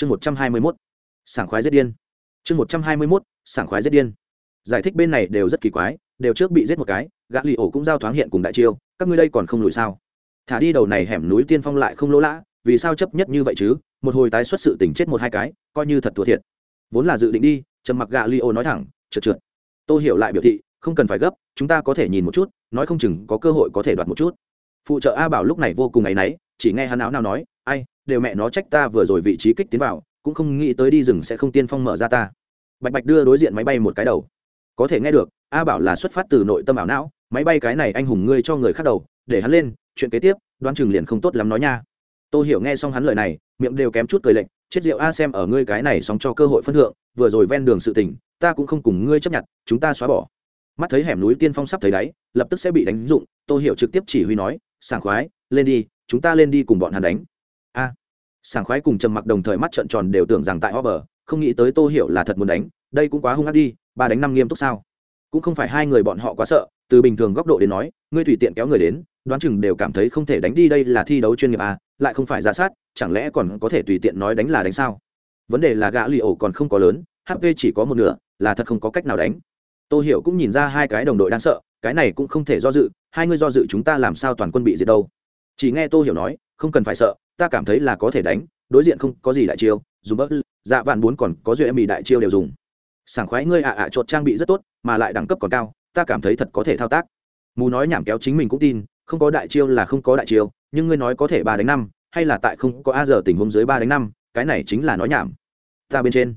chương một trăm hai mươi mốt. Sảng khoái giết điên. Chương một trăm hai mươi mốt, sảng khoái giết điên. Giải thích bên này đều rất kỳ quái, đều trước bị giết một cái, gã lì ổ cũng giao thoáng hiện cùng đại chiêu, các ngươi đây còn không lùi sao? Thả đi đầu này hẻm núi tiên phong lại không lỗ lã, vì sao chấp nhất như vậy chứ? Một hồi tái xuất sự tình chết một hai cái, coi như thật thua thiệt. Vốn là dự định đi, trầm mặc gạ li ô nói thẳng, trượt trượt. Tôi hiểu lại biểu thị, không cần phải gấp, chúng ta có thể nhìn một chút, nói không chừng có cơ hội có thể đoạt một chút. Phụ trợ a bảo lúc này vô cùng áy náy, chỉ nghe hắn áo nào nói, ai đều mẹ nó trách ta vừa rồi vị trí kích tiến vào, cũng không nghĩ tới đi rừng sẽ không tiên phong mở ra ta. Bạch bạch đưa đối diện máy bay một cái đầu. Có thể nghe được, a bảo là xuất phát từ nội tâm ảo não, máy bay cái này anh hùng ngươi cho người khác đầu, để hắn lên, chuyện kế tiếp, đoán chừng liền không tốt lắm nói nha. Tôi hiểu nghe xong hắn lời này, miệng đều kém chút cười lệnh chết rượu a xem ở ngươi cái này sóng cho cơ hội phân thượng, vừa rồi ven đường sự tình, ta cũng không cùng ngươi chấp nhận, chúng ta xóa bỏ. Mắt thấy hẻm núi tiên phong sắp thấy đáy, lập tức sẽ bị đánh dụng tôi hiểu trực tiếp chỉ huy nói, sảng khoái, lên đi, chúng ta lên đi cùng bọn hắn đánh sảng khoái cùng trầm mặc đồng thời mắt trợn tròn đều tưởng rằng tại hoa bờ không nghĩ tới tô hiểu là thật muốn đánh, đây cũng quá hung ác đi, ba đánh năm nghiêm túc sao? Cũng không phải hai người bọn họ quá sợ, từ bình thường góc độ đến nói, ngươi tùy tiện kéo người đến, đoán chừng đều cảm thấy không thể đánh đi đây là thi đấu chuyên nghiệp à lại không phải ra sát, chẳng lẽ còn có thể tùy tiện nói đánh là đánh sao? Vấn đề là gã lì ổ còn không có lớn hp chỉ có một nửa, là thật không có cách nào đánh. Tô hiểu cũng nhìn ra hai cái đồng đội đang sợ, cái này cũng không thể do dự, hai người do dự chúng ta làm sao toàn quân bị diệt đâu? Chỉ nghe tô hiểu nói, không cần phải sợ ta cảm thấy là có thể đánh, đối diện không có gì đại chiêu, dùng bớt dạ vạn bốn còn có duy em mì đại chiêu đều dùng. Sảng khoái ngươi ạ ạ chột trang bị rất tốt, mà lại đẳng cấp còn cao, ta cảm thấy thật có thể thao tác. Mù nói nhảm kéo chính mình cũng tin, không có đại chiêu là không có đại chiêu, nhưng ngươi nói có thể ba đánh năm, hay là tại không có a giờ tình huống dưới ba đánh năm, cái này chính là nói nhảm. Ta bên trên,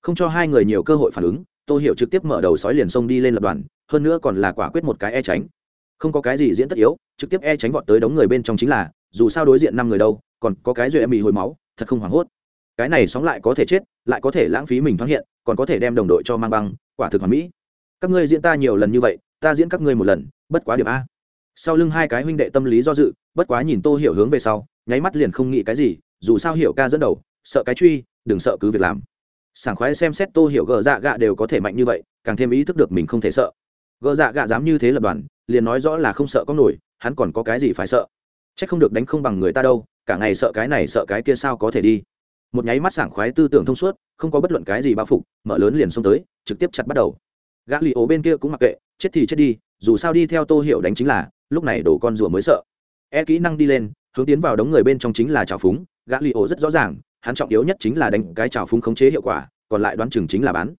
không cho hai người nhiều cơ hội phản ứng tôi hiểu trực tiếp mở đầu sói liền xông đi lên lập đoàn, hơn nữa còn là quả quyết một cái e tránh. Không có cái gì diễn tất yếu, trực tiếp e tránh vọt tới đống người bên trong chính là, dù sao đối diện năm người đâu còn có cái duy em bị hồi máu, thật không hoảng hốt. Cái này sóng lại có thể chết, lại có thể lãng phí mình thoáng hiện, còn có thể đem đồng đội cho mang băng, quả thực hoàn mỹ. Các ngươi diễn ta nhiều lần như vậy, ta diễn các ngươi một lần, bất quá điểm a. Sau lưng hai cái huynh đệ tâm lý do dự, bất quá nhìn tô hiểu hướng về sau, nháy mắt liền không nghĩ cái gì, dù sao hiểu ca dẫn đầu, sợ cái truy, đừng sợ cứ việc làm. Sảng khoái xem xét tô hiểu gờ dạ gạ đều có thể mạnh như vậy, càng thêm ý thức được mình không thể sợ. Gờ dạ gạ dám như thế lập đoàn, liền nói rõ là không sợ có nổi, hắn còn có cái gì phải sợ c h ắ c không được đánh không bằng người ta đâu, cả ngày sợ cái này sợ cái kia sao có thể đi. Một nháy mắt sảng khoái tư tưởng thông suốt, không có bất luận cái gì bao phục, mở lớn liền xông tới, trực tiếp chặt bắt đầu. Gã lì ố bên kia cũng mặc kệ, chết thì chết đi, dù sao đi theo tô hiểu đánh chính là, lúc này đổ con rùa mới sợ. E kỹ năng đi lên, hướng tiến vào đống người bên trong chính là trào phúng gã lì ố rất rõ ràng, hắn trọng yếu nhất chính là đánh cái trào phúng khống chế hiệu quả, còn lại đoán chừng chính là bán.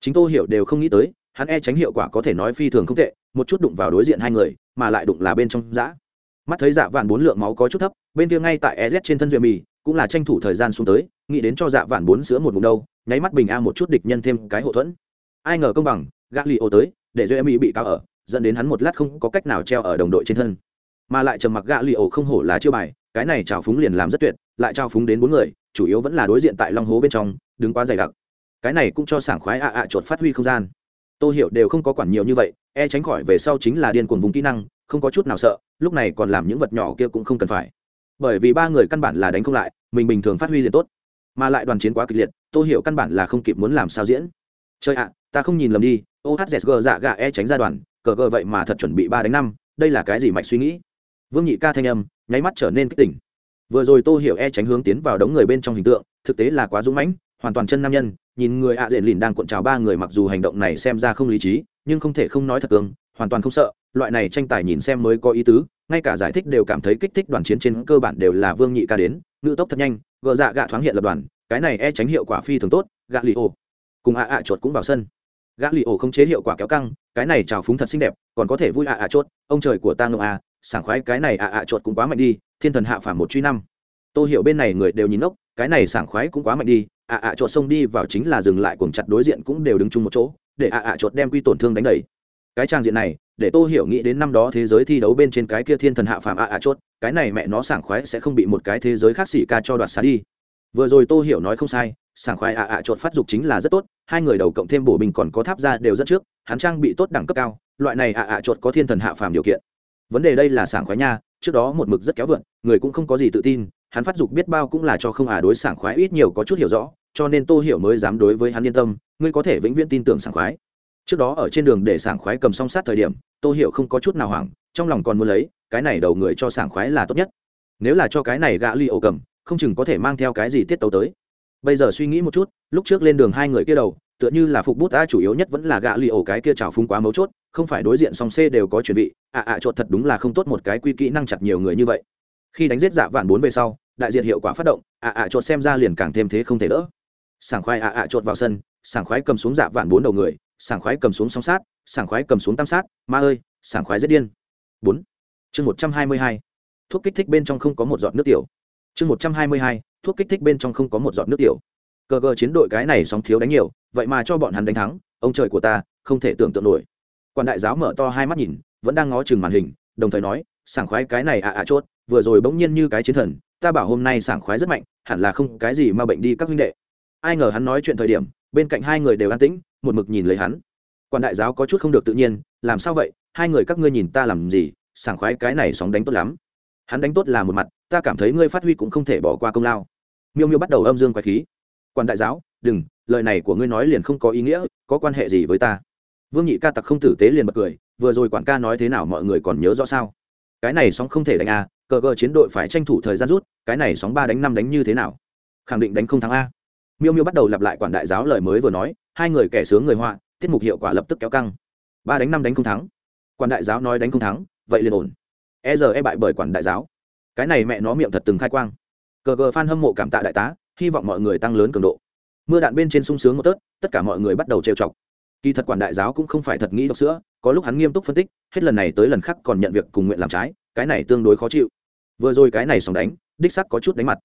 Chính tô hiểu đều không nghĩ tới, hắn e tránh hiệu quả có thể nói phi thường không tệ, một chút đụng vào đối diện hai người, mà lại đụng là bên trong giã mắt thấy dạ vạn bốn lượng máu có chút thấp, bên kia ngay tại ez trên thân duyệt mì, cũng là tranh thủ thời gian xuống tới, nghĩ đến cho dạ vạn bốn sữa một vùng đâu, nháy mắt bình a một chút địch nhân thêm cái hậu thuẫn. Ai ngờ công bằng gác li ô tới, để duyệt mì bị cao ở, dẫn đến hắn một lát không có cách nào treo ở đồng đội trên thân. Mà lại trầm mặc gã li ô không hổ là chưa bài, cái này trào phúng liền làm rất tuyệt, lại trao phúng đến bốn người, chủ yếu vẫn là đối diện tại long hố bên trong, đứng quá dày đặc. Cái này cũng cho sảng khoái ạ ạ chuột phát huy không gian. Tôi hiểu đều không có quản nhiều như vậy e tránh khỏi về sau chính là điên cuồng vùng kỹ năng, không có chút nào sợ lúc này còn làm những vật nhỏ kia cũng không cần phải. Bởi vì ba người căn bản là đánh không lại, mình bình thường phát huy liền tốt. Mà lại đoàn chiến quá kịch liệt tôi hiểu căn bản là không kịp muốn làm sao diễn. Chơi ạ, ta không nhìn lầm đi ohzg dạ gà e tránh ra đoàn, cờ gờ vậy mà thật chuẩn bị ba đánh năm, đây là cái gì mạch suy nghĩ? Vương nhị ca thanh âm, nháy mắt trở nên kích tỉnh. Vừa rồi tô hiểu e tránh hướng tiến vào đống người bên trong hình tượng, thực tế là quá dũng mãnh, hoàn toàn chân nam nhân, nhìn người ạ à diện lìn đang cuộn trào ba người mặc dù hành động này xem ra không lý trí, nhưng không thể không nói thật cường, hoàn toàn không sợ loại này tranh tài nhìn xem mới có ý tứ, ngay cả giải thích đều cảm thấy kích thích đoàn chiến trên cơ bản đều là vương nhị ca đến ngự tốc thật nhanh, gờ dạ gạ thoáng hiện lập đoàn, cái này e tránh hiệu quả phi thường tốt, gạ lì ổ. Cùng ạ ạ chuột cũng vào sân. Gã lì ổ không chế hiệu quả kéo căng, cái này trào phúng thật xinh đẹp, còn có thể vui ạ ạ chốt ông trời của ta ngộ à sảng khoái cái này ạ ạ chuột cũng quá mạnh đi, thiên thần hạ phàm một truy năm. Tôi hiểu bên này người đều nhìn ốc cái này sảng khoái cũng quá mạnh đi, ạ ạ chuột xông đi vào chính là dừng lại cuồng chặt đối diện cũng đều đứng chung một chỗ, để ạ ạ chuột đem quy tổn thương đánh đầy cái trang diện này, để tôi hiểu nghĩ đến năm đó thế giới thi đấu bên trên cái kia thiên thần hạ phàm ạ ạ chốt, cái này mẹ nó sảng khoái sẽ không bị một cái thế giới khác xỉ ca cho đoạt xá đi. Vừa rồi tôi hiểu nói không sai, sảng khoái ạ ạ chốt phát dục chính là rất tốt, hai người đầu cộng thêm bổ bình còn có tháp ra đều rất trước, hắn trang bị tốt đẳng cấp cao, loại này ạ ạ chốt có thiên thần hạ phàm điều kiện. Vấn đề đây là sảng khoái nha, trước đó một mực rất kéo vượn, người cũng không có gì tự tin, hắn phát dục biết bao cũng là cho không à đối sảng khoái ít nhiều có chút hiểu rõ, cho nên tô hiểu mới dám đối với hắn yên tâm, ngươi có thể vĩnh viễn tin tưởng sảng khoái trước đó ở trên đường để sảng khoái cầm song sát thời điểm, tô hiểu không có chút nào hoảng, trong lòng còn muốn lấy, cái này đầu người cho sảng khoái là tốt nhất. Nếu là cho cái này gã ly ổ cầm, không chừng có thể mang theo cái gì tiết tấu tới. Bây giờ suy nghĩ một chút, lúc trước lên đường hai người kia đầu, tựa như là phục bút ta chủ yếu nhất vẫn là gạ ly ổ cái kia trào phung quá mấu chốt, không phải đối diện song c đều có chuẩn bị à, à, ạ ạ chột thật đúng là không tốt một cái quy kỹ năng chặt nhiều người như vậy. Khi đánh giết dạ vạn bốn về sau, đại diện hiệu quả phát động à, ạ ạ chột xem ra liền càng thêm thế không thể đỡ. Sảng khoái ạ ạ chột vào sân, sảng khoái cầm xuống dạ vạn bốn đầu người sảng khoái cầm xuống song sát, sảng khoái cầm xuống tam sát, ma ơi, sảng khoái rất điên. Bốn. Chương một trăm hai mươi hai. Thuốc kích thích bên trong không có một giọt nước tiểu. Chương một trăm hai mươi hai. Thuốc kích thích bên trong không có một giọt nước tiểu. Cờ cờ chiến đội cái này sóng thiếu đánh nhiều, vậy mà cho bọn hắn đánh thắng, ông trời của ta, không thể tưởng tượng nổi. Quan đại giáo mở to hai mắt nhìn, vẫn đang ngó chừng màn hình, đồng thời nói, sảng khoái cái này ạ ạ chốt, vừa rồi bỗng nhiên như cái chiến thần, ta bảo hôm nay sảng khoái rất mạnh, hẳn là không cái gì mà bệnh đi các huynh đệ. Ai ngờ hắn nói chuyện thời điểm, bên cạnh hai người đều an tĩnh một mực nhìn lấy hắn. Quan đại giáo có chút không được tự nhiên, làm sao vậy? Hai người các ngươi nhìn ta làm gì? Sảng khoái cái này sóng đánh tốt lắm. Hắn đánh tốt là một mặt, ta cảm thấy ngươi phát huy cũng không thể bỏ qua công lao. Miêu miêu bắt đầu âm dương quái khí. Quan đại giáo, đừng, lời này của ngươi nói liền không có ý nghĩa, có quan hệ gì với ta? Vương nhị ca tặc không tử tế liền bật cười, vừa rồi quản ca nói thế nào mọi người còn nhớ rõ sao? Cái này sóng không thể đánh a, cờ cờ chiến đội phải tranh thủ thời gian rút, cái này sóng ba đánh năm đánh như thế nào? Khẳng định đánh không thắng a miêu miêu bắt đầu lặp lại quản đại giáo lời mới vừa nói, hai người kẻ sướng người họa, tiết mục hiệu quả lập tức kéo căng. Ba đánh năm đánh không thắng. Quản đại giáo nói đánh không thắng, vậy liền ổn. E giờ e bại bởi quản đại giáo. Cái này mẹ nó miệng thật từng khai quang. Cờ cờ f hâm mộ cảm tạ đại tá, hy vọng mọi người tăng lớn cường độ. Mưa đạn bên trên sung sướng một tớt, tất cả mọi người bắt đầu trêu chọc. Kỳ thật quản đại giáo cũng không phải thật nghĩ đọc sữa, có lúc hắn nghiêm túc phân tích, hết lần này tới lần khác còn nhận việc cùng nguyện làm trái, cái này tương đối khó chịu. Vừa rồi cái này sòng đánh, đích sắc có chút đánh mặt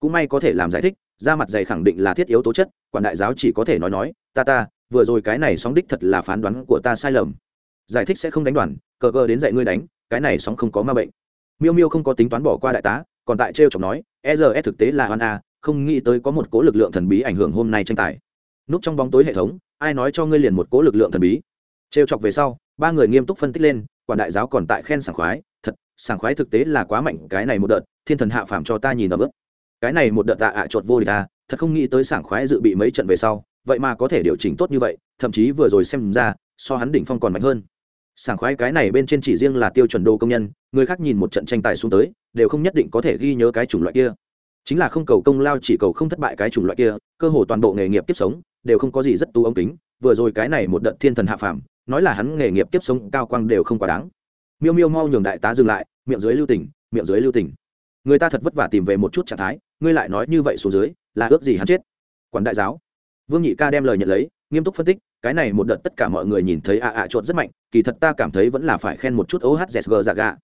cũng may có thể làm giải thích, ra mặt dày khẳng định là thiết yếu tố chất, quản đại giáo chỉ có thể nói nói, ta ta, vừa rồi cái này sóng đích thật là phán đoán của ta sai lầm. Giải thích sẽ không đánh đoàn, cờ cờ đến dạy ngươi đánh, cái này sóng không có ma bệnh. Miêu miêu không có tính toán bỏ qua đại tá, còn tại trêu chọc nói e r e thực tế là hoan a, không nghĩ tới có một cố lực lượng thần bí ảnh hưởng hôm nay tranh tài. Núp trong bóng tối hệ thống, ai nói cho ngươi liền một cố lực lượng thần bí? Trêu chọc về sau, ba người nghiêm túc phân tích lên, quản đại giáo còn tại khen sảng khoái, thật, sảng khoái thực tế là quá mạnh, cái này một đợt, thiên thần hạ phàm cho ta nhìn ở bước cái này một đợt tạ ạ à chột vô địch ta thật không nghĩ tới sảng khoái dự bị mấy trận về sau vậy mà có thể điều chỉnh tốt như vậy thậm chí vừa rồi xem ra so hắn đỉnh phong còn mạnh hơn. Sảng khoái cái này bên trên chỉ riêng là tiêu chuẩn đô công nhân người khác nhìn một trận tranh tài xuống tới đều không nhất định có thể ghi nhớ cái chủng loại kia. Chính là không cầu công lao chỉ cầu không thất bại cái chủng loại kia cơ hồ toàn bộ nghề nghiệp tiếp sống đều không có gì rất tu ống kính vừa rồi cái này một đợt thiên thần hạ phàm nói là hắn nghề nghiệp tiếp sống cao quang đều không quá đáng. Miêu miêu mau nhường đại tá dừng lại miệng dưới lưu tình, miệng dưới lưu tình. người ta thật vất vả tìm về một chút trạng thái ngươi lại nói như vậy xuống dưới, là ước gì hắn chết? Quản đại giáo. Vương nhị ca đem lời nhận lấy, nghiêm túc phân tích, cái này một đợt tất cả mọi người nhìn thấy ạ ạ à rất mạnh, kỳ thật ta cảm thấy vẫn là phải khen một chút ohzg dạ gà.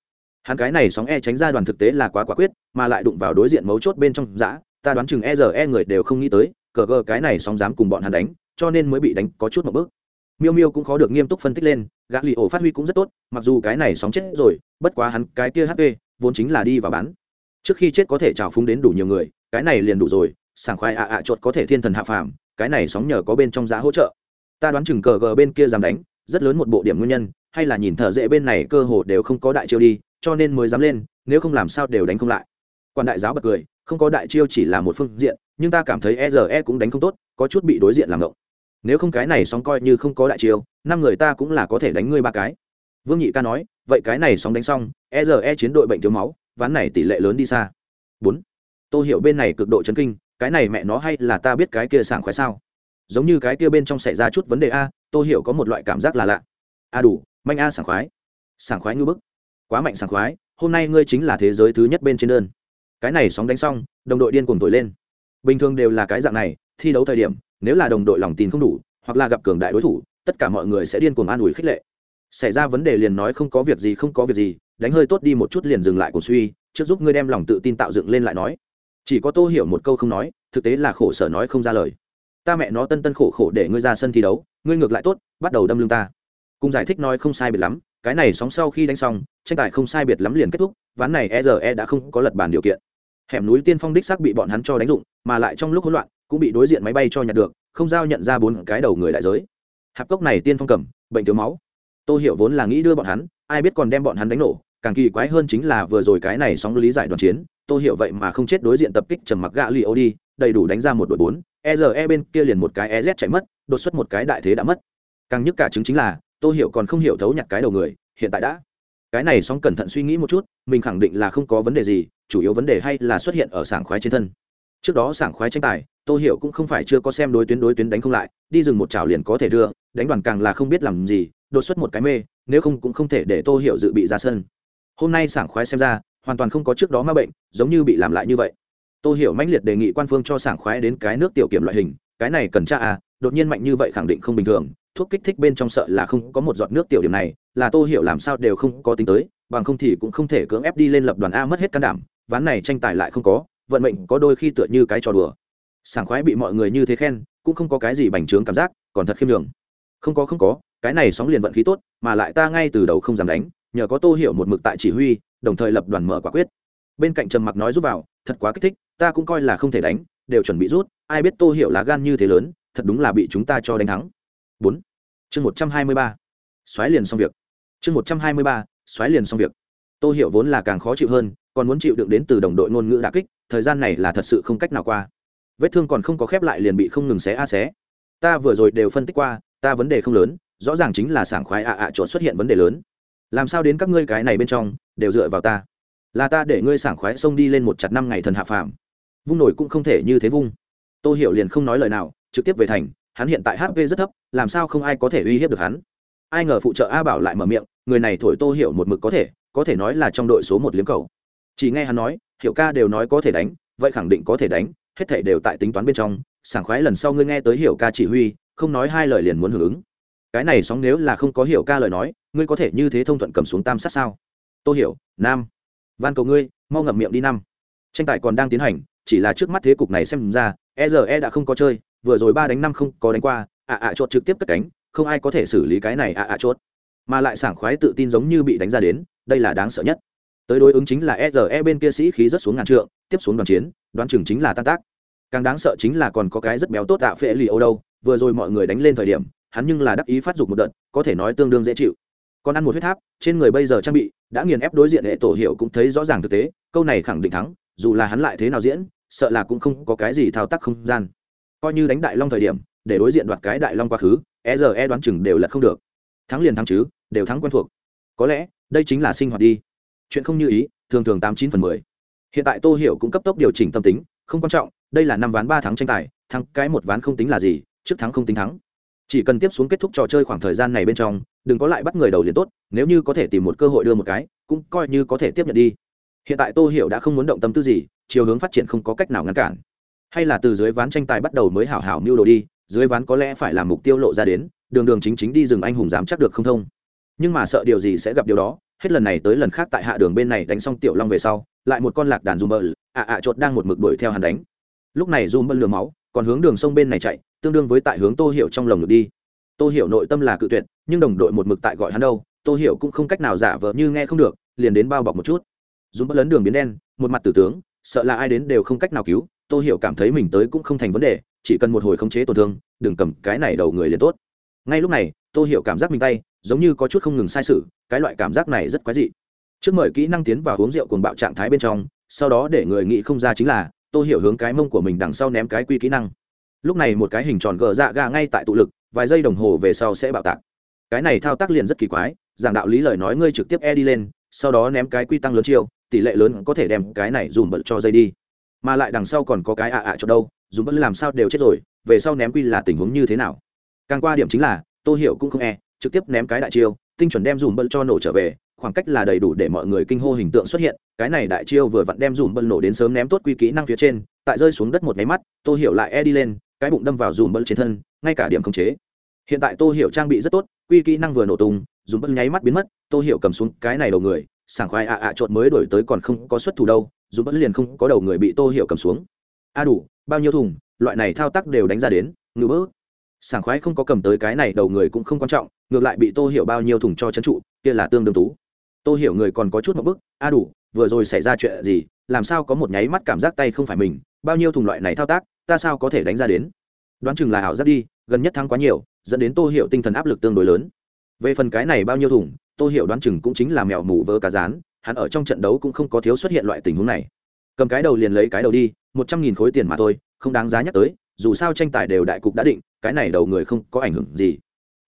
Hắn cái này sóng e tránh ra đoàn thực tế là quá quả quyết, mà lại đụng vào đối diện mấu chốt bên trong giã ta đoán chừng e giờ e người đều không nghĩ tới, cờ gờ cái này sóng dám cùng bọn hắn đánh, cho nên mới bị đánh có chút một bước. Miêu miêu cũng khó được nghiêm túc phân tích lên, gã lì ổ phát huy cũng rất tốt, mặc dù cái này sóng chết rồi, bất quá hắn cái kia hp vốn chính là đi và bán trước khi chết có thể trào phúng đến đủ nhiều người, cái này liền đủ rồi, sảng khoai ạ ạ chuột có thể thiên thần hạ phàm, cái này sóng nhờ có bên trong giá hỗ trợ. Ta đoán chừng cờ gờ bên kia dám đánh, rất lớn một bộ điểm nguyên nhân, hay là nhìn thợ dễ bên này cơ hồ đều không có đại chiêu đi, cho nên mới dám lên, nếu không làm sao đều đánh không lại. Quan đại giáo bật cười, không có đại chiêu chỉ là một phương diện, nhưng ta cảm thấy e r e cũng đánh không tốt, có chút bị đối diện làm ngộng. Nếu không cái này sóng coi như không có đại chiêu, năm người ta cũng là có thể đánh ngươi ba cái. Vương nhị ca nói, vậy cái này sóng đánh xong e r e chiến đội bệnh thiếu máu ván này tỷ lệ lớn đi xa. Bốn. Tôi hiểu bên này cực độ chấn kinh, cái này mẹ nó hay là ta biết cái kia sảng khoái sao? Giống như cái kia bên trong xảy ra chút vấn đề a tôi hiểu có một loại cảm giác là lạ. A đủ, manh a sảng khoái. Sảng khoái như bức. Quá mạnh sảng khoái, hôm nay ngươi chính là thế giới thứ nhất bên trên đơn. Cái này sóng đánh xong, đồng đội điên cuồng thổi lên. Bình thường đều là cái dạng này, thi đấu thời điểm, nếu là đồng đội lòng tin không đủ, hoặc là gặp cường đại đối thủ, tất cả mọi người sẽ điên cuồng an ủi khích lệ xảy ra vấn đề liền nói không có việc gì, không có việc gì, đánh hơi tốt đi một chút liền dừng lại cuộc suy, trước giúp ngươi đem lòng tự tin tạo dựng lên lại nói. Chỉ có tô hiểu một câu không nói, thực tế là khổ sở nói không ra lời. Ta mẹ nó tân tân khổ khổ để ngươi ra sân thi đấu, ngươi ngược lại tốt, bắt đầu đâm lưng ta. Cùng giải thích nói không sai biệt lắm, cái này sóng sau khi đánh xong, tranh tài không sai biệt lắm liền kết thúc, ván này e e đã không có lật bàn điều kiện. Hẻm núi tiên phong đích xác bị bọn hắn cho đánh dụng, mà lại trong lúc hỗn loạn, cũng bị đối diện máy bay cho nhặt được, không giao nhận ra bốn cái đầu người đại giới. Hạp cốc này tiên phong cầm, bệnh thiếu máu tô hiểu vốn là nghĩ đưa bọn hắn, ai biết còn đem bọn hắn đánh nổ, càng kỳ quái hơn chính là vừa rồi cái này sóng lý giải đoàn chiến, tô hiểu vậy mà không chết đối diện tập kích trầm mặc gạ li ô đi, đầy đủ đánh ra một đội bốn e e bên kia liền một cái ez chạy mất, đột xuất một cái đại thế đã mất. Càng nhức cả chứng chính là, tô hiểu còn không hiểu thấu nhặt cái đầu người, hiện tại đã. Cái này song cẩn thận suy nghĩ một chút, mình khẳng định là không có vấn đề gì, chủ yếu vấn đề hay là xuất hiện ở sảng khoái trên thân. Trước đó sảng khoái tranh tài, tô hiểu cũng không phải chưa có xem đối tuyến đối tuyến đánh không lại, đi rừng một chảo liền có thể đưa, đánh đoàn càng là không biết làm gì đột xuất một cái mê, nếu không cũng không thể để tô hiểu dự bị ra sân. Hôm nay sảng khoái xem ra, hoàn toàn không có trước đó ma bệnh, giống như bị làm lại như vậy. Tô hiểu mãnh liệt đề nghị quan phương cho sảng khoái đến cái nước tiểu kiểm loại hình, cái này cần tra à đột nhiên mạnh như vậy khẳng định không bình thường, thuốc kích thích bên trong sợ là không có một giọt nước tiểu điểm này, là tô hiểu làm sao đều không có tính tới, bằng không thì cũng không thể cưỡng ép đi lên lập đoàn a mất hết can đảm, ván này tranh tài lại không có, vận mệnh có đôi khi tựa như cái trò đùa. Sảng khoái bị mọi người như thế khen, cũng không có cái gì bành trướng cảm giác, còn thật khiêm đường không có không có cái này sóng liền vận khí tốt, mà lại ta ngay từ đầu không dám đánh, nhờ có tô hiểu một mực tại chỉ huy, đồng thời lập đoàn mở quả quyết. Bên cạnh trầm mặc nói giúp vào, thật quá kích thích, ta cũng coi là không thể đánh, đều chuẩn bị rút, ai biết tô hiểu lá gan như thế lớn, thật đúng là bị chúng ta cho đánh thắng. Bốn. Chương một trăm hai mươi ba. Xoáy liền xong việc. Chương một trăm hai mươi ba, xoáy liền xong việc. Tô hiểu vốn là càng khó chịu hơn, còn muốn chịu đựng đến từ đồng đội ngôn ngữ đà kích, thời gian này là thật sự không cách nào qua. Vết thương còn không có khép lại liền bị không ngừng xé a xé. Ta vừa rồi đều phân tích qua, ta vấn đề không lớn rõ ràng chính là sảng khoái ạ ạ à xuất hiện vấn đề lớn. Làm sao đến các ngươi cái này bên trong, đều dựa vào ta? Là ta để ngươi sảng khoái xông đi lên một chặt năm ngày thần hạ phàm. Vung nổi cũng không thể như thế vung. Tô hiểu liền không nói lời nào, trực tiếp về thành, hắn hiện tại hp rất thấp, làm sao không ai có thể uy hiếp được hắn? Ai ngờ phụ trợ a bảo lại mở miệng, người này thổi tô hiểu một mực có thể có thể nói là trong đội số một liếm cầu. Chỉ nghe hắn nói, Hiểu ca đều nói có thể đánh, vậy khẳng định có thể đánh, hết thể đều tại tính toán bên trong, sảng khoái lần sau ngươi nghe tới hiểu ca chỉ huy, không nói hai lời liền muốn hưởng ứng cái này sóng nếu là không có hiểu ca lời nói, ngươi có thể như thế thông thuận cầm xuống tam sát sao? Tôi hiểu, nam. Van cầu ngươi, mau ngậm miệng đi năm tranh tài còn đang tiến hành, chỉ là trước mắt thế cục này xem ra e giờ e đã không có chơi, vừa rồi ba đánh năm không có đánh qua, ạ ạ chốt trực tiếp cất cánh, không ai có thể xử lý cái này ạ ạ chốt. Mà lại sảng khoái tự tin giống như bị đánh ra đến, đây là đáng sợ nhất. Tới đối ứng chính là e giờ e bên kia sĩ khí rất xuống ngàn trượng, tiếp xuống đoàn chiến, đoán chừng chính là tan tác. Càng đáng sợ chính là còn có cái rất béo tốt tạ phệ lì âu đâu, vừa rồi mọi người đánh lên thời điểm hắn nhưng là đắc ý phát dục một đợt, có thể nói tương đương dễ chịu. Còn ăn một huyết tháp, trên người bây giờ trang bị đã nghiền ép đối diện hệ tổ hiệu cũng thấy rõ ràng thực tế, câu này khẳng định thắng, dù là hắn lại thế nào diễn, sợ là cũng không có cái gì thao tác không gian. Coi như đánh đại long thời điểm, để đối diện đoạt cái đại long quá khứ e giờ e đoán chừng đều lật không được. Thắng liền thắng chứ, đều thắng quen thuộc. Có lẽ, đây chính là sinh hoạt đi. Chuyện không như ý, thường thường tám chín phần mười. Hiện tại tô hiểu cũng cấp tốc điều chỉnh tâm tính, không quan trọng, đây là năm ván ba thắng tranh tài, thắng cái một ván không tính là gì, trước thắng không tính thắng chỉ cần tiếp xuống kết thúc trò chơi khoảng thời gian này bên trong, đừng có lại bắt người đầu liền tốt, nếu như có thể tìm một cơ hội đưa một cái, cũng coi như có thể tiếp nhận đi. Hiện tại tô hiểu đã không muốn động tâm tư gì, chiều hướng phát triển không có cách nào ngăn cản. Hay là từ dưới ván tranh tài bắt đầu mới hảo hảo mưu đồ đi, dưới ván có lẽ phải làm mục tiêu lộ ra đến, đường đường chính chính đi rừng anh hùng dám chắc được không thông. Nhưng mà sợ điều gì sẽ gặp điều đó, hết lần này tới lần khác tại hạ đường bên này đánh xong tiểu long về sau, lại một con lạc đàn dùm bờ ạ ạ chột đang một mực đuổi theo hắn đánh. Lúc này dùm bờ lừa máu, còn hướng đường sông bên này chạy tương đương với tại hướng tô hiểu trong lồng ngực đi. Tô hiểu nội tâm là cự tuyệt, nhưng đồng đội một mực tại gọi hắn đâu, tô hiểu cũng không cách nào giả vờ như nghe không được, liền đến bao bọc một chút. Dùng bất lớn đường biến đen, một mặt tử tướng, sợ là ai đến đều không cách nào cứu, tô hiểu cảm thấy mình tới cũng không thành vấn đề, chỉ cần một hồi khống chế tổn thương, đừng cầm cái này đầu người liền tốt. Ngay lúc này, tô hiểu cảm giác mình tay, giống như có chút không ngừng sai sự, cái loại cảm giác này rất quái dị. Trước mời kỹ năng tiến vào uống rượu cùng bạo trạng thái bên trong, sau đó để người nghĩ không ra chính là, tô hiểu hướng cái mông của mình đằng sau ném cái quy kỹ năng lúc này một cái hình tròn gờ dạ gà ngay tại tụ lực, vài giây đồng hồ về sau sẽ bạo tạc. Cái này thao tác liền rất kỳ quái, giảng đạo lý lời nói ngươi trực tiếp e đi lên, sau đó ném cái quy tăng lớn chiêu, tỷ lệ lớn có thể đem cái này dùm bận cho dây đi. Mà lại đằng sau còn có cái ạ ạ cho đâu, dùm bận làm sao đều chết rồi, về sau ném quy là tình huống như thế nào? Càng qua điểm chính là, tô hiểu cũng không e trực tiếp ném cái đại chiêu, tinh chuẩn đem dùm bận cho nổ trở về, khoảng cách là đầy đủ để mọi người kinh hô hình tượng xuất hiện, cái này đại chiêu vừa vặn đem dùm bận nổ đến sớm ném tốt quy kỹ năng phía trên, tại rơi xuống đất một máy mắt, tô hiểu lại e đi lên cái bụng đâm vào dùm bẩn trên thân, ngay cả điểm khống chế. Hiện tại tô hiểu trang bị rất tốt, quy kỹ năng vừa nổ tung, dùm bẩn nháy mắt biến mất, tô hiểu cầm xuống cái này đầu người, sảng khoai ạ ạ trộn mới đổi tới còn không có xuất thủ đâu dù vẫn liền không có đầu người bị tô hiểu cầm xuống. A đủ, bao nhiêu thùng, loại này thao tác đều đánh ra đến ngư bớt. Sảng khoái không có cầm tới cái này đầu người cũng không quan trọng, ngược lại bị tô hiểu bao nhiêu thùng cho trấn trụ, kia là tương đương tú. Tô hiểu người còn có chút một bức a đủ, vừa rồi xảy ra chuyện gì, làm sao có một nháy mắt cảm giác tay không phải mình, bao nhiêu thùng loại này thao tác ta sao có thể đánh ra đến? Đoán chừng là ảo giác đi, gần nhất thắng quá nhiều, dẫn đến tô hiệu tinh thần áp lực tương đối lớn. Về phần cái này bao nhiêu thùng tô hiệu đoán chừng cũng chính là mèo mù vỡ cá rán, hắn ở trong trận đấu cũng không có thiếu xuất hiện loại tình huống này. Cầm cái đầu liền lấy cái đầu đi, một trăm nghìn khối tiền mà thôi, không đáng giá nhắc tới, dù sao tranh tài đều đại cục đã định, cái này đầu người không có ảnh hưởng gì.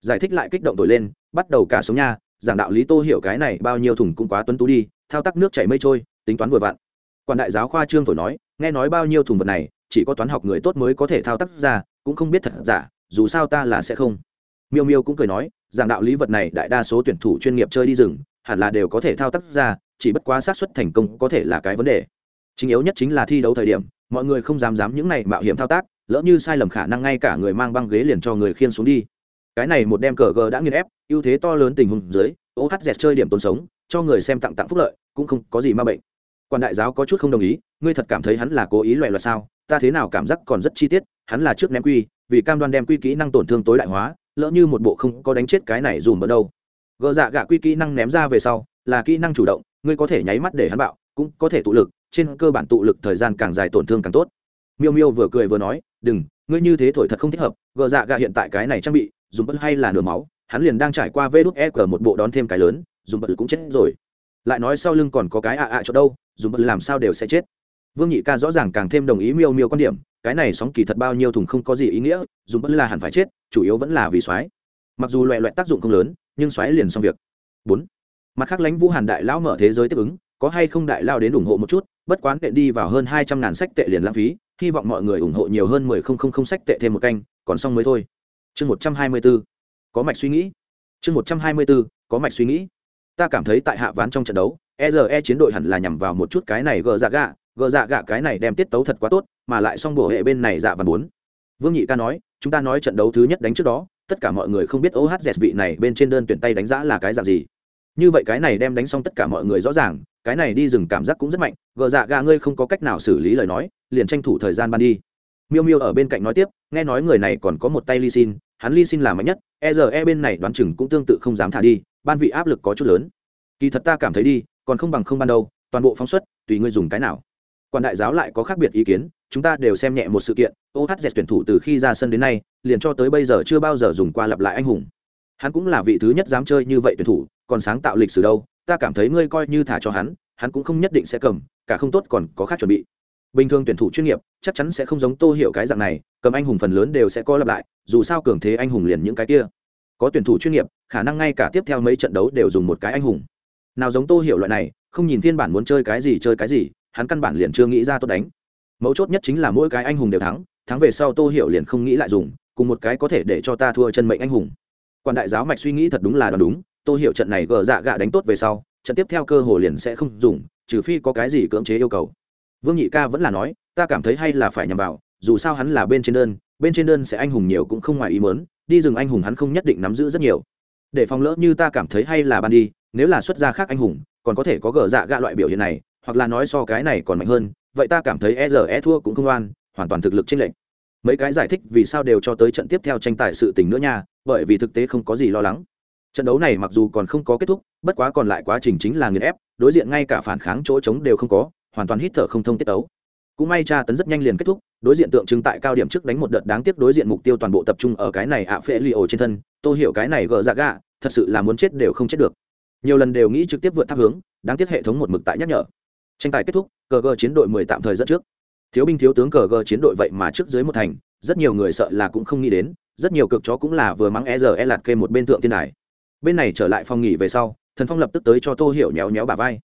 Giải thích lại kích động tội lên, bắt đầu cả sống nha, giảng đạo lý tô hiểu cái này bao nhiêu thùng cũng quá tuấn tú đi, thao tác nước chảy mây trôi, tính toán vừa vặn. Quan đại giáo khoa trương thổi nói, nghe nói bao nhiêu thùng vật này chỉ có toán học người tốt mới có thể thao tác ra, cũng không biết thật giả, dù sao ta là sẽ không. Miêu miêu cũng cười nói rằng đạo lý vật này đại đa số tuyển thủ chuyên nghiệp chơi đi rừng, hẳn là đều có thể thao tác ra, chỉ bất quá xác suất thành công có thể là cái vấn đề. Chính yếu nhất chính là thi đấu thời điểm, mọi người không dám dám những này mạo hiểm thao tác, lỡ như sai lầm khả năng ngay cả người mang băng ghế liền cho người khiên xuống đi. Cái này một đem cờ gờ đã nghiên ép, ưu thế to lớn tình huống dưới ohz chơi điểm tồn sống, cho người xem tặng tặng phúc lợi, cũng không có gì ma bệnh quan đại giáo có chút không đồng ý, ngươi thật cảm thấy hắn là cố ý loại loại sao? Ta thế nào cảm giác còn rất chi tiết, hắn là trước ném quy, vì cam đoan đem quy kỹ năng tổn thương tối đại hóa, lỡ như một bộ không có đánh chết cái này dùm ở đâu. Gờ dạ gạ quy kỹ năng ném ra về sau, là kỹ năng chủ động, ngươi có thể nháy mắt để hắn bạo, cũng có thể tụ lực, trên cơ bản tụ lực thời gian càng dài tổn thương càng tốt. Miêu miêu vừa cười vừa nói, đừng, ngươi như thế thổi thật không thích hợp, gờ dạ gạ hiện tại cái này trang bị dùng bất hay là nửa máu, hắn liền đang trải qua vê đốt e cờ một bộ đón thêm cái lớn dùng bất cũng chết rồi lại nói sau lưng còn có cái ạ ạ cho đâu dùng bất làm sao đều sẽ chết. Vương nhị ca rõ ràng càng thêm đồng ý miêu miêu quan điểm, cái này sóng kỳ thật bao nhiêu thùng không có gì ý nghĩa dùng bất là hẳn phải chết, chủ yếu vẫn là vì xoáy mặc dù loại loại tác dụng không lớn, nhưng xoáy liền xong việc. Bốn. Mặt khác lãnh vũ hàn đại lão mở thế giới tiếp ứng, có hay không đại lao đến ủng hộ một chút, bất quán tệ đi vào hơn hai trăm ngàn sách tệ liền lãng phí, hy vọng mọi người ủng hộ nhiều hơn mười không không không sách tệ thêm một canh, còn xong mới thôi. Chương một trăm hai mươi b ố có mạch suy nghĩ. Chương một trăm hai mươi b ố có mạch suy nghĩ ta cảm thấy tại hạ ván trong trận đấu e e chiến đội hẳn là nhằm vào một chút cái này gờ dạ gạ, gờ dạ gạ cái này đem tiết tấu thật quá tốt, mà lại xong bổ hệ bên này dạ và bốn. Vương nhị ca nói, chúng ta nói trận đấu thứ nhất đánh trước đó, tất cả mọi người không biết ohz vị này bên trên đơn tuyển tay đánh giá là cái dạng gì. Như vậy cái này đem đánh xong tất cả mọi người rõ ràng, cái này đi rừng cảm giác cũng rất mạnh, gờ dạ gà ngươi không có cách nào xử lý lời nói, liền tranh thủ thời gian ban đi. Miêu miêu ở bên cạnh nói tiếp, nghe nói người này còn có một tay ly xin hắn ly xin là mạnh nhất e giờ e bên này đoán chừng cũng tương tự không dám thả đi ban vị áp lực có chút lớn. Kỳ thật ta cảm thấy đi, còn không bằng không ban đâu, toàn bộ phóng xuất, tùy ngươi dùng cái nào. Quan đại giáo lại có khác biệt ý kiến, chúng ta đều xem nhẹ một sự kiện ohz tuyển thủ từ khi ra sân đến nay, liền cho tới bây giờ chưa bao giờ dùng qua lặp lại anh hùng. Hắn cũng là vị thứ nhất dám chơi như vậy tuyển thủ, còn sáng tạo lịch sử đâu, ta cảm thấy ngươi coi như thả cho hắn hắn cũng không nhất định sẽ cầm, cả không tốt còn có khác chuẩn bị. Bình thường tuyển thủ chuyên nghiệp, chắc chắn sẽ không giống tô hiểu cái dạng này, cầm anh hùng phần lớn đều sẽ có lặp lại, dù sao cường thế anh hùng liền những cái kia có tuyển thủ chuyên nghiệp, khả năng ngay cả tiếp theo mấy trận đấu đều dùng một cái anh hùng. Nào giống tô hiểu loại này, không nhìn phiên bản muốn chơi cái gì chơi cái gì, hắn căn bản liền chưa nghĩ ra tốt đánh. Mấu chốt nhất chính là mỗi cái anh hùng đều thắng thắng về sau tô hiểu liền không nghĩ lại dùng, cùng một cái có thể để cho ta thua chân mệnh anh hùng. Quan đại giáo mạch suy nghĩ thật đúng là đoán đúng, tô hiểu trận này gờ dạ gạ đánh tốt về sau, trận tiếp theo cơ hồ liền sẽ không dùng, trừ phi có cái gì cưỡng chế yêu cầu. Vương nhị ca vẫn là nói, ta cảm thấy hay là phải nhằm vào, dù sao hắn là bên trên đơn, bên trên đơn sẽ anh hùng nhiều cũng không ngoài ý mớn đi rừng anh hùng hắn không nhất định nắm giữ rất nhiều. Để phòng lỡ như ta cảm thấy hay là ban đi, nếu là xuất gia khác anh hùng, còn có thể có gờ dạ gạ loại biểu hiện này, hoặc là nói so cái này còn mạnh hơn, vậy ta cảm thấy e rờ e thua cũng không oan, hoàn toàn thực lực chênh lệch. Mấy cái giải thích vì sao đều cho tới trận tiếp theo tranh tài sự tình nữa nha, bởi vì thực tế không có gì lo lắng. Trận đấu này mặc dù còn không có kết thúc, bất quá còn lại quá trình chính là nghiền ép, đối diện ngay cả phản kháng chỗ trống đều không có, hoàn toàn hít thở không thông tiết đấu cũng may tra tấn rất nhanh liền kết thúc, đối diện tượng trưng tại cao điểm trước đánh một đợt đáng tiếc đối diện mục tiêu toàn bộ tập trung ở cái này ạ phê li ổ trên thân, tôi hiểu cái này gờ dạ ra gà thật sự là muốn chết đều không chết được. Nhiều lần đều nghĩ trực tiếp vượt tháp hướng, đáng tiếc hệ thống một mực tại nhắc nhở. Tranh tài kết thúc, cờ gờ chiến đội mười tạm thời dẫn trước. Thiếu binh thiếu tướng cờ gờ chiến đội vậy mà trước dưới một thành, rất nhiều người sợ là cũng không nghĩ đến, rất nhiều cực chó cũng là vừa mắng e giờ e lạt kê một bên tượng thiên đài. Bên này trở lại phòng nghỉ về sau, thần phong lập tức tới cho tô hiểu nhéo nhéo bà vai.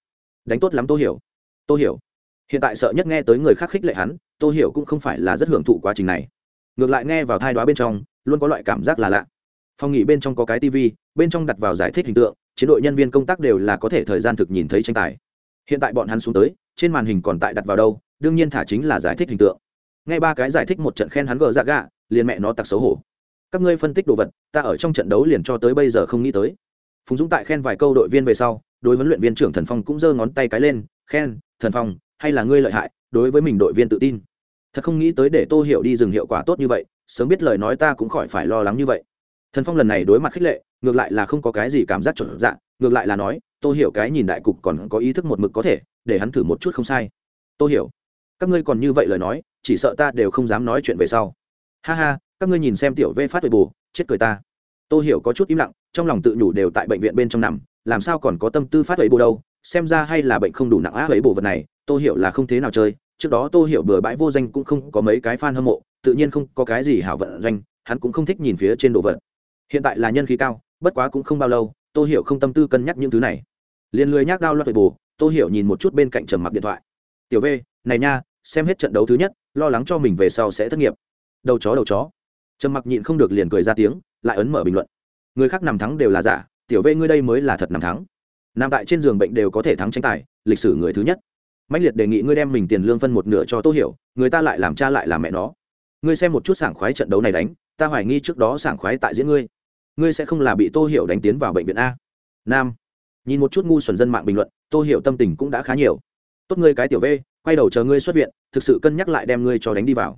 Đánh tốt lắm tô hiểu. Tô hiểu hiện tại sợ nhất nghe tới người khác khích lệ hắn, tô hiểu cũng không phải là rất hưởng thụ quá trình này. Ngược lại nghe vào thai đoá bên trong, luôn có loại cảm giác là lạ. Phòng nghỉ bên trong có cái tv bên trong đặt vào giải thích hình tượng, chiến đội nhân viên công tác đều là có thể thời gian thực nhìn thấy tranh tài. Hiện tại bọn hắn xuống tới, trên màn hình còn tại đặt vào đâu, đương nhiên thả chính là giải thích hình tượng. Ngay ba cái giải thích một trận khen hắn gờ dạ gạ, liền mẹ nó tặc xấu hổ. Các ngươi phân tích đồ vật, ta ở trong trận đấu liền cho tới bây giờ không nghĩ tới. Phùng dũng tại khen vài câu đội viên về sau, đối huấn luyện viên trưởng thần phong cũng giơ ngón tay cái lên, khen, thần phong hay là ngươi lợi hại, đối với mình đội viên tự tin. Thật không nghĩ tới để tô hiểu đi dừng hiệu quả tốt như vậy, sớm biết lời nói ta cũng khỏi phải lo lắng như vậy. Thần phong lần này đối mặt khích lệ, ngược lại là không có cái gì cảm giác chuẩn dạ ngược lại là nói, tô hiểu cái nhìn đại cục còn có ý thức một mực có thể, để hắn thử một chút không sai. Tô hiểu, các ngươi còn như vậy lời nói, chỉ sợ ta đều không dám nói chuyện về sau. Ha ha, các ngươi nhìn xem tiểu vê phát huệ bù, chết cười ta. Tô hiểu có chút im lặng, trong lòng tự nhủ đều tại bệnh viện bên trong nằm, làm sao còn có tâm tư phát huệ bù đâu, xem ra hay là bệnh không đủ nặng á huệ bù vật này tô hiểu là không thế nào chơi, trước đó tô hiểu bừa bãi vô danh cũng không có mấy cái fan hâm mộ, tự nhiên không có cái gì hảo vận doanh, hắn cũng không thích nhìn phía trên đồ vật. Hiện tại là nhân khí cao, bất quá cũng không bao lâu, tô hiểu không tâm tư cân nhắc những thứ này. Liền lười nhác đao loạt bù tô hiểu nhìn một chút bên cạnh trầm mặc điện thoại. Tiểu v, này nha, xem hết trận đấu thứ nhất, lo lắng cho mình về sau sẽ thất nghiệp. Đầu chó đầu chó. Trầm mặc nhịn không được liền cười ra tiếng, lại ấn mở bình luận. Người khác nằm thắng đều là giả, tiểu v ngươi đây mới là thật nằm thắng. Nằm tại trên giường bệnh đều có thể thắng tranh tài, lịch sử người thứ nhất mạnh liệt đề nghị ngươi đem mình tiền lương phân một nửa cho tô hiểu, người ta lại làm cha lại làm mẹ nó. Ngươi xem một chút sảng khoái trận đấu này đánh, ta hoài nghi trước đó sảng khoái tại diễn ngươi. Ngươi sẽ không là bị tô hiểu đánh tiến vào bệnh viện a. Nam. Nhìn một chút ngu xuẩn dân mạng bình luận, tô hiểu tâm tình cũng đã khá nhiều. Tốt ngươi cái tiểu v, quay đầu chờ ngươi xuất viện, thực sự cân nhắc lại đem ngươi cho đánh đi vào.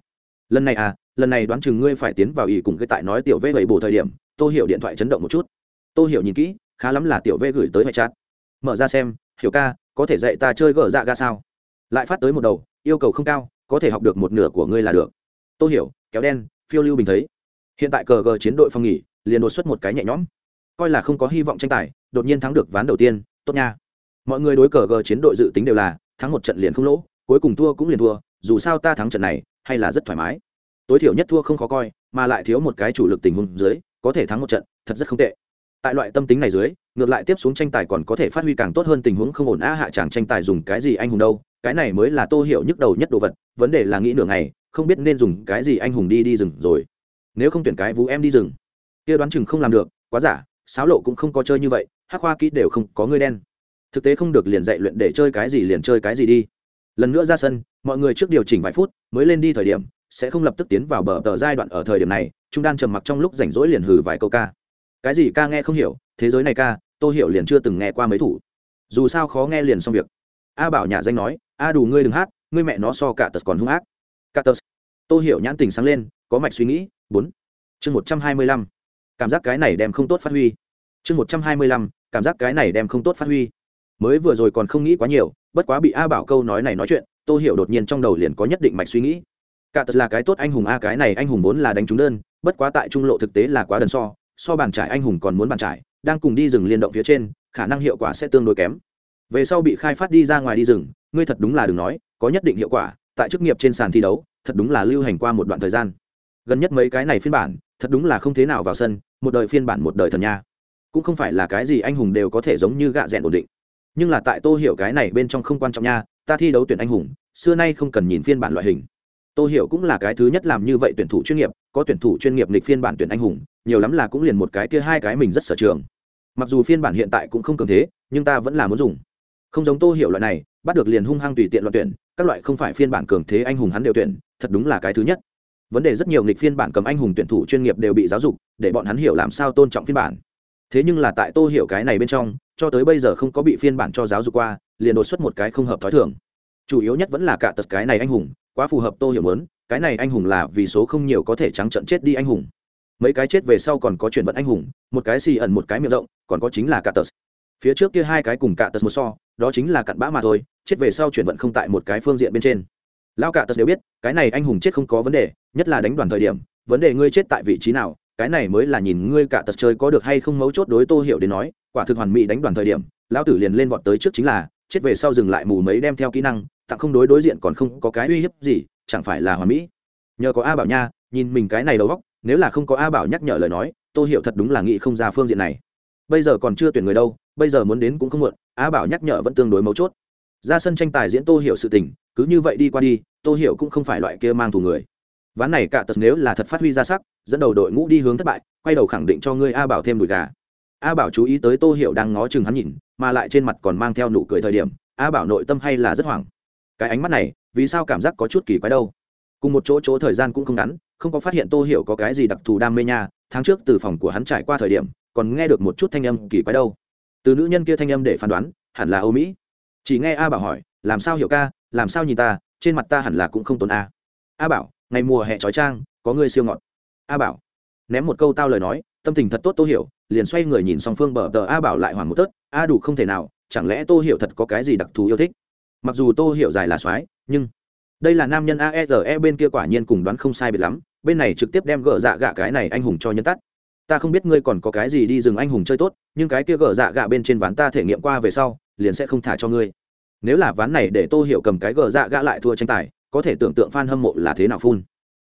Lần này à lần này đoán chừng ngươi phải tiến vào ỷ cùng cái tại nói tiểu v gầy bổ thời điểm, tô hiểu điện thoại chấn động một chút. Tô hiểu nhìn kỹ, khá lắm là tiểu v gửi tới mẹ chat. Mở ra xem, hiểu ca có thể dạy ta chơi gỡ dạ ga sao? Lại phát tới một đầu, yêu cầu không cao, có thể học được một nửa của ngươi là được. Tôi hiểu, kéo đen, phiêu lưu bình thấy. Hiện tại cờ gờ chiến đội phong nghỉ, liền đột xuất một cái nhẹ nhõm. Coi là không có hy vọng tranh tài, đột nhiên thắng được ván đầu tiên, tốt nha. Mọi người đối cờ gờ chiến đội dự tính đều là, thắng một trận liền không lỗ, cuối cùng thua cũng liền thua, dù sao ta thắng trận này, hay là rất thoải mái. Tối thiểu nhất thua không khó coi, mà lại thiếu một cái chủ lực tình huống dưới, có thể thắng một trận, thật rất không tệ tại loại tâm tính này dưới, ngược lại tiếp xuống tranh tài còn có thể phát huy càng tốt hơn tình huống không ổn á hạ chàng tranh tài dùng cái gì anh hùng đâu, cái này mới là tô hiểu nhức đầu nhất đồ vật, vấn đề là nghĩ nửa ngày, không biết nên dùng cái gì anh hùng đi đi rừng rồi. Nếu không tuyển cái vũ em đi rừng, kia đoán chừng không làm được, quá giả sáo lộ cũng không có chơi như vậy, hắc hoa kỹ đều không có người đen. Thực tế không được liền dạy luyện để chơi cái gì liền chơi cái gì đi. Lần nữa ra sân, mọi người trước điều chỉnh vài phút, mới lên đi thời điểm, sẽ không lập tức tiến vào bờ tờ giai đoạn ở thời điểm này, trung đan trầm mặc trong lúc rảnh rỗi liền hừ vài câu ca cái gì ca nghe không hiểu, thế giới này ca tôi hiểu liền chưa từng nghe qua mấy thủ. Dù sao khó nghe liền xong việc. A bảo nhà danh nói, a đủ ngươi đừng hát, ngươi mẹ nó so cả tật còn hung ác. Cả tật. Tôi hiểu nhãn tình sáng lên, có mạch suy nghĩ, bốn. Chương một trăm hai mươi lăm. Cảm giác cái này đem không tốt phát huy. Chương một trăm hai mươi lăm, cảm giác cái này đem không tốt phát huy. Mới vừa rồi còn không nghĩ quá nhiều, bất quá bị a bảo câu nói này nói chuyện tôi hiểu đột nhiên trong đầu liền có nhất định mạch suy nghĩ. Cả tật là cái tốt anh hùng a, cái này anh hùng vốn là đánh trúng đơn, bất quá tại trung lộ thực tế là quá đần so so bàn trải anh hùng còn muốn bàn trải, đang cùng đi rừng liên động phía trên, khả năng hiệu quả sẽ tương đối kém. Về sau bị khai phát đi ra ngoài đi rừng, ngươi thật đúng là đừng nói, có nhất định hiệu quả, tại chức nghiệp trên sàn thi đấu, thật đúng là lưu hành qua một đoạn thời gian. Gần nhất mấy cái này phiên bản, thật đúng là không thế nào vào sân, một đời phiên bản một đời thần nha. Cũng không phải là cái gì anh hùng đều có thể giống như gạ rẽn ổn định. Nhưng là tại tô hiểu cái này bên trong không quan trọng nha, ta thi đấu tuyển anh hùng, xưa nay không cần nhìn phiên bản loại hình tô hiểu cũng là cái thứ nhất làm như vậy tuyển thủ chuyên nghiệp, có tuyển thủ chuyên nghiệp nghịch phiên bản tuyển anh hùng, nhiều lắm là cũng liền một cái kia hai cái mình rất sở trường. Mặc dù phiên bản hiện tại cũng không cường thế, nhưng ta vẫn là muốn dùng. Không giống tô hiểu loại này, bắt được liền hung hăng tùy tiện loạn tuyển, các loại không phải phiên bản cường thế anh hùng hắn đều tuyển, thật đúng là cái thứ nhất. Vấn đề rất nhiều nghịch phiên bản cầm anh hùng tuyển thủ chuyên nghiệp đều bị giáo dục, để bọn hắn hiểu làm sao tôn trọng phiên bản. Thế nhưng là tại tô hiểu cái này bên trong, cho tới bây giờ không có bị phiên bản cho giáo dục qua, liền đột xuất một cái không hợp thói thường. Chủ yếu nhất vẫn là cả tật cái này anh hùng quá phù hợp tô hiểu mớn cái này anh hùng là vì số không nhiều có thể trắng trận chết đi anh hùng. Mấy cái chết về sau còn có chuyển vận anh hùng, một cái xì ẩn một cái miệng rộng, còn có chính là cả tờ phía trước kia hai cái cùng cả tờ một so, đó chính là cặn bã mà thôi, chết về sau chuyển vận không tại một cái phương diện bên trên. Lao cả tờ đều biết, cái này anh hùng chết không có vấn đề, nhất là đánh đoàn thời điểm, vấn đề ngươi chết tại vị trí nào, cái này mới là nhìn ngươi cả tật chơi có được hay không mấu chốt đối tô hiểu đến nói, quả thực hoàn mỹ đánh đoàn thời điểm, lão tử liền lên vọt tới trước chính là, chết về sau dừng lại mù mấy đem theo kỹ năng tặng không đối đối diện còn không có cái uy hiếp gì, chẳng phải là hoàn mỹ. Nhờ có a bảo nha, nhìn mình cái này đầu góc nếu là không có a bảo nhắc nhở lời nói, tôi hiểu thật đúng là nghĩ không ra phương diện này. Bây giờ còn chưa tuyển người đâu, bây giờ muốn đến cũng không muộn, a bảo nhắc nhở vẫn tương đối mấu chốt. Ra sân tranh tài diễn tô hiểu sự tình, cứ như vậy đi qua đi tô hiểu cũng không phải loại kia mang thù người. Ván này cả tật nếu là thật phát huy ra sắc, dẫn đầu đội ngũ đi hướng thất bại, quay đầu khẳng định cho ngươi a bảo thêm đùi gà. A bảo chú ý tới tô hiểu đang ngó chừng hắn nhìn, mà lại trên mặt còn mang theo nụ cười thời điểm, a bảo nội tâm hay là rất hoảng cái ánh mắt này, vì sao cảm giác có chút kỳ quái đâu? Cùng một chỗ chỗ thời gian cũng không ngắn, không có phát hiện tô hiểu có cái gì đặc thù đam mê nha. Tháng trước từ phòng của hắn trải qua thời điểm, còn nghe được một chút thanh âm kỳ quái đâu. Từ nữ nhân kia thanh âm để phán đoán, hẳn là âu mỹ. Chỉ nghe a bảo hỏi, làm sao hiểu ca? Làm sao nhìn ta? Trên mặt ta hẳn là cũng không tốn a. A bảo, ngày mùa hè trói trang, có người siêu ngọt. A bảo, ném một câu tao lời nói, tâm tình thật tốt tô hiểu, liền xoay người nhìn song phương bờ tờ a bảo lại hoảng một tớt, a đủ không thể nào, chẳng lẽ tô hiểu thật có cái gì đặc thù yêu thích? Mặc dù tô hiểu dài là soái, nhưng đây là nam nhân aere e bên kia quả nhiên cùng đoán không sai biệt lắm, bên này trực tiếp đem gỡ dạ gạ cái này anh hùng cho nhân tắt. Ta không biết ngươi còn có cái gì đi rừng anh hùng chơi tốt, nhưng cái kia gỡ dạ gạ bên trên ván ta thể nghiệm qua về sau, liền sẽ không thả cho ngươi. Nếu là ván này để tô hiểu cầm cái gỡ dạ gạ lại thua tranh tài, có thể tưởng tượng f a n hâm mộ là thế nào phun.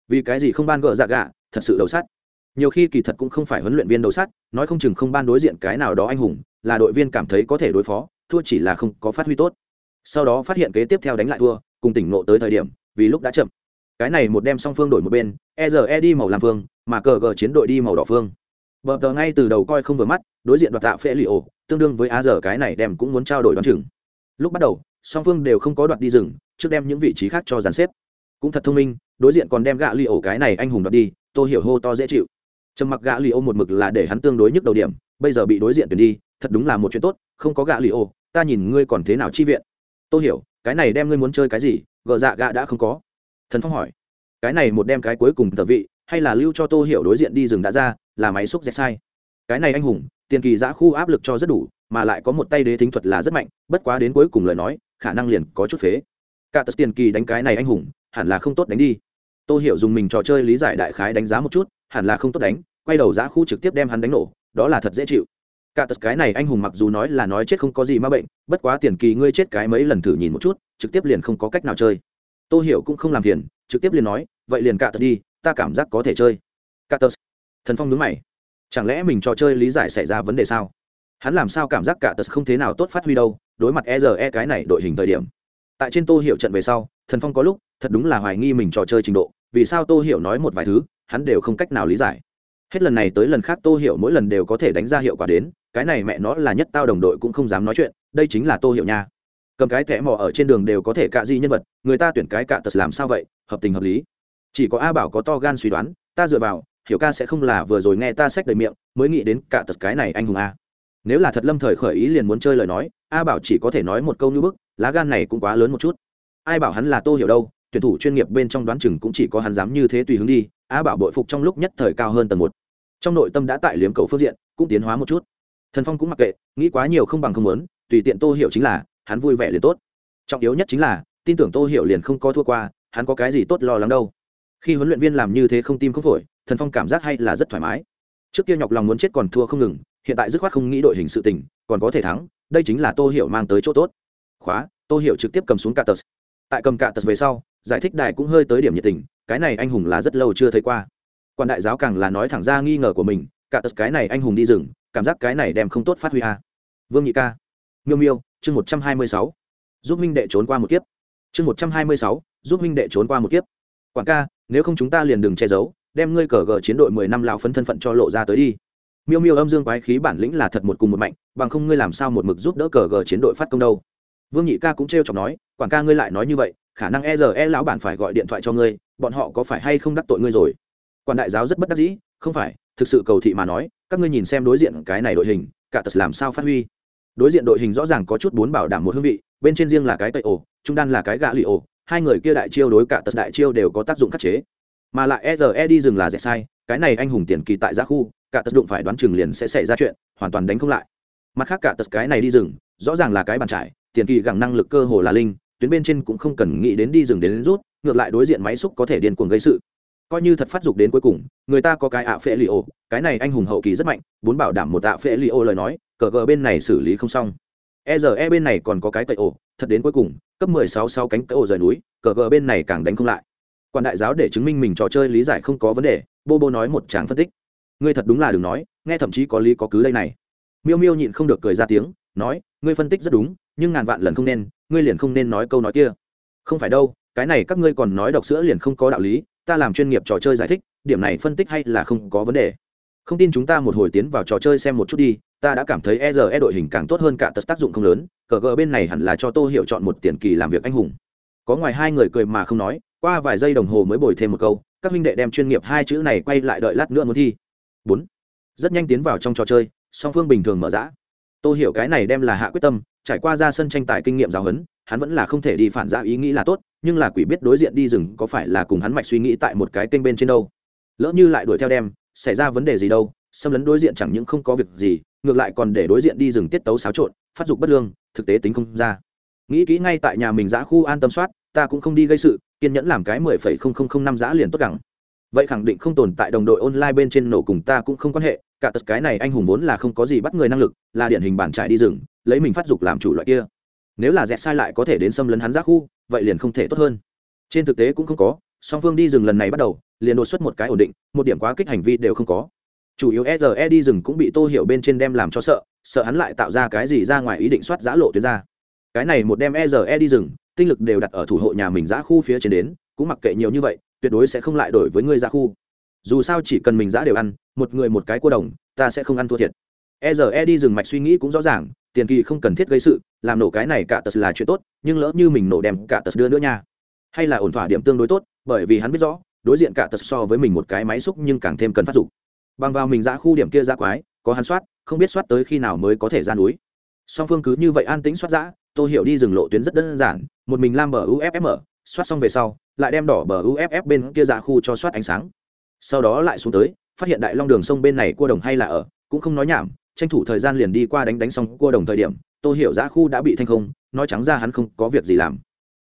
Vì cái gì không ban gỡ dạ gạ, thật sự đầu sắt. Nhiều khi kỳ thật cũng không phải huấn luyện viên đầu sắt, nói không chừng không ban đối diện cái nào đó anh hùng, là đội viên cảm thấy có thể đối phó, thua chỉ là không có phát huy tốt sau đó phát hiện kế tiếp theo đánh lại thua, cùng tỉnh nộ tới thời điểm, vì lúc đã chậm. Cái này một đem song phương đổi một bên e r e đi màu làm phương, mà cờ gờ chiến đội đi màu đỏ phương. Bờ tờ ngay từ đầu coi không vừa mắt, đối diện đoạt tạ phễ li ổ, tương đương với a giờ cái này đem cũng muốn trao đổi đoán chừng. Lúc bắt đầu, song phương đều không có đoạt đi rừng, trước đem những vị trí khác cho dàn xếp. Cũng thật thông minh, đối diện còn đem gạ li ổ cái này anh hùng đoạt đi tôi hiểu hô to dễ chịu. Trầm mặc gạ li ổ một mực là để hắn tương đối nhức đầu điểm, bây giờ bị đối diện tuyển đi, thật đúng là một chuyện tốt, không có gạ li ổ, ta nhìn ngươi còn thế nào chi viện tôi hiểu, cái này đem ngươi muốn chơi cái gì gợ dạ gạ đã không có. Thần phong hỏi, cái này một đem cái cuối cùng tờ vị, hay là lưu cho tô hiểu đối diện đi rừng đã ra, là máy xúc dẹt sai. Cái này anh hùng, tiền kỳ giã khu áp lực cho rất đủ, mà lại có một tay đế tính thuật là rất mạnh, bất quá đến cuối cùng lời nói, khả năng liền có chút phế. Cả tật tiền kỳ đánh cái này anh hùng, hẳn là không tốt đánh đi. Tô hiểu dùng mình trò chơi lý giải đại khái đánh giá một chút, hẳn là không tốt đánh, quay đầu giã khu trực tiếp đem hắn đánh nổ, đó là thật dễ chịu cả tật cái này anh hùng mặc dù nói là nói chết không có gì ma bệnh, bất quá tiền kỳ ngươi chết cái mấy lần thử nhìn một chút, trực tiếp liền không có cách nào chơi. Tô hiểu cũng không làm phiền, trực tiếp liền nói, vậy liền cả tật đi, ta cảm giác có thể chơi. Cả tật thần phong nhướng mày. Chẳng lẽ mình trò chơi lý giải xảy ra vấn đề sao? Hắn làm sao cảm giác cả tật không thế nào tốt phát huy đâu, đối mặt e r e cái này đội hình thời điểm. Tại trên tô hiểu trận về sau, thần phong có lúc thật đúng là hoài nghi mình trò chơi trình độ, vì sao tô hiểu nói một vài thứ, hắn đều không cách nào lý giải hết lần này tới lần khác tô hiểu mỗi lần đều có thể đánh ra hiệu quả đến, cái này mẹ nó là nhất tao đồng đội cũng không dám nói chuyện, đây chính là tô hiểu nha. Cầm cái thẻ mò ở trên đường đều có thể cạ di nhân vật, người ta tuyển cái cạ tật làm sao vậy, hợp tình hợp lý. Chỉ có a bảo có to gan suy đoán, ta dựa vào, hiểu ca sẽ không là vừa rồi nghe ta sách đầy miệng, mới nghĩ đến cạ tật cái này anh hùng a. Nếu là thật lâm thời khởi ý liền muốn chơi lời nói, a bảo chỉ có thể nói một câu như bức, lá gan này cũng quá lớn một chút. Ai bảo hắn là tô hiểu đâu tuyển thủ chuyên nghiệp bên trong đoán chừng cũng chỉ có hắn dám như thế tùy hướng đi, a bảo bội phục trong lúc nhất thời cao hơn tầng một. Trong nội tâm đã tại liếm cầu phương diện, cũng tiến hóa một chút. Thần phong cũng mặc kệ, nghĩ quá nhiều không bằng không muốn, tùy tiện tô hiểu chính là, hắn vui vẻ liền tốt. Trọng yếu nhất chính là, tin tưởng tô hiểu liền không có thua qua, hắn có cái gì tốt lo lắng đâu. Khi huấn luyện viên làm như thế không tim không phổi, thần phong cảm giác hay là rất thoải mái. Trước kia nhọc lòng muốn chết còn thua không ngừng, hiện tại dứt khoát không nghĩ đội hình sự tình, còn có thể thắng, đây chính là tô hiểu mang tới chỗ tốt. Khóa, tô hiểu trực tiếp cầm xuống cả tờ tại cầm cả tờ về sau giải thích đài cũng hơi tới điểm nhiệt tình, cái này anh hùng là rất lâu chưa thấy qua. Quan đại giáo càng là nói thẳng ra nghi ngờ của mình, cả tật cái này anh hùng đi rừng, cảm giác cái này đem không tốt phát huy a. Vương nhị ca. Miêu miêu, chương một trăm hai mươi sáu. Giúp minh đệ trốn qua một kiếp. Chương một trăm hai mươi sáu, giúp minh đệ trốn qua một kiếp. Quảng ca, nếu không chúng ta liền đừng che giấu, đem ngươi cờ gờ chiến đội mười năm lao phấn thân phận cho lộ ra tới đi. Miêu miêu âm dương quái khí bản lĩnh là thật một cùng một mạnh, bằng không ngươi làm sao một mực giúp đỡ cờ gờ chiến đội phát công đâu. Vương nhị ca cũng t r chọc nói quảng ca ngươi lại nói như vậy khả năng e giờ e lão bản phải gọi điện thoại cho ngươi, bọn họ có phải hay không đắc tội ngươi rồi? Quan đại giáo rất bất đắc dĩ, không phải, thực sự cầu thị mà nói, các ngươi nhìn xem đối diện cái này đội hình, cả tật làm sao phát huy? Đối diện đội hình rõ ràng có chút bốn bảo đảm một hương vị, bên trên riêng là cái tây ổ, trung đan là cái gạ lì ổ, hai người kia đại chiêu đối cả tật đại chiêu đều có tác dụng khắc chế. Mà lại e e đi rừng là dẹp sai, cái này anh hùng tiền kỳ tại giá khu, cả tật đụng phải đoán chừng liền sẽ xảy ra chuyện, hoàn toàn đánh không lại. Mặt khác cả tật cái này đi rừng, rõ ràng là cái bàn trải, tiền kỳ gẳng năng lực cơ hồ là linh tuyến bên trên cũng không cần nghĩ đến đi rừng đến, đến rút ngược lại đối diện máy xúc có thể điên cuồng gây sự. Coi như thật phát dục đến cuối cùng người ta có cái ạ phệ li ô cái này anh hùng hậu kỳ rất mạnh muốn bảo đảm một ạ phệ li ô lời nói cờ gờ bên này xử lý không xong. E r e bên này còn có cái cậy ổ thật đến cuối cùng cấp mười sáu sau cánh cậy ổ rời núi cờ gờ bên này càng đánh không lại. Quan đại giáo để chứng minh mình trò chơi lý giải không có vấn đề bô bô nói một tràng phân tích. Ngươi thật đúng là đừng nói nghe thậm chí có lý có cứ đây này. Miêu miêu nhịn không được cười ra tiếng nói ngươi phân tích rất đúng nhưng ngàn vạn lần không nên ngươi liền không nên nói câu nói kia. Không phải đâu, cái này các ngươi còn nói đọc sữa liền không có đạo lý, ta làm chuyên nghiệp trò chơi giải thích, điểm này phân tích hay là không có vấn đề. Không tin chúng ta một hồi tiến vào trò chơi xem một chút đi, ta đã cảm thấy e r e đội hình càng tốt hơn cả tật tác dụng không lớn cờ gờ bên này hẳn là cho tô hiểu chọn một tiền kỳ làm việc anh hùng. Có ngoài hai người cười mà không nói, qua vài giây đồng hồ mới bồi thêm một câu, các huynh đệ đem chuyên nghiệp hai chữ này quay lại đợi lát nữa muốn thi. Bốn. Rất nhanh tiến vào trong trò chơi, song phương bình thường mở rã Tôi hiểu cái này đem là hạ quyết tâm trải qua ra sân tranh tài kinh nghiệm giáo huấn, hắn vẫn là không thể đi phản ra ý nghĩ là tốt, nhưng là quỷ biết đối diện đi rừng có phải là cùng hắn mạch suy nghĩ tại một cái kênh bên trên đâu. Lỡ như lại đuổi theo đem, xảy ra vấn đề gì đâu, xâm lấn đối diện chẳng những không có việc gì, ngược lại còn để đối diện đi rừng tiết tấu xáo trộn, phát dục bất lương, thực tế tính không ra. Nghĩ kỹ ngay tại nhà mình giã khu an tâm soát, ta cũng không đi gây sự, kiên nhẫn làm cái mười phẩy không không không năm giã liền tốt gẳng vậy khẳng định không tồn tại đồng đội online bên trên nổ cùng ta cũng không quan hệ cả tật cái này anh hùng vốn là không có gì bắt người năng lực là điển hình bản trải đi rừng lấy mình phát dục làm chủ loại kia. Nếu là dẹt sai lại có thể đến xâm lấn hắn ra khu vậy liền không thể tốt hơn. Trên thực tế cũng không có song phương đi rừng lần này bắt đầu liền đột xuất một cái ổn định một điểm quá kích hành vi đều không có. Chủ yếu SRE e đi rừng cũng bị Tô Hiểu bên trên đem làm cho sợ, sợ hắn lại tạo ra cái gì ra ngoài ý định soát giã lộ tuyến ra. Cái này một đem SRE e đi rừng, tinh lực đều đặt ở thủ hộ nhà mình giã khu phía trên đến, cũng mặc kệ nhiều như vậy, tuyệt đối sẽ không lại đổi với ngươi ra khu. Dù sao chỉ cần mình giã đều ăn, một người một cái cua đồng, ta sẽ không ăn thua thiệt. E giờ e đi dừng mạch suy nghĩ cũng rõ ràng, tiền kỳ không cần thiết gây sự, làm nổ cái này cả tật là chuyện tốt, nhưng lỡ như mình nổ đem cả tật đưa nữa nha. Hay là ổn thỏa điểm tương đối tốt, bởi vì hắn biết rõ, đối diện cả tật so với mình một cái máy xúc nhưng càng thêm cần phát dụng bằng vào mình giã khu điểm kia ra quái, có hắn soát, không biết soát tới khi nào mới có thể ra núi. Song phương cứ như vậy an tĩnh soát giã tôi hiểu đi rừng lộ tuyến rất đơn giản, một mình lam bờ uffm soát xong về sau, lại đem đỏ bờ uff bên kia ra khu cho soát ánh sáng. Sau đó lại xuống tới, phát hiện đại long đường sông bên này cua đồng hay là ở, cũng không nói nhảm, tranh thủ thời gian liền đi qua đánh đánh xong cua đồng thời điểm tôi hiểu ra khu đã bị thanh không, nói trắng ra hắn không có việc gì làm.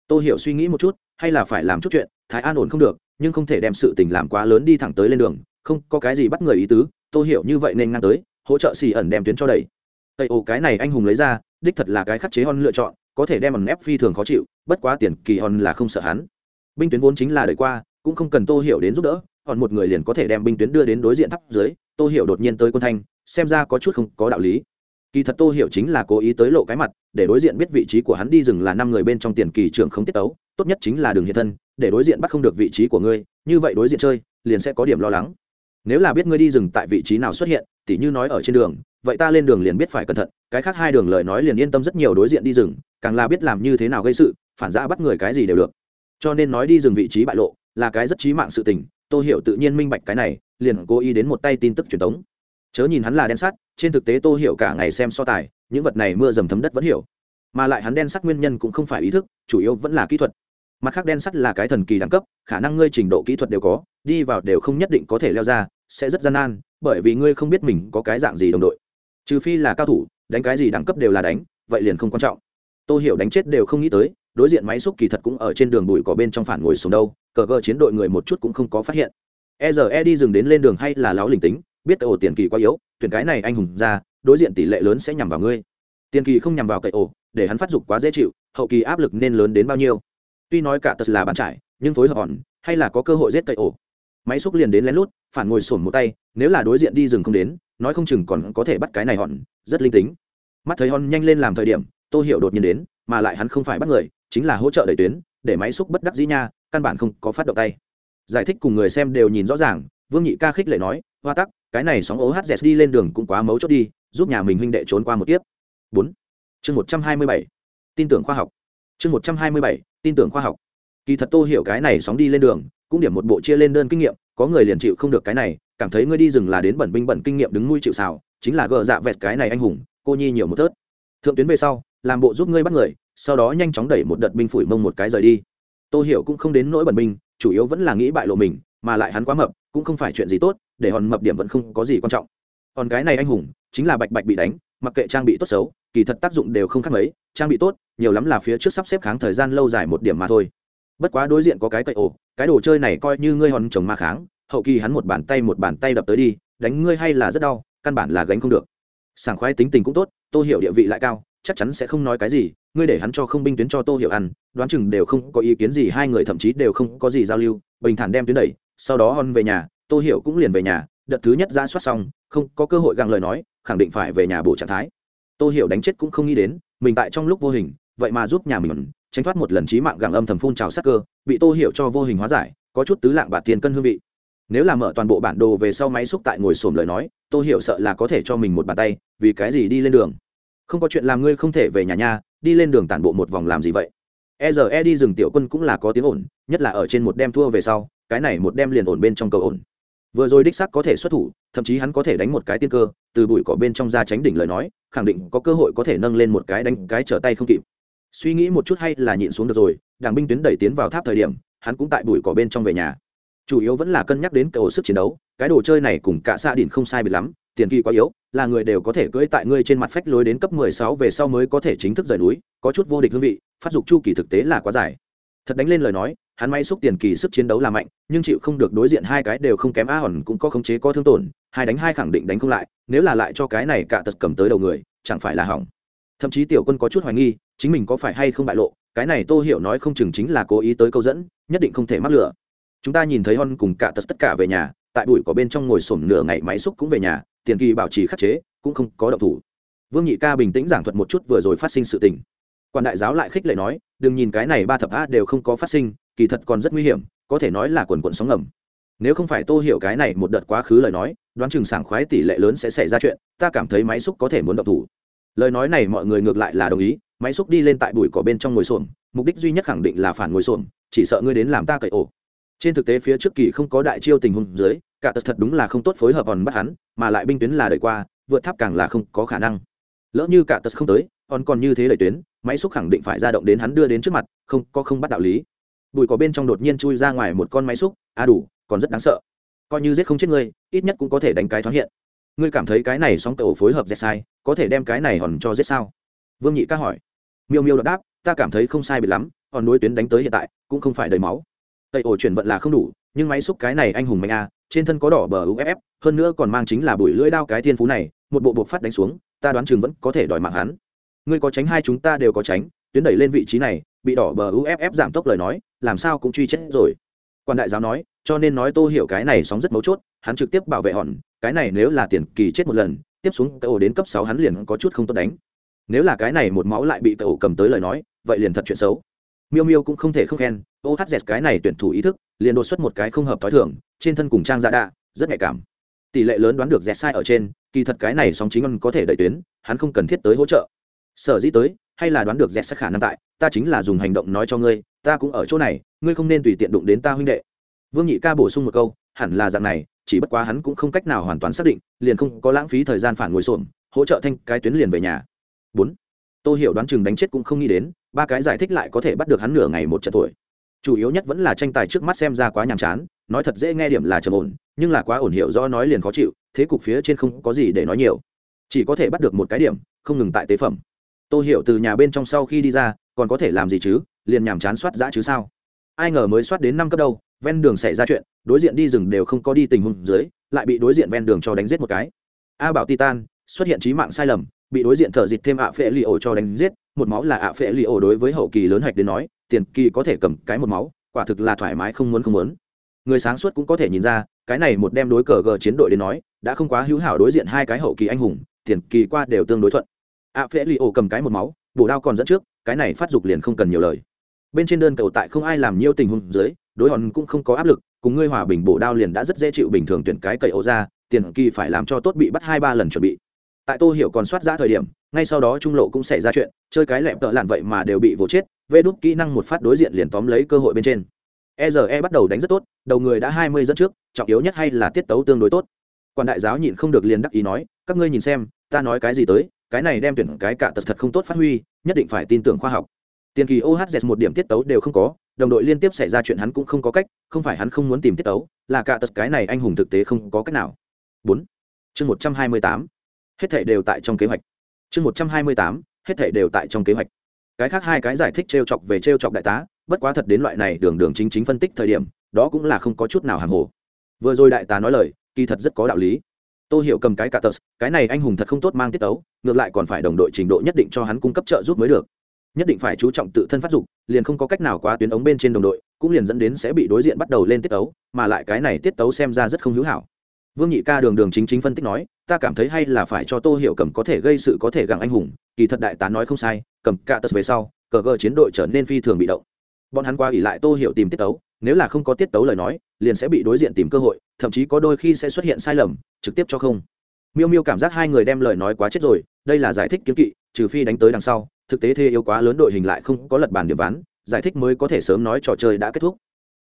Tôi hiểu suy nghĩ một chút, hay là phải làm chút chuyện, thái an ổn không được, nhưng không thể đem sự tình làm quá lớn đi thẳng tới lên đường, không có cái gì bắt người ý tứ tôi hiểu như vậy nên ngang tới, hỗ trợ xì ẩn đem tuyến cho đầy tây ô cái này anh hùng lấy ra, đích thật là cái khắc chế hon lựa chọn có thể đem ẩn ép phi thường khó chịu, bất quá tiền kỳ hòn là không sợ hắn. Binh tuyến vốn chính là đợi qua, cũng không cần tô hiểu đến giúp đỡ, hòn một người liền có thể đem binh tuyến đưa đến đối diện thấp dưới, tô hiểu đột nhiên tới quân thanh, xem ra có chút không có đạo lý. Kỳ thật tô hiểu chính là cố ý tới lộ cái mặt, để đối diện biết vị trí của hắn đi rừng là năm người bên trong tiền kỳ trưởng không tiết tấu, tốt nhất chính là đường hiện thân, để đối diện bắt không được vị trí của ngươi, như vậy đối diện chơi, liền sẽ có điểm lo lắng. Nếu là biết ngươi đi rừng tại vị trí nào xuất hiện, tỉ như nói ở trên đường, vậy ta lên đường liền biết phải cẩn thận, cái khác hai đường lời nói liền yên tâm rất nhiều đối diện đi rừng càng là biết làm như thế nào gây sự, phản giã bắt người cái gì đều được. Cho nên nói đi dừng vị trí bại lộ, là cái rất trí mạng sự tình, tô hiểu tự nhiên minh bạch cái này, liền cố ý đến một tay tin tức truyền tống. Chớ nhìn hắn là đen sắt, trên thực tế tô hiểu cả ngày xem so tài, những vật này mưa dầm thấm đất vẫn hiểu. Mà lại hắn đen sắt nguyên nhân cũng không phải ý thức, chủ yếu vẫn là kỹ thuật. Mặt khác đen sắt là cái thần kỳ đẳng cấp, khả năng ngươi trình độ kỹ thuật đều có, đi vào đều không nhất định có thể leo ra, sẽ rất gian nan, bởi vì ngươi không biết mình có cái dạng gì đồng đội. Trừ phi là cao thủ, đánh cái gì đẳng cấp đều là đánh, vậy liền không quan trọng. Tôi hiểu đánh chết đều không nghĩ tới, đối diện máy xúc kỳ thật cũng ở trên đường bụi cỏ bên trong phản ngồi xuống đâu, cờ gờ chiến đội người một chút cũng không có phát hiện. E giờ e đi dừng đến lên đường hay là láo linh tính, biết ổ tiền kỳ quá yếu, tuyển cái này anh hùng ra, đối diện tỷ lệ lớn sẽ nhằm vào ngươi. Tiền kỳ không nhằm vào cậy ổ để hắn phát dục quá dễ chịu, hậu kỳ áp lực nên lớn đến bao nhiêu. Tuy nói cả tật là bàn trải, nhưng phối hợp hòn, hay là có cơ hội giết cậy ổ máy xúc liền đến lén lút, phản ngồi sổn một tay, nếu là đối diện đi rừng không đến, nói không chừng còn có thể bắt cái này hòn, rất linh tính. Mắt thấy hòn nhanh lên làm thời điểm tô hiểu đột nhiên đến, mà lại hắn không phải bắt người, chính là hỗ trợ đẩy tuyến, để máy xúc bất đắc dĩ nha, căn bản không có phát động tay. Giải thích cùng người xem đều nhìn rõ ràng, vương nhị ca khích lệ nói, hoa tắc, cái này sóng ố đi lên đường cũng quá mấu chốt đi, giúp nhà mình huynh đệ trốn qua một tiếp bốn. Chương một trăm hai mươi bảy. Tin tưởng khoa học. Chương một trăm hai mươi bảy, tin tưởng khoa học. Kỳ thật tô hiểu cái này sóng đi lên đường, cũng điểm một bộ chia lên đơn kinh nghiệm, có người liền chịu không được cái này, cảm thấy ngươi đi rừng là đến bẩn binh bẩn kinh nghiệm đứng nuôi chịu xào chính là gờ dạ vẹt cái này anh hùng, cô nhi nhiều một thớt. Thượng tuyến về sau làm bộ giúp ngươi bắt người, sau đó nhanh chóng đẩy một đợt binh phủi mông một cái rời đi. Tôi hiểu cũng không đến nỗi bẩn binh, chủ yếu vẫn là nghĩ bại lộ mình, mà lại hắn quá mập, cũng không phải chuyện gì tốt, để hòn mập điểm vẫn không có gì quan trọng. Còn cái này anh hùng, chính là bạch bạch bị đánh, mặc kệ trang bị tốt xấu, kỳ thật tác dụng đều không khác mấy, trang bị tốt, nhiều lắm là phía trước sắp xếp kháng thời gian lâu dài một điểm mà thôi. Bất quá đối diện có cái cậy ổ cái đồ chơi này coi như ngươi hòn chồng ma kháng, hậu kỳ hắn một bàn tay một bàn tay đập tới đi, đánh ngươi hay là rất đau, căn bản là gánh không được. Sảng khoái tính tình cũng tốt tôi hiểu địa vị lại cao chắc chắn sẽ không nói cái gì, ngươi để hắn cho không binh tuyến cho tô hiểu ăn đoán chừng đều không có ý kiến gì, hai người thậm chí đều không có gì giao lưu, bình thản đem tuyến đẩy, sau đó hon về nhà, tô hiểu cũng liền về nhà, đợt thứ nhất ra soát xong, không có cơ hội gặng lời nói, khẳng định phải về nhà bổ trạng thái. Tô hiểu đánh chết cũng không nghĩ đến, mình tại trong lúc vô hình, vậy mà giúp nhà mình tránh thoát một lần trí mạng gặng âm thầm phun trào sắc cơ, bị tô hiểu cho vô hình hóa giải, có chút tứ lạng bạc tiền cân hương vị. Nếu là mở toàn bộ bản đồ về sau máy xúc tại ngồi sổm lời nói, tô hiểu sợ là có thể cho mình một bàn tay, vì cái gì đi lên đường? Không có chuyện làm ngươi không thể về nhà nha, đi lên đường tản bộ một vòng làm gì vậy? E giờ e đi rừng tiểu quân cũng là có tiếng ổn nhất là ở trên một đem thua về sau, cái này một đem liền ổn bên trong cầu ổn. Vừa rồi đích sắc có thể xuất thủ, thậm chí hắn có thể đánh một cái tiên cơ, từ bụi cỏ bên trong ra tránh đỉnh lời nói, khẳng định có cơ hội có thể nâng lên một cái đánh cái trở tay không kịp. Suy nghĩ một chút hay là nhịn xuống được rồi, đảng binh tuyến đẩy tiến vào tháp thời điểm, hắn cũng tại bụi cỏ bên trong về nhà. Chủ yếu vẫn là cân nhắc đến cầu sức chiến đấu, cái đồ chơi này cùng cả xa đỉnh không sai biệt lắm tiền kỳ quá yếu, là người đều có thể cưỡi tại ngươi trên mặt phách lối đến cấp 16 về sau mới có thể chính thức rời núi, có chút vô địch hương vị, phát dục chu kỳ thực tế là quá dài. Thật đánh lên lời nói, hắn may xúc tiền kỳ sức chiến đấu là mạnh, nhưng chịu không được đối diện hai cái đều không kém a hòn cũng có khống chế có thương tổn, hai đánh hai khẳng định đánh không lại, nếu là lại cho cái này cả tật cầm tới đầu người, chẳng phải là hỏng. Thậm chí tiểu quân có chút hoài nghi, chính mình có phải hay không bại lộ, cái này tô hiểu nói không chừng chính là cố ý tới câu dẫn, nhất định không thể mắc lửa chúng ta nhìn thấy hòn cùng cả tật tất cả về nhà, tại bụi có bên trong ngồi sổm nửa ngày máy xúc cũng về nhà tiền kỳ bảo trì khắc chế, cũng không có động thủ. Vương nhị ca bình tĩnh giảng thuật một chút vừa rồi phát sinh sự tình. Quan đại giáo lại khích lệ nói, đừng nhìn cái này ba thập a đều không có phát sinh, kỳ thật còn rất nguy hiểm, có thể nói là quần quần sóng ngầm. Nếu không phải tô hiểu cái này một đợt quá khứ lời nói, đoán chừng sảng khoái tỷ lệ lớn sẽ xảy ra chuyện, ta cảm thấy máy xúc có thể muốn động thủ. Lời nói này mọi người ngược lại là đồng ý, máy xúc đi lên tại bụi cỏ bên trong ngồi xuồng mục đích duy nhất khẳng định là phản ngồi xuồng chỉ sợ ngươi đến làm ta cậy ổ. Trên thực tế phía trước kỳ không có đại chiêu tình huống dưới cả tật thật đúng là không tốt phối hợp còn bắt hắn, mà lại binh tuyến là đời qua, vượt tháp càng là không có khả năng. Lỡ như cả tật không tới còn còn như thế đẩy tuyến, máy xúc khẳng định phải ra động đến hắn đưa đến trước mặt, không, có không bắt đạo lý. Bụi có bên trong đột nhiên chui ra ngoài một con máy xúc à đủ, còn rất đáng sợ. Coi như giết không chết ngươi, ít nhất cũng có thể đánh cái thoáng hiện. Ngươi cảm thấy cái này sóng tổ phối hợp dẹt sai, có thể đem cái này hòn cho giết sao? Vương nhị ca hỏi. Miêu miêu đáp, ta cảm thấy không sai biệt lắm, hòn đối tuyến đánh tới hiện tại, cũng không phải đầy máu. Tây ổ chuyển vận là không đủ, nhưng máy xúc cái này anh hùng mạnh a trên thân có đỏ bờ uff hơn nữa còn mang chính là bụi lưỡi đao cái thiên phú này, một bộ buộc phát đánh xuống, ta đoán chừng vẫn có thể đòi mạng hắn. Ngươi có tránh hai chúng ta đều có tránh, tuyến đẩy lên vị trí này, bị đỏ bờ uff giảm tốc lời nói, làm sao cũng truy chết rồi. Quan đại giáo nói, cho nên nói tô hiểu cái này sóng rất mấu chốt, hắn trực tiếp bảo vệ hòn, cái này nếu là tiền kỳ chết một lần, tiếp xuống cái ổ đến cấp sáu hắn liền có chút không tốt đánh. Nếu là cái này một máu lại bị cái cầm tới lời nói, vậy liền thật chuyện xấu miêu miêu cũng không thể không khen ohz cái này tuyển thủ ý thức, liền đột xuất một cái không hợp t h ó i thưởng trên thân cùng trang gia đạ, rất nhạy cảm. Tỷ lệ lớn đoán được dẹt sai ở trên, kỳ thật cái này song chính ân có thể đẩy tuyến, hắn không cần thiết tới hỗ trợ. Sở dĩ tới, hay là đoán được dẹt sắc khả năng tại, ta chính là dùng hành động nói cho ngươi, ta cũng ở chỗ này, ngươi không nên tùy tiện đụng đến ta huynh đệ. Vương nhị ca bổ sung một câu, hẳn là dạng này, chỉ bất quá hắn cũng không cách nào hoàn toàn xác định, liền không có lãng phí thời gian phản ngồi xổm, hỗ trợ thanh cái tuyến liền về nhà. Bốn tôi hiểu đoán chừng đánh chết cũng không nghĩ đến ba cái giải thích lại có thể bắt được hắn nửa ngày một trận tuổi. Chủ yếu nhất vẫn là tranh tài trước mắt xem ra quá nhàm chán, nói thật dễ nghe điểm là trầm ổn, nhưng là quá ổn hiệu do nói liền khó chịu, thế cục phía trên không có gì để nói nhiều. Chỉ có thể bắt được một cái điểm, không ngừng tại tế phẩm. Tôi hiểu từ nhà bên trong sau khi đi ra, còn có thể làm gì chứ, liền nhàm chán soát dã chứ sao? Ai ngờ mới soát đến năm cấp đâu, ven đường xảy ra chuyện, đối diện đi rừng đều không có đi tình huống dưới, lại bị đối diện ven đường cho đánh giết một cái. A bảo titan, xuất hiện trí mạng sai lầm bị đối diện thợ dịch thêm ạ phệ li ổ cho đánh giết, một máu là ạ phệ li ổ đối với hậu kỳ lớn hạch đến nói, tiền kỳ có thể cầm cái một máu, quả thực là thoải mái không muốn không muốn. Người sáng suốt cũng có thể nhìn ra, cái này một đem đối cờ gờ chiến đội đến nói, đã không quá hữu hảo đối diện hai cái hậu kỳ anh hùng, tiền kỳ qua đều tương đối thuận. Ạ phệ li ổ cầm cái một máu, bổ đao còn dẫn trước, cái này phát dục liền không cần nhiều lời. Bên trên đơn cầu tại không ai làm nhiều tình huống dưới, đối hòn cũng không có áp lực, cùng ngươi hòa bình bổ đao liền đã rất dễ chịu bình thường tuyển cái cậy ổ ra, tiền kỳ phải làm cho tốt bị bắt hai ba lần chuẩn bị tại tô hiểu còn soát ra thời điểm, ngay sau đó trung lộ cũng xảy ra chuyện, chơi cái lẹp tợ lạn vậy mà đều bị vỗ chết, vê đúc kỹ năng một phát đối diện liền tóm lấy cơ hội bên trên. E r e bắt đầu đánh rất tốt, đầu người đã hai mươi dẫn trước, trọng yếu nhất hay là tiết tấu tương đối tốt. Quan đại giáo nhịn không được liền đắc ý nói, các ngươi nhìn xem, ta nói cái gì tới, cái này đem tuyển cái cả tật thật không tốt phát huy, nhất định phải tin tưởng khoa học. Tiền kỳ ohz một điểm tiết tấu đều không có, đồng đội liên tiếp xảy ra chuyện hắn cũng không có cách, không phải hắn không muốn tìm tiết tấu, là cả tật cái này anh hùng thực tế không có cách nào. Bốn. Chương một trăm hai mươi tám hết thể đều tại trong kế hoạch. Chương một trăm hai mươi tám, hết thể đều tại trong kế hoạch. Cái khác hai cái giải thích t r e o chọc về t r e o chọc đại tá, bất quá thật đến loại này đường đường chính chính phân tích thời điểm, đó cũng là không có chút nào hàm hồ. Vừa rồi đại tá nói lời, kỳ thật rất có đạo lý. Tôi hiểu cầm cái cả tờ cái này anh hùng thật không tốt mang tiết tấu, ngược lại còn phải đồng đội trình độ nhất định cho hắn cung cấp trợ giúp mới được. Nhất định phải chú trọng tự thân phát dục, liền không có cách nào quá tuyến ống bên trên đồng đội, cũng liền dẫn đến sẽ bị đối diện bắt đầu lên tiết tấu, mà lại cái này tiết tấu xem ra rất không hữu hảo vương nhị ca đường đường chính chính phân tích nói, ta cảm thấy hay là phải cho tô hiểu cầm có thể gây sự có thể gặng anh hùng, kỳ thật đại tá nói không sai, cầm cả tật về sau, cờ gờ chiến đội trở nên phi thường bị động. Bọn hắn qua ỉ lại tô hiểu tìm tiết tấu, nếu là không có tiết tấu lời nói, liền sẽ bị đối diện tìm cơ hội, thậm chí có đôi khi sẽ xuất hiện sai lầm, trực tiếp cho không. Miêu miêu cảm giác hai người đem lời nói quá chết rồi, đây là giải thích kiếm kỵ, trừ phi đánh tới đằng sau, thực tế thê yếu quá lớn đội hình lại không có lật bàn điểm ván, giải thích mới có thể sớm nói trò chơi đã kết thúc.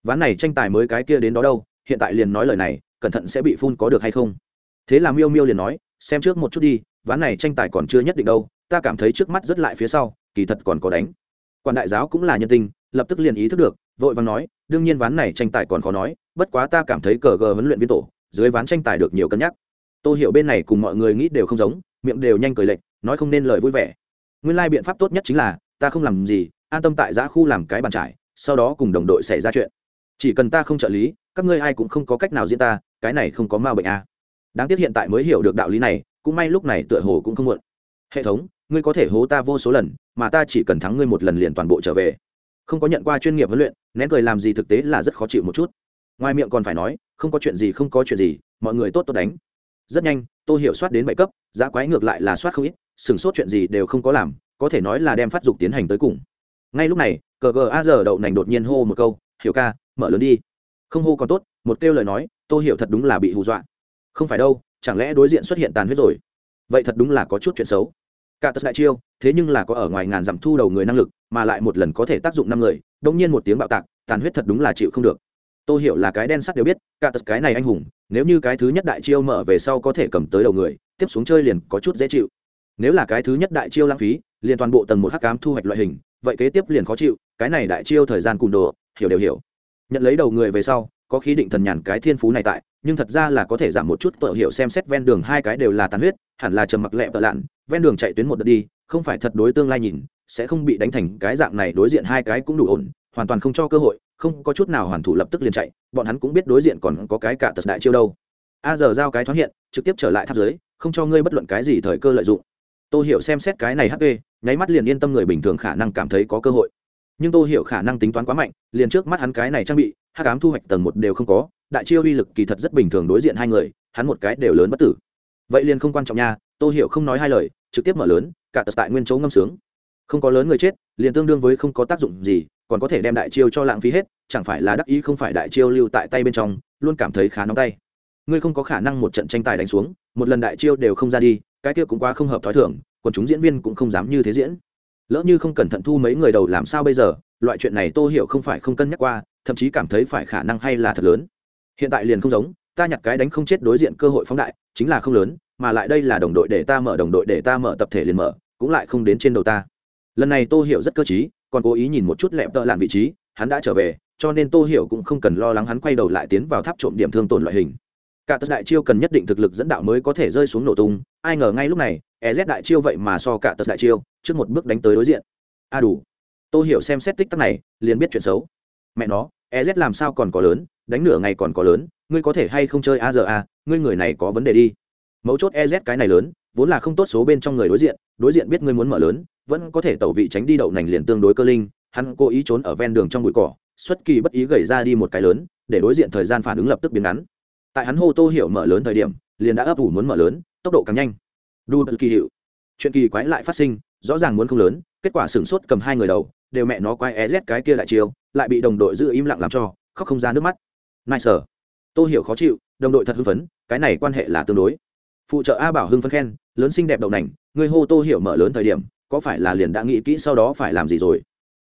Ván này tranh tài mới cái kia đến đó đâu, hiện tại liền nói lời này cẩn thận sẽ bị phun có được hay không? Thế là miêu miêu liền nói, xem trước một chút đi, ván này tranh tài còn chưa nhất định đâu, ta cảm thấy trước mắt rất lại phía sau, kỳ thật còn có đánh. Quan đại giáo cũng là nhân tình, lập tức liền ý thức được, vội vàng nói, đương nhiên ván này tranh tài còn khó nói, bất quá ta cảm thấy cờ gờ huấn luyện viên tổ, dưới ván tranh tài được nhiều cân nhắc. Tôi hiểu bên này cùng mọi người nghĩ đều không giống, miệng đều nhanh cười lệnh nói không nên lời vui vẻ. Nguyên lai biện pháp tốt nhất chính là, ta không làm gì, an tâm tại giã khu làm cái bàn trải, sau đó cùng đồng đội xảy ra chuyện chỉ cần ta không trợ lý, các ngươi ai cũng không có cách nào diễn ta, cái này không có ma bệnh à. đáng tiếc hiện tại mới hiểu được đạo lý này, cũng may lúc này tựa hồ cũng không muộn. Hệ thống, ngươi có thể hố ta vô số lần, mà ta chỉ cần thắng ngươi một lần liền toàn bộ trở về. Không có nhận qua chuyên nghiệp huấn luyện, nén cười làm gì thực tế là rất khó chịu một chút. Ngoài miệng còn phải nói, không có chuyện gì không có chuyện gì, mọi người tốt tốt đánh. Rất nhanh tôi hiểu soát đến bảy cấp, giá quái ngược lại là soát không ít sửng sốt chuyện gì đều không có làm, có thể nói là đem phát dục tiến hành tới cùng. Ngay lúc này cờ gờ a giờ đậu nành đột nhiên hô một câu, hiểu ca mở lớn đi. Không hô còn tốt, một kêu lời nói tôi hiểu thật đúng là bị hù dọa. Không phải đâu, chẳng lẽ đối diện xuất hiện tàn huyết rồi? Vậy thật đúng là có chút chuyện xấu. Cả tật đại chiêu, thế nhưng là có ở ngoài ngàn dặm thu đầu người năng lực, mà lại một lần có thể tác dụng năm người, đông nhiên một tiếng bạo tạc, tàn huyết thật đúng là chịu không được. Tôi hiểu là cái đen sắt đều biết, cả tật cái này anh hùng, nếu như cái thứ nhất đại chiêu mở về sau có thể cầm tới đầu người, tiếp xuống chơi liền có chút dễ chịu. Nếu là cái thứ nhất đại chiêu lãng phí, liền toàn bộ tầng một hắc cám thu hoạch loại hình, vậy kế tiếp liền khó chịu, cái này đại chiêu thời gian cùn đồ, hiểu đều hiểu nhận lấy đầu người về sau, có khí định thần nhàn cái thiên phú này tại, nhưng thật ra là có thể giảm một chút tội hiệu xem xét ven đường hai cái đều là tàn huyết, hẳn là trầm mặc lẹ tợ lạn ven đường chạy tuyến một đợt đi, không phải thật đối tương lai nhìn, sẽ không bị đánh thành cái dạng này đối diện hai cái cũng đủ ổn, hoàn toàn không cho cơ hội, không có chút nào hoàn thủ lập tức liền chạy, bọn hắn cũng biết đối diện còn có cái cả tật đại chiêu đâu. A giờ giao cái thoáng hiện, trực tiếp trở lại tháp dưới, không cho ngươi bất luận cái gì thời cơ lợi dụng. Tôi hiểu xem xét cái này hp nháy mắt liền yên tâm người bình thường khả năng cảm thấy có cơ hội nhưng tôi hiểu khả năng tính toán quá mạnh, liền trước mắt hắn cái này trang bị hát cám thu hoạch tầng một đều không có, đại chiêu uy lực kỳ thật rất bình thường đối diện hai người, hắn một cái đều lớn bất tử. Vậy liền không quan trọng nha tôi hiểu không nói hai lời, trực tiếp mở lớn, cả tật tại nguyên chỗ ngâm sướng. Không có lớn người chết, liền tương đương với không có tác dụng gì, còn có thể đem đại chiêu cho lãng phí hết, chẳng phải là đắc ý không phải đại chiêu lưu tại tay bên trong, luôn cảm thấy khá nóng tay. Ngươi không có khả năng một trận tranh tài đánh xuống, một lần đại chiêu đều không ra đi, cái kia cũng quá không hợp thói thường, còn chúng diễn viên cũng không dám như thế diễn lỡ như không cẩn thận thu mấy người đầu làm sao bây giờ, loại chuyện này tô hiểu không phải không cân nhắc qua, thậm chí cảm thấy phải khả năng hay là thật lớn. Hiện tại liền không giống, ta nhặt cái đánh không chết đối diện cơ hội phóng đại, chính là không lớn, mà lại đây là đồng đội để ta mở, đồng đội để ta mở, tập thể liền mở, cũng lại không đến trên đầu ta. Lần này tô hiểu rất cơ trí, còn cố ý nhìn một chút lẹp tợ lạn vị trí, hắn đã trở về, cho nên tô hiểu cũng không cần lo lắng hắn quay đầu lại tiến vào tháp trộm điểm thương tổn loại hình cả tật đại chiêu cần nhất định thực lực dẫn đạo mới có thể rơi xuống nổ tung. Ai ngờ ngay lúc này ez đại chiêu vậy mà so cả tật đại chiêu, trước một bước đánh tới đối diện. A đủ. Tôi hiểu xem xét tích tắc này, liền biết chuyện xấu. Mẹ nó ez làm sao còn có lớn, đánh nửa ngày còn có lớn, ngươi có thể hay không chơi a giờ a, ngươi người này có vấn đề đi. Mấu chốt ez cái này lớn, vốn là không tốt số bên trong người đối diện đối diện biết ngươi muốn mở lớn, vẫn có thể tẩu vị tránh đi đậu nành liền tương đối cơ linh, hắn cố ý trốn ở ven đường trong bụi cỏ, xuất kỳ bất ý gầy ra đi một cái lớn, để đối diện thời gian phản ứng lập tức biến ngắn tại hắn hô tô hiểu mở lớn thời điểm, liền đã ấp ủ muốn mở lớn, tốc độ càng nhanh. Đu bật kỳ hiệu chuyện kỳ quái lại phát sinh, rõ ràng muốn không lớn, kết quả sửng sốt cầm hai người đầu, đều mẹ nó quay z cái kia lại chiều lại bị đồng đội giữ im lặng làm cho, khóc không ra nước mắt. Nai sở. Tô hiểu khó chịu, đồng đội thật hưng phấn, cái này quan hệ là tương đối. Phụ trợ a bảo hưng phấn khen, lớn xinh đẹp đậu nành, người hô tô hiểu mở lớn thời điểm, có phải là liền đã nghĩ kỹ sau đó phải làm gì rồi?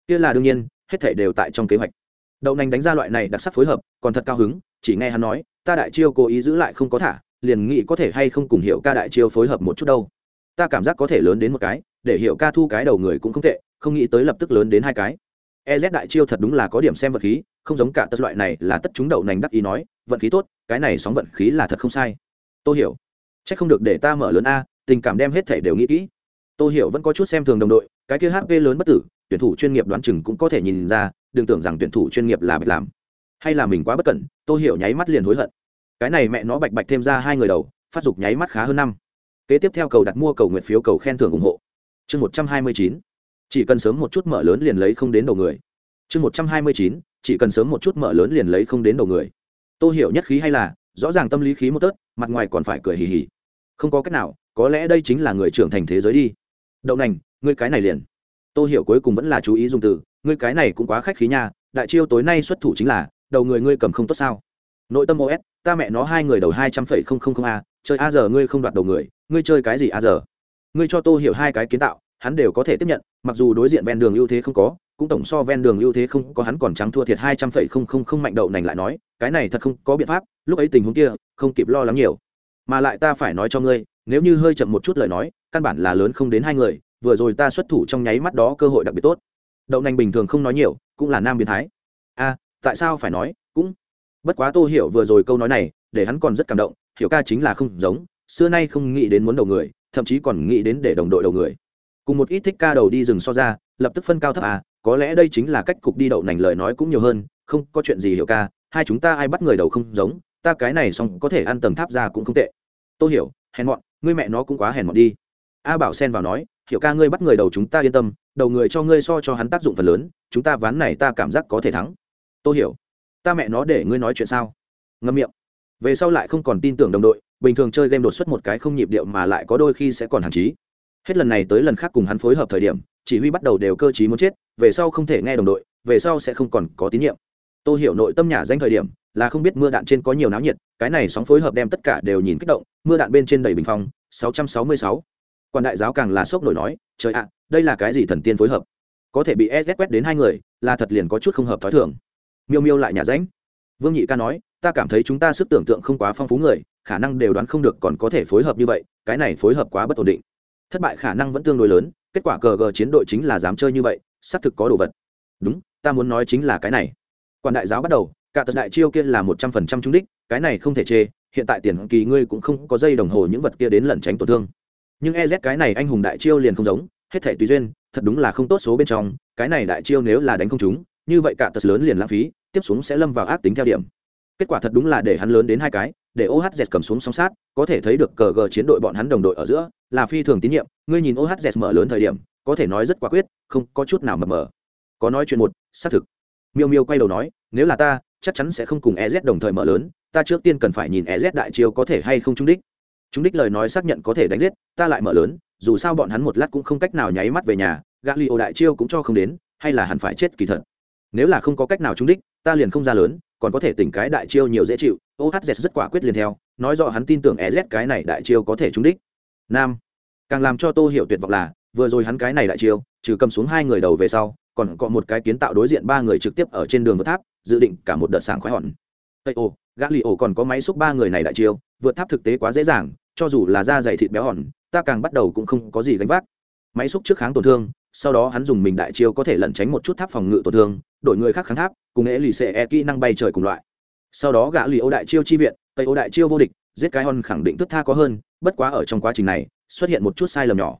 Kia là đương nhiên, hết thể đều tại trong kế hoạch. Đậu nành đánh ra loại này đặc sắc phối hợp, còn thật cao hứng, chỉ nghe hắn nói ta đại chiêu cố ý giữ lại không có thả, liền nghĩ có thể hay không cùng hiệu ca đại chiêu phối hợp một chút đâu. Ta cảm giác có thể lớn đến một cái, để hiệu ca thu cái đầu người cũng không tệ, không nghĩ tới lập tức lớn đến hai cái. Ez đại chiêu thật đúng là có điểm xem vật khí, không giống cả tất loại này là tất chúng đậu nành đắc ý nói, vận khí tốt, cái này sóng vận khí là thật không sai. Tôi hiểu c h ắ c không được để ta mở lớn a, tình cảm đem hết thể đều nghĩ kỹ. Tôi hiểu vẫn có chút xem thường đồng đội, cái kia hp lớn bất tử, tuyển thủ chuyên nghiệp đoán chừng cũng có thể nhìn ra, đừng tưởng rằng tuyển thủ chuyên nghiệp là bạch làm hay là mình quá bất cẩn tôi hiểu nháy mắt liền hối hận. Cái này mẹ nó bạch bạch thêm ra hai người đầu, phát dục nháy mắt khá hơn năm. Kế tiếp theo cầu đặt mua cầu nguyện phiếu cầu khen thưởng ủng hộ. Chương một trăm hai mươi chín. Chỉ cần sớm một chút mở lớn liền lấy không đến đầu người. Chương một trăm hai mươi chín. Chỉ cần sớm một chút mở lớn liền lấy không đến đầu người. Tôi hiểu nhất khí hay là, rõ ràng tâm lý khí một tớt, mặt ngoài còn phải cười hì hì. Không có cách nào, có lẽ đây chính là người trưởng thành thế giới đi. Đậu nành, ngươi cái này liền. Tôi hiểu cuối cùng vẫn là chú ý dùng từ, ngươi cái này cũng quá khách khí nha, đại chiêu tối nay xuất thủ chính là đầu người ngươi cầm không tốt sao? Nội tâm os ta mẹ nó hai người đầu hai trăm phẩy không không không a, chơi a giờ ngươi không đoạt đầu người, ngươi chơi cái gì a giờ? Ngươi cho tô hiểu hai cái kiến tạo, hắn đều có thể tiếp nhận, mặc dù đối diện ven đường ưu thế không có, cũng tổng so ven đường ưu thế không có, hắn còn trắng thua thiệt hai trăm phẩy không không không mạnh đậu nành lại nói, cái này thật không có biện pháp, lúc ấy tình huống kia, không kịp lo lắng nhiều. Mà lại ta phải nói cho ngươi, nếu như hơi chậm một chút lời nói, căn bản là lớn không đến hai người, vừa rồi ta xuất thủ trong nháy mắt đó cơ hội đặc biệt tốt. Đậu nành bình thường không nói nhiều, cũng là nam biến thái tại sao phải nói, cũng bất quá tô hiểu vừa rồi câu nói này, để hắn còn rất cảm động, hiểu ca chính là không giống, xưa nay không nghĩ đến muốn đầu người, thậm chí còn nghĩ đến để đồng đội đầu người. Cùng một ít thích ca đầu đi rừng so ra, lập tức phân cao thấp à có lẽ đây chính là cách cục đi đậu nành lời nói cũng nhiều hơn, không có chuyện gì hiểu ca, hai chúng ta ai bắt người đầu không giống, ta cái này xong có thể ăn tầng tháp ra cũng không tệ. Tôi hiểu, hèn mọn, ngươi mẹ nó cũng quá hèn mọn đi. A bảo xen vào nói, hiểu ca ngươi bắt người đầu chúng ta yên tâm, đầu người cho ngươi so cho hắn tác dụng phần lớn, chúng ta ván này ta cảm giác có thể thắng tôi hiểu. Ta mẹ nó để ngươi nói chuyện sao? Ngâm miệng. Về sau lại không còn tin tưởng đồng đội, bình thường chơi game đột xuất một cái không nhịp điệu mà lại có đôi khi sẽ còn hạn chí. Hết lần này tới lần khác cùng hắn phối hợp thời điểm, chỉ huy bắt đầu đều cơ t muốn chết, về sau không thể nghe đồng đội, về sau sẽ không còn có tín nhiệm. Tôi hiểu nội tâm nhà danh thời điểm, là không biết mưa đạn trên có nhiều náo nhiệt, cái này sóng phối hợp đem tất cả đều nhìn kích động, mưa đạn bên trên đầy bình phong 666. quan đại giáo càng là sốc nổi nói, trời ạ, đây là cái gì thần tiên phối hợp? Có thể bị ép quét đến hai người, là thật liền có chút không hợp thói thường miêu miêu lại nhà ránh. Vương nhị ca nói, ta cảm thấy chúng ta sức tưởng tượng không quá phong phú người, khả năng đều đoán không được còn có thể phối hợp như vậy, cái này phối hợp quá bất ổn định. Thất bại khả năng vẫn tương đối lớn, kết quả cờ gờ chiến đội chính là dám chơi như vậy, xác thực có đồ vật. Đúng, ta muốn nói chính là cái này. Quan đại giáo bắt đầu, cả tật đại chiêu kia là một trăm phần trăm trúng đích, cái này không thể chê, hiện tại tiền kỳ ngươi cũng không có dây đồng hồ những vật kia đến lẩn tránh tổn thương. Nhưng ez cái này anh hùng đại chiêu liền không giống, hết thể tùy duyên, thật đúng là không tốt số bên trong, cái này đại chiêu nếu là đánh không chúng như vậy cả tật lớn liền lãng phí tiếp xuống sẽ lâm vào ác tính theo điểm. Kết quả thật đúng là để hắn lớn đến hai cái, để ohz cầm xuống song sát, có thể thấy được cờ gờ chiến đội bọn hắn đồng đội ở giữa, là phi thường tín nhiệm. Ngươi nhìn ohz mở lớn thời điểm, có thể nói rất quả quyết, không có chút nào mập mờ. Có nói chuyện một, xác thực. Miêu miêu quay đầu nói, nếu là ta, chắc chắn sẽ không cùng ez đồng thời mở lớn, ta trước tiên cần phải nhìn ez đại chiêu có thể hay không trúng đích. Trúng đích lời nói xác nhận có thể đánh giết, ta lại mở lớn, dù sao bọn hắn một lát cũng không cách nào nháy mắt về nhà gã li ô đại chiêu cũng cho không đến, hay là hẳn phải chết kỳ thật. Nếu là không có cách nào trúng đích ta liền không ra lớn, còn có thể tỉnh cái đại chiêu nhiều dễ chịu. Ohz rất quả quyết liền theo, nói rõ hắn tin tưởng ez cái này đại chiêu có thể trúng đích. Nam. Càng làm cho tô hiểu tuyệt vọng là, vừa rồi hắn cái này đại chiêu, trừ cầm xuống hai người đầu về sau, còn có một cái kiến tạo đối diện ba người trực tiếp ở trên đường vượt tháp, dự định cả một đợt sảng khoái hòn. Tây ô gã lì ổ còn có máy xúc ba người này đại chiêu, vượt tháp thực tế quá dễ dàng, cho dù là da dày thịt béo hòn, ta càng bắt đầu cũng không có gì gánh vác. Máy xúc trước kháng tổn thương, sau đó hắn dùng mình đại chiêu có thể lẩn tránh một chút tháp phòng ngự tổn thương, đổi người khác kháng tháp cùng ế lì xệ e kỹ năng bay trời cùng loại. Sau đó gã lì ô đại chiêu chi viện, tây ô đại chiêu vô địch, giết cái hòn khẳng định thức tha có hơn, bất quá ở trong quá trình này, xuất hiện một chút sai lầm nhỏ.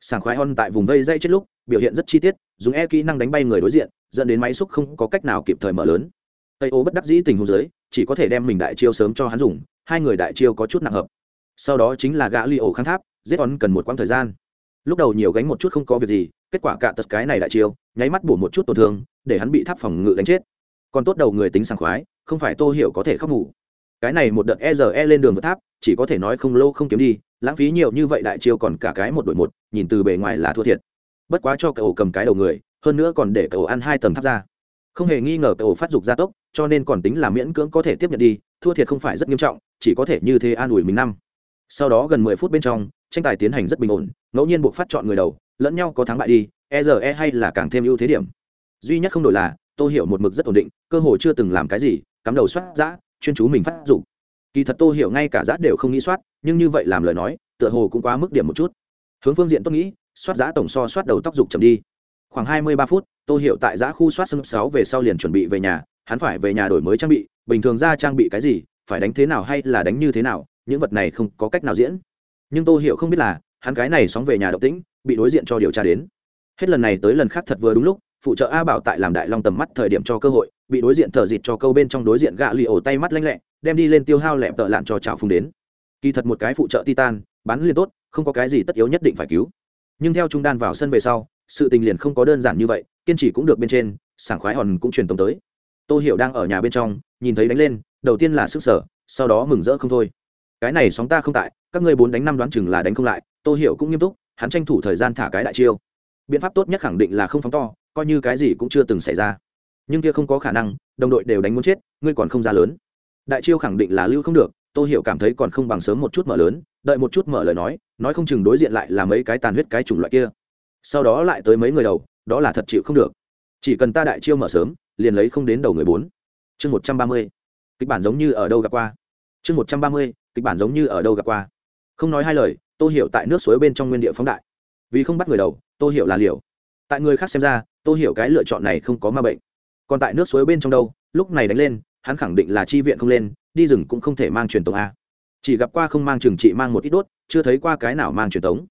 Sảng khoái hòn tại vùng vây dây chết lúc, biểu hiện rất chi tiết, dùng e kỹ năng đánh bay người đối diện, dẫn đến máy xúc không có cách nào kịp thời mở lớn. Tây ô bất đắc dĩ tình huống dưới, chỉ có thể đem mình đại chiêu sớm cho hắn dùng, hai người đại chiêu có chút nặng hợp. Sau đó chính là gã li ổ kháng tháp, giết ón cần một quãng thời gian. Lúc đầu nhiều gánh một chút không có việc gì, kết quả cả tật cái này đại chiêu, nháy mắt bổ một chút tổn thương, để hắn bị tháp phòng ngự đánh chết còn tốt đầu người tính sảng khoái, không phải tô hiểu có thể khóc ngủ. Cái này một đợt e rờ e lên đường vượt tháp, chỉ có thể nói không lâu không kiếm đi, lãng phí nhiều như vậy đại chiêu còn cả cái một đội một, nhìn từ bề ngoài là thua thiệt. Bất quá cho cậu cầm cái đầu người, hơn nữa còn để cậu ăn hai tầng tháp ra. Không hề nghi ngờ cậu phát dục gia tốc, cho nên còn tính là miễn cưỡng có thể tiếp nhận đi, thua thiệt không phải rất nghiêm trọng, chỉ có thể như thế an ủi mình năm. Sau đó gần mười phút bên trong, tranh tài tiến hành rất bình ổn, ngẫu nhiên buộc phát chọn người đầu, lẫn nhau có thắng bại đi e e hay là càng thêm ưu thế điểm. Duy nhất không đổi là Tô hiểu một mực rất ổn định, cơ hội chưa từng làm cái gì, cắm đầu soát giã, chuyên chú mình phát dục. Kỳ thật Tô hiểu ngay cả giã đều không nghĩ soát, nhưng như vậy làm lời nói, tựa hồ cũng quá mức điểm một chút. Hướng phương diện tốt nghĩ, soát giã tổng so soát đầu tóc dục chậm đi. Khoảng hai mươi ba phút, Tô hiểu tại giã khu soát sân sáu về sau liền chuẩn bị về nhà, hắn phải về nhà đổi mới trang bị, bình thường ra trang bị cái gì, phải đánh thế nào hay là đánh như thế nào, những vật này không có cách nào diễn. Nhưng Tô hiểu không biết là, hắn cái này sóng về nhà động tĩnh, bị đối diện cho điều tra đến. Hết lần này tới lần khác thật vừa đúng lúc phụ trợ a bảo tại làm đại long tầm mắt thời điểm cho cơ hội, bị đối diện thở dịt cho câu bên trong đối diện gạ lì ổ tay mắt lanh lẹ, đem đi lên tiêu hao lẹm tợ lạn cho trào phung đến. Kỳ thật một cái phụ trợ titan bắn liền tốt, không có cái gì tất yếu nhất định phải cứu. Nhưng theo trung đan vào sân về sau, sự tình liền không có đơn giản như vậy, kiên trì cũng được bên trên, sảng khoái hòn cũng truyền tống tới. Tôi hiểu đang ở nhà bên trong, nhìn thấy đánh lên, đầu tiên là sức sở, sau đó mừng rỡ không thôi. Cái này sóng ta không tại, các ngươi bốn đánh năm đoán chừng là đánh không lại tôi hiểu cũng nghiêm túc, hắn tranh thủ thời gian thả cái đại chiêu. Biện pháp tốt nhất khẳng định là không phóng to coi như cái gì cũng chưa từng xảy ra. Nhưng kia không có khả năng, đồng đội đều đánh muốn chết, ngươi còn không ra lớn. Đại chiêu khẳng định là lưu không được tôi hiểu cảm thấy còn không bằng sớm một chút mở lớn, đợi một chút mở lời nói nói không chừng đối diện lại là mấy cái tàn huyết cái chủng loại kia. Sau đó lại tới mấy người đầu, đó là thật chịu không được. Chỉ cần ta đại chiêu mở sớm, liền lấy không đến đầu người bốn. Chương một trăm ba mươi. Kịch bản giống như ở đâu gặp qua. Chương một trăm ba mươi, kịch bản giống như ở đâu gặp qua. Không nói hai lời tôi hiểu tại nước suối bên trong nguyên địa phóng đại. Vì không bắt người đầu tôi hiểu là liều tại người khác xem ra tôi hiểu cái lựa chọn này không có ma bệnh. Còn tại nước suối bên trong đâu, lúc này đánh lên, hắn khẳng định là chi viện không lên, đi rừng cũng không thể mang truyền tống a. Chỉ gặp qua không mang trừng trị mang một ít đốt, chưa thấy qua cái nào mang truyền tống.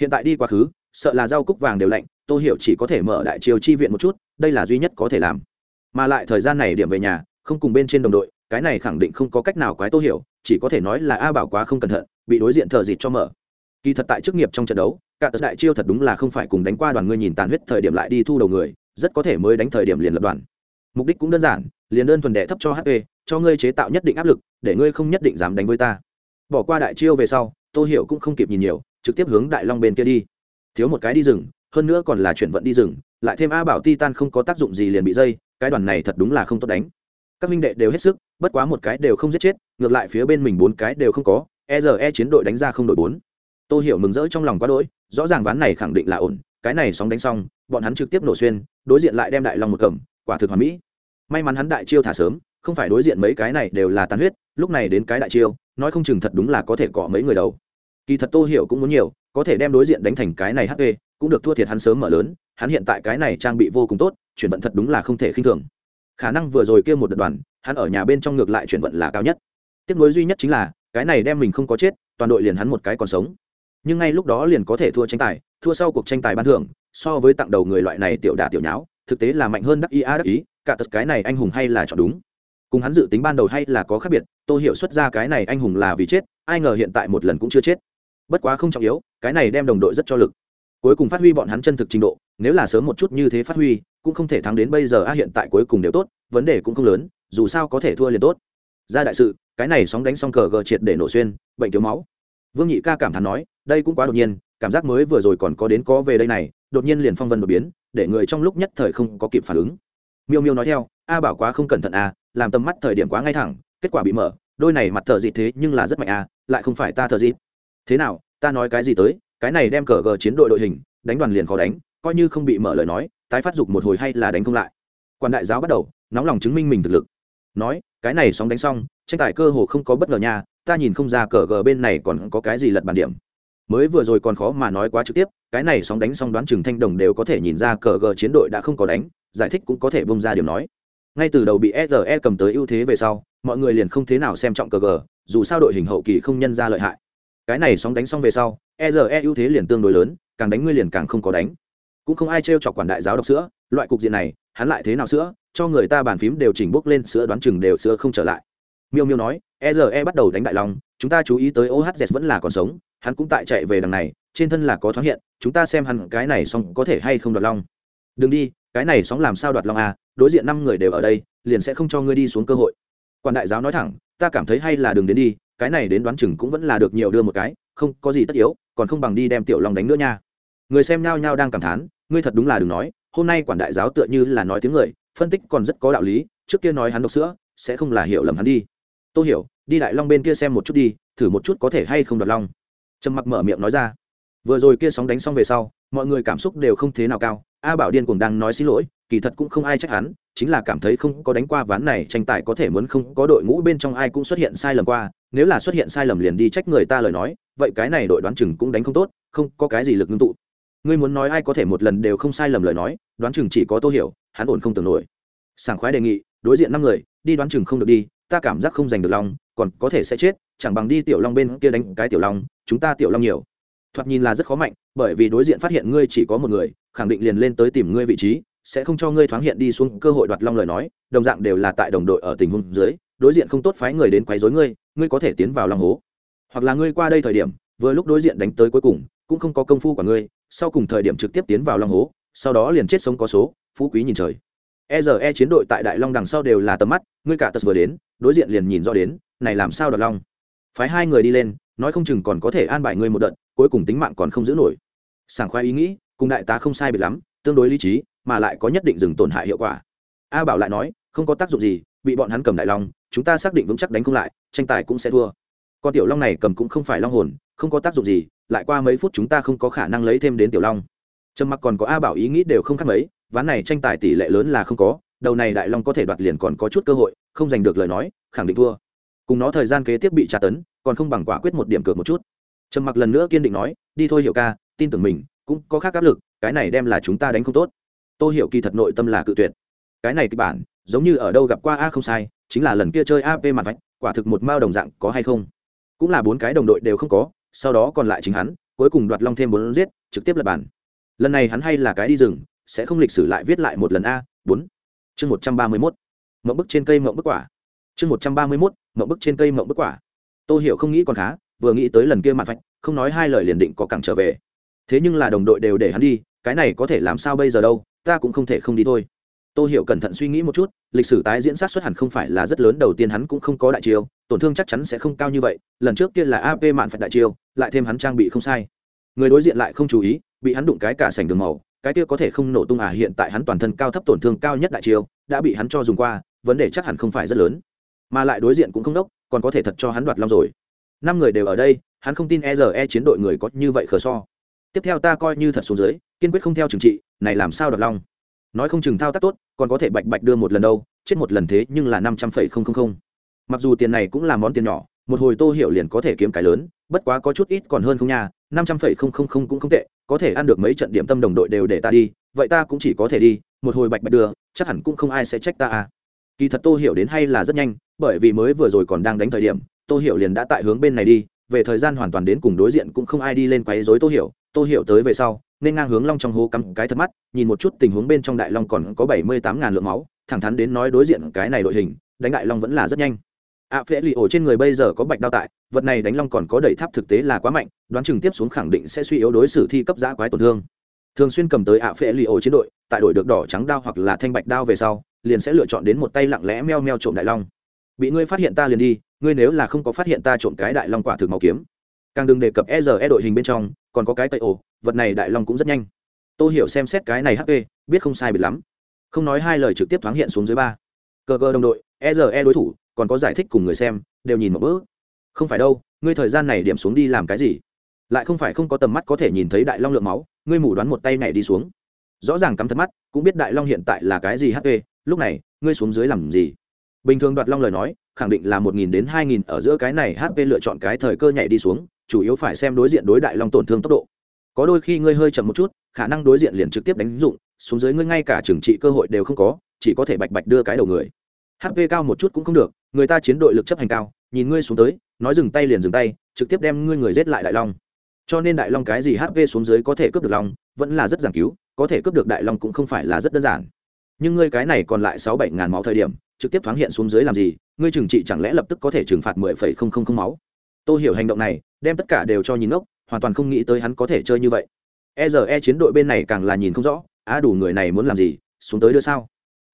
Hiện tại đi quá khứ, sợ là rau cúc vàng đều lạnh tôi hiểu chỉ có thể mở đại chiều chi viện một chút, đây là duy nhất có thể làm. Mà lại thời gian này điểm về nhà, không cùng bên trên đồng đội, cái này khẳng định không có cách nào quái tôi hiểu, chỉ có thể nói là a bảo quá không cẩn thận, bị đối diện thờ dịt cho mở. Kỳ thật tại chức nghiệp trong trận đấu cả tật đại chiêu thật đúng là không phải cùng đánh qua đoàn ngươi nhìn tàn huyết thời điểm lại đi thu đầu người, rất có thể mới đánh thời điểm liền lập đoàn. Mục đích cũng đơn giản, liền đơn thuần đệ thấp cho hp cho ngươi chế tạo nhất định áp lực, để ngươi không nhất định dám đánh với ta. Bỏ qua đại chiêu về sau, tô hiểu cũng không kịp nhìn nhiều, trực tiếp hướng đại long bên kia đi. Thiếu một cái đi rừng, hơn nữa còn là chuyển vận đi rừng, lại thêm a bảo titan không có tác dụng gì liền bị dây, cái đoàn này thật đúng là không tốt đánh. Các minh đệ đều hết sức, bất quá một cái đều không giết chết, ngược lại phía bên mình bốn cái đều không có e r e chiến đội đánh ra không đội bốn. Tô hiểu mừng rỡ trong lòng quá đỗi, rõ ràng ván này khẳng định là ổn, cái này sóng đánh xong, bọn hắn trực tiếp nổ xuyên, đối diện lại đem đại long một cầm, quả thực hoàn mỹ. May mắn hắn đại chiêu thả sớm, không phải đối diện mấy cái này đều là tàn huyết, lúc này đến cái đại chiêu, nói không chừng thật đúng là có thể cọ mấy người đầu. Kỳ thật tô hiểu cũng muốn nhiều, có thể đem đối diện đánh thành cái này hp cũng được thua thiệt hắn sớm mở lớn, hắn hiện tại cái này trang bị vô cùng tốt, chuyển vận thật đúng là không thể khinh thường. Khả năng vừa rồi kia một đợt đoàn, hắn ở nhà bên trong ngược lại chuyển vận là cao nhất. Tiếc nối duy nhất chính là, cái này đem mình không có chết, toàn đội liền hắn một cái còn sống nhưng ngay lúc đó liền có thể thua tranh tài, thua sau cuộc tranh tài ban thưởng, so với tặng đầu người loại này tiểu đà tiểu nháo, thực tế là mạnh hơn đắc ý a đắc ý, cả tật cái này anh hùng hay là chọn đúng. Cùng hắn dự tính ban đầu hay là có khác biệt tôi hiểu xuất ra cái này anh hùng là vì chết, ai ngờ hiện tại một lần cũng chưa chết. Bất quá không trọng yếu, cái này đem đồng đội rất cho lực. Cuối cùng phát huy bọn hắn chân thực trình độ, nếu là sớm một chút như thế phát huy, cũng không thể thắng đến bây giờ a hiện tại cuối cùng đều tốt, vấn đề cũng không lớn, dù sao có thể thua liền tốt. Ra đại sự, cái này sóng đánh xong cờ gờ triệt để nổ xuyên, bệnh thiếu máu. Vương nhị ca cảm thán nói đây cũng quá đột nhiên, cảm giác mới vừa rồi còn có đến có về đây này, đột nhiên liền phong vân đột biến, để người trong lúc nhất thời không có kịp phản ứng. Miêu miêu nói theo, a bảo quá không cẩn thận a làm tầm mắt thời điểm quá ngay thẳng, kết quả bị mở, đôi này mặt thợ dịt thế nhưng là rất mạnh a lại không phải ta thợ dịt. Thế nào, ta nói cái gì tới, cái này đem cờ gờ chiến đội đội hình, đánh đoàn liền khó đánh, coi như không bị mở lời nói, tái phát dục một hồi hay là đánh không lại. Quan đại giáo bắt đầu, nóng lòng chứng minh mình thực lực. Nói, cái này sóng đánh xong, tranh tài cơ hồ không có bất ngờ nha, ta nhìn không ra cờ gờ bên này còn có cái gì lật bàn điểm mới vừa rồi còn khó mà nói quá trực tiếp, cái này sóng đánh xong đoán chừng thanh đồng đều có thể nhìn ra cờ gờ chiến đội đã không có đánh, giải thích cũng có thể bông ra điểm nói. Ngay từ đầu bị SRE cầm tới ưu thế về sau, mọi người liền không thế nào xem trọng cờ gờ, dù sao đội hình hậu kỳ không nhân ra lợi hại. Cái này sóng đánh xong về sau SRE ưu thế liền tương đối lớn, càng đánh ngươi liền càng không có đánh. Cũng không ai trêu chọc quản đại giáo đọc sữa, loại cục diện này, hắn lại thế nào sữa, cho người ta bàn phím đều chỉnh bốc lên sữa đoán chừng đều sữa không trở lại miêu miêu nói eze e bắt đầu đánh đại long, chúng ta chú ý tới ohz vẫn là còn sống, hắn cũng tại chạy về đằng này, trên thân là có thoáng hiện, chúng ta xem hắn cái này xong có thể hay không đoạt long. Đừng đi, cái này sóng làm sao đoạt long à đối diện năm người đều ở đây, liền sẽ không cho ngươi đi xuống cơ hội. Quan đại giáo nói thẳng, ta cảm thấy hay là đừng đến đi, cái này đến đoán chừng cũng vẫn là được nhiều đưa một cái, không, có gì tất yếu, còn không bằng đi đem tiểu long đánh nữa nha. Người xem nhao nhao đang cảm thán, ngươi thật đúng là đừng nói, hôm nay quản đại giáo tựa như là nói tiếng người, phân tích còn rất có đạo lý, trước kia nói hắn độc sữa, sẽ không là hiểu lầm hắn đi tôi hiểu, đi đại long bên kia xem một chút đi, thử một chút có thể hay không đoạt long. Trầm mặc mở miệng nói ra. Vừa rồi kia sóng đánh xong về sau, mọi người cảm xúc đều không thế nào cao. A bảo điên cũng đang nói xin lỗi, kỳ thật cũng không ai trách hắn, chính là cảm thấy không có đánh qua ván này, tranh tài có thể muốn không có đội ngũ bên trong ai cũng xuất hiện sai lầm qua, nếu là xuất hiện sai lầm liền đi trách người ta lời nói, vậy cái này đội đoán chừng cũng đánh không tốt, không có cái gì lực ngưng tụ. Ngươi muốn nói ai có thể một lần đều không sai lầm lời nói, đoán chừng chỉ có tô hiểu, hắn ổn không tưởng nổi. Sảng khoái đề nghị, đối diện năm người, đi đoán chừng không được đi ta cảm giác không giành được long, còn có thể sẽ chết, chẳng bằng đi tiểu long bên kia đánh cái tiểu long, chúng ta tiểu long nhiều. Thoạt nhìn là rất khó mạnh, bởi vì đối diện phát hiện ngươi chỉ có một người, khẳng định liền lên tới tìm ngươi vị trí, sẽ không cho ngươi thoáng hiện đi xuống cơ hội đoạt long lời nói, đồng dạng đều là tại đồng đội ở tình huống dưới, đối diện không tốt phái người đến quấy rối ngươi ngươi có thể tiến vào long hố. Hoặc là ngươi qua đây thời điểm, vừa lúc đối diện đánh tới cuối cùng, cũng không có công phu của ngươi, sau cùng thời điểm trực tiếp tiến vào long hố, sau đó liền chết sống có số, phú quý nhìn trời e e chiến đội tại đại long đằng sau đều là tầm mắt, ngươi cả tật vừa đến, đối diện liền nhìn rõ đến, này làm sao đoạt long? Phái hai người đi lên, nói không chừng còn có thể an bài ngươi một đợt, cuối cùng tính mạng còn không giữ nổi. Sảng khoái ý nghĩ, cùng đại tá không sai biệt lắm, tương đối lý trí, mà lại có nhất định dừng tổn hại hiệu quả. A bảo lại nói, không có tác dụng gì, bị bọn hắn cầm đại long, chúng ta xác định vững chắc đánh không lại, tranh tài cũng sẽ thua. Con tiểu long này cầm cũng không phải long hồn, không có tác dụng gì, lại qua mấy phút chúng ta không có khả năng lấy thêm đến tiểu long. Trầm mặc còn có a bảo ý nghĩ đều không khác mấy ván này tranh tài tỷ lệ lớn là không có, đầu này đại long có thể đoạt liền còn có chút cơ hội, không giành được lời nói, khẳng định thua. Cùng nó thời gian kế tiếp bị tra tấn, còn không bằng quả quyết một điểm cược một chút. Trầm mặc lần nữa kiên định nói, đi thôi hiểu ca, tin tưởng mình, cũng có khác áp lực, cái này đem là chúng ta đánh không tốt. Tôi hiểu kỳ thật nội tâm là cự tuyệt. Cái này kịch bản, giống như ở đâu gặp qua a không sai, chính là lần kia chơi ap mặt vạch, quả thực một mao đồng dạng, có hay không? Cũng là bốn cái đồng đội đều không có, sau đó còn lại chính hắn, cuối cùng đoạt long thêm bốn giết, trực tiếp lập bản lần này hắn hay là cái đi rừng sẽ không lịch sử lại viết lại một lần a, bốn. Chương một trăm ba mươi mốt. Mậu bức trên cây mậu bức quả. Chương một trăm ba mươi mốt mậu bức trên cây mậu bức quả. Tôi hiểu không nghĩ còn khá, vừa nghĩ tới lần kia mặt vạch không nói hai lời liền định có cẳng trở về. Thế nhưng là đồng đội đều để hắn đi, cái này có thể làm sao bây giờ đâu, ta cũng không thể không đi thôi. Tôi hiểu cẩn thận suy nghĩ một chút, lịch sử tái diễn sát xuất hẳn không phải là rất lớn, đầu tiên hắn cũng không có đại chiêu, tổn thương chắc chắn sẽ không cao như vậy, lần trước kia là ap mạn phải đại chiêu, lại thêm hắn trang bị không sai. Người đối diện lại không chú ý, bị hắn đụng cái cả sảnh đường màu cái kia có thể không nổ tung à hiện tại hắn toàn thân cao thấp tổn thương cao nhất đại chiêu, đã bị hắn cho dùng qua, vấn đề chắc hẳn không phải rất lớn. Mà lại đối diện cũng không đốc, còn có thể thật cho hắn đoạt long rồi. Năm người đều ở đây, hắn không tin e r e chiến đội người có như vậy khờ so. Tiếp theo ta coi như thật xuống dưới, kiên quyết không theo trừng trị, này làm sao đoạt long? Nói không chừng thao tác tốt, còn có thể bạch bạch đưa một lần đâu, chết một lần thế nhưng là năm trăm phẩy không không không. Mặc dù tiền này cũng là món tiền nhỏ, một hồi tô hiểu liền có thể kiếm cái lớn, bất quá có chút ít còn hơn không nha, năm trăm phẩy không không không cũng không tệ có thể ăn được mấy trận điểm tâm đồng đội đều để ta đi, vậy ta cũng chỉ có thể đi, một hồi bạch bạch đưa, chắc hẳn cũng không ai sẽ trách ta à. Kỳ thật tô hiểu đến hay là rất nhanh, bởi vì mới vừa rồi còn đang đánh thời điểm, tô hiểu liền đã tại hướng bên này đi, về thời gian hoàn toàn đến cùng đối diện cũng không ai đi lên quấy rối tô hiểu tô hiểu tới về sau, nên ngang hướng long trong hố cắm cái thật mắt, nhìn một chút tình huống bên trong đại long còn có bảy mươi tám ngàn lượng máu, thẳng thắn đến nói đối diện cái này đội hình, đánh đại long vẫn là rất nhanh ạ phễ lì ổ trên người bây giờ có bạch đao tại, vật này đánh long còn có đẩy tháp thực tế là quá mạnh, đoán chừng tiếp xuống khẳng định sẽ suy yếu đối xử thi cấp giã quái tổn thương. Thường xuyên cầm tới ạ phễ lì ổ chiến đội, tại đội được đỏ trắng đao hoặc là thanh bạch đao về sau, liền sẽ lựa chọn đến một tay lặng lẽ meo meo trộm đại long. Bị ngươi phát hiện ta liền đi, ngươi nếu là không có phát hiện ta trộm cái đại long quả thực màu kiếm. Càng đừng đề cập e rờ e đội hình bên trong, còn có cái tây ổ, vật này đại long cũng rất nhanh. Tôi hiểu xem xét cái này hp biết không sai biệt lắm. Không nói hai lời trực tiếp thoáng hiện xuống dưới ba cờ cờ đồng đội e r e đối thủ, còn có giải thích cùng người xem, đều nhìn một bước không phải đâu, ngươi thời gian này điểm xuống đi làm cái gì? Lại không phải không có tầm mắt có thể nhìn thấy đại long lượng máu, ngươi mù đoán một tay này đi xuống. Rõ ràng cắm thật mắt, cũng biết đại long hiện tại là cái gì hp lúc này, ngươi xuống dưới làm gì? Bình thường đoạt long lời nói, khẳng định là một nghìn đến hai nghìn ở giữa cái này hp lựa chọn cái thời cơ nhảy đi xuống, chủ yếu phải xem đối diện đối đại long tổn thương tốc độ. Có đôi khi ngươi hơi chậm một chút, khả năng đối diện liền trực tiếp đánh dụng, xuống dưới ngươi ngay cả trừng trị cơ hội đều không có chỉ có thể bạch bạch đưa cái đầu người. Hp cao một chút cũng không được, người ta chiến đội lực chấp hành cao, nhìn ngươi xuống tới, nói dừng tay liền dừng tay, trực tiếp đem ngươi người giết lại đại long. Cho nên đại long cái gì hp xuống dưới có thể cướp được long, vẫn là rất giảng cứu, có thể cướp được đại long cũng không phải là rất đơn giản. Nhưng ngươi cái này còn lại sáu bảy ngàn máu thời điểm, trực tiếp thoáng hiện xuống dưới làm gì, ngươi trừng trị chẳng lẽ lập tức có thể trừng phạt mười phẩy không không không máu? Tôi hiểu hành động này, đem tất cả đều cho nhìn ốc hoàn toàn không nghĩ tới hắn có thể chơi như vậy. E r e chiến đội bên này càng là nhìn không rõ, á, đủ người này muốn làm gì, xuống tới đưa sao?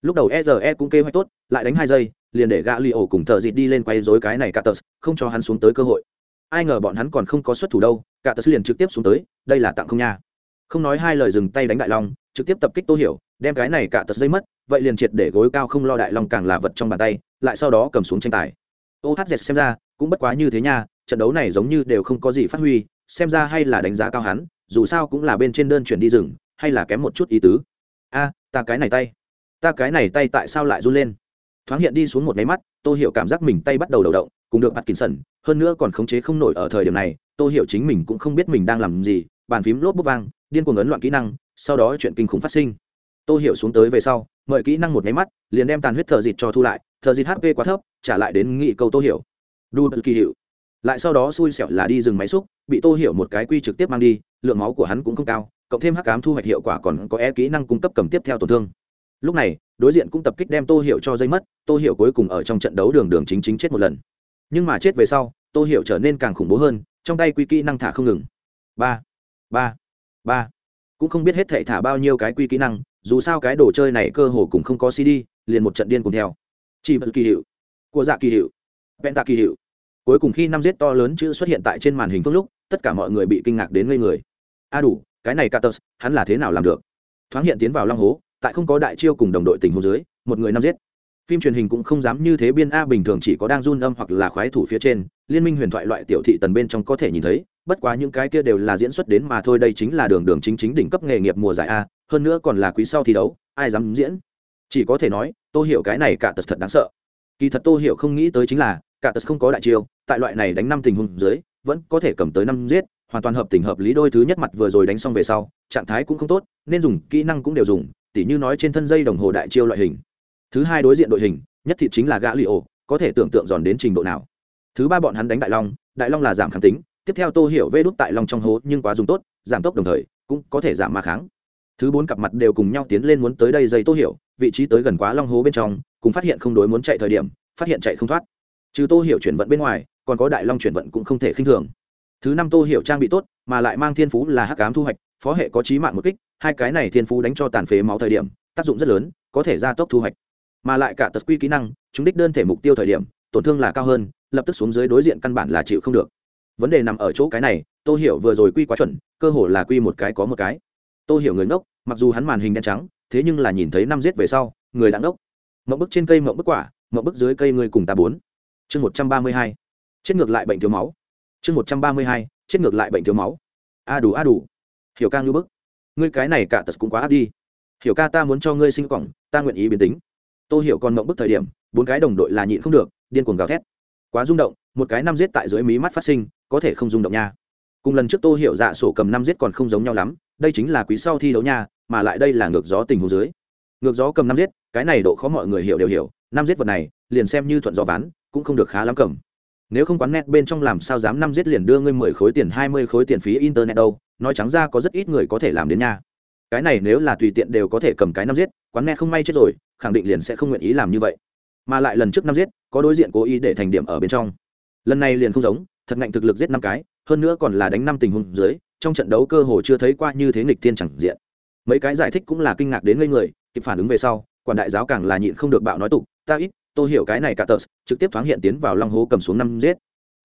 Lúc đầu eze cũng kế hoạch tốt, lại đánh hai giây, liền để gã li ổ cùng thợ dịt đi lên quay dối cái này cả tờ không cho hắn xuống tới cơ hội. Ai ngờ bọn hắn còn không có xuất thủ đâu cả tờ liền trực tiếp xuống tới, đây là tặng không nha. Không nói hai lời dừng tay đánh đại long, trực tiếp tập kích tô hiểu, đem cái này cả tật dây mất, vậy liền triệt để gối cao không lo đại long càng là vật trong bàn tay, lại sau đó cầm xuống tranh tài. Ohz xem ra, cũng bất quá như thế nha, trận đấu này giống như đều không có gì phát huy, xem ra hay là đánh giá cao hắn, dù sao cũng là bên trên đơn chuyển đi rừng, hay là kém một chút ý tứ. A, ta cái này tay ta cái này tay tại sao lại run lên? Thoáng hiện đi xuống một máy mắt tôi hiểu cảm giác mình tay bắt đầu đầu động, cùng được bắt kín sần hơn nữa còn khống chế không nổi ở thời điểm này tôi hiểu chính mình cũng không biết mình đang làm gì, bàn phím lốp bút vang, điên cuồng ấn loạn kỹ năng, sau đó chuyện kinh khủng phát sinh. Tôi hiểu xuống tới về sau, mời kỹ năng một máy mắt, liền đem tàn huyết thợ dịt cho thu lại thợ dịt hp quá thấp, trả lại đến nghị câu tô hiểu. Đu kỳ hiệu. Lại sau đó xui xẻo là đi dừng máy xúc, bị tô hiểu một cái quy trực tiếp mang đi, lượng máu của hắn cũng không cao, cộng thêm hắc cám thu hoạch hiệu quả còn có e kỹ năng cung cấp cầm tiếp theo tổn thương lúc này, đối diện cũng tập kích đem tô hiểu cho dây mất, tô hiểu cuối cùng ở trong trận đấu đường đường chính chính chết một lần. Nhưng mà chết về sau, tô hiểu trở nên càng khủng bố hơn, trong tay quy kỹ năng thả không ngừng. Ba ba ba. Cũng không biết hết thệ thả bao nhiêu cái quy kỹ năng, dù sao cái đồ chơi này cơ hồ cũng không có cd liền một trận điên cùng theo. Chỉ bật kỳ hiệu. Của dạ kỳ hiệu. Penta kỳ hiệu. Cuối cùng khi năm giết to lớn chữ xuất hiện tại trên màn hình phương lúc, tất cả mọi người bị kinh ngạc đến ngây người. A đủ, cái này katus hắn là thế nào làm được? Thoáng hiện tiến vào long hố tại không có đại chiêu cùng đồng đội tình hồ dưới, một người năm giết. Phim truyền hình cũng không dám như thế biên a, bình thường chỉ có đang run âm hoặc là khoái thủ phía trên. Liên minh huyền thoại loại tiểu thị tần bên trong có thể nhìn thấy, bất quá những cái kia đều là diễn xuất đến mà thôi, đây chính là đường đường chính chính đỉnh cấp nghề nghiệp mùa giải a, hơn nữa còn là quý sau thi đấu, ai dám diễn? Chỉ có thể nói tôi hiểu cái này cả tật thật đáng sợ. Kỳ thật tôi hiểu không nghĩ tới chính là, cả tật không có đại chiêu, tại loại này đánh năm tình huống dưới, vẫn có thể cầm tới năm giết, hoàn toàn hợp tình hợp lý. Đôi thứ nhất mặt vừa rồi đánh xong về sau, trạng thái cũng không tốt, nên dùng kỹ năng cũng đều dùng tỉ như nói trên thân dây đồng hồ đại chiêu loại hình. Thứ hai đối diện đội hình, nhất thị chính là gã li ổ có thể tưởng tượng giòn đến trình độ nào. Thứ ba bọn hắn đánh đại long đại long là giảm kháng tính, tiếp theo tô hiểu vê đút tại long trong hố nhưng quá dùng tốt, giảm tốc đồng thời, cũng có thể giảm ma kháng. Thứ bốn cặp mặt đều cùng nhau tiến lên muốn tới đây dây tô hiểu, vị trí tới gần quá long hố bên trong, cùng phát hiện không đối muốn chạy thời điểm, phát hiện chạy không thoát. Trừ tô hiểu chuyển vận bên ngoài, còn có đại long chuyển vận cũng không thể khinh thường. Thứ năm tô hiểu trang bị tốt, mà lại mang thiên phú là hắc ám thu hoạch, phó hệ có trí mạng một kích hai cái này thiên phú đánh cho tàn phế máu thời điểm, tác dụng rất lớn, có thể gia tốc thu hoạch. Mà lại cả tật quy kỹ năng, chúng đích đơn thể mục tiêu thời điểm, tổn thương là cao hơn, lập tức xuống dưới đối diện căn bản là chịu không được. Vấn đề nằm ở chỗ cái này, tô hiểu vừa rồi quy quá chuẩn, cơ hồ là quy một cái có một cái. Tô hiểu người ngốc, mặc dù hắn màn hình đen trắng, thế nhưng là nhìn thấy năm giết về sau, người đã ngốc. Mậu bức trên cây mậu bức quả mậu bức dưới cây người cùng ta bốn. Chương một trăm ba mươi hai, chết ngược lại bệnh thiếu máu. Chương một trăm ba mươi hai, chết ngược lại bệnh thiếu máu. A đủ a đủ. Hiểu ca ngư bức ngươi cái này cả tật cũng quá áp đi. Hiểu ca, ta muốn cho ngươi sinh cỏng ta nguyện ý biến tính. Tôi hiểu còn mộng bức thời điểm, bốn cái đồng đội là nhịn không được, điên cuồng gào thét. Quá rung động, một cái năm giết tại dưới mí mắt phát sinh, có thể không rung động nha. Cùng lần trước tôi hiểu dạ sổ cầm năm giết còn không giống nhau lắm, đây chính là quý sau thi đấu nha, mà lại đây là ngược gió tình huống dưới. Ngược gió cầm năm giết, cái này độ khó mọi người hiểu đều hiểu, năm giết vật này, liền xem như thuận gió ván, cũng không được khá lắm cầm. Nếu không quán net bên trong làm sao dám năm giết liền đưa ngươi mười khối tiền, hai mươi khối tiền phí internet đâu nói trắng ra có rất ít người có thể làm đến nha. Cái này nếu là tùy tiện đều có thể cầm cái năm giết, quán nghe không may chết rồi, khẳng định liền sẽ không nguyện ý làm như vậy. Mà lại lần trước năm giết, có đối diện cố ý để thành điểm ở bên trong. Lần này liền không giống, thật ngạnh thực lực giết năm cái, hơn nữa còn là đánh năm tình huống dưới, trong trận đấu cơ hồ chưa thấy qua như thế nghịch thiên chẳng diện. Mấy cái giải thích cũng là kinh ngạc đến ngây người, kịp phản ứng về sau, quản đại giáo càng là nhịn không được bạo nói tục, ta ít, tôi hiểu cái này cả tờ trực tiếp thoáng hiện tiến vào long hố cầm xuống năm giết.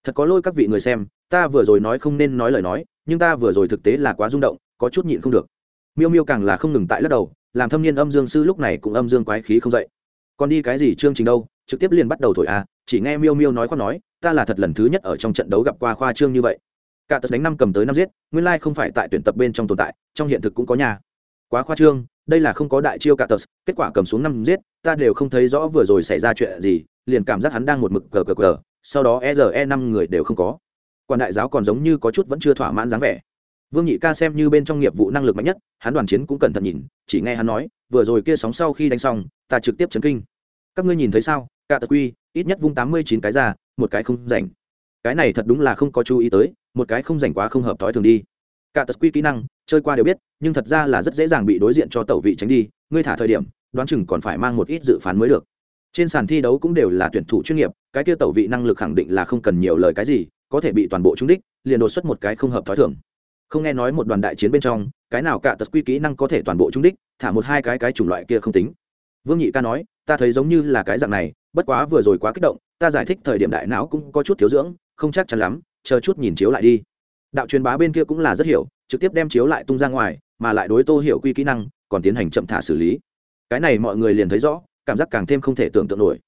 Thật có lôi các vị người xem, ta vừa rồi nói không nên nói lời nói nhưng ta vừa rồi thực tế là quá rung động, có chút nhịn không được. Miêu miêu càng là không ngừng tại lắc đầu, làm thâm niên âm dương sư lúc này cũng âm dương quái khí không dậy. Còn đi cái gì chương trình đâu, trực tiếp liền bắt đầu thổi à chỉ nghe miêu miêu nói khoác nói, ta là thật lần thứ nhất ở trong trận đấu gặp qua khoa trương như vậy. Cả tật đánh năm cầm tới năm giết, nguyên lai không phải tại tuyển tập bên trong tồn tại, trong hiện thực cũng có nhà. Quá khoa trương, đây là không có đại chiêu cả tật, kết quả cầm xuống năm giết, ta đều không thấy rõ vừa rồi xảy ra chuyện gì, liền cảm giác hắn đang một mực cờ cờ cờ, sau đó e r e năm người đều không có quan đại giáo còn giống như có chút vẫn chưa thỏa mãn dáng vẻ. Vương nhị ca xem như bên trong nghiệp vụ năng lực mạnh nhất, hắn đoàn chiến cũng cẩn thận nhìn, chỉ nghe hắn nói, vừa rồi kia sóng sau khi đánh xong, ta trực tiếp chấn kinh. Các ngươi nhìn thấy sao? Cả tật quy, ít nhất vung tám mươi chín cái ra, một cái không rảnh. Cái này thật đúng là không có chú ý tới, một cái không rảnh quá không hợp thói thường đi. Cả tật quy kỹ năng, chơi qua đều biết, nhưng thật ra là rất dễ dàng bị đối diện cho tẩu vị tránh đi, ngươi thả thời điểm, đoán chừng còn phải mang một ít dự phán mới được. Trên sàn thi đấu cũng đều là tuyển thủ chuyên nghiệp, cái kia tẩu vị năng lực khẳng định là không cần nhiều lời cái gì có thể bị toàn bộ trúng đích, liền đột xuất một cái không hợp thói thường. Không nghe nói một đoàn đại chiến bên trong, cái nào cả tật quy kỹ năng có thể toàn bộ trúng đích, thả một hai cái cái chủng loại kia không tính. Vương nhị ca nói, ta thấy giống như là cái dạng này, bất quá vừa rồi quá kích động, ta giải thích thời điểm đại não cũng có chút thiếu dưỡng, không chắc chắn lắm, chờ chút nhìn chiếu lại đi. Đạo truyền bá bên kia cũng là rất hiểu, trực tiếp đem chiếu lại tung ra ngoài, mà lại đối tô hiểu quy kỹ năng, còn tiến hành chậm thả xử lý. Cái này mọi người liền thấy rõ, cảm giác càng thêm không thể tưởng tượng nổi.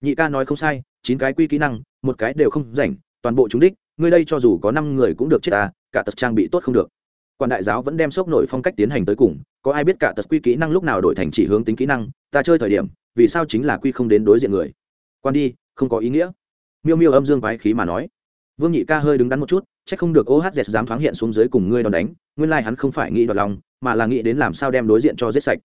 Nhị ca nói không sai, chín cái quy kỹ năng, một cái đều không rảnh toàn bộ chúng đích, ngươi đây cho dù có năm người cũng được chết ta cả tật trang bị tốt không được. Quan đại giáo vẫn đem sốc nổi phong cách tiến hành tới cùng, có ai biết cả tật quy kỹ năng lúc nào đổi thành chỉ hướng tính kỹ năng, ta chơi thời điểm, vì sao chính là quy không đến đối diện người? Quan đi, không có ý nghĩa. Miêu miêu âm dương quái khí mà nói. Vương nhị ca hơi đứng đắn một chút c h ắ c không được ohz dám thoáng hiện xuống dưới cùng ngươi đòn đánh, nguyên lai、like、hắn không phải nghĩ đoạt lòng, mà là nghĩ đến làm sao đem đối diện cho giết sạch.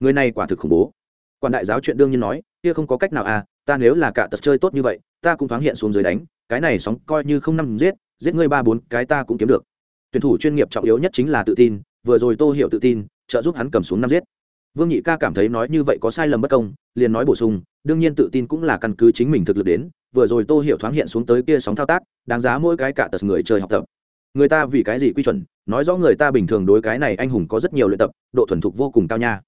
Người này quả thực khủng bố. Quan đại giáo chuyện đương nhiên nói, kia không có cách nào à ta nếu là cả tật chơi tốt như vậy, ta cũng thoáng hiện xuống dưới đánh cái này sóng coi như không năm giết giết ngươi ba bốn cái ta cũng kiếm được. Tuyển thủ chuyên nghiệp trọng yếu nhất chính là tự tin, vừa rồi tô hiểu tự tin, trợ giúp hắn cầm xuống năm giết. Vương nhị ca cảm thấy nói như vậy có sai lầm bất công, liền nói bổ sung, đương nhiên tự tin cũng là căn cứ chính mình thực lực đến, vừa rồi tô hiểu thoáng hiện xuống tới kia sóng thao tác, đáng giá mỗi cái cả tật người chơi học tập. Người ta vì cái gì quy chuẩn, nói rõ người ta bình thường đối cái này anh hùng có rất nhiều luyện tập, độ thuần thục vô cùng cao nha.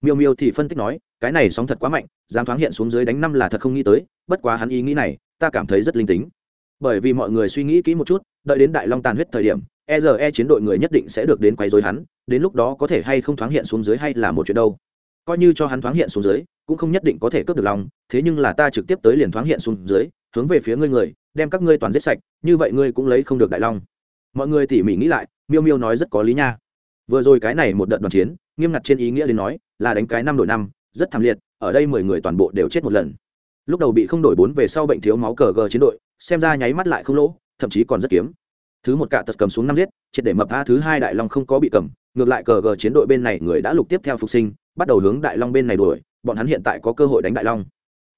Miêu miêu thì phân tích nói, cái này sóng thật quá mạnh, dám thoáng hiện xuống dưới đánh năm là thật không nghĩ tới, bất quá hắn ý nghĩ này, ta cảm thấy rất linh tính bởi vì mọi người suy nghĩ kỹ một chút, đợi đến đại long tàn huyết thời điểm e r e chiến đội người nhất định sẽ được đến quấy dối hắn, đến lúc đó có thể hay không thoáng hiện xuống dưới hay là một chuyện đâu. Coi như cho hắn thoáng hiện xuống dưới, cũng không nhất định có thể cướp được lòng, thế nhưng là ta trực tiếp tới liền thoáng hiện xuống dưới, hướng về phía ngươi người, đem các ngươi toàn giết sạch, như vậy ngươi cũng lấy không được đại long. Mọi người tỉ mỉ nghĩ lại, miêu miêu nói rất có lý nha. Vừa rồi cái này một đợt đoàn chiến, nghiêm ngặt trên ý nghĩa đến nói, là đánh cái năm đội năm, rất thảm liệt, ở đây mười người toàn bộ đều chết một lần. Lúc đầu bị không đổi bốn về sau bệnh thiếu máu cờ gờ chiến đội xem ra nháy mắt lại không lỗ, thậm chí còn rất kiếm. Thứ một cạ tật cầm xuống năm giết, triệt để mập a thứ hai đại long không có bị cầm, ngược lại cờ gờ chiến đội bên này người đã lục tiếp theo phục sinh, bắt đầu hướng đại long bên này đuổi, bọn hắn hiện tại có cơ hội đánh đại long.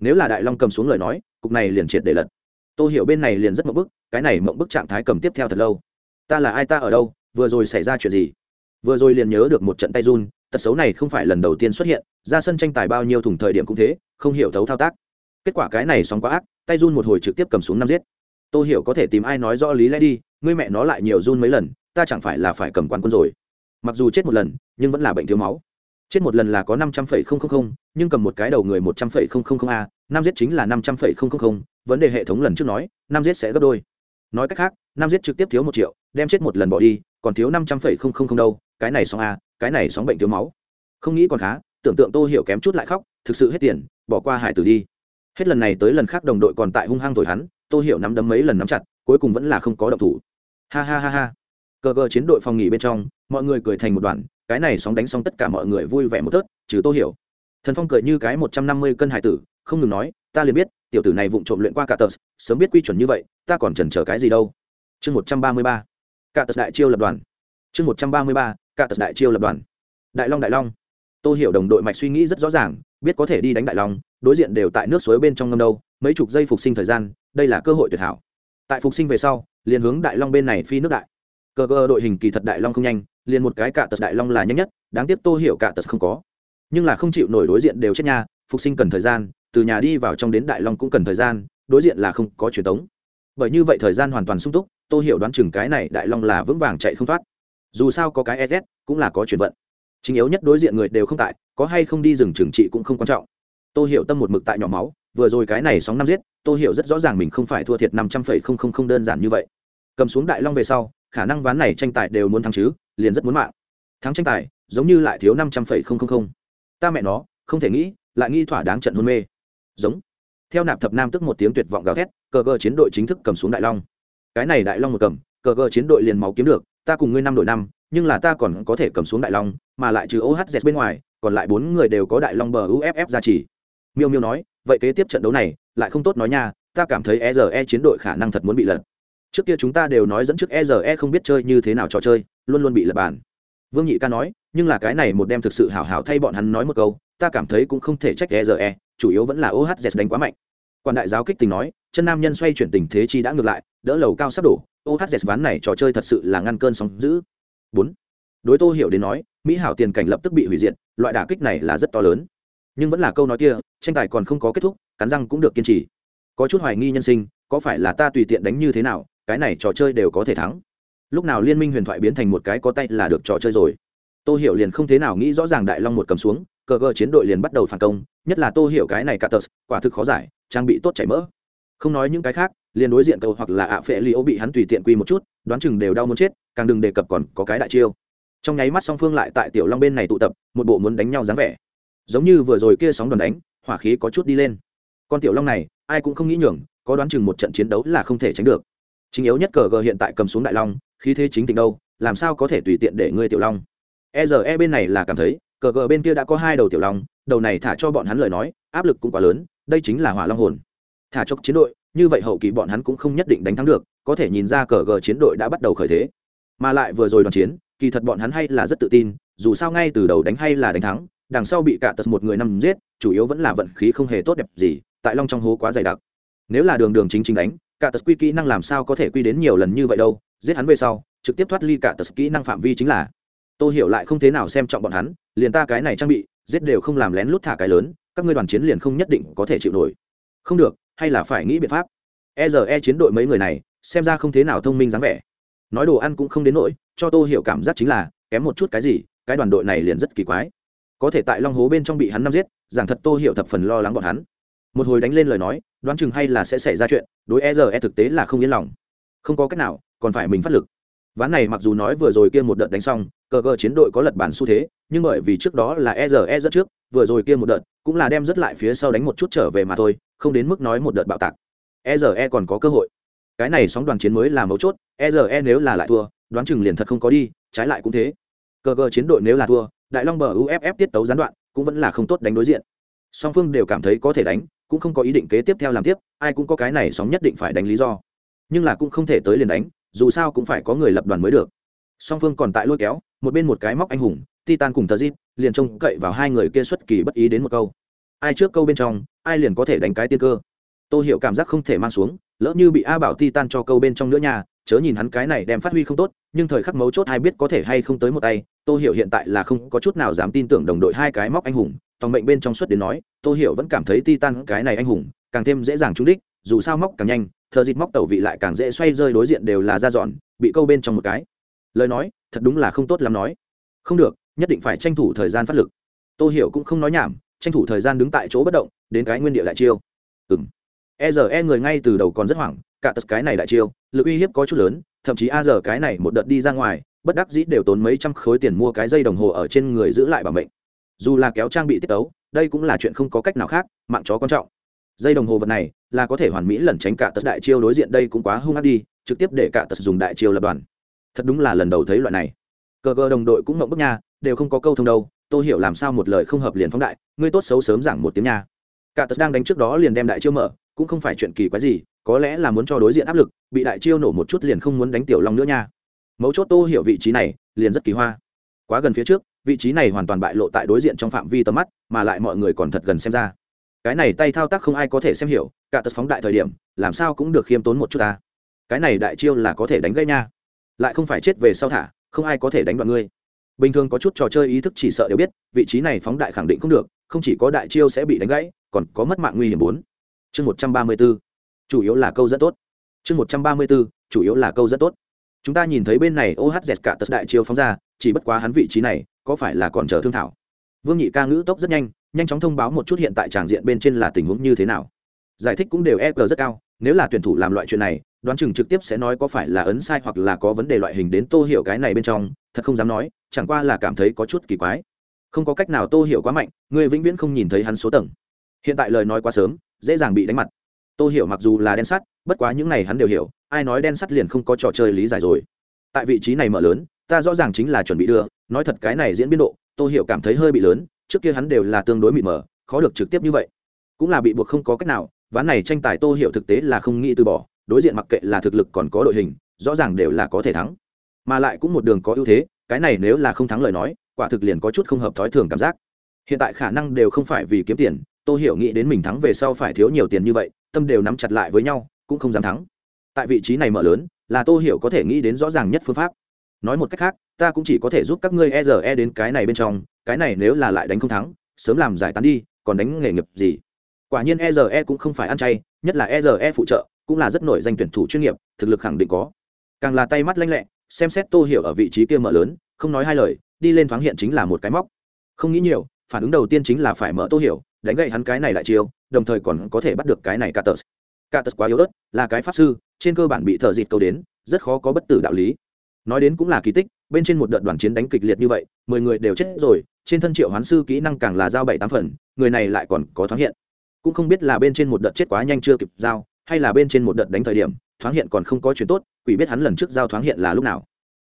Nếu là đại long cầm xuống lời nói, cục này liền triệt để lật. Tôi hiểu bên này liền rất mộng bức, cái này mộng bức trạng thái cầm tiếp theo thật lâu. Ta là ai, ta ở đâu, vừa rồi xảy ra chuyện gì? Vừa rồi liền nhớ được một trận tay run, tật xấu này không phải lần đầu tiên xuất hiện, ra sân tranh tài bao nhiêu thùng thời điểm cũng thế, không hiểu thấu thao tác. Kết quả cái này sóng quá ác tay run một hồi trực tiếp cầm xuống năm giết. Tôi hiểu có thể tìm ai nói rõ lý lẽ đi, ngươi mẹ nó lại nhiều run mấy lần, ta chẳng phải là phải cầm quán quân rồi. Mặc dù chết một lần, nhưng vẫn là bệnh thiếu máu. Chết một lần là có năm trăm phẩy không không không, nhưng cầm một cái đầu người một trăm phẩy không không không a, năm giết chính là năm trăm phẩy không không không, vấn đề hệ thống lần trước nói, năm giết sẽ gấp đôi. Nói cách khác, năm giết trực tiếp thiếu một triệu, đem chết một lần bỏ đi, còn thiếu năm trăm phẩy không không không đâu, cái này sóng a, cái này sóng bệnh thiếu máu. Không nghĩ còn khá, tưởng tượng tô hiểu kém chút lại khóc, thực sự hết tiền, bỏ qua hải tử đi hết lần này tới lần khác đồng đội còn tại hung hăng thổi hắn, tô hiểu nắm đấm mấy lần nắm chặt, cuối cùng vẫn là không có động thủ. Ha ha ha ha. Cờ cờ chiến đội phòng nghỉ bên trong, mọi người cười thành một đoàn, cái này sóng đánh xong tất cả mọi người vui vẻ một tớt, trừ tô hiểu. Thần phong cười như cái một trăm năm mươi cân hải tử, không ngừng nói, ta liền biết, tiểu tử này vụng trộm luyện qua cả tờ sớm biết quy chuẩn như vậy, ta còn chần chờ cái gì đâu. Chương một trăm ba mươi ba. Cả tờ đại chiêu lập đoàn. Chương một trăm ba mươi ba, cả tờ đại chiêu lập đoàn. Đại long đại long. Tôi hiểu đồng đội mạch suy nghĩ rất rõ ràng biết có thể đi đánh đại long, đối diện đều tại nước suối bên trong ngâm đâu, mấy chục giây phục sinh thời gian, đây là cơ hội tuyệt hảo. Tại phục sinh về sau, liền hướng đại long bên này phi nước đại. Cờ cờ đội hình kỳ thật đại long không nhanh, liền một cái cả tật đại long là nhanh nhất, đáng tiếc tô hiểu cả tật không có. Nhưng là không chịu nổi đối diện đều chết nha, phục sinh cần thời gian, từ nhà đi vào trong đến đại long cũng cần thời gian, đối diện là không có truyền tống. Bởi như vậy thời gian hoàn toàn sung túc, tô hiểu đoán chừng cái này đại long là vững vàng chạy không thoát. Dù sao có cái ss cũng là có chuyển vận chính yếu nhất đối diện người đều không tại, có hay không đi rừng trừng trị cũng không quan trọng. Tôi hiểu tâm một mực tại nhỏ máu, vừa rồi cái này sóng năm giết tôi hiểu rất rõ ràng mình không phải thua thiệt năm trăm phẩy không không không đơn giản như vậy. Cầm xuống đại long về sau, khả năng ván này tranh tài đều muốn thắng chứ, liền rất muốn mạng. Thắng tranh tài, giống như lại thiếu năm trăm phẩy không không không. Ta mẹ nó, không thể nghĩ, lại nghi thỏa đáng trận hôn mê. Giống. Theo nạp thập nam tức một tiếng tuyệt vọng gào thét, cờ gờ chiến đội chính thức cầm xuống đại long. Cái này đại long một cầm, cờ gờ chiến đội liền máu kiếm được, ta cùng ngươi năm đội năm nhưng là ta còn có thể cầm xuống đại long, mà lại trừ ohz bên ngoài, còn lại bốn người đều có đại long bờ uff ra chỉ miêu miêu nói, vậy kế tiếp trận đấu này, lại không tốt nói nha, ta cảm thấy e e chiến đội khả năng thật muốn bị lật. Trước kia chúng ta đều nói dẫn trước e e không biết chơi như thế nào trò chơi, luôn luôn bị lật bàn. Vương nhị ca nói, nhưng là cái này một đem thực sự hảo hảo thay bọn hắn nói một câu, ta cảm thấy cũng không thể trách e e chủ yếu vẫn là ohz đánh quá mạnh. Quan đại giáo kích tình nói, chân nam nhân xoay chuyển tình thế chi đã ngược lại, đỡ lầu cao sắp đổ ohz ván này trò chơi thật sự là ngăn cơn sóng dữ bốn. Đối tô hiểu đến nói, mỹ hảo tiền cảnh lập tức bị hủy diệt, loại đả kích này là rất to lớn. Nhưng vẫn là câu nói kia, tranh tài còn không có kết thúc, cắn răng cũng được kiên trì. Có chút hoài nghi nhân sinh, có phải là ta tùy tiện đánh như thế nào, cái này trò chơi đều có thể thắng. Lúc nào liên minh huyền thoại biến thành một cái có tay là được trò chơi rồi. Tô hiểu liền không thế nào nghĩ rõ ràng đại long một cầm xuống, cờ gờ chiến đội liền bắt đầu phản công, nhất là tô hiểu cái này cả tờ quả thực khó giải, trang bị tốt chảy mỡ. Không nói những cái khác, liền đối diện cầu hoặc là ạ phệ li ô bị hắn tùy tiện quy một chút, đoán chừng đều đau muốn chết càng đừng đề cập còn có cái đại chiêu. Trong nháy mắt song phương lại tại tiểu long bên này tụ tập, một bộ muốn đánh nhau dáng vẻ. Giống như vừa rồi kia sóng đòn đánh, hỏa khí có chút đi lên. Con tiểu long này, ai cũng không nghĩ nhường, có đoán chừng một trận chiến đấu là không thể tránh được. Chính yếu nhất cờ gờ hiện tại cầm xuống đại long, khí thế chính tình đâu, làm sao có thể tùy tiện để ngươi tiểu long? E giờ e bên này là cảm thấy, cờ gờ bên kia đã có hai đầu tiểu long, đầu này thả cho bọn hắn lời nói, áp lực cũng quá lớn, đây chính là hỏa long hồn. Thả chốc chiến đội, như vậy hậu kỳ bọn hắn cũng không nhất định đánh thắng được, có thể nhìn ra cờ gờ chiến đội đã bắt đầu khởi thế mà lại vừa rồi đoàn chiến, kỳ thật bọn hắn hay là rất tự tin, dù sao ngay từ đầu đánh hay là đánh thắng, đằng sau bị cả tật một người nằm giết, chủ yếu vẫn là vận khí không hề tốt đẹp gì, tại long trong hố quá dày đặc. Nếu là đường đường chính chính đánh, cả tật quy kỹ năng làm sao có thể quy đến nhiều lần như vậy đâu, giết hắn về sau, trực tiếp thoát ly cả tật kỹ năng phạm vi chính là. Tôi hiểu lại không thế nào xem trọng bọn hắn, liền ta cái này trang bị, giết đều không làm lén lút thả cái lớn, các ngươi đoàn chiến liền không nhất định có thể chịu nổi. Không được, hay là phải nghĩ biện pháp. E r e chiến đội mấy người này, xem ra không thế nào thông minh dáng vẻ nói đồ ăn cũng không đến nỗi, cho tôi hiểu cảm giác chính là, kém một chút cái gì, cái đoàn đội này liền rất kỳ quái. Có thể tại long hố bên trong bị hắn năm giết, giảng thật tô hiểu thập phần lo lắng bọn hắn. Một hồi đánh lên lời nói, đoán chừng hay là sẽ xảy ra chuyện, đối e giờ e thực tế là không yên lòng. Không có cách nào, còn phải mình phát lực. Ván này mặc dù nói vừa rồi kia một đợt đánh xong, cờ cờ chiến đội có lật bản xu thế, nhưng bởi vì trước đó là e giờ e rất trước, vừa rồi kia một đợt cũng là đem rất lại phía sau đánh một chút trở về mà thôi, không đến mức nói một đợt bạo tạc. E giờ e còn có cơ hội. Cái này sóng đoàn chiến mới là mấu chốt e giờ e nếu là lại thua, đoán chừng liền thật không có đi, trái lại cũng thế. Cờ cờ chiến đội nếu là thua, đại long bờ uff tiết tấu gián đoạn, cũng vẫn là không tốt đánh đối diện. Song phương đều cảm thấy có thể đánh, cũng không có ý định kế tiếp theo làm tiếp, ai cũng có cái này sóng nhất định phải đánh lý do. Nhưng là cũng không thể tới liền đánh, dù sao cũng phải có người lập đoàn mới được. Song phương còn tại lôi kéo, một bên một cái móc anh hùng, titan cùng tờ zip liền trông cậy vào hai người kia xuất kỳ bất ý đến một câu. Ai trước câu bên trong, ai liền có thể đánh cái tiên cơ. Tôi hiểu cảm giác không thể mang xuống, lỡ như bị a bảo titan cho câu bên trong nữa nhà chớ nhìn hắn cái này đem phát huy không tốt, nhưng thời khắc mấu chốt ai biết có thể hay không tới một tay tôi hiểu hiện tại là không có chút nào dám tin tưởng đồng đội hai cái móc anh hùng tòng mệnh bên trong suất đến nói tôi hiểu vẫn cảm thấy titan cái này anh hùng, càng thêm dễ dàng trúng đích, dù sao móc càng nhanh thợ dịt móc tẩu vị lại càng dễ xoay rơi đối diện đều là ra dọn, bị câu bên trong một cái. Lời nói, thật đúng là không tốt lắm nói. Không được, nhất định phải tranh thủ thời gian phát lực. Tôi hiểu cũng không nói nhảm, tranh thủ thời gian đứng tại chỗ bất động, đến cái nguyên địa đại chiêu. Ừng e giờ e người ngay từ đầu còn rất hoảng cả tật cái này đại chiêu, lực uy hiếp có chút lớn, thậm chí a giờ cái này một đợt đi ra ngoài, bất đắc dĩ đều tốn mấy trăm khối tiền mua cái dây đồng hồ ở trên người giữ lại bảo mệnh. Dù là kéo trang bị tiết tấu, đây cũng là chuyện không có cách nào khác, mạng chó quan trọng. Dây đồng hồ vật này, là có thể hoàn mỹ lẩn tránh cả tật đại chiêu đối diện đây cũng quá hung ác đi, trực tiếp để cả tật dùng đại chiêu lập đoàn. Thật đúng là lần đầu thấy loại này. Cờ cờ đồng đội cũng mộng bức nha, đều không có câu thông đâu, tôi hiểu làm sao một lời không hợp liền phóng đại, ngươi tốt xấu sớm giảng một tiếng nha. Cả tật đang đánh trước đó liền đem đại chiêu mở, cũng không phải chuyện kỳ quái gì có lẽ là muốn cho đối diện áp lực, bị đại chiêu nổ một chút liền không muốn đánh tiểu long nữa nha. Mấu chốt tô hiểu vị trí này, liền rất kỳ hoa. Quá gần phía trước, vị trí này hoàn toàn bại lộ tại đối diện trong phạm vi tầm mắt, mà lại mọi người còn thật gần xem ra. Cái này tay thao tác không ai có thể xem hiểu, cả tật phóng đại thời điểm, làm sao cũng được khiêm tốn một chút ta. Cái này đại chiêu là có thể đánh gây nha. Lại không phải chết về sau thả, không ai có thể đánh đoạn ngươi. Bình thường có chút trò chơi ý thức chỉ sợ đều biết, vị trí này phóng đại khẳng định không được, không chỉ có đại chiêu sẽ bị đánh gãy, còn có mất mạng nguy hiểm bốn. Chương một trăm ba mươi bốn chủ yếu là câu rất tốt. Chương một trăm ba mươi bốn, chủ yếu là câu rất tốt. Chúng ta nhìn thấy bên này ohz cả tật đại chiêu phóng ra chỉ bất quá hắn vị trí này có phải là còn chờ thương thảo? Vương nhị ca ngữ tốc rất nhanh nhanh chóng thông báo một chút hiện tại tràng diện bên trên là tình huống như thế nào. Giải thích cũng đều e g rất cao nếu là tuyển thủ làm loại chuyện này đoán chừng trực tiếp sẽ nói có phải là ấn sai hoặc là có vấn đề loại hình đến tô hiểu cái này bên trong thật không dám nói chẳng qua là cảm thấy có chút kỳ quái. Không có cách nào tô hiểu quá mạnh người vĩnh viễn không nhìn thấy hắn số tầng. Hiện tại lời nói quá sớm dễ dàng bị đánh mặt tô hiểu mặc dù là đen sắt, bất quá những này hắn đều hiểu, ai nói đen sắt liền không có trò chơi lý giải rồi. Tại vị trí này mở lớn, ta rõ ràng chính là chuẩn bị đưa, nói thật cái này diễn biến độ, tô hiểu cảm thấy hơi bị lớn, trước kia hắn đều là tương đối mịt mờ, khó được trực tiếp như vậy. Cũng là bị buộc không có cách nào, ván này tranh tài tô hiểu thực tế là không nghĩ từ bỏ, đối diện mặc kệ là thực lực còn có đội hình, rõ ràng đều là có thể thắng. Mà lại cũng một đường có ưu thế, cái này nếu là không thắng lời nói, quả thực liền có chút không hợp thói thường cảm giác. Hiện tại khả năng đều không phải vì kiếm tiền, tô hiểu nghĩ đến mình thắng về sau phải thiếu nhiều tiền như vậy tâm đều nắm chặt lại với nhau, cũng không dám thắng. Tại vị trí này mở lớn, là tô hiểu có thể nghĩ đến rõ ràng nhất phương pháp. Nói một cách khác, ta cũng chỉ có thể giúp các ngươi e rờ e đến cái này bên trong, cái này nếu là lại đánh không thắng, sớm làm giải tán đi, còn đánh nghề nghiệp gì? Quả nhiên e rờ e cũng không phải ăn chay, nhất là e rờ e phụ trợ, cũng là rất nổi danh tuyển thủ chuyên nghiệp, thực lực khẳng định có. Càng là tay mắt lanh lẹ, xem xét tô hiểu ở vị trí kia mở lớn, không nói hai lời, đi lên thoáng hiện chính là một cái móc. Không nghĩ nhiều, phản ứng đầu tiên chính là phải mở tô hiểu, đánh gậy hắn cái này lại chiêu đồng thời còn có thể bắt được cái này cả tờ cả tờ quá yếu ớt, là cái pháp sư, trên cơ bản bị thợ dịt câu đến, rất khó có bất tử đạo lý. Nói đến cũng là kỳ tích, bên trên một đợt đoàn chiến đánh kịch liệt như vậy, mười người đều chết rồi, trên thân triệu hoán sư kỹ năng càng là giao bảy tám phần, người này lại còn có thoáng hiện. Cũng không biết là bên trên một đợt chết quá nhanh chưa kịp giao, hay là bên trên một đợt đánh thời điểm, thoáng hiện còn không có chuyện tốt, quỷ biết hắn lần trước giao thoáng hiện là lúc nào.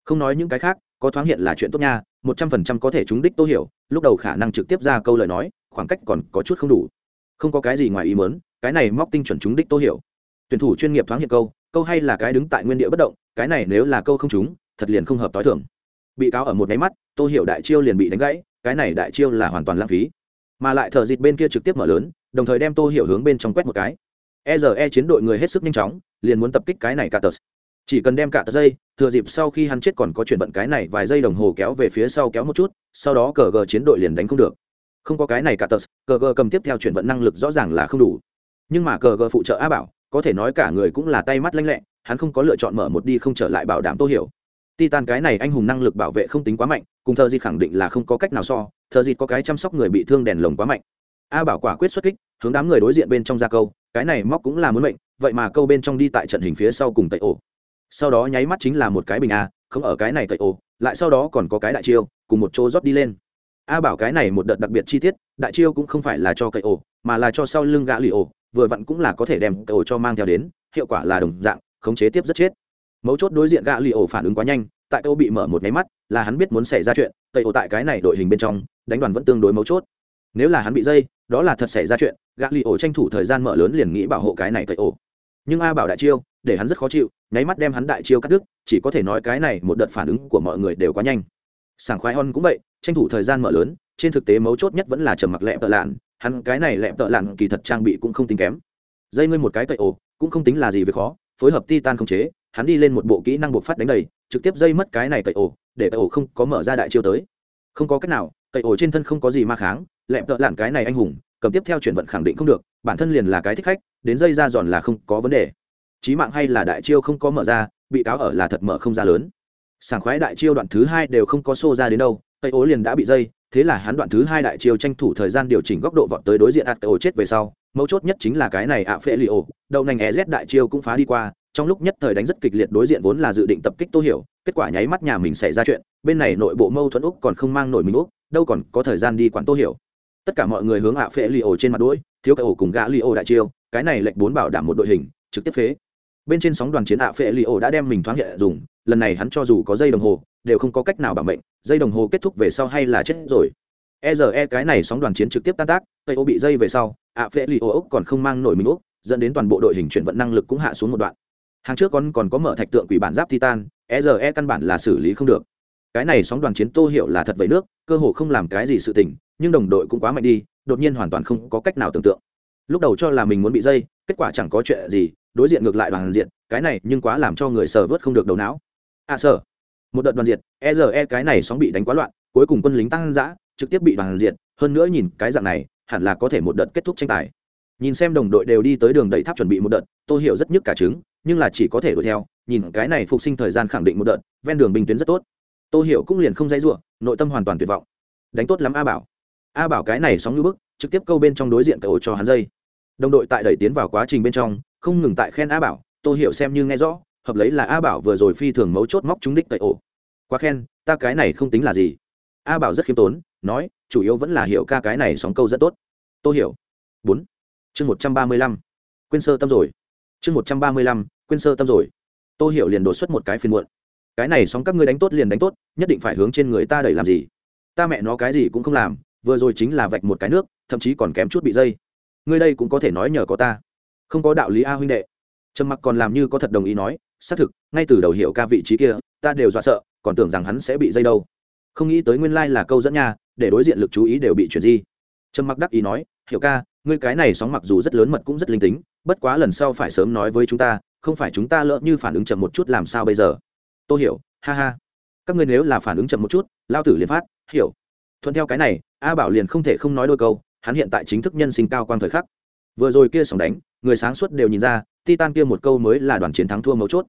Không nói những cái khác, có thoáng hiện là chuyện tốt nha, một trăm phần trăm có thể trúng đích tô hiểu, lúc đầu khả năng trực tiếp ra câu lời nói, khoảng cách còn có chút không đủ không có cái gì ngoài ý mớn cái này móc tinh chuẩn chúng đích tô hiểu. Tuyển thủ chuyên nghiệp thoáng hiện câu câu hay là cái đứng tại nguyên địa bất động, cái này nếu là câu không trúng, thật liền không hợp t h i thường bị cáo ở một nháy mắt, tô hiểu đại chiêu liền bị đánh gãy, cái này đại chiêu là hoàn toàn lãng phí. Mà lại thợ dịt bên kia trực tiếp mở lớn, đồng thời đem tô hiểu hướng bên trong quét một cái. E r e chiến đội người hết sức nhanh chóng, liền muốn tập kích cái này cả tờ. Chỉ cần đem cả tờ dây, thừa dịp sau khi hắn chết còn có chuyển vận cái này vài giây đồng hồ kéo về phía sau kéo một chút, sau đó cờ gờ chiến đội liền đánh không được không có cái này cả tờ cờ gờ cầm tiếp theo chuyển vận năng lực rõ ràng là không đủ. Nhưng mà cờ gờ phụ trợ a bảo, có thể nói cả người cũng là tay mắt lanh lẹ, hắn không có lựa chọn mở một đi không trở lại bảo đảm tô hiểu. Titan cái này anh hùng năng lực bảo vệ không tính quá mạnh, cùng thợ dịt khẳng định là không có cách nào so, thợ dịt có cái chăm sóc người bị thương đèn lồng quá mạnh. A bảo quả quyết xuất kích, hướng đám người đối diện bên trong ra câu, cái này móc cũng là muốn mệnh, vậy mà câu bên trong đi tại trận hình phía sau cùng tẩy ổ. Sau đó nháy mắt chính là một cái bình a, không ở cái này tẩy ổ, lại sau đó còn có cái đại chiêu, cùng một chỗ rót đi lên a bảo cái này một đợt đặc biệt chi tiết, đại chiêu cũng không phải là cho cậy ổ, mà là cho sau lưng gã lì ổ, vừa vặn cũng là có thể đem cậy ổ cho mang theo đến, hiệu quả là đồng dạng, khống chế tiếp rất chết. Mấu chốt đối diện gã lì ổ phản ứng quá nhanh, tại câu bị mở một máy mắt, là hắn biết muốn xảy ra chuyện cậy ổ tại cái này đội hình bên trong, đánh đoàn vẫn tương đối mấu chốt. Nếu là hắn bị dây, đó là thật xảy ra chuyện, gã lì ổ tranh thủ thời gian mở lớn liền nghĩ bảo hộ cái này cậy ổ. Nhưng a bảo đại chiêu, để hắn rất khó chịu, nháy mắt đem hắn đại chiêu cắt đứt, chỉ có thể nói cái này một đợt phản ứng của mọi người đều quá nhanh sảng khoái hon cũng vậy, tranh thủ thời gian mở lớn, trên thực tế mấu chốt nhất vẫn là trầm mặc lẹm tợ lạn, hắn cái này lẹm tợ lạn kỳ thật trang bị cũng không tính kém. Dây ngươi một cái cậy ổ cũng không tính là gì về khó, phối hợp titan không chế, hắn đi lên một bộ kỹ năng buộc phát đánh đầy, trực tiếp dây mất cái này cậy ổ để cậy ổ không có mở ra đại chiêu tới. Không có cách nào cậy ổ trên thân không có gì ma kháng lẹm tợ lạn cái này anh hùng, cầm tiếp theo chuyển vận khẳng định không được, bản thân liền là cái thích khách, đến dây ra giòn là không có vấn đề. Chí mạng hay là đại chiêu không có mở ra, bị cáo ở là thật mở không ra lớn sảng khoái đại chiêu đoạn thứ hai đều không có xô ra đến đâu, tây ố liền đã bị dây, thế là hắn đoạn thứ hai đại chiêu tranh thủ thời gian điều chỉnh góc độ vọt tới đối diện ạt ổ chết về sau, mấu chốt nhất chính là cái này ạ phệ li ổ, đậu nành e z đại chiêu cũng phá đi qua, trong lúc nhất thời đánh rất kịch liệt đối diện vốn là dự định tập kích tô hiểu, kết quả nháy mắt nhà mình xảy ra chuyện, bên này nội bộ mâu thuẫn úc còn không mang nổi mình úc, đâu còn có thời gian đi quản tô hiểu. Tất cả mọi người hướng ạ phệ li ổ trên mặt đuổi, thiếu cái ổ cùng gã li ổ đại chiêu, cái này lệnh bốn bảo đảm một đội hình, trực tiếp phế. Bên trên sóng đoàn chiến ạ phệ li ổ đã đem mình thoáng hiện dùng lần này hắn cho dù có dây đồng hồ, đều không có cách nào bảo mệnh, dây đồng hồ kết thúc về sau hay là chết rồi. E giờ e cái này sóng đoàn chiến trực tiếp tan tác, tây ô bị dây về sau, ạ phê li ô ốc còn không mang nổi mình ốc dẫn đến toàn bộ đội hình chuyển vận năng lực cũng hạ xuống một đoạn. Hàng trước còn còn có mở thạch tượng quỷ bản giáp titan e giờ e căn bản là xử lý không được. Cái này sóng đoàn chiến tô hiểu là thật vậy nước, cơ hồ không làm cái gì sự tình, nhưng đồng đội cũng quá mạnh đi, đột nhiên hoàn toàn không có cách nào tưởng tượng. Lúc đầu cho là mình muốn bị dây, kết quả chẳng có chuyện gì, đối diện ngược lại bằng diện, cái này nhưng quá làm cho người sờ vớt không được đầu não à sở một đợt đoàn diệt e giờ e cái này sóng bị đánh quá loạn, cuối cùng quân lính tăng giã trực tiếp bị đoàn diệt, hơn nữa nhìn cái dạng này, hẳn là có thể một đợt kết thúc tranh tài. Nhìn xem đồng đội đều đi tới đường đẩy tháp chuẩn bị một đợt, tôi hiểu rất nhức cả trứng, nhưng là chỉ có thể đuổi theo, nhìn cái này phục sinh thời gian khẳng định một đợt, ven đường bình tuyến rất tốt. Tôi hiểu cũng liền không dãy ruộng nội tâm hoàn toàn tuyệt vọng. Đánh tốt lắm a bảo. A bảo cái này sóng như bức, trực tiếp câu bên trong đối diện cậu cho hắn dây. Đồng đội tại đẩy tiến vào quá trình bên trong, không ngừng tại khen a bảo, tôi hiểu xem như nghe rõ hợp lấy là a bảo vừa rồi phi thường mấu chốt móc trúng đích tẩy ổ. Quá khen, ta cái này không tính là gì. A bảo rất khiêm tốn, nói, chủ yếu vẫn là hiểu ca cái này sóng câu rất tốt. Tôi hiểu. Bốn. Chương một trăm ba mươi lăm. Quên sơ tâm rồi. Chương một trăm ba mươi lăm, quên sơ tâm rồi. Tôi hiểu liền đột xuất một cái phiên muộn. Cái này sóng các ngươi đánh tốt liền đánh tốt, nhất định phải hướng trên người ta đẩy làm gì? Ta mẹ nó cái gì cũng không làm, vừa rồi chính là vạch một cái nước, thậm chí còn kém chút bị dây. Ngươi đây cũng có thể nói nhờ có ta. Không có đạo lý a huynh đệ. Trầm mặc còn làm như có thật đồng ý nói xác thực, ngay từ đầu hiệu ca vị trí kia, ta đều dọa sợ, còn tưởng rằng hắn sẽ bị dây đâu. Không nghĩ tới nguyên lai là câu dẫn nha, để đối diện lực chú ý đều bị chuyển di. Trâm mặc đắc ý nói hiệu ca, ngươi cái này sóng mặc dù rất lớn mật cũng rất linh tính, bất quá lần sau phải sớm nói với chúng ta, không phải chúng ta lỡ như phản ứng chậm một chút làm sao bây giờ? Tôi hiểu, ha ha. Các ngươi nếu là phản ứng chậm một chút, lao tử liền phát, hiểu. Thuận theo cái này, a bảo liền không thể không nói đôi câu, hắn hiện tại chính thức nhân sinh cao quang thời khắc. Vừa rồi kia sóng đánh, người sáng suốt đều nhìn ra titan kia một câu mới là đoàn chiến thắng thua mấu chốt.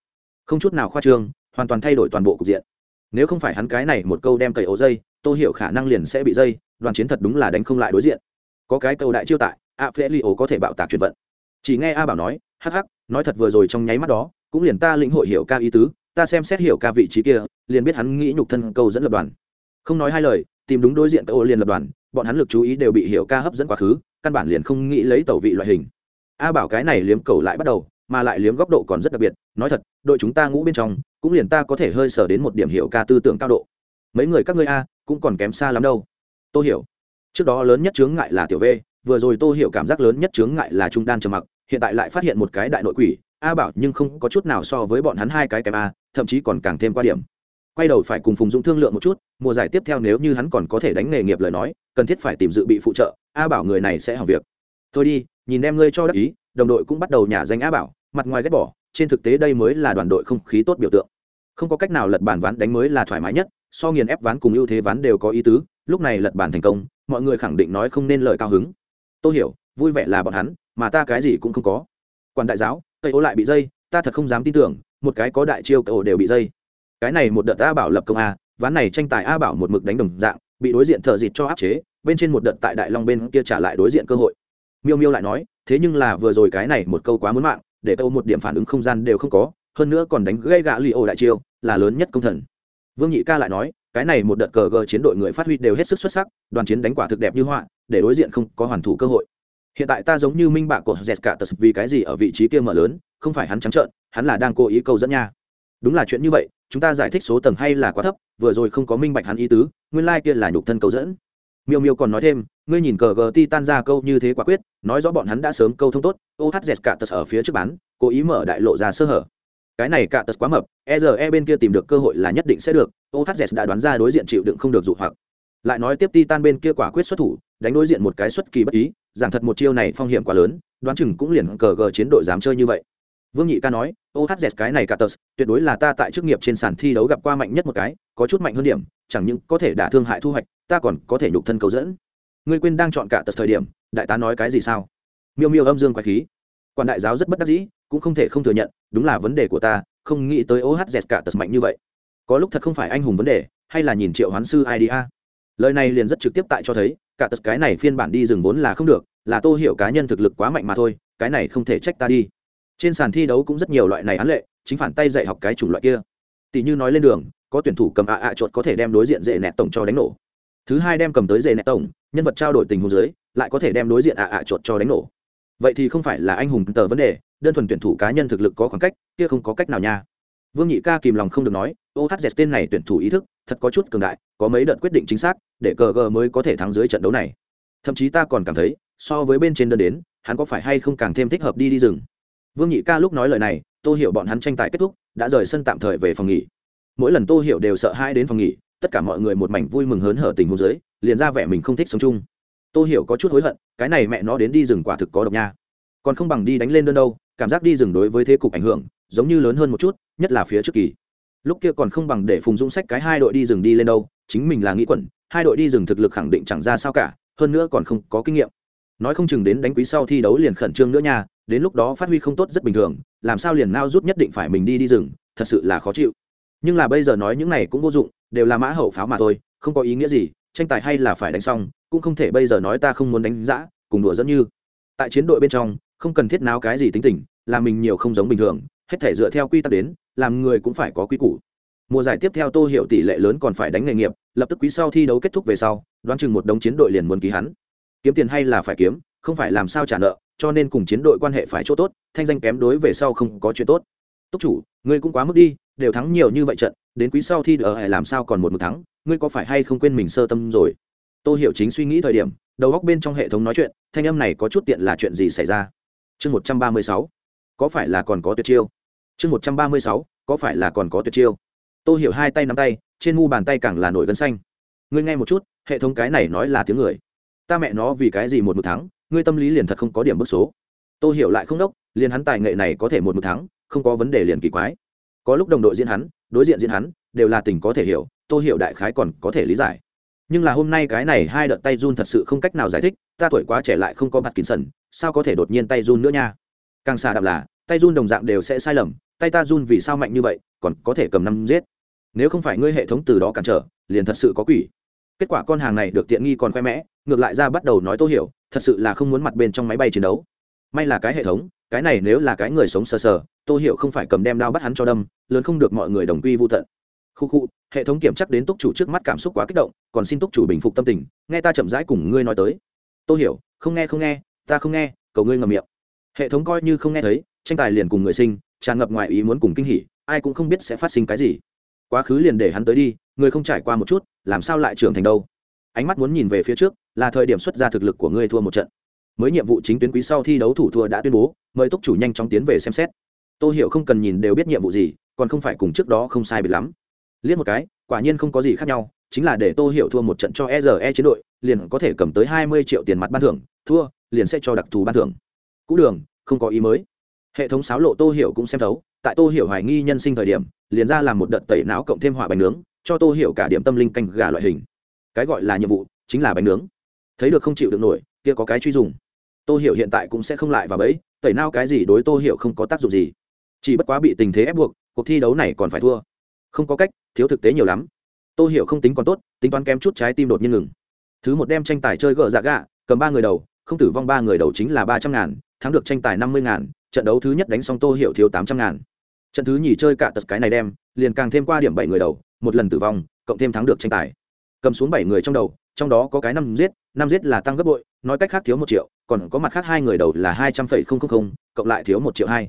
Không chút nào khoa trương, hoàn toàn thay đổi toàn bộ cục diện. Nếu không phải hắn cái này một câu đem cầy ấu dây, tôi hiểu khả năng liền sẽ bị dây, đoàn chiến thật đúng là đánh không lại đối diện. Có cái câu đại chiêu tại, a phê li ố có thể bạo tạc chuyển vận. Chỉ nghe a bảo nói, hắc hắc, nói thật vừa rồi trong nháy mắt đó, cũng liền ta lĩnh hội hiểu ca ý tứ, ta xem xét hiểu ca vị trí kia, liền biết hắn nghĩ nhục thân câu dẫn lập đoàn. Không nói hai lời, tìm đúng đối diện ô liền lập đoàn, bọn hắn lực chú ý đều bị hiểu ca hấp dẫn quá khứ, căn bản liền không nghĩ lấy tẩu vị loại hình a bảo cái này liếm cầu lại bắt đầu, mà lại liếm góc độ còn rất đặc biệt, nói thật, đội chúng ta ngũ bên trong, cũng liền ta có thể hơi sở đến một điểm hiệu ca tư tưởng cao độ. Mấy người các ngươi a, cũng còn kém xa lắm đâu. Tôi hiểu. Trước đó lớn nhất chướng ngại là tiểu v, vừa rồi tôi hiểu cảm giác lớn nhất chướng ngại là trung đan trầm mặc, hiện tại lại phát hiện một cái đại nội quỷ, a bảo nhưng không có chút nào so với bọn hắn hai cái kém a, thậm chí còn càng thêm qua điểm. Quay đầu phải cùng phùng dũng thương lượng một chút, mùa giải tiếp theo nếu như hắn còn có thể đánh nghề nghiệp lời nói, cần thiết phải tìm dự bị phụ trợ, a bảo người này sẽ hỏng việc. Thôi đi nhìn em ngươi cho đắc ý, đồng đội cũng bắt đầu nhả danh Á bảo, mặt ngoài ghét bỏ, trên thực tế đây mới là đoàn đội không khí tốt biểu tượng. Không có cách nào lật bàn ván đánh mới là thoải mái nhất, so nghiền ép ván cùng ưu thế ván đều có ý tứ, lúc này lật bàn thành công, mọi người khẳng định nói không nên lời cao hứng. Tôi hiểu, vui vẻ là bọn hắn, mà ta cái gì cũng không có. Quản đại giáo, cây ô lại bị dây, ta thật không dám tin tưởng, một cái có đại chiêu cậu đều bị dây. Cái này một đợt a bảo lập công a, ván này tranh tài a bảo một mực đánh đồng dạng, bị đối diện thợ dịt cho áp chế, bên trên một đợt tại đại long bên kia trả lại đối diện cơ hội miêu miêu lại nói, thế nhưng là vừa rồi cái này một câu quá muốn mạng, để câu một điểm phản ứng không gian đều không có, hơn nữa còn đánh gây gạ li ô đại chiêu, là lớn nhất công thần. Vương nhị ca lại nói, cái này một đợt cờ gờ chiến đội người phát huy đều hết sức xuất sắc, đoàn chiến đánh quả thực đẹp như họa, để đối diện không có hoàn thủ cơ hội. Hiện tại ta giống như minh bạ của dẹt cả tật vì cái gì ở vị trí kia mở lớn, không phải hắn trắng trợn, hắn là đang cố ý câu dẫn nha. Đúng là chuyện như vậy, chúng ta giải thích số tầng hay là quá thấp, vừa rồi không có minh bạch hắn ý tứ, nguyên lai、like、kia là nhục thân câu dẫn. Miêu miêu còn nói thêm ngươi nhìn cờ gờ ti tan ra câu như thế quả quyết nói rõ bọn hắn đã sớm câu thông tốt ohz cả tật ở phía trước bán cố ý mở đại lộ ra sơ hở. Cái này cả tật quá mập e r e bên kia tìm được cơ hội là nhất định sẽ được ohz đã đoán ra đối diện chịu đựng không được dụ hoặc. Lại nói tiếp ti tan bên kia quả quyết xuất thủ đánh đối diện một cái xuất kỳ bất ý giảng thật một chiêu này phong hiểm quá lớn đoán chừng cũng liền cờ gờ chiến đội dám chơi như vậy. Vương nhị ca nói ohz cái này cả tật, tuyệt đối là ta tại chức nghiệp trên sàn thi đấu gặp qua mạnh nhất một cái có chút mạnh hơn điểm chẳng những có thể đả thương hại thu hoạch ta còn có thể nhục thân cầu dẫn ngươi quên đang chọn cả tật thời điểm, đại tá nói cái gì sao? Miêu miêu âm dương quái khí. Quan đại giáo rất bất đắc dĩ, cũng không thể không thừa nhận, đúng là vấn đề của ta, không nghĩ tới ohz cả tật mạnh như vậy. Có lúc thật không phải anh hùng vấn đề, hay là nhìn triệu hoán sư idea lời này liền rất trực tiếp tại cho thấy, cả tật cái này phiên bản đi rừng vốn là không được, là tô hiểu cá nhân thực lực quá mạnh mà thôi, cái này không thể trách ta đi. Trên sàn thi đấu cũng rất nhiều loại này án lệ, chính phản tay dạy học cái chủng loại kia. Tỷ như nói lên đường, có tuyển thủ cầm ạ ạ à chuột có thể đem đối diện dễ nẹt tổng cho đánh nổ. Thứ hai đem cầm tới dễ nẹ tổng nhân vật trao đổi tình huống dưới, lại có thể đem đối diện ạ ạ chuột cho đánh nổ. Vậy thì không phải là anh hùng tờ vấn đề, đơn thuần tuyển thủ cá nhân thực lực có khoảng cách, kia không có cách nào nha. Vương nhị ca kìm lòng không được nói ohz tên này tuyển thủ ý thức, thật có chút cường đại, có mấy đợt quyết định chính xác, để cờ gờ mới có thể thắng dưới trận đấu này. Thậm chí ta còn cảm thấy, so với bên trên đơn đến, hắn có phải hay không càng thêm thích hợp đi đi rừng. Vương nhị ca lúc nói lời này tôi hiểu bọn hắn tranh tài kết thúc, đã rời sân tạm thời về phòng nghỉ. Mỗi lần tôi hiểu đều sợ hãi đến phòng nghỉ tất cả mọi người một mảnh vui mừng hớn hở tình huống dưới, liền ra vẻ mình không thích sống chung. Tôi hiểu có chút hối hận, cái này mẹ nó đến đi rừng quả thực có độc nha. Còn không bằng đi đánh lên đơn đâu, cảm giác đi rừng đối với thế cục ảnh hưởng, giống như lớn hơn một chút, nhất là phía trước kỳ. Lúc kia còn không bằng để phùng dũng sách cái hai đội đi rừng đi lên đâu, chính mình là nghĩ quẩn, hai đội đi rừng thực lực khẳng định chẳng ra sao cả, hơn nữa còn không có kinh nghiệm. Nói không chừng đến đánh quý sau thi đấu liền khẩn trương nữa nha, đến lúc đó phát huy không tốt rất bình thường, làm sao liền nao rút nhất định phải mình đi đi rừng, thật sự là khó chịu. Nhưng là bây giờ nói những này cũng vô dụng đều là mã hậu pháo mà thôi, không có ý nghĩa gì, tranh tài hay là phải đánh xong, cũng không thể bây giờ nói ta không muốn đánh giã cùng đùa dẫn như. Tại chiến đội bên trong, không cần thiết nào cái gì tính tình là mình nhiều không giống bình thường, hết thể dựa theo quy tắc đến, làm người cũng phải có quy củ. Mùa giải tiếp theo tô hiểu tỷ lệ lớn còn phải đánh nghề nghiệp, lập tức quý sau thi đấu kết thúc về sau, đoán chừng một đống chiến đội liền muốn ký hắn. Kiếm tiền hay là phải kiếm, không phải làm sao trả nợ, cho nên cùng chiến đội quan hệ phải chỗ tốt, thanh danh kém đối về sau không có chuyện tốt. Túc chủ, ngươi cũng quá mức đi đều thắng nhiều như vậy trận, đến quý sau thi ở hải làm sao còn một mực thắng, ngươi có phải hay không quên mình sơ tâm rồi? Tôi hiểu chính suy nghĩ thời điểm, đầu góc bên trong hệ thống nói chuyện, thanh âm này có chút tiện là chuyện gì xảy ra? Chương một trăm ba mươi sáu, có phải là còn có tuyệt chiêu? Chương một trăm ba mươi sáu, có phải là còn có tuyệt chiêu? Tôi hiểu hai tay nắm tay, trên mu bàn tay càng là nổi gân xanh. Ngươi nghe một chút, hệ thống cái này nói là tiếng người. Ta mẹ nó vì cái gì một mực thắng, ngươi tâm lý liền thật không có điểm bức số. Tôi hiểu lại không đốc, liền hắn tài nghệ này có thể một mực thắng, không có vấn đề liền kỳ quái có lúc đồng đội diễn hắn, đối diện diễn hắn, đều là tình có thể hiểu tôi hiểu đại khái còn có thể lý giải. Nhưng là hôm nay cái này hai đợt tay run thật sự không cách nào giải thích, ta tuổi quá trẻ lại không có mặt kín sần, sao có thể đột nhiên tay run nữa nha? Càng xa đạp là, tay run đồng dạng đều sẽ sai lầm, tay ta run vì sao mạnh như vậy, còn có thể cầm năm giết. Nếu không phải ngươi hệ thống từ đó cản trở, liền thật sự có quỷ. Kết quả con hàng này được tiện nghi còn khoe mẽ, ngược lại ra bắt đầu nói tô hiểu, thật sự là không muốn mặt bên trong máy bay chiến đấu. May là cái hệ thống cái này nếu là cái người sống sờ sờ, tô hiểu không phải cầm đem đao bắt hắn cho đâm, lớn không được mọi người đồng quy vô tận. Khu khu, hệ thống kiểm chắc đến túc chủ trước mắt cảm xúc quá kích động, còn xin túc chủ bình phục tâm tình, nghe ta chậm rãi cùng ngươi nói tới. Tô hiểu, không nghe không nghe, ta không nghe, cầu ngươi ngầm miệng. Hệ thống coi như không nghe thấy, tranh tài liền cùng người sinh, tràn ngập ngoài ý muốn cùng kinh hỉ, ai cũng không biết sẽ phát sinh cái gì. Quá khứ liền để hắn tới đi, người không trải qua một chút, làm sao lại trưởng thành đâu? Ánh mắt muốn nhìn về phía trước, là thời điểm xuất ra thực lực của ngươi thua một trận mới nhiệm vụ chính tuyến quý sau thi đấu thủ thua đã tuyên bố, mời túc chủ nhanh chóng tiến về xem xét. Tô hiểu không cần nhìn đều biết nhiệm vụ gì, còn không phải cùng trước đó không sai biệt lắm. Liếc một cái, quả nhiên không có gì khác nhau, chính là để tô hiểu thua một trận cho e e chiến đội, liền có thể cầm tới hai mươi triệu tiền mặt ban thưởng, thua, liền sẽ cho đặc thù ban thưởng. Cũ đường, không có ý mới. Hệ thống sáo lộ tô hiểu cũng xem thấu, tại tô hiểu hoài nghi nhân sinh thời điểm, liền ra làm một đợt tẩy não cộng thêm hỏa bánh nướng, cho tô hiểu cả điểm tâm linh canh gà loại hình. Cái gọi là nhiệm vụ, chính là bánh nướng. Thấy được không chịu được nổi, kia có cái truy dùng tô hiểu hiện tại cũng sẽ không lại vào bẫy, tẩy nao cái gì đối tô hiểu không có tác dụng gì. Chỉ bất quá bị tình thế ép buộc, cuộc thi đấu này còn phải thua. Không có cách, thiếu thực tế nhiều lắm. Tô hiểu không tính còn tốt, tính toán kém chút trái tim đột nhiên ngừng. Thứ một đem tranh tài chơi gỡ dạ gạ, cầm ba người đầu, không tử vong ba người đầu chính là ba trăm ngàn, thắng được tranh tài năm mươi ngàn, trận đấu thứ nhất đánh xong tô hiểu thiếu tám trăm ngàn. Trận thứ nhì chơi cả tật cái này đem, liền càng thêm qua điểm bảy người đầu, một lần tử vong, cộng thêm thắng được tranh tài cầm xuống bảy người trong đầu, trong đó có cái năm giết năm giết là tăng gấp bội, nói cách khác thiếu một triệu, còn có mặt khác hai người đầu là hai trăm phẩy không không không, cộng lại thiếu một triệu hai.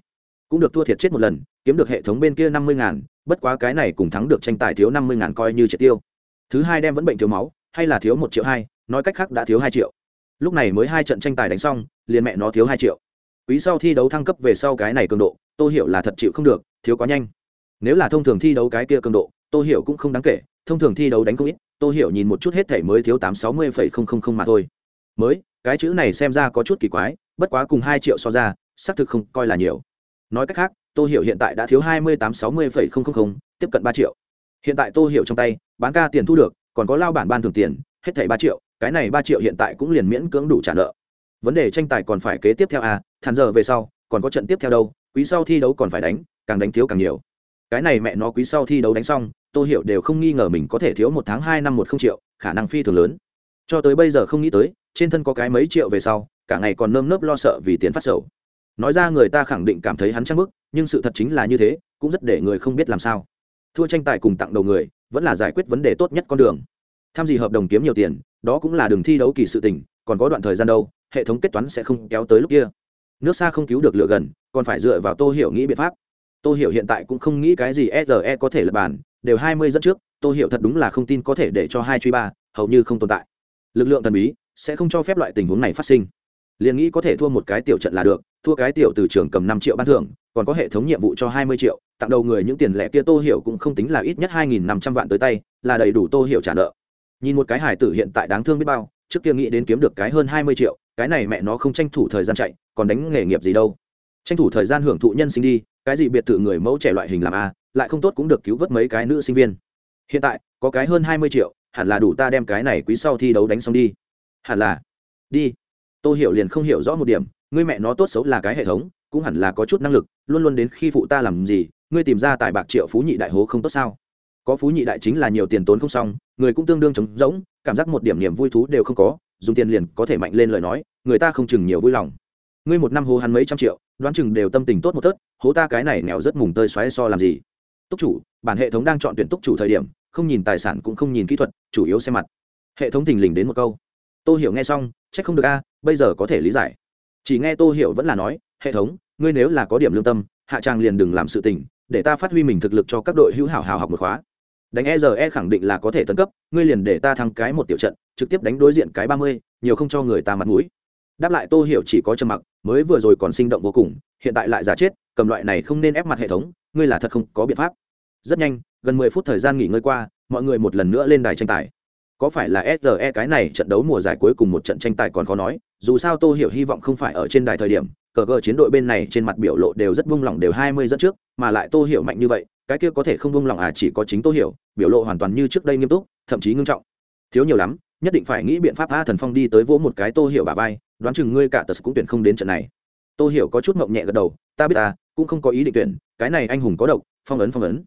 Cũng được thua thiệt chết một lần, kiếm được hệ thống bên kia năm mươi ngàn, bất quá cái này cùng thắng được tranh tài thiếu năm mươi ngàn coi như triệt tiêu. Thứ hai đem vẫn bệnh thiếu máu, hay là thiếu một triệu hai, nói cách khác đã thiếu hai triệu. Lúc này mới hai trận tranh tài đánh xong, liền mẹ nó thiếu hai triệu. Quý sau thi đấu thăng cấp về sau cái này cường độ tôi hiểu là thật chịu không được, thiếu quá nhanh. Nếu là thông thường thi đấu cái kia cường độ tôi hiểu cũng không đáng kể, thông thường thi đấu đánh không ít tôi hiểu nhìn một chút hết thể mới thiếu tám sáu mươi phẩy không không không mà thôi. Mới, cái chữ này xem ra có chút kỳ quái, bất quá cùng hai triệu so ra, xác thực không coi là nhiều. Nói cách khác tôi hiểu hiện tại đã thiếu hai mươi tám sáu mươi phẩy không không không, tiếp cận ba triệu. Hiện tại tôi hiểu trong tay, bán ca tiền thu được, còn có lao bản ban thường tiền, hết thảy ba triệu, cái này ba triệu hiện tại cũng liền miễn cưỡng đủ trả nợ. Vấn đề tranh tài còn phải kế tiếp theo à thàn giờ về sau, còn có trận tiếp theo đâu, quý sau thi đấu còn phải đánh, càng đánh thiếu càng nhiều cái này mẹ nó quý sau thi đấu đánh xong tôi hiểu đều không nghi ngờ mình có thể thiếu một tháng hai năm một không triệu, khả năng phi thường lớn. Cho tới bây giờ không nghĩ tới, trên thân có cái mấy triệu về sau, cả ngày còn nơm nớp lo sợ vì tiền phát sầu. Nói ra người ta khẳng định cảm thấy hắn trăng bức, nhưng sự thật chính là như thế, cũng rất để người không biết làm sao. Thua tranh tài cùng tặng đầu người, vẫn là giải quyết vấn đề tốt nhất con đường. Tham gì hợp đồng kiếm nhiều tiền, đó cũng là đường thi đấu kỳ sự tình, còn có đoạn thời gian đâu, hệ thống kết toán sẽ không kéo tới lúc kia. Nước xa không cứu được lựa gần, còn phải dựa vào tô hiểu nghĩ biện pháp tô hiểu hiện tại cũng không nghĩ cái gì e có thể lập bàn, đều hai mươi dẫn trước, tô hiểu thật đúng là không tin có thể để cho hai truy ba, hầu như không tồn tại. Lực lượng thần bí sẽ không cho phép loại tình huống này phát sinh. Liền nghĩ có thể thua một cái tiểu trận là được, thua cái tiểu từ trường cầm năm triệu ban thưởng, còn có hệ thống nhiệm vụ cho hai mươi triệu, tặng đầu người những tiền lẻ kia tô hiểu cũng không tính là ít nhất hai nghìn năm trăm vạn tới tay, là đầy đủ tô hiểu trả nợ. Nhìn một cái hải tử hiện tại đáng thương biết bao, trước kia nghĩ đến kiếm được cái hơn hai mươi triệu, cái này mẹ nó không tranh thủ thời gian chạy, còn đánh nghề nghiệp gì đâu tranh thủ thời gian hưởng thụ nhân sinh đi, cái gì biệt thự người mẫu trẻ loại hình làm a, lại không tốt cũng được cứu vớt mấy cái nữ sinh viên. Hiện tại, có cái hơn hai mươi triệu, hẳn là đủ ta đem cái này quý sau thi đấu đánh xong đi. Hẳn là. Đi. Tôi hiểu liền không hiểu rõ một điểm ngươi mẹ nó tốt xấu là cái hệ thống, cũng hẳn là có chút năng lực, luôn luôn đến khi phụ ta làm gì, ngươi tìm ra tài bạc triệu phú nhị đại hố không tốt sao? Có phú nhị đại chính là nhiều tiền tốn không xong, người cũng tương đương trống rỗng, cảm giác một điểm niềm vui thú đều không có, dùng tiền liền có thể mạnh lên lời nói, người ta không chừng nhiều vui lòng. Ngươi một năm hô hắn mấy trăm triệu đoán chừng đều tâm tình tốt một tớt hố ta cái này nghèo rất mùng tơi xoáy so làm gì. Túc chủ, bản hệ thống đang chọn tuyển túc chủ thời điểm, không nhìn tài sản cũng không nhìn kỹ thuật, chủ yếu xem mặt. Hệ thống thình lình đến một câu. Tôi hiểu nghe xong chắc không được a, bây giờ có thể lý giải. Chỉ nghe tôi hiểu vẫn là nói, hệ thống, ngươi nếu là có điểm lương tâm, hạ trang liền đừng làm sự tình, để ta phát huy mình thực lực cho các đội hữu hảo hào học một khóa. Đánh e giờ e khẳng định là có thể tấn cấp, ngươi liền để ta thăng cái một tiểu trận, trực tiếp đánh đối diện cái ba mươi, nhiều không cho người ta mặt mũi. Đáp lại tô hiểu chỉ có trầm mặc mới vừa rồi còn sinh động vô cùng hiện tại lại giả chết cầm loại này không nên ép mặt hệ thống ngươi là thật không có biện pháp rất nhanh gần mười phút thời gian nghỉ ngơi qua mọi người một lần nữa lên đài tranh tài có phải là SRE cái này trận đấu mùa giải cuối cùng một trận tranh tài còn khó nói, dù sao Tô Hiểu hy vọng không phải ở trên đài thời điểm, cờ cờ chiến đội bên này trên mặt biểu lộ đều rất buông lỏng đều hai mươi dẫn trước, mà lại Tô Hiểu mạnh như vậy, cái kia có thể không buông lỏng à chỉ có chính Tô Hiểu, biểu lộ hoàn toàn như trước đây nghiêm túc, thậm chí ngưng trọng. Thiếu nhiều lắm, nhất định phải nghĩ biện pháp A Thần Phong đi tới vỗ một cái Tô Hiểu bà vai, đoán chừng ngươi cả tật cũng tuyển không đến trận này. Tô Hiểu có chút ngậm nhẹ gật đầu, ta biết ta, cũng không có ý định tuyển, cái này anh hùng có độc, phong ấn phong ấn.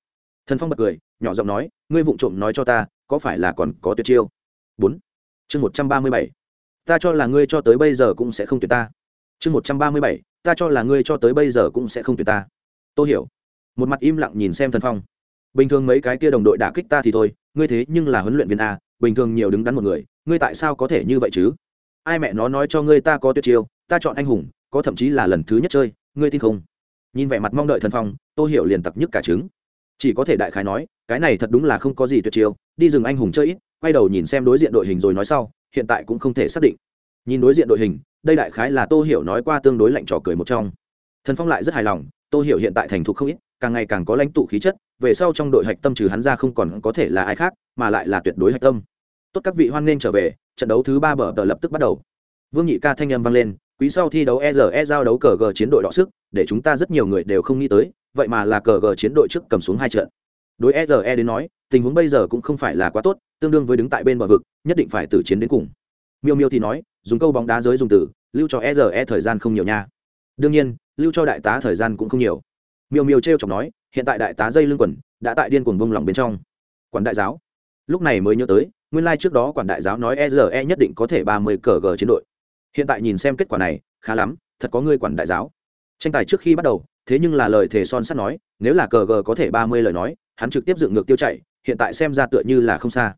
Thần Phong bật cười, nhỏ giọng nói, ngươi vụng trộm nói cho ta, có phải là còn có tuyệt chiêu? bốn chương một trăm ba mươi bảy ta cho là ngươi cho tới bây giờ cũng sẽ không tuyệt ta chương một trăm ba mươi bảy ta cho là ngươi cho tới bây giờ cũng sẽ không tuyệt ta tôi hiểu một mặt im lặng nhìn xem thần phong bình thường mấy cái kia đồng đội đả kích ta thì thôi ngươi thế nhưng là huấn luyện viên a bình thường nhiều đứng đắn một người, ngươi tại sao có thể như vậy chứ? Ai mẹ nó nói cho ngươi ta có tuyệt chiêu, ta chọn anh hùng, có thậm chí là lần thứ nhất chơi, ngươi tin không? Nhìn vẻ mặt mong đợi thần phong tôi hiểu liền tặc nhất cả trứng. Chỉ có thể đại khái nói, cái này thật đúng là không có gì tuyệt chiêu, đi rừng anh hùng chơi ít, quay đầu nhìn xem đối diện đội hình rồi nói sau, hiện tại cũng không thể xác định. Nhìn đối diện đội hình, đây đại khái là tô hiểu nói qua tương đối lạnh trò cười một trong. Thần phong lại rất hài lòng, tô hiểu hiện tại thành thục không ít, càng ngày càng có lãnh tụ khí chất, về sau trong đội hạch tâm trừ hắn ra không còn có thể là ai khác mà lại là tuyệt đối hạch tâm. Tốt các vị hoan nghênh trở về, trận đấu thứ ba bờ tờ lập tức bắt đầu. Vương nhị ca thanh âm vang lên, quý sau thi đấu e e giao đấu cờ g chiến đội đọ sức, để chúng ta rất nhiều người đều không nghĩ tới, vậy mà là cờ g chiến đội trước cầm xuống hai trận. Đối e e đến nói, tình huống bây giờ cũng không phải là quá tốt, tương đương với đứng tại bên bờ vực, nhất định phải tử chiến đến cùng. Miêu miêu thì nói, dùng câu bóng đá giới dùng từ, lưu cho e e thời gian không nhiều nha. Đương nhiên, lưu cho đại tá thời gian cũng không nhiều. Miêu miêu t r e o chọc nói, hiện tại đại tá dây lưng quần, đã tại điên cuồng bông lỏng bên trong. Quản đại giáo lúc này mới nhớ tới, nguyên lai、like、trước đó quản đại giáo nói e e nhất định có thể ba mươi cờ g chiến đội. Hiện tại nhìn xem kết quả này, khá lắm, thật có ngươi quản đại giáo. Tranh tài trước khi bắt đầu, thế nhưng là lời thề son sắt nói, nếu là cờ g có thể ba mươi lời nói, hắn trực tiếp dựng ngược tiêu chạy, hiện tại xem ra tựa như là không xa.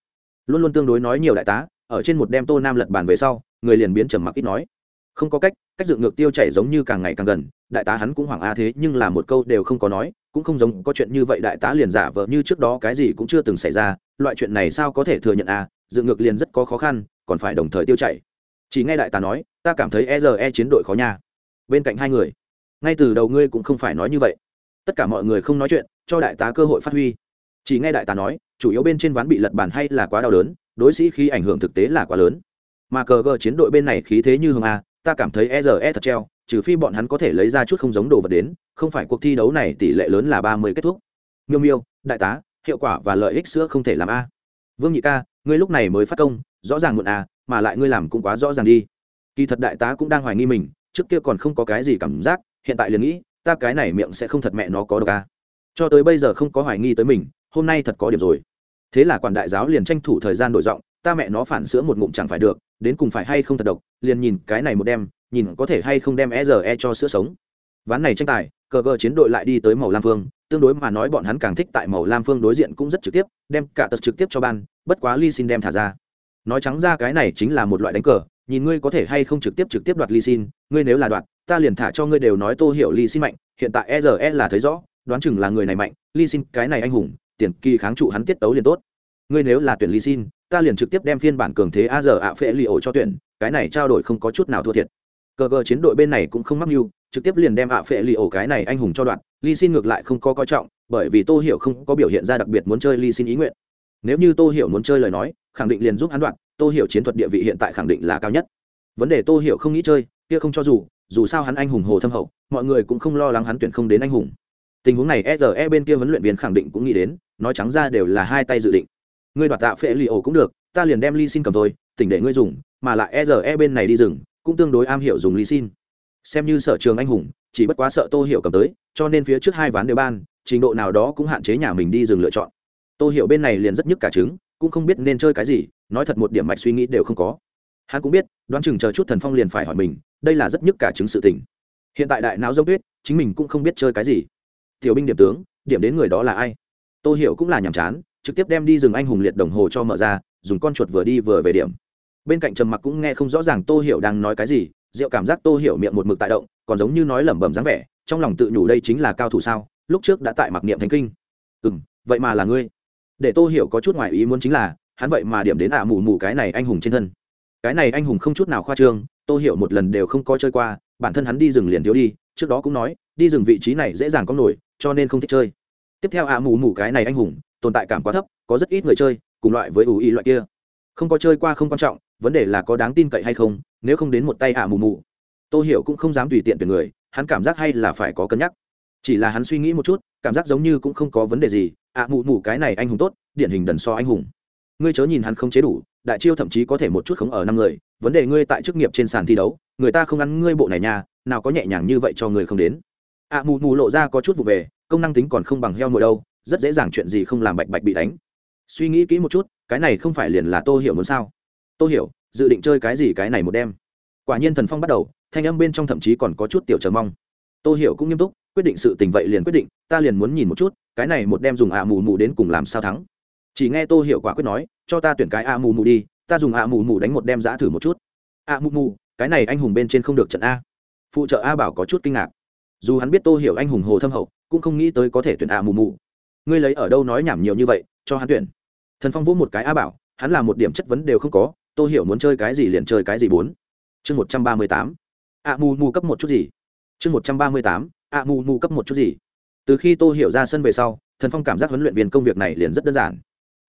Luôn luôn tương đối nói nhiều đại tá, ở trên một đem tô nam lật bàn về sau, người liền biến trầm mặc ít nói. Không có cách cách dựng ngược tiêu chảy giống như càng ngày càng gần, đại tá hắn cũng hoảng a thế nhưng là một câu đều không có nói cũng không giống có chuyện như vậy, đại tá liền giả vờ như trước đó cái gì cũng chưa từng xảy ra, loại chuyện này sao có thể thừa nhận à dựng ngược liền rất có khó khăn, còn phải đồng thời tiêu chảy. Chỉ nghe đại tá nói, ta cảm thấy e giờ e chiến đội khó nha. Bên cạnh hai người, ngay từ đầu ngươi cũng không phải nói như vậy. Tất cả mọi người không nói chuyện, cho đại tá cơ hội phát huy. Chỉ nghe đại tá nói, chủ yếu bên trên ván bị lật bàn hay là quá đau đớn, đối sĩ khi ảnh hưởng thực tế là quá lớn. Mà cờ gờ chiến đội bên này khí thế như hương a à, ta cảm thấy e r e thật treo trừ phi bọn hắn có thể lấy ra chút không giống đồ vật đến, không phải cuộc thi đấu này tỷ lệ lớn là ba mươi kết thúc. Miêu miêu, đại tá, hiệu quả và lợi ích sữa không thể làm a. Vương nhị ca, ngươi lúc này mới phát công, rõ ràng muộn a mà lại ngươi làm cũng quá rõ ràng đi. Kỳ thật đại tá cũng đang hoài nghi mình, trước kia còn không có cái gì cảm giác, hiện tại liền nghĩ, ta cái này miệng sẽ không thật mẹ nó có độc a cho tới bây giờ không có hoài nghi tới mình, hôm nay thật có điểm rồi. Thế là quản đại giáo liền tranh thủ thời gian đổi giọng, ta mẹ nó phản sữa một ngụm chẳng phải được, đến cùng phải hay không thật độc, liền nhìn cái này một đêm nhìn có thể hay không đem e e cho sữa sống. Ván này tranh tài, cờ cờ chiến đội lại đi tới màu lam phương, tương đối mà nói bọn hắn càng thích tại màu lam phương đối diện cũng rất trực tiếp, đem cả tật trực tiếp cho ban, bất quá ly xin đem thả ra. Nói trắng ra cái này chính là một loại đánh cờ, nhìn ngươi có thể hay không trực tiếp trực tiếp đoạt ly xin ngươi nếu là đoạt, ta liền thả cho ngươi đều nói tô hiểu ly xin mạnh, hiện tại e e là thấy rõ, đoán chừng là người này mạnh ly xin cái này anh hùng, tiền kỳ kháng trụ hắn tiết tấu liền tốt. Ngươi nếu là tuyển ly xin ta liền trực tiếp đem phiên bản cường thế a giờ ạ phệ li ổ cho tuyển, cái này trao đổi không có chút nào thua thiệt cờ cờ chiến đội bên này cũng không mắc mưu, trực tiếp liền đem ạ phệ lì ổ cái này anh hùng cho đoạn. Ly xin ngược lại không có coi trọng, bởi vì tô hiểu không có biểu hiện ra đặc biệt muốn chơi ly xin ý nguyện. Nếu như tô hiểu muốn chơi lời nói, khẳng định liền giúp hắn đoạn, tô hiểu chiến thuật địa vị hiện tại khẳng định là cao nhất. Vấn đề tô hiểu không nghĩ chơi, kia không cho dù dù sao hắn anh hùng hồ thâm hậu, mọi người cũng không lo lắng hắn tuyển không đến anh hùng. Tình huống này e e bên kia huấn luyện viên khẳng định cũng nghĩ đến, nói trắng ra đều là hai tay dự định. Ngươi đoạt tạ phệ li ổ cũng được, ta liền đem ly xin cầm thôi, tỉnh để ngươi dùng, mà lại e e bên này đi rừng cũng tương đối am hiểu dùng ly xin. Xem như sở trường anh hùng, chỉ bất quá sợ tô hiểu cầm tới, cho nên phía trước hai ván đều ban, trình độ nào đó cũng hạn chế nhà mình đi rừng lựa chọn. Tô hiểu bên này liền rất nhức cả trứng, cũng không biết nên chơi cái gì, nói thật một điểm mạch suy nghĩ đều không có. Hắn cũng biết, đoán chừng chờ chút thần phong liền phải hỏi mình, đây là rất nhức cả chứng sự tình. Hiện tại đại não dốc tuyết, chính mình cũng không biết chơi cái gì. Tiểu binh điểm tướng, điểm đến người đó là ai? Tô hiểu cũng là nhàm chán, trực tiếp đem đi rừng anh hùng liệt đồng hồ cho mở ra, dùng con chuột vừa đi vừa về điểm bên cạnh trầm mặc cũng nghe không rõ ràng tô hiểu đang nói cái gì diệu cảm giác tô hiểu miệng một mực tại động, còn giống như nói lẩm bẩm dáng vẻ, trong lòng tự nhủ đây chính là cao thủ sao, lúc trước đã tại mặc niệm thánh kinh. Ừ m vậy mà là ngươi. Để tô hiểu có chút ngoại ý muốn chính là, hắn vậy mà điểm đến ả mù mù cái này anh hùng trên thân. Cái này anh hùng không chút nào khoa trương, tô hiểu một lần đều không có chơi qua, bản thân hắn đi rừng liền thiếu đi, trước đó cũng nói, đi rừng vị trí này dễ dàng có nổi, cho nên không thích chơi. Tiếp theo ả mù mù cái này anh hùng, tồn tại cảm quá thấp, có rất ít người chơi, cùng loại với ủ ý loại kia. Không có chơi qua không quan trọng vấn đề là có đáng tin cậy hay không, nếu không đến một tay ạ mù mù. Tô hiểu cũng không dám tùy tiện tuyển người, hắn cảm giác hay là phải có cân nhắc. Chỉ là hắn suy nghĩ một chút, cảm giác giống như cũng không có vấn đề gì, ạ mù mù cái này anh hùng tốt, điển hình đần so anh hùng. Ngươi chớ nhìn hắn không chế đủ, đại chiêu thậm chí có thể một chút khống ở năm người, vấn đề ngươi tại chức nghiệp trên sàn thi đấu, người ta không ăn ngươi bộ này nha, nào có nhẹ nhàng như vậy cho người không đến. Ạ mù mù lộ ra có chút vụ về, công năng tính còn không bằng heo mùa đâu, rất dễ dàng chuyện gì không làm bạch bạch bị đánh. Suy nghĩ kỹ một chút, cái này không phải liền là tô hiểu muốn sao? Tôi hiểu, dự định chơi cái gì cái này một đêm. Quả nhiên thần phong bắt đầu, thanh âm bên trong thậm chí còn có chút tiểu chờ mong. Tôi hiểu cũng nghiêm túc, quyết định sự tình vậy liền quyết định, ta liền muốn nhìn một chút, cái này một đem dùng ạ mù mù đến cùng làm sao thắng. Chỉ nghe tôi hiểu quả quyết nói, cho ta tuyển cái ạ mù mù đi, ta dùng ạ mù mù đánh một đem giã thử một chút. Ạ mù mù, cái này anh hùng bên trên không được trận a. Phụ trợ a bảo có chút kinh ngạc. Dù hắn biết tô hiểu anh hùng hồ thâm hậu, cũng không nghĩ tới có thể tuyển ạ mù mù. Ngươi lấy ở đâu nói nhảm nhiều như vậy, cho hắn tuyển. Thần phong vỗ một cái a bảo, hắn là một điểm chất vấn đều không có Tôi hiểu muốn chơi cái gì liền chơi cái gì bốn. Chương một trăm ba mươi tám. Ạ mù mù cấp một chút gì? Chương một trăm ba mươi tám. Ạ mù mù cấp một chút gì? Từ khi tôi hiểu ra sân về sau, thần phong cảm giác huấn luyện viên công việc này liền rất đơn giản.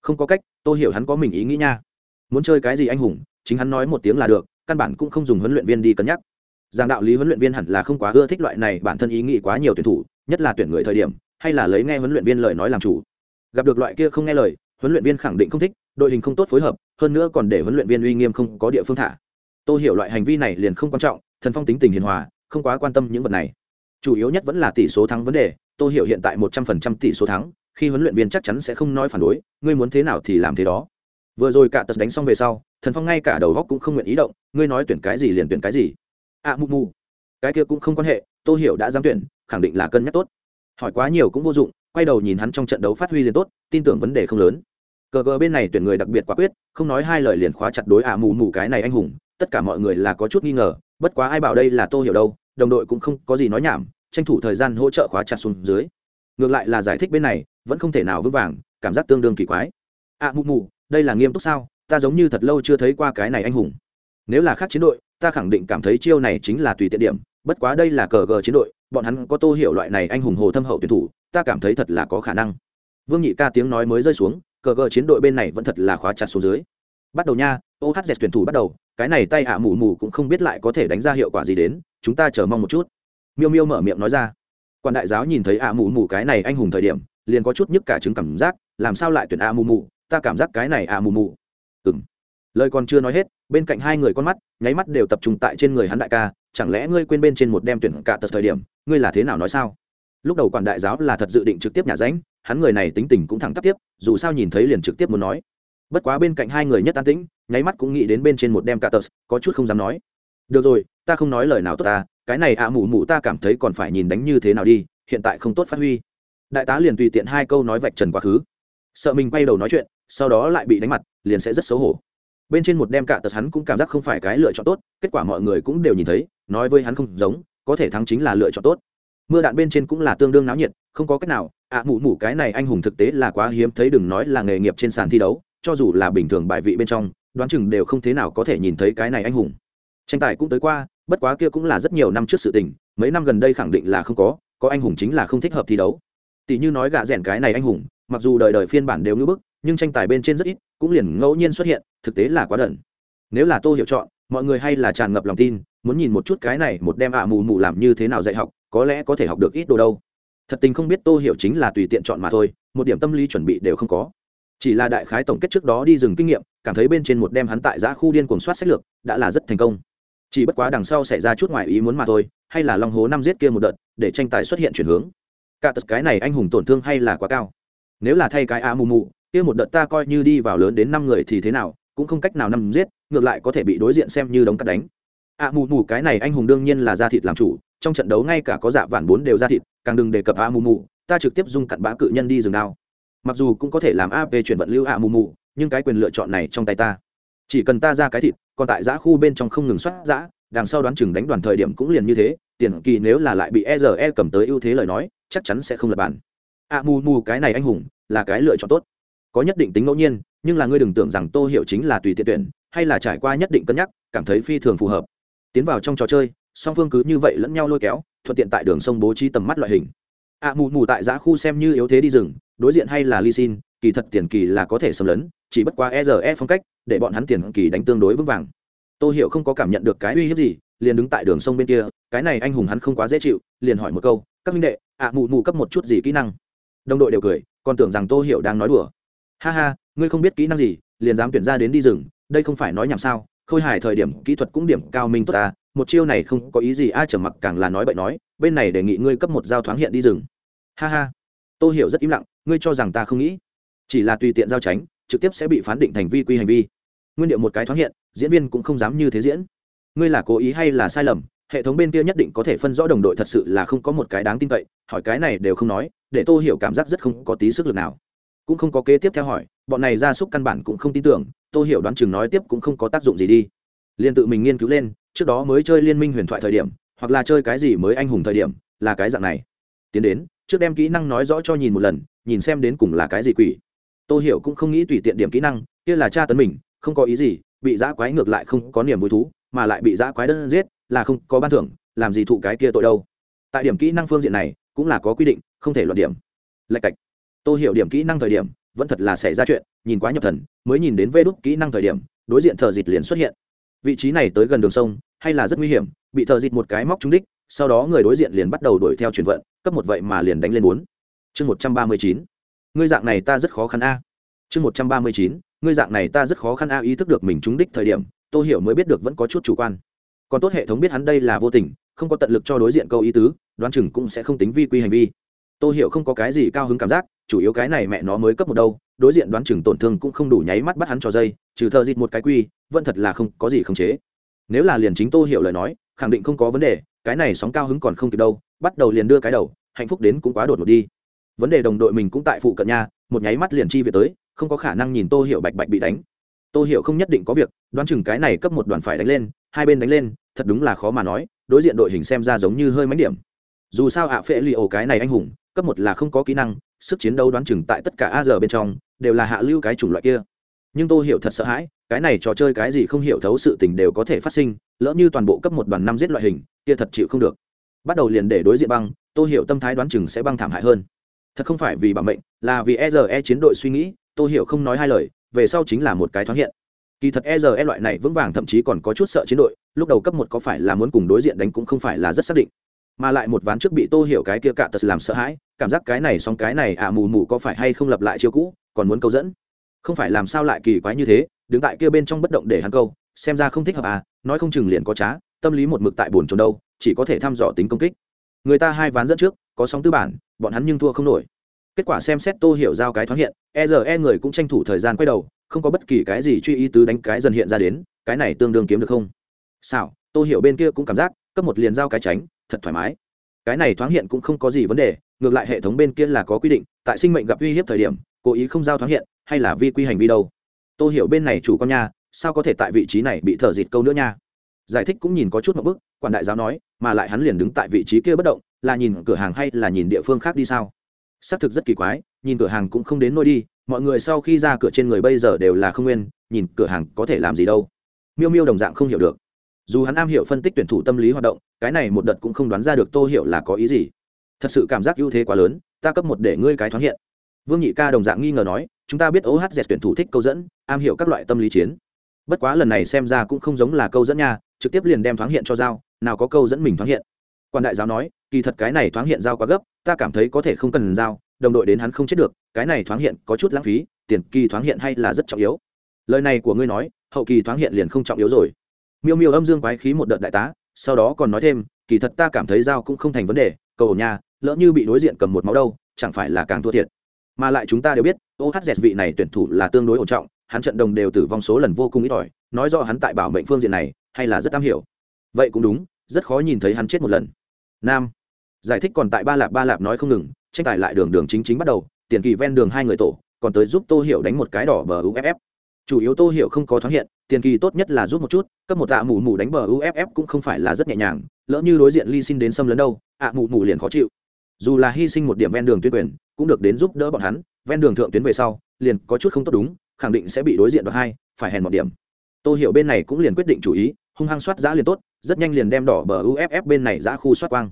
Không có cách tôi hiểu hắn có mình ý nghĩ nha. Muốn chơi cái gì anh hùng, chính hắn nói một tiếng là được, căn bản cũng không dùng huấn luyện viên đi cân nhắc. Giảng đạo lý huấn luyện viên hẳn là không quá ưa thích loại này, bản thân ý nghĩ quá nhiều tuyển thủ, nhất là tuyển người thời điểm, hay là lấy nghe huấn luyện viên lời nói làm chủ. Gặp được loại kia không nghe lời huấn luyện viên khẳng định không thích, đội hình không tốt phối hợp, hơn nữa còn để huấn luyện viên uy nghiêm không có địa phương thả. Tôi hiểu loại hành vi này liền không quan trọng, thần phong tính tình hiền hòa, không quá quan tâm những vật này. Chủ yếu nhất vẫn là tỷ số thắng vấn đề, tôi hiểu hiện tại một trăm phần trăm tỷ số thắng, khi huấn luyện viên chắc chắn sẽ không nói phản đối, ngươi muốn thế nào thì làm thế đó. Vừa rồi cả tật đánh xong về sau, thần phong ngay cả đầu góc cũng không nguyện ý động, ngươi nói tuyển cái gì liền tuyển cái gì. À mù mù cái kia cũng không quan hệ, tôi hiểu đã dám tuyển, khẳng định là cân nhắc tốt. Hỏi quá nhiều cũng vô dụng quay đầu nhìn hắn trong trận đấu phát huy liền tốt, tin tưởng vấn đề không lớn. Cờ cờ bên này tuyển người đặc biệt quả quyết, không nói hai lời liền khóa chặt đối ả mù mù cái này anh hùng, tất cả mọi người là có chút nghi ngờ, bất quá ai bảo đây là tô hiểu đâu, đồng đội cũng không có gì nói nhảm, tranh thủ thời gian hỗ trợ khóa chặt xuống dưới. Ngược lại là giải thích bên này, vẫn không thể nào vững vàng, cảm giác tương đương kỳ quái. Ạ mù mù, đây là nghiêm túc sao, ta giống như thật lâu chưa thấy qua cái này anh hùng. Nếu là khác chiến đội, ta khẳng định cảm thấy chiêu này chính là tùy tiện điểm, bất quá đây là cờ gờ chiến đội, bọn hắn có tô hiểu loại này anh hùng hồ thâm hậu tuyển thủ ta cảm thấy thật là có khả năng. Vương nhị ca tiếng nói mới rơi xuống, cờ gờ chiến đội bên này vẫn thật là khóa chặt xuống dưới. Bắt đầu nha ohz tuyển thủ bắt đầu, cái này tay ạ mù mù cũng không biết lại có thể đánh ra hiệu quả gì đến, chúng ta chờ mong một chút. Miêu miêu mở miệng nói ra. Quan đại giáo nhìn thấy ạ mù mù cái này anh hùng thời điểm, liền có chút nhức cả chứng cảm giác, làm sao lại tuyển ạ mù mù, ta cảm giác cái này ạ mù mù. Ừng lời còn chưa nói hết, bên cạnh hai người con mắt, nháy mắt đều tập trung tại trên người hắn đại ca, chẳng lẽ ngươi quên bên trên một đem tuyển cả tật thời điểm, ngươi là thế nào nói sao? Lúc đầu quản đại giáo là thật dự định trực tiếp nhà ránh hắn người này tính tình cũng thẳng tắp tiếp, dù sao nhìn thấy liền trực tiếp muốn nói. Bất quá bên cạnh hai người nhất an tĩnh, nháy mắt cũng nghĩ đến bên trên một đem cả tờ có chút không dám nói. Được rồi, ta không nói lời nào tốt ta, cái này ạ mù mù ta cảm thấy còn phải nhìn đánh như thế nào đi, hiện tại không tốt phát huy. Đại tá liền tùy tiện hai câu nói vạch trần quá khứ. Sợ mình quay đầu nói chuyện, sau đó lại bị đánh mặt, liền sẽ rất xấu hổ. Bên trên một đem cả tật hắn cũng cảm giác không phải cái lựa chọn tốt, kết quả mọi người cũng đều nhìn thấy, nói với hắn không giống, có thể thắng chính là lựa chọn tốt mưa đạn bên trên cũng là tương đương náo nhiệt, không có cách nào. Ạ mụ mụ cái này anh hùng thực tế là quá hiếm, thấy đừng nói là nghề nghiệp trên sàn thi đấu, cho dù là bình thường bài vị bên trong, đoán chừng đều không thế nào có thể nhìn thấy cái này anh hùng. Tranh tài cũng tới qua, bất quá kia cũng là rất nhiều năm trước sự tình, mấy năm gần đây khẳng định là không có có anh hùng chính là không thích hợp thi đấu. Tỷ như nói gạ rèn cái này anh hùng, mặc dù đời đời phiên bản đều ngưỡng bức, nhưng tranh tài bên trên rất ít, cũng liền ngẫu nhiên xuất hiện, thực tế là quá đẩn nếu là tô hiểu chọn, mọi người hay là tràn ngập lòng tin, muốn nhìn một chút cái này một đem ạ mù mù làm như thế nào dạy học có lẽ có thể học được ít đồ đâu. Thật tình không biết tô hiểu chính là tùy tiện chọn mà thôi, một điểm tâm lý chuẩn bị đều không có. Chỉ là đại khái tổng kết trước đó đi dừng kinh nghiệm, cảm thấy bên trên một đem hắn tại giã khu điên cuồng soát sách lược, đã là rất thành công. Chỉ bất quá đằng sau xảy ra chút ngoài ý muốn mà thôi, hay là long hố năm giết kia một đợt, để tranh tài xuất hiện chuyển hướng. Cả tật cái này anh hùng tổn thương hay là quá cao. Nếu là thay cái a mù mù, kia một đợt ta coi như đi vào lớn đến năm người thì thế nào, cũng không cách nào năm giết, ngược lại có thể bị đối diện xem như đống cắt đánh. A mù mù cái này anh hùng đương nhiên là ra thịt làm chủ trong trận đấu ngay cả có dạ vạn bốn đều ra thịt, càng đừng đề cập a mù mù ta trực tiếp dùng cặn bã cự nhân đi dừng đao. Mặc dù cũng có thể làm ap chuyển vận lưu a mù mù nhưng cái quyền lựa chọn này trong tay ta. Chỉ cần ta ra cái thịt, còn tại giã khu bên trong không ngừng soát giã, đằng sau đoán chừng đánh đoàn thời điểm cũng liền như thế, tiền kỳ nếu là lại bị e r e cầm tới ưu thế lời nói, chắc chắn sẽ không lật bản. A mù mù cái này anh hùng, là cái lựa chọn tốt. Có nhất định tính ngẫu nhiên, nhưng là ngươi đừng tưởng rằng tô hiểu chính là tùy tiện tuyển, hay là trải qua nhất định cân nhắc, cảm thấy phi thường phù hợp. Tiến vào trong trò chơi song phương cứ như vậy lẫn nhau lôi kéo, thuận tiện tại đường sông bố trí tầm mắt loại hình. Ạ mù mù tại giã khu xem như yếu thế đi rừng, đối diện hay là ly xin kỳ thật tiền kỳ là có thể xâm lấn, chỉ bất quá e r e phong cách, để bọn hắn tiền kỳ đánh tương đối vững vàng. Tôi hiểu không có cảm nhận được cái uy hiếp gì, liền đứng tại đường sông bên kia, cái này anh hùng hắn không quá dễ chịu, liền hỏi một câu, các minh đệ ạ mù mù cấp một chút gì kỹ năng? Đồng đội đều cười, còn tưởng rằng tôi hiểu đang nói đùa. Ha ha, ngươi không biết kỹ năng gì, liền dám tuyển ra đến đi rừng, đây không phải nói nhảm sao khôi hài thời điểm kỹ thuật cũng điểm cao minh tốt ta, một chiêu này không có ý gì ai trở mặc càng là nói bậy nói, bên này đề nghị ngươi cấp một giao thoáng hiện đi rừng. Ha ha. Tôi hiểu rất im lặng, ngươi cho rằng ta không nghĩ. Chỉ là tùy tiện giao tránh, trực tiếp sẽ bị phán định thành vi quy hành vi. Nguyên điệu một cái thoáng hiện, diễn viên cũng không dám như thế diễn. Ngươi là cố ý hay là sai lầm? Hệ thống bên kia nhất định có thể phân rõ đồng đội thật sự là không có một cái đáng tin cậy, hỏi cái này đều không nói, để tôi hiểu cảm giác rất không có tí sức lực nào. Cũng không có kế tiếp theo hỏi, bọn này ra súc căn bản cũng không tin tưởng tôi hiểu đoán chừng nói tiếp cũng không có tác dụng gì đi. Liền tự mình nghiên cứu lên, trước đó mới chơi liên minh huyền thoại thời điểm, hoặc là chơi cái gì mới anh hùng thời điểm, là cái dạng này. Tiến đến, trước đem kỹ năng nói rõ cho nhìn một lần, nhìn xem đến cùng là cái gì quỷ. Tôi hiểu cũng không nghĩ tùy tiện điểm kỹ năng, kia là cha tấn mình, không có ý gì, bị giã quái ngược lại không có niềm vui thú, mà lại bị giã quái đơn giết, là không có ban thưởng, làm gì thụ cái kia tội đâu. Tại điểm kỹ năng phương diện này, cũng là có quy định, không thể luận điểm. Lạch cạch. Tôi hiểu điểm kỹ năng thời điểm vẫn thật là xảy ra chuyện, nhìn quá nhập thần, mới nhìn đến vê đúc kỹ năng thời điểm, đối diện thợ dịt liền xuất hiện. Vị trí này tới gần đường sông, hay là rất nguy hiểm, bị thợ dịt một cái móc trúng đích, sau đó người đối diện liền bắt đầu đuổi theo chuyển vận, cấp một vậy mà liền đánh lên bốn. Chương một trăm ba mươi chín. Ngươi dạng này ta rất khó khăn a. Chương một trăm ba mươi chín. Ngươi dạng này ta rất khó khăn a, ý thức được mình trúng đích thời điểm tôi hiểu mới biết được vẫn có chút chủ quan. Còn tốt hệ thống biết hắn đây là vô tình, không có tận lực cho đối diện câu ý tứ, đoán chừng cũng sẽ không tính vi quy hành vi tôi hiểu không có cái gì cao hứng cảm giác, chủ yếu cái này mẹ nó mới cấp một đâu, đối diện đoán chừng tổn thương cũng không đủ nháy mắt bắt hắn cho dây, trừ thợ dịt một cái quy, vẫn thật là không có gì khống chế. Nếu là liền chính tôi hiểu lời nói, khẳng định không có vấn đề, cái này sóng cao hứng còn không kịp đâu, bắt đầu liền đưa cái đầu, hạnh phúc đến cũng quá đột ngột đi. Vấn đề đồng đội mình cũng tại phụ cận nhà một nháy mắt liền chi về tới, không có khả năng nhìn tô hiểu bạch bạch bị đánh. Tô hiểu không nhất định có việc, đoán chừng cái này cấp một đoàn phải đánh lên, hai bên đánh lên, thật đúng là khó mà nói, đối diện đội hình xem ra giống như hơi mánh điểm. Dù sao ạ phệ li ổ cái này anh hùng cấp một là không có kỹ năng, sức chiến đấu đoán chừng tại tất cả a giờ bên trong, đều là hạ lưu cái chủng loại kia. Nhưng tôi hiểu thật sợ hãi, cái này trò chơi cái gì không hiểu thấu sự tình đều có thể phát sinh, lỡ như toàn bộ cấp một đoàn năm giết loại hình, kia thật chịu không được. Bắt đầu liền để đối diện băng tôi hiểu tâm thái đoán chừng sẽ băng thảm hại hơn. Thật không phải vì bảo mệnh, là vì e e chiến đội suy nghĩ tôi hiểu không nói hai lời, về sau chính là một cái thoáng hiện. Kỳ thật e e loại này vững vàng thậm chí còn có chút sợ chiến đội, lúc đầu cấp một có phải là muốn cùng đối diện đánh cũng không phải là rất xác định mà lại một ván trước bị tô hiểu cái kia cạ tật làm sợ hãi, cảm giác cái này xong cái này à mù mù có phải hay không lập lại chiêu cũ, còn muốn câu dẫn. Không phải làm sao lại kỳ quái như thế, đứng tại kia bên trong bất động để hắn câu, xem ra không thích hợp à nói không chừng liền có trá, tâm lý một mực tại buồn trốn đâu, chỉ có thể thăm dò tính công kích. Người ta hai ván dẫn trước, có sóng tư bản, bọn hắn nhưng thua không nổi. Kết quả xem xét tô hiểu giao cái thoáng hiện e giờ e người cũng tranh thủ thời gian quay đầu, không có bất kỳ cái gì truy ý tứ đánh cái dần hiện ra đến, cái này tương đương kiếm được không? Xảo, tô hiểu bên kia cũng cảm giác, cấp một liền giao cái tránh thật thoải mái. Cái này thoáng hiện cũng không có gì vấn đề, ngược lại hệ thống bên kia là có quy định, tại sinh mệnh gặp uy hiếp thời điểm, cố ý không giao thoáng hiện, hay là vi quy hành vi đâu? Tôi hiểu bên này chủ con nha, sao có thể tại vị trí này bị thở dịt câu nữa nha? Giải thích cũng nhìn có chút một bức quản đại giáo nói, mà lại hắn liền đứng tại vị trí kia bất động, là nhìn cửa hàng hay là nhìn địa phương khác đi sao? Xác thực rất kỳ quái, nhìn cửa hàng cũng không đến nôi đi, mọi người sau khi ra cửa trên người bây giờ đều là không nguyên, nhìn cửa hàng có thể làm gì đâu? Miêu miêu đồng dạng không hiểu được dù hắn am hiểu phân tích tuyển thủ tâm lý hoạt động, cái này một đợt cũng không đoán ra được tô hiểu là có ý gì. Thật sự cảm giác ưu thế quá lớn, ta cấp một để ngươi cái thoáng hiện. Vương nhị ca đồng dạng nghi ngờ nói, chúng ta biết ohz tuyển thủ thích câu dẫn, am hiểu các loại tâm lý chiến. Bất quá lần này xem ra cũng không giống là câu dẫn nha, trực tiếp liền đem thoáng hiện cho giao, nào có câu dẫn mình thoáng hiện. Quan đại giáo nói, kỳ thật cái này thoáng hiện giao quá gấp, ta cảm thấy có thể không cần giao, đồng đội đến hắn không chết được, cái này thoáng hiện có chút lãng phí, tiền kỳ thoáng hiện hay là rất trọng yếu. Lời này của ngươi nói, hậu kỳ thoáng hiện liền không trọng yếu rồi miêu miêu âm dương quái khí một đợt đại tá, sau đó còn nói thêm, kỳ thật ta cảm thấy dao cũng không thành vấn đề, cầu nhà lỡ như bị đối diện cầm một máu đâu, chẳng phải là càng thua thiệt. Mà lại chúng ta đều biết ohz vị này tuyển thủ là tương đối ổn trọng, hắn trận đồng đều tử vong số lần vô cùng ít ỏi, nói do hắn tại bảo mệnh phương diện này, hay là rất am hiểu. Vậy cũng đúng, rất khó nhìn thấy hắn chết một lần. Nam, giải thích còn tại ba lạp ba lạp nói không ngừng, tranh tài lại đường đường chính chính bắt đầu, tiền kỳ ven đường hai người tổ, còn tới giúp tô hiểu đánh một cái đỏ bờ uff chủ yếu tô hiểu không có thoáng hiện, tiền kỳ tốt nhất là giúp một chút cấp một tạ mù mù đánh bờ uff cũng không phải là rất nhẹ nhàng, lỡ như đối diện ly xin đến xâm lấn đâu, ạ mù mù liền khó chịu. Dù là hy sinh một điểm ven đường tuyên quyền, cũng được đến giúp đỡ bọn hắn, ven đường thượng tuyến về sau, liền có chút không tốt đúng, khẳng định sẽ bị đối diện đoạt hai, phải hèn một điểm. Tô hiểu bên này cũng liền quyết định chủ ý, hung hăng soát giã liền tốt, rất nhanh liền đem đỏ bờ uff bên này giã khu soát quang.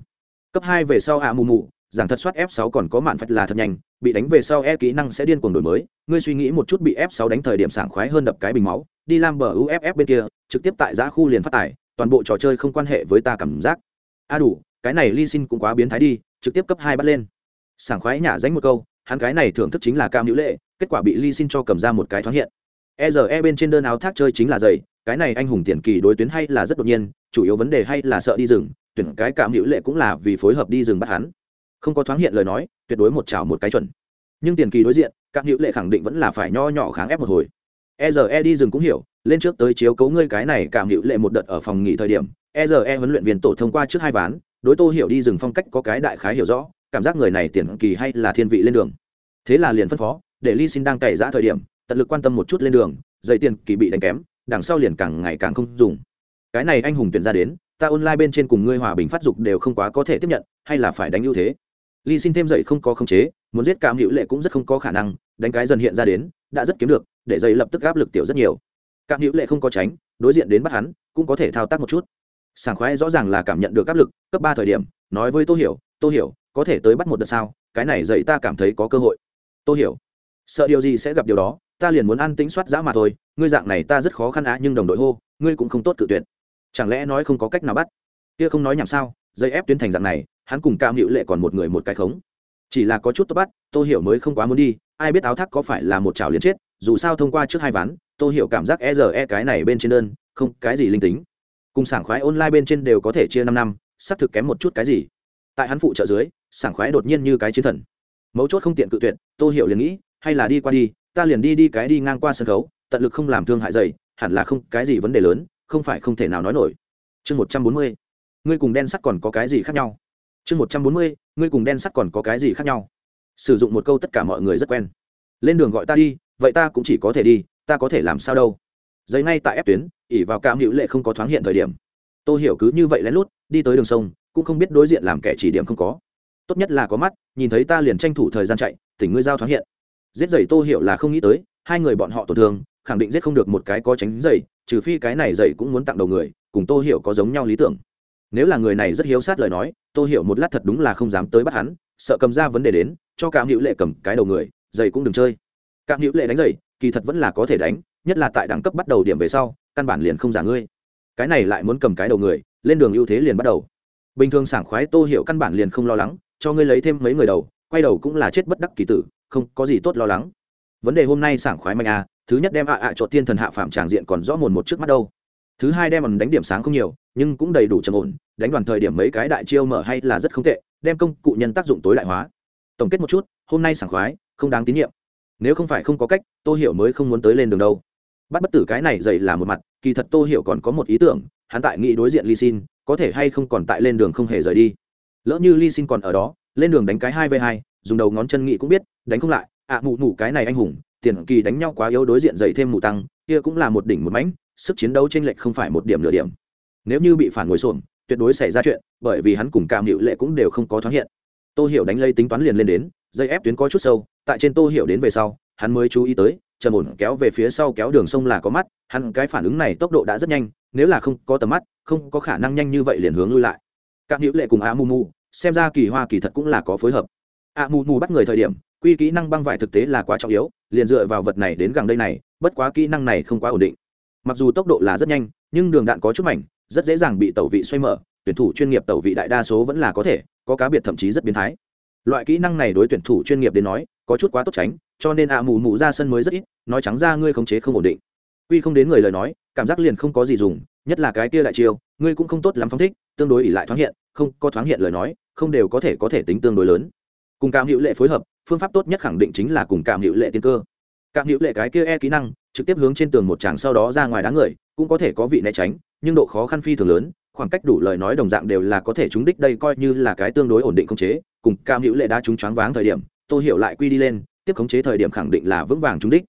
Cấp hai về sau ạ mù mù, giảng thật soát f 6 còn có mạn phách là thật nhanh, bị đánh về sau e kỹ năng sẽ điên cuồng đổi mới, ngươi suy nghĩ một chút bị f 6 đánh thời điểm sảng khoái hơn đập cái bình máu đi làm bờ uff bên kia, trực tiếp tại giã khu liền phát tải, toàn bộ trò chơi không quan hệ với ta cảm giác. A đủ, cái này ly xin cũng quá biến thái đi, trực tiếp cấp hai bắt lên. Sảng khoái nhả danh một câu, hắn cái này thưởng thức chính là cam hữu lệ, kết quả bị ly xin cho cầm ra một cái thoáng hiện. E e bên trên đơn áo thác chơi chính là dày, cái này anh hùng tiền kỳ đối tuyến hay là rất đột nhiên, chủ yếu vấn đề hay là sợ đi rừng, tuyển cái cảm hữu lệ cũng là vì phối hợp đi rừng bắt hắn. Không có thoáng hiện lời nói, tuyệt đối một chảo một cái chuẩn. Nhưng tiền kỳ đối diện các hữu lệ khẳng định vẫn là phải nho nhỏ kháng ép một hồi e giờ e đi rừng cũng hiểu, lên trước tới chiếu cấu ngươi cái này cảm hữu lệ một đợt ở phòng nghỉ thời điểm e giờ e huấn luyện viên tổ thông qua trước hai ván, đối tô hiểu đi rừng phong cách có cái đại khái hiểu rõ, cảm giác người này tiền kỳ hay là thiên vị lên đường. Thế là liền phân phó, để ly xin đang cày giã thời điểm, tận lực quan tâm một chút lên đường dây tiền kỳ bị đánh kém, đằng sau liền càng ngày càng không dùng. Cái này anh hùng tuyển ra đến, ta online bên trên cùng ngươi hòa bình phát dục đều không quá có thể tiếp nhận, hay là phải đánh ưu thế? Ly xin thêm dậy không có khống chế, muốn giết cảm hữu lệ cũng rất không có khả năng, đánh cái dần hiện ra đến, đã rất kiếm được để dây lập tức áp lực tiểu rất nhiều. Cảm hữu lệ không có tránh, đối diện đến bắt hắn, cũng có thể thao tác một chút. Sảng khoái rõ ràng là cảm nhận được áp lực, cấp ba thời điểm, nói với tô hiểu tô hiểu, có thể tới bắt một đợt sao? Cái này dậy ta cảm thấy có cơ hội. Tô hiểu, sợ điều gì sẽ gặp điều đó, ta liền muốn ăn tính soát giã mà thôi, ngươi dạng này ta rất khó khăn á, nhưng đồng đội hô, ngươi cũng không tốt cự tuyệt. Chẳng lẽ nói không có cách nào bắt? Kia không nói nhảm sao, dây ép tuyến thành dạng này, hắn cùng cam hữu lệ còn một người một cái khống. Chỉ là có chút tốt bắt tôi hiểu mới không quá muốn đi, ai biết áo thác có phải là một chảo liền chết dù sao thông qua trước hai ván, tôi hiểu cảm giác e rờ e cái này bên trên đơn, không, cái gì linh tính. Cùng sảng khoái online bên trên đều có thể chia năm năm, xác thực kém một chút cái gì. Tại hắn phụ trợ dưới, sảng khoái đột nhiên như cái chiến thần. Mấu chốt không tiện cự tuyệt, tôi hiểu liền nghĩ, hay là đi qua đi, ta liền đi đi cái đi ngang qua sân khấu, tận lực không làm thương hại dày hẳn là không, cái gì vấn đề lớn, không phải không thể nào nói nổi. Chương một trăm bốn mươi, ngươi cùng đen sắt còn có cái gì khác nhau? Chương một trăm bốn mươi, ngươi cùng đen sắt còn có cái gì khác nhau? Sử dụng một câu tất cả mọi người rất quen. Lên đường gọi ta đi vậy ta cũng chỉ có thể đi, ta có thể làm sao đâu. Giấy ngay tại ép tuyến, ỉ vào cảm hữu lệ không có thoáng hiện thời điểm. Tôi hiểu cứ như vậy lén lút, đi tới đường sông, cũng không biết đối diện làm kẻ chỉ điểm không có. Tốt nhất là có mắt, nhìn thấy ta liền tranh thủ thời gian chạy, tỉnh ngươi giao thoáng hiện. Giết giày tô hiểu là không nghĩ tới, hai người bọn họ tổn thương, khẳng định giết không được một cái có tránh giày, trừ phi cái này giày cũng muốn tặng đầu người, cùng tô hiểu có giống nhau lý tưởng. Nếu là người này rất hiếu sát lời nói, tô hiểu một lát thật đúng là không dám tới bắt hắn, sợ cầm ra vấn đề đến, cho cảm hữu lệ cầm cái đầu người, giày cũng đừng chơi cảm hữu lệ đánh giày, kỳ thật vẫn là có thể đánh, nhất là tại đẳng cấp bắt đầu điểm về sau, căn bản liền không giả ngươi. Cái này lại muốn cầm cái đầu người, lên đường ưu thế liền bắt đầu. Bình thường sảng khoái tô hiểu căn bản liền không lo lắng, cho ngươi lấy thêm mấy người đầu, quay đầu cũng là chết bất đắc kỳ tử, không có gì tốt lo lắng. Vấn đề hôm nay sảng khoái mạnh à thứ nhất đem ạ ạ cho tiên thần hạ phạm tràng diện còn rõ mồn một trước mắt đâu. Thứ hai đem ẩn đánh điểm sáng không nhiều, nhưng cũng đầy đủ trầm ổn, đánh đoàn thời điểm mấy cái đại chiêu mở hay là rất không tệ, đem công cụ nhân tác dụng tối đại hóa. Tổng kết một chút, hôm nay sảng khoái, không đáng tín nhiệm nếu không phải không có cách, tô hiểu mới không muốn tới lên đường đâu. Bắt bất tử cái này dậy là một mặt, kỳ thật tô hiểu còn có một ý tưởng, hắn tại nghĩ đối diện ly xin có thể hay không còn tại lên đường không hề rời đi. Lỡ như ly xin còn ở đó, lên đường đánh cái hai v hai, dùng đầu ngón chân nghĩ cũng biết, đánh không lại, ạ, mụ mụ cái này anh hùng, tiền kỳ đánh nhau quá yếu đối diện dậy thêm mù tăng, kia cũng là một đỉnh một mãnh, sức chiến đấu t r ê n lệch không phải một điểm nửa điểm. Nếu như bị phản ngồi xổm, tuyệt đối xảy ra chuyện, bởi vì hắn cùng cảm hiệu lệ cũng đều không có thoáng hiện. Tô hiểu đánh lây tính toán liền lên đến, dây ép tuyến có chút sâu tại trên tô hiểu đến về sau, hắn mới chú ý tới, trầm ổn kéo về phía sau kéo đường sông là có mắt, hắn cái phản ứng này tốc độ đã rất nhanh, nếu là không có tầm mắt, không có khả năng nhanh như vậy liền hướng lui lại. Các hữu lệ cùng a mu mu, xem ra kỳ hoa kỳ thật cũng là có phối hợp. A mu mu bắt người thời điểm, quy kỹ năng băng vải thực tế là quá trọng yếu, liền dựa vào vật này đến gần đây này, bất quá kỹ năng này không quá ổn định. Mặc dù tốc độ là rất nhanh, nhưng đường đạn có chút mảnh, rất dễ dàng bị tẩu vị xoay mở, tuyển thủ chuyên nghiệp tẩu vị đại đa số vẫn là có thể, có cá biệt thậm chí rất biến thái. Loại kỹ năng này đối tuyển thủ chuyên nghiệp đến nói có chút quá tốt tránh, cho nên ạ mù mù ra sân mới rất ít, nói trắng ra ngươi khống chế không ổn định. Quy không đến người lời nói, cảm giác liền không có gì dùng, nhất là cái kia đại chiêu, ngươi cũng không tốt lắm phóng thích, tương đối ỉ lại thoáng hiện, không có thoáng hiện lời nói, không đều có thể có thể tính tương đối lớn. Cùng cảm hữu lệ phối hợp, phương pháp tốt nhất khẳng định chính là cùng cảm hữu lệ tiên cơ. Cảm hữu lệ cái kia e kỹ năng, trực tiếp hướng trên tường một tràng sau đó ra ngoài đá người, cũng có thể có vị né tránh, nhưng độ khó khăn phi thường lớn, khoảng cách đủ lời nói đồng dạng đều là có thể trúng đích đây coi như là cái tương đối ổn định khống chế, cùng cam hữu lệ đá chúng choáng váng thời điểm tôi hiểu lại quy đi lên, tiếp khống chế thời điểm khẳng định là vững vàng trúng đích.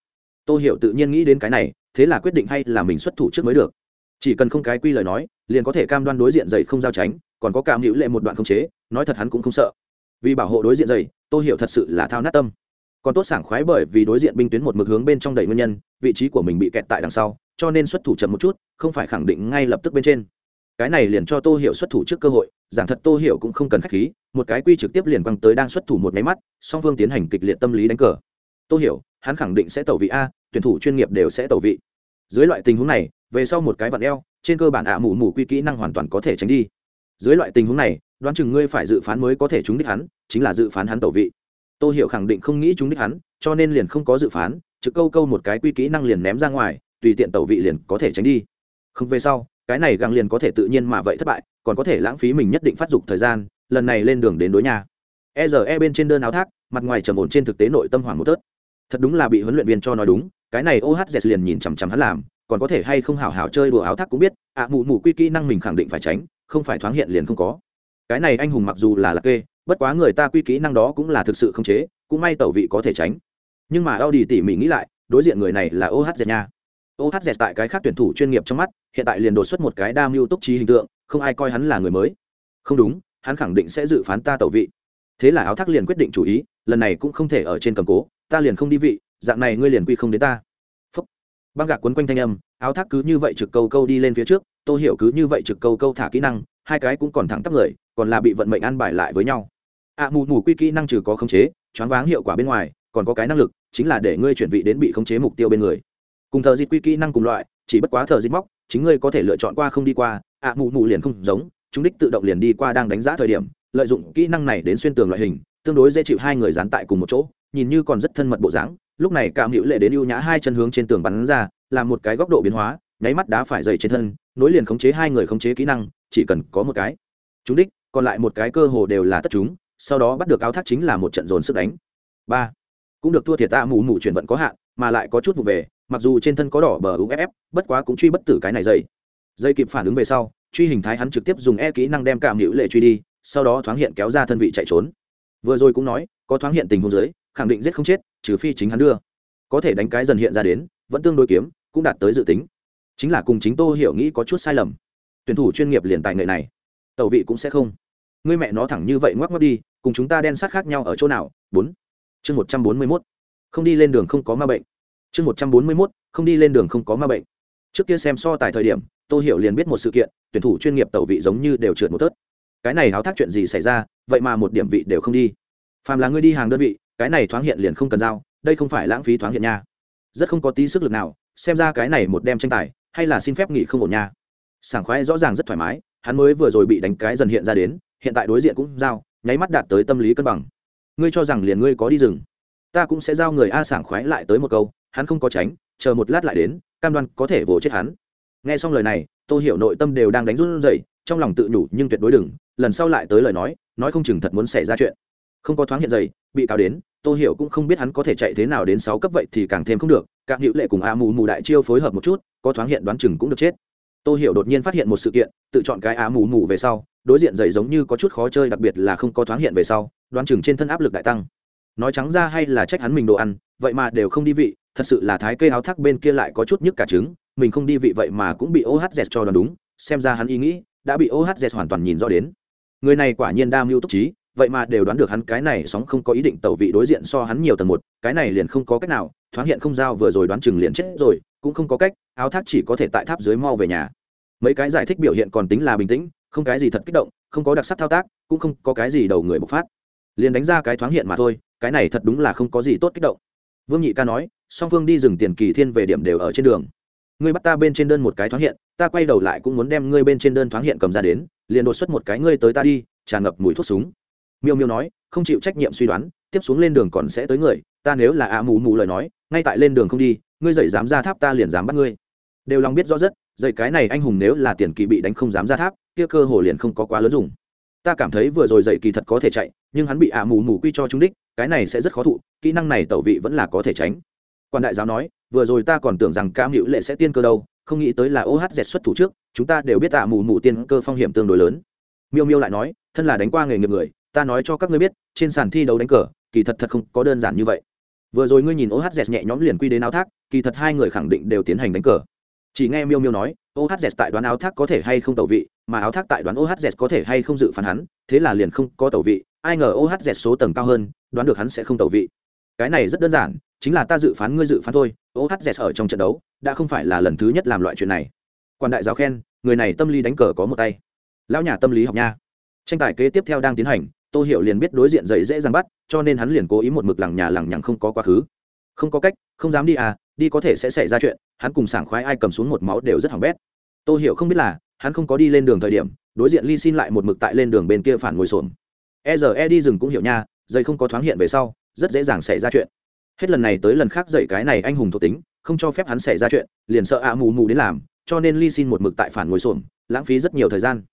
Tôi hiểu tự nhiên nghĩ đến cái này, thế là quyết định hay là mình xuất thủ trước mới được. Chỉ cần không cái quy lời nói, liền có thể cam đoan đối diện dày không giao tránh, còn có cảm hữu lệ một đoạn khống chế, nói thật hắn cũng không sợ. Vì bảo hộ đối diện dày tôi hiểu thật sự là thao nát tâm. Còn tốt sảng khoái bởi vì đối diện binh tuyến một mực hướng bên trong đầy nguyên nhân, vị trí của mình bị kẹt tại đằng sau, cho nên xuất thủ chậm một chút, không phải khẳng định ngay lập tức bên trên. Cái này liền cho tô hiểu xuất thủ trước cơ hội, giảng thật tô hiểu cũng không cần khách khí một cái quy trực tiếp liền quăng tới đang xuất thủ một máy mắt, song phương tiến hành kịch liệt tâm lý đánh cờ. Tô hiểu, hắn khẳng định sẽ tẩu vị a, tuyển thủ chuyên nghiệp đều sẽ tẩu vị. Dưới loại tình huống này, về sau một cái vặn eo, trên cơ bản ạ mù mù quy kỹ năng hoàn toàn có thể tránh đi. Dưới loại tình huống này, đoán chừng ngươi phải dự phán mới có thể trúng đích hắn, chính là dự phán hắn tẩu vị. Tô hiểu khẳng định không nghĩ trúng đích hắn, cho nên liền không có dự phán, trực câu câu một cái quy kỹ năng liền ném ra ngoài, tùy tiện tẩu vị liền có thể tránh đi. Không về sau, cái này găng liền có thể tự nhiên mà vậy thất bại, còn có thể lãng phí mình nhất định phát dục thời gian lần này lên đường đến đối nhà. E e bên trên đơn áo thác mặt ngoài trầm ổn trên thực tế nội tâm hoảng một tớt. Thật đúng là bị huấn luyện viên cho nói đúng cái này ohz liền nhìn chằm chằm hắn làm còn có thể hay không hảo hảo chơi đùa áo thác cũng biết ạ à, mụ mụ quy kỹ năng mình khẳng định phải tránh không phải thoáng hiện liền không có. Cái này anh hùng mặc dù là lạc kê bất quá người ta quy kỹ năng đó cũng là thực sự không chế cũng may tẩu vị có thể tránh. Nhưng mà Audi tỉ mỉ nghĩ lại đối diện người này là ohz nha. Ohz tại cái khác tuyển thủ chuyên nghiệp trong mắt hiện tại liền đột xuất một cái đa mưu túc trí hình tượng không ai coi hắn là người mới. Không đúng hắn khẳng định sẽ dự phán ta tẩu vị. Thế là áo thác liền quyết định chủ ý lần này cũng không thể ở trên cầm cố ta liền không đi vị dạng này ngươi liền quy không đến ta. Phúc. băng gạc quấn quanh thanh âm áo thác cứ như vậy trực câu câu đi lên phía trước tô hiểu cứ như vậy trực câu câu thả kỹ năng hai cái cũng còn thẳng tắp người còn là bị vận mệnh ăn bài lại với nhau. Ạ à, mù mù quy kỹ năng trừ có khống chế choáng váng hiệu quả bên ngoài còn có cái năng lực chính là để ngươi chuyển vị đến bị khống chế mục tiêu bên người. Cùng thờ dịch quy kỹ năng cùng loại chỉ bất quá thờ dịch móc chính ngươi có thể lựa chọn qua không đi qua ạ à, mù mù liền không giống chúng đích tự động liền đi qua đang đánh giá thời điểm, lợi dụng kỹ năng này đến xuyên tường loại hình, tương đối dễ chịu hai người dán tại cùng một chỗ, nhìn như còn rất thân mật bộ dáng. Lúc này cảm hữu lệ đến ưu nhã hai chân hướng trên tường bắn ra làm một cái góc độ biến hóa, nháy mắt đá phải dày trên thân, nối liền khống chế hai người khống chế kỹ năng, chỉ cần có một cái. Chúng đích, còn lại một cái cơ hồ đều là tất chúng, sau đó bắt được áo thác chính là một trận dồn sức đánh. Ba. Cũng được thua thiệt ta, mù mù chuyển vận có hạn, mà lại có chút vụ về, mặc dù trên thân có đỏ bờ uff bất quá cũng truy bất tử cái này dây dây kịp phản ứng về sau truy hình thái hắn trực tiếp dùng e kỹ năng đem cảm hữu lệ truy đi, sau đó thoáng hiện kéo ra thân vị chạy trốn. Vừa rồi cũng nói, có thoáng hiện tình huống dưới, khẳng định giết không chết, trừ phi chính hắn đưa. Có thể đánh cái dần hiện ra đến, vẫn tương đối kiếm, cũng đạt tới dự tính. Chính là cùng chính tô hiểu nghĩ có chút sai lầm. Tuyển thủ chuyên nghiệp liền tài nghệ này. Tẩu vị cũng sẽ không. Ngươi mẹ nó thẳng như vậy ngoắc ngoắc đi, cùng chúng ta đen sát khác nhau ở chỗ nào? Bốn. Chương một trăm bốn mươi mốt. Không đi lên đường không có ma bệnh. Chương một trăm bốn mươi mốt, không đi lên đường không có ma bệnh. Trước kia xem so tài thời điểm tôi hiểu liền biết một sự kiện, tuyển thủ chuyên nghiệp tẩu vị giống như đều trượt một tớt cái này háo thác chuyện gì xảy ra, vậy mà một điểm vị đều không đi. Phàm là ngươi đi hàng đơn vị, cái này thoáng hiện liền không cần giao, đây không phải lãng phí thoáng hiện nha. Rất không có tí sức lực nào, xem ra cái này một đem tranh tài, hay là xin phép nghỉ không ổn nha. Sảng khoái rõ ràng rất thoải mái, hắn mới vừa rồi bị đánh cái dần hiện ra đến, hiện tại đối diện cũng giao, nháy mắt đạt tới tâm lý cân bằng. Ngươi cho rằng liền ngươi có đi rừng? Ta cũng sẽ giao người a sảng khoái lại tới một câu, hắn không có tránh, chờ một lát lại đến, cam đoan có thể vồ chết hắn nghe xong lời này tôi hiểu nội tâm đều đang đánh run rẩy, trong lòng tự nhủ nhưng tuyệt đối đừng, lần sau lại tới lời nói nói không chừng thật muốn xảy ra chuyện. Không có thoáng hiện dày bị cáo đến tôi hiểu cũng không biết hắn có thể chạy thế nào đến sáu cấp vậy thì càng thêm không được các hữu lệ cùng a mù mù đại chiêu phối hợp một chút, có thoáng hiện đoán chừng cũng được chết. Tô hiểu đột nhiên phát hiện một sự kiện, tự chọn cái á mù mù về sau, đối diện dày giống như có chút khó chơi đặc biệt là không có thoáng hiện về sau, đoán chừng trên thân áp lực đại tăng. Nói trắng ra hay là trách hắn mình đồ ăn, vậy mà đều không đi vị, thật sự là thái cây áo thác bên kia lại có chút nhức cả trứng mình không đi vị vậy mà cũng bị ohz cho đoán đúng, xem ra hắn ý nghĩ đã bị ohz hoàn toàn nhìn rõ đến. Người này quả nhiên đa mưu túc trí, vậy mà đều đoán được hắn cái này sóng không có ý định tẩu vị đối diện so hắn nhiều tầng một, cái này liền không có cách nào, thoáng hiện không giao vừa rồi đoán chừng liền chết rồi, cũng không có cách, áo thác chỉ có thể tại tháp dưới mau về nhà. Mấy cái giải thích biểu hiện còn tính là bình tĩnh, không cái gì thật kích động, không có đặc sắc thao tác, cũng không có cái gì đầu người bộc phát. Liền đánh ra cái thoáng hiện mà thôi, cái này thật đúng là không có gì tốt kích động. Vương nhị ca nói, song phương đi rừng tiền kỳ thiên về điểm đều ở trên đường ngươi bắt ta bên trên đơn một cái thoáng hiện, ta quay đầu lại cũng muốn đem ngươi bên trên đơn thoáng hiện cầm ra đến, liền đột xuất một cái ngươi tới ta đi, tràn ngập mùi thuốc súng. Miêu miêu nói, không chịu trách nhiệm suy đoán, tiếp xuống lên đường còn sẽ tới người, ta nếu là ạ mù mù lời nói, ngay tại lên đường không đi, ngươi dậy dám ra tháp ta liền dám bắt ngươi. Đều lòng biết rõ rất, dậy cái này anh hùng nếu là tiền kỳ bị đánh không dám ra tháp, kia cơ hồ liền không có quá lớn dùng. Ta cảm thấy vừa rồi dậy kỳ thật có thể chạy, nhưng hắn bị ạ mù mù quy cho trúng đích, cái này sẽ rất khó thụ, kỹ năng này tẩu vị vẫn là có thể tránh. Quan đại giáo nói vừa rồi ta còn tưởng rằng cam hữu lệ sẽ tiên cơ đâu, không nghĩ tới là ohz xuất thủ trước, chúng ta đều biết tạ mù mù tiên cơ phong hiểm tương đối lớn. Miêu miêu lại nói, thân là đánh qua nghề nghiệp người, ta nói cho các ngươi biết, trên sàn thi đấu đánh cờ, kỳ thật thật không có đơn giản như vậy. Vừa rồi ngươi nhìn ohz nhẹ nhõm liền quy đến áo thác, kỳ thật hai người khẳng định đều tiến hành đánh cờ. Chỉ nghe miêu miêu nói ohz tại đoán áo thác có thể hay không tẩu vị, mà áo thác tại đoán ohz có thể hay không dự phán hắn, thế là liền không có tẩu vị, ai ngờ ohz số tầng cao hơn, đoán được hắn sẽ không tẩu vị. Cái này rất đơn giản chính là ta dự phán ngươi dự phán thôi ohz ở trong trận đấu, đã không phải là lần thứ nhất làm loại chuyện này. Quan đại giáo khen, người này tâm lý đánh cờ có một tay. Lão nhà tâm lý học nha. Tranh tài kế tiếp theo đang tiến hành, tô hiểu liền biết đối diện dậy dễ dàng bắt, cho nên hắn liền cố ý một mực lằng nhà lằng nhằng không có quá khứ. Không có cách, không dám đi à đi có thể sẽ xảy ra chuyện, hắn cùng sảng khoái ai cầm xuống một máu đều rất hỏng bét. Tô hiểu không biết là, hắn không có đi lên đường thời điểm, đối diện ly xin lại một mực tại lên đường bên kia phản ngồi xổm. E giờ e đi rừng cũng hiểu nha, dây không có thoáng hiện về sau, rất dễ dàng xảy ra chuyện hết lần này tới lần khác dậy cái này anh hùng thuộc tính, không cho phép hắn xảy ra chuyện, liền sợ ạ mù mù đến làm, cho nên ly xin một mực tại phản ngồi xổm, lãng phí rất nhiều thời gian.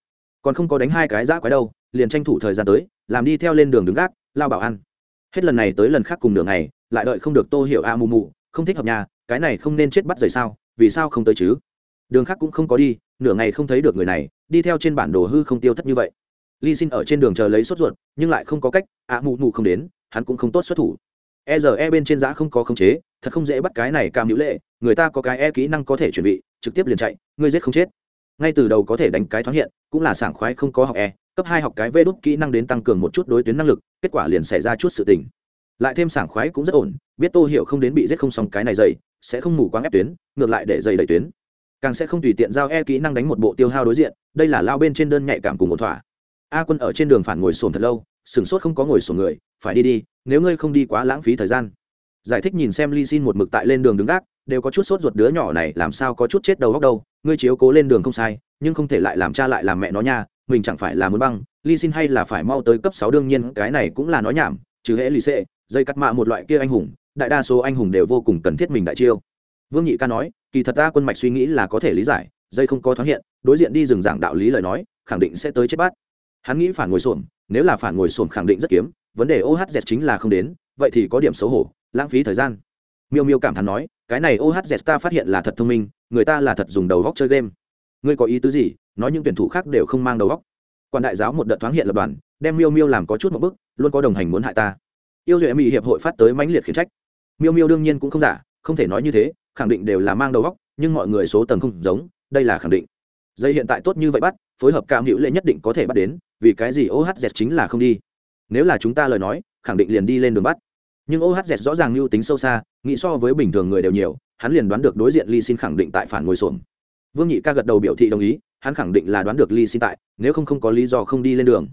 Còn không có đánh hai cái giã quái đâu, liền tranh thủ thời gian tới, làm đi theo lên đường đứng gác, lao bảo ăn. Hết lần này tới lần khác cùng đường này lại đợi không được tô hiểu a mù mù, không thích hợp nhà, cái này không nên chết bắt rời sao, vì sao không tới chứ? Đường khác cũng không có đi, nửa ngày không thấy được người này, đi theo trên bản đồ hư không tiêu thất như vậy. Ly xin ở trên đường chờ lấy sốt ruột, nhưng lại không có cách a mù mù không đến, hắn cũng không tốt xuất thủ e giờ e bên trên giá không có khống chế, thật không dễ bắt cái này cam hữu lệ, người ta có cái e kỹ năng có thể chuẩn bị, trực tiếp liền chạy ngươi giết không chết. Ngay từ đầu có thể đánh cái thoáng hiện, cũng là sảng khoái không có học e cấp hai học cái vê đốt kỹ năng đến tăng cường một chút đối tuyến năng lực, kết quả liền xảy ra chút sự tình. Lại thêm sảng khoái cũng rất ổn, biết tô hiểu không đến bị giết không xong cái này dày sẽ không mù quáng ép tuyến, ngược lại để dày đẩy tuyến. Càng sẽ không tùy tiện giao e kỹ năng đánh một bộ tiêu hao đối diện, đây là lao bên trên đơn nhạy cảm cùng một thỏa. A quân ở trên đường phản ngồi sồn thật lâu, sửng sốt không có ngồi sồn người, phải đi đi nếu ngươi không đi quá lãng phí thời gian. Giải thích nhìn xem ly xin một mực tại lên đường đứng gác, đều có chút sốt ruột đứa nhỏ này làm sao có chút chết đầu góc đâu, ngươi chiếu cố lên đường không sai, nhưng không thể lại làm cha lại làm mẹ nó nha, mình chẳng phải là muốn băng ly xin hay là phải mau tới cấp sáu đương nhiên, cái này cũng là nói nhảm chứ hễ lì xệ, dây cắt mạ một loại kia anh hùng, đại đa số anh hùng đều vô cùng cần thiết mình đại chiêu. Vương nhị ca nói, kỳ thật ta quân mạch suy nghĩ là có thể lý giải, dây không có thoáng hiện, đối diện đi rừng giảng đạo lý lời nói, khẳng định sẽ tới chết bát hắn nghĩ phản ngồi xổm, nếu là phản ngồi xổm khẳng định rất kiếm vấn đề ohz chính là không đến, vậy thì có điểm xấu hổ, lãng phí thời gian. Miêu miêu cảm thán nói, cái này ohz ta phát hiện là thật thông minh, người ta là thật dùng đầu góc chơi game. Ngươi có ý tứ gì? Nói những tuyển thủ khác đều không mang đầu góc. Quan đại giáo một đợt thoáng hiện lập đoàn, đem miêu miêu làm có chút một bức, luôn có đồng hành muốn hại ta. Yêu duệ mỹ hiệp hội phát tới mãnh liệt khiển trách. Miêu miêu đương nhiên cũng không giả, không thể nói như thế, khẳng định đều là mang đầu góc, nhưng mọi người số tầng không giống, đây là khẳng định. Dây hiện tại tốt như vậy bắt, phối hợp cam hữu lệ nhất định có thể bắt đến, vì cái gì ohz chính là không đi? Nếu là chúng ta lời nói, khẳng định liền đi lên đường bắt. Nhưng ohz rõ ràng mưu tính sâu xa, nghĩ so với bình thường người đều nhiều, hắn liền đoán được đối diện ly xin khẳng định tại phản ngồi xổm. Vương nhị ca gật đầu biểu thị đồng ý, hắn khẳng định là đoán được ly xin tại, nếu không không có lý do không đi lên đường.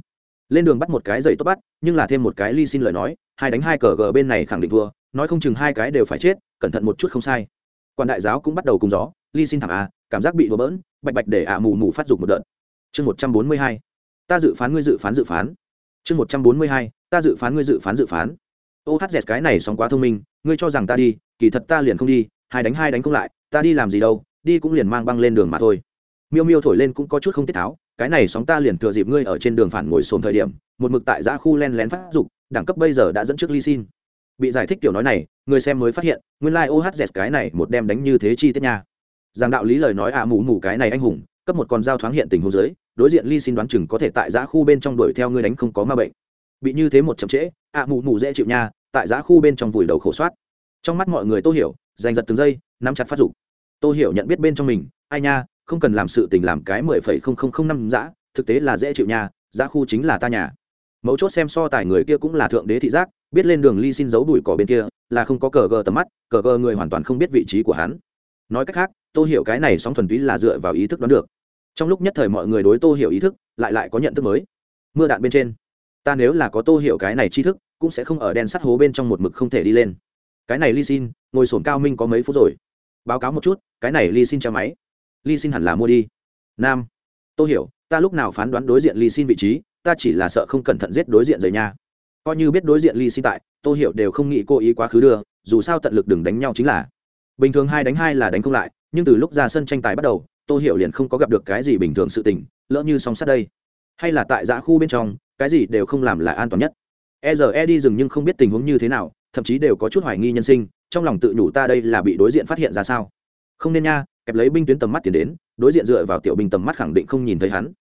Lên đường bắt một cái giày tốt bắt, nhưng là thêm một cái ly xin lời nói, hai đánh hai cờ gờ bên này khẳng định thua, nói không chừng hai cái đều phải chết, cẩn thận một chút không sai. Quan đại giáo cũng bắt đầu cùng gió ly xin thảm à cảm giác bị đùa bỡn, bạch bạch để ạ mù mù phát dục một đợt. Chương một trăm bốn mươi hai, ta dự phán ngươi dự phán dự phán chương một trăm bốn mươi hai, ta dự phán ngươi dự phán dự phán. Ô hát dẹt cái này sóng quá thông minh, ngươi cho rằng ta đi, kỳ thật ta liền không đi, hai đánh hai đánh không lại, ta đi làm gì đâu, đi cũng liền mang băng lên đường mà thôi. Miêu miêu thổi lên cũng có chút không tiết tháo, cái này sóng ta liền thừa dịp ngươi ở trên đường phản ngồi xồm thời điểm, một mực tại giã khu len lén phát dục, đẳng cấp bây giờ đã dẫn trước ly xin bị giải thích kiểu nói này, người xem mới phát hiện, nguyên lai、like、ohz cái này một đem đánh như thế chi tiết nha. Giang đạo lý lời nói ạ à mù mù cái này anh hùng cấp một con dao thoáng hiện tình huống dưới đối diện ly xin đoán chừng có thể tại giã khu bên trong đuổi theo ngươi đánh không có ma bệnh. Bị như thế một chậm trễ, ạ mù mù dễ chịu nha, tại giã khu bên trong vùi đầu khổ soát. Trong mắt mọi người tô hiểu, giành giật từng giây, nắm chặt phát dục. Tô hiểu nhận biết bên trong mình, ai nha, không cần làm sự tình làm cái mười phẩy không không không năm giã, thực tế là dễ chịu nha, giã khu chính là ta nhà. Mấu chốt xem so tài người kia cũng là thượng đế thị giác, biết lên đường ly xin giấu đùi cỏ bên kia, là không có cờ gờ tầm mắt, cờ gờ người hoàn toàn không biết vị trí của hắn nói cách khác, tô hiểu cái này sóng thuần túy là dựa vào ý thức đoán được. Trong lúc nhất thời mọi người đối tô hiểu ý thức, lại lại có nhận thức mới. Mưa đạn bên trên, ta nếu là có tô hiểu cái này tri thức, cũng sẽ không ở đèn sắt hố bên trong một mực không thể đi lên. Cái này ly xin ngồi sổn cao minh có mấy phút rồi. Báo cáo một chút, cái này ly xin cho máy. Ly xin hẳn là mua đi. Nam tôi hiểu, ta lúc nào phán đoán đối diện ly xin vị trí, ta chỉ là sợ không cẩn thận giết đối diện rời nha coi như biết đối diện ly xin tại tôi hiểu đều không nghĩ cố ý quá khứ đưa, dù sao tận lực đừng đánh nhau chính là bình thường hai đánh hai là đánh không lại, nhưng từ lúc ra sân tranh tài bắt đầu, tô hiểu liền không có gặp được cái gì bình thường sự tình, lỡ như song sát đây. Hay là tại giã khu bên trong, cái gì đều không làm là an toàn nhất. E giờ e đi dừng nhưng không biết tình huống như thế nào, thậm chí đều có chút hoài nghi nhân sinh, trong lòng tự nhủ ta đây là bị đối diện phát hiện ra sao. Không nên nha, kẹp lấy binh tuyến tầm mắt tiến đến, đối diện dựa vào tiểu binh tầm mắt khẳng định không nhìn thấy hắn.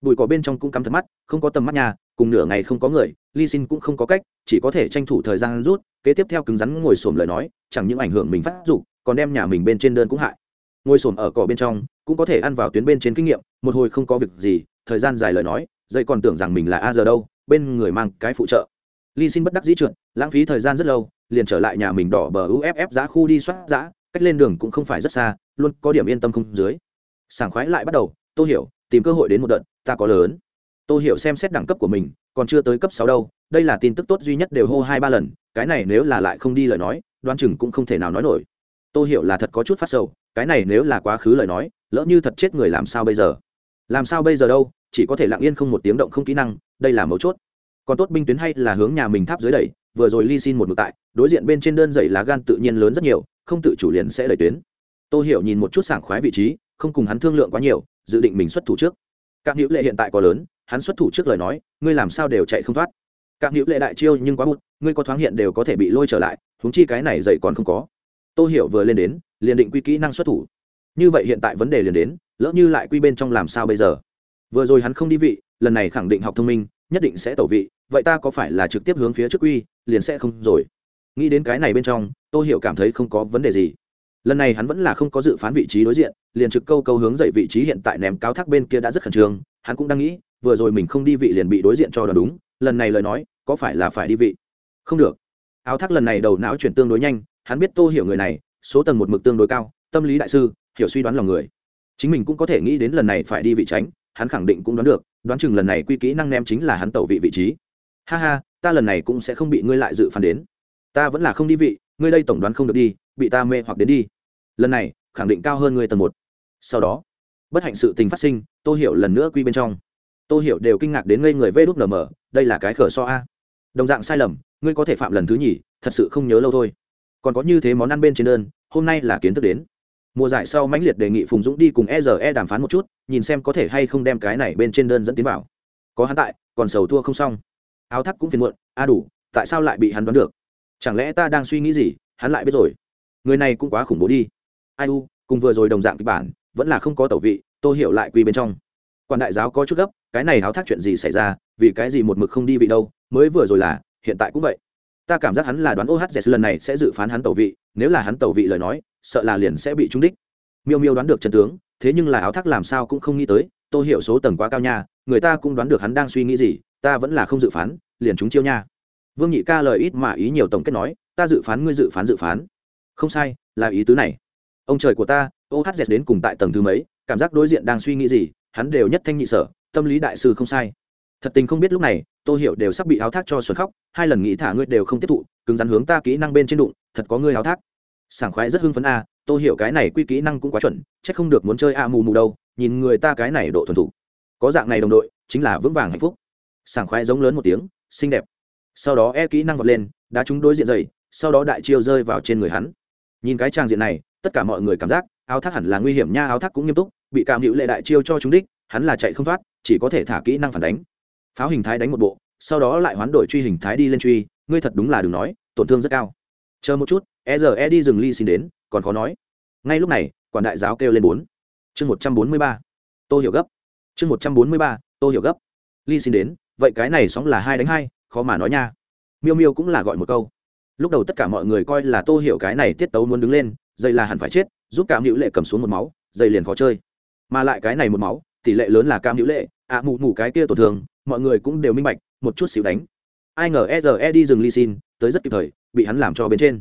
Bụi cỏ bên trong cũng cắm thật mắt, không có tầm mắt nha, cùng nửa ngày không có người ly xin cũng không có cách, chỉ có thể tranh thủ thời gian rút, kế tiếp theo cứng rắn ngồi xổm lời nói, chẳng những ảnh hưởng mình phát dục còn đem nhà mình bên trên đơn cũng hại. Ngồi xổm ở cỏ bên trong, cũng có thể ăn vào tuyến bên trên kinh nghiệm, một hồi không có việc gì, thời gian dài lời nói dây còn tưởng rằng mình là a giờ đâu, bên người mang cái phụ trợ. Ly xin bất đắc dĩ trượt, lãng phí thời gian rất lâu, liền trở lại nhà mình đỏ bờ uff giá khu đi soát giã cách lên đường cũng không phải rất xa, luôn có điểm yên tâm không dưới. Sảng khoái lại bắt đầu tôi hiểu, tìm cơ hội đến một đợt, ta có lớn. Tôi hiểu xem xét đẳng cấp của mình, còn chưa tới cấp sáu đâu, đây là tin tức tốt duy nhất đều hô hai ba lần, cái này nếu là lại không đi lời nói đoan chừng cũng không thể nào nói nổi tôi hiểu là thật có chút phát sầu, cái này nếu là quá khứ lời nói, lỡ như thật chết người làm sao bây giờ? Làm sao bây giờ đâu, chỉ có thể lặng yên không một tiếng động không kỹ năng, đây là mấu chốt. Còn tốt binh tuyến hay là hướng nhà mình tháp dưới đẩy, vừa rồi ly xin một mực tại, đối diện bên trên đơn dậy lá gan tự nhiên lớn rất nhiều, không tự chủ liền sẽ đẩy tuyến. Tôi hiểu nhìn một chút sảng khoái vị trí, không cùng hắn thương lượng quá nhiều, dự định mình xuất thủ trước. Các hữu lệ hiện tại có lớn, hắn xuất thủ trước lời nói, ngươi làm sao đều chạy không thoát. Các hữu lệ đại chiêu nhưng quá bụt, ngươi có thoáng hiện đều có thể bị lôi trở lại, huống chi cái này dậy còn không có tô hiểu vừa lên đến, liền định quy kỹ năng xuất thủ. Như vậy hiện tại vấn đề liền đến, lỡ như lại quy bên trong làm sao bây giờ? Vừa rồi hắn không đi vị, lần này khẳng định học thông minh, nhất định sẽ tẩu vị, vậy ta có phải là trực tiếp hướng phía trước quy, liền sẽ không rồi? Nghĩ đến cái này bên trong, Tô hiểu cảm thấy không có vấn đề gì. Lần này hắn vẫn là không có dự phán vị trí đối diện, liền trực câu câu hướng dậy vị trí hiện tại ném cáo thác bên kia đã rất khẩn trương, hắn cũng đang nghĩ, vừa rồi mình không đi vị liền bị đối diện cho đoán đúng, lần này lời nói, có phải là phải đi vị? Không được. Áo thác lần này đầu não chuyển tương đối nhanh hắn biết tô hiểu người này, số tầng một mực tương đối cao, tâm lý đại sư, hiểu suy đoán lòng người. Chính mình cũng có thể nghĩ đến lần này phải đi vị tránh, hắn khẳng định cũng đoán được, đoán chừng lần này quy kỹ năng nem chính là hắn tẩu vị vị trí. Ha ha, ta lần này cũng sẽ không bị ngươi lại dự phán đến. Ta vẫn là không đi vị, ngươi đây tổng đoán không được đi, bị ta mê hoặc đến đi. Lần này, khẳng định cao hơn ngươi tầng một. Sau đó, bất hạnh sự tình phát sinh tôi hiểu lần nữa quy bên trong. Tôi hiểu đều kinh ngạc đến ngây người vê đúc nm đây là cái khở so a. Đồng dạng sai lầm, ngươi có thể phạm lần thứ nhì, thật sự không nhớ lâu thôi còn có như thế món ăn bên trên đơn, hôm nay là kiến thức đến. Mùa giải sau mãnh liệt đề nghị phùng dũng đi cùng e e đàm phán một chút, nhìn xem có thể hay không đem cái này bên trên đơn dẫn tiến vào. Có hắn tại, còn sầu thua không xong. Áo thắc cũng phiền muộn, a đủ, tại sao lại bị hắn đoán được? Chẳng lẽ ta đang suy nghĩ gì, hắn lại biết rồi? Người này cũng quá khủng bố đi. Ai u, cùng vừa rồi đồng dạng kịch bản, vẫn là không có tẩu vị, tôi hiểu lại quy bên trong. Quan đại giáo có chút gấp, cái này áo thác chuyện gì xảy ra, vì cái gì một mực không đi vị đâu, mới vừa rồi là, hiện tại cũng vậy ta cảm giác hắn là đoán ohz lần này sẽ dự phán hắn tẩu vị, nếu là hắn tẩu vị lời nói, sợ là liền sẽ bị trúng đích. Miêu miêu đoán được Trần tướng, thế nhưng là áo thác làm sao cũng không nghĩ tới tôi hiểu số tầng quá cao nha, người ta cũng đoán được hắn đang suy nghĩ gì, ta vẫn là không dự phán, liền chúng chiêu nha. Vương nhị ca lời ít mà ý nhiều tổng kết nói, ta dự phán ngươi dự phán dự phán. Không sai, là ý tứ này. Ông trời của ta ohz đến cùng tại tầng thứ mấy, cảm giác đối diện đang suy nghĩ gì, hắn đều nhất thanh nhị sở, tâm lý đại sư không sai thật tình không biết lúc này tôi hiểu đều sắp bị áo thác cho xuân khóc, hai lần nghĩ thả ngươi đều không tiếp thụ, cứng rắn hướng ta kỹ năng bên trên đụng, thật có ngươi áo thác. Sảng khoái rất hưng phấn a tôi hiểu cái này quy kỹ năng cũng quá chuẩn, chắc không được muốn chơi a mù mù đâu, nhìn người ta cái này độ thuần thủ có dạng này đồng đội, chính là vững vàng hạnh phúc. Sảng khoái giống lớn một tiếng, xinh đẹp. Sau đó e kỹ năng vọt lên, đá chúng đối diện dày sau đó đại chiêu rơi vào trên người hắn. Nhìn cái trang diện này, tất cả mọi người cảm giác, áo thác hẳn là nguy hiểm nha, áo thác cũng nghiêm túc, bị cảm hữu lệ đại chiêu cho chúng đích, hắn là chạy không thoát, chỉ có thể thả kỹ năng phản đánh pháo hình thái đánh một bộ sau đó lại hoán đổi truy hình thái đi lên truy ngươi thật đúng là đừng nói tổn thương rất cao. Chờ một chút e giờ e đi dừng ly xin đến còn khó nói. Ngay lúc này quản đại giáo kêu lên bốn. Chương một trăm bốn mươi ba. Tô hiểu gấp. Chương một trăm bốn mươi ba tô hiểu gấp. Ly xin đến vậy cái này sóng là hai đánh hai khó mà nói nha. Miêu miêu cũng là gọi một câu. Lúc đầu tất cả mọi người coi là tô hiểu cái này tiết tấu muốn đứng lên dây là hẳn phải chết giúp cảm hữu lệ cầm xuống một máu dây liền khó chơi. Mà lại cái này một máu tỷ lệ lớn là cam hữu lệ ạ à, mù mù cái kia tổn thương mọi người cũng đều minh bạch, một chút xíu đánh. Ai ngờ e đi dừng ly xin tới rất kịp thời, bị hắn làm cho bên trên.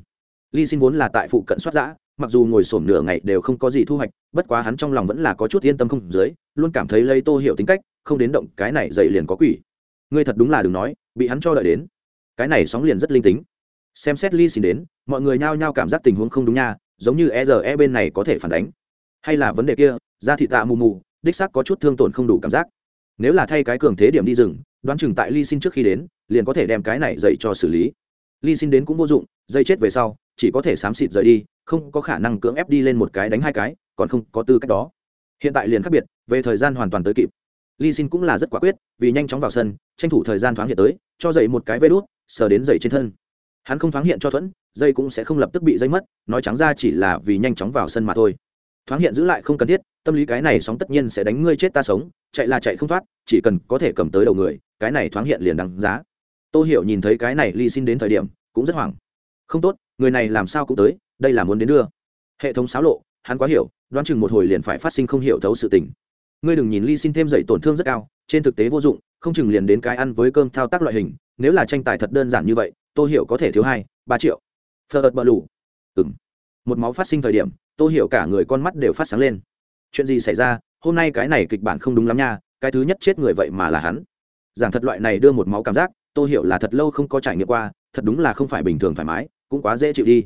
Ly xin vốn là tại phụ cận soát giã, mặc dù ngồi sổm nửa ngày đều không có gì thu hoạch, bất quá hắn trong lòng vẫn là có chút yên tâm không dưới, luôn cảm thấy lây tô hiểu tính cách, không đến động, cái này dậy liền có quỷ. Ngươi thật đúng là đừng nói, bị hắn cho đợi đến. Cái này sóng liền rất linh tính. Xem xét ly xin đến, mọi người nhao nhao cảm giác tình huống không đúng nha, giống như e rờ e bên này có thể phản đánh. Hay là vấn đề kia ra thị tạ mù mù, đích xác có chút thương tổn không đủ cảm giác nếu là thay cái cường thế điểm đi rừng, đoán chừng tại ly xin trước khi đến, liền có thể đem cái này dạy cho xử lý. Ly xin đến cũng vô dụng, dây chết về sau, chỉ có thể xám xịt rời đi, không có khả năng cưỡng ép đi lên một cái đánh hai cái, còn không có tư cách đó. Hiện tại liền khác biệt, về thời gian hoàn toàn tới kịp. Ly xin cũng là rất quả quyết, vì nhanh chóng vào sân, tranh thủ thời gian thoáng hiện tới, cho dậy một cái vê đốt sờ đến dậy trên thân. Hắn không thoáng hiện cho thuẫn, dây cũng sẽ không lập tức bị dây mất, nói trắng ra chỉ là vì nhanh chóng vào sân mà thôi thoáng hiện giữ lại không cần thiết, tâm lý cái này sóng tất nhiên sẽ đánh ngươi chết ta sống, chạy là chạy không thoát, chỉ cần có thể cầm tới đầu người, cái này thoáng hiện liền đằng giá. Tôi hiểu nhìn thấy cái này ly xin đến thời điểm, cũng rất hoảng. Không tốt, người này làm sao cũng tới, đây là muốn đến đưa. Hệ thống xáo lộ, hắn quá hiểu, đoán chừng một hồi liền phải phát sinh không hiểu thấu sự tình. Ngươi đừng nhìn ly xin thêm dậy tổn thương rất cao, trên thực tế vô dụng, không chừng liền đến cái ăn với cơm thao tác loại hình, nếu là tranh tài thật đơn giản như vậy tôi hiểu có thể thiếu hai, ba triệu. Phờ ợt bờ lù. Ừng một máu phát sinh thời điểm tôi hiểu cả người con mắt đều phát sáng lên. Chuyện gì xảy ra? Hôm nay cái này kịch bản không đúng lắm nha cái thứ nhất chết người vậy mà là hắn. Giảng thật loại này đưa một máu cảm giác tôi hiểu là thật lâu không có trải nghiệm qua thật đúng là không phải bình thường thoải mái cũng quá dễ chịu đi.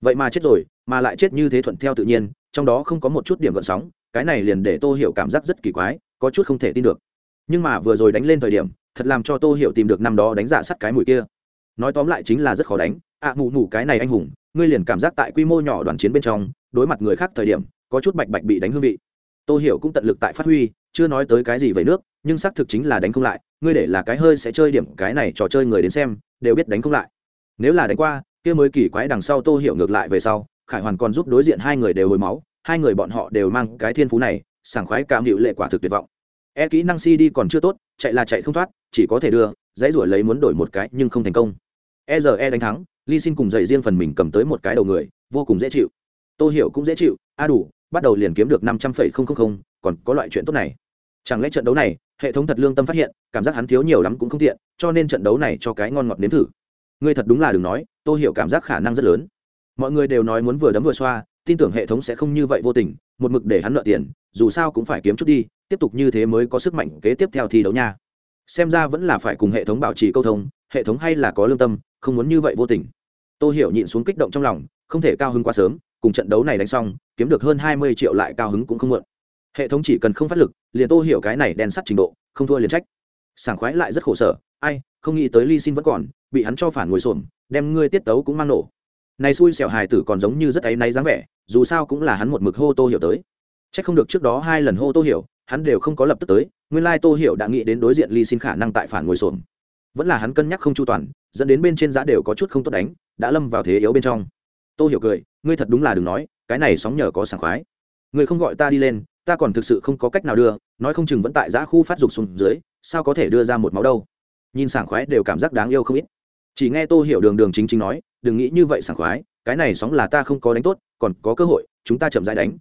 Vậy mà chết rồi mà lại chết như thế thuận theo tự nhiên trong đó không có một chút điểm gợn sóng cái này liền để tôi hiểu cảm giác rất kỳ quái có chút không thể tin được. Nhưng mà vừa rồi đánh lên thời điểm thật làm cho tôi hiểu tìm được năm đó đánh giả sắt cái mùi kia. Nói tóm lại chính là rất khó đánh. Ạ à, mù mù cái này anh hùng ngươi liền cảm giác tại quy mô nhỏ đoàn chiến bên trong đối mặt người khác thời điểm, có chút bạch bạch bị đánh hương vị. Tô hiểu cũng tận lực tại phát huy, chưa nói tới cái gì về nước, nhưng xác thực chính là đánh không lại. Ngươi để là cái hơi sẽ chơi điểm, cái này trò chơi người đến xem, đều biết đánh không lại. Nếu là đánh qua, kia mới kỳ quái đằng sau tô hiểu ngược lại về sau, khải hoàn còn giúp đối diện hai người đều hồi máu, hai người bọn họ đều mang cái thiên phú này, sảng khoái cảm hiệu lệ quả thực tuyệt vọng. E kỹ năng si đi còn chưa tốt, chạy là chạy không thoát, chỉ có thể đưa, dãy ruổi lấy muốn đổi một cái, nhưng không thành công. E giờ e đánh thắng ly xin cùng dậy riêng phần mình cầm tới một cái đầu người, vô cùng dễ chịu. Tôi hiểu cũng dễ chịu, a đủ, bắt đầu liền kiếm được năm trăm phẩy không không không, còn có loại chuyện tốt này. Chẳng lẽ trận đấu này, hệ thống thật lương tâm phát hiện, cảm giác hắn thiếu nhiều lắm cũng không tiện, cho nên trận đấu này cho cái ngon ngọt nếm thử. Ngươi thật đúng là đừng nói tôi hiểu cảm giác khả năng rất lớn. Mọi người đều nói muốn vừa đấm vừa xoa, tin tưởng hệ thống sẽ không như vậy vô tình, một mực để hắn nợ tiền, dù sao cũng phải kiếm chút đi, tiếp tục như thế mới có sức mạnh kế tiếp theo thi đấu nha. Xem ra vẫn là phải cùng hệ thống bảo trì câu thông, hệ thống hay là có lương tâm, không muốn như vậy vô tình. Tôi hiểu nhịn xuống kích động trong lòng, không thể cao hứng quá sớm cùng trận đấu này đánh xong, kiếm được hơn hai mươi triệu lại cao hứng cũng không mượn hệ thống chỉ cần không phát lực, liền tô hiểu cái này đen sắt trình độ, không thua liền trách. Sảng khoái lại rất khổ sở, ai, không nghĩ tới ly xin vẫn còn, bị hắn cho phản ngồi xổm, đem ngươi tiết tấu cũng mang nổ. Này xui xẻo hài tử còn giống như rất áy náy dáng vẻ, dù sao cũng là hắn một mực hô tô hiểu tới. Chắc không được trước đó hai lần hô tô hiểu, hắn đều không có lập tức tới, nguyên lai tô hiểu đã nghĩ đến đối diện ly xin khả năng tại phản ngồi xổm. Vẫn là hắn cân nhắc không chu toàn, dẫn đến bên trên giá đều có chút không tốt đánh, đã lâm vào thế yếu bên trong tô hiểu cười, ngươi thật đúng là đừng nói, cái này sóng nhờ có sảng khoái. Ngươi không gọi ta đi lên, ta còn thực sự không có cách nào đưa, nói không chừng vẫn tại giã khu phát dục xuống dưới, sao có thể đưa ra một máu đâu? Nhìn sảng khoái đều cảm giác đáng yêu không ít. Chỉ nghe tô hiểu đường đường chính chính nói, đừng nghĩ như vậy sảng khoái, cái này sóng là ta không có đánh tốt, còn có cơ hội, chúng ta chậm rãi đánh.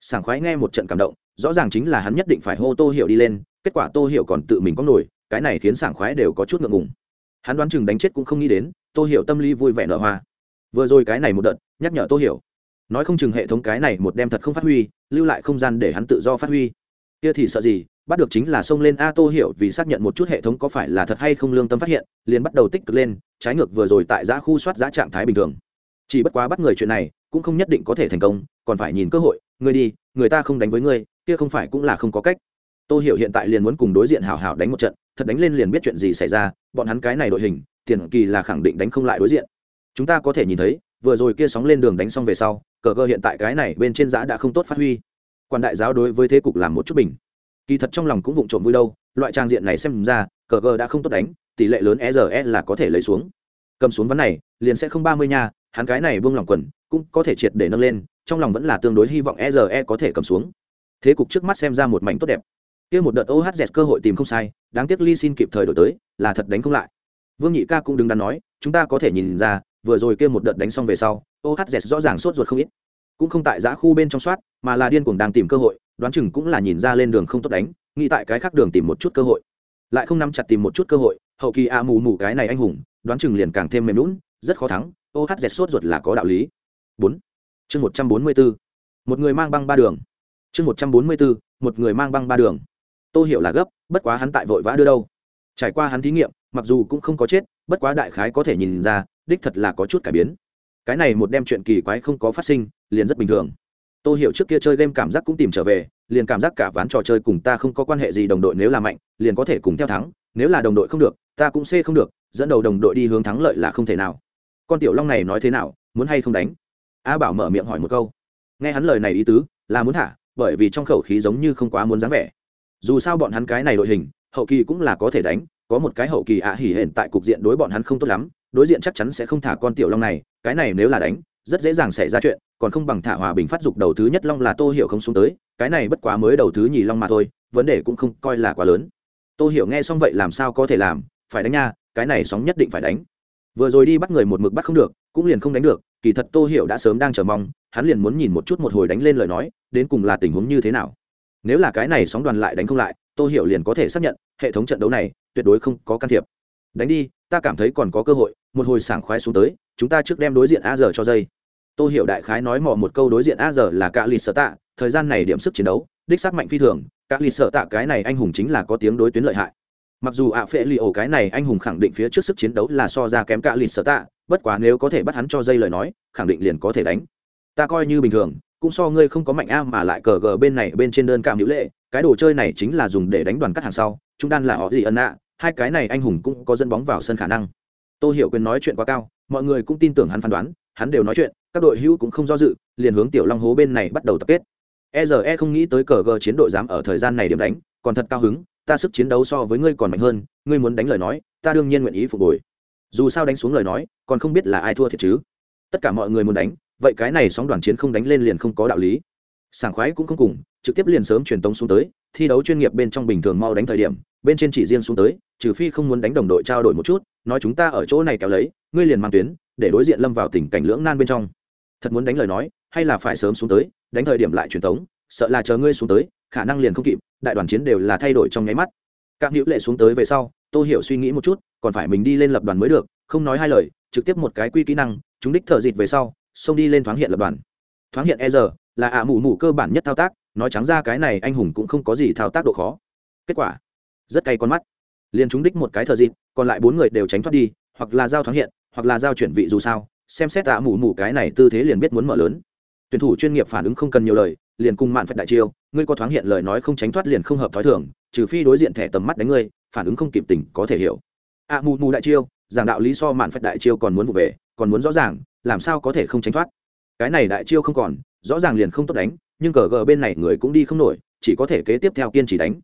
Sảng khoái nghe một trận cảm động, rõ ràng chính là hắn nhất định phải hô tô hiểu đi lên, kết quả tô hiểu còn tự mình có nổi, cái này khiến sảng khoái đều có chút ngượng ngùng. Hắn đoán chừng đánh chết cũng không nghĩ đến, tô hiểu tâm lý vui vẻ nở hoa vừa rồi cái này một đợt, nhắc nhở tô hiểu. Nói không chừng hệ thống cái này một đem thật không phát huy, lưu lại không gian để hắn tự do phát huy. Kia thì sợ gì, bắt được chính là xông lên a tô hiểu vì xác nhận một chút hệ thống có phải là thật hay không lương tâm phát hiện, liền bắt đầu tích cực lên, trái ngược vừa rồi tại giã khu soát giã trạng thái bình thường. Chỉ bất quá bắt người chuyện này, cũng không nhất định có thể thành công, còn phải nhìn cơ hội, người đi, người ta không đánh với ngươi, kia không phải cũng là không có cách. Tô hiểu hiện tại liền muốn cùng đối diện hảo hảo đánh một trận, thật đánh lên liền biết chuyện gì xảy ra, bọn hắn cái này đội hình, tiền kỳ là khẳng định đánh không lại đối diện chúng ta có thể nhìn thấy, vừa rồi kia sóng lên đường đánh xong về sau, cờ cơ hiện tại cái này bên trên giã đã không tốt phát huy. Quan đại giáo đối với thế cục làm một chút bình. Kỳ thật trong lòng cũng vụng trộm vui đâu, loại trang diện này xem ra, cờ cơ đã không tốt đánh, tỷ lệ lớn e r e là có thể lấy xuống. Cầm xuống vấn này, liền sẽ không ba mươi nha, hắn cái này vương lòng quần, cũng có thể triệt để nâng lên, trong lòng vẫn là tương đối hy vọng e r e có thể cầm xuống. Thế cục trước mắt xem ra một mảnh tốt đẹp. Kia một đợt ohz cơ hội tìm không sai, đáng tiếc ly xin kịp thời đổi tới, là thật đánh không lại. Vương nhị ca cũng đứng đắn nói, chúng ta có thể nhìn ra vừa rồi kia một đợt đánh xong về sau ohz rõ ràng sốt ruột không ít. Cũng không tại giã khu bên trong soát, mà là điên cuồng đang tìm cơ hội, đoán chừng cũng là nhìn ra lên đường không tốt đánh, nghĩ tại cái khác đường tìm một chút cơ hội. Lại không nắm chặt tìm một chút cơ hội, hậu kỳ a mù mù cái này anh hùng, đoán chừng liền càng thêm mềm lún rất khó thắng ohz sốt ruột là có đạo lý. Bốn. Chương một trăm bốn mươi bốn. Một người mang băng ba đường. Chương một trăm bốn mươi bốn, một người mang băng ba đường. Tôi hiểu là gấp, bất quá hắn tại vội vã đưa đâu. Trải qua hắn thí nghiệm, mặc dù cũng không có chết, bất quá đại khái có thể nhìn ra đích thật là có chút cải biến. Cái này một đem chuyện kỳ quái không có phát sinh, liền rất bình thường. Tôi hiểu trước kia chơi game cảm giác cũng tìm trở về, liền cảm giác cả ván trò chơi cùng ta không có quan hệ gì, đồng đội nếu là mạnh, liền có thể cùng theo thắng, nếu là đồng đội không được, ta cũng xê không được, dẫn đầu đồng đội đi hướng thắng lợi là không thể nào. Con tiểu long này nói thế nào, muốn hay không đánh? A bảo mở miệng hỏi một câu. Nghe hắn lời này ý tứ, là muốn thả, bởi vì trong khẩu khí giống như không quá muốn dáng vẻ. Dù sao bọn hắn cái này đội hình, hậu kỳ cũng là có thể đánh, có một cái hậu kỳ ạ hỉ hển tại cục diện đối bọn hắn không tốt lắm đối diện chắc chắn sẽ không thả con tiểu long này, cái này nếu là đánh, rất dễ dàng xảy ra chuyện, còn không bằng thả hòa bình phát dục đầu thứ nhất long là tô hiểu không xuống tới, cái này bất quá mới đầu thứ nhì long mà thôi, vấn đề cũng không coi là quá lớn. Tô hiểu nghe xong vậy làm sao có thể làm, phải đánh nha, cái này sóng nhất định phải đánh. Vừa rồi đi bắt người một mực bắt không được, cũng liền không đánh được, kỳ thật tô hiểu đã sớm đang chờ mong, hắn liền muốn nhìn một chút một hồi đánh lên lời nói, đến cùng là tình huống như thế nào. Nếu là cái này sóng đoàn lại đánh không lại, tô hiểu liền có thể xác nhận, hệ thống trận đấu này tuyệt đối không có can thiệp đánh đi, ta cảm thấy còn có cơ hội, một hồi sảng khoái xuống tới, chúng ta trước đem đối diện a giờ cho dây. Tôi hiểu đại khái nói mò một câu đối diện a giờ là cả lì sở tạ, thời gian này điểm sức chiến đấu, đích xác mạnh phi thường cả lì sở tạ cái này anh hùng chính là có tiếng đối tuyến lợi hại. Mặc dù ạ phệ Lì ổ cái này anh hùng khẳng định phía trước sức chiến đấu là so ra kém cả lì sở tạ, bất quá nếu có thể bắt hắn cho dây lời nói, khẳng định liền có thể đánh. Ta coi như bình thường, cũng so ngươi không có mạnh a mà lại cờ gờ bên này bên trên đơn cảm hữu lệ, cái đồ chơi này chính là dùng để đánh đoàn cắt hàng sau, chúng đan là họ gì ân ạ? Hai cái này anh hùng cũng có dẫn bóng vào sân khả năng. Tôi hiểu quyền nói chuyện quá cao, mọi người cũng tin tưởng hắn phán đoán, hắn đều nói chuyện, các đội hữu cũng không do dự, liền hướng tiểu long hố bên này bắt đầu tập kết. E không nghĩ tới cờ gờ chiến đội dám ở thời gian này điểm đánh, còn thật cao hứng, ta sức chiến đấu so với ngươi còn mạnh hơn, ngươi muốn đánh lời nói, ta đương nhiên nguyện ý phục hồi. Dù sao đánh xuống lời nói, còn không biết là ai thua thiệt chứ. Tất cả mọi người muốn đánh, vậy cái này sóng đoàn chiến không đánh lên liền không có đạo lý. Sảng khoái cũng không cùng, trực tiếp liền sớm truyền tống xuống tới thi đấu chuyên nghiệp bên trong bình thường mau đánh thời điểm, bên trên chỉ riêng xuống tới, trừ phi không muốn đánh đồng đội trao đổi một chút, nói chúng ta ở chỗ này kéo lấy, ngươi liền mang tuyến, để đối diện lâm vào tình cảnh lưỡng nan bên trong. Thật muốn đánh lời nói, hay là phải sớm xuống tới, đánh thời điểm lại truyền tống, sợ là chờ ngươi xuống tới, khả năng liền không kịp, đại đoàn chiến đều là thay đổi trong nháy mắt. Các hữu lệ xuống tới về sau tôi hiểu suy nghĩ một chút, còn phải mình đi lên lập đoàn mới được, không nói hai lời, trực tiếp một cái quy kỹ năng, chúng đích thợ dịt về sau, xông đi lên thoáng hiện lập đoàn. Thoáng hiện e giờ là ạ mù mù cơ bản nhất thao tác nói trắng ra cái này anh hùng cũng không có gì thao tác độ khó. Kết quả, rất cay con mắt. Liền chúng đích một cái thờ dịp, còn lại bốn người đều tránh thoát đi, hoặc là giao thoáng hiện, hoặc là giao chuyển vị dù sao, xem xét ạ mù mù cái này tư thế liền biết muốn mở lớn. Tuyển thủ chuyên nghiệp phản ứng không cần nhiều lời, liền cùng mạn phật đại chiêu, ngươi có thoáng hiện lời nói không tránh thoát liền không hợp thói thường, trừ phi đối diện thẻ tầm mắt đánh ngươi, phản ứng không kịp tình có thể hiểu. A mù mù đại chiêu, giảng đạo lý so mạn phật đại chiêu còn muốn vụ về, còn muốn rõ ràng, làm sao có thể không tránh thoát. Cái này đại chiêu không còn, rõ ràng liền không tốt đánh nhưng cờ gờ bên này người cũng đi không nổi, chỉ có thể kế tiếp theo kiên trì đánh.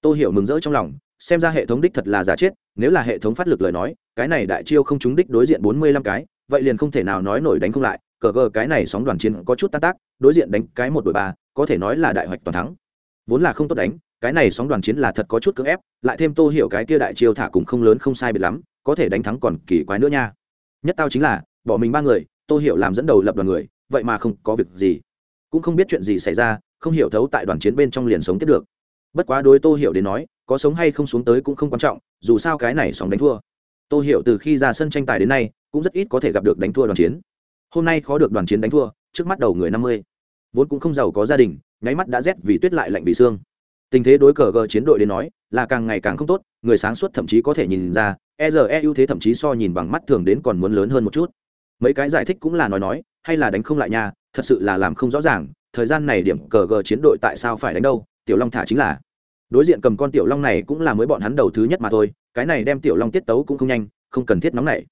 Tôi hiểu mừng rỡ trong lòng, xem ra hệ thống đích thật là giả chết, nếu là hệ thống phát lực lời nói, cái này đại chiêu không trúng đích đối diện bốn mươi lăm cái, vậy liền không thể nào nói nổi đánh không lại, cờ gờ cái này sóng đoàn chiến có chút tan tác, đối diện đánh cái một đội ba, có thể nói là đại hoạch toàn thắng. Vốn là không tốt đánh, cái này sóng đoàn chiến là thật có chút cưỡng ép, lại thêm tô hiểu cái kia đại chiêu thả cùng không lớn không sai biệt lắm, có thể đánh thắng còn kỳ quái nữa nha. Nhất tao chính là, bỏ mình ba người, tô hiểu làm dẫn đầu lập đoàn người, vậy mà không có việc gì cũng không biết chuyện gì xảy ra, không hiểu thấu tại đoàn chiến bên trong liền sống tiếp được. Bất quá đối tô hiểu đến nói, có sống hay không xuống tới cũng không quan trọng, dù sao cái này sóng đánh thua. Tô hiểu từ khi ra sân tranh tài đến nay, cũng rất ít có thể gặp được đánh thua đoàn chiến. Hôm nay khó được đoàn chiến đánh thua, trước mắt đầu người năm mươi. Vốn cũng không giàu có gia đình, nháy mắt đã rét vì tuyết lại lạnh vì xương. Tình thế đối cờ gờ chiến đội đến nói, là càng ngày càng không tốt, người sáng suốt thậm chí có thể nhìn ra e giờ e ưu thế thậm chí so nhìn bằng mắt thường đến còn muốn lớn hơn một chút mấy cái giải thích cũng là nói nói, hay là đánh không lại nhà thật sự là làm không rõ ràng, thời gian này điểm cờ gờ chiến đội tại sao phải đánh đâu, tiểu long thả chính là. Đối diện cầm con tiểu long này cũng là mới bọn hắn đầu thứ nhất mà thôi, cái này đem tiểu long tiết tấu cũng không nhanh, không cần thiết nóng này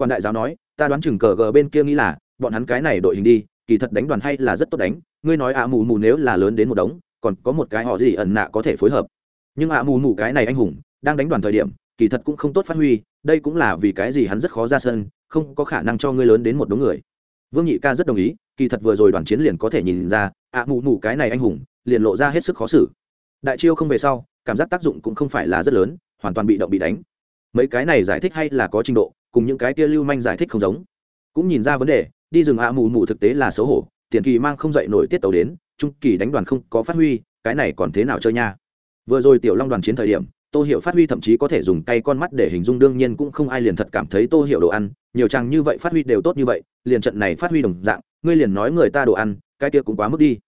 quan đại giáo nói, ta đoán chừng cờ gờ bên kia nghĩ là, bọn hắn cái này đội hình đi, kỳ thật đánh đoàn hay là rất tốt đánh, ngươi nói ạ mù mù nếu là lớn đến một đống, còn có một cái họ gì ẩn nạ có thể phối hợp. Nhưng ạ mù mù cái này anh hùng, đang đánh đoàn thời điểm, kỳ thật cũng không tốt phát huy, đây cũng là vì cái gì hắn rất khó ra sân không có khả năng cho ngươi lớn đến một đống người. Vương nhị ca rất đồng ý, kỳ thật vừa rồi đoàn chiến liền có thể nhìn ra, ạ mù mù cái này anh hùng, liền lộ ra hết sức khó xử. Đại chiêu không về sau, cảm giác tác dụng cũng không phải là rất lớn, hoàn toàn bị động bị đánh. Mấy cái này giải thích hay là có trình độ, cùng những cái kia lưu manh giải thích không giống. Cũng nhìn ra vấn đề, đi rừng ạ mù mù thực tế là xấu hổ, tiền kỳ mang không dậy nổi tiết tàu đến, trung kỳ đánh đoàn không có phát huy, cái này còn thế nào chơi nha? Vừa rồi tiểu long đoàn chiến thời điểm tô hiểu phát huy thậm chí có thể dùng tay con mắt để hình dung, đương nhiên cũng không ai liền thật cảm thấy tô hiểu đồ ăn, nhiều chàng như vậy phát huy đều tốt như vậy, liền trận này phát huy đồng dạng, ngươi liền nói người ta đồ ăn, cái kia cũng quá mức đi.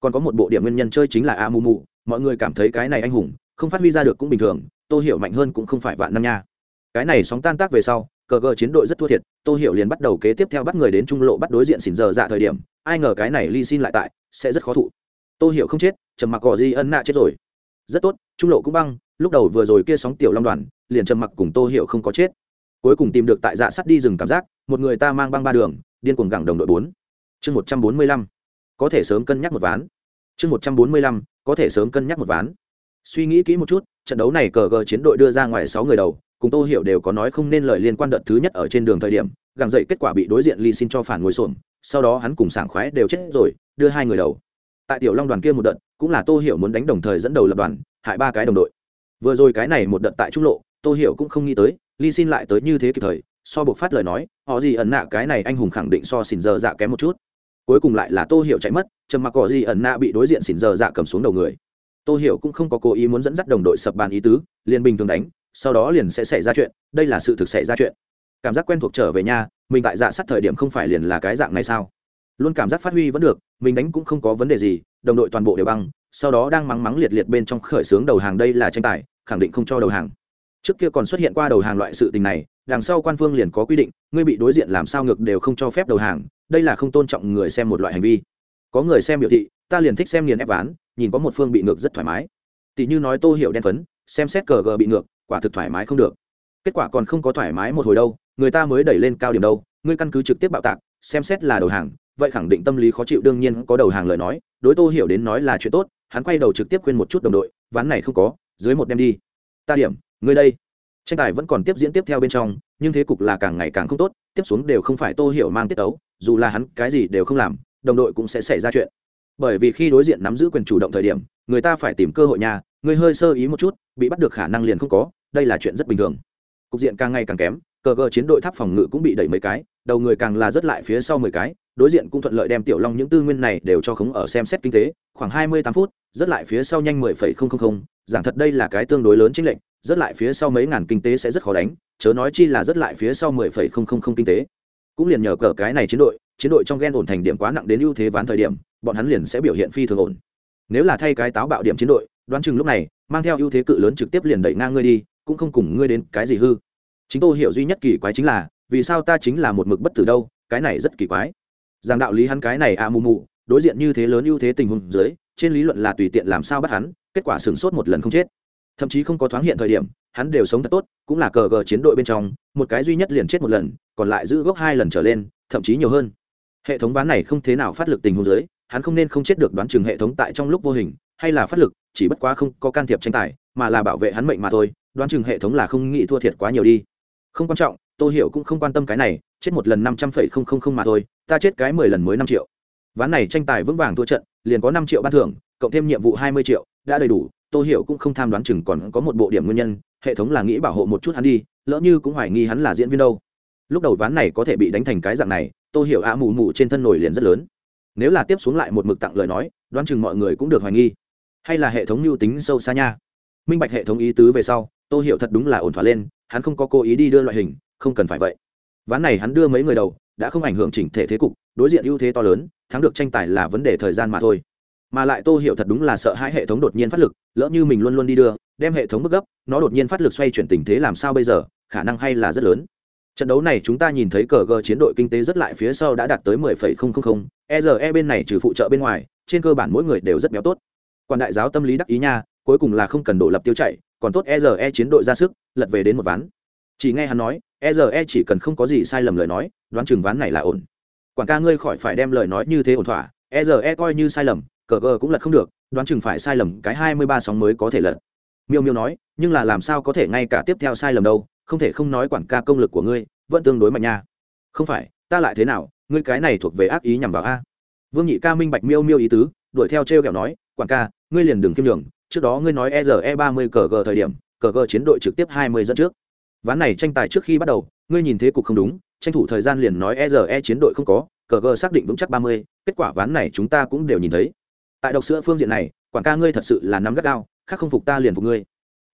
Còn có một bộ điểm nguyên nhân chơi chính là a mù mù mọi người cảm thấy cái này anh hùng, không phát huy ra được cũng bình thường, tô hiểu mạnh hơn cũng không phải vạn năm nha. Cái này sóng tan tác về sau, cờ gờ chiến đội rất thua thiệt, tô hiểu liền bắt đầu kế tiếp theo bắt người đến trung lộ bắt đối diện xỉn giờ dạ thời điểm, ai ngờ cái này ly xin lại tại, sẽ rất khó thụ. Tô hiểu không chết, trầm mặc gò di ân nạ chết rồi. Rất tốt, trung lộ cũng băng lúc đầu vừa rồi kia sóng tiểu long đoàn, liền trầm mặc cùng tô hiệu không có chết. Cuối cùng tìm được tại dạ sắt đi rừng cảm giác, một người ta mang băng ba đường, điên cuồng gẳng đồng đội bốn. Chương một trăm bốn mươi lăm. Có thể sớm cân nhắc một ván. Chương một trăm bốn mươi lăm, có thể sớm cân nhắc một ván. Suy nghĩ kỹ một chút, trận đấu này cờ gờ chiến đội đưa ra ngoài sáu người đầu, cùng tô hiểu đều có nói không nên lời liên quan đợt thứ nhất ở trên đường thời điểm gặng dậy kết quả bị đối diện ly xin cho phản ngồi xổm, sau đó hắn cùng sảng khoái đều chết rồi, đưa hai người đầu. Tại tiểu long đoàn kia một đợt, cũng là tô hiểu muốn đánh đồng thời dẫn đầu lập đoàn, hại ba cái đồng đội vừa rồi cái này một đợt tại trung lộ, tô hiểu cũng không nghĩ tới ly xin lại tới như thế kịp thời, so buộc phát lời nói, họ gì ẩn nạ cái này anh hùng khẳng định so xỉn giờ dạ kém một chút. Cuối cùng lại là tô hiểu chạy mất, trầm mặc cỏ gì ẩn nạ bị đối diện xỉn giờ dạ cầm xuống đầu người. Tô hiểu cũng không có cố ý muốn dẫn dắt đồng đội sập bàn ý tứ, liền bình thường đánh, sau đó liền sẽ xảy ra chuyện, đây là sự thực xảy ra chuyện. Cảm giác quen thuộc trở về nhà, mình tại dạ sát thời điểm không phải liền là cái dạng này sao? Luôn cảm giác phát huy vẫn được, mình đánh cũng không có vấn đề gì, đồng đội toàn bộ đều băng, sau đó đang mắng mắng liệt liệt bên trong khởi xướng đầu hàng đây là tranh tài khẳng định không cho đầu hàng. Trước kia còn xuất hiện qua đầu hàng loại sự tình này, đằng sau quan phương liền có quy định, ngươi bị đối diện làm sao ngược đều không cho phép đầu hàng, đây là không tôn trọng người xem một loại hành vi. Có người xem biểu thị, ta liền thích xem nghiền ép ván, nhìn có một phương bị ngược rất thoải mái. Tỷ như nói tô hiểu đen phấn, xem xét cờ gờ bị ngược, quả thực thoải mái không được. Kết quả còn không có thoải mái một hồi đâu, người ta mới đẩy lên cao điểm đâu, ngươi căn cứ trực tiếp bạo tạc, xem xét là đầu hàng, vậy khẳng định tâm lý khó chịu đương nhiên có đầu hàng lời nói, đối tô hiểu đến nói là chuyện tốt, hắn quay đầu trực tiếp khuyên một chút đồng đội, ván này không có dưới một đem đi. Ta điểm, ngươi đây. Tranh tài vẫn còn tiếp diễn tiếp theo bên trong, nhưng thế cục là càng ngày càng không tốt, tiếp xuống đều không phải tô hiểu mang tiết tấu, dù là hắn cái gì đều không làm, đồng đội cũng sẽ xảy ra chuyện. Bởi vì khi đối diện nắm giữ quyền chủ động thời điểm, người ta phải tìm cơ hội nhà người hơi sơ ý một chút, bị bắt được khả năng liền không có, đây là chuyện rất bình thường. Cục diện càng ngày càng kém, cờ cờ chiến đội tháp phòng ngự cũng bị đẩy mấy cái, đầu người càng là rất lại phía sau mười cái, đối diện cũng thuận lợi đem tiểu long những tư nguyên này đều cho khống ở xem xét kinh tế, khoảng hai mươi tám phút rất lại phía sau nhanh mười phẩy không không không, giảng thật đây là cái tương đối lớn chính lệnh rất lại phía sau mấy ngàn kinh tế sẽ rất khó đánh, chớ nói chi là rất lại phía sau mười phẩy không không không kinh tế. Cũng liền nhờ cờ cái này chiến đội chiến đội trong ghen ổn thành điểm quá nặng đến ưu thế ván thời điểm, bọn hắn liền sẽ biểu hiện phi thường ổn. Nếu là thay cái táo bạo điểm chiến đội, đoán chừng lúc này, mang theo ưu thế cự lớn trực tiếp liền đẩy ngang ngươi đi, cũng không cùng ngươi đến cái gì hư. Chính tôi hiểu duy nhất kỳ quái chính là, vì sao ta chính là một mực bất tử đâu, cái này rất kỳ quái. Giảng đạo lý hắn cái này à mù mù đối diện như thế lớn ưu thế tình huống dưới, trên lý luận là tùy tiện làm sao bắt hắn, kết quả sửng sốt một lần không chết. Thậm chí không có thoáng hiện thời điểm, hắn đều sống thật tốt, cũng là cờ gờ chiến đội bên trong, một cái duy nhất liền chết một lần, còn lại giữ gốc hai lần trở lên, thậm chí nhiều hơn. Hệ thống ván này không thế nào phát lực tình huống dưới, hắn không nên không chết được đoán chừng hệ thống tại trong lúc vô hình, hay là phát lực, chỉ bất quá không có can thiệp tranh tài, mà là bảo vệ hắn mệnh mà thôi, đoán chừng hệ thống là không nghĩ thua thiệt quá nhiều đi. Không quan trọng tôi hiểu cũng không quan tâm cái này, chết một lần năm trăm phẩy không không không mà thôi, ta chết cái mười lần mới năm triệu ván này tranh tài vững vàng thua trận, liền có năm triệu ban thưởng, cộng thêm nhiệm vụ hai mươi triệu, đã đầy đủ, tô hiểu cũng không tham đoán chừng còn có một bộ điểm nguyên nhân, hệ thống là nghĩ bảo hộ một chút hắn đi, lỡ như cũng hoài nghi hắn là diễn viên đâu. Lúc đầu ván này có thể bị đánh thành cái dạng này, tô hiểu ạ mù mù trên thân nổi liền rất lớn. Nếu là tiếp xuống lại một mực tặng lời nói, đoán chừng mọi người cũng được hoài nghi. Hay là hệ thống mưu tính sâu xa nha. Minh bạch hệ thống ý tứ về sau, tô hiểu thật đúng là ổn thỏa lên, hắn không có cố ý đi đưa loại hình, không cần phải vậy. Ván này hắn đưa mấy người đầu, đã không ảnh hưởng chỉnh thể thế cục, đối diện ưu thế to lớn thắng được tranh tài là vấn đề thời gian mà thôi mà lại tô hiểu thật đúng là sợ hai hệ thống đột nhiên phát lực lỡ như mình luôn luôn đi đưa đem hệ thống bức gấp nó đột nhiên phát lực xoay chuyển tình thế làm sao bây giờ khả năng hay là rất lớn trận đấu này chúng ta nhìn thấy cờ gờ chiến đội kinh tế rất lại phía sau đã đạt tới 10,000, e bên này trừ phụ trợ bên ngoài, trên cơ bản mỗi người đều rất béo tốt. Quan đại giáo tâm lý đắc ý nha, cuối cùng là không cần đổ lập tiêu chạy, còn tốt e chiến đội ra sức, lật về đến một ván. Chỉ nghe hắn nói, e chỉ cần không có gì sai lầm lời nói, đoán chừng ván này là ổn. Quảng ca ngươi khỏi phải đem lời nói như thế ổn thỏa, E giờ e coi như sai lầm, cờ gờ cũng lật không được, đoán chừng phải sai lầm cái 23 sóng mới có thể lật. Miêu Miêu nói, nhưng là làm sao có thể ngay cả tiếp theo sai lầm đâu, không thể không nói Quảng ca công lực của ngươi vẫn tương đối mạnh nha. Không phải ta lại thế nào ngươi cái này thuộc về ác ý nhằm vào a. Vương nhị ca minh bạch miêu miêu ý tứ đuổi theo t r e o kẹo nói Quảng ca ngươi liền đừng kiêm đường trước đó ngươi nói e e ba mươi cờ gờ thời điểm cờ gờ chiến đội trực tiếp hai mươi dẫn trước. Ván này tranh tài trước khi bắt đầu ngươi nhìn thế cục không đúng tranh thủ thời gian liền nói e e chiến đội không có, cờ gờ xác định vững chắc ba mươi, kết quả ván này chúng ta cũng đều nhìn thấy. Tại độc sữa phương diện này quảng ca ngươi thật sự là nắm gắt gao, khác không phục ta liền phục ngươi.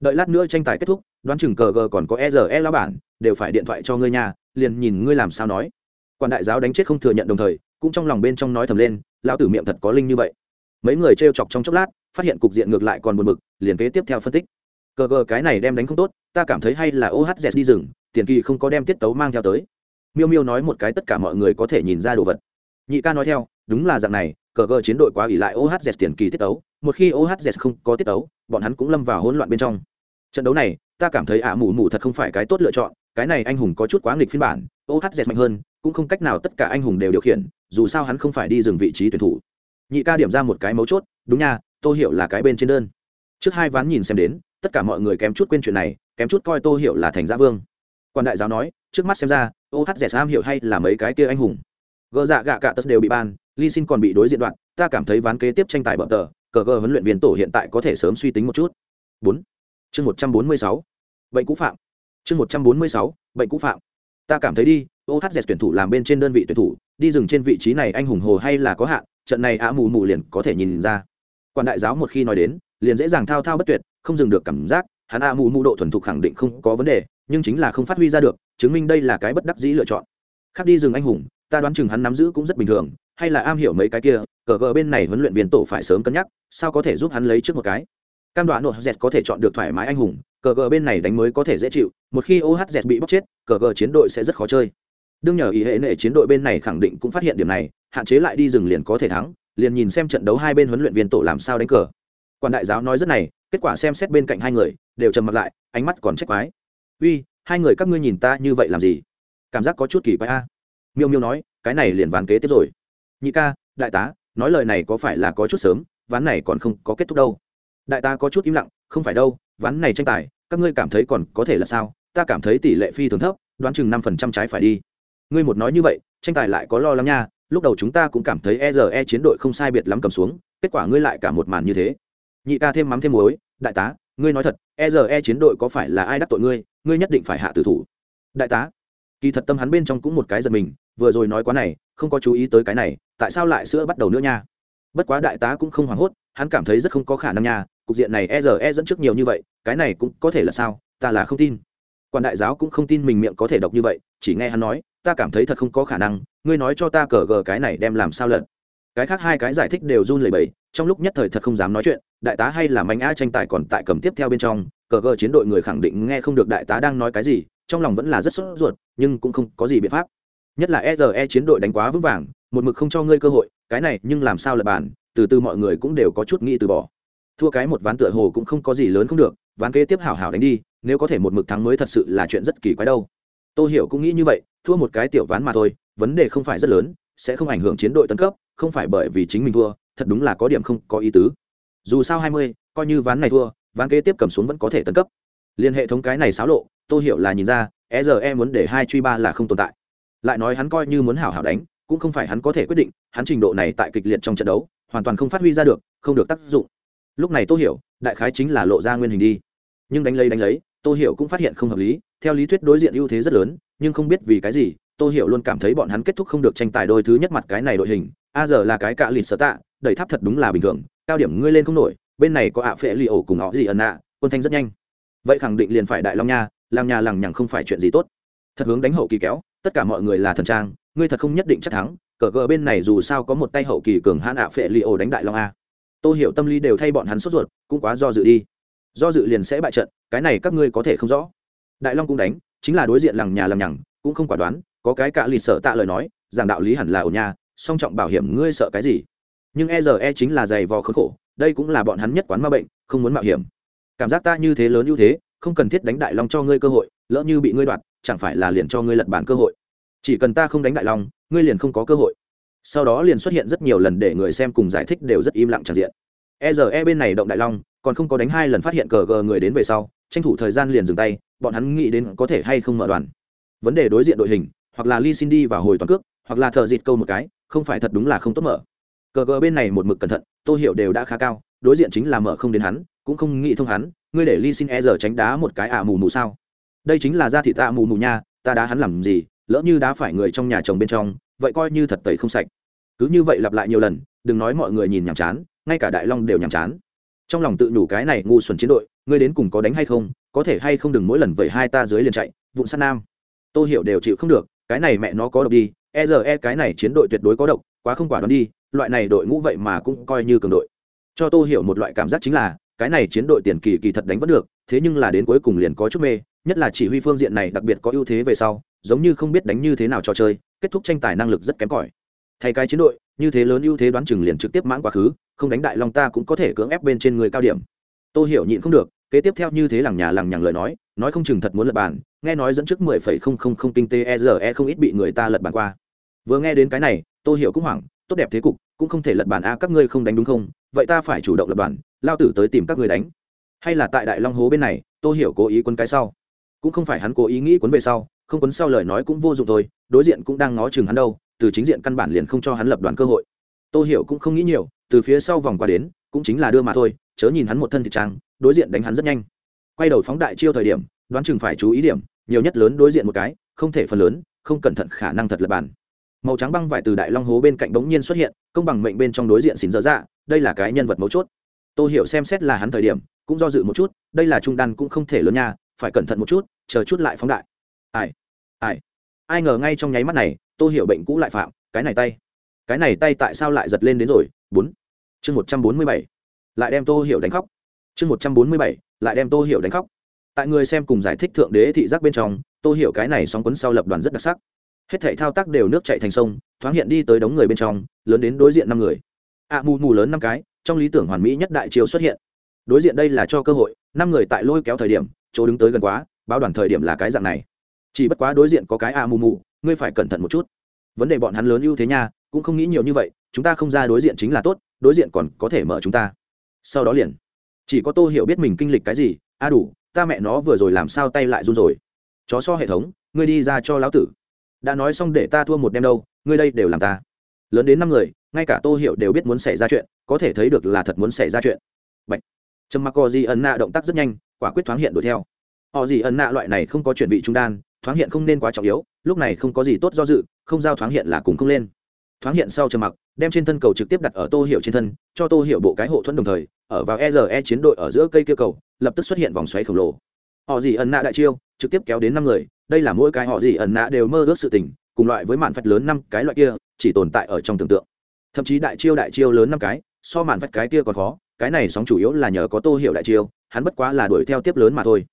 Đợi lát nữa tranh tài kết thúc, đoán chừng cờ gờ còn có e e lao bản, đều phải điện thoại cho ngươi nhà liền nhìn ngươi làm sao nói. Quan đại giáo đánh chết không thừa nhận đồng thời, cũng trong lòng bên trong nói thầm lên, lão tử miệng thật có linh như vậy. Mấy người t chọc trong chốc lát, phát hiện cục diện ngược lại còn buồn bực, liền kế tiếp theo phân tích. Cờ gờ cái này đem đánh không tốt, ta cảm thấy hay là ohz đi rừng, tiền kỳ không có đem tiết tấu mang theo tới miêu miêu nói một cái tất cả mọi người có thể nhìn ra đồ vật. Nhị ca nói theo đúng là dạng này cờ gờ chiến đội quá ỉ lại ohz tiền kỳ tiết ấu. một khi ohz không có tiết ấu, bọn hắn cũng lâm vào hỗn loạn bên trong. Trận đấu này ta cảm thấy ả mù mù thật không phải cái tốt lựa chọn cái này anh hùng có chút quá nghịch phiên bản ohz mạnh hơn cũng không cách nào tất cả anh hùng đều điều khiển dù sao hắn không phải đi dừng vị trí tuyển thủ. Nhị ca điểm ra một cái mấu chốt đúng nha tôi hiểu là cái bên trên đơn. Trước hai ván nhìn xem đến tất cả mọi người kém chút quên chuyện này kém chút coi tô hiểu là thành gia vương. Quan đại giáo nói trước mắt xem ra OH rẻ sam hiểu hay là mấy cái kia anh hùng. Gỡ dạ gạ cả tất đều bị ban ly xin còn bị đối diện đoạn, ta cảm thấy ván kế tiếp tranh tài bậc tờ, cờ gờ huấn luyện viên tổ hiện tại có thể sớm suy tính một chút. Bốn. Chương một trăm bốn mươi sáu. Bệnh cũ phạm. Chương một trăm bốn mươi sáu, bệnh cũ phạm. Ta cảm thấy đi ohz tuyển thủ làm bên trên đơn vị tuyển thủ, đi dừng trên vị trí này anh hùng hồ hay là có hạn, trận này á mù mù liền có thể nhìn ra. Quan đại giáo một khi nói đến, liền dễ dàng thao thao bất tuyệt, không dừng được cảm giác, hắn a mù mù độ thuần thục khẳng định không có vấn đề nhưng chính là không phát huy ra được, chứng minh đây là cái bất đắc dĩ lựa chọn. Khác đi rừng anh hùng, ta đoán chừng hắn nắm giữ cũng rất bình thường, hay là am hiểu mấy cái kia, cờ gờ bên này huấn luyện viên tổ phải sớm cân nhắc, sao có thể giúp hắn lấy trước một cái. Cam đoán nội z có thể chọn được thoải mái anh hùng, cờ gờ bên này đánh mới có thể dễ chịu, một khi ohz bị bóc chết, cờ gờ chiến đội sẽ rất khó chơi. Đương nhờ ý hệ nệ chiến đội bên này khẳng định cũng phát hiện điểm này, hạn chế lại đi rừng liền có thể thắng, liền nhìn xem trận đấu hai bên huấn luyện viên tổ làm sao đánh cờ. Quan đại giáo nói rất này, kết quả xem xét bên cạnh hai người, đều trầm mặt lại, ánh mắt còn trách quái uy, hai người các ngươi nhìn ta như vậy làm gì? Cảm giác có chút kỳ quái a. Miêu miêu nói, cái này liền ván kế tiếp rồi. Nhị ca, đại tá, nói lời này có phải là có chút sớm, ván này còn không có kết thúc đâu. Đại tá có chút im lặng, không phải đâu, ván này tranh tài, các ngươi cảm thấy còn có thể là sao? Ta cảm thấy tỷ lệ phi thường thấp, đoán chừng năm phần trăm trái phải đi. Ngươi một nói như vậy, tranh tài lại có lo lắng nha, lúc đầu chúng ta cũng cảm thấy e r e chiến đội không sai biệt lắm cầm xuống, kết quả ngươi lại cả một màn như thế. Nhị ca thêm mắm thêm muối, đại tá ngươi nói thật e rờ e chiến đội có phải là ai đắc tội ngươi ngươi nhất định phải hạ tử thủ. Đại tá, kỳ thật tâm hắn bên trong cũng một cái giật mình, vừa rồi nói quá này, không có chú ý tới cái này, tại sao lại sữa bắt đầu nữa nha? Bất quá đại tá cũng không hoảng hốt, hắn cảm thấy rất không có khả năng nha, cục diện này e rờ e dẫn trước nhiều như vậy, cái này cũng có thể là sao, ta là không tin. Quan đại giáo cũng không tin mình miệng có thể độc như vậy, chỉ nghe hắn nói, ta cảm thấy thật không có khả năng, ngươi nói cho ta cờ gờ cái này đem làm sao lận cái khác hai cái giải thích đều run lẩy bẩy, trong lúc nhất thời thật không dám nói chuyện, đại tá hay là manh a tranh tài còn tại cầm tiếp theo bên trong, cờ gờ chiến đội người khẳng định nghe không được đại tá đang nói cái gì, trong lòng vẫn là rất sốt ruột, nhưng cũng không có gì biện pháp. Nhất là ere chiến đội đánh quá vững vàng, một mực không cho ngươi cơ hội, cái này nhưng làm sao là bàn, từ từ mọi người cũng đều có chút nghĩ từ bỏ. Thua cái một ván tựa hồ cũng không có gì lớn không được, ván kế tiếp hảo hảo đánh đi, nếu có thể một mực thắng mới thật sự là chuyện rất kỳ quái đâu. Tôi hiểu cũng nghĩ như vậy, thua một cái tiểu ván mà thôi, vấn đề không phải rất lớn, sẽ không ảnh hưởng chiến đội tấn cấp không phải bởi vì chính mình thua, thật đúng là có điểm không có ý tứ. Dù sao hai mươi, coi như ván này thua, ván kế tiếp cầm xuống vẫn có thể tấn cấp. Liên hệ thống cái này xáo lộ tôi hiểu là nhìn ra e giờ e muốn để hai truy ba là không tồn tại. Lại nói hắn coi như muốn hảo hảo đánh, cũng không phải hắn có thể quyết định, hắn trình độ này tại kịch liệt trong trận đấu, hoàn toàn không phát huy ra được, không được tác dụng. Lúc này tôi hiểu, đại khái chính là lộ ra nguyên hình đi. Nhưng đánh lấy đánh lấy tôi hiểu cũng phát hiện không hợp lý, theo lý thuyết đối diện ưu thế rất lớn, nhưng không biết vì cái gì tôi hiểu luôn cảm thấy bọn hắn kết thúc không được tranh tài đôi thứ nhất mặt cái này đội hình a giờ là cái cạ lịt sở tạ, đẩy tháp thật đúng là bình thường, cao điểm ngươi lên không nổi, bên này có ạ phệ li ổ cùng họ gì ẩn ạ, quân thanh rất nhanh. Vậy khẳng định liền phải đại long nha, làng nhà làng nhằng không phải chuyện gì tốt. Thật hướng đánh hậu kỳ kéo, tất cả mọi người là thần trang, ngươi thật không nhất định chắc thắng, cờ cờ bên này dù sao có một tay hậu kỳ cường hãn ạ phệ li ổ đánh đại long a. Tôi hiểu tâm lý đều thay bọn hắn sốt ruột, cũng quá do dự đi. Do dự liền sẽ bại trận, cái này các ngươi có thể không rõ. Đại long cũng đánh, chính là đối diện làng nhà làng nhằng, cũng không quả đoán, có cái cạ lịt sợ tạ lời nói rằng đạo lý hẳn là ổ nhà song trọng bảo hiểm ngươi sợ cái gì? Nhưng e giờ e chính là giày vò khốn khổ, đây cũng là bọn hắn nhất quán ma bệnh, không muốn mạo hiểm. Cảm giác ta như thế lớn ưu thế, không cần thiết đánh đại long cho ngươi cơ hội, lỡ như bị ngươi đoạt, chẳng phải là liền cho ngươi lật bản cơ hội. Chỉ cần ta không đánh đại long, ngươi liền không có cơ hội. Sau đó liền xuất hiện rất nhiều lần để người xem cùng giải thích đều rất im lặng tràn diện. E r e bên này động đại long, còn không có đánh hai lần phát hiện cờ gờ người đến về sau, tranh thủ thời gian liền dừng tay, bọn hắn nghĩ đến có thể hay không mở đoàn. Vấn đề đối diện đội hình, hoặc là ly xin đi và hồi toàn cước, hoặc là thợ dịt câu một cái không phải thật đúng là không tốt mở. Cờ gờ bên này một mực cẩn thận, tô hiểu đều đã khá cao, đối diện chính là mở không đến hắn, cũng không nghĩ thông hắn, ngươi để ly xin e giờ tránh đá một cái ả mù mù sao? Đây chính là da thị tạ mù mù nha, ta đá hắn làm gì, lỡ như đá phải người trong nhà chồng bên trong, vậy coi như thật tẩy không sạch. Cứ như vậy lặp lại nhiều lần, đừng nói mọi người nhìn nhàm chán, ngay cả đại long đều nhàm chán. Trong lòng tự nhủ cái này ngu xuẩn chiến đội, ngươi đến cùng có đánh hay không, có thể hay không đừng mỗi lần vẩy hai ta dưới liền chạy, vụn sát nam. Tôi hiểu đều chịu không được, cái này mẹ nó có độc đi e e cái này chiến đội tuyệt đối có độc, quá không quả đoán đi, loại này đội ngũ vậy mà cũng coi như cường đội. Cho tôi hiểu một loại cảm giác chính là, cái này chiến đội tiền kỳ kỳ thật đánh vẫn được, thế nhưng là đến cuối cùng liền có chút mê, nhất là chỉ huy phương diện này đặc biệt có ưu thế về sau, giống như không biết đánh như thế nào cho chơi, kết thúc tranh tài năng lực rất kém cỏi. Thay cái chiến đội, như thế lớn ưu thế đoán chừng liền trực tiếp mãn quá khứ, không đánh đại long ta cũng có thể cưỡng ép bên trên người cao điểm. Tôi hiểu nhịn không được, kế tiếp theo như thế làng nhà làng nhằng lời nói nói không chừng thật muốn lật bàn, nghe nói dẫn trước mười phẩy không không không kinh tế e r e không ít bị người ta lật bàn qua vừa nghe đến cái này tôi hiểu cũng hoảng, tốt đẹp thế cục, cũng không thể lật bản a, các ngươi không đánh đúng không? Vậy ta phải chủ động lật bản lao tử tới tìm các ngươi đánh. Hay là tại đại long hố bên này tôi hiểu cố ý quân cái sau. Cũng không phải hắn cố ý nghĩ quấn về sau, không quấn sau lời nói cũng vô dụng thôi, đối diện cũng đang ngó chừng hắn đâu, từ chính diện căn bản liền không cho hắn lập đoàn cơ hội. Tôi hiểu cũng không nghĩ nhiều, từ phía sau vòng qua đến, cũng chính là đưa mà thôi, chớ nhìn hắn một thân thịt trang đối diện đánh hắn rất nhanh. Quay đầu phóng đại chiêu thời điểm, đoán chừng phải chú ý điểm, nhiều nhất lớn đối diện một cái, không thể phần lớn, không cẩn thận khả năng thật lập bản màu trắng băng vải từ đại long hố bên cạnh bỗng nhiên xuất hiện, công bằng mệnh bên trong đối diện xỉn dở dạ đây là cái nhân vật mấu chốt. Tôi hiểu xem xét là hắn thời điểm, cũng do dự một chút, đây là trung đan cũng không thể lớn nha, phải cẩn thận một chút, chờ chút lại phóng đại. Ai ai ai ngờ ngay trong nháy mắt này tôi hiểu bệnh cũ lại phạm, cái này tay, cái này tay tại sao lại giật lên đến rồi? Bốn, chương một trăm bốn mươi bảy, lại đem tô hiểu đánh khóc. Chương một trăm bốn mươi bảy, lại đem tô hiểu đánh khóc. Tại người xem cùng giải thích thượng đế thị giác bên trong, tô hiểu cái này sóng quấn sau lập đoàn rất đặc sắc hết thảy thao tác đều nước chạy thành sông, thoáng hiện đi tới đống người bên trong, lớn đến đối diện năm người. Ạ mù mù lớn năm cái, trong lý tưởng hoàn mỹ nhất đại chiêu xuất hiện. Đối diện đây là cho cơ hội, năm người tại lôi kéo thời điểm, chỗ đứng tới gần quá, báo đoàn thời điểm là cái dạng này. Chỉ bất quá đối diện có cái ạ mù mù, ngươi phải cẩn thận một chút. Vấn đề bọn hắn lớn ưu thế nha, cũng không nghĩ nhiều như vậy, chúng ta không ra đối diện chính là tốt, đối diện còn có thể mở chúng ta. Sau đó liền, chỉ có tô hiểu biết mình kinh lịch cái gì a đủ, ta mẹ nó vừa rồi làm sao tay lại run rồi. Chó so hệ thống, ngươi đi ra cho lão tử đã nói xong để ta thua một đêm đâu, ngươi đây đều làm ta. Lớn đến năm người, ngay cả tô hiểu đều biết muốn xảy ra chuyện, có thể thấy được là thật muốn xảy ra chuyện. Bạch. trầm mặc có gì ẩn nạ động tác rất nhanh, quả quyết thoáng hiện đuổi theo. Họ gì ẩn nạ loại này không có chuẩn bị trung đan, thoáng hiện không nên quá trọng yếu, lúc này không có gì tốt do dự, không giao thoáng hiện là cùng không lên. Thoáng hiện sau trầm mặc, đem trên thân cầu trực tiếp đặt ở tô hiệu trên thân, cho tô hiệu bộ cái hộ thuẫn đồng thời, ở vào e e chiến đội ở giữa cây kia cầu, lập tức xuất hiện vòng xoáy khổng lồ họ gì ẩn nạ đại chiêu, trực tiếp kéo đến năm người, đây là mỗi cái họ gì ẩn nạ đều mơ ước sự tình, cùng loại với màn phách lớn năm cái loại kia, chỉ tồn tại ở trong tưởng tượng. Thậm chí đại chiêu đại chiêu lớn năm cái, so màn phách cái kia còn khó, cái này sóng chủ yếu là nhờ có tô hiệu đại chiêu, hắn bất quá là đuổi theo tiếp lớn mà thôi.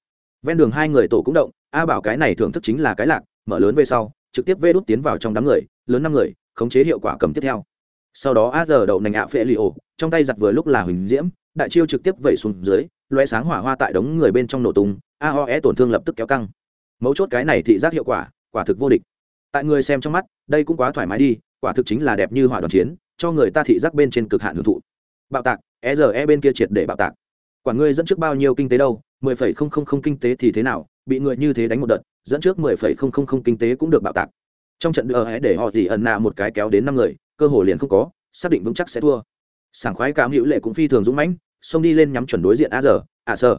Ven đường hai người tổ cũng động, a bảo cái này thưởng thức chính là cái lạc, mở lớn về sau, trực tiếp vê đút tiến vào trong đám người, lớn năm người, khống chế hiệu quả cầm tiếp theo. Sau đó a giờ đậu nành ạ phệ li ổ, trong tay giặt vừa lúc là huỳnh diễm đại chiêu trực tiếp vẩy xuống dưới loe sáng hỏa hoa tại đống người bên trong nổ tung aoe tổn thương lập tức kéo căng. Mấu chốt cái này thị giác hiệu quả quả thực vô địch. Tại người xem trong mắt, đây cũng quá thoải mái đi, quả thực chính là đẹp như hỏa đoàn chiến, cho người ta thị giác bên trên cực hạn hưởng thụ. Bạo tạc e giờ e bên kia triệt để bạo tạc. Quả ngươi dẫn trước bao nhiêu kinh tế đâu, mười phẩy không không không kinh tế thì thế nào, bị người như thế đánh một đợt, dẫn trước mười phẩy không không không kinh tế cũng được bạo tạc. Trong trận đỡ hãy để họ gì ẩn nạ một cái kéo đến năm người, cơ hội liền không có, xác định vững chắc sẽ thua sảng khoái cảm hữu lệ cũng phi thường dũng mãnh, xông đi lên nhắm chuẩn đối diện a giờ a sơ.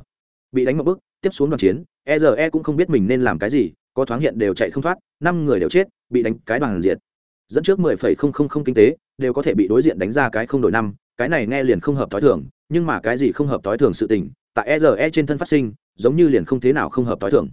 Bị đánh một bước, tiếp xuống đoàn chiến e giờ e cũng không biết mình nên làm cái gì, có thoáng hiện đều chạy không thoát, năm người đều chết, bị đánh cái đoàn diện dẫn trước mười phẩy không không không kinh tế, đều có thể bị đối diện đánh ra cái không đổi năm, cái này nghe liền không hợp thói thường, nhưng mà cái gì không hợp thói thường sự tình, tại e giờ e trên thân phát sinh, giống như liền không thế nào không hợp thói thường.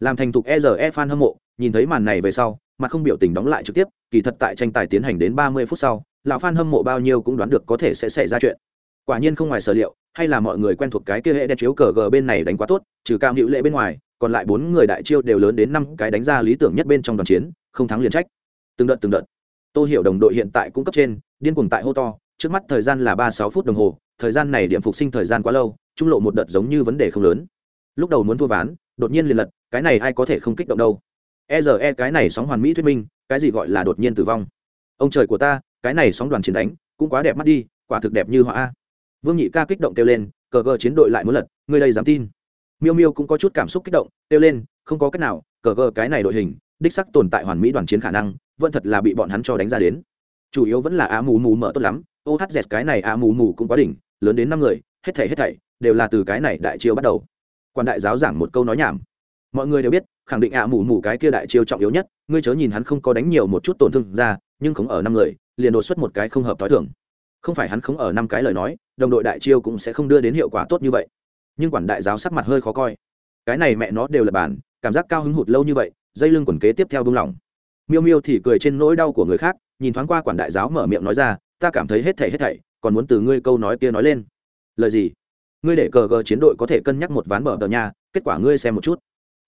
Làm thành thục e giờ e fan hâm mộ, nhìn thấy màn này về sau mà không biểu tình đóng lại trực tiếp, kỳ thật tại tranh tài tiến hành đến ba mươi phút sau lão phan hâm mộ bao nhiêu cũng đoán được có thể sẽ xảy ra chuyện. Quả nhiên không ngoài sở liệu, hay là mọi người quen thuộc cái kia hệ đen chiếu cờ g bên này đánh quá tốt, trừ cao hữu lệ bên ngoài, còn lại bốn người đại chiêu đều lớn đến năm cái đánh ra lý tưởng nhất bên trong đoàn chiến, không thắng liền trách. Từng đợt từng đợt. Tôi hiểu đồng đội hiện tại cũng cấp trên, điên cuồng tại hô to, trước mắt thời gian là ba sáu phút đồng hồ, thời gian này điểm phục sinh thời gian quá lâu, trung lộ một đợt giống như vấn đề không lớn. Lúc đầu muốn thua ván, đột nhiên liền lật, cái này ai có thể không kích động đâu. E r e cái này sóng hoàn mỹ thuyết minh, cái gì gọi là đột nhiên tử vong? Ông trời của ta cái này sóng đoàn chiến đánh cũng quá đẹp mắt đi, quả thực đẹp như họa a. Vương nhị ca kích động kêu lên, cờ cờ chiến đội lại muốn lật, ngươi đây dám tin. Miêu miêu cũng có chút cảm xúc kích động, kêu lên, không có cách nào, cờ cờ cái này đội hình, đích sắc tồn tại hoàn mỹ đoàn chiến khả năng, vẫn thật là bị bọn hắn cho đánh ra đến. Chủ yếu vẫn là á mù mù mở tốt lắm ô hát dẹt cái này á mù mù cũng quá đỉnh, lớn đến năm người, hết thảy hết thảy đều là từ cái này đại chiêu bắt đầu. Quan đại giáo giảng một câu nói nhảm. Mọi người đều biết, khẳng định ạ à mù mù cái kia đại chiêu trọng yếu nhất, ngươi chớ nhìn hắn không có đánh nhiều một chút tổn thương ra nhưng không ở năm người, liền đột xuất một cái không hợp t h o i thưởng không phải hắn không ở năm cái lời nói, đồng đội đại chiêu cũng sẽ không đưa đến hiệu quả tốt như vậy. Nhưng quản đại giáo sắc mặt hơi khó coi. Cái này mẹ nó đều là bản, cảm giác cao hứng hụt lâu như vậy, dây lưng quần kế tiếp theo bung lỏng. Miêu miêu thì cười trên nỗi đau của người khác, nhìn thoáng qua quản đại giáo mở miệng nói ra, ta cảm thấy hết thảy hết thảy, còn muốn từ ngươi câu nói kia nói lên. Lời gì? Ngươi để cờ gờ chiến đội có thể cân nhắc một ván mở tờ nhà, kết quả ngươi xem một chút.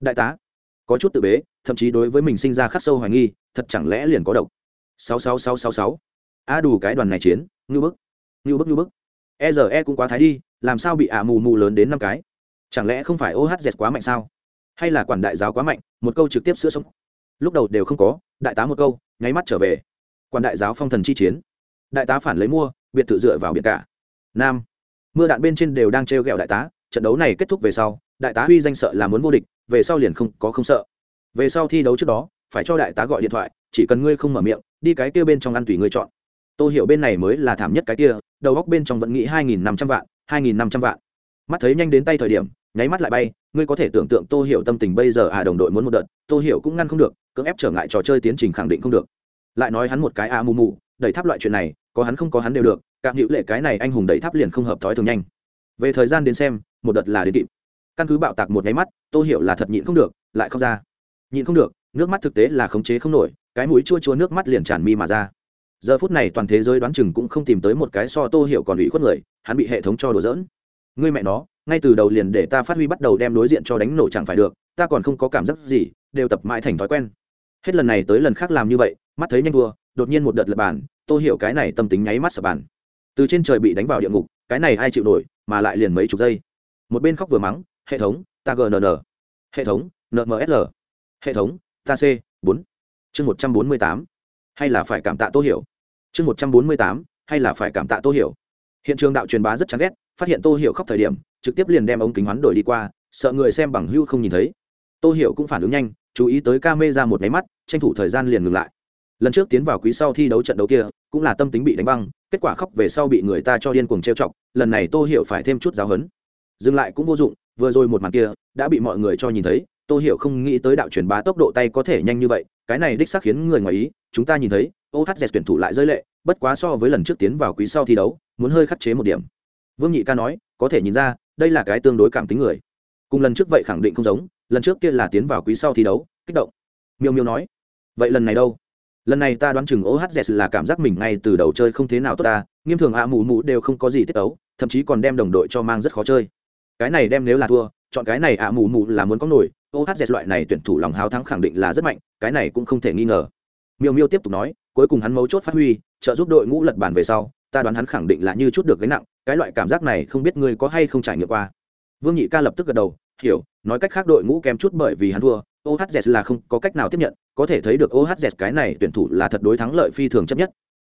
Đại tá. Có chút tự bế, thậm chí đối với mình sinh ra khắc sâu hoài nghi, thật chẳng lẽ liền có độc? Sáu sáu sáu sáu sáu. A đủ cái đoàn này chiến, ngưu bức ngưu bức ngưu bức. E giờ e cũng quá thái đi, làm sao bị ả mù mù lớn đến năm cái? Chẳng lẽ không phải ohz quá mạnh sao? Hay là quản đại giáo quá mạnh, một câu trực tiếp sữa sống? Lúc đầu đều không có, đại tá một câu, nháy mắt trở về. Quản đại giáo phong thần chi chiến. Đại tá phản lấy mua, biệt tự dựa vào biệt cả. Nam. Mưa đạn bên trên đều đang trêu ghẹo đại tá, trận đấu này kết thúc về sau, đại tá huy danh sợ là muốn vô địch, về sau liền không, có không sợ. Về sau thi đấu trước đó, phải cho đại tá gọi điện thoại, chỉ cần ngươi không mở miệng đi cái kia bên trong ăn tùy ngươi chọn. Tôi hiểu bên này mới là thảm nhất cái kia, đầu góc bên trong vẫn nghĩ hai nghìn năm trăm vạn, hai nghìn năm trăm vạn. Mắt thấy nhanh đến tay thời điểm, nháy mắt lại bay, ngươi có thể tưởng tượng tô hiểu tâm tình bây giờ à đồng đội muốn một đợt, tô hiểu cũng ngăn không được, cưỡng ép trở ngại trò chơi tiến trình khẳng định không được. Lại nói hắn một cái a à mù mù, đẩy tháp loại chuyện này, có hắn không có hắn đều được cảm hữu lệ cái này anh hùng đẩy tháp liền không hợp thói thường nhanh. Về thời gian đến xem, một đợt là đến kịp. Căn cứ bạo tạc một nháy mắt tôi hiểu là thật nhịn không được, lại không ra. Nhịn không được, nước mắt thực tế là khống chế không nổi cái mũi chua chua nước mắt liền tràn mi mà ra. Giờ phút này toàn thế giới đoán chừng cũng không tìm tới một cái so tô hiểu còn ủy khuất người, hắn bị hệ thống cho đùa dỡn ngươi mẹ nó, ngay từ đầu liền để ta phát huy bắt đầu đem đối diện cho đánh nổ chẳng phải được, ta còn không có cảm giác gì, đều tập mãi thành thói quen. Hết lần này tới lần khác làm như vậy, mắt thấy nhanh thua đột nhiên một đợt lập bàn tôi hiểu cái này tâm tính nháy mắt sập bàn từ trên trời bị đánh vào địa ngục, cái này ai chịu nổi, mà lại liền mấy chục giây. Một bên khóc vừa mắng, hệ thống, ta gnn hệ thống nmsl hệ thống, ta c bốn chương một trăm bốn mươi tám. Hay là phải cảm tạ tô hiểu. Chương một trăm bốn mươi tám. Hay là phải cảm tạ tô hiểu. Hiện trường đạo truyền bá rất chán ghét, phát hiện tô hiểu khóc thời điểm, trực tiếp liền đem ống kính hoán đổi đi qua, sợ người xem bằng hưu không nhìn thấy. Tô hiểu cũng phản ứng nhanh, chú ý tới ca mê ra một máy mắt, tranh thủ thời gian liền ngừng lại. Lần trước tiến vào quý sau thi đấu trận đấu kia, cũng là tâm tính bị đánh băng, kết quả khóc về sau bị người ta cho điên cuồng trêu chọc, lần này tô hiểu phải thêm chút giáo hấn dừng lại cũng vô dụng, vừa rồi một màn kia, đã bị mọi người cho nhìn thấy, tô hiểu không nghĩ tới đạo truyền bá tốc độ tay có thể nhanh như vậy cái này đích xác khiến người ngoài ý, chúng ta nhìn thấy ohz tuyển thủ lại rơi lệ, bất quá so với lần trước tiến vào quý sau thi đấu, muốn hơi khắc chế một điểm. Vương nhị ca nói, có thể nhìn ra, đây là cái tương đối cảm tính người. Cùng lần trước vậy khẳng định không giống, lần trước kia là tiến vào quý sau thi đấu, kích động. Miêu miêu nói, vậy lần này đâu? Lần này ta đoán chừng ohz là cảm giác mình ngay từ đầu chơi không thế nào tốt ta, nghiêm thường ạ mù mù đều không có gì tiết ấu, thậm chí còn đem đồng đội cho mang rất khó chơi. Cái này đem nếu là thua chọn cái này ạ mù mù là muốn có nổi. Ohz loại này tuyển thủ lòng háo thắng khẳng định là rất mạnh, cái này cũng không thể nghi ngờ. Miêu miêu tiếp tục nói, cuối cùng hắn mấu chốt phát huy, trợ giúp đội ngũ lật bàn về sau, ta đoán hắn khẳng định là như chút được gánh nặng, cái loại cảm giác này không biết ngươi có hay không trải nghiệm qua. Vương nhị ca lập tức gật đầu, hiểu, nói cách khác đội ngũ kém chút bởi vì hắn thua ohz là không có cách nào tiếp nhận, có thể thấy được ohz cái này tuyển thủ là thật đối thắng lợi phi thường chấp nhất.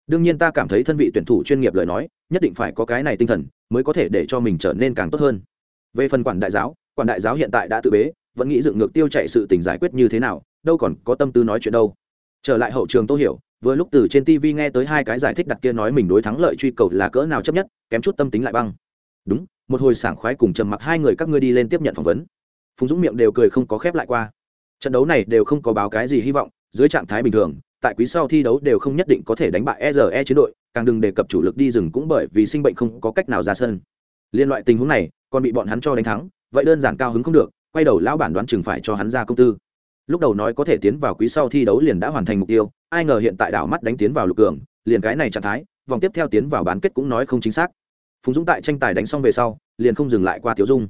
Đương nhiên ta cảm thấy thân vị tuyển thủ chuyên nghiệp lời nói, nhất định phải có cái này tinh thần, mới có thể để cho mình trở nên càng tốt hơn. Về phần quản đại giáo quản đại giáo hiện tại đã tự bế, vẫn nghĩ dựng ngược tiêu chạy sự tình giải quyết như thế nào, đâu còn có tâm tư nói chuyện đâu. Trở lại hậu trường tô hiểu, vừa lúc từ trên tv nghe tới hai cái giải thích đặt kia nói mình đối thắng lợi truy cầu là cỡ nào chấp nhất, kém chút tâm tính lại băng. Đúng, một hồi sảng khoái cùng trầm mặc hai người các ngươi đi lên tiếp nhận phỏng vấn. Phùng dũng miệng đều cười không có khép lại qua. Trận đấu này đều không có báo cái gì hy vọng, dưới trạng thái bình thường, tại quý sau thi đấu đều không nhất định có thể đánh bại ere chiến đội, càng đừng đề cập chủ lực đi rừng cũng bởi vì sinh bệnh không có cách nào ra sân. Liên loại tình huống này, còn bị bọn hắn cho đánh thắng vậy đơn giản cao hứng không được, quay đầu lão bản đoán chừng phải cho hắn ra công tư. Lúc đầu nói có thể tiến vào quý sau thi đấu liền đã hoàn thành mục tiêu, ai ngờ hiện tại đảo mắt đánh tiến vào lục cường, liền cái này trạng thái, vòng tiếp theo tiến vào bán kết cũng nói không chính xác. Phùng dũng tại tranh tài đánh xong về sau, liền không dừng lại qua thiếu dung.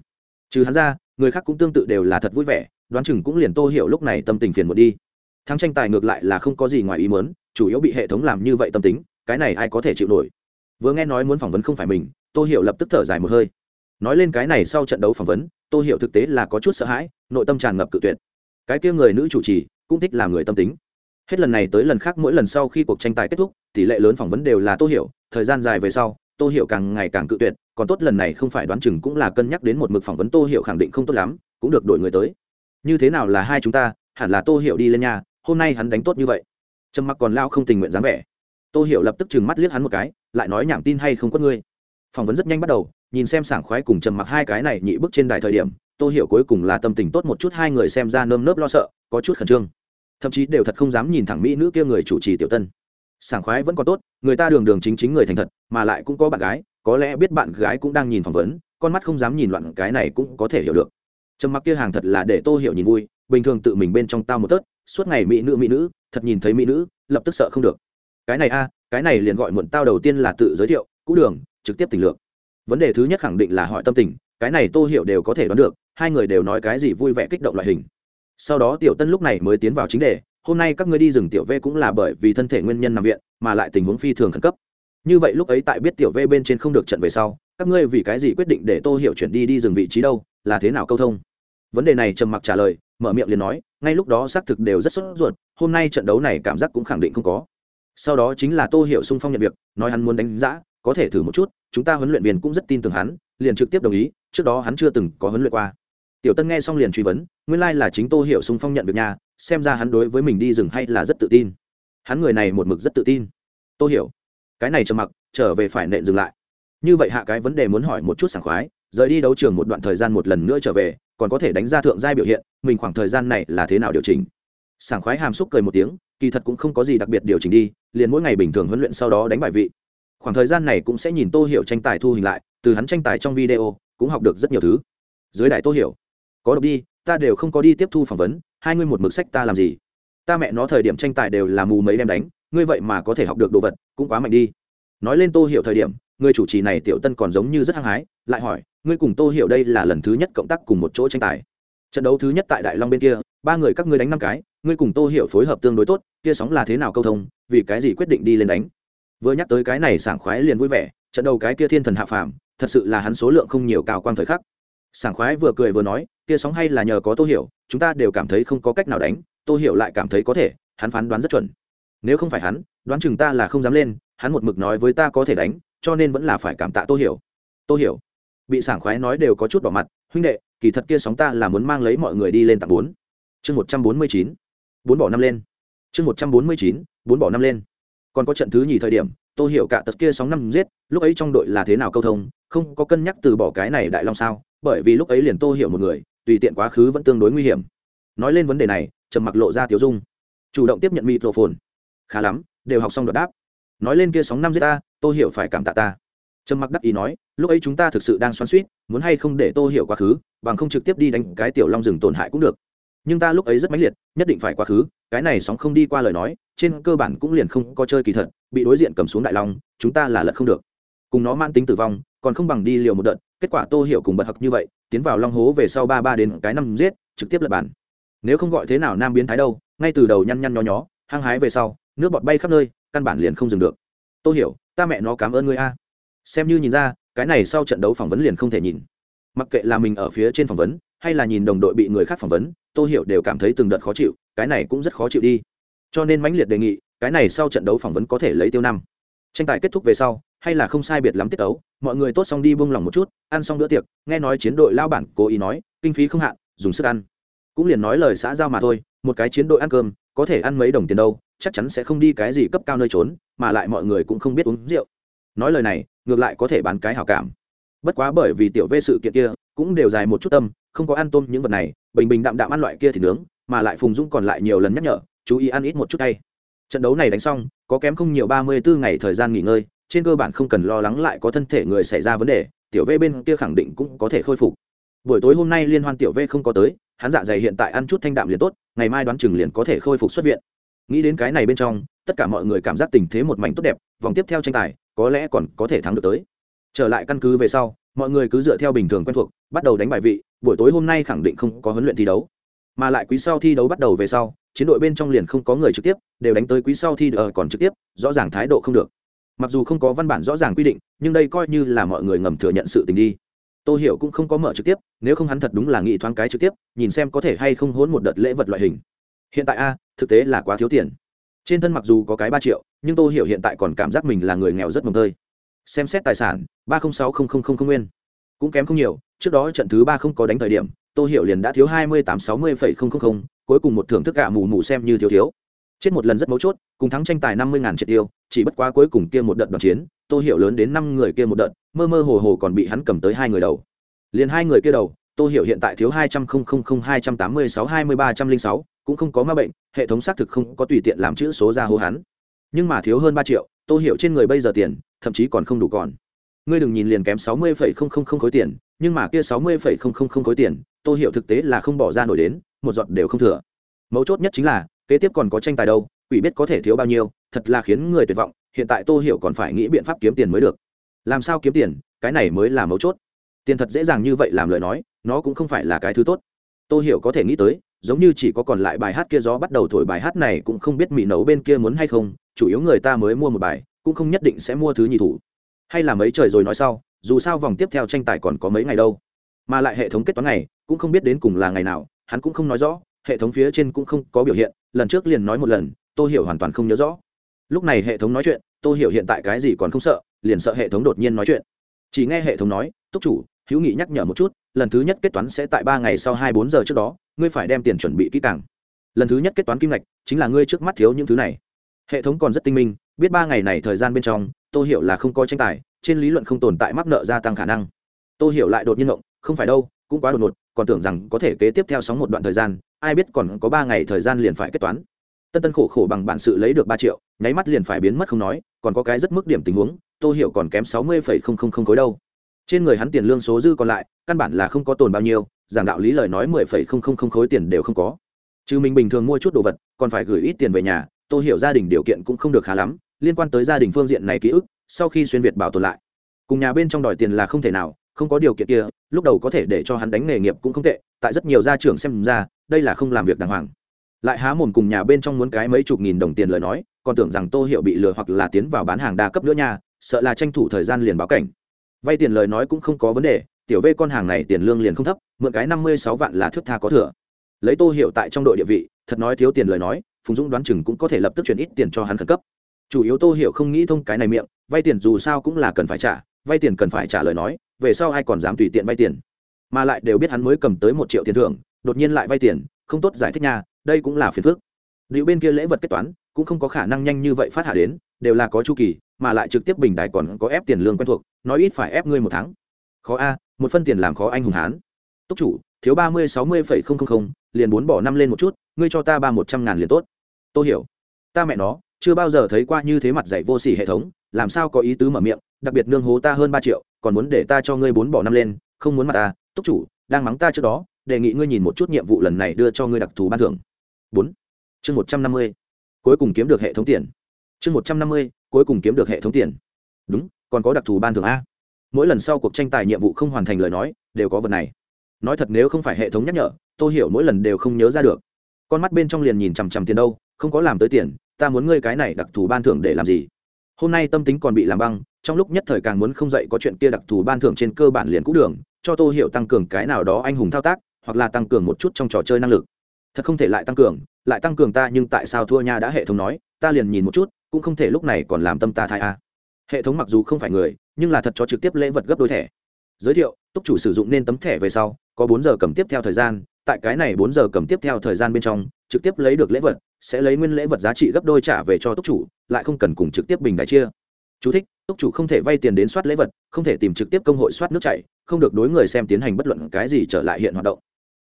Trừ hắn ra, người khác cũng tương tự đều là thật vui vẻ, đoán chừng cũng liền tô hiểu lúc này tâm tình phiền một đi. Thắng tranh tài ngược lại là không có gì ngoài ý muốn, chủ yếu bị hệ thống làm như vậy tâm tính, cái này ai có thể chịu nổi. Vừa nghe nói muốn phỏng vấn không phải mình, tô hiểu lập tức thở dài một hơi nói lên cái này sau trận đấu phỏng vấn, tô hiểu thực tế là có chút sợ hãi, nội tâm tràn ngập cự tuyệt. Cái kia người nữ chủ trì, cũng thích làm người tâm tính. Hết lần này tới lần khác mỗi lần sau khi cuộc tranh tài kết thúc, tỷ lệ lớn phỏng vấn đều là tô hiểu, thời gian dài về sau, tô hiểu càng ngày càng cự tuyệt, còn tốt lần này không phải đoán chừng cũng là cân nhắc đến một mực phỏng vấn tô hiểu khẳng định không tốt lắm, cũng được đổi người tới. Như thế nào là hai chúng ta, hẳn là tô hiểu đi lên nhà hôm nay hắn đánh tốt như vậy. Trầm mặc còn lao không tình nguyện dáng vẻ. Tô hiểu lập tức chừng mắt liếc hắn một cái, lại nói nhảm tin hay không có ngươi phỏng vấn rất nhanh bắt đầu, nhìn xem sảng khoái cùng trầm mặc hai cái này nhị bước trên đài thời điểm tôi hiểu cuối cùng là tâm tình tốt một chút hai người xem ra nơm nớp lo sợ, có chút khẩn trương. Thậm chí đều thật không dám nhìn thẳng mỹ nữ kia người chủ trì tiểu tân. Sảng khoái vẫn còn tốt, người ta đường đường chính chính người thành thật, mà lại cũng có bạn gái, có lẽ biết bạn gái cũng đang nhìn phỏng vấn, con mắt không dám nhìn loạn cái này cũng có thể hiểu được. Trầm mặc kia hàng thật là để tô hiểu nhìn vui, bình thường tự mình bên trong tao một tớt, suốt ngày mỹ nữ mỹ nữ, thật nhìn thấy mỹ nữ, lập tức sợ không được. Cái này a, cái này liền gọi muộn tao đầu tiên là tự giới thiệu cũ đường trực tiếp tình lượng vấn đề thứ nhất khẳng định là hỏi tâm tình, cái này tô hiểu đều có thể đoán được, hai người đều nói cái gì vui vẻ kích động loại hình. Sau đó tiểu tân lúc này mới tiến vào chính đề, hôm nay các ngươi đi rừng tiểu v cũng là bởi vì thân thể nguyên nhân nằm viện, mà lại tình huống phi thường khẩn cấp. Như vậy lúc ấy tại biết tiểu v bên trên không được trận về sau, các ngươi vì cái gì quyết định để tô hiểu chuyển đi đi rừng vị trí đâu, là thế nào câu thông? Vấn đề này trầm mặc trả lời, mở miệng liền nói, ngay lúc đó xác thực đều rất sốt ruột, hôm nay trận đấu này cảm giác cũng khẳng định không có. Sau đó chính là tô hiểu sung phong nhận việc, nói hắn muốn đánh giá có thể thử một chút, chúng ta huấn luyện viên cũng rất tin tưởng hắn, liền trực tiếp đồng ý, trước đó hắn chưa từng có huấn luyện qua. Tiểu tân nghe xong liền truy vấn, nguyên lai là chính tô hiểu sung phong nhận việc nhà, xem ra hắn đối với mình đi rừng hay là rất tự tin. Hắn người này một mực rất tự tin. Tô hiểu, cái này trầm mặc, trở về phải nện dừng lại. Như vậy hạ cái vấn đề muốn hỏi một chút sảng khoái, rời đi đấu trường một đoạn thời gian một lần nữa trở về, còn có thể đánh ra thượng giai biểu hiện, mình khoảng thời gian này là thế nào điều chỉnh? Sảng khoái hàm xúc cười một tiếng, kỳ thật cũng không có gì đặc biệt điều chỉnh đi, liền mỗi ngày bình thường huấn luyện sau đó đánh bài vị khoảng thời gian này cũng sẽ nhìn tô hiểu tranh tài thu hình lại, từ hắn tranh tài trong video cũng học được rất nhiều thứ. Dưới đại tô hiểu, có đọc đi, ta đều không có đi tiếp thu phỏng vấn, hai ngươi một mực sách ta làm gì? Ta mẹ nó thời điểm tranh tài đều là mù mấy đem đánh, ngươi vậy mà có thể học được đồ vật, cũng quá mạnh đi. Nói lên tô hiểu thời điểm, người chủ trì này tiểu tân còn giống như rất hăng hái, lại hỏi, ngươi cùng tô hiểu đây là lần thứ nhất cộng tác cùng một chỗ tranh tài? Trận đấu thứ nhất tại đại long bên kia, ba người các ngươi đánh năm cái, ngươi cùng tô hiểu phối hợp tương đối tốt, kia sóng là thế nào câu thông, vì cái gì quyết định đi lên đánh? Vừa nhắc tới cái này sảng khoái liền vui vẻ, trận đầu cái kia thiên thần hạ phàm, thật sự là hắn số lượng không nhiều cao quang thời khắc. Sảng khoái vừa cười vừa nói, kia sóng hay là nhờ có tô hiểu, chúng ta đều cảm thấy không có cách nào đánh, tô hiểu lại cảm thấy có thể, hắn phán đoán rất chuẩn. Nếu không phải hắn, đoán chừng ta là không dám lên, hắn một mực nói với ta có thể đánh, cho nên vẫn là phải cảm tạ tô hiểu. Tô hiểu, bị sảng khoái nói đều có chút bỏ mặt, huynh đệ, kỳ thật kia sóng ta là muốn mang lấy mọi người đi lên tặng bốn. Chương một trăm bốn mươi chín, bốn bỏ năm lên. Chương một trăm bốn mươi chín, bốn bỏ năm lên còn có trận thứ nhì thời điểm tôi hiểu cả tật kia sóng năm giết, lúc ấy trong đội là thế nào câu thông, không có cân nhắc từ bỏ cái này đại long sao, bởi vì lúc ấy liền tô hiểu một người, tùy tiện quá khứ vẫn tương đối nguy hiểm. Nói lên vấn đề này, trầm mặc lộ ra tiểu dung. Chủ động tiếp nhận microphone. Khá lắm, đều học xong đột đáp. Nói lên kia sóng năm giết ta, tô hiểu phải cảm tạ ta. Trầm mặc đắc ý nói, lúc ấy chúng ta thực sự đang xoắn suýt muốn hay không để tô hiểu quá khứ, bằng không trực tiếp đi đánh cái tiểu long rừng tổn hại cũng được nhưng ta lúc ấy rất mãnh liệt, nhất định phải quá khứ, cái này sóng không đi qua lời nói, trên cơ bản cũng liền không có chơi kỳ thật, bị đối diện cầm xuống đại long, chúng ta là lật không được. Cùng nó mang tính tử vong, còn không bằng đi liều một đợt, kết quả tô hiểu cùng bật học như vậy, tiến vào long hố về sau ba ba đến cái năm giết, trực tiếp lật bản nếu không gọi thế nào nam biến thái đâu, ngay từ đầu nhăn nhăn nhó nhó, hăng hái về sau, nước bọt bay khắp nơi, căn bản liền không dừng được. Tô hiểu, ta mẹ nó cảm ơn ngươi a. Xem như nhìn ra, cái này sau trận đấu phỏng vấn liền không thể nhìn. Mặc kệ là mình ở phía trên phỏng vấn, hay là nhìn đồng đội bị người khác phỏng vấn tô hiểu đều cảm thấy từng đợt khó chịu, cái này cũng rất khó chịu đi. Cho nên mãnh liệt đề nghị, cái này sau trận đấu phỏng vấn có thể lấy tiêu năm. Tranh tài kết thúc về sau, hay là không sai biệt lắm tiết đấu mọi người tốt xong đi buông lòng một chút, ăn xong bữa tiệc, nghe nói chiến đội lao bản cố ý nói, kinh phí không hạn, dùng sức ăn. Cũng liền nói lời xã giao mà thôi, một cái chiến đội ăn cơm, có thể ăn mấy đồng tiền đâu, chắc chắn sẽ không đi cái gì cấp cao nơi trốn, mà lại mọi người cũng không biết uống rượu. Nói lời này, ngược lại có thể bán cái hảo cảm. Bất quá bởi vì tiểu vê sự kiện kia, cũng đều dài một chút tâm, không có ăn tôm những vật này bình bình đạm đạm ăn loại kia thì nướng, mà lại phùng dũng còn lại nhiều lần nhắc nhở, chú ý ăn ít một chút tay. Trận đấu này đánh xong, có kém không nhiều ba mươi bốn ngày thời gian nghỉ ngơi, trên cơ bản không cần lo lắng lại có thân thể người xảy ra vấn đề, tiểu v bên kia khẳng định cũng có thể khôi phục. Buổi tối hôm nay liên hoan tiểu v không có tới, hắn dạ dày hiện tại ăn chút thanh đạm liền tốt, ngày mai đoán chừng liền có thể khôi phục xuất viện. Nghĩ đến cái này bên trong, tất cả mọi người cảm giác tình thế một mảnh tốt đẹp, vòng tiếp theo tranh tài, có lẽ còn có thể thắng được tới. Trở lại căn cứ về sau, mọi người cứ dựa theo bình thường quen thuộc, bắt đầu đánh bài vị buổi tối hôm nay khẳng định không có huấn luyện thi đấu. Mà lại quý sau thi đấu bắt đầu về sau, chiến đội bên trong liền không có người trực tiếp, đều đánh tới quý sau thi ở ờ, còn trực tiếp, rõ ràng thái độ không được. Mặc dù không có văn bản rõ ràng quy định, nhưng đây coi như là mọi người ngầm thừa nhận sự tình đi. Tôi hiểu cũng không có mở trực tiếp, nếu không hắn thật đúng là nghĩ thoáng cái trực tiếp, nhìn xem có thể hay không hốn một đợt lễ vật loại hình. Hiện tại a, thực tế là quá thiếu tiền. Trên thân mặc dù có cái ba triệu, nhưng tôi hiểu hiện tại còn cảm giác mình là người nghèo rất mồm tơi. Xem xét tài sản, ba trăm sáu nguyên cũng kém không nhiều trước đó trận thứ ba không có đánh thời điểm tô hiểu liền đã thiếu hai mươi tám sáu mươi phẩy không không không, cuối cùng một thưởng thức cả mù mù xem như thiếu thiếu. Chết một lần rất mấu chốt cùng thắng tranh tài năm mươi ngàn triệt tiêu chỉ bất quá cuối cùng kia một đợt đoàn chiến tô hiểu lớn đến năm người kia một đợt mơ mơ hồ hồ còn bị hắn cầm tới hai người đầu. Liền hai người kia đầu tô hiểu hiện tại thiếu hai trăm không không không hai trăm tám mươi sáu hai mươi ba trăm linh sáu cũng không có ma bệnh hệ thống xác thực không có tùy tiện làm chữ số ra hô hắn. Nhưng mà thiếu hơn ba triệu tô hiểu trên người bây giờ tiền thậm chí còn không đủ còn ngươi đừng nhìn liền kém sáu mươi phẩy không không không khối tiền, nhưng mà kia sáu mươi phẩy không không không khối tiền, tô hiểu thực tế là không bỏ ra nổi đến, một giọt đều không thừa. Mấu chốt nhất chính là, kế tiếp còn có tranh tài đâu, quỷ biết có thể thiếu bao nhiêu, thật là khiến người tuyệt vọng, hiện tại tô hiểu còn phải nghĩ biện pháp kiếm tiền mới được. Làm sao kiếm tiền, cái này mới là mấu chốt. Tiền thật dễ dàng như vậy làm lời nói, nó cũng không phải là cái thứ tốt. Tô hiểu có thể nghĩ tới, giống như chỉ có còn lại bài hát kia gió bắt đầu thổi bài hát này cũng không biết mỹ nấu bên kia muốn hay không, chủ yếu người ta mới mua một bài, cũng không nhất định sẽ mua thứ nhị thủ hay là mấy trời rồi nói sau, dù sao vòng tiếp theo tranh tài còn có mấy ngày đâu. Mà lại hệ thống kết toán này cũng không biết đến cùng là ngày nào, hắn cũng không nói rõ, hệ thống phía trên cũng không có biểu hiện, lần trước liền nói một lần tôi hiểu hoàn toàn không nhớ rõ. Lúc này hệ thống nói chuyện tôi hiểu hiện tại cái gì còn không sợ, liền sợ hệ thống đột nhiên nói chuyện. Chỉ nghe hệ thống nói, túc chủ, hữu nghị nhắc nhở một chút, lần thứ nhất kết toán sẽ tại ba ngày sau hai bốn giờ trước đó, ngươi phải đem tiền chuẩn bị kỹ càng. Lần thứ nhất kết toán kim ngạch, chính là ngươi trước mắt thiếu những thứ này. Hệ thống còn rất tinh minh, biết ba ngày này thời gian bên trong tôi hiểu là không có tranh tài, trên lý luận không tồn tại mắc nợ gia tăng khả năng. Tôi hiểu lại đột nhiên động, không phải đâu, cũng quá đột ngột, còn tưởng rằng có thể kế tiếp theo sóng một đoạn thời gian, ai biết còn có ba ngày thời gian liền phải kết toán. Tân tân khổ khổ bằng bản sự lấy được ba triệu, nháy mắt liền phải biến mất không nói, còn có cái rất mức điểm tình huống tôi hiểu còn kém sáu mươi không không không khối đâu. Trên người hắn tiền lương số dư còn lại, căn bản là không có tồn bao nhiêu, giảng đạo lý lời nói mười phẩy không không không khối tiền đều không có. Chứ mình bình thường mua chút đồ vật, còn phải gửi ít tiền về nhà tôi hiểu gia đình điều kiện cũng không được khá lắm liên quan tới gia đình phương diện này ký ức, sau khi xuyên việt bảo tồn lại. Cùng nhà bên trong đòi tiền là không thể nào, không có điều kiện kia, lúc đầu có thể để cho hắn đánh nghề nghiệp cũng không tệ, tại rất nhiều gia trưởng xem ra, đây là không làm việc đàng hoàng. Lại há mồm cùng nhà bên trong muốn cái mấy chục nghìn đồng tiền lời nói, còn tưởng rằng tô hiệu bị lừa hoặc là tiến vào bán hàng đa cấp nữa nha, sợ là tranh thủ thời gian liền báo cảnh. Vay tiền lời nói cũng không có vấn đề, tiểu v con hàng này tiền lương liền không thấp, mượn cái năm mươi sáu vạn là thước tha có thừa. Lấy tô hiệu tại trong đội địa vị, thật nói thiếu tiền lời nói, phùng dũng đoán chừng cũng có thể lập tức chuyển ít tiền cho hắn khẩn cấp chủ yếu tô hiểu không nghĩ thông cái này miệng, vay tiền dù sao cũng là cần phải trả, vay tiền cần phải trả lời nói, về sau ai còn dám tùy tiện vay tiền. Mà lại đều biết hắn mới cầm tới một triệu tiền thưởng, đột nhiên lại vay tiền, không tốt giải thích nha, đây cũng là phiền phức. Liệu bên kia lễ vật kết toán, cũng không có khả năng nhanh như vậy phát hạ đến, đều là có chu kỳ, mà lại trực tiếp bình đài còn có ép tiền lương quen thuộc, nói ít phải ép ngươi một tháng. Khó a, một phân tiền làm khó anh hùng hán. Túc chủ, thiếu ba mươi, sáu mươi phẩy không không không, liền bốn bỏ năm lên một chút, ngươi cho ta ba một trăm ngàn liền tốt. Tôi hiểu, ta mẹ nó chưa bao giờ thấy qua như thế mặt dạy vô sỉ hệ thống, làm sao có ý tứ mở miệng, đặc biệt nương hố ta hơn ba triệu, còn muốn để ta cho ngươi bốn bỏ năm lên, không muốn mặt ta, túc chủ, đang mắng ta trước đó, đề nghị ngươi nhìn một chút nhiệm vụ lần này đưa cho ngươi đặc thù ban thưởng. Bốn. Chương một trăm năm mươi. Cuối cùng kiếm được hệ thống tiền. Chương một trăm năm mươi, cuối cùng kiếm được hệ thống tiền. Đúng, còn có đặc thù ban thưởng a. Mỗi lần sau cuộc tranh tài nhiệm vụ không hoàn thành lời nói, đều có vật này. Nói thật nếu không phải hệ thống nhắc nhở, tôi hiểu mỗi lần đều không nhớ ra được. Con mắt bên trong liền nhìn chằm chằm tiền đâu không có làm tới tiền, ta muốn ngươi cái này đặc thù ban thưởng để làm gì? Hôm nay tâm tính còn bị làm băng, trong lúc nhất thời càng muốn không dậy có chuyện kia đặc thù ban thưởng trên cơ bản liền cũ đường, cho tô hiểu tăng cường cái nào đó anh hùng thao tác, hoặc là tăng cường một chút trong trò chơi năng lực. Thật không thể lại tăng cường, lại tăng cường ta nhưng tại sao thua nha đã hệ thống nói, ta liền nhìn một chút, cũng không thể lúc này còn làm tâm ta thai a. Hệ thống mặc dù không phải người, nhưng là thật cho trực tiếp lễ vật gấp đôi thẻ. Giới thiệu, túc chủ sử dụng nên tấm thẻ về sau, có bốn giờ cầm tiếp theo thời gian tại cái này bốn giờ cầm tiếp theo thời gian bên trong trực tiếp lấy được lễ vật sẽ lấy nguyên lễ vật giá trị gấp đôi trả về cho túc chủ lại không cần cùng trực tiếp bình đại chia. Chú thích, túc chủ không thể vay tiền đến soát lễ vật không thể tìm trực tiếp công hội soát nước chảy không được đối người xem tiến hành bất luận cái gì trở lại hiện hoạt động.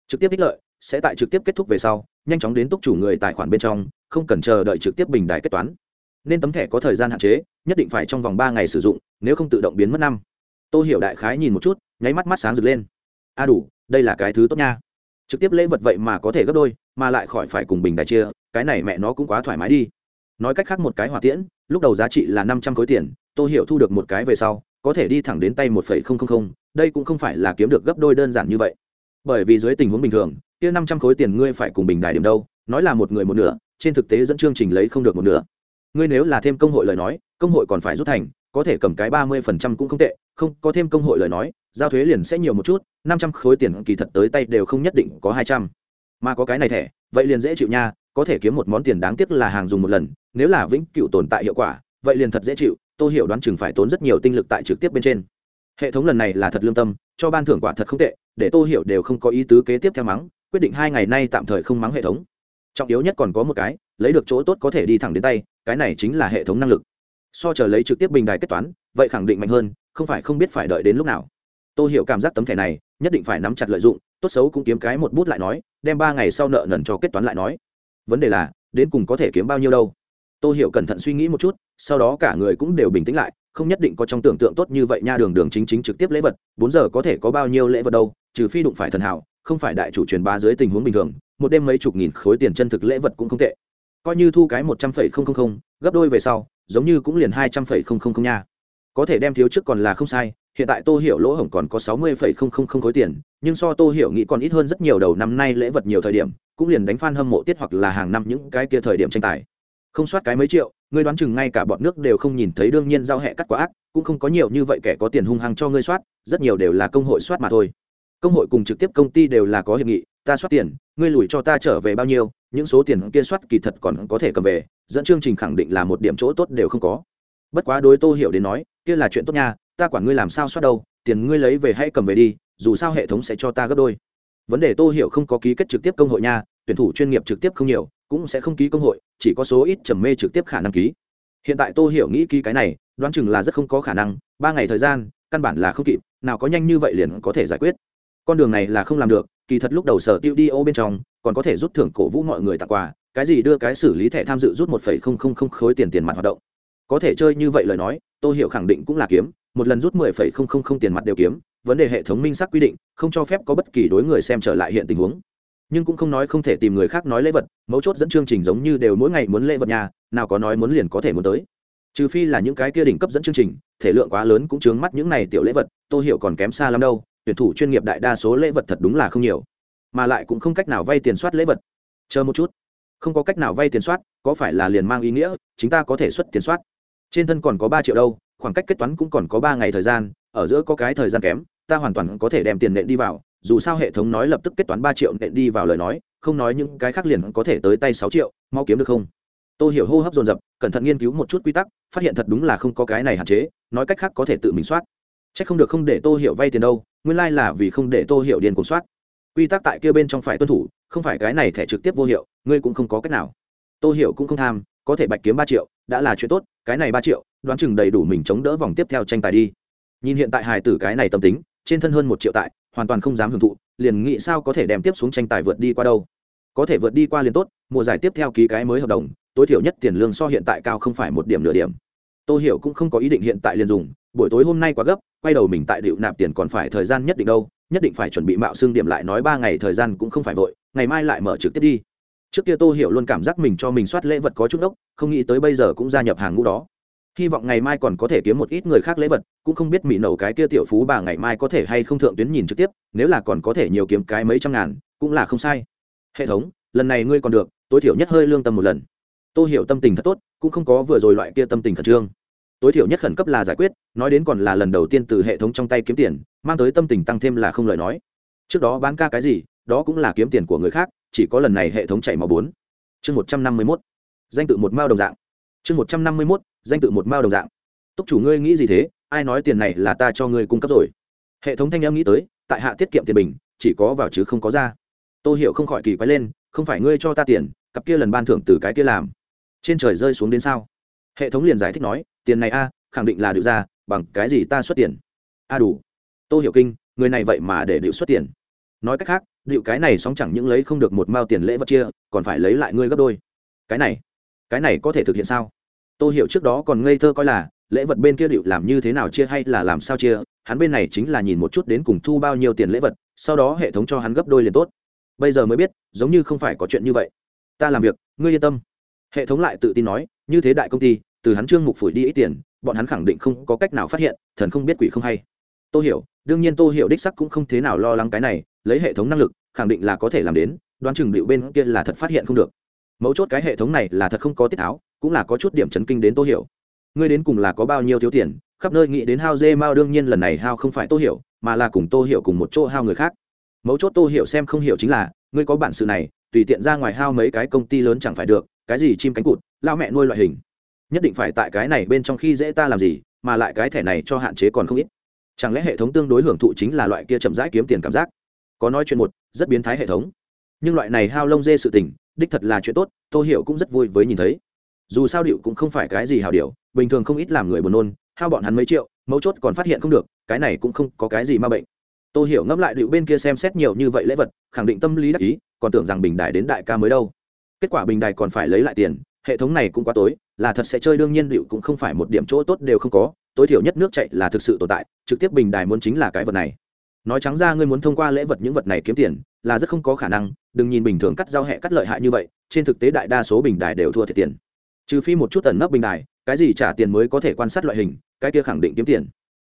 Trực tiếp tích lợi sẽ tại trực tiếp kết thúc về sau nhanh chóng đến túc chủ người tài khoản bên trong không cần chờ đợi trực tiếp bình đại kết toán. Nên tấm thẻ có thời gian hạn chế nhất định phải trong vòng ba ngày sử dụng nếu không tự động biến mất năm. Tô hiểu đại khái nhìn một chút nháy mắt mắt sáng rực lên. A đủ đây là cái thứ tốt nha trực tiếp lễ vật vậy mà có thể gấp đôi, mà lại khỏi phải cùng bình đại chia, cái này mẹ nó cũng quá thoải mái đi. Nói cách khác một cái hỏa tiễn, lúc đầu giá trị là năm trăm khối tiền tôi hiểu thu được một cái về sau, có thể đi thẳng đến tay một phẩy không không không, đây cũng không phải là kiếm được gấp đôi đơn giản như vậy. Bởi vì dưới tình huống bình thường, kia năm trăm khối tiền ngươi phải cùng bình đài điểm đâu, nói là một người một nửa, trên thực tế dẫn chương trình lấy không được một nửa. Ngươi nếu là thêm công hội lời nói, công hội còn phải rút thành có thể cầm cái ba mươi phần trăm cũng không tệ, không, có thêm công hội lời nói, giao thuế liền sẽ nhiều một chút, năm trăm khối tiền kỳ thật tới tay đều không nhất định có hai trăm. Mà có cái này thẻ, vậy liền dễ chịu nha, có thể kiếm một món tiền đáng tiếc là hàng dùng một lần, nếu là vĩnh cửu tồn tại hiệu quả, vậy liền thật dễ chịu tôi hiểu đoán chừng phải tốn rất nhiều tinh lực tại trực tiếp bên trên. Hệ thống lần này là thật lương tâm, cho ban thưởng quả thật không tệ, để tôi hiểu đều không có ý tứ kế tiếp theo mắng, quyết định hai ngày nay tạm thời không mắng hệ thống. Trọng yếu nhất còn có một cái, lấy được chỗ tốt có thể đi thẳng đến tay, cái này chính là hệ thống năng lực so chờ lấy trực tiếp bình đài kết toán, vậy khẳng định mạnh hơn, không phải không biết phải đợi đến lúc nào. Tôi hiểu cảm giác tấm thẻ này, nhất định phải nắm chặt lợi dụng, tốt xấu cũng kiếm cái một bút lại nói, đem ba ngày sau nợ nần cho kết toán lại nói. Vấn đề là, đến cùng có thể kiếm bao nhiêu đâu? Tôi hiểu cẩn thận suy nghĩ một chút, sau đó cả người cũng đều bình tĩnh lại, không nhất định có trong tưởng tượng tốt như vậy nha đường đường chính chính trực tiếp lễ vật, bốn giờ có thể có bao nhiêu lễ vật đâu, trừ phi đụng phải thần hảo, không phải đại chủ truyền bá dưới tình huống bình thường, một đêm mấy chục nghìn khối tiền chân thực lễ vật cũng không tệ. Coi như thu cái một trăm phẩy không không không, gấp đôi về sau giống như cũng liền hai trăm phẩy không không không nha. Có thể đem thiếu trước còn là không sai, hiện tại tô hiểu lỗ hổng còn có sáu mươi phẩy không không không khối tiền, nhưng so tô hiểu nghĩ còn ít hơn rất nhiều đầu năm nay lễ vật nhiều thời điểm, cũng liền đánh fan hâm mộ tiết hoặc là hàng năm những cái kia thời điểm tranh tài. Không soát cái mấy triệu, ngươi đoán chừng ngay cả bọn nước đều không nhìn thấy đương nhiên giao hẹ cắt quá ác, cũng không có nhiều như vậy kẻ có tiền hung hăng cho ngươi soát, rất nhiều đều là công hội soát mà thôi. Công hội cùng trực tiếp công ty đều là có hiệp nghị ta soát tiền, ngươi lùi cho ta trở về bao nhiêu, những số tiền kia soát kỳ thật còn có thể cầm về, dẫn chương trình khẳng định là một điểm chỗ tốt đều không có. Bất quá đối tô hiểu đến nói, kia là chuyện tốt nha, ta quản ngươi làm sao soát đâu, tiền ngươi lấy về hay cầm về đi, dù sao hệ thống sẽ cho ta gấp đôi. Vấn đề tô hiểu không có ký kết trực tiếp công hội nha, tuyển thủ chuyên nghiệp trực tiếp không nhiều, cũng sẽ không ký công hội, chỉ có số ít trầm mê trực tiếp khả năng ký. Hiện tại tô hiểu nghĩ ký cái này, đoán chừng là rất không có khả năng, ba ngày thời gian, căn bản là không kịp, nào có nhanh như vậy liền có thể giải quyết. Con đường này là không làm được kỳ thật lúc đầu sở tiêu đi ô bên trong, còn có thể rút thưởng cổ vũ mọi người tặng quà, cái gì đưa cái xử lý thẻ tham dự rút một phẩy không không không khối tiền tiền mặt hoạt động. Có thể chơi như vậy lời nói Tôi hiểu khẳng định cũng là kiếm, một lần rút mười phẩy không không không tiền mặt đều kiếm, vấn đề hệ thống minh xác quy định, không cho phép có bất kỳ đối người xem trở lại hiện tình huống. Nhưng cũng không nói không thể tìm người khác nói lễ vật, mấu chốt dẫn chương trình giống như đều mỗi ngày muốn lễ vật nhà, nào có nói muốn liền có thể muốn tới. Trừ phi là những cái kia đỉnh cấp dẫn chương trình, thể lượng quá lớn cũng chướng mắt những này tiểu lễ vật Tôi hiểu còn kém xa lắm đâu tuyển thủ chuyên nghiệp đại đa số lễ vật thật đúng là không nhiều, mà lại cũng không cách nào vay tiền soát lễ vật. Chờ một chút. Không có cách nào vay tiền soát, có phải là liền mang ý nghĩa, chúng ta có thể xuất tiền soát. Trên thân còn có ba triệu đâu, khoảng cách kết toán cũng còn có ba ngày thời gian, ở giữa có cái thời gian kém, ta hoàn toàn có thể đem tiền nện đi vào, dù sao hệ thống nói lập tức kết toán ba triệu nện đi vào lời nói, không nói những cái khác liền có thể tới tay sáu triệu, mau kiếm được không? Tôi hiểu hô hấp dồn dập, cẩn thận nghiên cứu một chút quy tắc, phát hiện thật đúng là không có cái này hạn chế, nói cách khác có thể tự mình soát c h ắ c không được không để tô hiểu vay tiền đâu, nguyên lai、like、là vì không để tô hiểu điền cùng soát. Quy tắc tại kia bên trong phải tuân thủ, không phải cái này thẻ trực tiếp vô hiệu, ngươi cũng không có cách nào. Tô hiểu cũng không tham, có thể bạch kiếm ba triệu, đã là chuyện tốt, cái này ba triệu, đoán chừng đầy đủ mình chống đỡ vòng tiếp theo tranh tài đi. Nhìn hiện tại hài tử cái này tâm tính, trên thân hơn một triệu tại, hoàn toàn không dám hưởng thụ, liền nghĩ sao có thể đem tiếp xuống tranh tài vượt đi qua đâu. Có thể vượt đi qua liền tốt, mùa giải tiếp theo ký cái mới hợp đồng, tối thiểu nhất tiền lương so hiện tại cao không phải một điểm nửa điểm tôi hiểu cũng không có ý định hiện tại liền dùng, buổi tối hôm nay quá gấp, quay đầu mình tại điệu nạp tiền còn phải thời gian nhất định đâu, nhất định phải chuẩn bị mạo xương điểm lại nói ba ngày thời gian cũng không phải vội, ngày mai lại mở trực tiếp đi. Trước kia tô hiểu luôn cảm giác mình cho mình soát lễ vật có chút ốc không nghĩ tới bây giờ cũng gia nhập hàng ngũ đó. Hy vọng ngày mai còn có thể kiếm một ít người khác lễ vật, cũng không biết mỹ nầu cái kia tiểu phú bà ngày mai có thể hay không thượng tuyến nhìn trực tiếp, nếu là còn có thể nhiều kiếm cái mấy trăm ngàn, cũng là không sai. Hệ thống, lần này ngươi còn được, tối thiểu nhất hơi lương tâm một lần. Tôi hiểu tâm tình thật tốt cũng không có vừa rồi loại kia tâm tình khẩn trương. Tối thiểu nhất khẩn cấp là giải quyết, nói đến còn là lần đầu tiên từ hệ thống trong tay kiếm tiền, mang tới tâm tình tăng thêm là không lời nói. Trước đó bán ca cái gì, đó cũng là kiếm tiền của người khác, chỉ có lần này hệ thống chạy máu bốn. Chương một trăm năm mươi mốt. Danh tự một mao đồng dạng. Chương một trăm năm mươi mốt, danh tự một mao đồng dạng. Túc chủ ngươi nghĩ gì thế? Ai nói tiền này là ta cho ngươi cung cấp rồi? Hệ thống thanh em nghĩ tới, tại hạ tiết kiệm tiền bình, chỉ có vào chứ không có ra. Tôi hiểu không khỏi kỳ quái lên, không phải ngươi cho ta tiền, cặp kia lần ban thưởng từ cái kia làm trên trời rơi xuống đến sao? Hệ thống liền giải thích nói, tiền này a, khẳng định là điệu ra, bằng cái gì ta xuất tiền? A đủ. Tôi hiểu kinh, người này vậy mà để điệu xuất tiền. Nói cách khác, điệu cái này sóng chẳng những lấy không được một mao tiền lễ vật chia, còn phải lấy lại ngươi gấp đôi. Cái này cái này có thể thực hiện sao? Tôi hiểu trước đó còn ngây thơ coi là, lễ vật bên kia điệu làm như thế nào chia hay là làm sao chia, hắn bên này chính là nhìn một chút đến cùng thu bao nhiêu tiền lễ vật, sau đó hệ thống cho hắn gấp đôi liền tốt. Bây giờ mới biết, giống như không phải có chuyện như vậy. Ta làm việc, ngươi yên tâm hệ thống lại tự tin nói, như thế đại công ty, từ hắn trương mục phủi đi ít tiền, bọn hắn khẳng định không có cách nào phát hiện, thần không biết quỷ không hay. Tôi hiểu, đương nhiên tôi hiểu đích sắc cũng không thế nào lo lắng cái này, lấy hệ thống năng lực, khẳng định là có thể làm đến, đoán chừng điệu bên kia là thật phát hiện không được. Mấu chốt cái hệ thống này là thật không có tiết tháo cũng là có chút điểm chấn kinh đến tôi hiểu. Ngươi đến cùng là có bao nhiêu thiếu tiền, khắp nơi nghĩ đến hao dê mao đương nhiên lần này hao không phải tôi hiểu, mà là cùng tôi hiểu cùng một chỗ hao người khác. Mấu chốt tôi hiểu xem không hiểu chính là, ngươi có bản sự này, tùy tiện ra ngoài hao mấy cái công ty lớn chẳng phải được cái gì chim cánh cụt, lao mẹ nuôi loại hình. Nhất định phải tại cái này bên trong khi dễ ta làm gì, mà lại cái thẻ này cho hạn chế còn không ít. Chẳng lẽ hệ thống tương đối hưởng thụ chính là loại kia chậm rãi kiếm tiền cảm giác? Có nói chuyện một, rất biến thái hệ thống. Nhưng loại này hao lông dê sự tình, đích thật là chuyện tốt, tô hiểu cũng rất vui với nhìn thấy. Dù sao điệu cũng không phải cái gì hào điều bình thường không ít làm người buồn nôn, hao bọn hắn mấy triệu, mấu chốt còn phát hiện không được, cái này cũng không có cái gì ma bệnh. Tô hiểu ngẫm lại điệu bên kia xem xét nhiều như vậy lễ vật, khẳng định tâm lý đắc ý, còn tưởng rằng bình đại đến đại ca mới đâu kết quả bình đài còn phải lấy lại tiền, hệ thống này cũng quá tối, là thật sẽ chơi đương nhiên điệu cũng không phải một điểm chỗ tốt đều không có, tối thiểu nhất nước chạy là thực sự tồn tại, trực tiếp bình đài muốn chính là cái vật này. Nói trắng ra ngươi muốn thông qua lễ vật những vật này kiếm tiền, là rất không có khả năng, đừng nhìn bình thường cắt giao hẹ cắt lợi hại như vậy, trên thực tế đại đa số bình đài đều thua thiệt tiền. Trừ phi một chút tần nấp bình đài, cái gì trả tiền mới có thể quan sát loại hình, cái kia khẳng định kiếm tiền.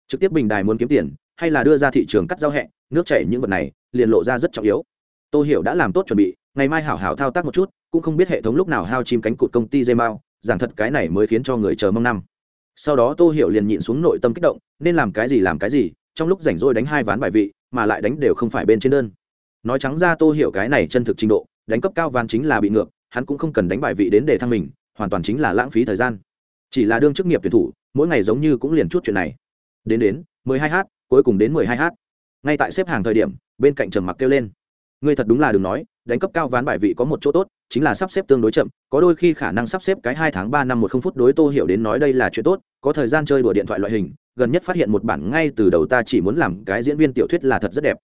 Trực tiếp bình đài muốn kiếm tiền, hay là đưa ra thị trường cắt giao hẹ nước chảy những vật này, liền lộ ra rất trọng yếu. Tôi hiểu đã làm tốt chuẩn bị ngày mai hảo hảo thao tác một chút, cũng không biết hệ thống lúc nào hao chim cánh cụt công ty dây mao giảng thật cái này mới khiến cho người chờ mong năm. Sau đó tô hiểu liền nhịn xuống nội tâm kích động, nên làm cái gì làm cái gì, trong lúc rảnh rỗi đánh hai ván bài vị, mà lại đánh đều không phải bên trên đơn. Nói trắng ra tô hiểu cái này chân thực trình độ, đánh cấp cao ván chính là bị ngược, hắn cũng không cần đánh bài vị đến để thăng mình, hoàn toàn chính là lãng phí thời gian. Chỉ là đương chức nghiệp tuyển thủ, mỗi ngày giống như cũng liền chút chuyện này. Đến đến 12 h cuối cùng đến 12 h ngay tại xếp hàng thời điểm, bên cạnh trầm mặc kêu lên ngươi thật đúng là đừng nói, đánh cấp cao ván bài vị có một chỗ tốt, chính là sắp xếp tương đối chậm, có đôi khi khả năng sắp xếp cái hai tháng ba năm một không phút đối tô hiểu đến nói đây là chuyện tốt, có thời gian chơi đùa điện thoại loại hình, gần nhất phát hiện một bản ngay từ đầu ta chỉ muốn làm cái diễn viên tiểu thuyết là thật rất đẹp.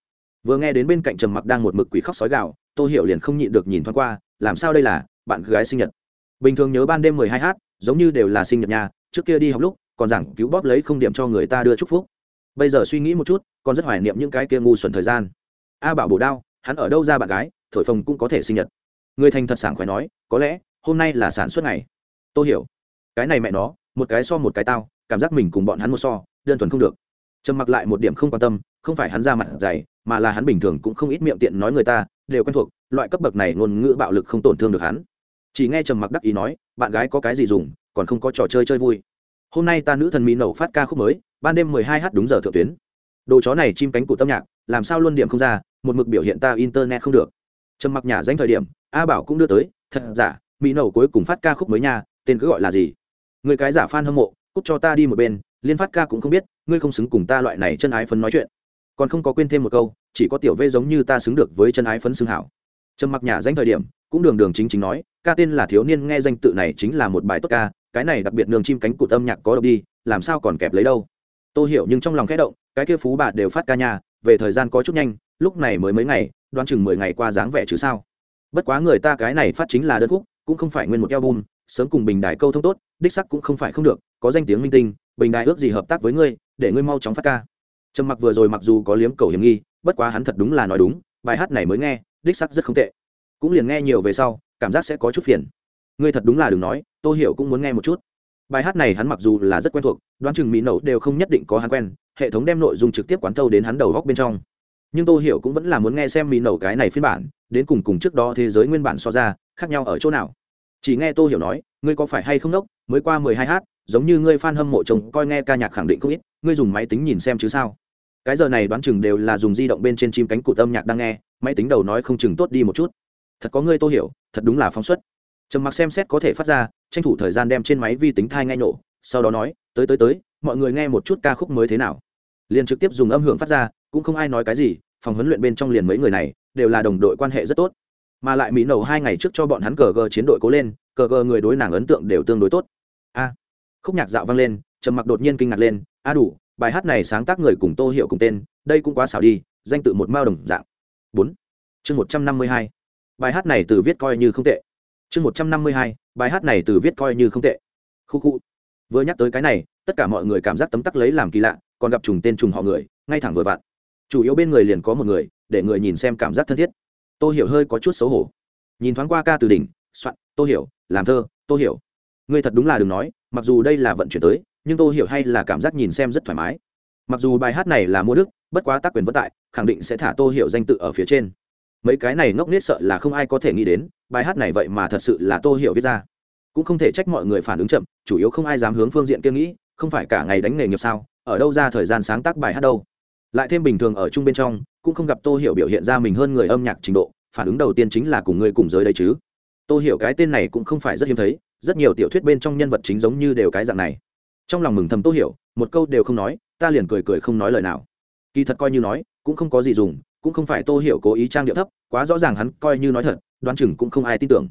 Vừa nghe đến bên cạnh trầm mặc đang một mực quỷ khóc sói gạo tô hiểu liền không nhịn được nhìn thoáng qua, làm sao đây là, bạn gái sinh nhật. Bình thường nhớ ban đêm mười hai h giống như đều là sinh nhật nhà, trước kia đi học lúc, còn rằng cứu bóp lấy không điểm cho người ta đưa chúc phúc. Bây giờ suy nghĩ một chút, còn rất hoài niệm những cái kia ngu xuẩn thời gian. A bảo bổ đao hắn ở đâu ra bạn gái, thổi phồng cũng có thể sinh nhật. Người thành thật sảng khỏe nói, có lẽ, hôm nay là sản xuất ngày. Tôi hiểu. Cái này mẹ nó, một cái so một cái tao, cảm giác mình cùng bọn hắn một so, đơn thuần không được. Trầm mặc lại một điểm không quan tâm, không phải hắn ra mặt dày, mà là hắn bình thường cũng không ít miệng tiện nói người ta, đều quen thuộc, loại cấp bậc này ngôn ngữ bạo lực không tổn thương được hắn. Chỉ nghe trầm mặc đắc ý nói, bạn gái có cái gì dùng, còn không có trò chơi chơi vui. Hôm nay ta nữ thần mỹ nổ phát ca khúc mới, ban đêm mười hai h đúng giờ thượng tuyến. Đồ chó này chim cánh cụt tâm nhạc, làm sao luôn điểm không ra một mực biểu hiện ta internet không được. Trầm mặc nhà danh thời điểm, a bảo cũng đưa tới, thật giả, mỹ nầu cuối cùng phát ca khúc mới nha, tên cứ gọi là gì? Người cái giả fan hâm mộ, cút cho ta đi một bên, liên phát ca cũng không biết, ngươi không xứng cùng ta loại này chân ái phấn nói chuyện. Còn không có quên thêm một câu, chỉ có tiểu vê giống như ta xứng được với chân ái phấn xưng hảo. Trầm mặc nhà danh thời điểm, cũng đường đường chính chính nói, ca tên là thiếu niên, nghe danh tự này chính là một bài tốt ca, cái này đặc biệt nương chim cánh cụt âm nhạc có độc đi, làm sao còn kẹp lấy đâu? Tôi hiểu nhưng trong lòng khẽ động, cái kia phú bà đều phát ca nhà về thời gian có chút nhanh lúc này mới mấy ngày, đoán chừng mười ngày qua dáng vẻ chứ sao. Bất quá người ta cái này phát chính là đơn khúc, cũng không phải nguyên một album, sớm cùng bình đài câu thông tốt, đích sắc cũng không phải không được, có danh tiếng minh tinh, bình đài ước gì hợp tác với ngươi, để ngươi mau chóng phát ca. Trầm mặc vừa rồi mặc dù có liếm cầu hiểm nghi, bất quá hắn thật đúng là nói đúng, bài hát này mới nghe, đích sắc rất không tệ. Cũng liền nghe nhiều về sau, cảm giác sẽ có chút phiền. Ngươi thật đúng là đừng nói tôi hiểu cũng muốn nghe một chút. Bài hát này hắn mặc dù là rất quen thuộc, đoán chừng mỹ nậu đều không nhất định có hắn quen, hệ thống đem nội dung trực tiếp quán thâu đến hắn đầu góc bên trong nhưng tôi hiểu cũng vẫn là muốn nghe xem mỹ nổ cái này phiên bản, đến cùng cùng trước đó thế giới nguyên bản so ra, khác nhau ở chỗ nào. Chỉ nghe tôi hiểu nói, ngươi có phải hay không đốc, mới qua mười hai h giống như ngươi fan hâm mộ chồng, coi nghe ca nhạc khẳng định không ít, ngươi dùng máy tính nhìn xem chứ sao? Cái giờ này đoán chừng đều là dùng di động bên trên chim cánh cụt âm nhạc đang nghe, máy tính đầu nói không chừng tốt đi một chút. Thật có ngươi tôi hiểu, thật đúng là phóng xuất. Trầm mặc xem xét có thể phát ra, tranh thủ thời gian đem trên máy vi tính thai ngay nổ sau đó nói, tới tới tới, mọi người nghe một chút ca khúc mới thế nào? Liền trực tiếp dùng âm hưởng phát ra cũng không ai nói cái gì, phòng huấn luyện bên trong liền mấy người này, đều là đồng đội quan hệ rất tốt. Mà lại mỹ nầu hai ngày trước cho bọn hắn cờ gờ chiến đội cố lên, cờ gờ người đối nàng ấn tượng đều tương đối tốt. A. Khúc nhạc dạo vang lên, trầm mặc đột nhiên kinh ngạc lên, a đủ, bài hát này sáng tác người cùng tô hiệu cùng tên, đây cũng quá xảo đi, danh tự một mao đồng dạng. Bốn. Chương một trăm năm mươi hai. Bài hát này từ viết coi như không tệ. Chương một trăm năm mươi hai. Bài hát này từ viết coi như không tệ. Khu khu. Vừa nhắc tới cái này, tất cả mọi người cảm giác tấm tắc lấy làm kỳ lạ, còn gặp trùng tên trùng họ người, ngay thẳng vừa vặn chủ yếu bên người liền có một người, để người nhìn xem cảm giác thân thiết. Tôi hiểu hơi có chút xấu hổ. Nhìn thoáng qua ca từ đỉnh, soạn tôi hiểu, làm thơ tôi hiểu. Ngươi thật đúng là đừng nói, mặc dù đây là vận chuyển tới, nhưng tôi hiểu hay là cảm giác nhìn xem rất thoải mái. Mặc dù bài hát này là mua đức, bất quá tác quyền vất tại, khẳng định sẽ thả tô hiểu danh tự ở phía trên. Mấy cái này ngốc nết sợ là không ai có thể nghĩ đến, bài hát này vậy mà thật sự là tô hiểu viết ra. Cũng không thể trách mọi người phản ứng chậm, chủ yếu không ai dám hướng phương diện kia nghĩ, không phải cả ngày đánh nghề nghiệp sao, ở đâu ra thời gian sáng tác bài hát đâu lại thêm bình thường ở chung bên trong, cũng không gặp tô hiểu biểu hiện ra mình hơn người âm nhạc trình độ, phản ứng đầu tiên chính là cùng người cùng giới đây chứ. Tô hiểu cái tên này cũng không phải rất hiếm thấy, rất nhiều tiểu thuyết bên trong nhân vật chính giống như đều cái dạng này. Trong lòng mừng thầm tô hiểu, một câu đều không nói, ta liền cười cười không nói lời nào. Kỳ thật coi như nói, cũng không có gì dùng, cũng không phải tô hiểu cố ý trang điệu thấp, quá rõ ràng hắn coi như nói thật, đoán chừng cũng không ai tin tưởng.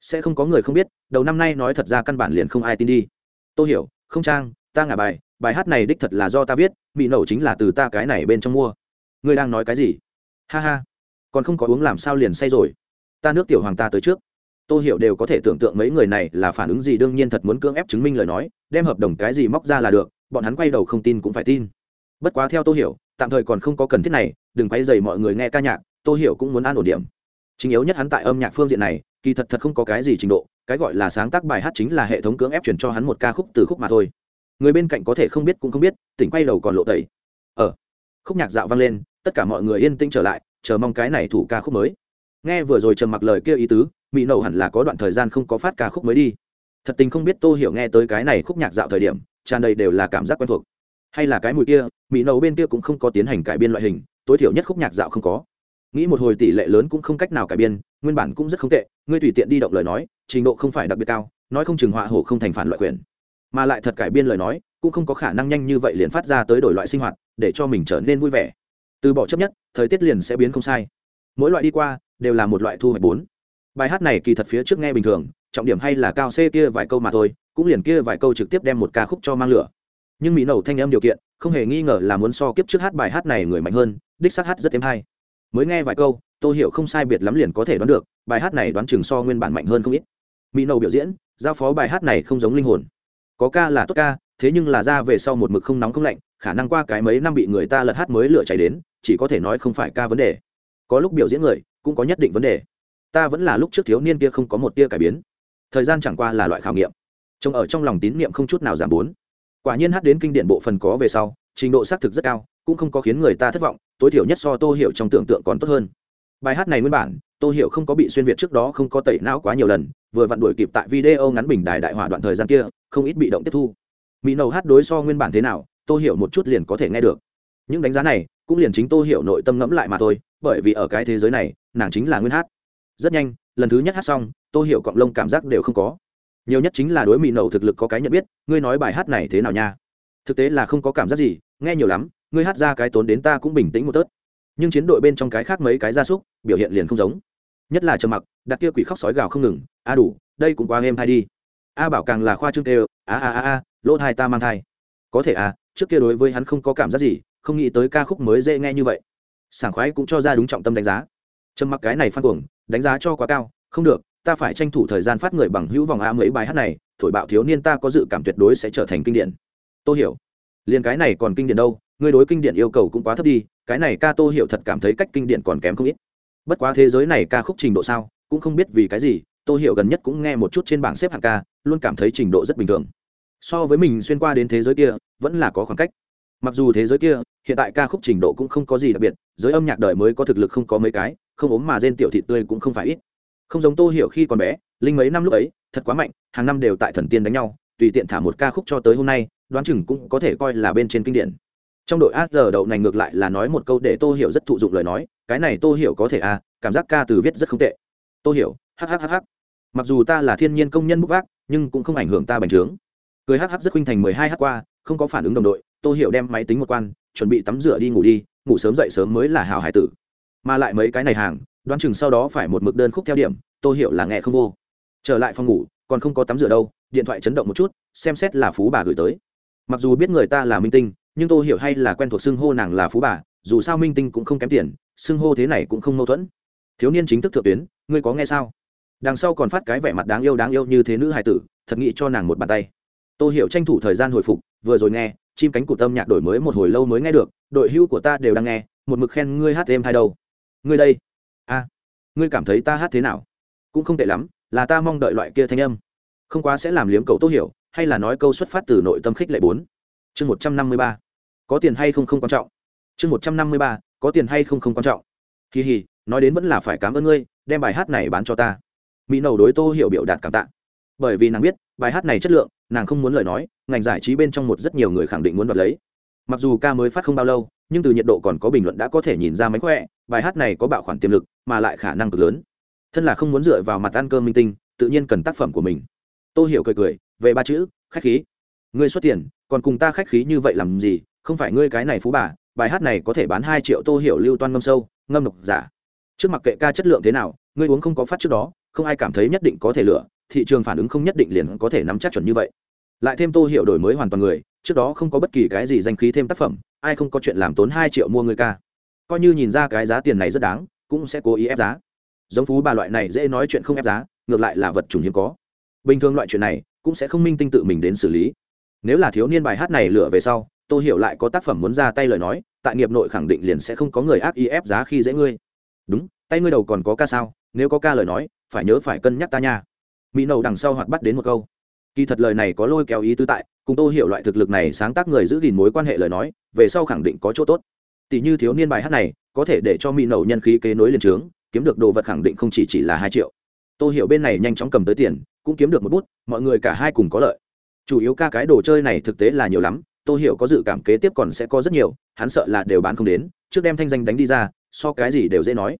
Sẽ không có người không biết, đầu năm nay nói thật ra căn bản liền không ai tin đi. Tô hiểu, không trang, ta ngả bài bài hát này đích thật là do ta viết mỹ nổ chính là từ ta cái này bên trong mua. Ngươi đang nói cái gì? Ha ha. Còn không có uống làm sao liền say rồi. Ta nước tiểu hoàng ta tới trước. Tôi hiểu đều có thể tưởng tượng mấy người này là phản ứng gì, đương nhiên thật muốn cưỡng ép chứng minh lời nói, đem hợp đồng cái gì móc ra là được, bọn hắn quay đầu không tin cũng phải tin. Bất quá theo tôi hiểu, tạm thời còn không có cần thiết này, đừng quay dày mọi người nghe ca nhạc tôi hiểu cũng muốn an ổn điểm. Chính yếu nhất hắn tại âm nhạc phương diện này, kỳ thật thật không có cái gì trình độ, cái gọi là sáng tác bài hát chính là hệ thống cưỡng ép chuyển cho hắn một ca khúc từ khúc mà thôi người bên cạnh có thể không biết cũng không biết tỉnh quay đầu còn lộ tẩy. Ở ờ, khúc nhạc dạo vang lên tất cả mọi người yên tĩnh trở lại chờ mong cái này thủ ca khúc mới. Nghe vừa rồi trầm mặc lời kia ý tứ mỹ nậu hẳn là có đoạn thời gian không có phát ca khúc mới đi. Thật tình không biết tô hiểu nghe tới cái này khúc nhạc dạo thời điểm tràn đầy đều là cảm giác quen thuộc. Hay là cái mùi kia mỹ nậu bên kia cũng không có tiến hành cải biên loại hình tối thiểu nhất khúc nhạc dạo không có. Nghĩ một hồi tỷ lệ lớn cũng không cách nào cải biên nguyên bản cũng rất không tệ ngươi tùy tiện đi động lời nói trình độ không phải đặc biệt cao nói không chừng họa hổ không thành phản loại quyền mà lại thật cải biên lời nói, cũng không có khả năng nhanh như vậy liền phát ra tới đổi loại sinh hoạt, để cho mình trở nên vui vẻ. Từ bỏ chấp nhất, thời tiết liền sẽ biến không sai. Mỗi loại đi qua, đều là một loại thu hoạch bốn. Bài hát này kỳ thật phía trước nghe bình thường, trọng điểm hay là cao c kia vài câu mà thôi, cũng liền kia vài câu trực tiếp đem một ca khúc cho mang lửa. Nhưng mỹ nầu thanh âm điều kiện, không hề nghi ngờ là muốn so kiếp trước hát bài hát này người mạnh hơn, đích xác hát rất êm hay. Mới nghe vài câu tôi hiểu không sai biệt lắm liền có thể đoán được, bài hát này đoán chừng so nguyên bản mạnh hơn không ít. Mỹ nầu biểu diễn, giao phó bài hát này không giống linh hồn có ca là tốt ca, thế nhưng là ra về sau một mực không nóng không lạnh, khả năng qua cái mấy năm bị người ta lật hát mới lửa cháy đến, chỉ có thể nói không phải ca vấn đề. Có lúc biểu diễn người, cũng có nhất định vấn đề. Ta vẫn là lúc trước thiếu niên kia không có một tia cải biến. Thời gian chẳng qua là loại khảo nghiệm. Trông ở trong lòng tín niệm không chút nào giảm bốn. Quả nhiên hát đến kinh điển bộ phần có về sau, trình độ xác thực rất cao, cũng không có khiến người ta thất vọng, tối thiểu nhất so tô hiểu trong tưởng tượng còn tốt hơn bài hát này nguyên bản, tô hiểu không có bị xuyên việt trước đó không có tẩy não quá nhiều lần, vừa vặn đuổi kịp tại video ngắn bình đài đại hỏa đoạn thời gian kia, không ít bị động tiếp thu. Mỹ nầu hát đối so nguyên bản thế nào, tô hiểu một chút liền có thể nghe được. Những đánh giá này, cũng liền chính tô hiểu nội tâm ngẫm lại mà thôi, bởi vì ở cái thế giới này, nàng chính là nguyên hát. Rất nhanh, lần thứ nhất hát xong, tô hiểu cọng lông cảm giác đều không có. Nhiều nhất chính là đối mỹ nầu thực lực có cái nhận biết, ngươi nói bài hát này thế nào nha? Thực tế là không có cảm giác gì, nghe nhiều lắm, ngươi hát ra cái tốn đến ta cũng bình tĩnh một tớt nhưng chiến đội bên trong cái khác mấy cái gia súc biểu hiện liền không giống. Nhất là trầm mặc, đặt kia quỷ khóc sói gào không ngừng, a đủ, đây cũng quá êm hay đi. A bảo càng là khoa trương kêu, a a a a, lỗ thai ta mang thai. Có thể à trước kia đối với hắn không có cảm giác gì, không nghĩ tới ca khúc mới dễ nghe như vậy. Sảng khoái cũng cho ra đúng trọng tâm đánh giá. Trầm mặc cái này phan cuồng, đánh giá cho quá cao, không được, ta phải tranh thủ thời gian phát người bằng hữu vòng a mấy bài hát này, thổi bạo thiếu niên ta có dự cảm tuyệt đối sẽ trở thành kinh điển. Tôi hiểu, liền cái này còn kinh điển đâu ngươi đối kinh điển yêu cầu cũng quá thấp đi, cái này ca tô hiểu thật cảm thấy cách kinh điển còn kém không ít. Bất quá thế giới này ca khúc trình độ sao, cũng không biết vì cái gì, tô hiểu gần nhất cũng nghe một chút trên bảng xếp hạng ca, luôn cảm thấy trình độ rất bình thường. So với mình xuyên qua đến thế giới kia, vẫn là có khoảng cách. Mặc dù thế giới kia, hiện tại ca khúc trình độ cũng không có gì đặc biệt, giới âm nhạc đời mới có thực lực không có mấy cái, không ốm mà rên tiểu thị tươi cũng không phải ít. Không giống tô hiểu khi còn bé, linh mấy năm lúc ấy, thật quá mạnh, hàng năm đều tại thần tiên đánh nhau, tùy tiện thả một ca khúc cho tới hôm nay, đoán chừng cũng có thể coi là bên trên kinh điển trong đội át giờ đậu này ngược lại là nói một câu để tô hiểu rất thụ dụng lời nói, cái này tô hiểu có thể à cảm giác ca từ viết rất không tệ. Tô hiểu hhhh mặc dù ta là thiên nhiên công nhân bốc vác, nhưng cũng không ảnh hưởng ta bành trướng. Cười hh rất khinh thành mười hai h qua, không có phản ứng đồng đội, tô hiểu đem máy tính một quan, chuẩn bị tắm rửa đi ngủ đi, ngủ sớm dậy sớm mới là hảo hải tử. Mà lại mấy cái này hàng, đoán chừng sau đó phải một mực đơn khúc theo điểm, tô hiểu là nghe không vô. Trở lại phòng ngủ, còn không có tắm rửa đâu, điện thoại chấn động một chút, xem xét là phú bà gửi tới. Mặc dù biết người ta là minh tinh nhưng tô hiểu hay là quen thuộc xưng hô nàng là phú bà, dù sao minh tinh cũng không kém tiền, xưng hô thế này cũng không mâu thuẫn. Thiếu niên chính thức thượng tuyến, ngươi có nghe sao? Đằng sau còn phát cái vẻ mặt đáng yêu đáng yêu như thế nữ hài tử, thật nghĩ cho nàng một bàn tay. Tô hiểu tranh thủ thời gian hồi phục, vừa rồi nghe, chim cánh cụt tâm nhạc đổi mới một hồi lâu mới nghe được, đội hưu của ta đều đang nghe, một mực khen ngươi hát thêm hai đâu. Ngươi đây. A, ngươi cảm thấy ta hát thế nào? Cũng không tệ lắm, là ta mong đợi loại kia thanh âm. Không quá sẽ làm liếm cầu tô hiểu, hay là nói câu xuất phát từ nội tâm khích lệ bốn chương một trăm năm mươi ba. Có tiền hay không không quan trọng. Chương một trăm năm mươi ba. Có tiền hay không không quan trọng. Kỳ hì, nói đến vẫn là phải cảm ơn ngươi, đem bài hát này bán cho ta. Mỹ nầu đối tô hiểu biểu đạt cảm tạ. Bởi vì nàng biết, bài hát này chất lượng, nàng không muốn lời nói, ngành giải trí bên trong một rất nhiều người khẳng định muốn đoạt lấy. Mặc dù ca mới phát không bao lâu, nhưng từ nhiệt độ còn có bình luận đã có thể nhìn ra mánh khỏe, bài hát này có bạo khoản tiềm lực, mà lại khả năng cực lớn. Thân là không muốn dựa vào mặt ăn cơm minh tinh, tự nhiên cần tác phẩm của mình. Tôi hiểu cười cười, về ba chữ, khách khí ngươi xuất tiền, còn cùng ta khách khí như vậy làm gì? Không phải ngươi cái này phú bà, bài hát này có thể bán hai triệu tô hiểu lưu toan ngâm sâu, ngâm độc giả. Trước mặt kệ ca chất lượng thế nào, ngươi uống không có phát trước đó, không ai cảm thấy nhất định có thể lựa, thị trường phản ứng không nhất định liền có thể nắm chắc chuẩn như vậy. Lại thêm tô hiểu đổi mới hoàn toàn người, trước đó không có bất kỳ cái gì danh khí thêm tác phẩm, ai không có chuyện làm tốn hai triệu mua người ca. Coi như nhìn ra cái giá tiền này rất đáng, cũng sẽ cố ý ép giá. Giống phú bà loại này dễ nói chuyện không ép giá, ngược lại là vật chủng hiếm có. Bình thường loại chuyện này, cũng sẽ không minh tinh tự mình đến xử lý nếu là thiếu niên bài hát này lựa về sau tôi hiểu lại có tác phẩm muốn ra tay lời nói, tại nghiệp nội khẳng định liền sẽ không có người ác ý ép giá khi dễ ngươi. Đúng, tay ngươi đầu còn có ca sao, nếu có ca lời nói, phải nhớ phải cân nhắc ta nha. Mỹ nầu đằng sau hoạt bắt đến một câu. Kỳ thật lời này có lôi kéo ý tứ tại, cùng tôi hiểu loại thực lực này sáng tác người giữ gìn mối quan hệ lời nói, về sau khẳng định có chỗ tốt. Tỷ như thiếu niên bài hát này, có thể để cho mỹ nầu nhân khí kế nối liền trướng, kiếm được đồ vật khẳng định không chỉ chỉ là hai triệu. Tôi hiểu bên này nhanh chóng cầm tới tiền, cũng kiếm được một bút, mọi người cả hai cùng có lợi chủ yếu ca cái đồ chơi này thực tế là nhiều lắm tôi hiểu có dự cảm kế tiếp còn sẽ có rất nhiều, hắn sợ là đều bán không đến, trước đem thanh danh đánh đi ra, so cái gì đều dễ nói.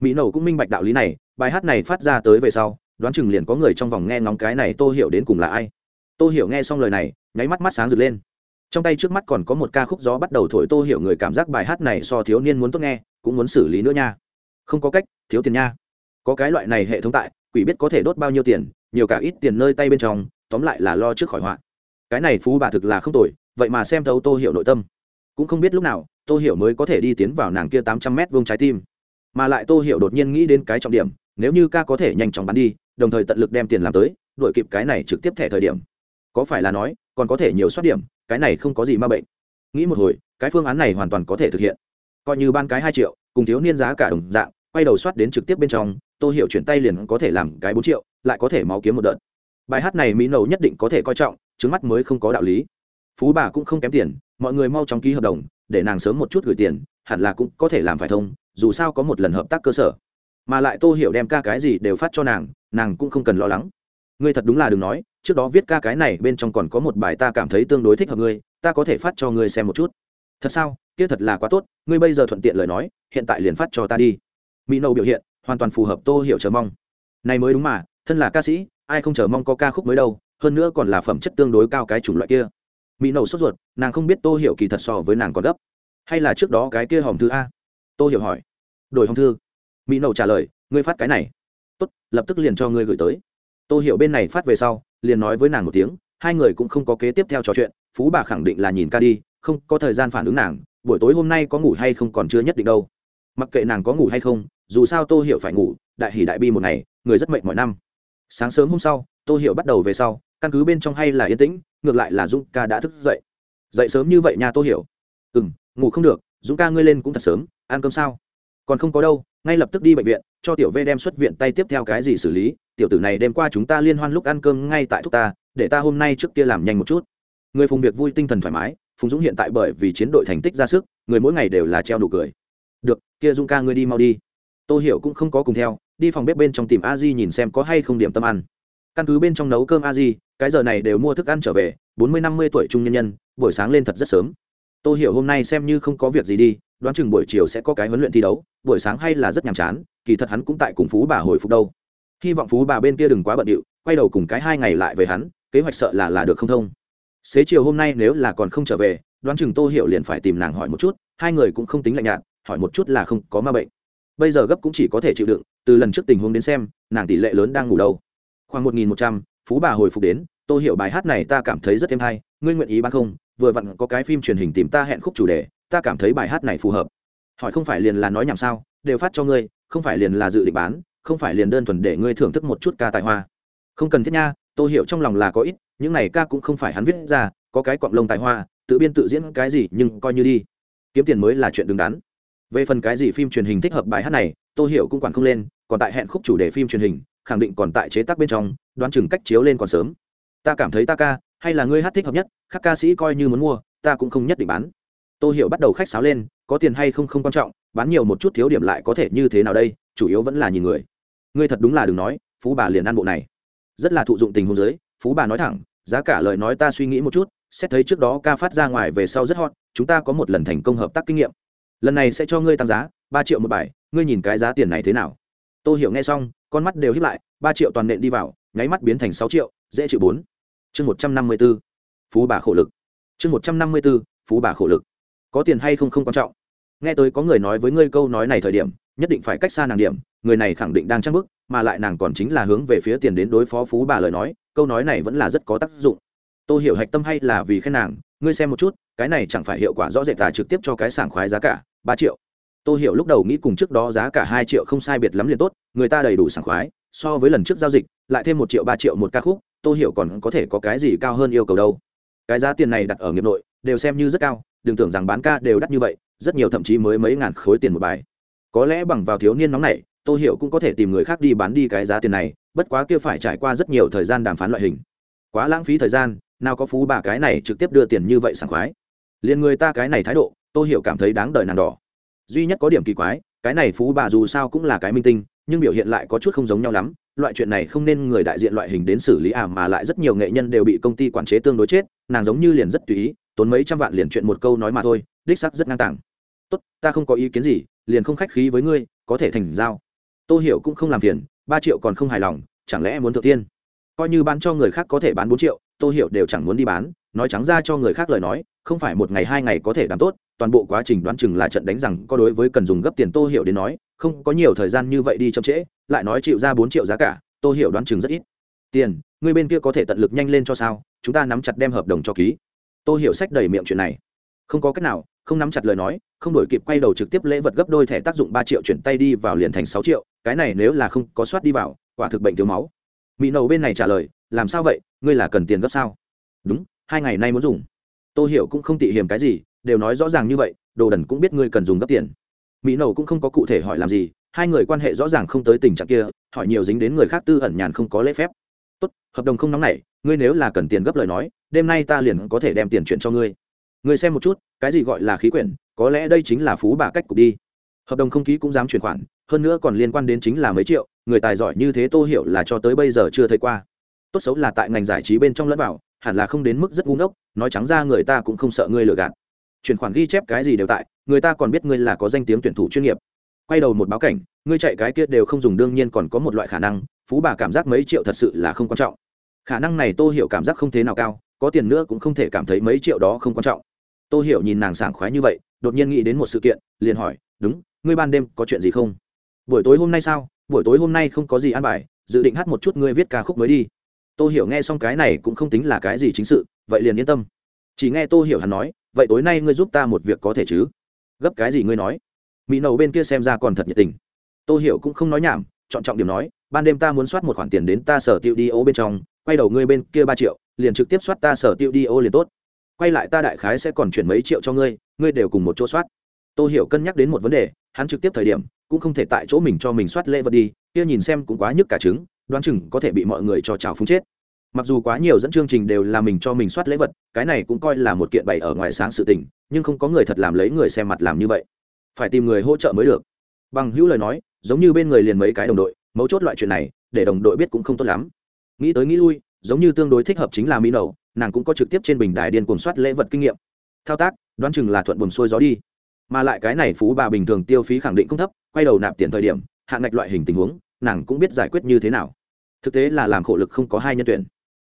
Mỹ nầu cũng minh bạch đạo lý này, bài hát này phát ra tới về sau, đoán chừng liền có người trong vòng nghe ngóng cái này tôi hiểu đến cùng là ai. Tôi hiểu nghe xong lời này, nháy mắt mắt sáng rực lên. Trong tay trước mắt còn có một ca khúc gió bắt đầu thổi tôi hiểu người cảm giác bài hát này so thiếu niên muốn tốt nghe, cũng muốn xử lý nữa nha. Không có cách, thiếu tiền nha. Có cái loại này hệ thống tại, quỷ biết có thể đốt bao nhiêu tiền, nhiều cả ít tiền nơi tay bên trong tóm lại là lo trước khỏi họa. Cái này phú bà thực là không tồi, vậy mà xem thấu tô hiểu nội tâm. Cũng không biết lúc nào, tô hiểu mới có thể đi tiến vào nàng kia tám trăm mét vuông trái tim. Mà lại tô hiểu đột nhiên nghĩ đến cái trọng điểm, nếu như ca có thể nhanh chóng bán đi, đồng thời tận lực đem tiền làm tới, đuổi kịp cái này trực tiếp thẻ thời điểm. Có phải là nói, còn có thể nhiều soát điểm, cái này không có gì ma bệnh. Nghĩ một hồi, cái phương án này hoàn toàn có thể thực hiện. Coi như ban cái hai triệu, cùng thiếu niên giá cả đồng dạng, quay đầu soát đến trực tiếp bên trong, tô hiểu chuyển tay liền có thể làm cái bốn triệu, lại có thể máu kiếm một đợt bài hát này mỹ nầu nhất định có thể coi trọng, trứng mắt mới không có đạo lý. Phú bà cũng không kém tiền, mọi người mau chóng ký hợp đồng, để nàng sớm một chút gửi tiền, hẳn là cũng có thể làm phải thông, dù sao có một lần hợp tác cơ sở. Mà lại tô hiểu đem ca cái gì đều phát cho nàng nàng cũng không cần lo lắng. Ngươi thật đúng là đừng nói, trước đó viết ca cái này bên trong còn có một bài ta cảm thấy tương đối thích hợp ngươi, ta có thể phát cho ngươi xem một chút. Thật sao? Kia thật là quá tốt, ngươi bây giờ thuận tiện lời nói, hiện tại liền phát cho ta đi. Mỹ nâu biểu hiện, hoàn toàn phù hợp tô hiểu chờ mong. Này mới đúng mà, thân là ca sĩ ai không chờ mong có ca khúc mới đâu, hơn nữa còn là phẩm chất tương đối cao cái chủng loại kia. Mỹ nầu sốt ruột, nàng không biết tô hiểu kỳ thật so với nàng còn gấp. Hay là trước đó cái kia hòm thư a? Tô hiểu hỏi. Đổi hòm thư. Mỹ nầu trả lời, ngươi phát cái này. Tốt, lập tức liền cho ngươi gửi tới. Tô hiểu bên này phát về sau, liền nói với nàng một tiếng, hai người cũng không có kế tiếp theo trò chuyện, phú bà khẳng định là nhìn ca đi, không có thời gian phản ứng nàng, buổi tối hôm nay có ngủ hay không còn chưa nhất định đâu. Mặc kệ nàng có ngủ hay không, dù sao tô hiểu phải ngủ, đại hỉ đại bi một ngày, người rất mệt mọi năm sáng sớm hôm sau, tô hiểu bắt đầu về sau, căn cứ bên trong hay là yên tĩnh, ngược lại là dũng ca đã thức dậy. Dậy sớm như vậy nha tô hiểu. Ừ m ngủ không được, dũng ca ngươi lên cũng thật sớm, ăn cơm sao? Còn không có đâu, ngay lập tức đi bệnh viện, cho tiểu v đem xuất viện tay tiếp theo cái gì xử lý, tiểu tử này đêm qua chúng ta liên hoan lúc ăn cơm ngay tại thúc ta, để ta hôm nay trước kia làm nhanh một chút. Người phùng việc vui tinh thần thoải mái, phùng dũng hiện tại bởi vì chiến đội thành tích ra sức, người mỗi ngày đều là treo đủ cười. Được, kia dung ca ngươi đi mau đi. Tô hiểu cũng không có cùng theo đi phòng bếp bên trong tìm a di nhìn xem có hay không điểm tâm ăn. Căn cứ bên trong nấu cơm a di, cái giờ này đều mua thức ăn trở về, bốn mươi năm mươi tuổi trung nhân nhân, buổi sáng lên thật rất sớm. Tô hiểu hôm nay xem như không có việc gì đi, đoán chừng buổi chiều sẽ có cái huấn luyện thi đấu, buổi sáng hay là rất nhàm chán, kỳ thật hắn cũng tại cùng phú bà hồi phục đâu. Hy vọng phú bà bên kia đừng quá bận điệu, quay đầu cùng cái hai ngày lại về hắn, kế hoạch sợ là là được không thông. Xế chiều hôm nay nếu là còn không trở về, đoán chừng tô hiểu liền phải tìm nàng hỏi một chút, hai người cũng không tính lạnh nhạt, hỏi một chút là không có ma bệnh. Bây giờ gấp cũng chỉ có thể chịu đựng từ lần trước tình huống đến xem, nàng tỷ lệ lớn đang ngủ đâu. Khoảng một nghìn một trăm, phú bà hồi phục đến Tôi hiểu bài hát này ta cảm thấy rất êm hay, ngươi nguyện ý bán không? Vừa vặn có cái phim truyền hình tìm ta hẹn khúc chủ đề, ta cảm thấy bài hát này phù hợp. Hỏi không phải liền là nói nhảm sao, đều phát cho ngươi, không phải liền là dự định bán, không phải liền đơn thuần để ngươi thưởng thức một chút ca tài hoa. Không cần thiết nha tôi hiểu trong lòng là có ít, những này ca cũng không phải hắn viết ra, có cái cọng lông tài hoa, tự biên tự diễn cái gì nhưng coi như đi. Kiếm tiền mới là chuyện đứng đắn. Về phần cái gì phim truyền hình thích hợp bài hát này tôi hiểu cũng quản không lên còn tại hẹn khúc chủ đề phim truyền hình, khẳng định còn tại chế tác bên trong, đoán chừng cách chiếu lên còn sớm. Ta cảm thấy ta ca, hay là ngươi hát thích hợp nhất các ca sĩ coi như muốn mua, ta cũng không nhất định bán. Tô hiểu bắt đầu khách sáo lên, có tiền hay không không quan trọng, bán nhiều một chút thiếu điểm lại có thể như thế nào đây, chủ yếu vẫn là nhìn người. Ngươi thật đúng là đừng nói, phú bà liền ăn bộ này. Rất là thụ dụng tình huống giới phú bà nói thẳng, giá cả lời nói ta suy nghĩ một chút, xét thấy trước đó ca phát ra ngoài về sau rất hot, chúng ta có một lần thành công hợp tác kinh nghiệm. Lần này sẽ cho ngươi tăng giá, ba triệu một bài, ngươi nhìn cái giá tiền này thế nào? T ô hiểu nghe xong, con mắt đều hiếp lại, ba triệu toàn nện đi vào, nháy mắt biến thành sáu triệu, dễ chịu bốn. Chương một trăm năm mươi b ố phú bà khổ lực. Chương một trăm năm mươi b ố phú bà khổ lực. Có tiền hay không không quan trọng. Nghe tới có người nói với ngươi câu nói này thời điểm, nhất định phải cách xa nàng điểm, người này khẳng định đang trang bức mà lại nàng còn chính là hướng về phía tiền đến đối phó phú bà lời nói, câu nói này vẫn là rất có tác dụng. Tôi hiểu hạch tâm hay là vì khen nàng, ngươi xem một chút, cái này chẳng phải hiệu quả rõ rệt là trực tiếp cho cái sảng khoái giá cả, ba triệu tôi hiểu lúc đầu nghĩ cùng trước đó giá cả hai triệu không sai biệt lắm liền tốt, người ta đầy đủ sảng khoái, so với lần trước giao dịch, lại thêm một triệu ba triệu một ca khúc tôi hiểu còn có thể có cái gì cao hơn yêu cầu đâu. Cái giá tiền này đặt ở nghiệp nội, đều xem như rất cao, đừng tưởng rằng bán ca đều đắt như vậy, rất nhiều thậm chí mới mấy ngàn khối tiền một bài. Có lẽ bằng vào thiếu niên nóng này tôi hiểu cũng có thể tìm người khác đi bán đi cái giá tiền này, bất quá kia phải trải qua rất nhiều thời gian đàm phán loại hình. Quá lãng phí thời gian, nào có phú bà cái này trực tiếp đưa tiền như vậy sảng khoái. Liền người ta cái này thái độ tôi hiểu cảm thấy đáng đời nàng đỏ duy nhất có điểm kỳ quái, cái này phú bà dù sao cũng là cái minh tinh, nhưng biểu hiện lại có chút không giống nhau lắm. Loại chuyện này không nên người đại diện loại hình đến xử lý à mà lại rất nhiều nghệ nhân đều bị công ty quản chế tương đối chết, nàng giống như liền rất tùy ý, tốn mấy trăm vạn liền chuyện một câu nói mà thôi, đích sắc rất ngang tàng. Tốt, ta không có ý kiến gì, liền không khách khí với ngươi, có thể thành giao. Tôi hiểu cũng không làm phiền, ba triệu còn không hài lòng, chẳng lẽ muốn thượng tiên? Coi như bán cho người khác có thể bán bốn triệu tôi hiểu đều chẳng muốn đi bán, nói trắng ra cho người khác lời nói không phải một ngày hai ngày có thể đảm tốt, toàn bộ quá trình đoán chừng là trận đánh rằng có đối với cần dùng gấp tiền tô hiểu đến nói, không có nhiều thời gian như vậy đi chậm trễ, lại nói chịu ra bốn triệu giá cả, tô hiểu đoán chừng rất ít. Tiền, người bên kia có thể tận lực nhanh lên cho sao, chúng ta nắm chặt đem hợp đồng cho ký. Tô hiểu sách đầy miệng chuyện này. Không có cách nào, không nắm chặt lời nói, không đổi kịp quay đầu trực tiếp lễ vật gấp đôi thẻ tác dụng ba triệu chuyển tay đi vào liền thành sáu triệu, cái này nếu là không có soát đi vào, quả thực bệnh thiếu máu. Mỹ nầu bên này trả lời, làm sao vậy? Ngươi là cần tiền gấp sao? Đúng, hai ngày nay muốn dùng tô hiểu cũng không tị hiềm cái gì, đều nói rõ ràng như vậy, đồ đần cũng biết ngươi cần dùng gấp tiền. Mỹ nầu cũng không có cụ thể hỏi làm gì, hai người quan hệ rõ ràng không tới tình trạng kia, hỏi nhiều dính đến người khác tư ẩn nhàn không có lễ phép. Tốt, hợp đồng không nóng này, ngươi nếu là cần tiền gấp lời nói, đêm nay ta liền có thể đem tiền chuyển cho ngươi. Ngươi xem một chút, cái gì gọi là khí quyển, có lẽ đây chính là phú bà cách cục đi. Hợp đồng không ký cũng dám chuyển khoản, hơn nữa còn liên quan đến chính là mấy triệu, người tài giỏi như thế tô hiểu là cho tới bây giờ chưa thấy qua. Tốt xấu là tại ngành giải trí bên trong lẫn vào hẳn là không đến mức rất ngu ngốc, nói trắng ra người ta cũng không sợ ngươi lừa gạt. Chuyển khoản ghi chép cái gì đều tại, người ta còn biết ngươi là có danh tiếng tuyển thủ chuyên nghiệp. Quay đầu một báo cảnh, ngươi chạy cái kia đều không dùng đương nhiên còn có một loại khả năng, phú bà cảm giác mấy triệu thật sự là không quan trọng. Khả năng này tô hiểu cảm giác không thế nào cao, có tiền nữa cũng không thể cảm thấy mấy triệu đó không quan trọng. Tô hiểu nhìn nàng sảng khoái như vậy, đột nhiên nghĩ đến một sự kiện, liền hỏi, đúng, ngươi ban đêm có chuyện gì không? Buổi tối hôm nay sao? Buổi tối hôm nay không có gì ăn bài, dự định hát một chút ngươi viết ca khúc mới đi. Tôi hiểu nghe xong cái này cũng không tính là cái gì chính sự, vậy liền yên tâm. Chỉ nghe tô hiểu hắn nói, vậy tối nay ngươi giúp ta một việc có thể chứ? Gấp cái gì ngươi nói? Mỹ nầu bên kia xem ra còn thật nhiệt tình. Tô hiểu cũng không nói nhảm, chọn trọng điểm nói, ban đêm ta muốn soát một khoản tiền đến ta sở tiêu đi ô bên trong, quay đầu ngươi bên kia ba triệu, liền trực tiếp soát ta sở tiêu đi ô liền tốt. Quay lại ta đại khái sẽ còn chuyển mấy triệu cho ngươi ngươi đều cùng một chỗ soát. Tô hiểu cân nhắc đến một vấn đề, hắn trực tiếp thời điểm, cũng không thể tại chỗ mình cho mình soát lễ vật đi, kia nhìn xem cũng quá nhức cả trứng đoán chừng có thể bị mọi người cho trào phúng chết. Mặc dù quá nhiều dẫn chương trình đều là mình cho mình soát lễ vật cái này cũng coi là một kiện bày ở ngoài sáng sự tình nhưng không có người thật làm lấy người xem mặt làm như vậy. Phải tìm người hỗ trợ mới được. Bằng hữu lời nói giống như bên người liền mấy cái đồng đội mấu chốt loại chuyện này để đồng đội biết cũng không tốt lắm. Nghĩ tới nghĩ lui giống như tương đối thích hợp chính là mỹ đầu, nàng cũng có trực tiếp trên bình đài điên cuồng soát lễ vật kinh nghiệm. Thao tác đoán chừng là thuận buồm xuôi gió đi. Mà lại cái này phú bà bình thường tiêu phí khẳng định không thấp quay đầu nạp tiền thời điểm hạng ngạch loại hình tình huống nàng cũng biết giải quyết như thế nào. Thực tế là làm khổ lực không có hai nhân tuyển.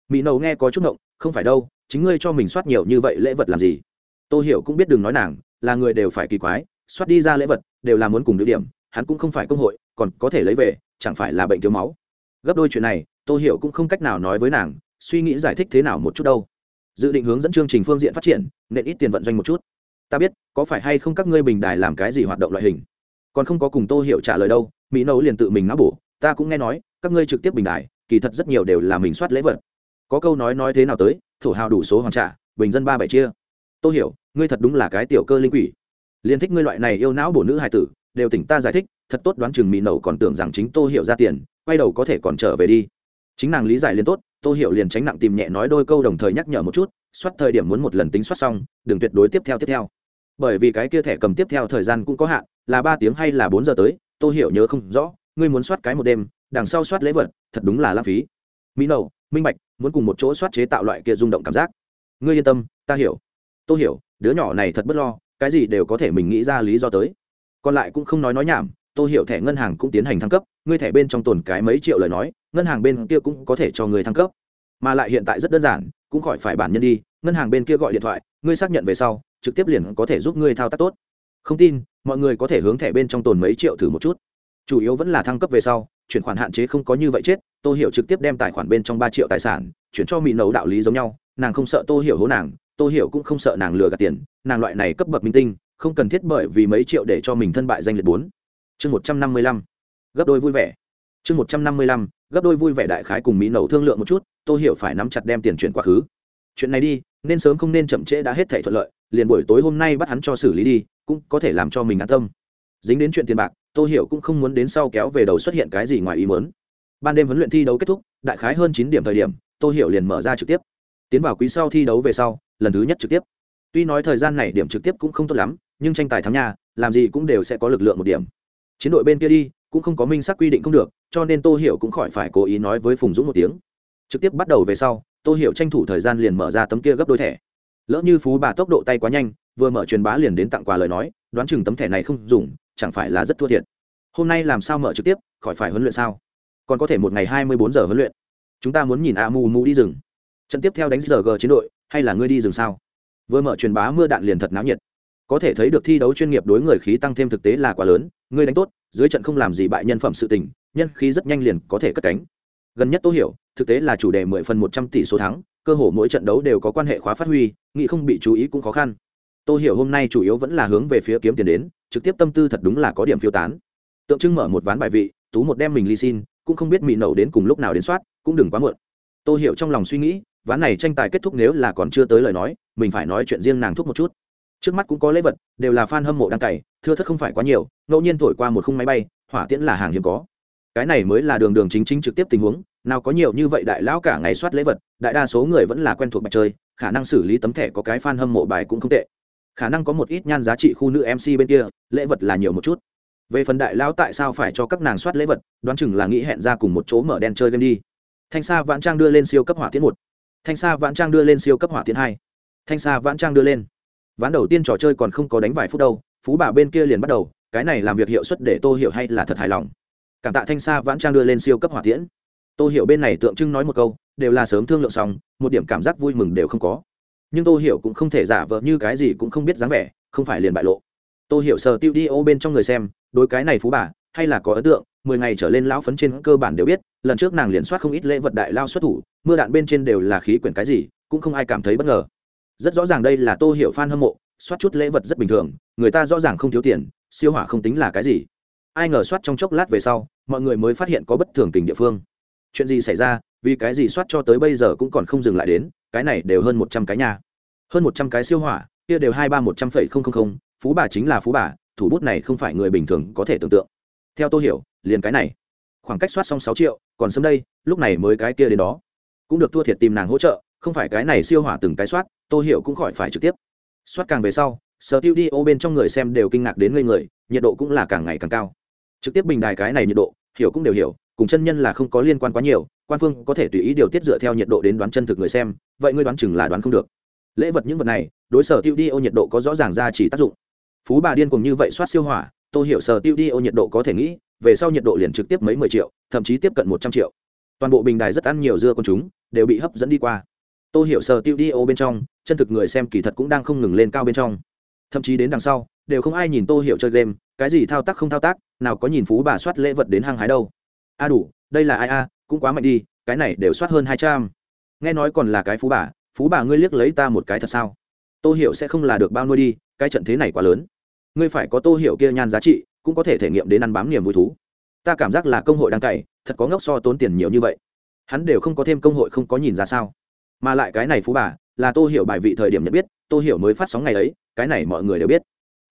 Mỹ nầu nghe có chút ngộng, không phải đâu, chính ngươi cho mình soát nhiều như vậy lễ vật làm gì? Tôi hiểu cũng biết đừng nói nàng, là người đều phải kỳ quái, soát đi ra lễ vật, đều là muốn cùng địa điểm, hắn cũng không phải công hội, còn có thể lấy về, chẳng phải là bệnh thiếu máu. Gấp đôi chuyện này tôi hiểu cũng không cách nào nói với nàng, suy nghĩ giải thích thế nào một chút đâu. Dự định hướng dẫn chương trình phương diện phát triển, nên ít tiền vận doanh một chút. Ta biết, có phải hay không các ngươi bình đài làm cái gì hoạt động loại hình? Còn không có cùng tô hiểu trả lời đâu mỹ nấu liền tự mình ngã bổ. Ta cũng nghe nói các ngươi trực tiếp bình đại, kỳ thật rất nhiều đều là mình soát lễ vật. Có câu nói nói thế nào tới thổ hào đủ số hoàn trả bình dân ba bảy chia. Tôi hiểu ngươi thật đúng là cái tiểu cơ linh quỷ. Liên thích ngươi loại này yêu não bổ nữ hài tử đều tỉnh ta giải thích thật tốt đoán chừng mỹ nâu còn tưởng rằng chính tôi hiểu ra tiền quay đầu có thể còn trở về đi. Chính nàng lý giải liền tốt tôi hiểu liền tránh nặng tìm nhẹ nói đôi câu đồng thời nhắc nhở một chút soát thời điểm muốn một lần tính soát xong đừng tuyệt đối tiếp theo tiếp theo. Bởi vì cái kia thẻ cầm tiếp theo thời gian cũng có hạn là ba tiếng hay là bốn giờ tới Tôi hiểu nhớ không rõ, ngươi muốn soát cái một đêm, đằng sau soát lễ vật, thật đúng là lãng phí. Mỹ nậu, minh bạch, muốn cùng một chỗ soát chế tạo loại kia rung động cảm giác. Ngươi yên tâm, ta hiểu. Tôi hiểu, đứa nhỏ này thật bất lo, cái gì đều có thể mình nghĩ ra lý do tới. Còn lại cũng không nói nói nhảm tôi hiểu thẻ ngân hàng cũng tiến hành thăng cấp, ngươi thẻ bên trong tồn cái mấy triệu lời nói, ngân hàng bên kia cũng có thể cho người thăng cấp. Mà lại hiện tại rất đơn giản, cũng khỏi phải bản nhân đi, ngân hàng bên kia gọi điện thoại, ngươi xác nhận về sau, trực tiếp liền có thể giúp ngươi thao tác tốt không tin, mọi người có thể hướng thẻ bên trong tồn mấy triệu thử một chút. Chủ yếu vẫn là thăng cấp về sau, chuyển khoản hạn chế không có như vậy chết, tô hiểu trực tiếp đem tài khoản bên trong ba triệu tài sản, chuyển cho mỹ nấu đạo lý giống nhau, nàng không sợ tô hiểu hố nàng, tô hiểu cũng không sợ nàng lừa gạt tiền, nàng loại này cấp bậc minh tinh, không cần thiết bởi vì mấy triệu để cho mình thân bại danh liệt bốn. Chương một trăm năm mươi lăm, gấp đôi vui vẻ. Chương một trăm năm mươi lăm, gấp đôi vui vẻ đại khái cùng mỹ nấu thương lượng một chút, tô hiểu phải nắm chặt đem tiền chuyển quá khứ. Chuyện này đi, nên sớm không nên chậm trễ đã hết thể thuận lợi liền buổi tối hôm nay bắt hắn cho xử lý đi, cũng có thể làm cho mình an tâm. Dính đến chuyện tiền bạc, tô hiểu cũng không muốn đến sau kéo về đầu xuất hiện cái gì ngoài ý muốn. Ban đêm huấn luyện thi đấu kết thúc, đại khái hơn chín điểm thời điểm, tô hiểu liền mở ra trực tiếp. Tiến vào quý sau thi đấu về sau, lần thứ nhất trực tiếp. Tuy nói thời gian này điểm trực tiếp cũng không tốt lắm, nhưng tranh tài thắng nhà, làm gì cũng đều sẽ có lực lượng một điểm. Chiến đội bên kia đi, cũng không có minh xác quy định không được, cho nên tô hiểu cũng khỏi phải cố ý nói với phùng dũng một tiếng. Trực tiếp bắt đầu về sau, tô hiểu tranh thủ thời gian liền mở ra tấm kia gấp đôi thẻ lỡ như phú bà tốc độ tay quá nhanh, vừa mở truyền bá liền đến tặng quà lời nói, đoán chừng tấm thẻ này không dùng, chẳng phải là rất thua thiệt. Hôm nay làm sao mở trực tiếp, khỏi phải huấn luyện sao? Còn có thể một ngày hai mươi bốn giờ huấn luyện. Chúng ta muốn nhìn a mù mù đi rừng. Trận tiếp theo đánh giờ g chiến đội, hay là ngươi đi rừng sao? Vừa mở truyền bá mưa đạn liền thật náo nhiệt. Có thể thấy được thi đấu chuyên nghiệp đối người khí tăng thêm thực tế là quá lớn, ngươi đánh tốt, dưới trận không làm gì bại nhân phẩm sự tình, nhân khí rất nhanh liền có thể cất cánh. Gần nhất tôi hiểu, thực tế là chủ đề mười phần một trăm tỷ số thắng cơ hồ mỗi trận đấu đều có quan hệ khóa phát huy, nghĩ không bị chú ý cũng khó khăn. Tôi hiểu hôm nay chủ yếu vẫn là hướng về phía kiếm tiền đến, trực tiếp tâm tư thật đúng là có điểm phiêu tán. Tượng trưng mở một ván bài vị, tú một đem mình ly xin, cũng không biết mị nậu đến cùng lúc nào đến soát, cũng đừng quá muộn. Tôi hiểu trong lòng suy nghĩ, ván này tranh tài kết thúc nếu là còn chưa tới lời nói, mình phải nói chuyện riêng nàng thúc một chút. Trước mắt cũng có lễ vật, đều là fan hâm mộ đang cày, thưa thất không phải quá nhiều, ngẫu nhiên thổi qua một khung máy bay, hỏa tiễn là hàng hiếm có. Cái này mới là đường đường chính chính trực tiếp tình huống nào có nhiều như vậy đại lão cả ngày soát lễ vật, đại đa số người vẫn là quen thuộc bạch chơi, khả năng xử lý tấm thẻ có cái fan hâm mộ bài cũng không tệ. Khả năng có một ít nhan giá trị khu nữ mc bên kia, lễ vật là nhiều một chút. Về phần đại lão tại sao phải cho các nàng soát lễ vật, đoán chừng là nghĩ hẹn ra cùng một chỗ mở đen chơi game đi. Thanh sa vãn trang đưa lên siêu cấp hỏa tiễn một. Thanh sa vãn trang đưa lên siêu cấp hỏa tiễn hai. Thanh sa vãn trang đưa lên. Ván đầu tiên trò chơi còn không có đánh vài phút đâu, phú bà bên kia liền bắt đầu, cái này làm việc hiệu suất để tô hiểu hay là thật hài lòng. Cảm tạ thanh sa vãn trang đưa lên siêu cấp hỏa tiễn tô hiểu bên này tượng trưng nói một câu, đều là sớm thương lượng xong, một điểm cảm giác vui mừng đều không có. Nhưng tô hiểu cũng không thể giả vờ như cái gì cũng không biết dáng vẻ, không phải liền bại lộ. Tô hiểu sờ tiêu đi ô bên trong người xem, đối cái này phú bà, hay là có ấn tượng, mười ngày trở lên lão phấn trên cơ bản đều biết, lần trước nàng liền soát không ít lễ vật đại lao xuất thủ, mưa đạn bên trên đều là khí quyển cái gì, cũng không ai cảm thấy bất ngờ. Rất rõ ràng đây là tô hiểu fan hâm mộ, soát chút lễ vật rất bình thường, người ta rõ ràng không thiếu tiền, siêu hỏa không tính là cái gì. Ai ngờ soát trong chốc lát về sau, mọi người mới phát hiện có bất thường tình địa phương chuyện gì xảy ra, vì cái gì soát cho tới bây giờ cũng còn không dừng lại đến, cái này đều hơn một trăm cái nhà. Hơn một trăm cái siêu hỏa, kia đều hai ba một trăm phẩy không không không, phú bà chính là phú bà, thủ bút này không phải người bình thường có thể tưởng tượng. Theo tôi hiểu, liền cái này. Khoảng cách soát xong sáu triệu, còn sớm đây, lúc này mới cái kia đến đó. Cũng được thua thiệt tìm nàng hỗ trợ, không phải cái này siêu hỏa từng cái soát, tôi hiểu cũng khỏi phải trực tiếp. Soát càng về sau, sở tiêu đi ô bên trong người xem đều kinh ngạc đến ngây người, nhiệt độ cũng là càng ngày càng cao. Trực tiếp bình đài cái này nhiệt độ, hiểu cũng đều hiểu cùng chân nhân là không có liên quan quá nhiều, quan phương có thể tùy ý điều tiết dựa theo nhiệt độ đến đoán chân thực người xem, vậy ngươi đoán chừng là đoán không được. Lễ vật những vật này, đối sở tiêu đi ô nhiệt độ có rõ ràng ra chỉ tác dụng. Phú bà điên cùng như vậy soát siêu hỏa, tôi hiểu sở tiêu đi ô nhiệt độ có thể nghĩ, về sau nhiệt độ liền trực tiếp mấy mười triệu, thậm chí tiếp cận một trăm triệu. Toàn bộ bình đài rất ăn nhiều dưa con chúng, đều bị hấp dẫn đi qua. Tôi hiểu sở tiêu đi ô bên trong, chân thực người xem kỳ thật cũng đang không ngừng lên cao bên trong. Thậm chí đến đằng sau, đều không ai nhìn tô hiểu chơi game, cái gì thao tác không thao tác, nào có nhìn phú bà soát lễ vật đến hang hái đâu a đủ, đây là ai a, cũng quá mạnh đi, cái này đều soát hơn hai trăm. Nghe nói còn là cái phú bà phú bà ngươi liếc lấy ta một cái thật sao? Tô hiểu sẽ không là được bao nuôi đi, cái trận thế này quá lớn. Ngươi phải có tô hiểu kia nhan giá trị, cũng có thể thể nghiệm đến ăn bám niềm vui thú. Ta cảm giác là công hội đang cày, thật có ngốc so tốn tiền nhiều như vậy. Hắn đều không có thêm công hội không có nhìn ra sao. Mà lại cái này phú bà, là tô hiểu bài vị thời điểm nhận biết, tô hiểu mới phát sóng ngày ấy, cái này mọi người đều biết.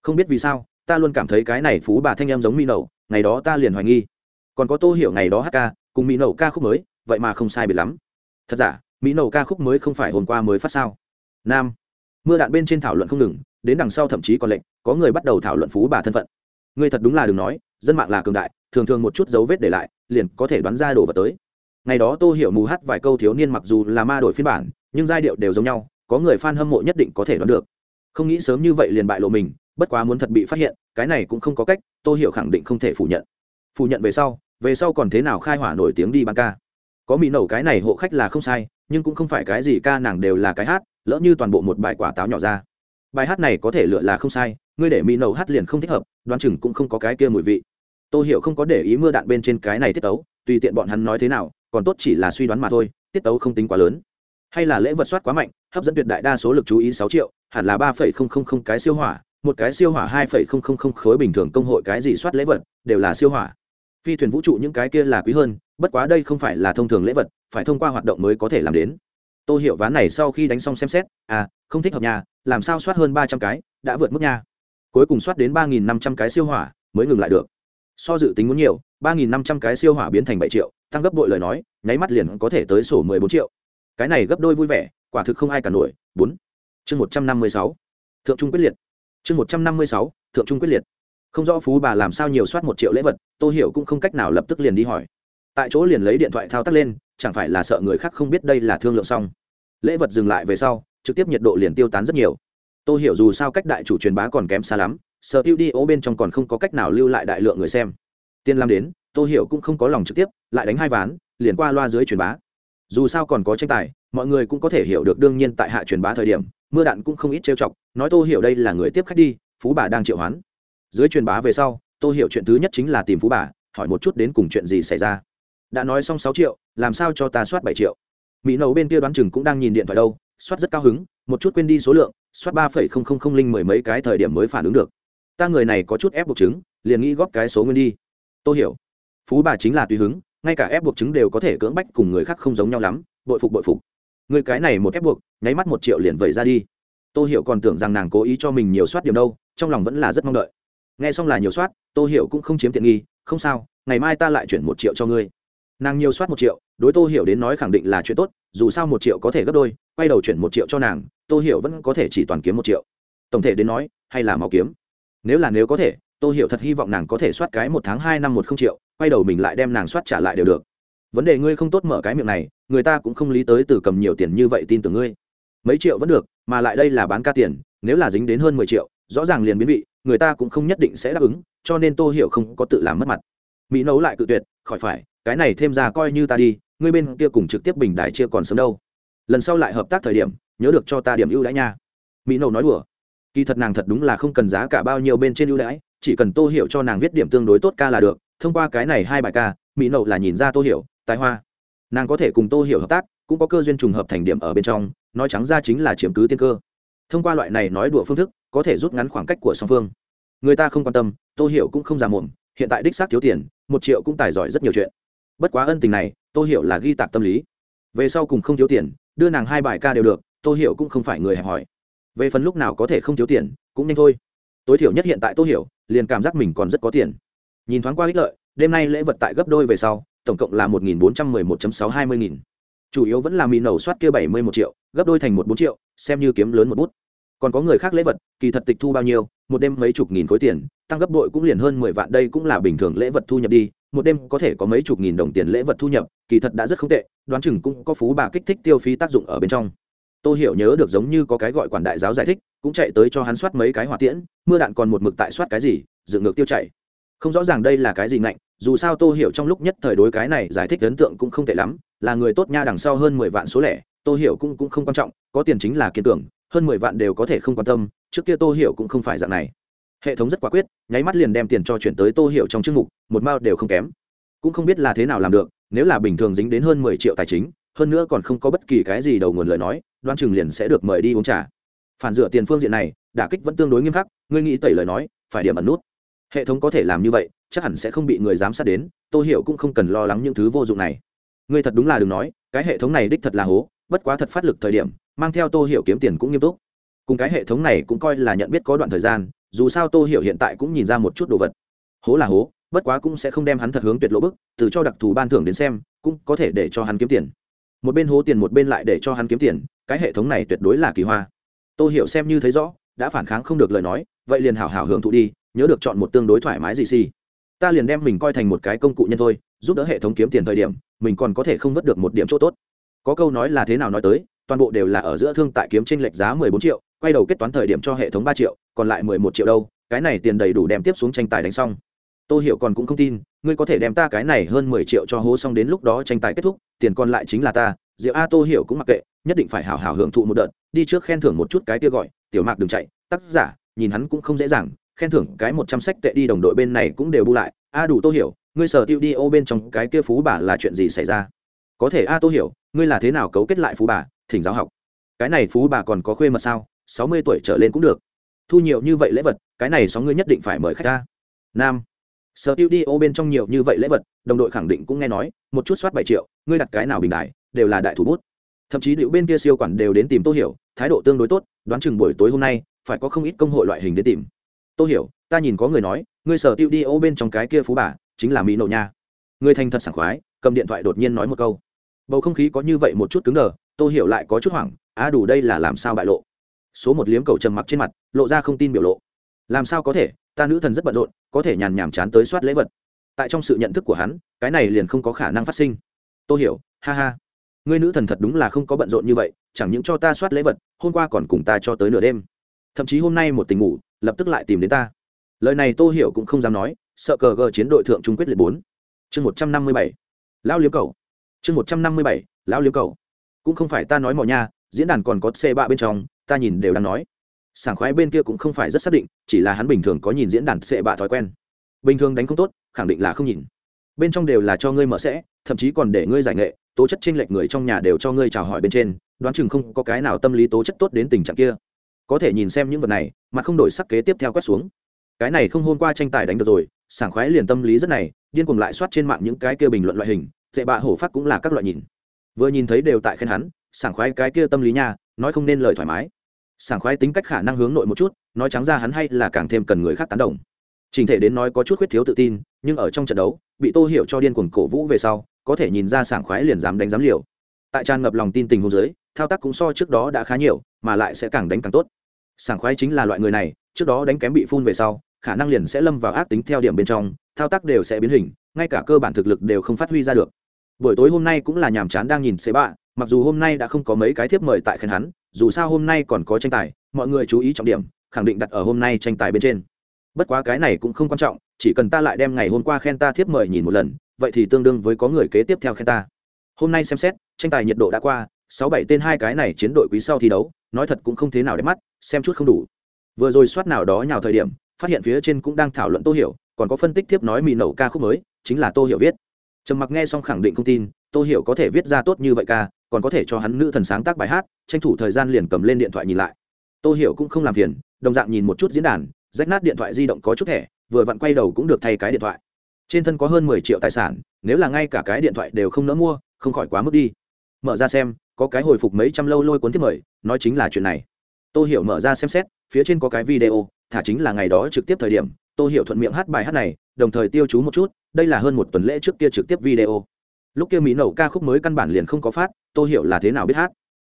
Không biết vì sao, ta luôn cảm thấy cái này phú bà thanh em giống mi nậu, ngày đó ta liền hoài nghi còn có tô hiểu ngày đó hát ca, cùng mỹ nậu ca khúc mới, vậy mà không sai biệt lắm. Thật giả, mỹ nậu ca khúc mới không phải hôm qua mới phát sao? Nam, mưa đạn bên trên thảo luận không ngừng, đến đằng sau thậm chí còn lệnh, có người bắt đầu thảo luận phú bà thân phận. Ngươi thật đúng là đừng nói, dân mạng là cường đại, thường thường một chút dấu vết để lại, liền có thể đoán ra đồ vật tới. Ngày đó tô hiểu mù hát vài câu thiếu niên mặc dù là ma đổi phiên bản, nhưng giai điệu đều giống nhau, có người fan hâm mộ nhất định có thể đoán được. Không nghĩ sớm như vậy liền bại lộ mình, bất quá muốn thật bị phát hiện, cái này cũng không có cách, tô hiểu khẳng định không thể phủ nhận. Phủ nhận về sau về sau còn thế nào khai hỏa nổi tiếng đi bán ca. Có mỹ nổ cái này hộ khách là không sai, nhưng cũng không phải cái gì ca nàng đều là cái hát, lỡ như toàn bộ một bài quả táo nhỏ ra. Bài hát này có thể lựa là không sai, ngươi để mỹ nổ hát liền không thích hợp, đoán chừng cũng không có cái kia mùi vị. Tôi hiểu không có để ý mưa đạn bên trên cái này tiết tấu, tùy tiện bọn hắn nói thế nào, còn tốt chỉ là suy đoán mà thôi, tiết tấu không tính quá lớn. Hay là lễ vật soát quá mạnh, hấp dẫn tuyệt đại đa số lực chú ý sáu triệu, hẳn là ba phẩy không không không cái siêu hỏa, một cái siêu hỏa hai phẩy không không không khối bình thường công hội cái gì soát lễ vật, đều là siêu hỏa phi thuyền vũ trụ những cái kia là quý hơn, bất quá đây không phải là thông thường lễ vật, phải thông qua hoạt động mới có thể làm đến. Tôi hiểu ván này sau khi đánh xong xem xét à không thích hợp nhà, làm sao soát hơn ba trăm cái, đã vượt mức nha cuối cùng soát đến ba nghìn năm trăm cái siêu hỏa, mới ngừng lại được. So dự tính muốn nhiều, ba nghìn năm trăm cái siêu hỏa biến thành bảy triệu, tăng gấp bội lời nói, nháy mắt liền có thể tới sổ mười bốn triệu. Cái này gấp đôi vui vẻ, quả thực không ai cả nổi. Bốn. Chương một trăm năm mươi sáu. Thượng trung quyết liệt. Chương một trăm năm mươi sáu. Thượng trung quyết liệt không rõ phú bà làm sao nhiều soát một triệu lễ vật tôi hiểu cũng không cách nào lập tức liền đi hỏi. Tại chỗ liền lấy điện thoại thao tác lên, chẳng phải là sợ người khác không biết đây là thương lượng xong. Lễ vật dừng lại về sau, trực tiếp nhiệt độ liền tiêu tán rất nhiều. Tôi hiểu dù sao cách đại chủ truyền bá còn kém xa lắm, sở tiêu đi ô bên trong còn không có cách nào lưu lại đại lượng người xem. Tiên lam đến tôi hiểu cũng không có lòng trực tiếp, lại đánh hai ván, liền qua loa dưới truyền bá. Dù sao còn có tranh tài, mọi người cũng có thể hiểu được đương nhiên tại hạ truyền bá thời điểm, mưa đạn cũng không ít trêu chọc, nói tôi hiểu đây là người tiếp khách đi, phú bà đang triệu hoán dưới truyền bá về sau tôi hiểu chuyện thứ nhất chính là tìm phú bà, hỏi một chút đến cùng chuyện gì xảy ra. Đã nói xong sáu triệu, làm sao cho ta soát bảy triệu? Mỹ nấu bên kia đoán chừng cũng đang nhìn điện thoại đâu, soát rất cao hứng, một chút quên đi số lượng, soát ba phẩy không không không linh mười mấy cái thời điểm mới phản ứng được. Ta người này có chút ép buộc chứng, liền nghĩ góp cái số nguyên đi. Tôi hiểu, phú bà chính là tùy hứng, ngay cả ép buộc chứng đều có thể cưỡng bách cùng người khác không giống nhau lắm, bội phục bội phục. Người cái này một ép buộc, nháy mắt một triệu liền vẩy ra đi. Tôi hiểu còn tưởng rằng nàng cố ý cho mình nhiều soát điểm đâu, trong lòng vẫn là rất mong đợi nghe xong là nhiều soát, tô hiểu cũng không chiếm tiện nghi, không sao, ngày mai ta lại chuyển một triệu cho ngươi. Nàng nhiều soát một triệu, đối tô hiểu đến nói khẳng định là chuyện tốt, dù sao một triệu có thể gấp đôi, quay đầu chuyển một triệu cho nàng, tô hiểu vẫn có thể chỉ toàn kiếm một triệu. Tổng thể đến nói, hay là máu kiếm. Nếu là nếu có thể, tô hiểu thật hy vọng nàng có thể soát cái một tháng hai năm một không triệu, quay đầu mình lại đem nàng soát trả lại đều được. Vấn đề ngươi không tốt mở cái miệng này, người ta cũng không lý tới từ cầm nhiều tiền như vậy tin tưởng ngươi. Mấy triệu vẫn được, mà lại đây là bán ca tiền, nếu là dính đến hơn mười triệu, rõ ràng liền biến vị người ta cũng không nhất định sẽ đáp ứng, cho nên tô hiểu không có tự làm mất mặt. Mỹ nấu lại cự tuyệt, khỏi phải, cái này thêm ra coi như ta đi ngươi bên kia cùng trực tiếp bình đại chia còn sớm đâu. Lần sau lại hợp tác thời điểm, nhớ được cho ta điểm ưu đãi nha. Mỹ nấu nói đùa. Kỳ thật nàng thật đúng là không cần giá cả bao nhiêu bên trên ưu đãi, chỉ cần tô hiểu cho nàng viết điểm tương đối tốt ca là được, thông qua cái này hai bài ca, mỹ nậu là nhìn ra tô hiểu, tài hoa. Nàng có thể cùng tô hiểu hợp tác, cũng có cơ duyên trùng hợp thành điểm ở bên trong, nói trắng ra chính là chiếm cứ tiên cơ. Thông qua loại này nói đùa phương thức có thể rút ngắn khoảng cách của song phương. Người ta không quan tâm, tô hiểu cũng không già mồm hiện tại đích xác thiếu tiền, một triệu cũng tài giỏi rất nhiều chuyện. Bất quá ân tình này, tô hiểu là ghi tạc tâm lý. Về sau cùng không thiếu tiền, đưa nàng hai bài ca đều được, tô hiểu cũng không phải người hẹp hòi. Về phần lúc nào có thể không thiếu tiền, cũng nhanh thôi. Tối thiểu nhất hiện tại tô hiểu, liền cảm giác mình còn rất có tiền. Nhìn thoáng qua ích lợi, đêm nay lễ vật tại gấp đôi về sau, tổng cộng là một nghìn bốn trăm mười một sáu hai mươi nghìn. Chủ yếu vẫn là mì nầu soát kia bảy mươi một triệu, gấp đôi thành một bốn triệu, xem như kiếm lớn một bút còn có người khác lễ vật, kỳ thật tịch thu bao nhiêu, một đêm mấy chục nghìn khối tiền, tăng gấp bội cũng liền hơn mười vạn, đây cũng là bình thường lễ vật thu nhập đi, một đêm có thể có mấy chục nghìn đồng tiền lễ vật thu nhập, kỳ thật đã rất không tệ, đoán chừng cũng có phú bà kích thích tiêu phí tác dụng ở bên trong. Tôi hiểu nhớ được giống như có cái gọi quản đại giáo giải thích, cũng chạy tới cho hắn soát mấy cái hỏa tiễn, mưa đạn còn một mực tại soát cái gì, dựng ngược tiêu chảy. Không rõ ràng đây là cái gì ngạnh, dù sao tôi hiểu trong lúc nhất thời đối cái này giải thích ấn tượng cũng không tệ lắm, là người tốt nha đằng sau hơn mười vạn số lẻ tôi hiểu cũng cũng không quan trọng, có tiền chính là kiên tưởng hơn mười vạn đều có thể không quan tâm, trước kia tô hiểu cũng không phải dạng này. Hệ thống rất quả quyết, nháy mắt liền đem tiền cho chuyển tới tô hiểu trong chương mục, một mao đều không kém. Cũng không biết là thế nào làm được, nếu là bình thường dính đến hơn mười triệu tài chính, hơn nữa còn không có bất kỳ cái gì đầu nguồn lời nói đoan chừng liền sẽ được mời đi uống trà. Phản dựa tiền phương diện này, đả kích vẫn tương đối nghiêm khắc, ngươi nghĩ tẩy lời nói, phải điểm ẩn nút. Hệ thống có thể làm như vậy, chắc hẳn sẽ không bị người giám sát đến tôi hiểu cũng không cần lo lắng những thứ vô dụng này. Ngươi thật đúng là đừng nói, cái hệ thống này đích thật là hố, bất quá thật phát lực thời điểm mang theo tô hiểu kiếm tiền cũng nghiêm túc. Cùng cái hệ thống này cũng coi là nhận biết có đoạn thời gian, dù sao tô hiểu hiện tại cũng nhìn ra một chút đồ vật. Hố là hố, bất quá cũng sẽ không đem hắn thật hướng tuyệt lộ bức, từ cho đặc thù ban thưởng đến xem, cũng có thể để cho hắn kiếm tiền. Một bên hố tiền một bên lại để cho hắn kiếm tiền, cái hệ thống này tuyệt đối là kỳ hoa. Tô hiểu xem như thấy rõ, đã phản kháng không được lời nói, vậy liền hảo hảo hưởng thụ đi, nhớ được chọn một tương đối thoải mái gì xì. Ta liền đem mình coi thành một cái công cụ nhân thôi, giúp đỡ hệ thống kiếm tiền thời điểm, mình còn có thể không vớt được một điểm chỗ tốt. Có câu nói là thế nào nói tới toàn bộ đều là ở giữa thương tại kiếm trên lệch giá mười bốn triệu, quay đầu kết toán thời điểm cho hệ thống ba triệu, còn lại mười một triệu đâu, cái này tiền đầy đủ đem tiếp xuống tranh tài đánh xong. Tô hiểu còn cũng không tin, ngươi có thể đem ta cái này hơn mười triệu cho hố xong đến lúc đó tranh tài kết thúc, tiền còn lại chính là ta, diệu a tô hiểu cũng mặc kệ, nhất định phải hào hào hưởng thụ một đợt, đi trước khen thưởng một chút cái kia gọi, tiểu mạc đừng chạy, tác giả, nhìn hắn cũng không dễ dàng, khen thưởng cái một trăm sách tệ đi đồng đội bên này cũng đều bu lại, a đủ tô hiểu, ngươi sở tiêu đi ô bên trong cái kia phú bà là chuyện gì xảy ra? Có thể a tô hiểu, ngươi là thế nào cấu kết lại phú bà? Thỉnh giáo học. Cái này phú bà còn có khuê mật sao? Sáu mươi tuổi trở lên cũng được. Thu nhiều như vậy lễ vật, cái này sáu ngươi nhất định phải mời khách ta. Nam. Sở tiêu đi ô bên trong nhiều như vậy lễ vật, đồng đội khẳng định cũng nghe nói, một chút soát bảy triệu, ngươi đặt cái nào bình đại đều là đại thủ bút. Thậm chí điệu bên kia siêu quản đều đến tìm tô hiểu, thái độ tương đối tốt, đoán chừng buổi tối hôm nay, phải có không ít công hội loại hình đến tìm. Tô hiểu, ta nhìn có người nói, ngươi sở tiêu đi ô bên trong cái kia phú bà, chính là mỹ nộ nha. Người thành thật sảng khoái, cầm điện thoại đột nhiên nói một câu. Bầu không khí có như vậy một chút cứng đờ Tôi hiểu lại có chút hoảng, á, đủ đây là làm sao bại lộ? Số một liếm cầu trầm mặc trên mặt, lộ ra không tin biểu lộ. Làm sao có thể? Ta nữ thần rất bận rộn, có thể nhàn nhảm chán tới soát lễ vật. Tại trong sự nhận thức của hắn, cái này liền không có khả năng phát sinh. Tôi hiểu, ha ha. Ngươi nữ thần thật đúng là không có bận rộn như vậy, chẳng những cho ta soát lễ vật, hôm qua còn cùng ta cho tới nửa đêm. Thậm chí hôm nay một tình ngủ, lập tức lại tìm đến ta. Lời này tôi hiểu cũng không dám nói, sợ cờ gờ chiến đội thượng trung quyết liệt bốn. Chương một trăm năm mươi bảy. Lão liếm cầu. Chương một trăm năm mươi bảy, lão liếm cầu cũng không phải ta nói mò nha, diễn đàn còn có c bạ bên trong, ta nhìn đều đang nói. Sảng khoái bên kia cũng không phải rất xác định, chỉ là hắn bình thường có nhìn diễn đàn c bạ thói quen. Bình thường đánh không tốt, khẳng định là không nhìn. Bên trong đều là cho ngươi mở sẽ, thậm chí còn để ngươi giải nghệ, tố chất chênh lệch người trong nhà đều cho ngươi chào hỏi bên trên, đoán chừng không có cái nào tâm lý tố chất tốt đến tình trạng kia. Có thể nhìn xem những vật này, mà không đổi sắc kế tiếp theo quét xuống. Cái này không hôm qua tranh tài đánh được rồi, sảng khoái liền tâm lý rất này, điên cuồng lại soát trên mạng những cái kia bình luận loại hình, tệ bạ hổ phát cũng là các loại nhìn vừa nhìn thấy đều tại khen hắn, sảng khoái cái kia tâm lý nha, nói không nên lời thoải mái. Sảng khoái tính cách khả năng hướng nội một chút, nói trắng ra hắn hay là càng thêm cần người khác tán đồng. Trình thể đến nói có chút khuyết thiếu tự tin, nhưng ở trong trận đấu, bị tô hiểu cho điên cuồng cổ vũ về sau, có thể nhìn ra sảng khoái liền dám đánh dám liều. Tại tràn ngập lòng tin tình huống dưới, thao tác cũng so trước đó đã khá nhiều, mà lại sẽ càng đánh càng tốt. Sảng khoái chính là loại người này, trước đó đánh kém bị phun về sau, khả năng liền sẽ lâm vào ác tính theo điểm bên trong, thao tác đều sẽ biến hình, ngay cả cơ bản thực lực đều không phát huy ra được buổi tối hôm nay cũng là nhàm chán đang nhìn xế bạ mặc dù hôm nay đã không có mấy cái thiếp mời tại khen hắn, dù sao hôm nay còn có tranh tài, mọi người chú ý trọng điểm, khẳng định đặt ở hôm nay tranh tài bên trên. Bất quá cái này cũng không quan trọng, chỉ cần ta lại đem ngày hôm qua khen ta thiếp mời nhìn một lần, vậy thì tương đương với có người kế tiếp theo khen ta. Hôm nay xem xét, tranh tài nhiệt độ đã qua, sáu bảy tên hai cái này chiến đội quý sau thi đấu, nói thật cũng không thế nào đẹp mắt, xem chút không đủ. Vừa rồi soát nào đó nhào thời điểm, phát hiện phía trên cũng đang thảo luận tô hiểu, còn có phân tích tiếp nói mì nậu ca khúc mới, chính là tô hiểu viết trầm mặc nghe xong khẳng định không tin tôi hiểu có thể viết ra tốt như vậy ca, còn có thể cho hắn nữ thần sáng tác bài hát, tranh thủ thời gian liền cầm lên điện thoại nhìn lại. Tôi hiểu cũng không làm phiền, đồng dạng nhìn một chút diễn đàn, rách nát điện thoại di động có chút thẻ, vừa vặn quay đầu cũng được thay cái điện thoại. Trên thân có hơn mười triệu tài sản, nếu là ngay cả cái điện thoại đều không nỡ mua, không khỏi quá mức đi. Mở ra xem, có cái hồi phục mấy trăm lâu lôi cuốn tiếp mời, nói chính là chuyện này. Tôi hiểu mở ra xem xét, phía trên có cái video, thả chính là ngày đó trực tiếp thời điểm tôi hiểu thuận miệng hát bài hát này đồng thời tiêu chú một chút, đây là hơn một tuần lễ trước kia trực tiếp video. Lúc kia mỹ nậu ca khúc mới căn bản liền không có phát, tôi hiểu là thế nào biết hát.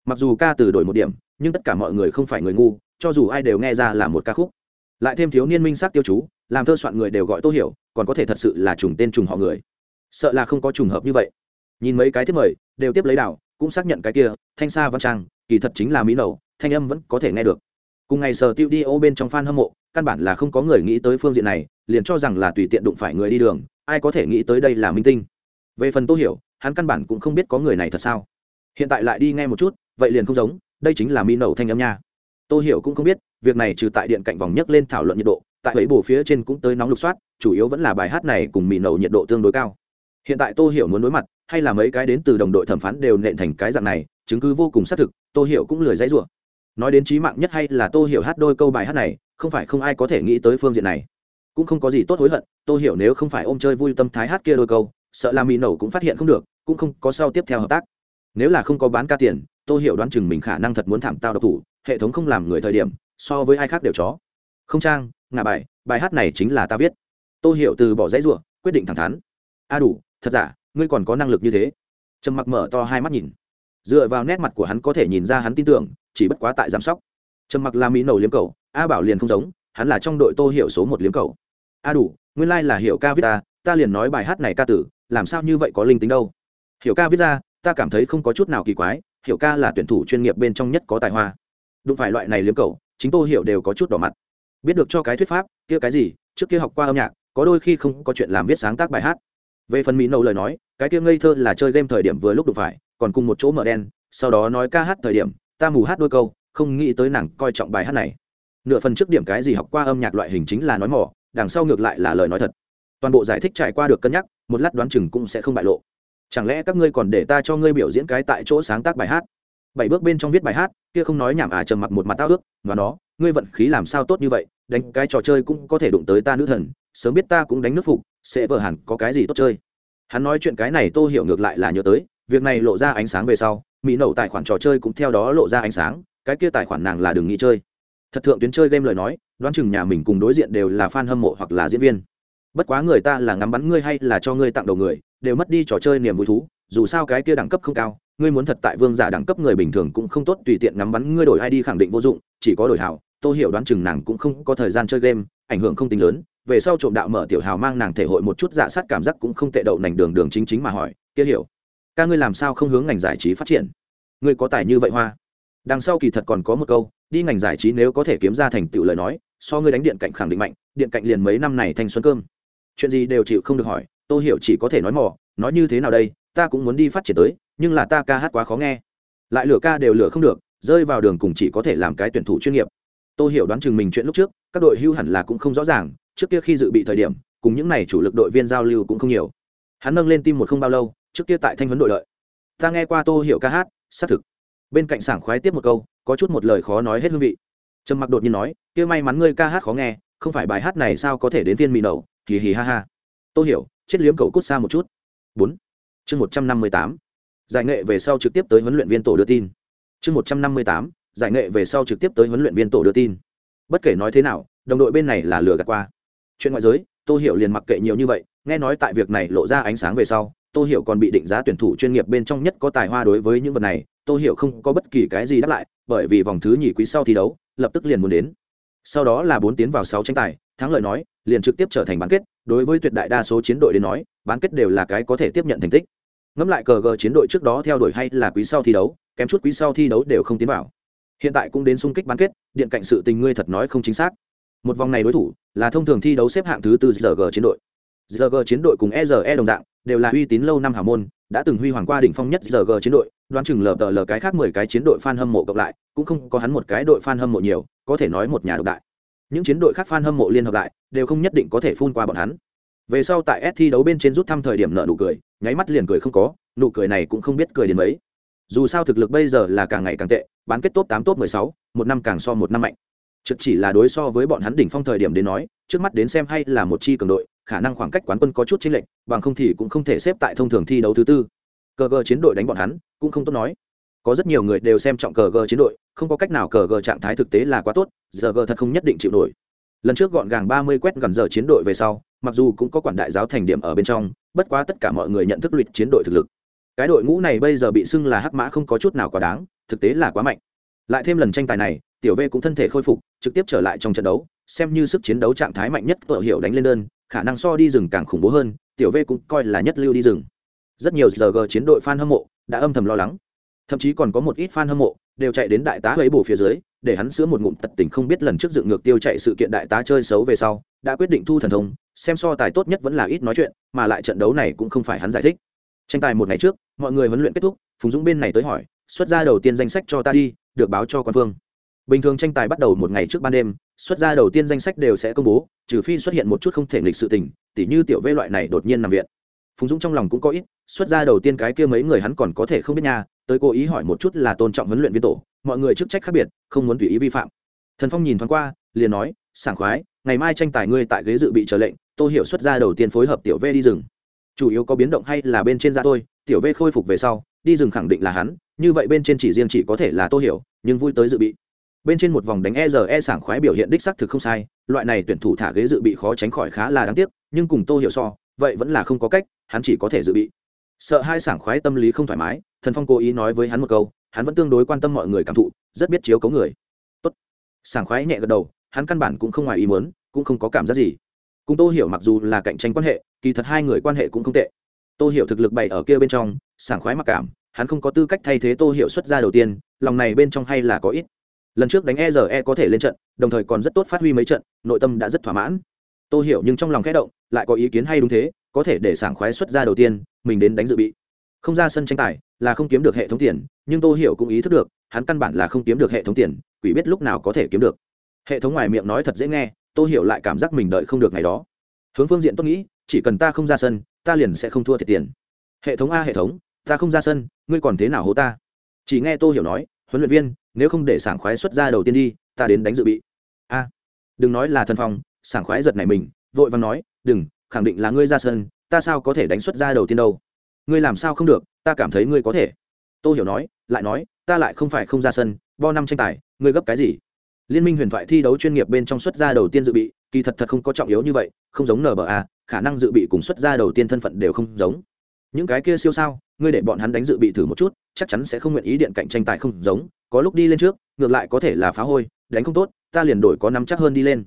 Mặc dù ca từ đổi một điểm, nhưng tất cả mọi người không phải người ngu, cho dù ai đều nghe ra là một ca khúc. Lại thêm thiếu niên minh xác tiêu chú, làm thơ soạn người đều gọi tôi hiểu, còn có thể thật sự là trùng tên trùng họ người. Sợ là không có trùng hợp như vậy. Nhìn mấy cái tiếp mời, đều tiếp lấy đảo, cũng xác nhận cái kia, thanh sa văn trang, kỳ thật chính là mỹ nậu thanh âm vẫn có thể nghe được. Cùng ngày sở tiêu đi ô bên trong f a n hâm mộ căn bản là không có người nghĩ tới phương diện này, liền cho rằng là tùy tiện đụng phải người đi đường, ai có thể nghĩ tới đây là minh tinh. Về phần tô hiểu, hắn căn bản cũng không biết có người này thật sao. Hiện tại lại đi nghe một chút, vậy liền không giống, đây chính là mi nầu thanh âm nha. Tô hiểu cũng không biết, việc này trừ tại điện cạnh vòng nhấc lên thảo luận nhiệt độ, tại ấy bổ phía trên cũng tới nóng lục soát, chủ yếu vẫn là bài hát này cùng mì nầu nhiệt độ tương đối cao. Hiện tại tô hiểu muốn đối mặt, hay là mấy cái đến từ đồng đội thẩm phán đều nện thành cái dạng này, chứng cứ vô cùng xác thực, tô hiểu cũng lười dãy rủa. Nói đến trí mạng nhất hay là tô hiểu hát đôi câu bài hát này không phải không ai có thể nghĩ tới phương diện này. Cũng không có gì tốt hối hận tôi hiểu nếu không phải ôm chơi vui tâm thái hát kia đôi câu, sợ là mỹ nổ cũng phát hiện không được, cũng không có sau tiếp theo hợp tác. Nếu là không có bán ca tiền tôi hiểu đoán chừng mình khả năng thật muốn thảm tao độc thủ, hệ thống không làm người thời điểm, so với ai khác đều chó. Không trang, ngả bài bài hát này chính là ta viết. Tôi hiểu từ bỏ dãy ruộng quyết định thẳng thắn. A đủ, thật giả, ngươi còn có năng lực như thế. Trầm mặc mở to hai mắt nhìn. Dựa vào nét mặt của hắn có thể nhìn ra hắn tin tưởng, chỉ bất quá tại giám sóc. Trầm mặc là mỹ nầu liếm cầu a bảo liền không giống, hắn là trong đội tô hiểu số một liếm cầu. A đủ, nguyên lai、like、là hiểu ca viết ta ta liền nói bài hát này ca tử, làm sao như vậy có linh tính đâu? Hiểu ca viết ra ta cảm thấy không có chút nào kỳ quái, hiểu ca là tuyển thủ chuyên nghiệp bên trong nhất có tài hoa. Đụng phải loại này liếm cầu, chính tô hiểu đều có chút đỏ mặt. Biết được cho cái thuyết pháp, kia cái gì, trước kia học qua âm nhạc, có đôi khi không có chuyện làm viết sáng tác bài hát. Về phần mỹ nâu lời nói, cái kia ngây thơ là chơi game thời điểm vừa lúc đụng phải, còn cùng một chỗ mở đen, sau đó nói ca hát thời điểm, ta mù hát đôi câu, không nghĩ tới nàng coi trọng bài hát này nửa phần trước điểm cái gì học qua âm nhạc loại hình chính là nói mỏ, đằng sau ngược lại là lời nói thật. Toàn bộ giải thích trải qua được cân nhắc, một lát đoán chừng cũng sẽ không bại lộ. Chẳng lẽ các ngươi còn để ta cho ngươi biểu diễn cái tại chỗ sáng tác bài hát? Bảy bước bên trong viết bài hát, kia không nói nhảm à trầm mặc một mặt tao ước và nó, ngươi vận khí làm sao tốt như vậy, đánh cái trò chơi cũng có thể đụng tới ta nữ thần, sớm biết ta cũng đánh nước phục, sẽ vợ hẳn có cái gì tốt chơi. Hắn nói chuyện cái này tô hiểu ngược lại là nhớ tới, việc này lộ ra ánh sáng về sau, mỹ nậu tài khoản trò chơi cũng theo đó lộ ra ánh sáng, cái kia tài khoản nàng là đừng nghĩ chơi thật thượng tuyến chơi game lời nói, đoán chừng nhà mình cùng đối diện đều là fan hâm mộ hoặc là diễn viên. Bất quá người ta là ngắm bắn ngươi hay là cho ngươi tặng đầu người, đều mất đi trò chơi niềm vui thú, dù sao cái kia đẳng cấp không cao, ngươi muốn thật tại vương giả đẳng cấp người bình thường cũng không tốt, tùy tiện ngắm bắn ngươi đổi id khẳng định vô dụng, chỉ có đổi hảo tôi hiểu đoán chừng nàng cũng không có thời gian chơi game, ảnh hưởng không tính lớn, về sau trộm đạo mở tiểu hào mang nàng thể hội một chút giả sát cảm giác cũng không tệ đậu nành đường đường chính chính mà hỏi, kia hiểu, ca ngươi làm sao không hướng ngành giải trí phát triển? Ngươi có tài như vậy hoa? Đằng sau kỳ thật còn có một câu đi ngành giải trí nếu có thể kiếm ra thành tựu lời nói, so ngươi đánh điện cạnh khẳng định mạnh, điện cạnh liền mấy năm này thanh xuân cơm. Chuyện gì đều chịu không được hỏi tôi hiểu chỉ có thể nói mò, nói như thế nào đây, ta cũng muốn đi phát triển tới, nhưng là ta ca hát quá khó nghe. Lại lửa ca đều lửa không được, rơi vào đường cùng chỉ có thể làm cái tuyển thủ chuyên nghiệp. Tôi hiểu đoán chừng mình chuyện lúc trước, các đội hưu hẳn là cũng không rõ ràng, trước kia khi dự bị thời điểm, cùng những n à y chủ lực đội viên giao lưu cũng không nhiều. Hắn nâng lên tim một không bao lâu, trước kia tại thanh huấn đội lợi ta nghe qua tô hiểu ca hát, xác thực. Bên cạnh sảng khoái tiếp một câu có chút một lời khó nói hết hương vị. Trầm mặc đột nhiên nói, kia may mắn ngươi ca hát khó nghe, không phải bài hát này sao có thể đến thiên mì nậu hì hì ha ha. Tôi hiểu, chết liếm cầu cút xa một chút. Bốn. Chương một trăm năm mươi tám. Giải nghệ về sau trực tiếp tới huấn luyện viên tổ đưa tin. Chương một trăm năm mươi tám. Giải nghệ về sau trực tiếp tới huấn luyện viên tổ đưa tin. Bất kể nói thế nào, đồng đội bên này là lừa gạt qua. Chuyện ngoại giới tôi hiểu liền mặc kệ nhiều như vậy, nghe nói tại việc này lộ ra ánh sáng về sau Tô hiểu còn bị định giá tuyển thủ chuyên nghiệp bên trong nhất có tài hoa đối với những vật này, Tô hiểu không có bất kỳ cái gì đáp lại, bởi vì vòng thứ nhì quý sau thi đấu, lập tức liền muốn đến. Sau đó là bốn tiến vào sáu tranh tài, thắng lợi nói, liền trực tiếp trở thành bán kết. Đối với tuyệt đại đa số chiến đội đến nói, bán kết đều là cái có thể tiếp nhận thành tích. Ngẫm lại cờ gờ chiến đội trước đó theo đuổi hay là quý sau thi đấu, kém chút quý sau thi đấu đều không tiến vào. Hiện tại cũng đến xung kích bán kết, điện cạnh sự tình ngươi thật nói không chính xác. Một vòng này đối thủ là thông thường thi đấu xếp hạng thứ tư rg chiến đội. Rg chiến đội cùng eze đồng dạng đều là uy tín lâu năm hào môn, đã từng huy hoàng qua đỉnh phong nhất giờ g chiến đội, đoán chừng lờ tờ lờ cái khác mười cái chiến đội fan hâm mộ cộng lại, cũng không có hắn một cái đội fan hâm mộ nhiều, có thể nói một nhà độc đại. Những chiến đội khác fan hâm mộ liên hợp lại, đều không nhất định có thể phun qua bọn hắn. Về sau tại S thi đấu bên trên rút thăm thời điểm nợ nụ cười, nháy mắt liền cười không có, nụ cười này cũng không biết cười đến mấy. Dù sao thực lực bây giờ là càng ngày càng tệ, bán kết top tám, top mười sáu, một năm càng so một năm mạnh trực chỉ là đối so với bọn hắn đỉnh phong thời điểm đến nói, trước mắt đến xem hay là một chi cường đội, khả năng khoảng cách quán quân có chút chênh lệch, bằng không thì cũng không thể xếp tại thông thường thi đấu thứ tư. Cờ gờ chiến đội đánh bọn hắn, cũng không tốt nói. Có rất nhiều người đều xem trọng cờ gờ chiến đội, không có cách nào cờ gờ trạng thái thực tế là quá tốt, giờ gờ thật không nhất định chịu nổi. Lần trước gọn gàng ba mươi quét gần giờ chiến đội về sau, mặc dù cũng có quản đại giáo thành điểm ở bên trong, bất quá tất cả mọi người nhận thức luyện chiến đội thực lực. Cái đội ngũ này bây giờ bị xưng là hắc mã không có chút nào quá đáng, thực tế là quá mạnh. Lại thêm lần tranh tài này tiểu v cũng thân thể khôi phục, trực tiếp trở lại trong trận đấu, xem như sức chiến đấu trạng thái mạnh nhất vợ hiệu đánh lên đơn, khả năng so đi rừng càng khủng bố hơn, tiểu v cũng coi là nhất lưu đi rừng. Rất nhiều giờ g chiến đội fan hâm mộ đã âm thầm lo lắng. Thậm chí còn có một ít fan hâm mộ đều chạy đến đại tá ấy bổ phía dưới, để hắn sửa một ngụm tật tình không biết lần trước dựng ngược tiêu chạy sự kiện đại tá chơi xấu về sau, đã quyết định thu thần thông, xem so tài tốt nhất vẫn là ít nói chuyện, mà lại trận đấu này cũng không phải hắn giải thích. Tranh tài một ngày trước, mọi người huấn luyện kết thúc, phùng dũng bên này tới hỏi, xuất ra đầu tiên danh sách cho ta đi, được báo cho quan phương bình thường tranh tài bắt đầu một ngày trước ban đêm, xuất ra đầu tiên danh sách đều sẽ công bố, trừ phi xuất hiện một chút không thể nghịch sự tình, tỉ như tiểu vê loại này đột nhiên nằm viện. Phùng dũng trong lòng cũng có ít, xuất ra đầu tiên cái kia mấy người hắn còn có thể không biết nha, tới cố ý hỏi một chút là tôn trọng huấn luyện viên tổ, mọi người chức trách khác biệt, không muốn tùy ý vi phạm. Thần phong nhìn thoáng qua, liền nói, sảng khoái, ngày mai tranh tài ngươi tại ghế dự bị chờ lệnh tôi hiểu xuất ra đầu tiên phối hợp tiểu v đi rừng. Chủ yếu có biến động hay là bên trên ra tôi, tiểu v khôi phục về sau, đi rừng khẳng định là hắn, như vậy bên trên chỉ riêng chỉ có thể là tôi hiểu, nhưng vui tới dự bị bên trên một vòng đánh e rờ e sảng khoái biểu hiện đích sắc thực không sai, loại này tuyển thủ thả ghế dự bị khó tránh khỏi khá là đáng tiếc, nhưng cùng tô hiểu so, vậy vẫn là không có cách, hắn chỉ có thể dự bị. Sợ hai sảng khoái tâm lý không thoải mái, thần phong cố ý nói với hắn một câu, hắn vẫn tương đối quan tâm mọi người cảm thụ, rất biết chiếu cấu người. Tốt. sảng khoái nhẹ gật đầu, hắn căn bản cũng không ngoài ý muốn, cũng không có cảm giác gì. Cùng tô hiểu mặc dù là cạnh tranh quan hệ, kỳ thật hai người quan hệ cũng không tệ. Tô hiểu thực lực bày ở kia bên trong, sảng khoái mặc cảm, hắn không có tư cách thay thế tô hiểu xuất ra đầu tiên, lòng này bên trong hay là có ít lần trước đánh e r e có thể lên trận, đồng thời còn rất tốt phát huy mấy trận, nội tâm đã rất thỏa mãn. Tô hiểu nhưng trong lòng khẽ động, lại có ý kiến hay đúng thế, có thể để sảng khoái xuất ra đầu tiên, mình đến đánh dự bị. Không ra sân tranh tài là không kiếm được hệ thống tiền, nhưng tô hiểu cũng ý thức được, hắn căn bản là không kiếm được hệ thống tiền, quỷ biết lúc nào có thể kiếm được. Hệ thống ngoài miệng nói thật dễ nghe, tô hiểu lại cảm giác mình đợi không được ngày đó. Hướng phương diện tôi nghĩ, chỉ cần ta không ra sân, ta liền sẽ không thua thiệt tiền. Hệ thống a hệ thống, ta không ra sân, ngươi còn thế nào hố ta? Chỉ nghe tô hiểu nói, huấn luyện viên nếu không để sảng khoái xuất ra đầu tiên đi, ta đến đánh dự bị. A, đừng nói là thần phong, sảng khoái giật này mình, vội vàng nói, đừng, khẳng định là ngươi ra sân, ta sao có thể đánh xuất ra đầu tiên đâu? Ngươi làm sao không được, ta cảm thấy ngươi có thể. Tô hiểu nói, lại nói, ta lại không phải không ra sân, bo năm tranh tài, ngươi gấp cái gì? Liên minh huyền thoại thi đấu chuyên nghiệp bên trong xuất gia đầu tiên dự bị, kỳ thật thật không có trọng yếu như vậy, không giống nba khả năng dự bị cùng xuất gia đầu tiên thân phận đều không giống những cái kia siêu sao, ngươi để bọn hắn đánh dự bị thử một chút, chắc chắn sẽ không nguyện ý điện cạnh tranh tài không giống, có lúc đi lên trước, ngược lại có thể là phá hôi, đánh không tốt, ta liền đổi có nắm chắc hơn đi lên.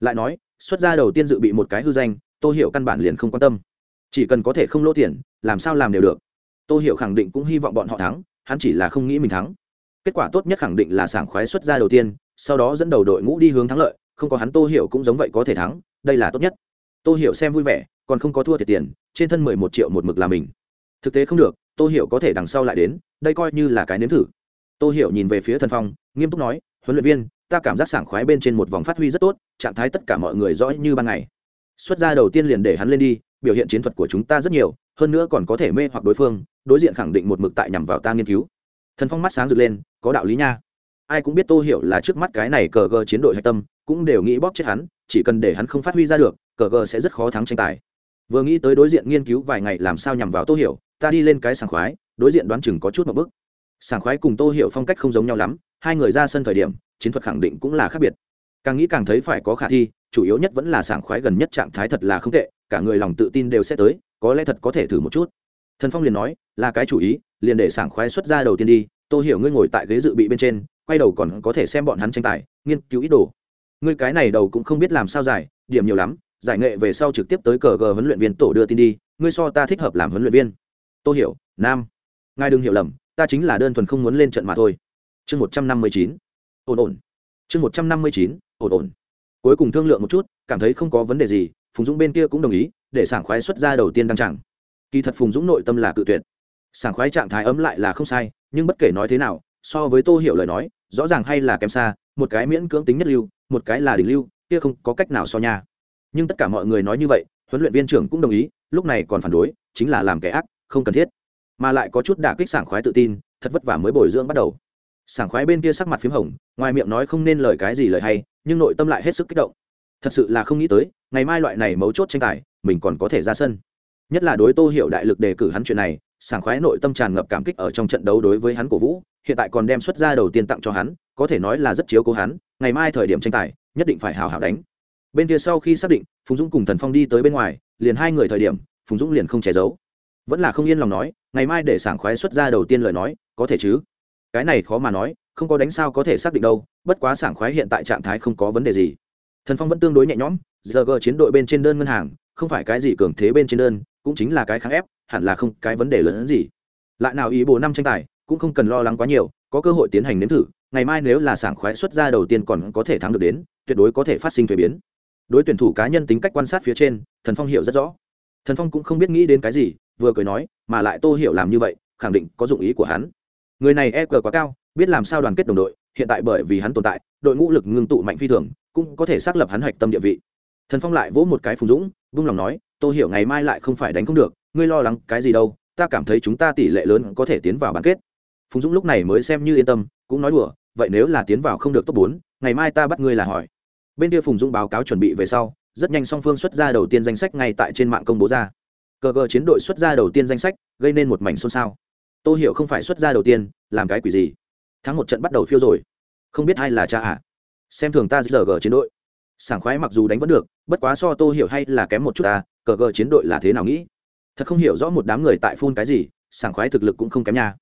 Lại nói, xuất gia đầu tiên dự bị một cái hư danh tôi hiểu căn bản liền không quan tâm. Chỉ cần có thể không lỗ tiền, làm sao làm đều được. Tôi hiểu khẳng định cũng hy vọng bọn họ thắng, hắn chỉ là không nghĩ mình thắng. Kết quả tốt nhất khẳng định là sảng khoái xuất gia đầu tiên, sau đó dẫn đầu đội ngũ đi hướng thắng lợi, không có hắn tô hiểu cũng giống vậy có thể thắng, đây là tốt nhất. Tô hiểu xem vui vẻ, còn không có thua thiệt tiền trên thân mười một triệu một mực là mình. Thực tế không được, tô hiểu có thể đằng sau lại đến, đây coi như là cái nếm thử. Tô hiểu nhìn về phía thần phong, nghiêm túc nói, huấn luyện viên, ta cảm giác sảng khoái bên trên một vòng phát huy rất tốt, trạng thái tất cả mọi người rõ như ban ngày. Xuất ra đầu tiên liền để hắn lên đi, biểu hiện chiến thuật của chúng ta rất nhiều, hơn nữa còn có thể mê hoặc đối phương, đối diện khẳng định một mực tại nhằm vào ta nghiên cứu. Thần phong mắt sáng rực lên, có đạo lý nha. Ai cũng biết tô hiểu là trước mắt cái này cờ gờ chiến đội hạch tâm, cũng đều nghĩ bóp chết hắn, chỉ cần để hắn không phát huy ra được, cờ gờ sẽ rất khó thắng tranh tài vừa nghĩ tới đối diện nghiên cứu vài ngày làm sao nhằm vào tô hiểu, ta đi lên cái sảng khoái, đối diện đoán chừng có chút một bức sảng khoái cùng tô hiểu phong cách không giống nhau lắm, hai người ra sân thời điểm, chiến thuật khẳng định cũng là khác biệt. Càng nghĩ càng thấy phải có khả thi, chủ yếu nhất vẫn là sảng khoái gần nhất trạng thái thật là không tệ, cả người lòng tự tin đều sẽ tới, có lẽ thật có thể thử một chút. Thần phong liền nói, là cái chủ ý, liền để sảng khoái xuất ra đầu tiên đi tôi hiểu ngươi ngồi tại ghế dự bị bên trên, quay đầu còn có thể xem bọn hắn tranh tài, nghiên cứu ít đồ. Ngươi cái này đầu cũng không biết làm sao giải, điểm nhiều lắm giải nghệ về sau trực tiếp tới cờ gờ huấn luyện viên tổ đưa tin đi, ngươi so ta thích hợp làm huấn luyện viên. Tôi hiểu, nam. Ngài đừng hiểu lầm, ta chính là đơn thuần không muốn lên trận mà thôi. Chương một trăm năm mươi chín. Ổn ổn. Chương một trăm năm mươi chín, ổn ổn. Cuối cùng thương lượng một chút, cảm thấy không có vấn đề gì, phùng dũng bên kia cũng đồng ý, để sảng khoái xuất ra đầu tiên đăng chẳng kỳ thật phùng dũng nội tâm là cự tuyệt. Sảng khoái trạng thái ấm lại là không sai, nhưng bất kể nói thế nào, so với tô hiểu lời nói, rõ ràng hay là kém xa, một cái miễn cưỡng tính nhất lưu, một cái là đỉnh lưu, kia không có cách nào so nha nhưng tất cả mọi người nói như vậy, huấn luyện viên trưởng cũng đồng ý, lúc này còn phản đối, chính là làm kẻ ác, không cần thiết. Mà lại có chút đả kích sảng khoái tự tin, thật vất vả mới bồi dưỡng bắt đầu. Sảng khoái bên kia sắc mặt p h í m hồng, ngoài miệng nói không nên lời cái gì lời hay, nhưng nội tâm lại hết sức kích động. Thật sự là không nghĩ tới, ngày mai loại này mấu chốt tranh tài, mình còn có thể ra sân. Nhất là đối tô hiệu đại lực đề cử hắn chuyện này, sảng khoái nội tâm tràn ngập cảm kích ở trong trận đấu đối với hắn cổ vũ, hiện tại còn đem xuất ra đầu tiên tặng cho hắn, có thể nói là rất chiếu cố hắn, ngày mai thời điểm tranh tài, nhất định phải hào hào đánh bên kia sau khi xác định, phùng dũng cùng thần phong đi tới bên ngoài, liền hai người thời điểm, phùng dũng liền không che giấu. Vẫn là không yên lòng nói, ngày mai để sảng khoái xuất ra đầu tiên lời nói, có thể chứ? Cái này khó mà nói, không có đánh sao có thể xác định đâu, bất quá sảng khoái hiện tại trạng thái không có vấn đề gì. Thần phong vẫn tương đối nhẹ nhõm, giờ g chiến đội bên trên đơn ngân hàng, không phải cái gì cường thế bên trên đơn, cũng chính là cái kháng ép, hẳn là không cái vấn đề lớn hơn gì. Lại nào ý bồ năm tranh tài, cũng không cần lo lắng quá nhiều, có cơ hội tiến hành nếm thử, ngày mai nếu là sảng khoái xuất ra đầu tiên còn có thể thắng được đến, tuyệt đối có thể phát sinh thuế biến đối tuyển thủ cá nhân tính cách quan sát phía trên, thần phong hiểu rất rõ. Thần phong cũng không biết nghĩ đến cái gì, vừa cười nói, mà lại tô hiểu làm như vậy, khẳng định có dụng ý của hắn. Người này e cờ quá cao, biết làm sao đoàn kết đồng đội, hiện tại bởi vì hắn tồn tại, đội ngũ lực ngưng tụ mạnh phi thường, cũng có thể xác lập hắn hạch tâm địa vị. Thần phong lại vỗ một cái phùng dũng, vung lòng nói, tô hiểu ngày mai lại không phải đánh không được, ngươi lo lắng cái gì đâu, ta cảm thấy chúng ta tỷ lệ lớn có thể tiến vào bán kết. Phùng dũng lúc này mới xem như yên tâm, cũng nói đùa, vậy nếu là tiến vào không được top bốn, ngày mai ta bắt ngươi là hỏi bên kia phùng dũng báo cáo chuẩn bị về sau, rất nhanh song phương xuất ra đầu tiên danh sách ngay tại trên mạng công bố ra. Cờ cờ chiến đội xuất ra đầu tiên danh sách, gây nên một mảnh xôn xao. Tô hiểu không phải xuất ra đầu tiên, làm cái quỷ gì? Thắng một trận bắt đầu phiêu rồi. Không biết ai là cha ạ à? xem thường ta giờ gờ chiến đội. Sảng khoái mặc dù đánh vẫn được, bất quá so tô hiểu hay là kém một chút ta cờ cờ chiến đội là thế nào nghĩ? Thật không hiểu rõ một đám người tại phun cái gì, sảng khoái thực lực cũng không kém nha.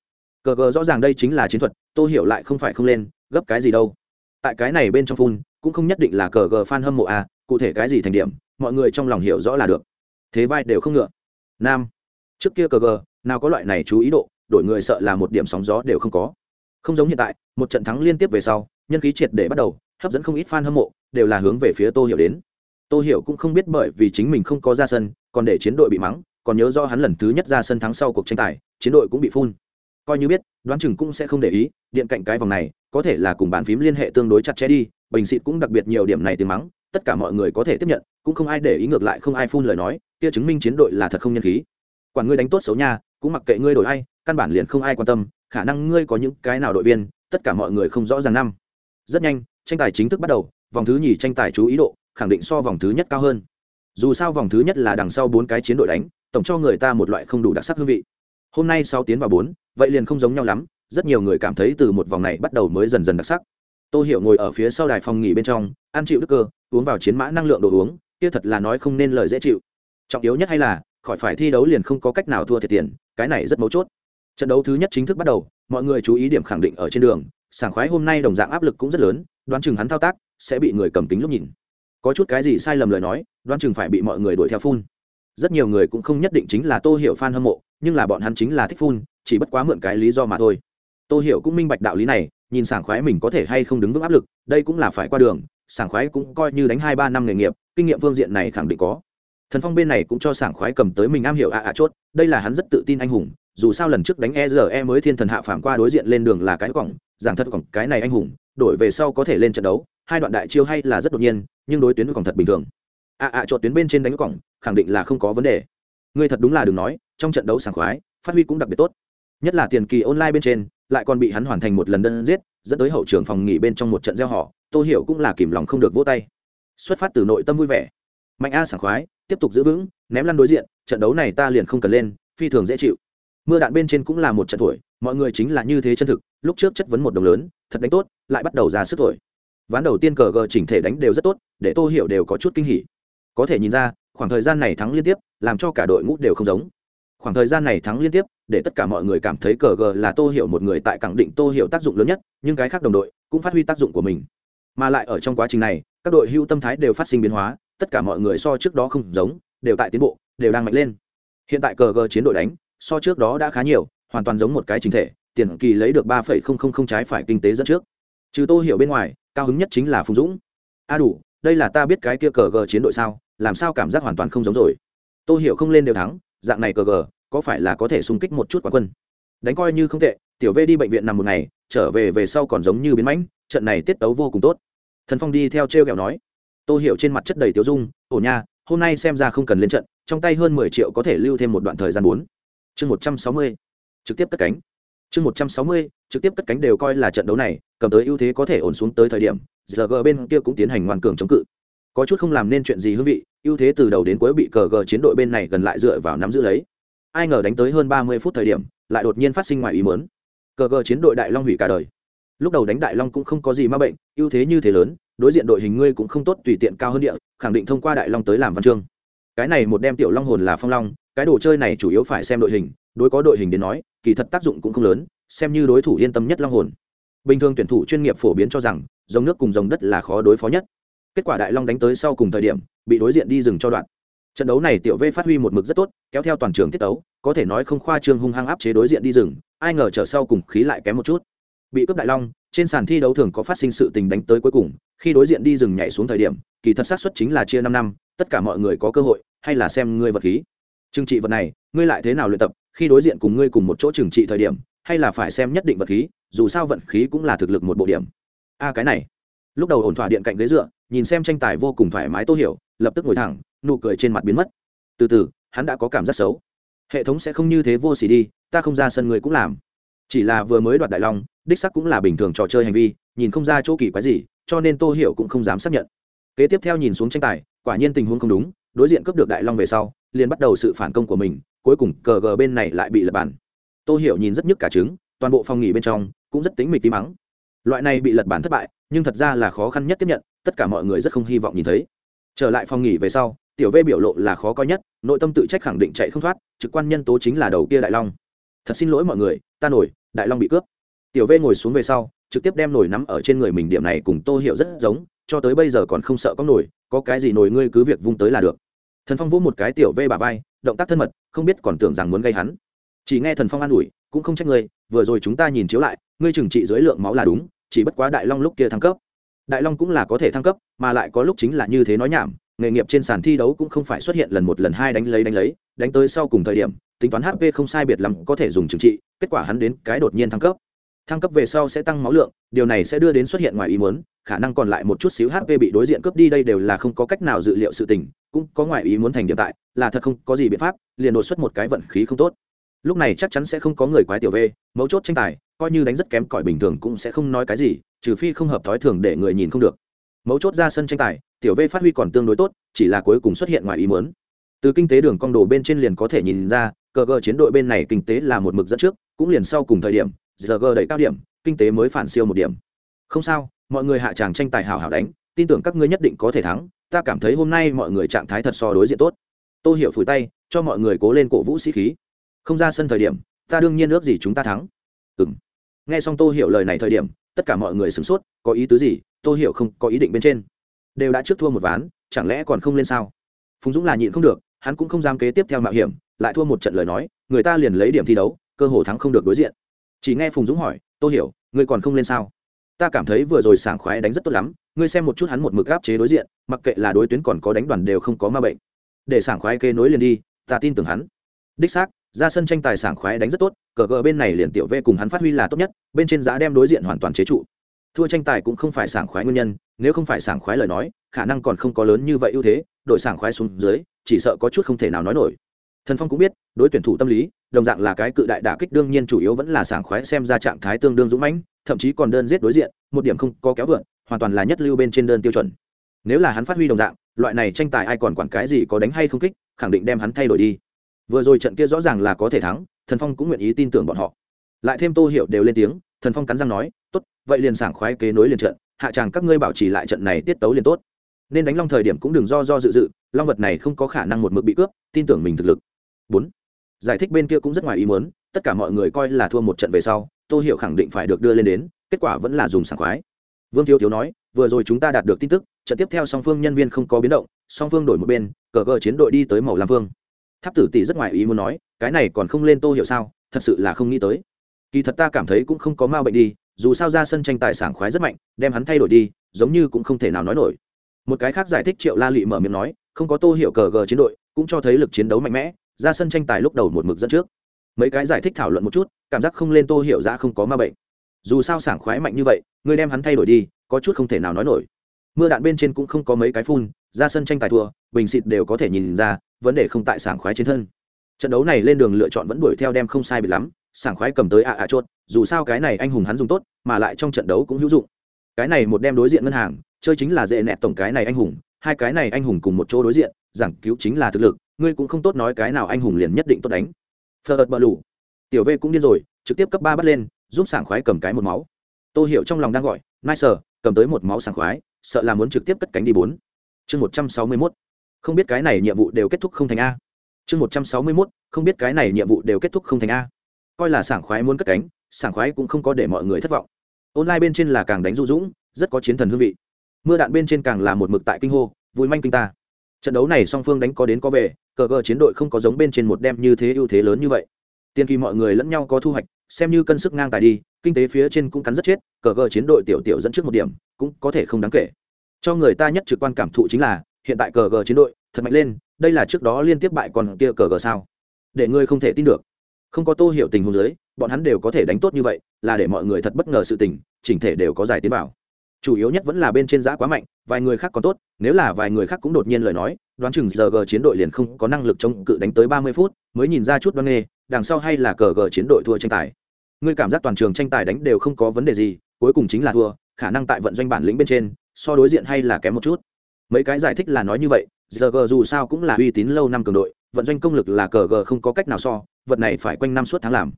Cờ cờ rõ ràng đây chính là chiến thuật, tô hiểu lại không phải không lên, gấp cái gì đâu. Tại cái này bên trong phun cũng không nhất định là cờ gờ fan hâm mộ à cụ thể cái gì thành điểm mọi người trong lòng hiểu rõ là được. Thế vai đều không ngựa. Nam trước kia cờ gờ, nào có loại này chú ý độ đổi người sợ là một điểm sóng gió đều không có. Không giống hiện tại một trận thắng liên tiếp về sau nhân khí triệt để bắt đầu hấp dẫn không ít fan hâm mộ đều là hướng về phía tô hiểu đến. Tô hiểu cũng không biết bởi vì chính mình không có ra sân còn để chiến đội bị mắng còn nhớ do hắn lần thứ nhất ra sân thắng sau cuộc tranh tài chiến đội cũng bị phun. Coi như biết đoán chừng cũng sẽ không để ý điện cạnh cái vòng này có thể là cùng bàn phím liên hệ tương đối chặt chẽ đi bình xịt cũng đặc biệt nhiều điểm này tiếng mắng, tất cả mọi người có thể tiếp nhận, cũng không ai để ý ngược lại không ai phun lời nói, kia chứng minh chiến đội là thật không nhân khí. Quản ngươi đánh tốt xấu nha, cũng mặc kệ ngươi đổi ai, căn bản liền không ai quan tâm, khả năng ngươi có những cái nào đội viên, tất cả mọi người không rõ ràng năm. Rất nhanh, tranh tài chính thức bắt đầu, vòng thứ nhì tranh tài chú ý độ, khẳng định so vòng thứ nhất cao hơn. Dù sao vòng thứ nhất là đằng sau bốn cái chiến đội đánh, tổng cho người ta một loại không đủ đặc sắc hương vị. Hôm nay sau tiến vào bốn, vậy liền không giống nhau lắm, rất nhiều người cảm thấy từ một vòng này bắt đầu mới dần dần đặc sắc tô hiểu ngồi ở phía sau đài phòng nghỉ bên trong, ăn chịu đức cơ, uống vào chiến mã năng lượng đồ uống, kia thật là nói không nên lời dễ chịu. Trọng yếu nhất hay là, khỏi phải thi đấu liền không có cách nào thua thiệt tiền, cái này rất mấu chốt. Trận đấu thứ nhất chính thức bắt đầu, mọi người chú ý điểm khẳng định ở trên đường, sảng khoái hôm nay đồng dạng áp lực cũng rất lớn, đoán chừng hắn thao tác sẽ bị người cầm kính lúc nhìn. Có chút cái gì sai lầm lời nói, đoán chừng phải bị mọi người đuổi theo phun. Rất nhiều người cũng không nhất định chính là tô hiểu fan hâm mộ, nhưng là bọn hắn chính là thích phun, chỉ bất quá mượn cái lý do mà thôi. Tô hiểu cũng minh bạch đạo lý này nhìn sảng khoái mình có thể hay không đứng vững áp lực, đây cũng là phải qua đường, sảng khoái cũng coi như đánh hai ba năm nghề nghiệp, kinh nghiệm phương diện này khẳng định có. Thần phong bên này cũng cho sảng khoái cầm tới mình am hiểu ạ ạ chốt, đây là hắn rất tự tin anh hùng, dù sao lần trước đánh e r e mới thiên thần hạ phàm qua đối diện lên đường là cái cổng giảng thật cổng cái này anh hùng, đổi về sau có thể lên trận đấu, hai đoạn đại chiêu hay là rất đột nhiên, nhưng đối tuyến còn thật bình thường. Ạ ạ chốt tuyến bên trên đánh cổng khẳng định là không có vấn đề. Ngươi thật đúng là đừng nói, trong trận đấu sảng khoái, phát huy cũng đặc biệt tốt. Nhất là tiền kỳ online bên trên lại còn bị hắn hoàn thành một lần đơn giết, dẫn tới hậu trường phòng nghỉ bên trong một trận gieo họ, tô hiểu cũng là kìm lòng không được vỗ tay. Xuất phát từ nội tâm vui vẻ. Mạnh a sảng khoái, tiếp tục giữ vững, ném lăn đối diện, trận đấu này ta liền không cần lên, phi thường dễ chịu. Mưa đạn bên trên cũng là một trận thổi, mọi người chính là như thế chân thực, lúc trước chất vấn một đồng lớn, thật đánh tốt, lại bắt đầu ra sức thổi. Ván đầu tiên cờ gờ chỉnh thể đánh đều rất tốt, để tô hiểu đều có chút kinh hỉ. Có thể nhìn ra, khoảng thời gian này thắng liên tiếp, làm cho cả đội ngũ đều không giống. Khoảng thời gian này thắng liên tiếp để tất cả mọi người cảm thấy cờ gờ là tô hiểu một người tại khẳng định tô hiểu tác dụng lớn nhất, nhưng cái khác đồng đội cũng phát huy tác dụng của mình. Mà lại ở trong quá trình này, các đội hưu tâm thái đều phát sinh biến hóa, tất cả mọi người so trước đó không giống, đều tại tiến bộ, đều đang mạnh lên. Hiện tại cờ gờ chiến đội đánh, so trước đó đã khá nhiều, hoàn toàn giống một cái chính thể, tiền kỳ lấy được ba phẩy không không không trái phải kinh tế dẫn trước. Trừ tô hiểu bên ngoài, cao hứng nhất chính là phùng dũng. A đủ, đây là ta biết cái kia cờ gờ chiến đội sao, làm sao cảm giác hoàn toàn không giống rồi. Tô hiểu không lên đều thắng, dạng này cờ gờ có phải là có thể xung kích một chút quán quân? Đánh coi như không tệ, tiểu v đi bệnh viện nằm một ngày, trở về về sau còn giống như biến mãnh, trận này tiết tấu vô cùng tốt. Thần phong đi theo t r e o kẹo nói tôi hiểu trên mặt chất đầy tiêu dung ổ nha, hôm nay xem ra không cần lên trận, trong tay hơn mười triệu có thể lưu thêm một đoạn thời gian bốn. Chương một trăm sáu mươi, trực tiếp cất cánh. Chương một trăm sáu mươi, trực tiếp cất cánh đều coi là trận đấu này, cầm tới ưu thế có thể ổn xuống tới thời điểm giờ g bên kia cũng tiến hành ngoan cường chống cự. Có chút không làm nên chuyện gì hương vị, ưu thế từ đầu đến cuối bị cờ gờ chiến đội bên này gần lại dựa vào nắm giữ lấy ai ngờ đánh tới hơn ba mươi phút thời điểm, lại đột nhiên phát sinh ngoài ý mớn cờ cờ chiến đội đại long hủy cả đời. Lúc đầu đánh đại long cũng không có gì ma bệnh, ưu thế như thế lớn, đối diện đội hình ngươi cũng không tốt, tùy tiện cao hơn địa, khẳng định thông qua đại long tới làm văn chương. Cái này một đem tiểu long hồn là phong long, cái đồ chơi này chủ yếu phải xem đội hình, đối có đội hình đến nói, kỳ thật tác dụng cũng không lớn, xem như đối thủ yên tâm nhất long hồn. Bình thường tuyển thủ chuyên nghiệp phổ biến cho rằng, dòng nước cùng dòng đất là khó đối phó nhất. Kết quả đại long đánh tới sau cùng thời điểm, bị đối diện đi dừng cho đoạn trận đấu này tiểu v phát huy một mực rất tốt, kéo theo toàn trường tiết đấu có thể nói không khoa trương hung hăng áp chế đối diện đi rừng, ai ngờ trở sau cùng khí lại kém một chút. Bị cướp đại long, trên sàn thi đấu thường có phát sinh sự tình đánh tới cuối cùng, khi đối diện đi rừng nhảy xuống thời điểm, kỳ thật xác suất chính là chia năm năm, tất cả mọi người có cơ hội, hay là xem ngươi vật khí. Trừng trị vật này, ngươi lại thế nào luyện tập, khi đối diện cùng ngươi cùng một chỗ trừng trị thời điểm, hay là phải xem nhất định vật khí, dù sao vận khí cũng là thực lực một bộ điểm. A, cái này. Lúc đầu ổn thỏa điện cạnh ghế dựa, nhìn xem tranh tài vô cùng thoải mái tô hiểu, lập tức ngồi thẳng nụ cười trên mặt biến mất. Từ từ, hắn đã có cảm giác xấu. Hệ thống sẽ không như thế vô xỉ đi, ta không ra sân người cũng làm. Chỉ là vừa mới đoạt đại long, đích sắc cũng là bình thường trò chơi hành vi, nhìn không ra chỗ kỳ quái gì, cho nên tô hiểu cũng không dám xác nhận. Kế tiếp theo nhìn xuống tranh tài, quả nhiên tình huống không đúng, đối diện cướp được đại long về sau, liền bắt đầu sự phản công của mình, cuối cùng cờ gờ bên này lại bị lật bàn tô hiểu nhìn rất nhức cả trứng, toàn bộ phòng nghỉ bên trong cũng rất tính mịch tí mắng loại này bị lật bàn thất bại, nhưng thật ra là khó khăn nhất tiếp nhận, tất cả mọi người rất không hy vọng nhìn thấy. Trở lại phòng nghỉ về sau tiểu vê biểu lộ là khó coi nhất, nội tâm tự trách khẳng định chạy không thoát, trực quan nhân tố chính là đầu kia đại long. Thật xin lỗi mọi người, ta nổi, đại long bị cướp. Tiểu vê ngồi xuống về sau, trực tiếp đem nổi nắm ở trên người mình điểm này cùng tô hiểu rất giống, cho tới bây giờ còn không sợ có nổi, có cái gì nổi ngươi cứ việc vung tới là được. Thần phong vỗ một cái tiểu vê bà vai, động tác thân mật, không biết còn tưởng rằng muốn gây hắn. Chỉ nghe thần phong an ủi, cũng không trách ngươi, vừa rồi chúng ta nhìn chiếu lại, ngươi trừng trị dưới lượng máu là đúng, chỉ bất quá đại long lúc kia thăng cấp. Đại long cũng là có thể thăng cấp, mà lại có lúc chính là như thế nói nhảm nghề nghiệp trên sàn thi đấu cũng không phải xuất hiện lần một lần hai đánh lấy đánh lấy, đánh tới sau cùng thời điểm, tính toán hp không sai biệt lắm có thể dùng trừng trị, kết quả hắn đến cái đột nhiên thăng cấp. Thăng cấp về sau sẽ tăng máu lượng, điều này sẽ đưa đến xuất hiện ngoài ý muốn, khả năng còn lại một chút xíu hp bị đối diện cướp đi đây đều là không có cách nào dự liệu sự tình, cũng có ngoài ý muốn thành điểm tại, là thật không có gì biện pháp, liền đột xuất một cái vận khí không tốt. Lúc này chắc chắn sẽ không có người quái tiểu v, mấu chốt tranh tài, coi như đánh rất kém cỏi bình thường cũng sẽ không nói cái gì, trừ phi không hợp thói thường để người nhìn không được mấu chốt ra sân tranh tài, tiểu v phát huy còn tương đối tốt, chỉ là cuối cùng xuất hiện ngoài ý muốn. Từ kinh tế đường cong đồ bên trên liền có thể nhìn ra cờ gờ chiến đội bên này kinh tế là một mực dẫn trước, cũng liền sau cùng thời điểm giờ gờ đẩy cao điểm, kinh tế mới phản siêu một điểm. Không sao, mọi người hạ tràng tranh tài hào hào đánh, tin tưởng các ngươi nhất định có thể thắng, ta cảm thấy hôm nay mọi người trạng thái thật so đối diện tốt. Tôi hiểu phủi tay, cho mọi người cố lên cổ vũ sĩ khí. Không ra sân thời điểm, ta đương nhiên ước gì chúng ta thắng. Ừ m nghe xong tôi hiểu lời này thời điểm, tất cả mọi người sửng sốt, có ý tứ gì? Tô hiểu không có ý định bên trên. Đều đã trước thua một ván, chẳng lẽ còn không lên sao? Phùng dũng là nhịn không được, hắn cũng không dám kế tiếp theo mạo hiểm, lại thua một trận lời nói, người ta liền lấy điểm thi đấu, cơ hồ thắng không được đối diện. Chỉ nghe phùng dũng hỏi tôi hiểu, ngươi còn không lên sao? Ta cảm thấy vừa rồi sảng khoái đánh rất tốt lắm, ngươi xem một chút hắn một mực áp chế đối diện, mặc kệ là đối tuyến còn có đánh đoàn đều không có ma bệnh. Để sảng khoái kê nối liền đi, ta tin tưởng hắn. Đích xác, ra sân tranh tài sảng khoái đánh rất tốt, cờ gờ bên này liền tiểu v cùng hắn phát huy là tốt nhất, bên trên giá đem đối diện hoàn toàn chế trụ thua tranh tài cũng không phải sảng khoái nguyên nhân, nếu không phải sảng khoái lời nói, khả năng còn không có lớn như vậy ưu thế, đội sảng khoái xuống dưới, chỉ sợ có chút không thể nào nói nổi. Thần phong cũng biết, đối tuyển thủ tâm lý, đồng dạng là cái cự đại đả kích đương nhiên chủ yếu vẫn là sảng khoái xem ra trạng thái tương đương dũng mãnh, thậm chí còn đơn giết đối diện, một điểm không có kéo vượn, hoàn toàn là nhất lưu bên trên đơn tiêu chuẩn. Nếu là hắn phát huy đồng dạng, loại này tranh tài ai còn quản cái gì có đánh hay không kích, khẳng định đem hắn thay đổi đi. Vừa rồi trận kia rõ ràng là có thể thắng, thần phong cũng nguyện ý tin tưởng bọn họ. Lại thêm tô hiểu đều lên tiếng, thần phong cắn răng nói tốt, vậy liền sảng khoái kế nối liền trận, hạ tràng các ngươi bảo trì lại trận này tiết tấu liền tốt. Nên đánh long thời điểm cũng đừng do do dự dự, long vật này không có khả năng một mực bị cướp, tin tưởng mình thực lực. Bốn, giải thích bên kia cũng rất ngoài ý muốn, tất cả mọi người coi là thua một trận về sau, tô hiểu khẳng định phải được đưa lên đến, kết quả vẫn là dùng sảng khoái. Vương thiếu thiếu nói, vừa rồi chúng ta đạt được tin tức, trận tiếp theo song phương nhân viên không có biến động, song phương đổi một bên, cờ cờ chiến đội đi tới màu lam phương tháp tử tỷ rất ngoài ý muốn nói, cái này còn không lên tô hiểu sao, thật sự là không nghĩ tới. Kỳ thật ta cảm thấy cũng không có ma bệnh đi dù sao ra sân tranh tài sảng khoái rất mạnh, đem hắn thay đổi đi, giống như cũng không thể nào nói nổi. Một cái khác giải thích triệu la lụy mở miệng nói, không có tô hiểu cờ gờ chiến đội, cũng cho thấy lực chiến đấu mạnh mẽ, ra sân tranh tài lúc đầu một mực dẫn trước. Mấy cái giải thích thảo luận một chút, cảm giác không lên tô hiểu ra không có ma bệnh. Dù sao sảng khoái mạnh như vậy, người đem hắn thay đổi đi, có chút không thể nào nói nổi. Mưa đạn bên trên cũng không có mấy cái phun, ra sân tranh tài thua, bình xịt đều có thể nhìn ra, vấn đề không tại sảng khoái trên thân. Trận đấu này lên đường lựa chọn vẫn đuổi theo đem không sai bị lắm sảng khoái cầm tới ạ ạ chốt, dù sao cái này anh hùng hắn dùng tốt, mà lại trong trận đấu cũng hữu dụng. Cái này một đem đối diện ngân hàng, chơi chính là dễ nẹt tổng cái này anh hùng, hai cái này anh hùng cùng một chỗ đối diện, giảng cứu chính là thực lực, ngươi cũng không tốt nói cái nào anh hùng liền nhất định tốt đánh. Phờ ợt bờ lủ tiểu v cũng điên rồi, trực tiếp cấp ba bắt lên, giúp sảng khoái cầm cái một máu. Tôi hiểu trong lòng đang gọi, nice cầm tới một máu sảng khoái, sợ là muốn trực tiếp cất cánh đi bốn. Chương một trăm sáu mươi mốt. Không biết cái này nhiệm vụ đều kết thúc không thành a. Chương một trăm sáu mươi mốt, không biết cái này nhiệm vụ đều kết thúc không thành a coi là sảng khoái muốn cất cánh, sảng khoái cũng không có để mọi người thất vọng. Online bên trên là càng đánh du dũng rất có chiến thần hương vị. Mưa đạn bên trên càng là một mực tại kinh hô, vui manh kinh ta. Trận đấu này song phương đánh có đến có về, cờ cờ chiến đội không có giống bên trên một đem như thế ưu thế lớn như vậy. Tiên kỳ mọi người lẫn nhau có thu hoạch, xem như cân sức ngang tài đi, kinh tế phía trên cũng cắn rất chết, cờ cờ chiến đội tiểu tiểu dẫn trước một điểm, cũng có thể không đáng kể. Cho người ta nhất trực quan cảm thụ chính là, hiện tại cờ cờ chiến đội, thật mạnh lên, đây là trước đó liên tiếp bại còn kia cờ cờ sao? Để ngươi không thể tin được không có tô hiểu tình huống dưới, bọn hắn đều có thể đánh tốt như vậy, là để mọi người thật bất ngờ sự tình, chỉnh thể đều có giải tiến vào. chủ yếu nhất vẫn là bên trên giã quá mạnh, vài người khác còn tốt, nếu là vài người khác cũng đột nhiên lời nói, đoán chừng giờ g chiến đội liền không có năng lực chống cự đánh tới ba mươi phút, mới nhìn ra chút đoan nghê, đằng sau hay là cờ g chiến đội thua tranh tài ngươi cảm giác toàn trường tranh tài đánh đều không có vấn đề gì, cuối cùng chính là thua, khả năng tại vận doanh bản lĩnh bên trên, so đối diện hay là kém một chút mấy cái giải thích là nói như vậy, giờ g dù sao cũng là uy tín lâu năm cường đội, vận doanh công lực là cờ g không có cách nào so vật này phải quanh năm suốt tháng làm.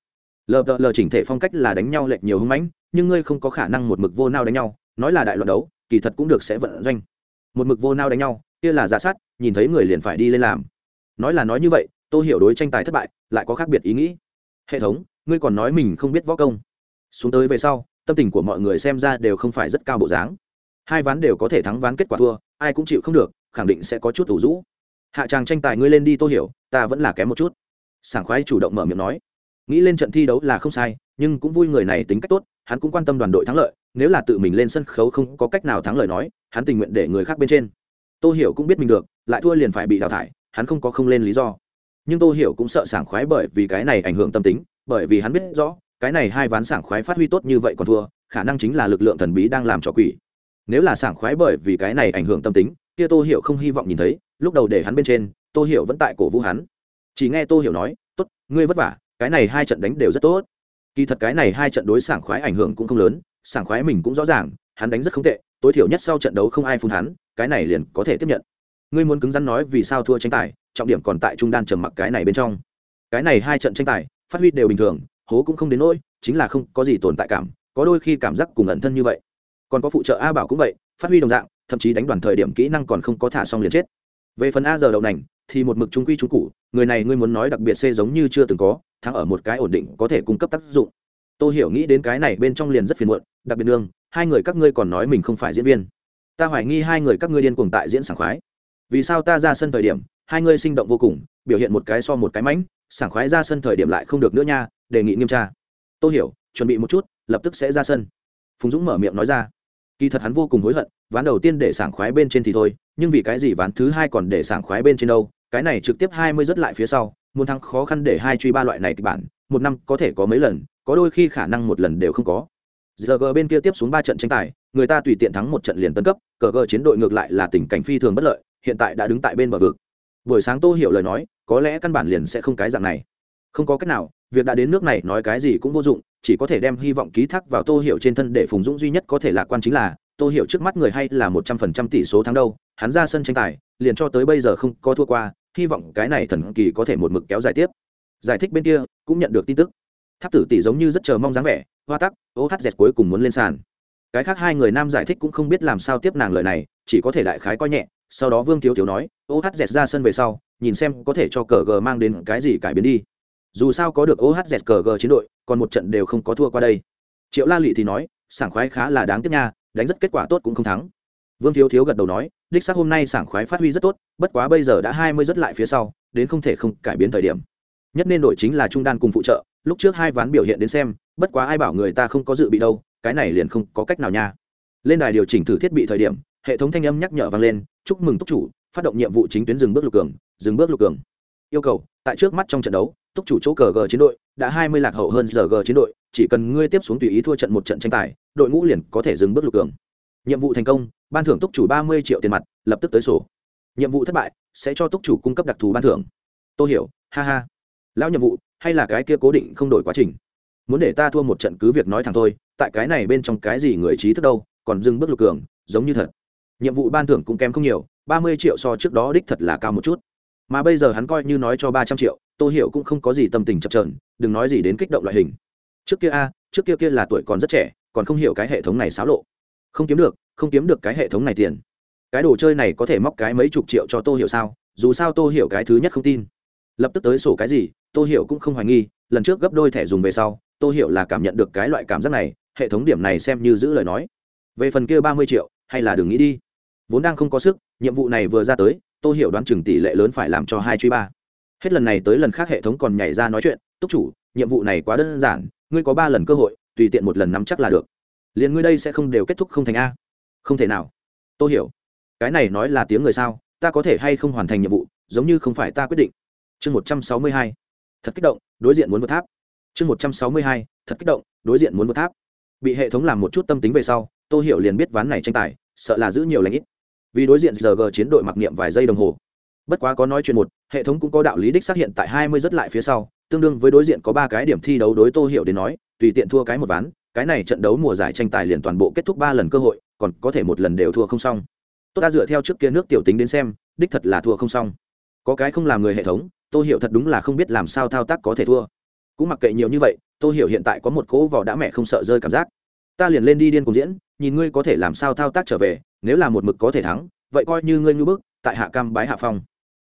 Lờ lờ chỉnh thể phong cách là đánh nhau lệch nhiều hưng mãnh, nhưng ngươi không có khả năng một mực vô nao đánh nhau, nói là đại loạn đấu, kỳ thật cũng được sẽ vận doanh. Một mực vô nao đánh nhau, kia là giả sát, nhìn thấy người liền phải đi lên làm. Nói là nói như vậy tôi hiểu đối tranh tài thất bại, lại có khác biệt ý nghĩ. Hệ thống, ngươi còn nói mình không biết võ công. Xuống tới về sau, tâm tình của mọi người xem ra đều không phải rất cao bộ dáng. Hai ván đều có thể thắng ván kết quả thua, ai cũng chịu không được, khẳng định sẽ có chút thủ rũ. Hạ tràng tranh tài ngươi lên đi tôi hiểu, ta vẫn là kém một chút sảng khoái chủ động mở miệng nói. Nghĩ lên trận thi đấu là không sai, nhưng cũng vui người này tính cách tốt, hắn cũng quan tâm đoàn đội thắng lợi, nếu là tự mình lên sân khấu không có cách nào thắng lợi nói, hắn tình nguyện để người khác bên trên. Tô hiểu cũng biết mình được, lại thua liền phải bị đào thải, hắn không có không lên lý do. Nhưng tô hiểu cũng sợ sảng khoái bởi vì cái này ảnh hưởng tâm tính, bởi vì hắn biết rõ, cái này hai ván sảng khoái phát huy tốt như vậy còn thua, khả năng chính là lực lượng thần bí đang làm trò quỷ. Nếu là sảng khoái bởi vì cái này ảnh hưởng tâm tính, kia tô hiểu không hy vọng nhìn thấy, lúc đầu để hắn bên trên, tô hiểu vẫn tại cổ vũ hắn chỉ nghe tô hiểu nói, tốt, ngươi vất vả, cái này hai trận đánh đều rất tốt. Kỳ thật cái này hai trận đối sảng khoái ảnh hưởng cũng không lớn, sảng khoái mình cũng rõ ràng, hắn đánh rất không tệ, tối thiểu nhất sau trận đấu không ai phun hắn, cái này liền có thể tiếp nhận. Ngươi muốn cứng rắn nói vì sao thua tranh tài, trọng điểm còn tại trung đan trầm mặc cái này bên trong. Cái này hai trận tranh tài, phát huy đều bình thường, hố cũng không đến nỗi, chính là không có gì tồn tại cảm, có đôi khi cảm giác cùng ẩn thân như vậy. Còn có phụ trợ a bảo cũng vậy, phát huy đồng dạng, thậm chí đánh đoàn thời điểm kỹ năng còn không có thả xong liền chết. Về phần a giờ đậu nành thì một mực trung quy trung cụ người này ngươi muốn nói đặc biệt xê giống như chưa từng có, thắng ở một cái ổn định có thể cung cấp tác dụng. Tôi hiểu nghĩ đến cái này bên trong liền rất phiền muộn, đặc biệt nương, hai người các ngươi còn nói mình không phải diễn viên. Ta hoài nghi hai người các ngươi điên cuồng tại diễn sảng khoái. Vì sao ta ra sân thời điểm, hai ngươi sinh động vô cùng, biểu hiện một cái so một cái mãnh, sảng khoái ra sân thời điểm lại không được nữa nha, đề nghị nghiêm tra. Tôi hiểu, chuẩn bị một chút, lập tức sẽ ra sân. Phùng dũng mở miệng nói ra. Kỳ thật hắn vô cùng hối hận, ván đầu tiên để sảng khoái bên trên thì thôi, nhưng vì cái gì ván thứ hai còn để sảng khoái bên trên đâu? Cái này trực tiếp hai mươi rất lại phía sau, muốn thắng khó khăn để hai truy ba loại này kịch bản, một năm có thể có mấy lần, có đôi khi khả năng một lần đều không có. Giờ bên kia tiếp xuống ba trận tranh tài, người ta tùy tiện thắng một trận liền tân cấp cờ gờ chiến đội ngược lại là tình cảnh phi thường bất lợi, hiện tại đã đứng tại bên bờ vực. Buổi sáng tô hiểu lời nói, có lẽ căn bản liền sẽ không cái dạng này. Không có cách nào, việc đã đến nước này nói cái gì cũng vô dụng, chỉ có thể đem hy vọng ký thác vào tô hiểu trên thân để phùng dũng duy nhất có thể lạc quan chính là Tôi hiểu trước mắt người hay là một trăm phần trăm tỷ số thắng đâu, hắn ra sân tranh tài, liền cho tới bây giờ không có thua qua, hy vọng cái này thần kỳ có thể một mực kéo dài tiếp. Giải thích bên kia, cũng nhận được tin tức. Tháp tử tỷ giống như rất chờ mong dáng vẻ, hoa tắc ohz cuối cùng muốn lên sàn. Cái khác hai người nam giải thích cũng không biết làm sao tiếp nàng lời này, chỉ có thể đại khái coi nhẹ, sau đó vương thiếu thiếu nói ohz ra sân về sau, nhìn xem có thể cho cờ g mang đến cái gì cải biến đi. Dù sao có được ohz cờ g chiến đội, còn một trận đều không có thua qua đây. Triệu la lị thì nói, sảng khoái khá là đáng tiếc nha đánh rất kết quả tốt cũng không thắng. Vương thiếu thiếu gật đầu nói, đích xác hôm nay sảng khoái phát huy rất tốt, bất quá bây giờ đã hai mươi rất lại phía sau, đến không thể không cải biến thời điểm. Nhất nên đổi chính là trung đan cùng phụ trợ, lúc trước hai ván biểu hiện đến xem, bất quá ai bảo người ta không có dự bị đâu, cái này liền không có cách nào nha. Lên đài điều chỉnh thử thiết bị thời điểm, hệ thống thanh âm nhắc nhở vang lên, chúc mừng túc chủ, phát động nhiệm vụ chính tuyến dừng bước lục cường, dừng bước lục cường. Yêu cầu, tại trước mắt trong trận đấu túc chủ chỗ cờ g chiến đội, đã hai mươi lạc hậu hơn giờ g chiến đội, chỉ cần ngươi tiếp xuống tùy ý thua trận một trận tranh tài, đội ngũ liền có thể dừng bước lục cường. Nhiệm vụ thành công, ban thưởng túc chủ ba mươi triệu tiền mặt, lập tức tới sổ. Nhiệm vụ thất bại, sẽ cho túc chủ cung cấp đặc thù ban thưởng. Tôi hiểu, ha ha. Lão nhiệm vụ, hay là cái kia cố định không đổi quá trình? Muốn để ta thua một trận cứ việc nói thẳng thôi, tại cái này bên trong cái gì người trí thức đâu, còn dừng bước lục cường, giống như thật. Nhiệm vụ ban thưởng cũng kém không nhiều, ba mươi triệu so trước đó đích thật là cao một chút. Mà bây giờ hắn coi như nói cho ba trăm triệu tô hiểu cũng không có gì tâm tình chập trờn đừng nói gì đến kích động loại hình. Trước kia a, trước kia kia là tuổi còn rất trẻ, còn không hiểu cái hệ thống này xáo lộ. Không kiếm được, không kiếm được cái hệ thống này tiền. Cái đồ chơi này có thể móc cái mấy chục triệu cho tô hiểu sao? Dù sao tô hiểu cái thứ nhất không tin. Lập tức tới sổ cái gì, tô hiểu cũng không hoài nghi, lần trước gấp đôi thẻ dùng về sau, tô hiểu là cảm nhận được cái loại cảm giác này, hệ thống điểm này xem như giữ lời nói. Về phần kia ba mươi triệu, hay là đừng nghĩ đi. Vốn đang không có sức, nhiệm vụ này vừa ra tới, tô hiểu đoán chừng tỷ lệ lớn phải làm cho hai truy ba hết lần này tới lần khác hệ thống còn nhảy ra nói chuyện, túc chủ, nhiệm vụ này quá đơn giản, ngươi có ba lần cơ hội, tùy tiện một lần nắm chắc là được. Liền ngươi đây sẽ không đều kết thúc không thành a. Không thể nào. Tôi hiểu, cái này nói là tiếng người sao? Ta có thể hay không hoàn thành nhiệm vụ, giống như không phải ta quyết định. Chương một trăm sáu mươi hai. Thật kích động, đối diện muốn vượt tháp. Chương một trăm sáu mươi hai. Thật kích động, đối diện muốn vượt tháp. Bị hệ thống làm một chút tâm tính về sau tôi hiểu liền biết ván này tranh tài, sợ là giữ nhiều lãnh ít. Vì đối diện giờ g chiến đội mặc niệm vài giây đồng hồ bất quá có nói chuyện một, hệ thống cũng có đạo lý đích xác hiện tại hai mươi rất lại phía sau, tương đương với đối diện có ba cái điểm thi đấu đối tô hiểu đến nói, tùy tiện thua cái một ván, cái này trận đấu mùa giải tranh tài liền toàn bộ kết thúc ba lần cơ hội, còn có thể một lần đều thua không xong. Tôi ta dựa theo trước kia nước tiểu tính đến xem, đích thật là thua không xong. Có cái không làm người hệ thống tôi hiểu thật đúng là không biết làm sao thao tác có thể thua. Cũng mặc kệ nhiều như vậy tôi hiểu hiện tại có một cỗ vỏ đã mẹ không sợ rơi cảm giác. Ta liền lên đi điên cùng diễn, nhìn ngươi có thể làm sao thao tác trở về, nếu là một mực có thể thắng, vậy coi như ngươi ngư bức, tại hạ cam bái hạ phong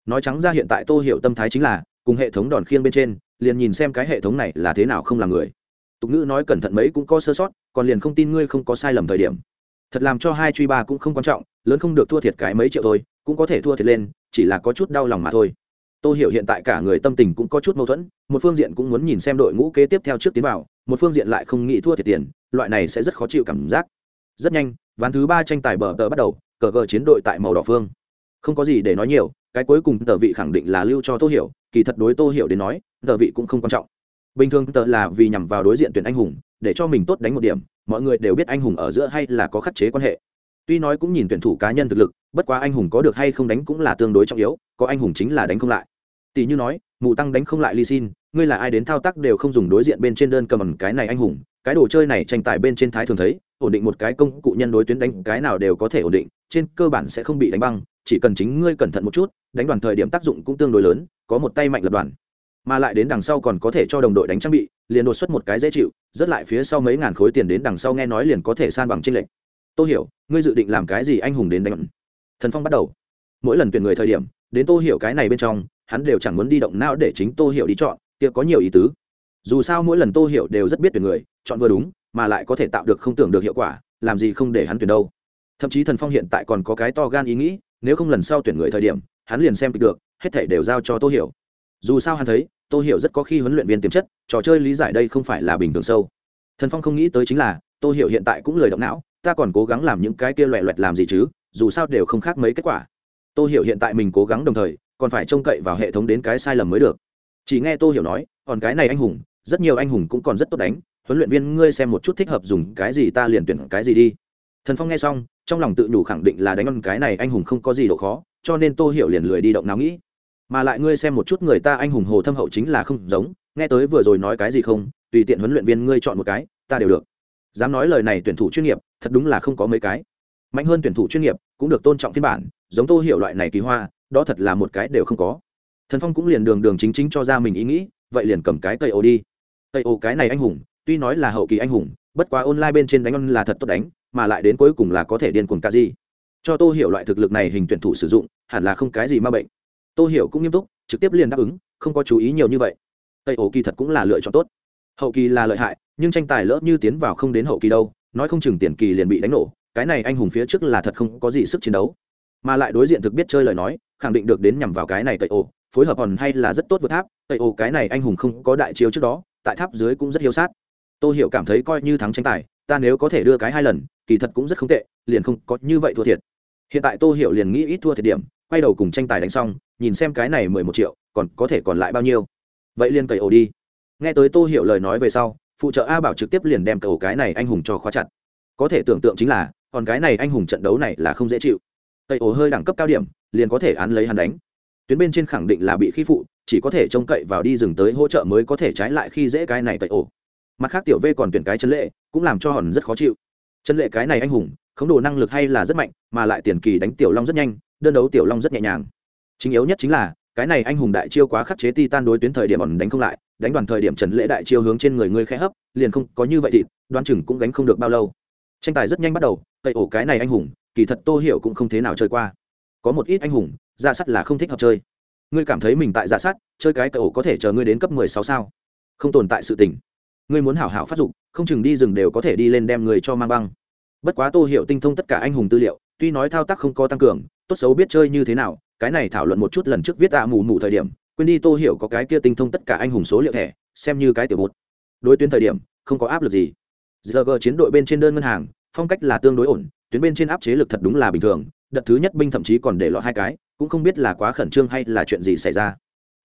nói trắng ra hiện tại tô hiểu tâm thái chính là, cùng hệ thống đòn khiêng bên trên, liền nhìn xem cái hệ thống này là thế nào không làm người. Tục ngữ nói cẩn thận mấy cũng có sơ sót, còn liền không tin ngươi không có sai lầm thời điểm. Thật làm cho hai truy ba cũng không quan trọng, lớn không được thua thiệt cái mấy triệu thôi, cũng có thể thua thiệt lên, chỉ là có chút đau lòng mà thôi. Tôi hiểu hiện tại cả người tâm tình cũng có chút mâu thuẫn, một phương diện cũng muốn nhìn xem đội ngũ kế tiếp theo trước tiến vào, một phương diện lại không nghĩ thua thiệt tiền, loại này sẽ rất khó chịu cảm giác. Rất nhanh, ván thứ ba tranh tài bờ tờ bắt đầu, cờ cờ chiến đội tại màu đỏ phương. Không có gì để nói nhiều cái cuối cùng tờ vị khẳng định là lưu cho tô hiểu, kỳ thật đối tô hiểu đến nói, tờ vị cũng không quan trọng. Bình thường tờ là vì nhằm vào đối diện tuyển anh hùng, để cho mình tốt đánh một điểm, mọi người đều biết anh hùng ở giữa hay là có khắc chế quan hệ. Tuy nói cũng nhìn tuyển thủ cá nhân thực lực, bất quá anh hùng có được hay không đánh cũng là tương đối trọng yếu, có anh hùng chính là đánh không lại. Tỷ như nói, mụ tăng đánh không lại ly xin ngươi là ai đến thao tác đều không dùng đối diện bên trên đơn cầm cái này anh hùng, cái đồ chơi này tranh tài bên trên thái thường thấy, ổn định một cái công cụ nhân đối tuyến đánh, cái nào đều có thể ổn định, trên cơ bản sẽ không bị đánh băng, chỉ cần chính ngươi cẩn thận một chút đánh đoàn thời điểm tác dụng cũng tương đối lớn, có một tay mạnh lập đoàn. Mà lại đến đằng sau còn có thể cho đồng đội đánh trang bị, liền đột xuất một cái dễ chịu, rất lại phía sau mấy ngàn khối tiền đến đằng sau nghe nói liền có thể san bằng tranh lệch. Tôi hiểu, ngươi dự định làm cái gì anh hùng đến đánh? Thần phong bắt đầu. Mỗi lần tuyển người thời điểm, đến tô hiểu cái này bên trong, hắn đều chẳng muốn đi động não để chính tô hiểu đi chọn, kia có nhiều ý tứ. Dù sao mỗi lần tô hiểu đều rất biết tuyển người, chọn vừa đúng, mà lại có thể tạo được không tưởng được hiệu quả, làm gì không để hắn tuyển đâu. Thậm chí thần phong hiện tại còn có cái to gan ý nghĩ, nếu không lần sau tuyển người thời điểm hắn liền xem kịch được, hết thể đều giao cho tô hiểu. Dù sao hắn thấy, tô hiểu rất có khi huấn luyện viên tiềm chất, trò chơi lý giải đây không phải là bình thường sâu. Thần phong không nghĩ tới chính là, tô hiểu hiện tại cũng lời động não, ta còn cố gắng làm những cái kia loẹ loẹt làm gì chứ, dù sao đều không khác mấy kết quả. Tô hiểu hiện tại mình cố gắng đồng thời, còn phải trông cậy vào hệ thống đến cái sai lầm mới được. Chỉ nghe tô hiểu nói, còn cái này anh hùng, rất nhiều anh hùng cũng còn rất tốt đánh, huấn luyện viên ngươi xem một chút thích hợp dùng cái gì ta liền tuyển cái gì đi. Thần phong nghe xong trong lòng tự nhủ khẳng định là đánh con cái này anh hùng không có gì độ khó, cho nên tô hiểu liền lười đi động nào nghĩ. Mà lại ngươi xem một chút người ta anh hùng hồ thâm hậu chính là không giống, nghe tới vừa rồi nói cái gì không, tùy tiện huấn luyện viên ngươi chọn một cái, ta đều được. Dám nói lời này tuyển thủ chuyên nghiệp, thật đúng là không có mấy cái. Mạnh hơn tuyển thủ chuyên nghiệp, cũng được tôn trọng phiên bản, giống tô hiểu loại này kỳ hoa, đó thật là một cái đều không có. Thần phong cũng liền đường đường chính chính cho ra mình ý nghĩ, vậy liền cầm cái cây ô đi. Cây ô cái này anh hùng, tuy nói là hậu kỳ anh hùng, bất quá online bên trên đánh on là thật tốt đánh mà lại đến cuối cùng là có thể điên cuồng ca gì cho tô hiểu loại thực lực này hình tuyển thủ sử dụng, hẳn là không cái gì ma bệnh. Tô hiểu cũng nghiêm túc, trực tiếp liền đáp ứng, không có chú ý nhiều như vậy. Tây ổ kỳ thật cũng là lựa chọn tốt. Hậu kỳ là lợi hại, nhưng tranh tài lỡ như tiến vào không đến hậu kỳ đâu, nói không chừng tiền kỳ liền bị đánh nổ, cái này anh hùng phía trước là thật không có gì sức chiến đấu. Mà lại đối diện thực biết chơi lời nói, khẳng định được đến nhằm vào cái này tây ổ phối hợp còn hay là rất tốt vượt tháp, tây ổ cái này anh hùng không có đại chiêu trước đó, tại tháp dưới cũng rất hiếu sát. Tôi hiểu cảm thấy coi như thắng tranh tài ta nếu có thể đưa cái hai lần, kỳ thật cũng rất không tệ, liền không có như vậy thua thiệt. Hiện tại tô hiểu liền nghĩ ít thua thiệt điểm, quay đầu cùng tranh tài đánh xong, nhìn xem cái này mười một triệu, còn có thể còn lại bao nhiêu. Vậy liền cậy ổ đi. Nghe tới tô hiểu lời nói về sau, phụ trợ a bảo trực tiếp liền đem cầu cái này anh hùng cho khóa chặt. Có thể tưởng tượng chính là, còn cái này anh hùng trận đấu này là không dễ chịu. Cậy ổ hơi đẳng cấp cao điểm, liền có thể án lấy hắn đánh. Tuyến bên trên khẳng định là bị khi phụ, chỉ có thể trông cậy vào đi dừng tới hỗ trợ mới có thể trái lại khi dễ cái này cậy ổ mặt khác tiểu v còn tuyển cái chân lệ, cũng làm cho hòn rất khó chịu. Chân lệ cái này anh hùng, khống đồ năng lực hay là rất mạnh, mà lại tiền kỳ đánh tiểu long rất nhanh, đơn đấu tiểu long rất nhẹ nhàng. Chính yếu nhất chính là, cái này anh hùng đại chiêu quá khắc chế ti tan đối tuyến thời điểm ẩn đánh không lại, đánh đoàn thời điểm trần lễ đại chiêu hướng trên người ngươi khẽ hấp, liền không có như vậy thịt đoan chừng cũng gánh không được bao lâu. Tranh tài rất nhanh bắt đầu, tẩy ổ cái này anh hùng, kỳ thật tô hiểu cũng không thế nào chơi qua. Có một ít anh hùng, ra sắt là không thích hợp chơi. Ngươi cảm thấy mình tại ra sắt, chơi cái cậu có thể chờ ngươi đến cấp mười sáu sao? Không tồn tại sự tình ngươi muốn hảo hảo phát dụng không chừng đi rừng đều có thể đi lên đem người cho mang băng. Bất quá tô hiểu tinh thông tất cả anh hùng tư liệu, tuy nói thao tác không có tăng cường, tốt xấu biết chơi như thế nào, cái này thảo luận một chút lần trước viết tạ mù mù thời điểm, quên đi tô hiểu có cái kia tinh thông tất cả anh hùng số liệu thẻ, xem như cái tiểu bút. Đối tuyến thời điểm, không có áp lực gì. Giờ g chiến đội bên trên đơn ngân hàng, phong cách là tương đối ổn, tuyến bên trên áp chế lực thật đúng là bình thường, đợt thứ nhất binh thậm chí còn để lọt hai cái, cũng không biết là quá khẩn trương hay là chuyện gì xảy ra.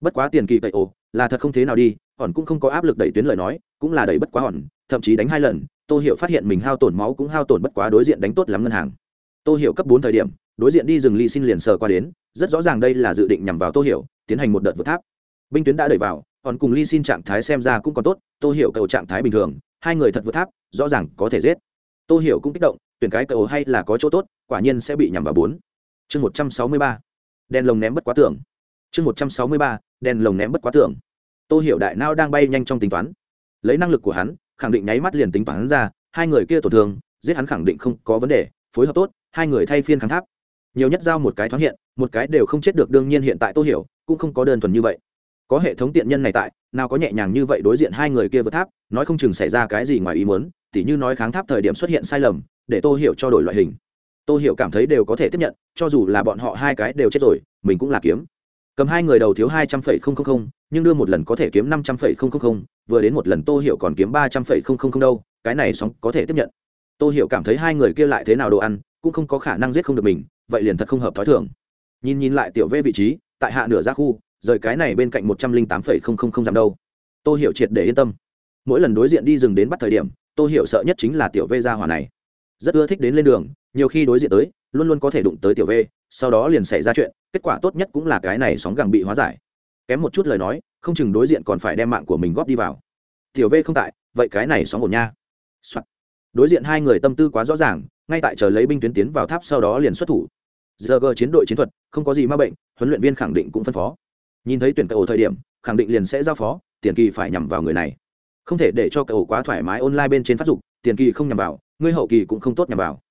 Bất quá tiền kỳ cậy ồ là thật không thế nào đi, hòn cũng không có áp lực đẩy tuyến lời nói, cũng là đẩy bất quá hòn, thậm chí đánh hai lần, tô hiểu phát hiện mình hao tổn máu cũng hao tổn bất quá đối diện đánh tốt lắm ngân hàng. Tô hiểu cấp bốn thời điểm, đối diện đi rừng ly xin liền sờ qua đến, rất rõ ràng đây là dự định nhằm vào tô hiểu, tiến hành một đợt vượt tháp. Binh tuyến đã đẩy vào còn cùng ly xin trạng thái xem ra cũng còn tốt, tô hiểu cầu trạng thái bình thường, hai người thật vượt tháp, rõ ràng có thể giết. Tô hiểu cũng kích động, tuyển cái cầu hay là có chỗ tốt, quả nhiên sẽ bị nhằm vào bốn. Chương một trăm sáu mươi ba. Đèn lồng ném bất quá tưởng chương một trăm sáu mươi ba đèn lồng ném bất quá tưởng. Tô hiểu đại nao đang bay nhanh trong tính toán. Lấy năng lực của hắn, khẳng định nháy mắt liền tính toán ra, hai người kia tổn thương, giết hắn khẳng định không có vấn đề, phối hợp tốt, hai người thay phiên kháng tháp. Nhiều nhất giao một cái thoáng hiện, một cái đều không chết được, đương nhiên hiện tại tô hiểu cũng không có đơn thuần như vậy. Có hệ thống tiện nhân này tại, nào có nhẹ nhàng như vậy đối diện hai người kia vượt tháp, nói không chừng xảy ra cái gì ngoài ý muốn, tỉ như nói kháng tháp thời điểm xuất hiện sai lầm, để tô hiểu cho đổi loại hình. Tô hiểu cảm thấy đều có thể tiếp nhận, cho dù là bọn họ hai cái đều chết rồi, mình cũng là kiếm cầm hai người đầu thiếu hai trăm phẩy không không không, nhưng đưa một lần có thể kiếm năm trăm phẩy không không không, vừa đến một lần tô hiểu còn kiếm ba trăm phẩy không không không đâu, cái này sóng có thể tiếp nhận. Tô hiểu cảm thấy hai người kia lại thế nào đồ ăn, cũng không có khả năng giết không được mình, vậy liền thật không hợp thói thường. Nhìn nhìn lại tiểu v vị trí, tại hạ nửa ra khu, rời cái này bên cạnh một trăm linh tám phẩy không không không dặm đâu. Tô hiểu triệt để yên tâm. Mỗi lần đối diện đi rừng đến bắt thời điểm, tô hiểu sợ nhất chính là tiểu v gia hỏa này. Rất ưa thích đến lên đường, nhiều khi đối diện tới luôn luôn có thể đụng tới tiểu v, sau đó liền xảy ra chuyện, kết quả tốt nhất cũng là cái này sóng gẳng bị hóa giải. Kém một chút lời nói, không chừng đối diện còn phải đem mạng của mình góp đi vào. Tiểu v không tại, vậy cái này sóng ổn nha、Soạn. đối diện hai người tâm tư quá rõ ràng, ngay tại chờ lấy binh tuyến tiến vào tháp sau đó liền xuất thủ. Giờ g chiến đội chiến thuật, không có gì ma bệnh, huấn luyện viên khẳng định cũng phân phó. Nhìn thấy tuyển cậu thời điểm, khẳng định liền sẽ giao phó, tiền kỳ phải nhằm vào người này. Không thể để cho cậu quá thoải mái online bên trên phát dục, tiền kỳ không nhằm vào ngươi hậu kỳ cũng không tốt nhằm vào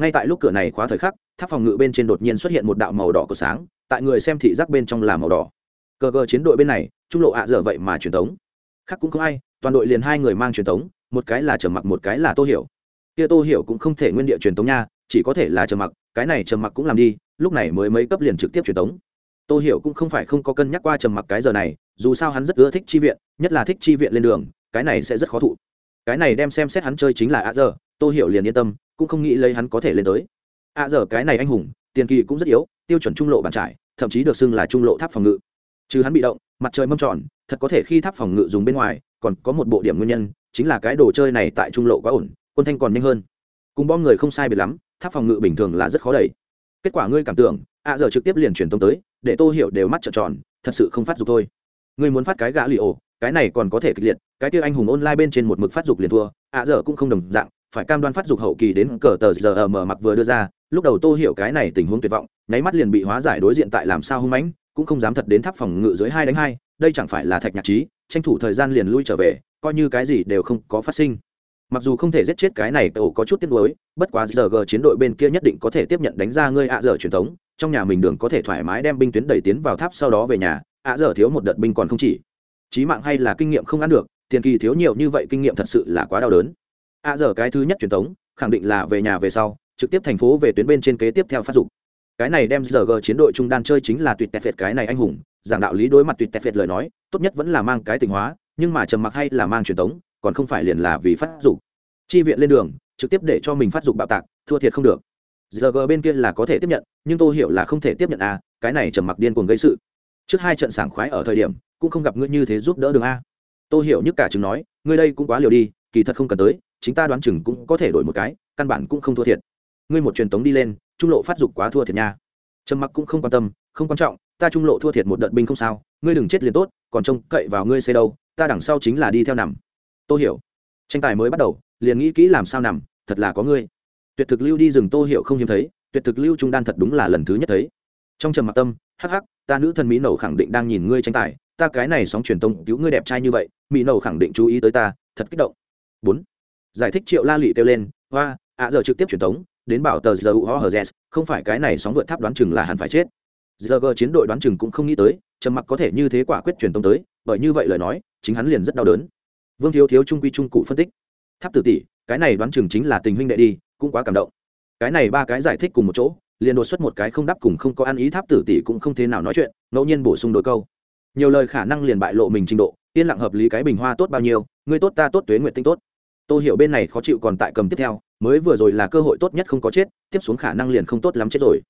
ngay tại lúc cửa này khóa thời khắc, tháp phòng ngự bên trên đột nhiên xuất hiện một đạo màu đỏ của sáng, tại người xem thị giác bên trong là màu đỏ. Cờ cờ chiến đội bên này, trung lộ ạ dở vậy mà truyền tống. Khác cũng không ai, toàn đội liền hai người mang truyền tống, một cái là trầm mặc, một cái là tô hiểu. Kia tô hiểu cũng không thể nguyên địa truyền tống nha, chỉ có thể là trầm mặc, cái này trầm mặc cũng làm đi, lúc này mới mấy cấp liền trực tiếp truyền tống. Tô hiểu cũng không phải không có cân nhắc qua trầm mặc cái giờ này, dù sao hắn rất ưa thích chi viện, nhất là thích chi viện lên đường, cái này sẽ rất khó thụ. Cái này đem xem xét hắn chơi chính là ạ dở, tô hiểu liền yên tâm cũng không nghĩ lấy hắn có thể lên tới. À, ạ dở cái này anh hùng, tiền kỳ cũng rất yếu, tiêu chuẩn trung lộ bàn trải, thậm chí được xưng là trung lộ tháp phòng ngự. Chứ hắn bị động, mặt trời mâm tròn, thật có thể khi tháp phòng ngự dùng bên ngoài, còn có một bộ điểm nguyên nhân, chính là cái đồ chơi này tại trung lộ quá ổn, quân thanh còn nhanh hơn. Cùng bom người không sai biệt lắm, tháp phòng ngự bình thường là rất khó đẩy. Kết quả ngươi cảm tưởng ạ giờ trực tiếp liền truyền tông tới, để tô hiểu đều mắt trợn tròn, thật sự không phát dục thôi. Ngươi muốn phát cái gã lì ổ, cái này còn có thể kịch liệt, cái kia anh hùng online bên trên một mực phát dục liền thua ạ giờ cũng không đồng dạng phải cam đoan phát dục hậu kỳ đến cờ tờ giờ mở mặc vừa đưa ra. Lúc đầu tô hiểu cái này tình huống tuyệt vọng, nháy mắt liền bị hóa giải đối diện tại làm sao hung mãnh, cũng không dám thật đến tháp phòng ngự dưới hai đánh hai. Đây chẳng phải là thạch nhạc trí, tranh thủ thời gian liền lui trở về, coi như cái gì đều không có phát sinh. Mặc dù không thể giết chết cái này ổ có chút tiếc nuối, bất quá giờ g chiến đội bên kia nhất định có thể tiếp nhận đánh ra ngươi ạ dở truyền thống. Trong nhà mình đường có thể thoải mái đem binh tuyến đẩy tiến vào tháp sau đó về nhà, ạ dở thiếu một đợt binh còn không chỉ. Trí mạng hay là kinh nghiệm không ăn được, tiền kỳ thiếu nhiều như vậy kinh nghiệm thật sự là quá đau đớn. À, ạ dở cái thứ nhất truyền thống, khẳng định là về nhà về sau, trực tiếp thành phố về tuyến bên trên kế tiếp theo phát dục. Cái này đem giờ g chiến đội trung đan chơi chính là tuyệt tẹt phệt cái này anh hùng, giảng đạo lý đối mặt tuyệt tẹt phệt lời nói, tốt nhất vẫn là mang cái tình hóa, nhưng mà trầm mặc hay là mang truyền thống, còn không phải liền là vì phát dục. Chi viện lên đường, trực tiếp để cho mình phát dục bạo tạc, thua thiệt không được. Giờ g bên kia là có thể tiếp nhận, nhưng tôi hiểu là không thể tiếp nhận a cái này trầm mặc điên cuồng gây sự. Trước hai trận sảng khoái ở thời điểm, cũng không gặp ngươi như thế giúp đỡ đường a. Tôi hiểu nhất cả chứng nói, ngươi đây cũng quá liều đi, kỳ thật không cần tới chính ta đoán chừng cũng có thể đổi một cái, căn bản cũng không thua thiệt. Ngươi một truyền tống đi lên, trung lộ phát dục quá thua thiệt nha. Trầm mặc cũng không quan tâm, không quan trọng, ta trung lộ thua thiệt một đợt binh không sao, ngươi đừng chết liền tốt, còn trông cậy vào ngươi xây đâu, ta đằng sau chính là đi theo nằm. Tôi hiểu, tranh tài mới bắt đầu, liền nghĩ kỹ làm sao nằm, thật là có ngươi. Tuyệt thực lưu đi rừng tô hiểu không hiếm thấy, tuyệt thực lưu trung đan thật đúng là lần thứ nhất thấy. Trong trầm mặc tâm, hắc hắc, ta nữ thần mỹ nầu khẳng định đang nhìn ngươi tranh tài, ta cái này sóng truyền tông cứu ngươi đẹp trai như vậy, mỹ nầu khẳng định chú ý tới ta, thật kích động. Bốn giải thích triệu la lị kêu lên hoa ạ giờ trực tiếp truyền tống, đến bảo tờ giờ u ho hờ không phải cái này sóng vượt tháp đoán chừng là hẳn phải chết. Giờ g chiến đội đoán chừng cũng không nghĩ tới, trầm mặc có thể như thế quả quyết truyền tông tới, bởi như vậy lời nói, chính hắn liền rất đau đớn. Vương thiếu thiếu trung quy trung cụ phân tích. Tháp tử tỷ, cái này đoán chừng chính là tình huynh đệ đi, cũng quá cảm động. Cái này ba cái giải thích cùng một chỗ, liền đột xuất một cái không đáp cùng không có ăn ý tháp tử tỷ cũng không thế nào nói chuyện, ngẫu nhiên bổ sung đôi câu. Nhiều lời khả năng liền bại lộ mình trình độ, yên lặng hợp lý cái bình hoa tốt bao nhiêu người tốt ta tốt tuế nguyện tinh tốt tôi hiểu bên này khó chịu còn tại cầm tiếp theo, mới vừa rồi là cơ hội tốt nhất không có chết, tiếp xuống khả năng liền không tốt lắm chết rồi.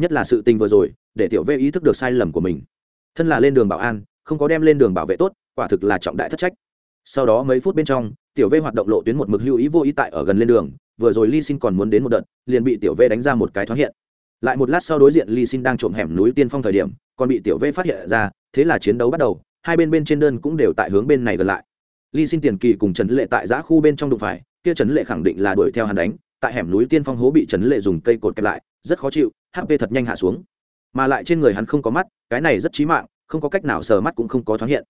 Nhất là sự tình vừa rồi, để tiểu vệ ý thức được sai lầm của mình. Thân là lên đường bảo an, không có đem lên đường bảo vệ tốt, quả thực là trọng đại thất trách. Sau đó mấy phút bên trong, tiểu vê hoạt động lộ tuyến một mực lưu ý vô ý tại ở gần lên đường, vừa rồi ly xin còn muốn đến một đợt, liền bị tiểu vê đánh ra một cái thoáng hiện. Lại một lát sau đối diện ly xin đang trộm hẻm núi tiên phong thời điểm, còn bị tiểu vê phát hiện ra, thế là chiến đấu bắt đầu, hai bên bên trên đơn cũng đều tại hướng bên này gần lại ly xin tiền kỳ cùng trần lệ tại giã khu bên trong đụng phải, kia trần lệ khẳng định là đuổi theo hắn đánh, tại hẻm núi tiên phong hố bị trần lệ dùng cây cột kẹp lại, rất khó chịu hp thật nhanh hạ xuống. Mà lại trên người hắn không có mắt, cái này rất chí mạng, không có cách nào sờ mắt cũng không có thoáng hiện.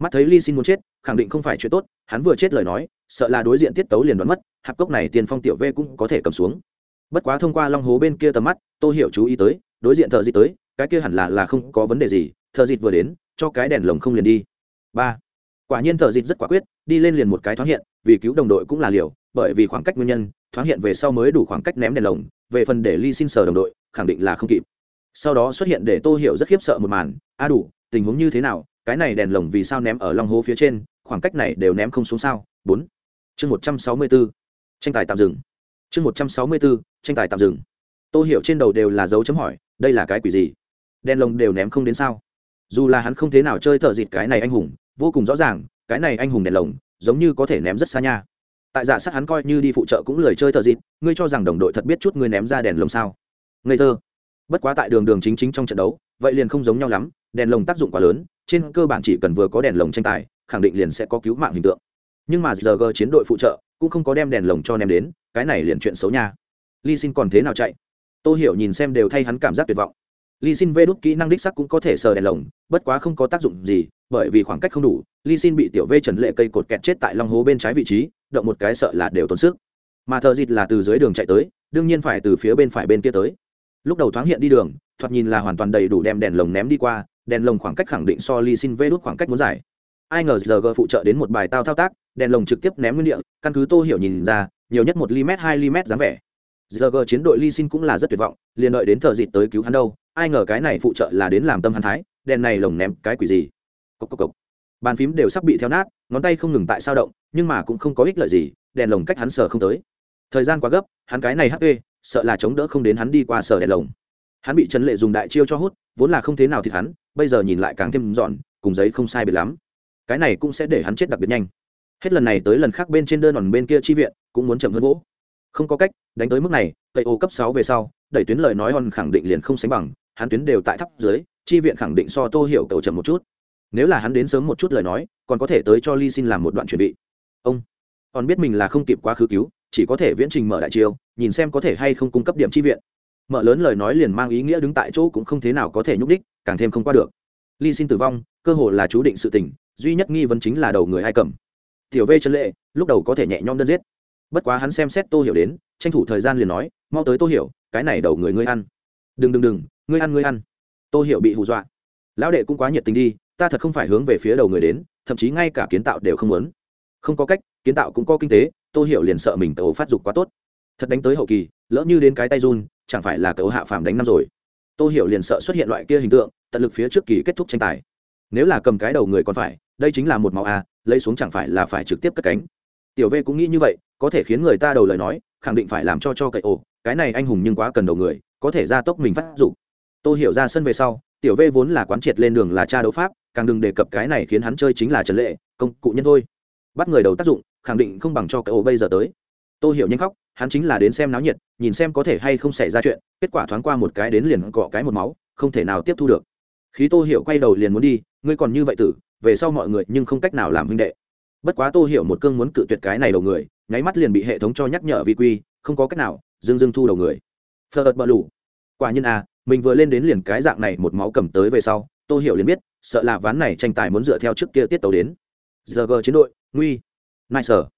Mắt thấy ly xin muốn chết, khẳng định không phải chuyện tốt, hắn vừa chết lời nói, sợ là đối diện tiết tấu liền đoán mất, hạp cốc này tiền phong tiểu v cũng có thể cầm xuống. Bất quá thông qua long hố bên kia tầm mắt, tô hiểu chú ý tới, đối diện thợ dịt tới, cái kia hẳn là là không có vấn đề gì, thợ dịt vừa đến, cho cái đèn lồng không liền đi. Ba quả nhiên thợ dịt rất quả quyết, đi lên liền một cái thoáng hiện, vì cứu đồng đội cũng là liều, bởi vì khoảng cách nguyên nhân, thoáng hiện về sau mới đủ khoảng cách ném đèn lồng, về phần để ly xin sờ đồng đội, khẳng định là không kịp. Sau đó xuất hiện để tô hiểu rất khiếp sợ một màn, a đủ, tình huống như thế nào? Cái này đèn lồng vì sao ném ở long hố phía trên? Khoảng cách này đều ném không xuống sao? Bốn. Chương một trăm sáu mươi bốn tranh tài tạm dừng. Chương một trăm sáu mươi bốn tranh tài tạm dừng. Tô hiểu trên đầu đều là dấu chấm hỏi, đây là cái quỷ gì? Đèn lồng đều ném không đến sao? Dù là hắn không thế nào chơi thợ dịt cái này anh hùng vô cùng rõ ràng, cái này anh hùng đèn lồng, giống như có thể ném rất xa nha. Tại dạ giả sát hắn coi như đi phụ trợ cũng lười chơi thợ dịt, ngươi cho rằng đồng đội thật biết chút ngươi ném ra đèn lồng sao? Ngây thơ. Bất quá tại đường đường chính chính trong trận đấu, vậy liền không giống nhau lắm, đèn lồng tác dụng quá lớn, trên cơ bản chỉ cần vừa có đèn lồng tranh tài, khẳng định liền sẽ có cứu mạng hình tượng. Nhưng mà giờ g chiến đội phụ trợ, cũng không có đem đèn lồng cho ném đến, cái này liền chuyện xấu nha. Ly xin còn thế nào chạy? Tôi hiểu nhìn xem đều thay hắn cảm giác tuyệt vọng ly xin vê đút kỹ năng đích sắc cũng có thể sờ đèn lồng, bất quá không có tác dụng gì, bởi vì khoảng cách không đủ ly xin bị tiểu vê trần lệ cây cột kẹt chết tại long hố bên trái vị trí, động một cái sợ là đều tốn sức. Mà thợ dịt là từ dưới đường chạy tới, đương nhiên phải từ phía bên phải bên kia tới. Lúc đầu thoáng hiện đi đường, thoạt nhìn là hoàn toàn đầy đủ đem đèn lồng ném đi qua, đèn lồng khoảng cách khẳng định so ly xin vê đút khoảng cách muốn giải ai ngờ giờ gờ phụ trợ đến một bài tao thao tác, đèn lồng trực tiếp ném nguyên địa, căn cứ tô hiểu nhìn ra, nhiều nhất một lim hai lim dáng vẻ giờ chiến đội ly xin cũng là rất tuyệt vọng, liền đợi đến thợ dịt tới cứu hắn đâu, ai ngờ cái này phụ trợ là đến làm tâm hắn thái, đèn này lồng ném cái quỷ gì? Cốc cốc cốc. bàn phím đều sắp bị theo nát, ngón tay không ngừng tại sao động, nhưng mà cũng không có ích lợi gì, đèn lồng cách hắn sờ không tới. Thời gian quá gấp, hắn cái này hp sợ là chống đỡ không đến hắn đi qua sờ đèn lồng. Hắn bị trần lệ dùng đại chiêu cho hút, vốn là không thế nào thịt hắn, bây giờ nhìn lại càng thêm dọn cùng giấy không sai biệt lắm. Cái này cũng sẽ để hắn chết đặc biệt nhanh. Hết lần này tới lần khác bên trên đơn đòn bên kia chi viện, cũng muốn chậm hơn vỗ không có cách, đánh tới mức này, tây ô cấp sáu về sau, đẩy tuyến lời nói hòn khẳng định liền không sánh bằng, hắn tuyến đều tại thấp dưới, chi viện khẳng định so tô hiểu cầu chậm một chút. Nếu là hắn đến sớm một chút lời nói, còn có thể tới cho ly xin làm một đoạn chuẩn bị. Ông còn biết mình là không kịp quá khứ cứu, chỉ có thể viễn trình mở đại chiêu, nhìn xem có thể hay không cung cấp điểm chi viện. Mở lớn lời nói liền mang ý nghĩa đứng tại chỗ cũng không thế nào có thể nhúc đích càng thêm không qua được. Ly xin tử vong, cơ hồ là chú định sự tình, duy nhất nghi vấn chính là đầu người ai cầm. Tiểu vê chân lệ, lúc đầu có thể nhẹ nhõm đơn giết bất quá hắn xem xét tô hiểu đến, tranh thủ thời gian liền nói, mau tới tô hiểu, cái này đầu người ngươi ăn. Đừng đừng đừng, ngươi ăn ngươi ăn. Tô hiểu bị hù dọa. Lão đệ cũng quá nhiệt tình đi, ta thật không phải hướng về phía đầu người đến, thậm chí ngay cả kiến tạo đều không muốn. Không có cách, kiến tạo cũng có kinh tế, tô hiểu liền sợ mình tàu phát dục quá tốt. Thật đánh tới hậu kỳ, lỡ như đến cái tay run, chẳng phải là cậu hạ phàm đánh năm rồi. Tô hiểu liền sợ xuất hiện loại kia hình tượng, tận lực phía trước kỳ kết thúc tranh tài. Nếu là cầm cái đầu người còn phải, đây chính là một màu a, lấy xuống chẳng phải là phải trực tiếp cất cánh tiểu v cũng nghĩ như vậy, có thể khiến người ta đầu lời nói, khẳng định phải làm cho cho cậy ổ, cái này anh hùng nhưng quá cần đầu người, có thể ra tốc mình phát dục. Tôi hiểu ra sân về sau, tiểu v vốn là quán triệt lên đường là cha đấu pháp, càng đừng đề cập cái này khiến hắn chơi chính là trần lệ, công cụ nhân thôi. Bắt người đầu tác dụng, khẳng định không bằng cho cậy ổ bây giờ tới. Tôi hiểu nhanh khóc, hắn chính là đến xem náo nhiệt, nhìn xem có thể hay không xảy ra chuyện, kết quả thoáng qua một cái đến liền cọ cái một máu, không thể nào tiếp thu được. Khí tô hiểu quay đầu liền muốn đi, ngươi còn như vậy tử, về sau mọi người nhưng không cách nào làm huynh đệ bất quá tô hiểu một cương muốn cự tuyệt cái này đầu người, nháy mắt liền bị hệ thống cho nhắc nhở vi quy, không có cách nào dưng dưng thu đầu người. Phờ ợt bờ lủ quả nhiên à mình vừa lên đến liền cái dạng này một máu cầm tới về sau, tô hiểu liền biết, sợ là ván này tranh tài muốn dựa theo trước kia tiết tấu đến. Giờ g chiến đội, nguy. Nai sở.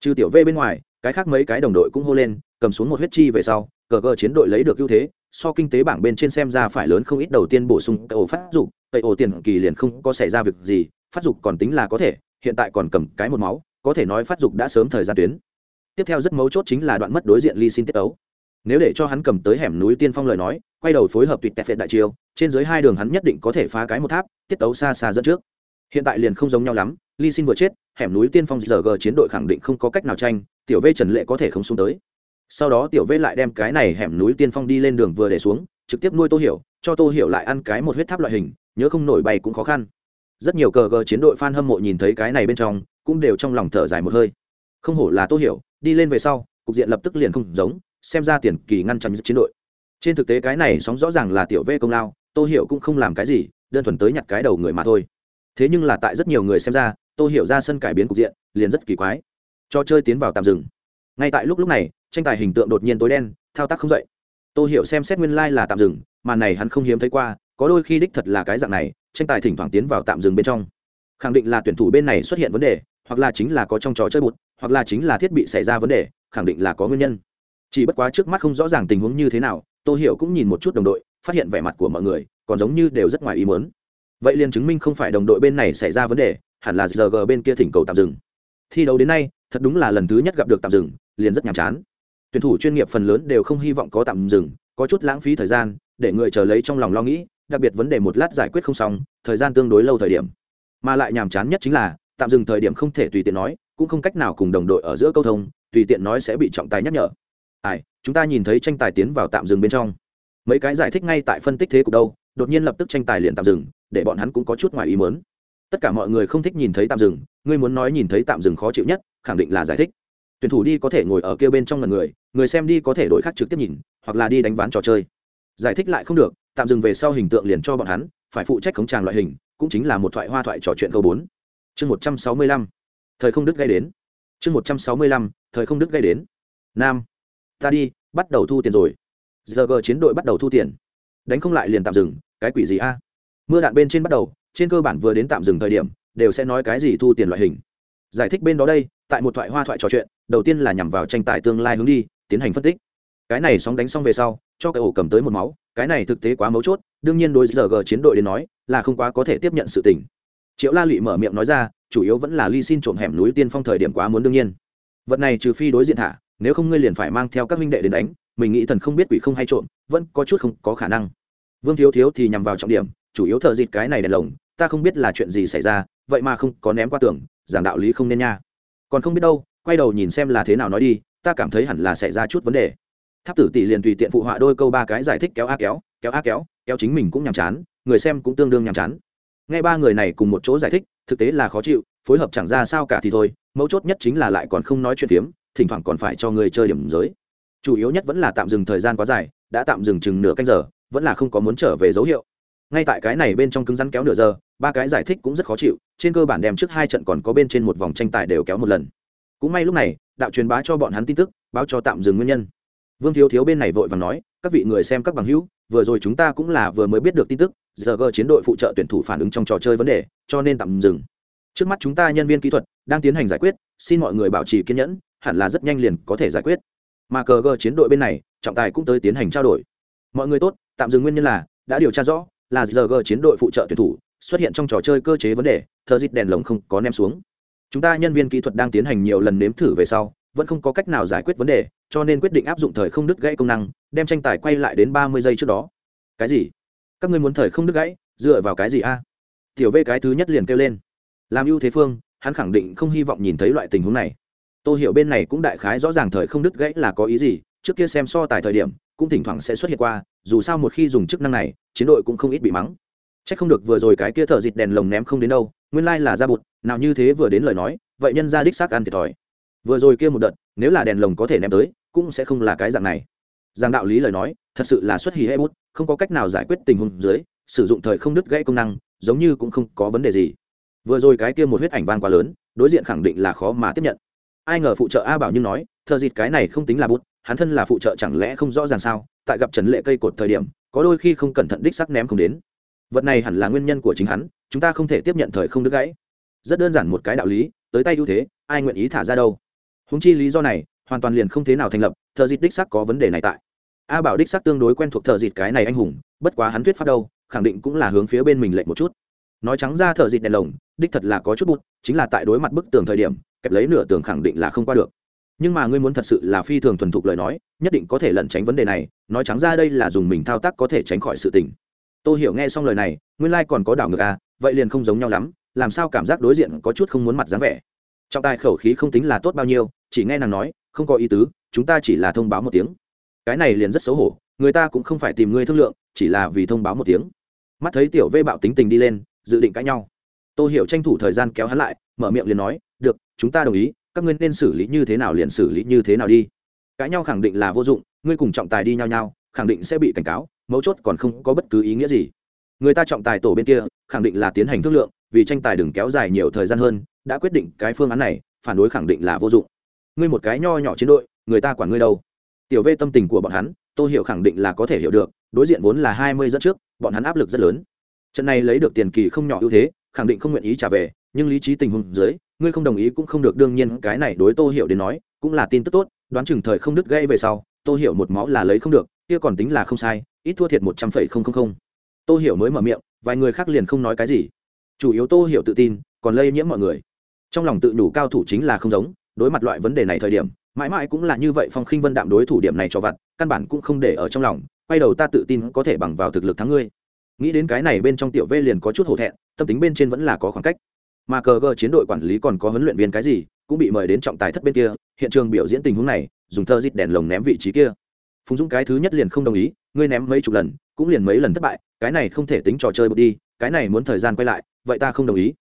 Trừ tiểu v bên ngoài, cái khác mấy cái đồng đội cũng hô lên, cầm xuống một huyết chi về sau, cờ gờ chiến đội lấy được ưu thế, so kinh tế bảng bên trên xem ra phải lớn không ít đầu tiên bổ sung cây ổ phát dục cây ổ tiền kỳ liền không có xảy ra việc gì, phát dục còn tính là có thể hiện tại còn cầm cái một máu, có thể nói phát dục đã sớm thời gian tuyến. Tiếp theo rất mấu chốt chính là đoạn mất đối diện ly xin tiết ấu. Nếu để cho hắn cầm tới hẻm núi tiên phong lời nói, quay đầu phối hợp tuyệt tẹt phệt đại chiêu, trên dưới hai đường hắn nhất định có thể phá cái một tháp, tiết tấu xa xa dẫn trước. Hiện tại liền không giống nhau lắm, ly xin vừa chết, hẻm núi tiên phong giờ g chiến đội khẳng định không có cách nào tranh, tiểu v trần lệ có thể không xuống tới. Sau đó tiểu v lại đem cái này hẻm núi tiên phong đi lên đường vừa để xuống, trực tiếp nuôi tô hiểu, cho tô hiểu lại ăn cái một huyết tháp loại hình, nhớ không nổi bay cũng khó khăn rất nhiều cờ gờ chiến đội f a n hâm mộ nhìn thấy cái này bên trong, cũng đều trong lòng thở dài một hơi. Không hổ là tô hiểu, đi lên về sau, cục diện lập tức liền không giống, xem ra tiền kỳ ngăn chặn chiến đội. Trên thực tế cái này sóng rõ ràng là tiểu v công lao, tô hiểu cũng không làm cái gì, đơn thuần tới nhặt cái đầu người mà thôi. Thế nhưng là tại rất nhiều người xem ra, tô hiểu ra sân cải biến cục diện, liền rất kỳ quái. Cho chơi tiến vào tạm dừng. Ngay tại lúc lúc này, tranh tài hình tượng đột nhiên tối đen, thao tác không dậy. Tô hiểu xem xét nguyên lai、like、là tạm dừng mà này hắn không hiếm thấy qua, có đôi khi đích thật là cái dạng này tranh tài thỉnh thoảng tiến vào tạm dừng bên trong. Khẳng định là tuyển thủ bên này xuất hiện vấn đề, hoặc là chính là có trong trò chơi bụt, hoặc là chính là thiết bị xảy ra vấn đề, khẳng định là có nguyên nhân. Chỉ bất quá trước mắt không rõ ràng tình huống như thế nào, tô hiểu cũng nhìn một chút đồng đội, phát hiện vẻ mặt của mọi người còn giống như đều rất ngoài ý muốn. Vậy liền chứng minh không phải đồng đội bên này xảy ra vấn đề, hẳn là giờ g bên kia thỉnh cầu tạm dừng. Thi đấu đến nay, thật đúng là lần thứ nhất gặp được tạm dừng, liền rất nhàm chán. Tuyển thủ chuyên nghiệp phần lớn đều không hy vọng có tạm dừng, có chút lãng phí thời gian, để người chờ lấy trong lòng lo nghĩ đặc biệt vấn đề một lát giải quyết không xong, thời gian tương đối lâu thời điểm. Mà lại nhàm chán nhất chính là, tạm dừng thời điểm không thể tùy tiện nói, cũng không cách nào cùng đồng đội ở giữa câu thông, tùy tiện nói sẽ bị trọng tài nhắc nhở. Ai, chúng ta nhìn thấy tranh tài tiến vào tạm dừng bên trong. Mấy cái giải thích ngay tại phân tích thế cục đâu, đột nhiên lập tức tranh tài liền tạm dừng, để bọn hắn cũng có chút ngoài ý muốn. tất cả mọi người không thích nhìn thấy tạm dừng, ngươi muốn nói nhìn thấy tạm dừng khó chịu nhất, khẳng định là giải thích. Tuyển thủ đi có thể ngồi ở kia bên trong lần người người xem đi có thể đổi khác trực tiếp nhìn, hoặc là đi đánh ván trò chơi. Giải thích lại không được tạm dừng về sau hình tượng liền cho bọn hắn, phải phụ trách khống tràng loại hình, cũng chính là một thoại hoa thoại trò chuyện câu bốn. Chương một trăm sáu mươi lăm. Thời không đức gây đến. Chương một trăm sáu mươi lăm, thời không đức gây đến. Nam. Ta đi, bắt đầu thu tiền rồi. Giờ gờ chiến đội bắt đầu thu tiền. Đánh không lại liền tạm dừng, cái quỷ gì a? Mưa đạn bên trên bắt đầu, trên cơ bản vừa đến tạm dừng thời điểm, đều sẽ nói cái gì thu tiền loại hình. Giải thích bên đó đây, tại một thoại hoa thoại trò chuyện, đầu tiên là nhằm vào tranh tài tương lai hướng đi, tiến hành phân tích cái này sóng đánh xong về sau, cho cái ổ cầm tới một máu, cái này thực tế quá mấu chốt, đương nhiên đối giờ g chiến đội đến nói, là không quá có thể tiếp nhận sự tình. Triệu la lụy mở miệng nói ra, chủ yếu vẫn là ly xin trộm hẻm núi tiên phong thời điểm quá muốn đương nhiên. Vật này trừ phi đối diện thả, nếu không ngươi liền phải mang theo các minh đệ đến đánh, mình nghĩ thần không biết quỷ không hay trộm, vẫn có chút không có khả năng. Vương thiếu thiếu thì nhằm vào trọng điểm, chủ yếu thợ dịt cái này đèn lồng, ta không biết là chuyện gì xảy ra, vậy mà không có ném qua tường, giảng đạo lý không nên nha. Còn không biết đâu, quay đầu nhìn xem là thế nào nói đi, ta cảm thấy hẳn là xảy ra chút vấn đề tháp tử tỷ liền tùy tiện phụ họa đôi câu ba cái giải thích kéo a kéo kéo a kéo kéo chính mình cũng nhàm chán, người xem cũng tương đương nhàm chán. Nghe ba người này cùng một chỗ giải thích, thực tế là khó chịu, phối hợp chẳng ra sao cả thì thôi, mấu chốt nhất chính là lại còn không nói chuyện phiếm, thỉnh thoảng còn phải cho người chơi điểm giới. Chủ yếu nhất vẫn là tạm dừng thời gian quá dài, đã tạm dừng chừng nửa canh giờ, vẫn là không có muốn trở về dấu hiệu. Ngay tại cái này bên trong cứng rắn kéo nửa giờ, ba cái giải thích cũng rất khó chịu, trên cơ bản đem trước hai trận còn có bên trên một vòng tranh tài đều kéo một lần. Cũng may lúc này, đạo truyền bá cho bọn hắn tin tức, báo cho tạm dừng nguyên nhân vương thiếu thiếu bên này vội và nói, các vị người xem các bằng hữu, vừa rồi chúng ta cũng là vừa mới biết được tin tức giờ gờ chiến đội phụ trợ tuyển thủ phản ứng trong trò chơi vấn đề, cho nên tạm dừng. Trước mắt chúng ta nhân viên kỹ thuật đang tiến hành giải quyết, xin mọi người bảo trì kiên nhẫn, hẳn là rất nhanh liền có thể giải quyết. Mà cờ gờ chiến đội bên này, trọng tài cũng tới tiến hành trao đổi. Mọi người tốt, tạm dừng nguyên nhân là, đã điều tra rõ là giờ gờ chiến đội phụ trợ tuyển thủ xuất hiện trong trò chơi cơ chế vấn đề thợ dịt đèn lồng không có ném xuống. Chúng ta nhân viên kỹ thuật đang tiến hành nhiều lần nếm thử về sau vẫn không có cách nào giải quyết vấn đề, cho nên quyết định áp dụng thời không đứt gãy công năng, đem tranh tài quay lại đến ba mươi giây trước đó. Cái gì? Các ngươi muốn thời không đứt gãy, dựa vào cái gì a? Tiểu v cái thứ nhất liền kêu lên. Làm ưu thế phương, hắn khẳng định không hy vọng nhìn thấy loại tình huống này. Tôi hiểu bên này cũng đại khái rõ ràng thời không đứt gãy là có ý gì, trước kia xem so tài thời điểm, cũng thỉnh thoảng sẽ xuất hiện qua, dù sao một khi dùng chức năng này, chiến đội cũng không ít bị mắng. C h ắ c không được vừa rồi cái kia thợ dịt đèn lồng ném không đến đâu, nguyên lai、like、là ra bụt, nào như thế vừa đến lời nói, vậy nhân ra đích xác ăn thiệt thòi vừa rồi kia một đợt, nếu là đèn lồng có thể ném tới, cũng sẽ không là cái dạng này. Giang đạo lý lời nói, thật sự là xuất hì hay bút, không có cách nào giải quyết tình huống dưới, sử dụng thời không đứt gãy công năng, giống như cũng không có vấn đề gì. Vừa rồi cái kia một huyết ảnh vang quá lớn, đối diện khẳng định là khó mà tiếp nhận. Ai ngờ phụ trợ a bảo nhưng nói thợ dịt cái này không tính là bút, hắn thân là phụ trợ chẳng lẽ không rõ ràng sao, tại gặp trần lệ cây cột thời điểm, có đôi khi không cẩn thận đích sắc ném không đến. Vật này hẳn là nguyên nhân của chính hắn, chúng ta không thể tiếp nhận thời không đứt gãy. Rất đơn giản một cái đạo lý, tới tay ưu thế, ai nguyện ý thả ra đâu? Húng chi lý do này, hoàn toàn liền không thế nào thành lập, thợ dịt đích sắc có vấn đề này tại. A bảo đích sắc tương đối quen thuộc thợ dịt cái này anh hùng, bất quá hắn thuyết pháp đâu, khẳng định cũng là hướng phía bên mình lệnh một chút. Nói trắng ra thợ dịt đèn lồng, đích thật là có chút bút chính là tại đối mặt bức tường thời điểm, kẹp lấy nửa tường khẳng định là không qua được. Nhưng mà ngươi muốn thật sự là phi thường thuần thục lời nói, nhất định có thể lẩn tránh vấn đề này, nói trắng ra đây là dùng mình thao tác có thể tránh khỏi sự tình. Tôi hiểu nghe xong lời này, nguyên lai còn có đảo ngược à vậy liền không giống nhau lắm, làm sao cảm giác đối diện có chút không muốn mặt dáng vẻ trọng tài khẩu khí không tính là tốt bao nhiêu, chỉ nghe nàng nói, không có ý tứ, chúng ta chỉ là thông báo một tiếng. Cái này liền rất xấu hổ, người ta cũng không phải tìm ngươi thương lượng, chỉ là vì thông báo một tiếng. Mắt thấy tiểu vê bạo tính tình đi lên, dự định cãi nhau. Tôi hiểu tranh thủ thời gian kéo hắn lại, mở miệng liền nói, được, chúng ta đồng ý, các ngươi nên xử lý như thế nào liền xử lý như thế nào đi. Cãi nhau khẳng định là vô dụng, ngươi cùng trọng tài đi nhau nhau, khẳng định sẽ bị cảnh cáo, mấu chốt còn không có bất cứ ý nghĩa gì. Người ta trọng tài tổ bên kia, khẳng định là tiến hành thương lượng, vì tranh tài đừng kéo dài nhiều thời gian hơn đã quyết định cái phương án này, phản đối khẳng định là vô dụng. Ngươi một cái nho nhỏ chiến đội, người ta quản ngươi đâu? Tiểu v tâm tình của bọn hắn tôi hiểu khẳng định là có thể hiểu được, đối diện vốn là hai mươi dẫn trước, bọn hắn áp lực rất lớn. Trận này lấy được tiền kỳ không nhỏ ưu thế, khẳng định không nguyện ý trả về, nhưng lý trí tình huống dưới, ngươi không đồng ý cũng không được, đương nhiên cái này đối tô hiểu đến nói, cũng là tin tức tốt, đoán chừng thời không đứt gây về sau, tô hiểu một máu là lấy không được, kia còn tính là không sai, ít thua thiệt một trăm phẩy không không không. Tô hiểu mới mở miệng, vài người khác liền không nói cái gì. Chủ yếu tô hiểu tự tin, còn lây nhiễm mọi người trong lòng tự nhủ cao thủ chính là không giống, đối mặt loại vấn đề này thời điểm, mãi mãi cũng là như vậy phong khinh vân đạm đối thủ điểm này cho vặt, căn bản cũng không để ở trong lòng, quay đầu ta tự tin có thể bằng vào thực lực thắng ngươi. Nghĩ đến cái này bên trong tiểu vê liền có chút hổ thẹn, tâm tính bên trên vẫn là có khoảng cách. Mà cờ gờ chiến đội quản lý còn có huấn luyện viên cái gì, cũng bị mời đến trọng tài thất bên kia, hiện trường biểu diễn tình huống này, dùng thơ dít đèn lồng ném vị trí kia. Phùng dũng cái thứ nhất liền không đồng ý, ngươi ném mấy chục lần, cũng liền mấy lần thất bại, cái này không thể tính trò chơi bột đi, cái này muốn thời gian quay lại, vậy ta không đồng ý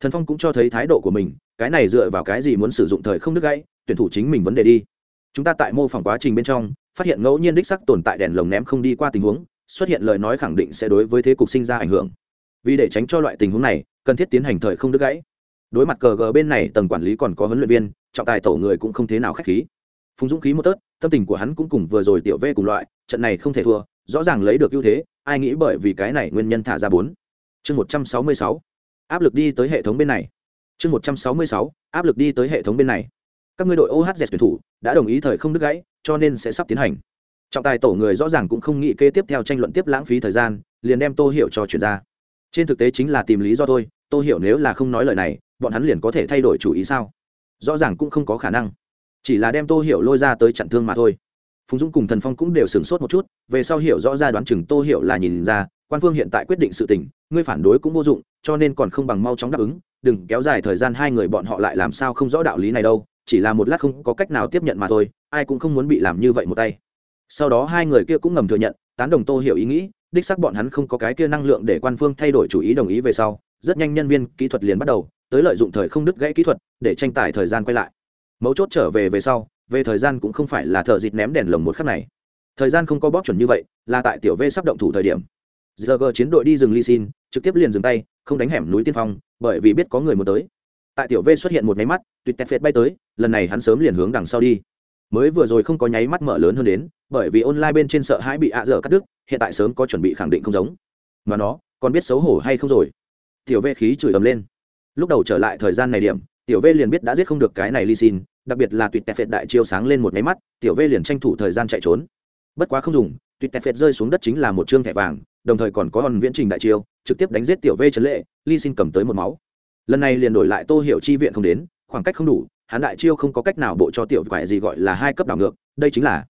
thần phong cũng cho thấy thái độ của mình, cái này dựa vào cái gì muốn sử dụng thời không đứt gãy, tuyển thủ chính mình vấn đề đi. Chúng ta tại mô phỏng quá trình bên trong, phát hiện ngẫu nhiên đích sắc tồn tại đèn lồng ném không đi qua tình huống, xuất hiện lời nói khẳng định sẽ đối với thế cục sinh ra ảnh hưởng. Vì để tránh cho loại tình huống này, cần thiết tiến hành thời không đứt gãy. Đối mặt cờ gờ bên này, tầng quản lý còn có huấn luyện viên, trọng tài tổ người cũng không thế nào k h á c h khí. Phùng dũng khí một tớt, tâm tình của hắn cũng cùng vừa rồi tiểu vê cùng loại, trận này không thể thua, rõ ràng lấy được ưu thế, ai nghĩ bởi vì cái này nguyên nhân thả ra bốn. Chương một trăm sáu mươi sáu áp lực đi tới hệ thống bên này. Chương một trăm sáu mươi sáu, áp lực đi tới hệ thống bên này. Các ngươi đội ohz tuyển thủ đã đồng ý thời không đứt gãy, cho nên sẽ sắp tiến hành. Trọng tài tổ người rõ ràng cũng không nghĩ kế tiếp theo tranh luận tiếp lãng phí thời gian, liền đem tô hiểu cho chuyển ra. Trên thực tế chính là tìm lý do thôi, tô hiểu nếu là không nói lời này, bọn hắn liền có thể thay đổi chủ ý sao? Rõ ràng cũng không có khả năng. Chỉ là đem tô hiểu lôi ra tới chặn thương mà thôi. Phùng dũng cùng thần phong cũng đều sửng sốt một chút, về sau hiểu rõ ra đoán chừng tô hiểu là nhìn ra quan phương hiện tại quyết định sự tình, ngươi phản đối cũng vô dụng, cho nên còn không bằng mau chóng đáp ứng, đừng kéo dài thời gian hai người bọn họ lại làm sao không rõ đạo lý này đâu, chỉ là một lát không có cách nào tiếp nhận mà thôi, ai cũng không muốn bị làm như vậy một tay. Sau đó hai người kia cũng ngầm thừa nhận, tán đồng tô hiểu ý nghĩ, đích xác bọn hắn không có cái kia năng lượng để quan phương thay đổi chủ ý đồng ý về sau, rất nhanh nhân viên kỹ thuật liền bắt đầu, tới lợi dụng thời không đứt gãy kỹ thuật, để tranh tài thời gian quay lại. Mấu chốt trở về về sau, về thời gian cũng không phải là thợ dịt ném đèn lồng một khắc này. Thời gian không có bóp chuẩn như vậy, là tại tiểu v sắp động thủ thời điểm giờ chiến đội đi rừng ly xin trực tiếp liền dừng tay, không đánh hẻm núi tiên phong, bởi vì biết có người muốn tới. Tại tiểu v xuất hiện một nháy mắt, tuyệt tẹt phệt bay tới, lần này hắn sớm liền hướng đằng sau đi. Mới vừa rồi không có nháy mắt mở lớn hơn đến, bởi vì online bên trên sợ hãi bị ạ dở cắt đứt, hiện tại sớm có chuẩn bị khẳng định không giống. Mà nó, còn biết xấu hổ hay không rồi? Tiểu v khí chửi ầm lên. Lúc đầu trở lại thời gian này điểm, tiểu v liền biết đã giết không được cái này ly xin đặc biệt là tuyệt tẹt phệt đại chiêu sáng lên một máy mắt, tiểu v liền tranh thủ thời gian chạy trốn. Bất quá không dùng, tuyệt tẹt phệt rơi xuống đất chính là một chương thẻ vàng đồng thời còn có hòn viễn trình đại chiêu, trực tiếp đánh giết tiểu v trấn lệ, ly xin cầm tới một máu. Lần này liền đổi lại tô hiệu chi viện không đến, khoảng cách không đủ, hắn đại chiêu không có cách nào bộ cho tiểu quại gì gọi là hai cấp đảo ngược, đây chính là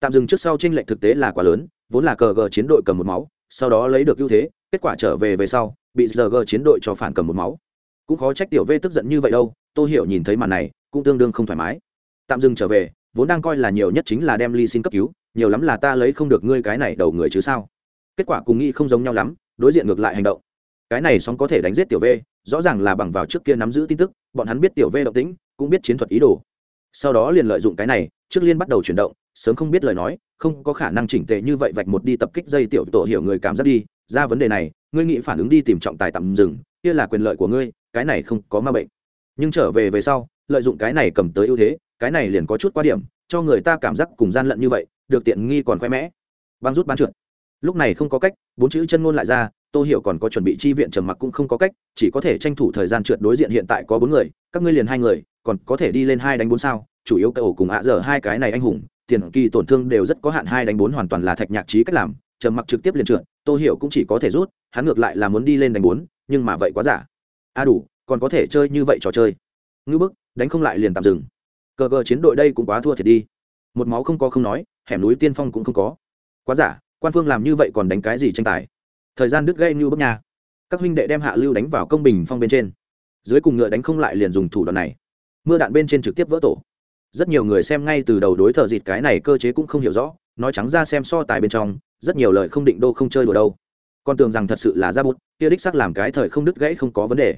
tạm dừng trước sau tranh lệch thực tế là quá lớn, vốn là cờ gờ chiến đội cầm một máu, sau đó lấy được ưu thế, kết quả trở về về sau, bị giờ gờ chiến đội cho phản cầm một máu. Cũng khó trách tiểu v tức giận như vậy đâu, tô hiểu nhìn thấy màn này, cũng tương đương không thoải mái. Tạm dừng trở về, vốn đang coi là nhiều nhất chính là đem ly xin cấp cứu, nhiều lắm là ta lấy không được ngươi cái này đầu người chứ sao? Kết quả cùng nghĩ không giống nhau lắm, đối diện ngược lại hành động. Cái này sóng có thể đánh giết tiểu v, rõ ràng là bằng vào trước kia nắm giữ tin tức, bọn hắn biết tiểu v động tĩnh, cũng biết chiến thuật ý đồ. Sau đó liền lợi dụng cái này, trước liên bắt đầu chuyển động, sớm không biết lời nói, không có khả năng chỉnh tệ như vậy vạch một đi tập kích dây tiểu tổ hiểu người cảm giác đi. Ra vấn đề này, ngươi nghĩ phản ứng đi tìm trọng tài tạm dừng, kia là quyền lợi của ngươi, cái này không có ma bệnh. Nhưng trở về về sau, lợi dụng cái này cầm tới ưu thế, cái này liền có chút quá điểm, cho người ta cảm giác cùng gian lận như vậy, được tiện nghi còn khoe mẽ. Băng rút bán trượt lúc này không có cách, bốn chữ chân ngôn lại ra tôi hiểu còn có chuẩn bị chi viện trầm mặc cũng không có cách, chỉ có thể tranh thủ thời gian trượt đối diện hiện tại có bốn người, các ngươi liền hai người, còn có thể đi lên hai đánh bốn sao, chủ yếu cậu cùng ạ dở hai cái này anh hùng, tiền kỳ tổn thương đều rất có hạn hai đánh bốn hoàn toàn là thạch nhạc trí cách làm, trầm mặc trực tiếp liền trượt tôi hiểu cũng chỉ có thể rút, hắn ngược lại là muốn đi lên đánh bốn, nhưng mà vậy quá giả. A đủ, còn có thể chơi như vậy trò chơi. Ngư bức, đánh không lại liền tạm dừng. Cờ cờ chiến đội đây cũng quá thua thiệt đi. Một máu không có không nói, hẻm núi tiên phong cũng không có. Quá giả quan phương làm như vậy còn đánh cái gì tranh tài? Thời gian đứt gây như bước nhà các huynh đệ đem hạ lưu đánh vào công bình phong bên trên. Dưới cùng ngựa đánh không lại liền dùng thủ đoạn này. Mưa đạn bên trên trực tiếp vỡ tổ. Rất nhiều người xem ngay từ đầu đối thợ dịt cái này cơ chế cũng không hiểu rõ, nói trắng ra xem so tài bên trong, rất nhiều lời không định đô không chơi đùa đâu. Con tưởng rằng thật sự là ra bút, kia đích xác làm cái thời không đứt gãy không có vấn đề.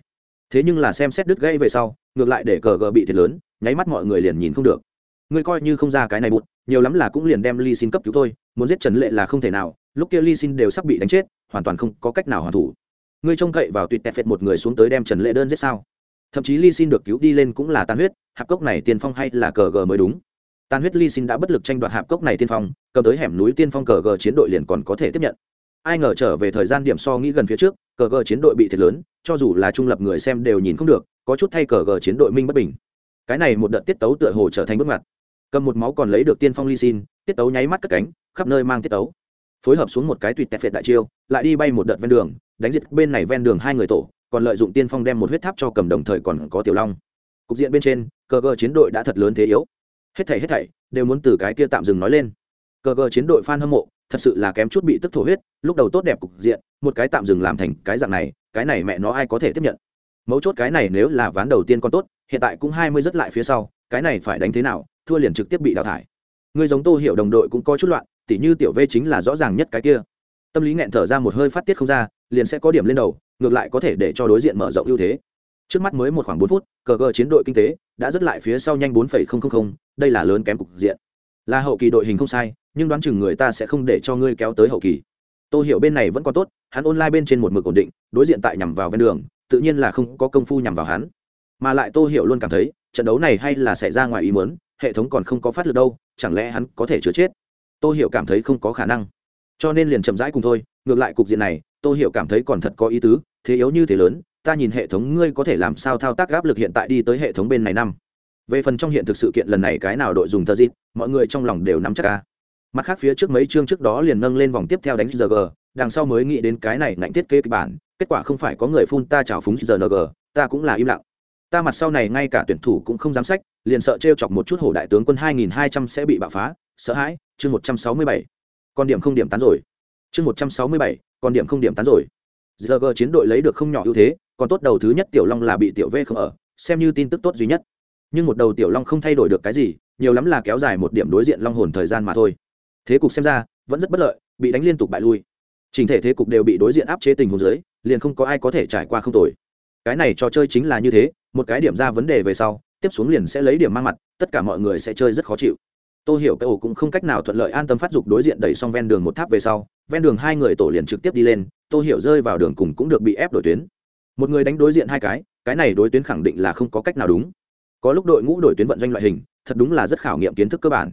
Thế nhưng là xem xét đứt gãy về sau, ngược lại để cờ gờ bị thiệt lớn, nháy mắt mọi người liền nhìn không được ngươi coi như không ra cái này bụt, nhiều lắm là cũng liền đem ly xin cấp cứu thôi, muốn giết trần lệ là không thể nào, lúc kia ly xin đều sắp bị đánh chết, hoàn toàn không có cách nào hoàn thủ. Ngươi trông cậy vào tuyệt tẹt phệt một người xuống tới đem trần lệ đơn giết sao? Thậm chí ly xin được cứu đi lên cũng là tan huyết, hạp cốc này tiên phong hay là cờ gờ mới đúng. Tan huyết ly xin đã bất lực tranh đoạt hạp cốc này tiên phong, cầm tới hẻm núi tiên phong cờ gờ chiến đội liền còn có thể tiếp nhận. Ai ngờ trở về thời gian điểm so nghĩ gần phía trước, cờ gờ chiến đội bị thiệt lớn, cho dù là trung lập người xem đều nhìn không được, có chút thay cờ gờ chiến đội minh bất bình. Cái này một đợt tiết tấu tựa hồ trở thành bước ngoặt cầm một máu còn lấy được tiên phong ly xin, tiết tấu nháy mắt cất cánh, khắp nơi mang tiết tấu. Phối hợp xuống một cái tùy tẹt phệt đại chiêu, lại đi bay một đợt ven đường, đánh diệt bên này ven đường hai người tổ, còn lợi dụng tiên phong đem một huyết tháp cho cầm đồng thời còn có tiểu long. Cục diện bên trên, cờ gờ chiến đội đã thật lớn thế yếu. Hết thảy hết thảy, đều muốn từ cái kia tạm dừng nói lên. Cờ gờ chiến đội fan hâm mộ, thật sự là kém chút bị tức thổ huyết, lúc đầu tốt đẹp cục diện, một cái tạm dừng làm thành cái dạng này, cái này mẹ nó ai có thể tiếp nhận? Mấu chốt cái này nếu là ván đầu tiên con tốt, hiện tại cũng hai mươi rất lại phía sau, cái này phải đánh thế nào thua liền trực tiếp bị đào thải. Người giống tô hiểu đồng đội cũng có chút loạn, tỉ như tiểu v chính là rõ ràng nhất cái kia. Tâm lý nghẹn thở ra một hơi phát tiết không ra, liền sẽ có điểm lên đầu, ngược lại có thể để cho đối diện mở rộng ưu thế. Trước mắt mới một khoảng bốn phút, cờ cờ chiến đội kinh tế đã dứt lại phía sau nhanh bốn phẩy không không không, đây là lớn kém cục diện. Là hậu kỳ đội hình không sai, nhưng đoán chừng người ta sẽ không để cho ngươi kéo tới hậu kỳ. Tôi hiểu bên này vẫn còn tốt, hắn online bên trên một mực ổn định, đối diện tại nhằm vào ven đường, tự nhiên là không có công phu nhằm vào hắn. Mà lại tôi hiểu luôn cảm thấy, trận đấu này hay là xảy ra ngoài ý muốn hệ thống còn không có phát lực đâu, chẳng lẽ hắn có thể chứa chết? Tôi hiểu cảm thấy không có khả năng. Cho nên liền chậm rãi cùng thôi, ngược lại cục diện này tôi hiểu cảm thấy còn thật có ý tứ, thế yếu như thế lớn, ta nhìn hệ thống ngươi có thể làm sao thao tác áp lực hiện tại đi tới hệ thống bên này năm. Về phần trong hiện thực sự kiện lần này cái nào đội dùng tờ dịp, mọi người trong lòng đều nắm chắc ca mặt khác phía trước mấy chương trước đó liền nâng lên vòng tiếp theo đánh rg đằng sau mới nghĩ đến cái này ngạnh thiết kế kịch bản, kết quả không phải có người phun ta trào phúng rng ta cũng là im lặng. Ta mặt sau này ngay cả tuyển thủ cũng không dám sách liền sợ t chọc một chút hổ đại tướng quân 2200 sẽ bị bạo phá sợ hãi chương 167. con điểm không điểm tán rồi. Chương 167, con điểm không điểm tán rồi. GG chiến đội lấy được không nhỏ ưu thế còn tốt đầu thứ nhất tiểu long là bị tiểu v không ở xem như tin tức tốt duy nhất. Nhưng một đầu tiểu long không thay đổi được cái gì nhiều lắm là kéo dài một điểm đối diện long hồn thời gian mà thôi. Thế cục xem ra vẫn rất bất lợi bị đánh liên tục bại lui. Trình thể thế cục đều bị đối diện áp chế tình huống dưới liền không có ai có thể trải qua không tồi. Cái này trò chơi chính là như thế một cái điểm ra vấn đề về sau tiếp xuống liền sẽ lấy điểm mang mặt, tất cả mọi người sẽ chơi rất khó chịu. Tôi hiểu cái ổ cũng không cách nào thuận lợi an tâm phát dục đối diện đẩy xong ven đường một tháp về sau, ven đường hai người tổ liền trực tiếp đi lên tôi hiểu rơi vào đường cùng cũng được bị ép đổi tuyến. Một người đánh đối diện hai cái cái này đối tuyến khẳng định là không có cách nào đúng. Có lúc đội ngũ đổi tuyến vận doanh loại hình, thật đúng là rất khảo nghiệm kiến thức cơ bản.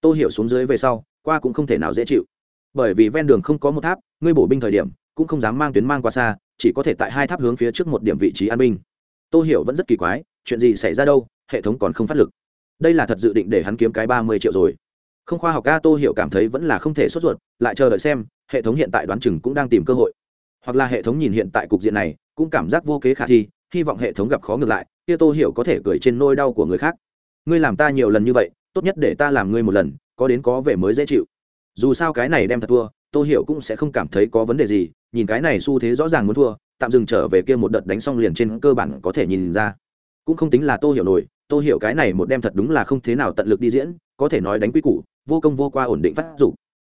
Tôi hiểu xuống dưới về sau, qua cũng không thể nào dễ chịu. Bởi vì ven đường không có một tháp, ngươi bổ binh thời điểm, cũng không dám mang tuyến mang qua xa, chỉ có thể tại hai tháp hướng phía trước một điểm vị trí an binh. Tôi hiểu vẫn rất kỳ quái chuyện gì xảy ra đâu, hệ thống còn không phát lực. Đây là thật dự định để hắn kiếm cái ba mươi triệu rồi. Không khoa học ca tô hiểu cảm thấy vẫn là không thể sốt ruột, lại chờ đợi xem, hệ thống hiện tại đoán chừng cũng đang tìm cơ hội. Hoặc là hệ thống nhìn hiện tại cục diện này, cũng cảm giác vô kế khả thi, hy vọng hệ thống gặp khó ngược lại kia tô hiểu có thể cười trên nôi đau của người khác. Ngươi làm ta nhiều lần như vậy, tốt nhất để ta làm ngươi một lần, có đến có về mới dễ chịu. Dù sao cái này đem thật thua, tô hiểu cũng sẽ không cảm thấy có vấn đề gì, nhìn cái này xu thế rõ ràng muốn thua, tạm dừng trở về kia một đợt đánh xong liền trên cơ bản có thể nhìn ra cũng không tính là tô hiểu nổi, tô hiểu cái này một đem thật đúng là không thế nào tận lực đi diễn, có thể nói đánh quy củ, vô công vô qua ổn định phát dục.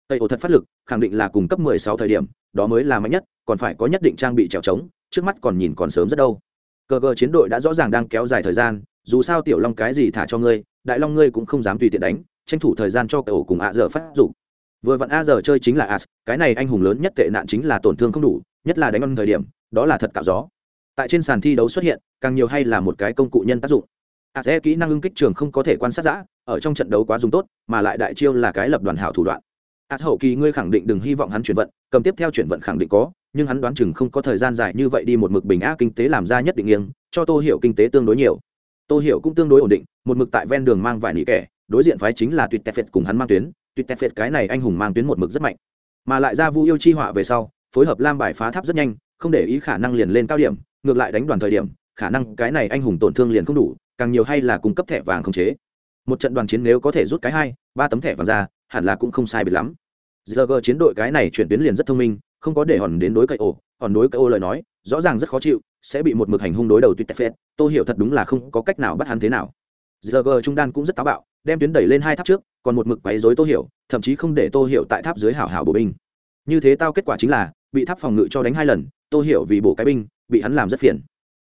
Tây ổ thật phát lực, khẳng định là cùng cấp 16 thời điểm, đó mới là mạnh nhất, còn phải có nhất định trang bị trèo trống, trước mắt còn nhìn còn sớm rất đâu. Cờ cờ chiến đội đã rõ ràng đang kéo dài thời gian, dù sao tiểu long cái gì thả cho ngươi, đại long ngươi cũng không dám tùy tiện đánh, tranh thủ thời gian cho cậu cùng ạ giờ phát dục. Vừa vặn a giờ chơi chính là as, cái này anh hùng lớn nhất tệ nạn chính là tổn thương không đủ, nhất là đánh ngon thời điểm, đó là thật cạo gió tại trên sàn thi đấu xuất hiện, càng nhiều hay là một cái công cụ nhân tác dụng. À, a e kỹ năng ưng kích trường không có thể quan sát giã ở trong trận đấu quá dùng tốt, mà lại đại chiêu là cái lập đoàn hảo thủ đoạn. A hậu kỳ ngươi khẳng định đừng hy vọng hắn chuyển vận, cầm tiếp theo chuyển vận khẳng định có, nhưng hắn đoán chừng không có thời gian dài như vậy đi một mực bình a kinh tế làm ra nhất định nghiêng, cho tô hiểu kinh tế tương đối nhiều. Tô hiểu cũng tương đối ổn định, một mực tại ven đường mang vài nỉ kẻ, đối diện phái chính là tuyệt tefet cùng hắn mang tuyến, tuyệt tefet cái này anh hùng mang tuyến một mực rất mạnh. Mà lại ra vu yêu chi họa về sau, phối hợp lam bài phá tháp rất nhanh không để ý khả năng liền lên cao điểm, ngược lại đánh đoàn thời điểm, khả năng cái này anh hùng tổn thương liền không đủ, càng nhiều hay là cung cấp thẻ vàng không chế. Một trận đoàn chiến nếu có thể rút cái hai, ba tấm thẻ vàng ra, hẳn là cũng không sai biệt lắm. Giờ chiến đội cái này chuyển tuyến liền rất thông minh, không có để hòn đến đối cậy ổ hòn đối cậy ô lời nói, rõ ràng rất khó chịu, sẽ bị một mực hành hung đối đầu tuyệt tefet tôi hiểu thật đúng là không có cách nào bắt hắn thế nào. Giờ trung đan cũng rất táo bạo, đem tuyến đẩy lên hai tháp trước, còn một mực quấy dối tô hiểu, thậm chí không để tô hiểu tại tháp dưới hảo hảo bộ binh. Như thế tao kết quả chính là, bị tháp phòng ngự cho đánh hai lần tô hiểu vì bổ cái binh, bị hắn làm rất phiền.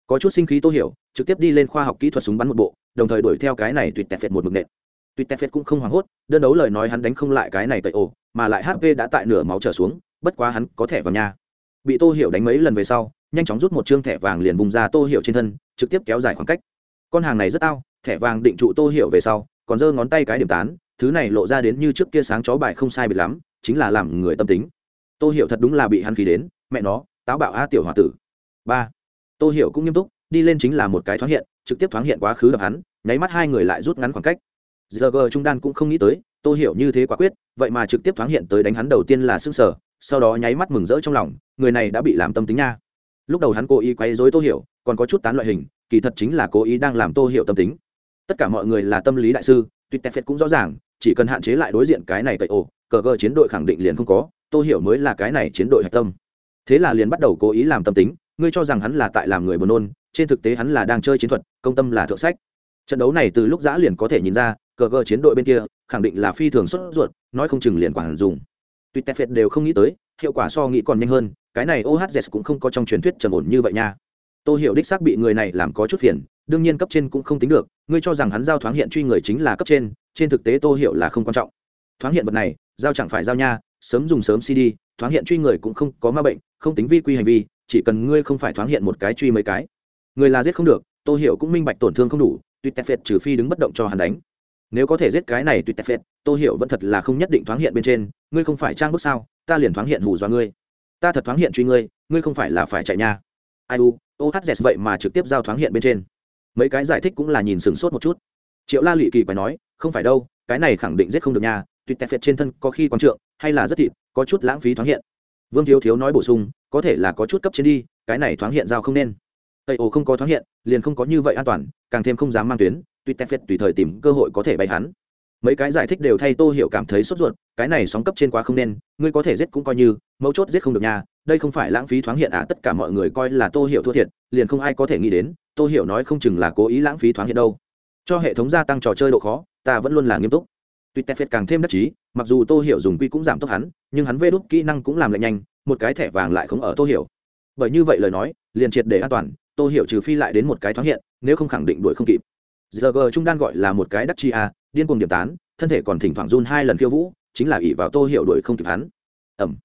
Có chút sinh khí tô hiểu, trực tiếp đi lên khoa học kỹ thuật súng bắn một bộ, đồng thời đuổi theo cái này tuyệt tẹt phệt một mực nện. Tuyệt tẹt phệt cũng không hoảng hốt, đơn đấu lời nói hắn đánh không lại cái này tẩy ổ, mà lại hp đã tại nửa máu trở xuống, bất quá hắn có thẻ vào nhà. Bị tô hiểu đánh mấy lần về sau, nhanh chóng rút một chương thẻ vàng liền vùng ra tô hiểu trên thân, trực tiếp kéo dài khoảng cách. Con hàng này rất ao, thẻ vàng định trụ tô hiểu về sau, còn giơ ngón tay cái điểm tán, thứ này lộ ra đến như trước kia sáng chó bài không sai biệt lắm, chính là làm người tâm tính. Tô hiểu thật đúng là bị hắn khí đến, mẹ nó táo bạo a tiểu h tử. Ba. Tô hiểu cũng nghiêm túc, đi lên chính là một cái thoáng hiện, trực tiếp thoáng hiện quá khứ đập hắn, nháy mắt hai người lại rút ngắn khoảng cách. Giờ g trung đan cũng không nghĩ tới, tô hiểu như thế quả quyết, vậy mà trực tiếp thoáng hiện tới đánh hắn đầu tiên là sức sở sau đó nháy mắt mừng rỡ trong lòng, người này đã bị làm tâm tính nha. Lúc đầu hắn cố ý quấy dối tô hiểu, còn có chút tán loại hình, kỳ thật chính là cố ý đang làm tô hiểu tâm tính. Tất cả mọi người là tâm lý đại sư tuy tè phết cũng rõ ràng, chỉ cần hạn chế lại đối diện cái này cậy ồ, cờ gờ chiến đội khẳng định liền không có, tô hiểu mới là cái này chiến đội hạch tâm thế là liền bắt đầu cố ý làm tâm tính, ngươi cho rằng hắn là tại làm người buồn nôn, trên thực tế hắn là đang chơi chiến thuật, công tâm là thượng sách. Trận đấu này từ lúc giã liền có thể nhìn ra, cờ gờ chiến đội bên kia, khẳng định là phi thường xuất ruột, nói không chừng liền quản dùng. Tuy tè phệt đều không nghĩ tới, hiệu quả so nghĩ còn nhanh hơn, cái này ohz cũng không có trong truyền thuyết trầm ổn như vậy nha. Tô hiểu đích xác bị người này làm có chút phiền, đương nhiên cấp trên cũng không tính được, ngươi cho rằng hắn giao thoáng hiện truy người chính là cấp trên trên thực tế tô hiểu là không quan trọng. Thoáng hiện vật này, giao chẳng phải giao nha, sớm dùng sớm cd thoáng hiện truy người cũng không có ma bệnh, không tính vi quy hành vi, chỉ cần ngươi không phải thoáng hiện một cái truy mấy cái. Người là giết không được, tô hiểu cũng minh bạch tổn thương không đủ tuyt tẹt phệt trừ phi đứng bất động cho hắn đánh. Nếu có thể giết cái này tuyt tẹt phệt, tô hiểu vẫn thật là không nhất định thoáng hiện bên trên, ngươi không phải trang bức sao, ta liền thoáng hiện hù do ngươi. Ta thật thoáng hiện truy ngươi ngươi không phải là phải chạy nha. Ai u ô hát dẹt vậy mà trực tiếp giao thoáng hiện bên trên. Mấy cái giải thích cũng là nhìn sửng sốt một chút. Triệu la lụy kỳ phải nói, không phải đâu, cái này khẳng định giết không được nha tuyệt tẹt phệt trên thân có khi quán trượng, hay là rất thịt, có chút lãng phí thoáng hiện. Vương thiếu thiếu nói bổ sung, có thể là có chút cấp trên đi, cái này thoáng hiện giao không nên. Tây ồ không có thoáng hiện, liền không có như vậy an toàn, càng thêm không dám mang tuyến tuy tẹt phệt tùy thời tìm cơ hội có thể bay hắn. Mấy cái giải thích đều thay tô hiểu cảm thấy sốt ruột, cái này sóng cấp trên quá không nên, ngươi có thể giết cũng coi như, mấu chốt giết không được nhà đây không phải lãng phí thoáng hiện à tất cả mọi người coi là tô hiểu thua thiệt, liền không ai có thể nghĩ đến, tô hiểu nói không chừng là cố ý lãng phí thoáng hiện đâu. Cho hệ thống gia tăng trò chơi độ khó, ta vẫn luôn là nghiêm túc tuy tè phết càng thêm đắc chí, mặc dù tô hiểu dùng quy cũng giảm tốc hắn, nhưng hắn vê đốt kỹ năng cũng làm lạnh nhanh, một cái thẻ vàng lại không ở tô hiểu. Bởi như vậy lời nói, liền triệt để an toàn, tô hiểu trừ phi lại đến một cái thoáng hiện, nếu không khẳng định đuổi không kịp. Giờ g trung đan gọi là một cái đắc chi a, điên cuồng điểm tán, thân thể còn thỉnh thoảng run hai lần khiêu vũ, chính là ỷ vào tô hiểu đuổi không kịp hắn. Ẩm.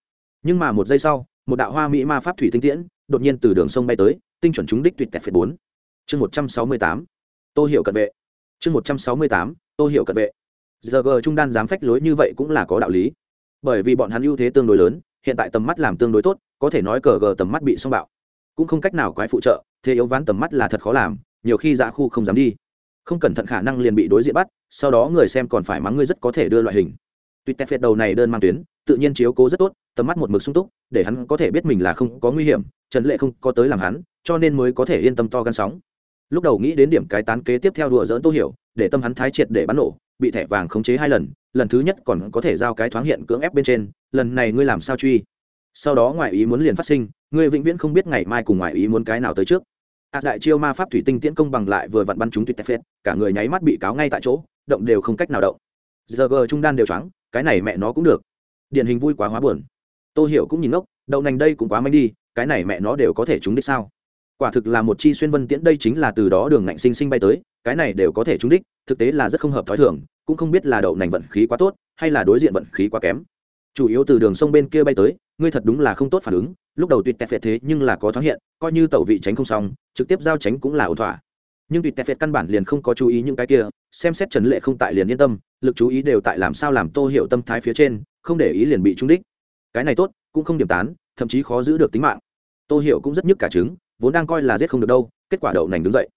Nhưng mà một giây sau, một đạo hoa mỹ ma pháp thủy tinh tiễn, đột nhiên từ đường sông bay tới, tinh chuẩn trúng đích tuyệt tẹt phệt bốn. Chương một trăm sáu mươi tám, tô hiểu cận vệ. Chương một trăm sáu mươi tám, tô hiểu cận vệ giờ g trung đan dám phách lối như vậy cũng là có đạo lý. Bởi vì bọn hắn ưu thế tương đối lớn, hiện tại tầm mắt làm tương đối tốt, có thể nói cờ gờ tầm mắt bị xông bạo. Cũng không cách nào quái phụ trợ, thế yếu ván tầm mắt là thật khó làm, nhiều khi dã khu không dám đi. Không cẩn thận khả năng liền bị đối diện bắt, sau đó người xem còn phải mắng ngươi rất có thể đưa loại hình. Tuy tép phệt đầu này đơn mang tuyến, tự nhiên chiếu cố rất tốt, tầm mắt một mực sung túc, để hắn có thể biết mình là không có nguy hiểm, trần lệ không có tới làm hắn, cho nên mới có thể yên tâm to gan sóng. Lúc đầu nghĩ đến điểm cái tán kế tiếp theo đùa dỡn tô hiểu, để tâm hắn thái triệt để bắn nổ bị thẻ vàng khống chế hai lần lần thứ nhất còn có thể giao cái thoáng hiện cưỡng ép bên trên, lần này ngươi làm sao truy? Sau đó ngoại ý muốn liền phát sinh, ngươi vĩnh viễn không biết ngày mai cùng ngoại ý muốn cái nào tới trước. Ạt đại chiêu ma pháp thủy tinh tiễn công bằng lại vừa vặn bắn chúng tuyệt phết cả người nháy mắt bị cáo ngay tại chỗ, động đều không cách nào động. Giờ gờ trung đan đều trắng cái này mẹ nó cũng được. Điển hình vui quá hóa buồn. Tô hiểu cũng nhìn ngốc, đậu nành đây cũng quá manh đi, cái này mẹ nó đều có thể trúng đích sao? Quả thực là một chi xuyên vân tiễn, đây chính là từ đó đường ngạnh sinh sinh bay tới, cái này đều có thể trúng đích, thực tế là rất không hợp thói thường, cũng không biết là đậu nành vận khí quá tốt, hay là đối diện vận khí quá kém. Chủ yếu từ đường sông bên kia bay tới, ngươi thật đúng là không tốt phản ứng, lúc đầu tuyệt tẹt phệt thế nhưng là có thoáng hiện, coi như tẩu vị tránh không xong, trực tiếp giao tránh cũng là ổn thỏa. Nhưng tuyệt tẹt phệt căn bản liền không có chú ý những cái kia, xem xét trần lệ không tại liền yên tâm, lực chú ý đều tại làm sao làm tô hiểu tâm thái phía trên, không để ý liền bị trúng đích. Cái này tốt, cũng không điểm tán, thậm chí khó giữ được tính mạng. Tô hiểu cũng rất nhức cả trứng vốn đang coi là giết không được đâu, kết quả đậu nành đứng dậy.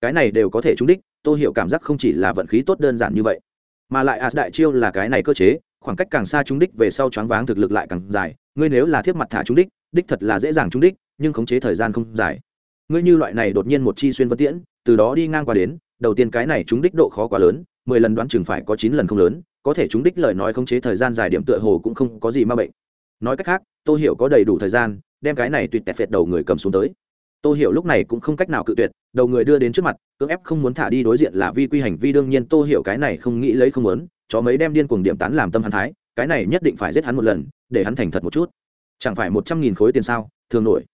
Cái này đều có thể trúng đích tô hiểu cảm giác không chỉ là vận khí tốt đơn giản như vậy. Mà lại as đại chiêu là cái này cơ chế, khoảng cách càng xa trúng đích về sau choáng váng thực lực lại càng dài. Ngươi nếu là thiếp mặt thả trúng đích đích thật là dễ dàng trúng đích, nhưng khống chế thời gian không dài. Ngươi như loại này đột nhiên một chi xuyên vân tiễn, từ đó đi ngang qua đến, đầu tiên cái này trúng đích độ khó quá lớn, mười lần đoán chừng phải có chín lần không lớn, có thể trúng đích lời nói khống chế thời gian dài điểm tựa hồ cũng không có gì ma bệnh. Nói cách khác, tôi hiểu có đầy đủ thời gian, đem cái này tuyệt tẹt phệt đầu người cầm xuống tới. Tô hiểu lúc này cũng không cách nào cự tuyệt, đầu người đưa đến trước mặt, cưỡng ép không muốn thả đi đối diện là vi quy hành vi, đương nhiên Tô hiểu cái này không nghĩ lấy không muốn, chó mấy đem điên cuồng điểm tán làm tâm hắn thái, cái này nhất định phải giết hắn một lần, để hắn thành thật một chút. Chẳng phải một trăm nghìn khối tiền sao, thường nổi.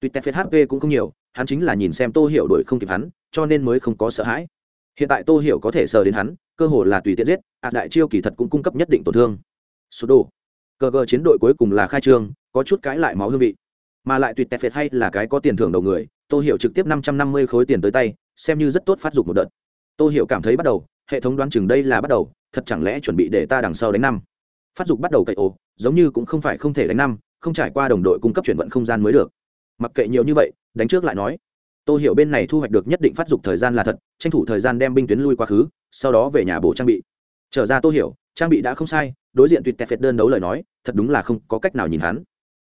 Tuy tép hp cũng không nhiều, hắn chính là nhìn xem tô hiểu đổi không kịp hắn, cho nên mới không có sợ hãi. Hiện tại tô hiểu có thể sờ đến hắn, cơ hồ là tùy tiện giết ạ đại chiêu kỳ thật cũng cung cấp nhất định tổn thương. Số đồ cờ cờ chiến đội cuối cùng là khai trương, có chút cãi lại máu hương vị mà lại tuyệt tẹt phệt hay là cái có tiền thưởng đầu người, tô hiểu trực tiếp năm trăm năm mươi khối tiền tới tay, xem như rất tốt phát dục một đợt. Tô hiểu cảm thấy bắt đầu, hệ thống đoán chừng đây là bắt đầu, thật chẳng lẽ chuẩn bị để ta đằng sau đánh năm? Phát dục bắt đầu cậy ồ, giống như cũng không phải không thể đánh năm, không trải qua đồng đội cung cấp chuyển vận không gian mới được. Mặc kệ nhiều như vậy, đánh trước lại nói. Tôi hiểu bên này thu hoạch được nhất định phát dục thời gian là thật, tranh thủ thời gian đem binh tuyến lui quá khứ, sau đó về nhà bổ trang bị. Trở ra tôi hiểu, trang bị đã không sai, đối diện tuyệt tẹt phệt đơn đấu lời nói, thật đúng là không có cách nào nhìn hắn.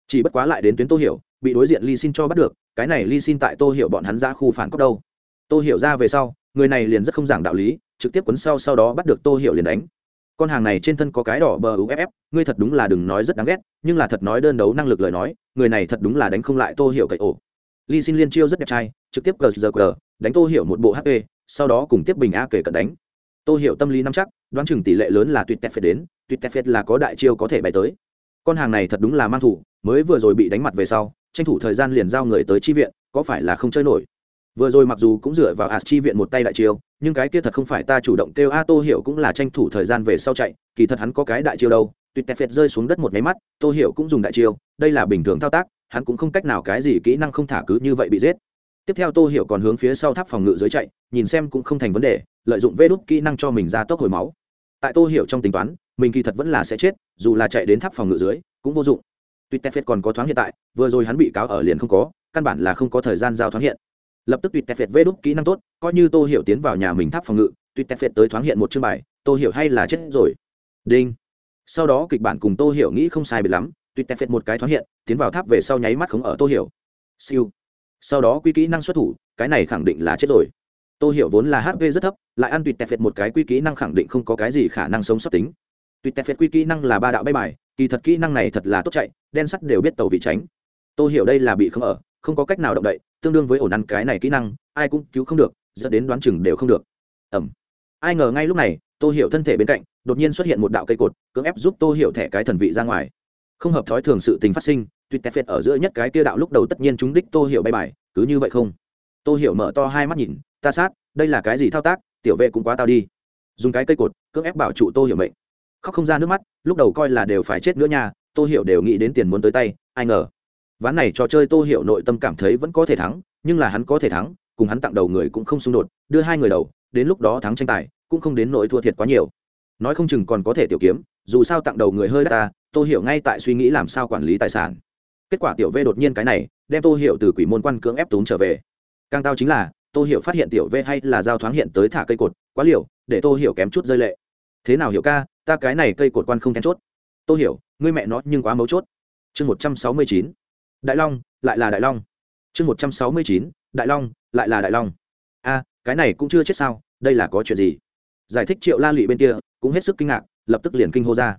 Chỉ bất quá lại đến tuyến tô hiểu bị đối diện ly xin cho bắt được, cái này ly xin tại tô hiểu bọn hắn ra khu phản cốc đâu. Tô hiểu ra về sau, người này liền rất không giảng đạo lý, trực tiếp quấn sau sau đó bắt được tô hiểu liền đánh. Con hàng này trên thân có cái đỏ bờ uff ngươi thật đúng là đừng nói rất đáng ghét, nhưng là thật nói đơn đấu năng lực lời nói, người này thật đúng là đánh không lại tô hiểu cậy ổ. Ly xin liên chiêu rất đẹp trai, trực tiếp gờ giờ gờ đánh tô hiểu một bộ hp sau đó cùng tiếp bình a kể cận đánh. Tô hiểu tâm lý nắm chắc, đoán chừng tỷ lệ lớn là tuyệt tép phết đến, tuyệt tép phết là có đại chiêu có thể bày tới. Con hàng này thật đúng là mang thủ, mới vừa rồi bị đánh mặt về sau tranh thủ thời gian liền giao người tới chi viện, có phải là không chơi nổi? Vừa rồi mặc dù cũng dựa vào ạt chi viện một tay đại chiêu, nhưng cái kia thật không phải ta chủ động kêu a tô hiểu cũng là tranh thủ thời gian về sau chạy, kỳ thật hắn có cái đại chiêu đâu, tuyệt tẹt phệt rơi xuống đất một máy mắt, tô hiểu cũng dùng đại chiêu, đây là bình thường thao tác, hắn cũng không cách nào cái gì kỹ năng không thả cứ như vậy bị giết. Tiếp theo tô hiểu còn hướng phía sau tháp phòng ngự dưới chạy, nhìn xem cũng không thành vấn đề, lợi dụng vê đốt kỹ năng cho mình ra tốc hồi máu. Tại tô hiểu trong tính toán, mình kỳ thật vẫn là sẽ chết, dù là chạy đến tháp phòng ngự dưới, cũng vô dụng tuyt tefet phệt còn có thoáng hiện tại, vừa rồi hắn bị cáo ở liền không có, căn bản là không có thời gian giao thoáng hiện. Lập tức tuyt tefet phệt vê đúc kỹ năng tốt, coi như tô hiểu tiến vào nhà mình tháp phòng ngự tuyt tefet phệt tới thoáng hiện một chương bài, tô hiểu hay là chết rồi. Đinh. Sau đó kịch bản cùng tô hiểu nghĩ không sai biệt lắm tuyt tefet phệt một cái thoáng hiện, tiến vào tháp về sau nháy mắt không ở tô hiểu. Siêu. Sau đó quy kỹ năng xuất thủ, cái này khẳng định là chết rồi. Tô hiểu vốn là hp rất thấp, lại ăn tuyt tefet phệt một cái quy kỹ năng khẳng định không có cái gì khả năng sống sót tính. Tuyt tefet phệt quy kỹ năng là ba đạo bay bài kỳ thật kỹ năng này thật là tốt chạy, đen sắt đều biết tàu vị tránh. Tôi hiểu đây là bị không ở, không có cách nào động đậy, tương đương với ổn ăn cái này kỹ năng, ai cũng cứu không được, dẫn đến đoán chừng đều không được. Ẩm ai ngờ ngay lúc này tôi hiểu thân thể bên cạnh, đột nhiên xuất hiện một đạo cây cột, cưỡng ép giúp tôi hiểu thẻ cái thần vị ra ngoài. Không hợp thói thường sự tình phát sinh, tuyệt tẹt phệt ở giữa nhất cái kia đạo lúc đầu tất nhiên chúng đích tôi hiểu bay bài, cứ như vậy không. Tôi hiểu mở to hai mắt nhìn, ta sát, đây là cái gì thao tác? Tiểu vệ cũng quá tao đi. Dùng cái cây cột, cưỡng ép bảo trụ tôi hiểu mệnh khóc không ra nước mắt, lúc đầu coi là đều phải chết nữa nha, tô hiểu đều nghĩ đến tiền muốn tới tay, ai ngờ. Ván này trò chơi tô hiểu nội tâm cảm thấy vẫn có thể thắng, nhưng là hắn có thể thắng, cùng hắn tặng đầu người cũng không xung đột, đưa hai người đầu, đến lúc đó thắng tranh tài, cũng không đến nỗi thua thiệt quá nhiều. Nói không chừng còn có thể tiểu kiếm, dù sao tặng đầu người hơi đắt ta, tô hiểu ngay tại suy nghĩ làm sao quản lý tài sản. Kết quả tiểu v đột nhiên cái này, đem tô hiểu từ quỷ môn quan cưỡng ép túng trở về. Càng tao chính là, tô hiểu phát hiện tiểu v hay là giao thoáng hiện tới thả cây cột, quá liều, để tô hiểu kém chút rơi lệ. Thế nào hiểu ca ta cái này cây cột quan không then chốt. Tôi hiểu, ngươi mẹ nó nhưng quá mấu chốt. Chương một trăm sáu mươi chín. Đại long, lại là đại long. Chương một trăm sáu mươi chín, đại long, lại là đại long. A, cái này cũng chưa chết sao, đây là có chuyện gì? Giải thích triệu la lụy bên kia, cũng hết sức kinh ngạc, lập tức liền kinh hô ra.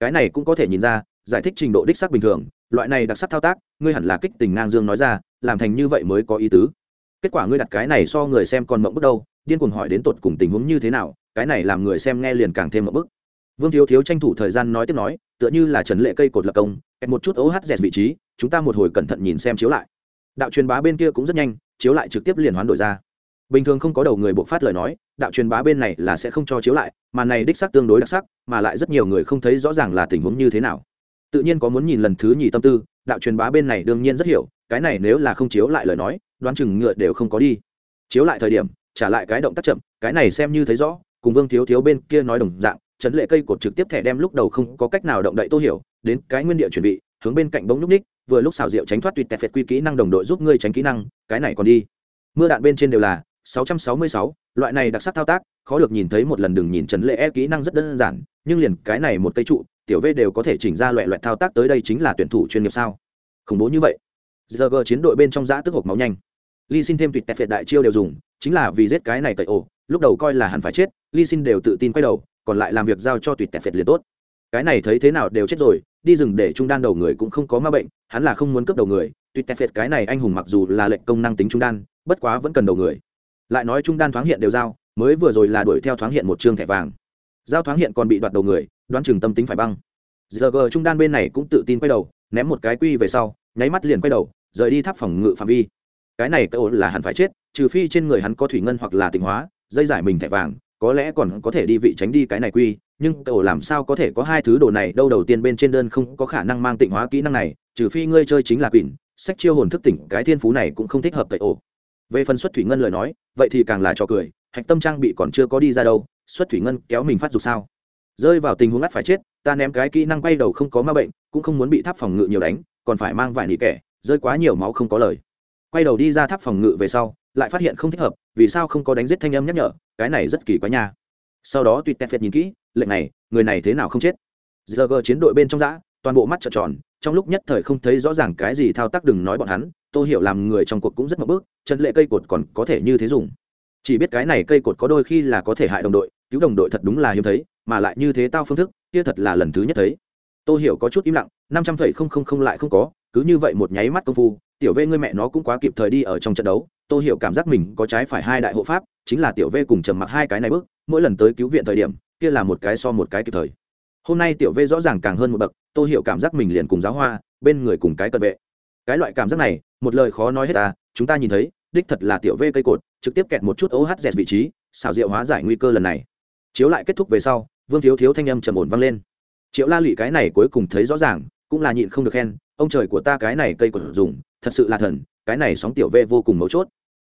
Cái này cũng có thể nhìn ra, giải thích trình độ đích sắc bình thường, loại này đặc sắc thao tác, ngươi hẳn là kích tình ngang dương nói ra, làm thành như vậy mới có ý tứ. Kết quả ngươi đặt cái này so người xem còn mộng bước đâu, điên cuồng hỏi đến tột cùng tình huống như thế nào, cái này làm người xem nghe liền càng thêm mộng bức vương thiếu thiếu tranh thủ thời gian nói tiếp nói, tựa như là trần lệ cây cột lập công, kẹt một chút ố hát dẹt vị trí, chúng ta một hồi cẩn thận nhìn xem chiếu lại. Đạo truyền bá bên kia cũng rất nhanh, chiếu lại trực tiếp liền hoán đổi ra. Bình thường không có đầu người buộc phát lời nói, đạo truyền bá bên này là sẽ không cho chiếu lại, mà này đích sắc tương đối đặc sắc, mà lại rất nhiều người không thấy rõ ràng là tình huống như thế nào. Tự nhiên có muốn nhìn lần thứ nhì tâm tư, đạo truyền bá bên này đương nhiên rất hiểu, cái này nếu là không chiếu lại lời nói, đoán chừng ngựa đều không có đi. Chiếu lại thời điểm, trả lại cái động tác chậm, cái này xem như thấy rõ, cùng vương thiếu thiếu bên kia nói đồng dạng chấn lệ cây cột trực tiếp thẻ đem lúc đầu không có cách nào động đậy tô hiểu đến cái nguyên địa chuẩn bị hướng bên cạnh bóng núp ních vừa lúc xào rượu tránh thoát tuyệt tẹt phệt quy kỹ năng đồng đội giúp ngươi tránh kỹ năng cái này còn đi. Mưa đạn bên trên đều là 666, loại này đặc sắc thao tác khó được nhìn thấy một lần đừng nhìn chấn lệ e kỹ năng rất đơn giản nhưng liền cái này một cây trụ tiểu v đều có thể chỉnh ra loại loại thao tác tới đây chính là tuyển thủ chuyên nghiệp sao? Khủng bố như vậy. Giờ chiến đội bên trong giã tức hộp máu nhanh. Ly xin thêm tuyệt tẹt phệt đại chiêu đều dùng chính là vì giết cái này cậy ổ lúc đầu coi là hẳn phải chết ly xin đều tự tin quay đầu còn lại làm việc giao cho tùy tẹt phệt liền tốt. Cái này thấy thế nào đều chết rồi, đi rừng để trung đan đầu người cũng không có ma bệnh, hắn là không muốn cướp đầu người. Tuyệt tẹt phệt cái này anh hùng mặc dù là lệnh công năng tính trung đan, bất quá vẫn cần đầu người. Lại nói trung đan thoáng hiện đều giao, mới vừa rồi là đuổi theo thoáng hiện một chương thẻ vàng. Giao thoáng hiện còn bị đoạt đầu người, đoán chừng tâm tính phải băng. Giờ g trung đan bên này cũng tự tin quay đầu, ném một cái quy về sau, nháy mắt liền quay đầu, rời đi tháp phòng ngự phạm vi. Cái này cậu là hẳn phải chết, trừ phi trên người hắn có thủy ngân hoặc là tịnh hóa, dây giải mình thẻ vàng có lẽ còn có thể đi vị tránh đi cái này quy, nhưng cậu làm sao có thể có hai thứ đồ này đâu đầu tiên bên trên đơn không có khả năng mang tịnh hóa kỹ năng này, trừ phi ngươi chơi chính là quỷ, sách chiêu hồn thức tỉnh cái thiên phú này cũng không thích hợp cậy ổ về phần xuất thủy ngân lời nói, vậy thì càng là trò cười, hạch tâm trang bị còn chưa có đi ra đâu, xuất thủy ngân kéo mình phát dục sao? Rơi vào tình huống ngắt phải chết, ta ném cái kỹ năng quay đầu không có ma bệnh, cũng không muốn bị tháp phòng ngự nhiều đánh, còn phải mang vải nị kẻ, rơi quá nhiều máu không có lời. Quay đầu đi ra tháp phòng ngự về sau lại phát hiện không thích hợp, vì sao không có đánh giết thanh âm nhắc nhở, cái này rất kỳ quái nha. Sau đó tuyệt tẹt nhìn kỹ, lệnh này, người này thế nào không chết? Giờ gờ chiến đội bên trong giã toàn bộ mắt trợn tròn, trong lúc nhất thời không thấy rõ ràng cái gì thao tác đừng nói bọn hắn tôi hiểu làm người trong cuộc cũng rất mập bước chân lệ cây cột còn có thể như thế dùng. Chỉ biết cái này cây cột có đôi khi là có thể hại đồng đội, cứu đồng đội thật đúng là hiếm thấy, mà lại như thế tao phương thức, kia thật là lần thứ nhất thấy. Tôi hiểu có chút im lặng, năm trăm phẩy không không không lại không có, cứ như vậy một nháy mắt công phu tiểu v ngươi mẹ nó cũng quá kịp thời đi ở trong trận đấu tôi hiểu cảm giác mình có trái phải hai đại hộ pháp, chính là tiểu v cùng trầm mặc hai cái này bước, mỗi lần tới cứu viện thời điểm, kia là một cái so một cái kịp thời. Hôm nay tiểu v rõ ràng càng hơn một bậc tôi hiểu cảm giác mình liền cùng giáo hoa, bên người cùng cái cận vệ. Cái loại cảm giác này, một lời khó nói hết ta chúng ta nhìn thấy, đích thật là tiểu v cây cột, trực tiếp kẹt một chút ohz vị trí, xảo diệu hóa giải nguy cơ lần này. Chiếu lại kết thúc về sau, vương thiếu thiếu thanh âm trầm ổn vang lên. Triệu la lụy cái này cuối cùng thấy rõ ràng, cũng là nhịn không được khen, ông trời của ta cái này cây cột dùng thật sự là thần, cái này sóng tiểu v vô cùng mấu chốt.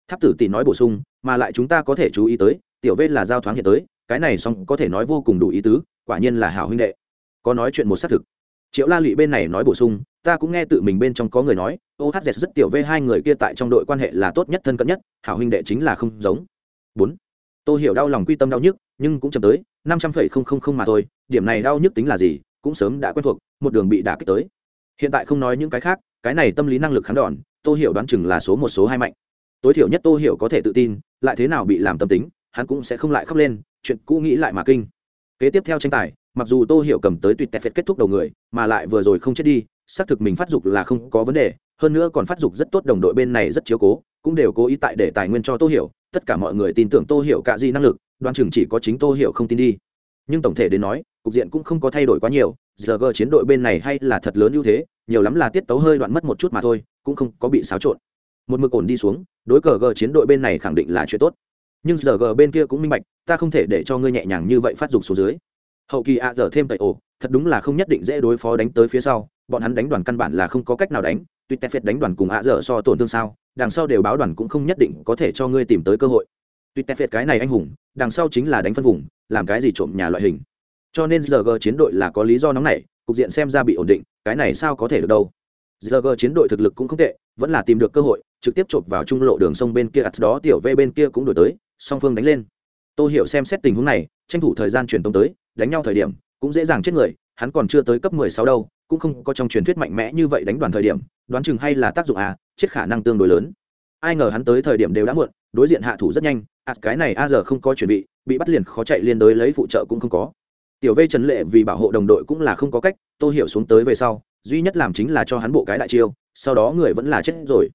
Tháp tử tỷ nói bổ sung, mà lại chúng ta có thể chú ý tới, tiểu v là giao thoáng hiện tới, cái này song có thể nói vô cùng đủ ý tứ, quả nhiên là hảo huynh đệ. Có nói chuyện một xác thực. Triệu la lụy bên này nói bổ sung, ta cũng nghe tự mình bên trong có người nói ohz rất tiểu v hai người kia tại trong đội quan hệ là tốt nhất thân cận nhất, hảo huynh đệ chính là không giống. Bốn. Tôi hiểu đau lòng quy tâm đau nhức, nhưng cũng chậm tới, năm trăm phẩy không không không mà thôi, điểm này đau nhức tính là gì, cũng sớm đã quen thuộc, một đường bị đả kích tới. Hiện tại không nói những cái khác cái này tâm lý năng lực kháng đòn, tô hiểu đoán chừng là số một, số hai mạnh. Tối thiểu nhất tô hiểu có thể tự tin, lại thế nào bị làm tâm tính, hắn cũng sẽ không lại khóc lên, chuyện cũ nghĩ lại mà kinh. Kế tiếp theo tranh tài, mặc dù tô hiểu cầm tới tuyệt tẹt phệt kết thúc đầu người, mà lại vừa rồi không chết đi, xác thực mình phát dục là không có vấn đề, hơn nữa còn phát dục rất tốt đồng đội bên này rất chiếu cố, cũng đều cố ý tại để tài nguyên cho tô hiểu, tất cả mọi người tin tưởng tô hiểu cả gì năng lực, đoán chừng chỉ có chính tô hiểu không tin đi. Nhưng tổng thể đến nói, cục diện cũng không có thay đổi quá nhiều giờ g chiến đội bên này hay là thật lớn ưu thế nhiều lắm là tiết tấu hơi đoạn mất một chút mà thôi, cũng không có bị xáo trộn. Một mực ổn đi xuống, đối cờ g chiến đội bên này khẳng định là chuyện tốt. Nhưng giờ g bên kia cũng minh bạch, ta không thể để cho ngươi nhẹ nhàng như vậy phát dục xuống dưới. Hậu kỳ a giờ thêm tẩy ổ, thật đúng là không nhất định dễ đối phó đánh tới phía sau, bọn hắn đánh đoàn căn bản là không có cách nào đánh, tuy tép phết đánh đoàn cùng a giờ so tổn thương sao, đằng sau đều báo đoàn cũng không nhất định có thể cho ngươi tìm tới cơ hội. Tuy tép phết cái này anh hùng, đằng sau chính là đánh phân vùng, làm cái gì trộm nhà loại hình. Cho nên giờ g chiến đội là có lý do nóng này cục diện xem ra bị ổn định, cái này sao có thể được đâu? Giờ chiến đội thực lực cũng không tệ, vẫn là tìm được cơ hội, trực tiếp chộp vào trung lộ đường sông bên kia ắt đó tiểu v bên kia cũng đổi tới, song phương đánh lên. Tôi hiểu xem xét tình huống này, tranh thủ thời gian truyền tống tới, đánh nhau thời điểm, cũng dễ dàng chết người, hắn còn chưa tới cấp mười sáu đâu, cũng không có trong truyền thuyết mạnh mẽ như vậy đánh đoàn thời điểm, đoán chừng hay là tác dụng à chết khả năng tương đối lớn. Ai ngờ hắn tới thời điểm đều đã muộn, đối diện hạ thủ rất nhanh ạt cái này a giờ không có chuẩn bị bị bắt liền khó chạy liên đối lấy phụ trợ cũng không có tiểu vây trần lệ vì bảo hộ đồng đội cũng là không có cách, tô hiểu xuống tới về sau, duy nhất làm chính là cho hắn bộ cái đại chiêu, sau đó người vẫn là chết rồi.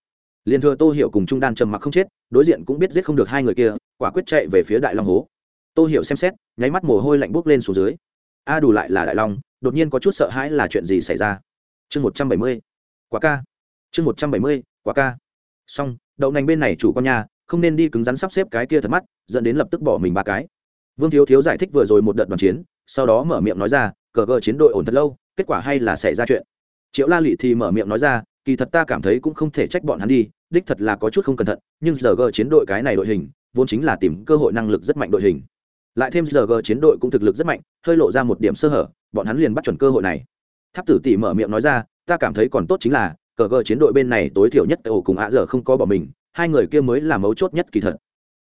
Liền thừa tô hiểu cùng trung đan trầm mặc không chết, đối diện cũng biết giết không được hai người kia, quả quyết chạy về phía đại long hố. Tô hiểu xem xét, nháy mắt mồ hôi lạnh bốc lên xuống dưới. A à, đủ lại là đại long, đột nhiên có chút sợ hãi là chuyện gì xảy ra. Chương một trăm bảy mươi quá ca. Chương một trăm bảy mươi quá ca. Xong, đậu nành bên này chủ con nhà, không nên đi cứng rắn sắp xếp cái kia thật mắt, dẫn đến lập tức bỏ mình ba cái. Vương thiếu thiếu giải thích vừa rồi một đợt đoàn chiến sau đó mở miệng nói ra, cờ gờ chiến đội ổn thật lâu, kết quả hay là xảy ra chuyện. Triệu la lị thì mở miệng nói ra, kỳ thật ta cảm thấy cũng không thể trách bọn hắn đi, đích thật là có chút không cẩn thận, nhưng giờ gờ chiến đội cái này đội hình, vốn chính là tìm cơ hội năng lực rất mạnh đội hình. Lại thêm giờ gờ chiến đội cũng thực lực rất mạnh, hơi lộ ra một điểm sơ hở, bọn hắn liền bắt chuẩn cơ hội này. Tháp tử tỷ mở miệng nói ra, ta cảm thấy còn tốt chính là, cờ gờ chiến đội bên này tối thiểu nhất ổ cùng ạ giờ không có bỏ mình, hai người kia mới là mấu chốt nhất kỳ thật.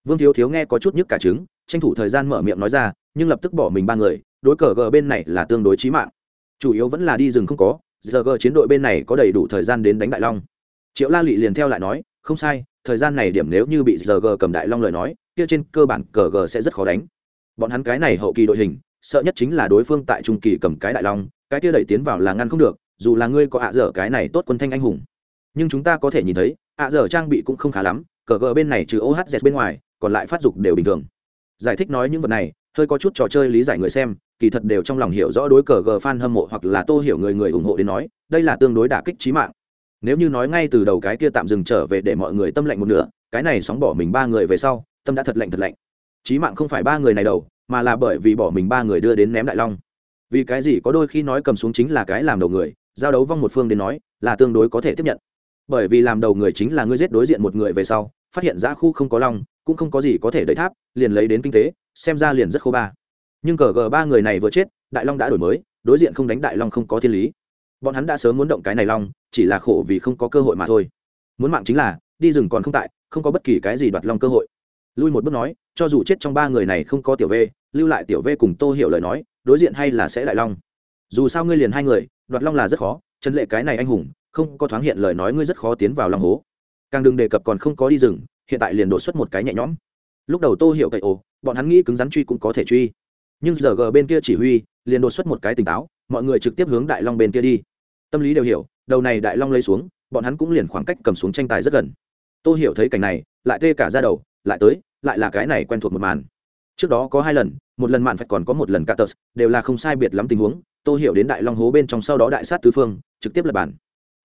Vương thiếu thiếu nghe có chút nhức cả trứng, tranh thủ thời gian mở miệng nói ra, nhưng lập tức bỏ mình ba người đối cờ g bên này là tương đối trí mạng. Chủ yếu vẫn là đi rừng không có, giờ g chiến đội bên này có đầy đủ thời gian đến đánh đại long. Triệu la lị liền theo lại nói, không sai, thời gian này điểm nếu như bị giờ g cầm đại long lời nói, kia trên cơ bản cờ g sẽ rất khó đánh. Bọn hắn cái này hậu kỳ đội hình, sợ nhất chính là đối phương tại trung kỳ cầm cái đại long, cái kia đẩy tiến vào là ngăn không được, dù là ngươi có ạ dở cái này tốt quân thanh anh hùng. Nhưng chúng ta có thể nhìn thấy, ạ dở trang bị cũng không khá lắm, cờ gờ bên này trừ ohz bên ngoài, còn lại phát dục đều bình thường. Giải thích nói những vật này hơi có chút trò chơi lý giải người xem, kỳ thật đều trong lòng hiểu rõ đối cờ g fan hâm mộ hoặc là tô hiểu người người ủng hộ đến nói, đây là tương đối đả kích trí mạng. Nếu như nói ngay từ đầu cái kia tạm dừng trở về để mọi người tâm lệnh một nửa, cái này sóng bỏ mình ba người về sau, tâm đã thật lạnh thật lạnh. Trí mạng không phải ba người này đầu, mà là bởi vì bỏ mình ba người đưa đến ném đại long. Vì cái gì có đôi khi nói cầm xuống chính là cái làm đầu người, giao đấu vong một phương đến nói, là tương đối có thể tiếp nhận. Bởi vì làm đầu người chính là ngươi giết đối diện một người về sau, phát hiện ra khu không có long, cũng không có gì có thể đẩy tháp, liền lấy đến kinh tế xem ra liền rất khô ba. Nhưng cờ gờ ba người này vừa chết, đại long đã đổi mới, đối diện không đánh đại long không có thiên lý. Bọn hắn đã sớm muốn động cái này long, chỉ là khổ vì không có cơ hội mà thôi. Muốn mạng chính là, đi rừng còn không tại, không có bất kỳ cái gì đoạt long cơ hội. Lui một bước nói, cho dù chết trong ba người này không có tiểu v lưu lại tiểu v cùng tô hiểu lời nói, đối diện hay là sẽ đại long. Dù sao ngươi liền hai người, đoạt long là rất khó chân lệ cái này anh hùng, không có thoáng hiện lời nói ngươi rất khó tiến vào lòng hố. Càng đừng đề cập còn không có đi rừng, hiện tại liền đột xuất một cái nhẹ nhõm. Lúc đầu tô hiểu cậy ồ bọn hắn nghĩ cứng rắn truy cũng có thể truy. Nhưng giờ g bên kia chỉ huy, liền đột xuất một cái tỉnh táo, mọi người trực tiếp hướng đại long bên kia đi. Tâm lý đều hiểu, đầu này đại long lấy xuống, bọn hắn cũng liền khoảng cách cầm xuống tranh tài rất gần. Tô hiểu thấy cảnh này, lại tê cả ra đầu, lại tới, lại là cái này quen thuộc một màn. Trước đó có hai lần, một lần mạn phải còn có một lần cả tờ đều là không sai biệt lắm tình huống tôi hiểu đến đại long hố bên trong sau đó đại sát tứ phương, trực tiếp lập bản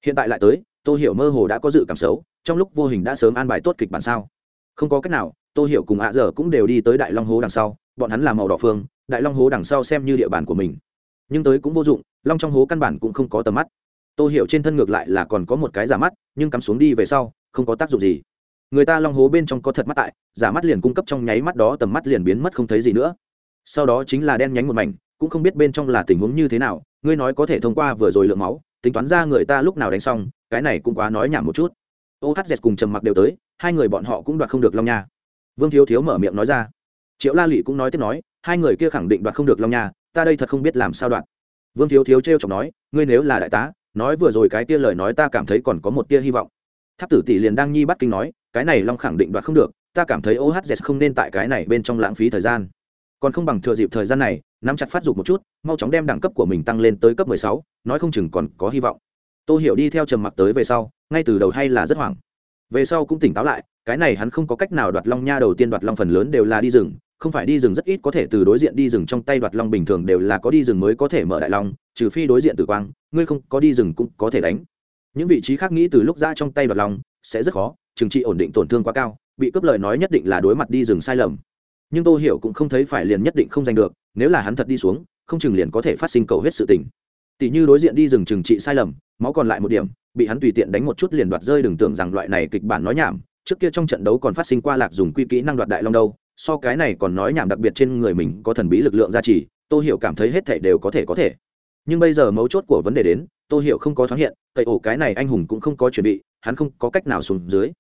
hiện tại lại tới, tô hiểu mơ hồ đã có dự cảm xấu, trong lúc vô hình đã sớm an bài tốt kịch bản sao? Không có cách nào tô hiểu cùng ạ dở cũng đều đi tới đại long hố đằng sau, bọn hắn làm màu đỏ phương, đại long hố đằng sau xem như địa bàn của mình. Nhưng tới cũng vô dụng, long trong hố căn bản cũng không có tầm mắt. Tô hiểu trên thân ngược lại là còn có một cái giả mắt, nhưng cắm xuống đi về sau, không có tác dụng gì. Người ta long hố bên trong có thật mắt tại, giả mắt liền cung cấp trong nháy mắt đó tầm mắt liền biến mất không thấy gì nữa. Sau đó chính là đen nhánh một mảnh, cũng không biết bên trong là tình huống như thế nào, ngươi nói có thể thông qua vừa rồi lượng máu, tính toán ra người ta lúc nào đánh xong, cái này cũng quá nói nhảm một chút. Ohz cùng trầm mặc đều tới, hai người bọn họ cũng đoạt không được long nha vương thiếu thiếu mở miệng nói ra. Triệu la lụy cũng nói tiếp nói, hai người kia khẳng định đoạt không được long nha, ta đây thật không biết làm sao đoạt. Vương thiếu thiếu t r e o chọc nói, ngươi nếu là đại tá, nói vừa rồi cái kia lời nói ta cảm thấy còn có một tia hy vọng. Tháp tử tỷ liền đang nhi bắt kinh nói, cái này long khẳng định đoạt không được, ta cảm thấy ohz không nên tại cái này bên trong lãng phí thời gian. Còn không bằng thừa dịp thời gian này, nắm chặt phát dục một chút, mau chóng đem đẳng cấp của mình tăng lên tới cấp mười sáu, nói không chừng còn có hy vọng. Tô hiểu đi theo trầm mặc tới về sau, ngay từ đầu hay là rất hoảng. Về sau cũng tỉnh táo lại cái này hắn không có cách nào đoạt long nha đầu tiên đoạt long phần lớn đều là đi rừng, không phải đi rừng rất ít có thể từ đối diện đi rừng trong tay đoạt long bình thường đều là có đi rừng mới có thể mở đại long, trừ phi đối diện tử quang, ngươi không có đi rừng cũng có thể đánh. Những vị trí khác nghĩ từ lúc ra trong tay đoạt long sẽ rất khó, trừng trị ổn định tổn thương quá cao, bị cướp lời nói nhất định là đối mặt đi rừng sai lầm. Nhưng tô hiểu cũng không thấy phải liền nhất định không giành được, nếu là hắn thật đi xuống, không chừng liền có thể phát sinh cầu hết sự tình. Tỷ như đối diện đi rừng trừng trị sai lầm, máu còn lại một điểm, bị hắn tùy tiện đánh một chút liền đoạt rơi, đừng tưởng rằng loại này kịch bản nói nhảm trước kia trong trận đấu còn phát sinh qua lạc dùng quy kỹ năng đoạt đại long đâu, so cái này còn nói nhảm đặc biệt trên người mình có thần bí lực lượng gia trì, tô hiểu cảm thấy hết thể đều có thể có thể. Nhưng bây giờ mấu chốt của vấn đề đến, tô hiểu không có thoáng hiện cậy ổ cái này anh hùng cũng không có chuẩn bị, hắn không có cách nào xuống dưới.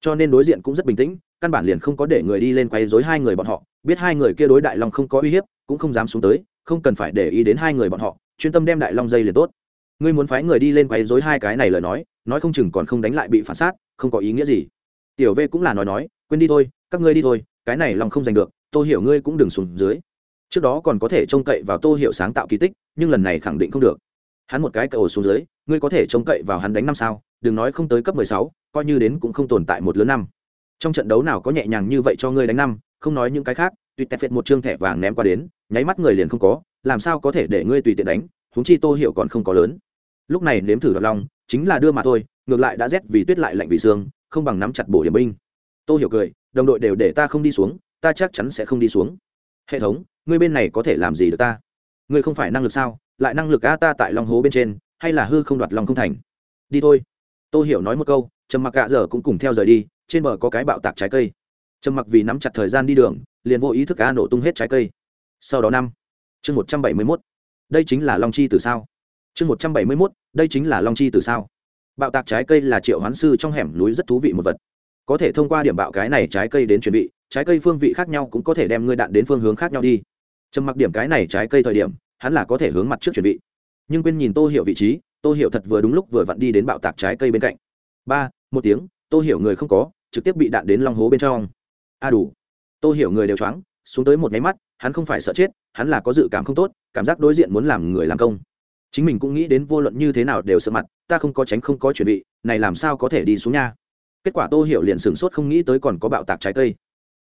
Cho nên đối diện cũng rất bình tĩnh, căn bản liền không có để người đi lên quay dối hai người bọn họ, biết hai người kia đối đại long không có uy hiếp, cũng không dám xuống tới, không cần phải để ý đến hai người bọn họ, chuyên tâm đem đại long dây liền tốt. Ngươi muốn phái người đi lên quấy dối hai cái này lời nói nói không chừng còn không đánh lại bị phản sát, không có ý nghĩa gì tiểu v cũng là nói nói, quên đi thôi, các ngươi đi thôi, cái này lòng không giành được, tôi hiểu ngươi cũng đừng xuống dưới. Trước đó còn có thể trông cậy vào tô hiểu sáng tạo kỳ tích, nhưng lần này khẳng định không được. Hắn một cái cậu xuống dưới, ngươi có thể trông cậy vào hắn đánh năm sao, đừng nói không tới cấp mười sáu, coi như đến cũng không tồn tại một lớn năm. Trong trận đấu nào có nhẹ nhàng như vậy cho ngươi đánh năm, không nói những cái khác, tùy tẹp phệt một chương thẻ vàng ném qua đến, nháy mắt người liền không có, làm sao có thể để ngươi tùy tiện đánh húng chi tô hiểu còn không có lớn. Lúc này nếm thử đoạt long chính là đưa mà thôi, ngược lại đã rét vì tuyết lại lạnh vì xương không bằng nắm chặt bổ điểm binh. Tô hiểu cười, đồng đội đều để ta không đi xuống, ta chắc chắn sẽ không đi xuống. Hệ thống, ngươi bên này có thể làm gì được ta? Ngươi không phải năng lực sao? Lại năng lực a ta tại long hố bên trên, hay là hư không đoạt lòng không thành? Đi thôi. Tô hiểu nói một câu, trầm mặc gạ dở cũng cùng theo rời đi, trên bờ có cái bạo tạc trái cây. Trầm mặc vì nắm chặt thời gian đi đường, liền vô ý thức a nổ tung hết trái cây. Sau đó năm, chương một trăm bảy mươi mốt, đây chính là long chi từ sao? Chương một trăm bảy mươi mốt, đây chính là long chi từ sao? Bạo tạc trái cây là triệu hoán sư trong hẻm núi rất thú vị một vật. Có thể thông qua điểm bạo cái này trái cây đến chuẩn bị trái cây phương vị khác nhau cũng có thể đem ngươi đạn đến phương hướng khác nhau đi. Trầm mặc điểm cái này trái cây thời điểm, hắn là có thể hướng mặt trước chuẩn bị nhưng quên nhìn tô hiểu vị trí, tô hiểu thật vừa đúng lúc vừa vặn đi đến bạo tạc trái cây bên cạnh. Ba, một tiếng, tô hiểu người không có, trực tiếp bị đạn đến long hố bên trong. A đủ. Tô hiểu người đều choáng, xuống tới một nháy mắt, hắn không phải sợ chết, hắn là có dự cảm không tốt, cảm giác đối diện muốn làm người làm công chính mình cũng nghĩ đến vô luận như thế nào đều sợ mặt, ta không có tránh không có chuẩn bị, này làm sao có thể đi xuống nha? Kết quả tô hiểu liền sửng sốt không nghĩ tới còn có bạo tạc trái cây.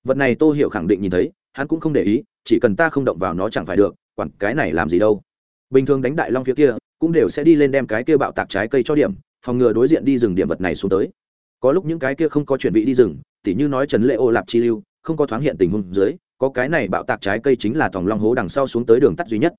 Vật này tô hiểu khẳng định nhìn thấy, hắn cũng không để ý, chỉ cần ta không động vào nó chẳng phải được, quản cái này làm gì đâu. Bình thường đánh đại long phía kia, cũng đều sẽ đi lên đem cái kia bạo tạc trái cây cho điểm, phòng ngừa đối diện đi rừng điểm vật này xuống tới. Có lúc những cái kia không có chuẩn bị đi rừng, tỉ như nói trần lệ ô lạp chi lưu, không có thoáng hiện tình huống dưới, có cái này bạo tạc trái cây chính là tòng long hố đằng sau xuống tới đường tắt duy nhất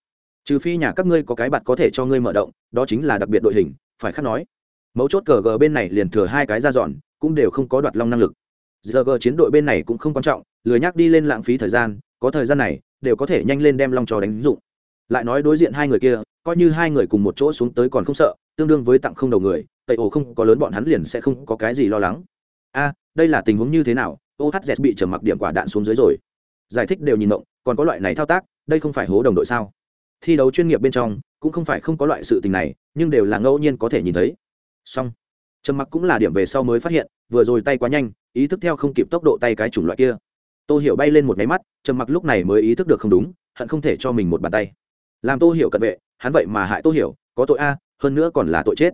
trừ phi nhà các ngươi có cái bạt có thể cho ngươi mở động, đó chính là đặc biệt đội hình, phải khắc nói. Mấu chốt cờ g bên này liền thừa hai cái ra dọn, cũng đều không có đoạt long năng lực. Giờ g chiến đội bên này cũng không quan trọng, lười nhắc đi lên lãng phí thời gian, có thời gian này, đều có thể nhanh lên đem long trò đánh dụng. Lại nói đối diện hai người kia, coi như hai người cùng một chỗ xuống tới còn không sợ, tương đương với tặng không đầu người tây ổ không có lớn bọn hắn liền sẽ không có cái gì lo lắng. A, đây là tình huống như thế nào? Ohz bị trầm mặc điểm quả đạn xuống dưới rồi. Giải thích đều nhìn động còn có loại này thao tác, đây không phải hố đồng đội sao? Thi đấu chuyên nghiệp bên trong, cũng không phải không có loại sự tình này, nhưng đều là ngẫu nhiên có thể nhìn thấy. Song trầm mặc cũng là điểm về sau mới phát hiện, vừa rồi tay quá nhanh, ý thức theo không kịp tốc độ tay cái chủng loại kia. Tô hiểu bay lên một máy mắt, trầm mặc lúc này mới ý thức được không đúng, hận không thể cho mình một bàn tay. Làm tô hiểu cận vệ, hắn vậy mà hại tô hiểu, có tội a, hơn nữa còn là tội chết.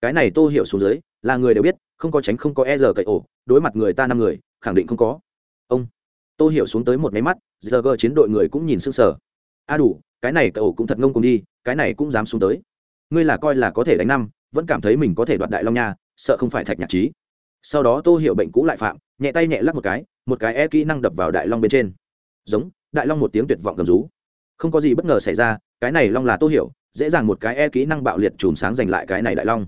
Cái này tô hiểu xuống dưới, là người đều biết, không có tránh không có e giờ cậy ổ, đối mặt người ta năm người, khẳng định không có. Ông, tô hiểu xuống tới một máy mắt giờ gờ chiến đội người cũng nhìn sưng sờ. A đủ cái này cậu cũng thật ngông cùng đi, cái này cũng dám xuống tới. Ngươi là coi là có thể đánh năm, vẫn cảm thấy mình có thể đoạt đại long nha, sợ không phải thạch nhạc trí. Sau đó tô hiểu bệnh cũ lại phạm, nhẹ tay nhẹ lắc một cái một cái e kỹ năng đập vào đại long bên trên. Giống, đại long một tiếng tuyệt vọng cầm rú. Không có gì bất ngờ xảy ra, cái này long là tô hiểu, dễ dàng một cái e kỹ năng bạo liệt chùm sáng giành lại cái này đại long.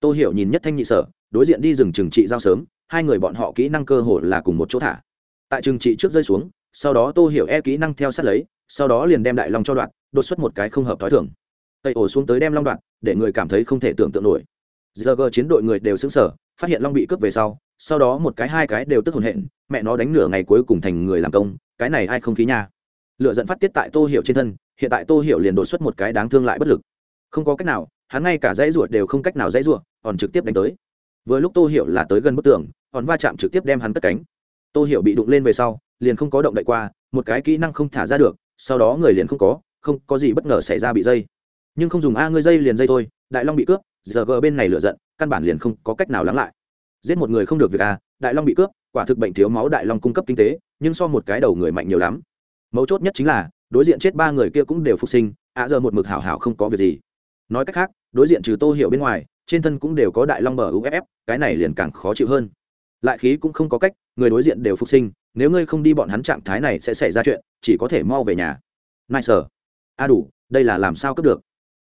Tô hiểu nhìn nhất thanh nhị sở, đối diện đi rừng trừng trị giao sớm, hai người bọn họ kỹ năng cơ hồ là cùng một chỗ thả. Tại trừng trị trước rơi xuống, sau đó tô hiểu e kỹ năng theo sát lấy sau đó liền đem đại long cho đoạn, đột xuất một cái không hợp thói thường. Tây ổ xuống tới đem long đoạn, để người cảm thấy không thể tưởng tượng nổi. Giờ gờ chiến đội người đều xứng sở phát hiện long bị cướp về sau sau đó một cái hai cái đều tức hồn hện, mẹ nó đánh nửa ngày cuối cùng thành người làm công, cái này ai không khí nha. Lựa dẫn phát tiết tại tô hiểu trên thân, hiện tại tô hiểu liền đột xuất một cái đáng thương lại bất lực. Không có cách nào, hắn ngay cả dãy ruột đều không cách nào dãy ruột còn trực tiếp đánh tới. Vừa lúc tô hiểu là tới gần bức tường còn va chạm trực tiếp đem hắn cất cánh. Tô hiểu bị đụng lên về sau, liền không có động đậy qua, một cái kỹ năng không thả ra được sau đó người liền không có không có gì bất ngờ xảy ra bị dây. Nhưng không dùng a ngươi dây liền dây thôi, đại long bị cướp, giờ g bên này lựa giận, căn bản liền không có cách nào lắng lại. Giết một người không được việc a, đại long bị cướp, quả thực bệnh thiếu máu đại long cung cấp kinh tế, nhưng so một cái đầu người mạnh nhiều lắm. Mấu chốt nhất chính là, đối diện chết ba người kia cũng đều phục sinh ạ giờ một mực hảo hảo không có việc gì. Nói cách khác, đối diện trừ tô hiểu bên ngoài, trên thân cũng đều có đại long bờ uff cái này liền càng khó chịu hơn. Lại khí cũng không có cách, người đối diện đều phục sinh nếu ngươi không đi bọn hắn trạng thái này sẽ xảy ra chuyện, chỉ có thể mau về nhà. Nai sở a đủ, đây là làm sao cướp được?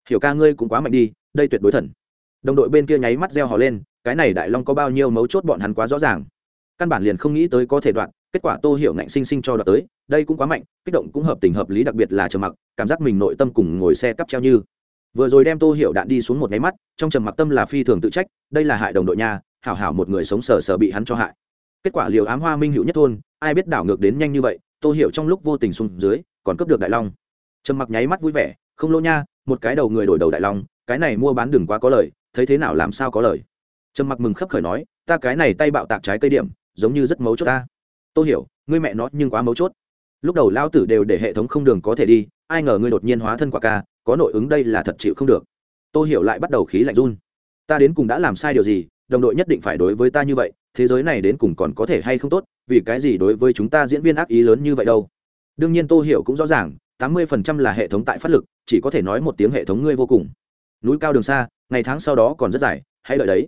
Hiểu ca ngươi cũng quá mạnh đi, đây tuyệt đối thần. Đồng đội bên kia nháy mắt reo hò lên, cái này đại long có bao nhiêu mấu chốt bọn hắn quá rõ ràng. Căn bản liền không nghĩ tới có thể đoạn, kết quả tô hiểu ngạnh sinh sinh cho đoạn tới, đây cũng quá mạnh, kích động cũng hợp tình hợp lý, đặc biệt là trầm mặc, cảm giác mình nội tâm cùng ngồi xe cắp treo như. Vừa rồi đem tô hiểu đạn đi xuống một nháy mắt, trong trầm mặc tâm là phi thường tự trách, đây là hại đồng đội nha, hảo hảo một người sống sờ sờ bị hắn cho hại kết quả liều ám hoa minh hữu nhất thôn, ai biết đảo ngược đến nhanh như vậy, tô hiểu trong lúc vô tình xuống dưới, còn cướp được đại long. Trầm mặc nháy mắt vui vẻ, không lỗ nha, một cái đầu người đổi đầu đại long, cái này mua bán đừng quá có lời, thấy thế nào làm sao có lời? Trầm mặc mừng khấp khởi nói, ta cái này tay bạo tạc trái cây điểm, giống như rất mấu chốt ta. Tôi hiểu, ngươi mẹ nó nhưng quá mấu chốt. Lúc đầu lao tử đều để hệ thống không đường có thể đi, ai ngờ ngươi đột nhiên hóa thân quả ca, có nội ứng đây là thật chịu không được. Tôi hiểu lại bắt đầu khí lạnh run. Ta đến cùng đã làm sai điều gì, đồng đội nhất định phải đối với ta như vậy thế giới này đến cùng còn có thể hay không tốt, vì cái gì đối với chúng ta diễn viên ác ý lớn như vậy đâu? Đương nhiên tô hiểu cũng rõ ràng, tám mươi phần trăm là hệ thống tại phát lực, chỉ có thể nói một tiếng hệ thống ngươi vô cùng. Núi cao đường xa, ngày tháng sau đó còn rất dài, hãy đợi đấy.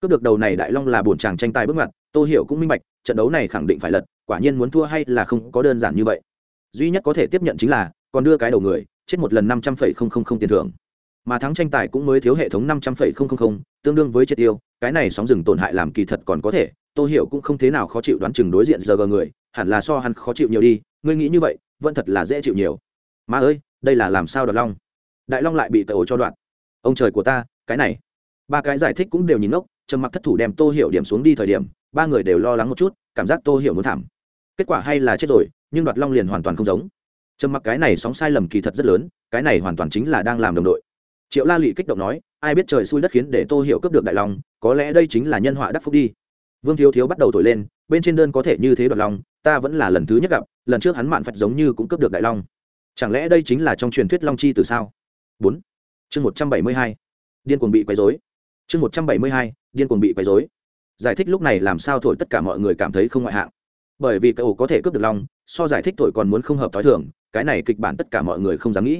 Cướp được đầu này đại long là bổn chàng tranh tài bước ngoặt, tô hiểu cũng minh bạch, trận đấu này khẳng định phải lật, quả nhiên muốn thua hay là không có đơn giản như vậy. Duy nhất có thể tiếp nhận chính là, còn đưa cái đầu người, chết một lần năm trăm phẩy không không không tiền thưởng mà thắng tranh tài cũng mới thiếu hệ thống năm trăm linh không không không, tương đương với triệt tiêu, cái này sóng rừng tổn hại làm kỳ thật còn có thể, tô hiểu cũng không thế nào khó chịu đoán chừng đối diện giờ gờ người, hẳn là so hắn khó chịu nhiều đi, ngươi nghĩ như vậy, vẫn thật là dễ chịu nhiều. Mà ơi, đây là làm sao đoạt long? Đại long lại bị tẩu cho đoạn ông trời của ta, cái này. Ba cái giải thích cũng đều nhìn ngốc, trầm mặc thất thủ đem tô hiểu điểm xuống đi thời điểm, ba người đều lo lắng một chút, cảm giác tô hiểu muốn thảm. Kết quả hay là chết rồi, nhưng đoạt long liền hoàn toàn không giống. Trầm mặc cái này sóng sai lầm kỳ thật rất lớn, cái này hoàn toàn chính là đang làm đồng đội triệu la lị kích động nói ai biết trời xui đất khiến để tô hiểu cướp được đại long có lẽ đây chính là nhân họa đắc phúc đi. Vương thiếu thiếu bắt đầu thổi lên bên trên đơn có thể như thế đoạt lòng, ta vẫn là lần thứ nhất gặp lần trước hắn mạn phạch giống như cũng cướp được đại long chẳng lẽ đây chính là trong truyền thuyết long chi từ sao? Bốn. Chương một trăm bảy mươi hai. Điên cuồng bị quấy dối chương một trăm bảy mươi hai điên cuồng bị quấy dối giải thích lúc này làm sao thổi tất cả mọi người cảm thấy không ngoại hạng. Bởi vì cậu có thể cướp được long so giải thích thổi còn muốn không hợp t h o i thường cái này kịch bản tất cả mọi người không dám nghĩ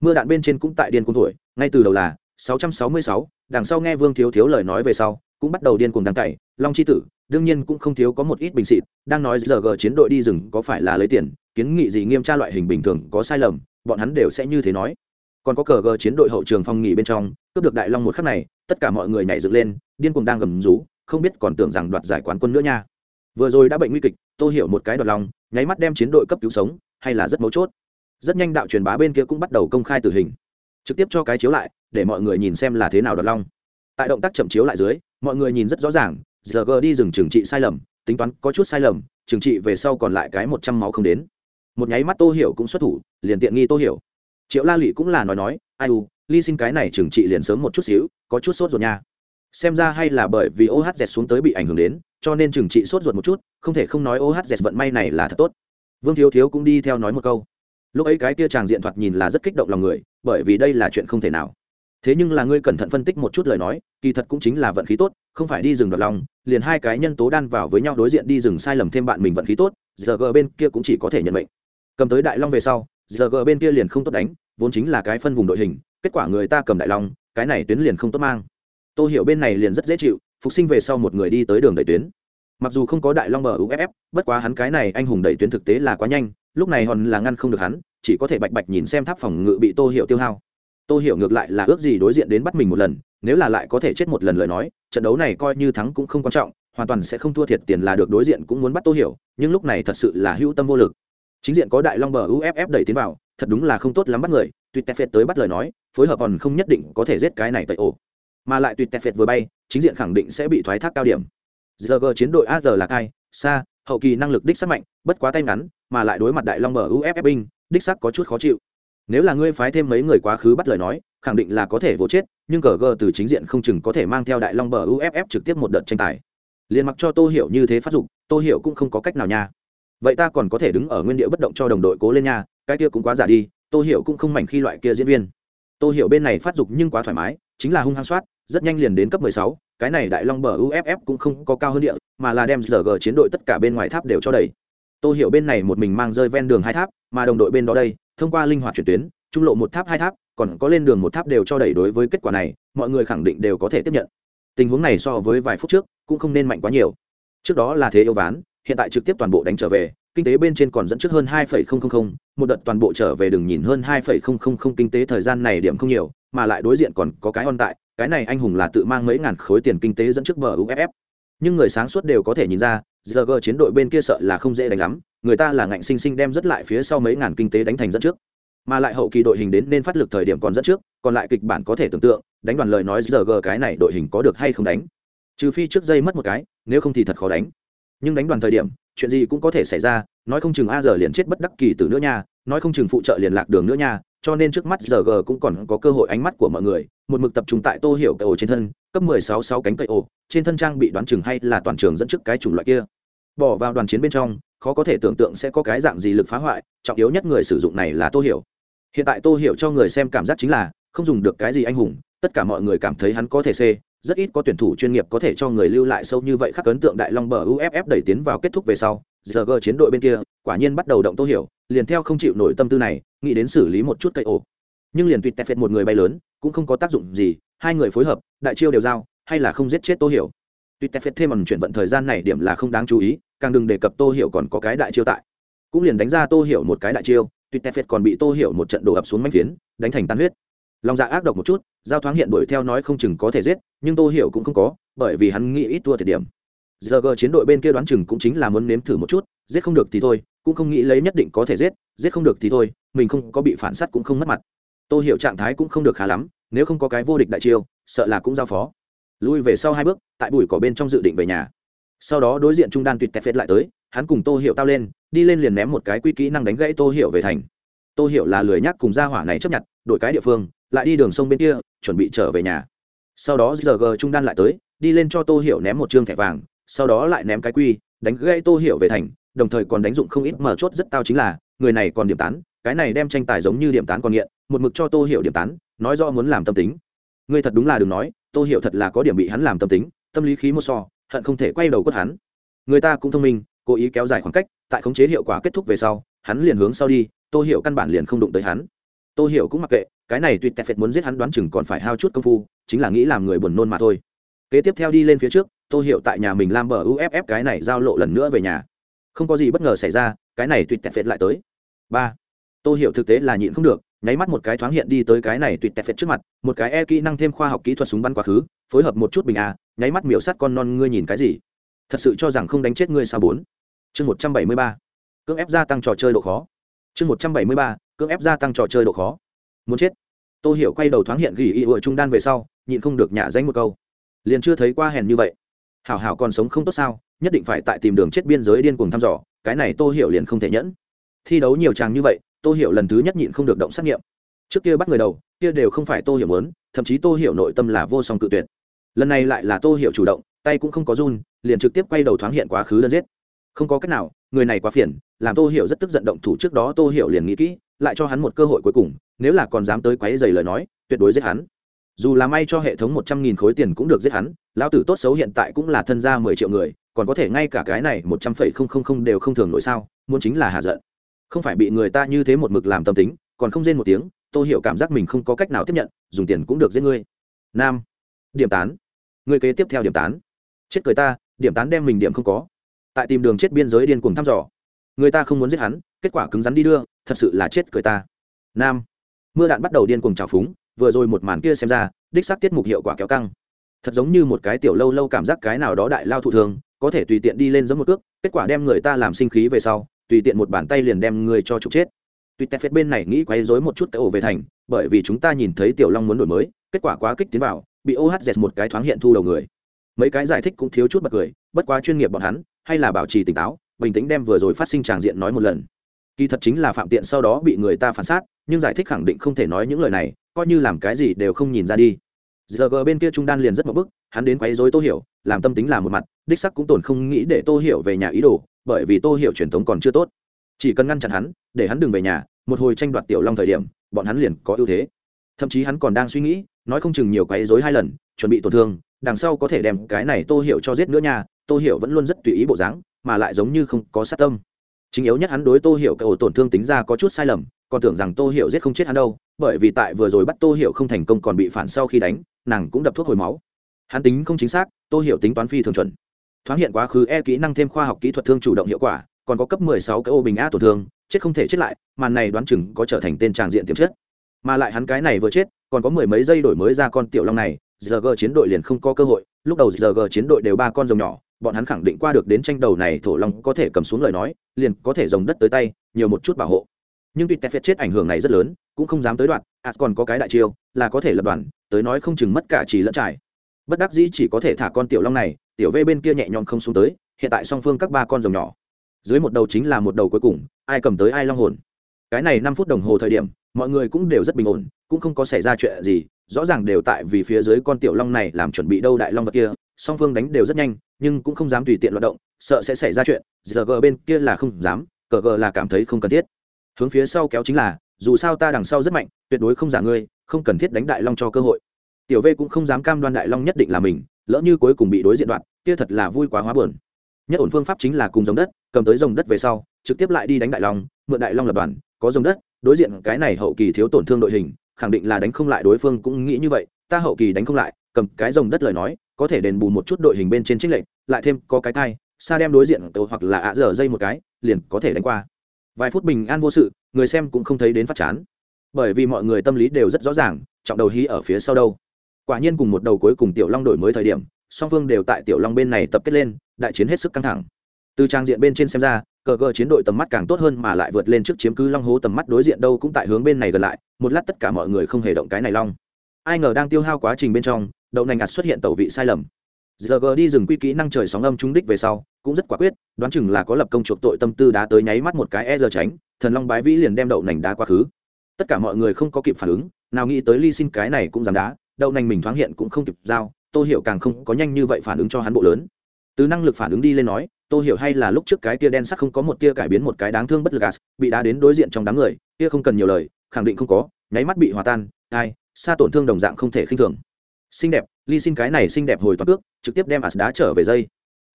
mưa đạn bên trên cũng tại điên cuồng thổi ngay từ đầu là 666, đằng sau nghe vương thiếu thiếu lời nói về sau cũng bắt đầu điên cuồng đăng cày long chi tử đương nhiên cũng không thiếu có một ít bình xịt đang nói giờ g chiến đội đi rừng có phải là lấy tiền kiến nghị gì nghiêm tra loại hình bình thường có sai lầm bọn hắn đều sẽ như thế nói. Còn có cờ gờ chiến đội hậu trường phong nghỉ bên trong cướp được đại long một khắc này tất cả mọi người nhảy dựng lên điên cuồng đang gầm rú không biết còn tưởng rằng đoạt giải quán quân nữa nha. Vừa rồi đã bệnh nguy kịch tôi hiểu một cái đoạt lòng nháy mắt đem chiến đội cấp cứu sống hay là rất mấu chốt rất nhanh đạo truyền bá bên kia cũng bắt đầu công khai tử hình trực tiếp cho cái chiếu lại để mọi người nhìn xem là thế nào đoạt long tại động tác chậm chiếu lại dưới mọi người nhìn rất rõ ràng giờ g đi dừng trừng trị sai lầm tính toán có chút sai lầm trừng trị về sau còn lại cái một trăm máu không đến một nháy mắt tô hiểu cũng xuất thủ liền tiện nghi tô hiểu triệu la lụy cũng là nói nói ai u ly xin cái này trừng trị liền sớm một chút xíu có chút sốt rồi nha xem ra hay là bởi vì ohz xuống tới bị ảnh hưởng đến cho nên trừng trị sốt ruột một chút không thể không nói ohz vận may này là thật tốt vương thiếu thiếu cũng đi theo nói một câu lúc ấy cái kia chàng diện thoạt nhìn là rất kích động lòng người, bởi vì đây là chuyện không thể nào. Thế nhưng là ngươi cẩn thận phân tích một chút lời nói, kỳ thật cũng chính là vận khí tốt, không phải đi rừng đoạt lòng, liền hai cái nhân tố đan vào với nhau đối diện đi rừng sai lầm thêm bạn mình vận khí tốt giờ g bên kia cũng chỉ có thể nhận mệnh. Cầm tới đại long về sau giờ g bên kia liền không tốt đánh, vốn chính là cái phân vùng đội hình, kết quả người ta cầm đại long, cái này tuyến liền không tốt mang. Tô hiểu bên này liền rất dễ chịu, phục sinh về sau một người đi tới đường đẩy tuyến. Mặc dù không có đại long bờ uff bất quá hắn cái này anh hùng đẩy tuyến thực tế là quá nhanh lúc này hòn là ngăn không được hắn, chỉ có thể bạch bạch nhìn xem tháp phòng ngự bị tô hiệu tiêu hao. Tô hiểu ngược lại là ước gì đối diện đến bắt mình một lần, nếu là lại có thể chết một lần lời nói, trận đấu này coi như thắng cũng không quan trọng, hoàn toàn sẽ không thua thiệt tiền là được đối diện cũng muốn bắt tô hiểu, nhưng lúc này thật sự là hữu tâm vô lực. Chính diện có đại long bờ uff đẩy tiến vào, thật đúng là không tốt lắm bắt người, tuyệt tè phệt tới bắt lời nói, phối hợp còn không nhất định có thể giết cái này tẩy ổ. Mà lại tuyệt tè phệt vừa bay, chính diện khẳng định sẽ bị thoái thác cao điểm. Giờ chiến đội a là cai xa hậu kỳ năng lực đích sắc mạnh, bất quá tay ngắn mà lại đối mặt đại long bờ uff binh đích sắc có chút khó chịu. Nếu là ngươi phái thêm mấy người quá khứ bắt lời nói khẳng định là có thể vỗ chết nhưng cờ gờ từ chính diện không chừng có thể mang theo đại long bờ uff trực tiếp một đợt tranh tài. Liền mặc cho tô hiểu như thế phát dụng tô hiểu cũng không có cách nào nha. Vậy ta còn có thể đứng ở nguyên địa bất động cho đồng đội cố lên nha cái kia cũng quá giả đi tô hiểu cũng không mảnh khi loại kia diễn viên. Tô hiểu bên này phát dục nhưng quá thoải mái chính là hung hăng soát rất nhanh liền đến cấp 16, cái này đại long bờ uff cũng không có cao hơn địa mà là đem giờ g chiến đội tất cả bên ngoài tháp đều cho đầy tô hiểu bên này một mình mang rơi ven đường hai tháp mà đồng đội bên đó đây thông qua linh hoạt chuyển tuyến trung lộ một tháp hai tháp còn có lên đường một tháp đều cho đẩy đối với kết quả này mọi người khẳng định đều có thể tiếp nhận tình huống này so với vài phút trước cũng không nên mạnh quá nhiều trước đó là thế yêu ván hiện tại trực tiếp toàn bộ đánh trở về kinh tế bên trên còn dẫn trước hơn 2,000, một đợt toàn bộ trở về đừng nhìn hơn 2,000 kinh tế thời gian này điểm không nhiều, mà lại đối diện còn có cái on tại, cái này anh hùng là tự mang mấy ngàn khối tiền kinh tế dẫn trước bờ UFF. Nhưng người sáng suốt đều có thể nhìn ra, GG chiến đội bên kia sợ là không dễ đánh lắm, người ta là ngạnh sinh sinh đem rất lại phía sau mấy ngàn kinh tế đánh thành dẫn trước. Mà lại hậu kỳ đội hình đến nên phát lực thời điểm còn dẫn trước, còn lại kịch bản có thể tưởng tượng, đánh đoàn lời nói GG cái này đội hình có được hay không đánh. Trừ phi trước dây mất một cái, nếu không thì thật khó đánh. Nhưng đánh đoàn thời điểm, chuyện gì cũng có thể xảy ra nói không chừng a giờ liền chết bất đắc kỳ từ nữa nha nói không chừng phụ trợ liền lạc đường nữa nha cho nên trước mắt giờ g cũng còn có cơ hội ánh mắt của mọi người. Một mực tập trung tại tô hiểu cây ổ trên thân, cấp mười sáu sáu cánh cây ổ, trên thân trang bị đoán chừng hay là toàn trường dẫn trước cái chủng loại kia. Bỏ vào đoàn chiến bên trong, khó có thể tưởng tượng sẽ có cái dạng gì lực phá hoại, trọng yếu nhất người sử dụng này là tô hiểu. Hiện tại tô hiểu cho người xem cảm giác chính là, không dùng được cái gì anh hùng, tất cả mọi người cảm thấy hắn có thể c rất ít có tuyển thủ chuyên nghiệp có thể cho người lưu lại sâu như vậy khắc ấn tượng đại long bờ uff đẩy tiến vào kết thúc về sau giờ gờ chiến đội bên kia, quả nhiên bắt đầu động tô hiểu, liền theo không chịu nổi tâm tư này, nghĩ đến xử lý một chút cây ổ. Nhưng liền tuyệt tẹp phệt một người bay lớn, cũng không có tác dụng gì, hai người phối hợp, đại chiêu đều giao, hay là không giết chết tô hiểu. Tuyệt tẹp phệt thêm bằng chuyển vận thời gian này điểm là không đáng chú ý, càng đừng đề cập tô hiểu còn có cái đại chiêu tại. Cũng liền đánh ra tô hiểu một cái đại chiêu tuyệt tẹp phệt còn bị tô hiểu một trận đổ ập xuống manh phiến, đánh thành tan huyết. Lòng dạ ác độc một chút, giao thoáng hiện đuổi theo nói không chừng có thể giết, nhưng tô hiểu cũng không có, bởi vì hắn nghĩ ít thua thiệt điểm giờ g chiến đội bên kia đoán chừng cũng chính là muốn nếm thử một chút, giết không được thì thôi, cũng không nghĩ lấy nhất định có thể giết giết không được thì thôi, mình không có bị phản s á t cũng không mất mặt. Tô hiểu trạng thái cũng không được khá lắm, nếu không có cái vô địch đại chiêu, sợ là cũng giao phó. Lui về sau hai bước, tại bụi cỏ bên trong dự định về nhà. Sau đó đối diện trung đan tuyệt tẹp phết lại tới, hắn cùng tô hiểu tao lên, đi lên liền ném một cái quy kỹ năng đánh gãy tô hiểu về thành. Tô hiểu là lười nhắc cùng gia hỏa này chấp nhận, đổi cái địa phương, lại đi đường sông bên kia, chuẩn bị trở về nhà. Sau đó giờ g trung đan lại tới, đi lên cho tô hiểu ném một chương thẻ vàng sau đó lại ném cái quy, đánh gãy tô hiểu về thành, đồng thời còn đánh dụng không ít mở chốt rất tao chính là, người này còn điểm tán, cái này đem tranh tài giống như điểm tán còn nghiện, một mực cho tô hiểu điểm tán, nói do muốn làm tâm tính. Ngươi thật đúng là đừng nói, tô hiểu thật là có điểm bị hắn làm tâm tính, tâm lý khí một so, hận không thể quay đầu quất hắn. Người ta cũng thông minh, cố ý kéo dài khoảng cách, tại khống chế hiệu quả kết thúc về sau, hắn liền hướng sau đi, tô hiểu căn bản liền không đụng tới hắn. Tô hiểu cũng mặc kệ, cái này tuyệt tẹt phệt muốn giết hắn đoán chừng còn phải hao chút công phu, chính là nghĩ làm người buồn nôn mà thôi. Kế tiếp theo đi lên phía trước tô hiểu tại nhà mình làm bờ uff cái này giao lộ lần nữa về nhà. Không có gì bất ngờ xảy ra, cái này tuyệt tẹt phệt lại tới. Ba. Tô hiểu thực tế là nhịn không được, nháy mắt một cái thoáng hiện đi tới cái này tuyệt tẹt phệt trước mặt, một cái e kỹ năng thêm khoa học kỹ thuật súng bắn quá khứ, phối hợp một chút bình a, nháy mắt miểu sắt con non ngươi nhìn cái gì? Thật sự cho rằng không đánh chết ngươi sao bốn? Chương một trăm bảy mươi ba. Cưỡng ép gia tăng trò chơi độ khó. Chương một trăm bảy mươi ba, cưỡng ép gia tăng trò chơi độ khó. Muốn chết. Tô hiểu quay đầu thoáng hiện gỉ ị ủa trung đan về sau, nhịn không được nhả danh một câu. Liền chưa thấy qua hèn như vậy hảo hảo còn sống không tốt sao, nhất định phải tại tìm đường chết biên giới điên cuồng thăm dò, cái này tô hiểu liền không thể nhẫn. Thi đấu nhiều chàng như vậy, tô hiểu lần thứ nhất nhịn không được động xác nghiệm. Trước kia bắt người đầu, kia đều không phải tô hiểu muốn, thậm chí tô hiểu nội tâm là vô song cự tuyệt. Lần này lại là tô hiểu chủ động, tay cũng không có run, liền trực tiếp quay đầu thoáng hiện quá khứ đơn giết. Không có cách nào, người này quá phiền, làm tô hiểu rất tức giận động thủ trước đó tô hiểu liền nghĩ kỹ, lại cho hắn một cơ hội cuối cùng, nếu là còn dám tới quấy giày lời nói, tuyệt đối giết hắn dù là may cho hệ thống một trăm nghìn khối tiền cũng được giết hắn, lão tử tốt xấu hiện tại cũng là thân gia mười triệu người, còn có thể ngay cả cái này một trăm phẩy không không không đều không thường nổi sao, muốn chính là hạ giận. Không phải bị người ta như thế một mực làm tâm tính, còn không rên một tiếng, tôi hiểu cảm giác mình không có cách nào tiếp nhận, dùng tiền cũng được giết ngươi. Nam. Điểm tán. Người kế tiếp theo điểm tán. Chết cười ta, điểm tán đem mình điểm không có. Tại tìm đường chết biên giới điên cuồng thăm dò. Người ta không muốn giết hắn, kết quả cứng rắn đi đưa, thật sự là chết cười ta. Nam. Mưa đạn bắt đầu điên cuồng trào phúng vừa rồi một màn kia xem ra, đích xác tiết mục hiệu quả kéo căng. Thật giống như một cái tiểu lâu lâu cảm giác cái nào đó đại lao thụ thường, có thể tùy tiện đi lên giống một cước, kết quả đem người ta làm sinh khí về sau, tùy tiện một bàn tay liền đem người cho trục chết. Tuy tép phết bên này nghĩ quấy dối một chút cái ổ về thành, bởi vì chúng ta nhìn thấy tiểu long muốn đổi mới, kết quả quá kích tiến vào, bị ohz một cái thoáng hiện thu đầu người. Mấy cái giải thích cũng thiếu chút bật cười, bất quá chuyên nghiệp bọn hắn, hay là bảo trì tỉnh táo, bình tĩnh đem vừa rồi phát sinh tràng diện nói một lần. Kỳ thật chính là phạm tiện sau đó bị người ta phản sát nhưng giải thích khẳng định không thể nói những lời này coi như làm cái gì đều không nhìn ra đi. Giờ gờ bên kia trung đan liền rất một bức, hắn đến quấy rối tô hiểu, làm tâm tính là một mặt, đích sắc cũng tổn không nghĩ để tô hiểu về nhà ý đồ, bởi vì tô hiểu truyền thống còn chưa tốt. Chỉ cần ngăn chặn hắn, để hắn đừng về nhà, một hồi tranh đoạt tiểu long thời điểm, bọn hắn liền có ưu thế. Thậm chí hắn còn đang suy nghĩ, nói không chừng nhiều quấy rối hai lần, chuẩn bị tổn thương, đằng sau có thể đem cái này tô hiểu cho giết nữa nha, tô hiểu vẫn luôn rất tùy ý bộ dáng, mà lại giống như không có sát tâm. Chính yếu nhất hắn đối tô hiểu cậu tổn thương tính ra có chút sai lầm, còn tưởng rằng tô hiểu giết không chết hắn đâu bởi vì tại vừa rồi bắt tô hiểu không thành công còn bị phản sau khi đánh, nàng cũng đập thuốc hồi máu. Hắn tính không chính xác, tô hiểu tính toán phi thường chuẩn. Thoáng hiện quá khứ e kỹ năng thêm khoa học kỹ thuật thương chủ động hiệu quả, còn có cấp 16 cái ô bình a tổn thương, chết không thể chết lại, màn này đoán chừng có trở thành tên tràng diện tiềm chết mà lại hắn cái này vừa chết, còn có mười mấy giây đổi mới ra con tiểu long này giờ g chiến đội liền không có cơ hội, lúc đầu giờ g chiến đội đều ba con rồng nhỏ, bọn hắn khẳng định qua được đến tranh đầu này thổ long có thể cầm xuống lời nói, liền có thể rồng đất tới tay, nhiều một chút bảo hộ. Nhưng tuy tefet chết ảnh hưởng này rất lớn cũng không dám tới đoạn à còn có cái đại chiêu, là có thể lập đoàn, tới nói không chừng mất cả chỉ lẫn trải. Bất đắc dĩ chỉ có thể thả con tiểu long này, tiểu vê bên kia nhẹ nhõm không xuống tới, hiện tại song phương các ba con rồng nhỏ. Dưới một đầu chính là một đầu cuối cùng, ai cầm tới ai long hồn. Cái này năm phút đồng hồ thời điểm, mọi người cũng đều rất bình ổn, cũng không có xảy ra chuyện gì, rõ ràng đều tại vì phía dưới con tiểu long này làm chuẩn bị đâu đại long vật kia, song phương đánh đều rất nhanh, nhưng cũng không dám tùy tiện loạt động, sợ sẽ xảy ra chuyện giờ g bên kia là không dám cờ g là cảm thấy không cần thiết. Hướng phía sau kéo chính là dù sao ta đằng sau rất mạnh, tuyệt đối không giả ngươi, không cần thiết đánh đại long cho cơ hội. Tiểu v cũng không dám cam đoan đại long nhất định là mình, lỡ như cuối cùng bị đối diện đoạn, kia thật là vui quá hóa buồn. Nhất ổn phương pháp chính là cùng dòng đất, cầm tới dòng đất về sau, trực tiếp lại đi đánh đại long, mượn đại long lập đoàn, có dòng đất, đối diện cái này hậu kỳ thiếu tổn thương đội hình, khẳng định là đánh không lại đối phương cũng nghĩ như vậy, ta hậu kỳ đánh không lại, cầm cái dòng đất lời nói, có thể đền bù một chút đội hình bên trên trích lệnh lại thêm có cái thai, xa đem đối diện tổ hoặc là ạ dở dây một cái, liền có thể đánh qua. Vài phút bình an vô sự người xem cũng không thấy đến phát chán. Bởi vì mọi người tâm lý đều rất rõ ràng, trọng đầu hí ở phía sau đâu. Quả nhiên cùng một đầu cuối cùng tiểu long đổi mới thời điểm, song phương đều tại tiểu long bên này tập kết lên, đại chiến hết sức căng thẳng. Từ trang diện bên trên xem ra, cờ cờ chiến đội tầm mắt càng tốt hơn mà lại vượt lên trước chiếm cứ long hố tầm mắt đối diện đâu cũng tại hướng bên này gần lại, một lát tất cả mọi người không hề động cái này long. Ai ngờ đang tiêu hao quá trình bên trong, đậu nành ngặt xuất hiện tẩu vị sai lầm. Giờ g đi dừng quy kỹ năng trời sóng âm trúng đích về sau cũng rất quả quyết, đoán chừng là có lập công chuộc tội tâm tư đá tới nháy mắt một cái e giờ tránh, thần long bái vĩ liền đem đậu nành đá quá khứ. Tất cả mọi người không có kịp phản ứng, nào nghĩ tới ly xin cái này cũng dám đá, đậu nành mình thoáng hiện cũng không kịp giao tôi hiểu càng không có nhanh như vậy phản ứng cho hắn bộ lớn. Từ năng lực phản ứng đi lên nói tôi hiểu hay là lúc trước cái tia đen sắc không có một tia cải biến một cái đáng thương bất lực gas, bị đá đến đối diện trong đám người tia không cần nhiều lời, khẳng định không có, nháy mắt bị hòa tan, ai, xa tổn thương đồng dạng không thể khinh thường. Xinh đẹp, ly xin cái này xinh đẹp hồi toàn cước, trực tiếp đem as đá trở về dây.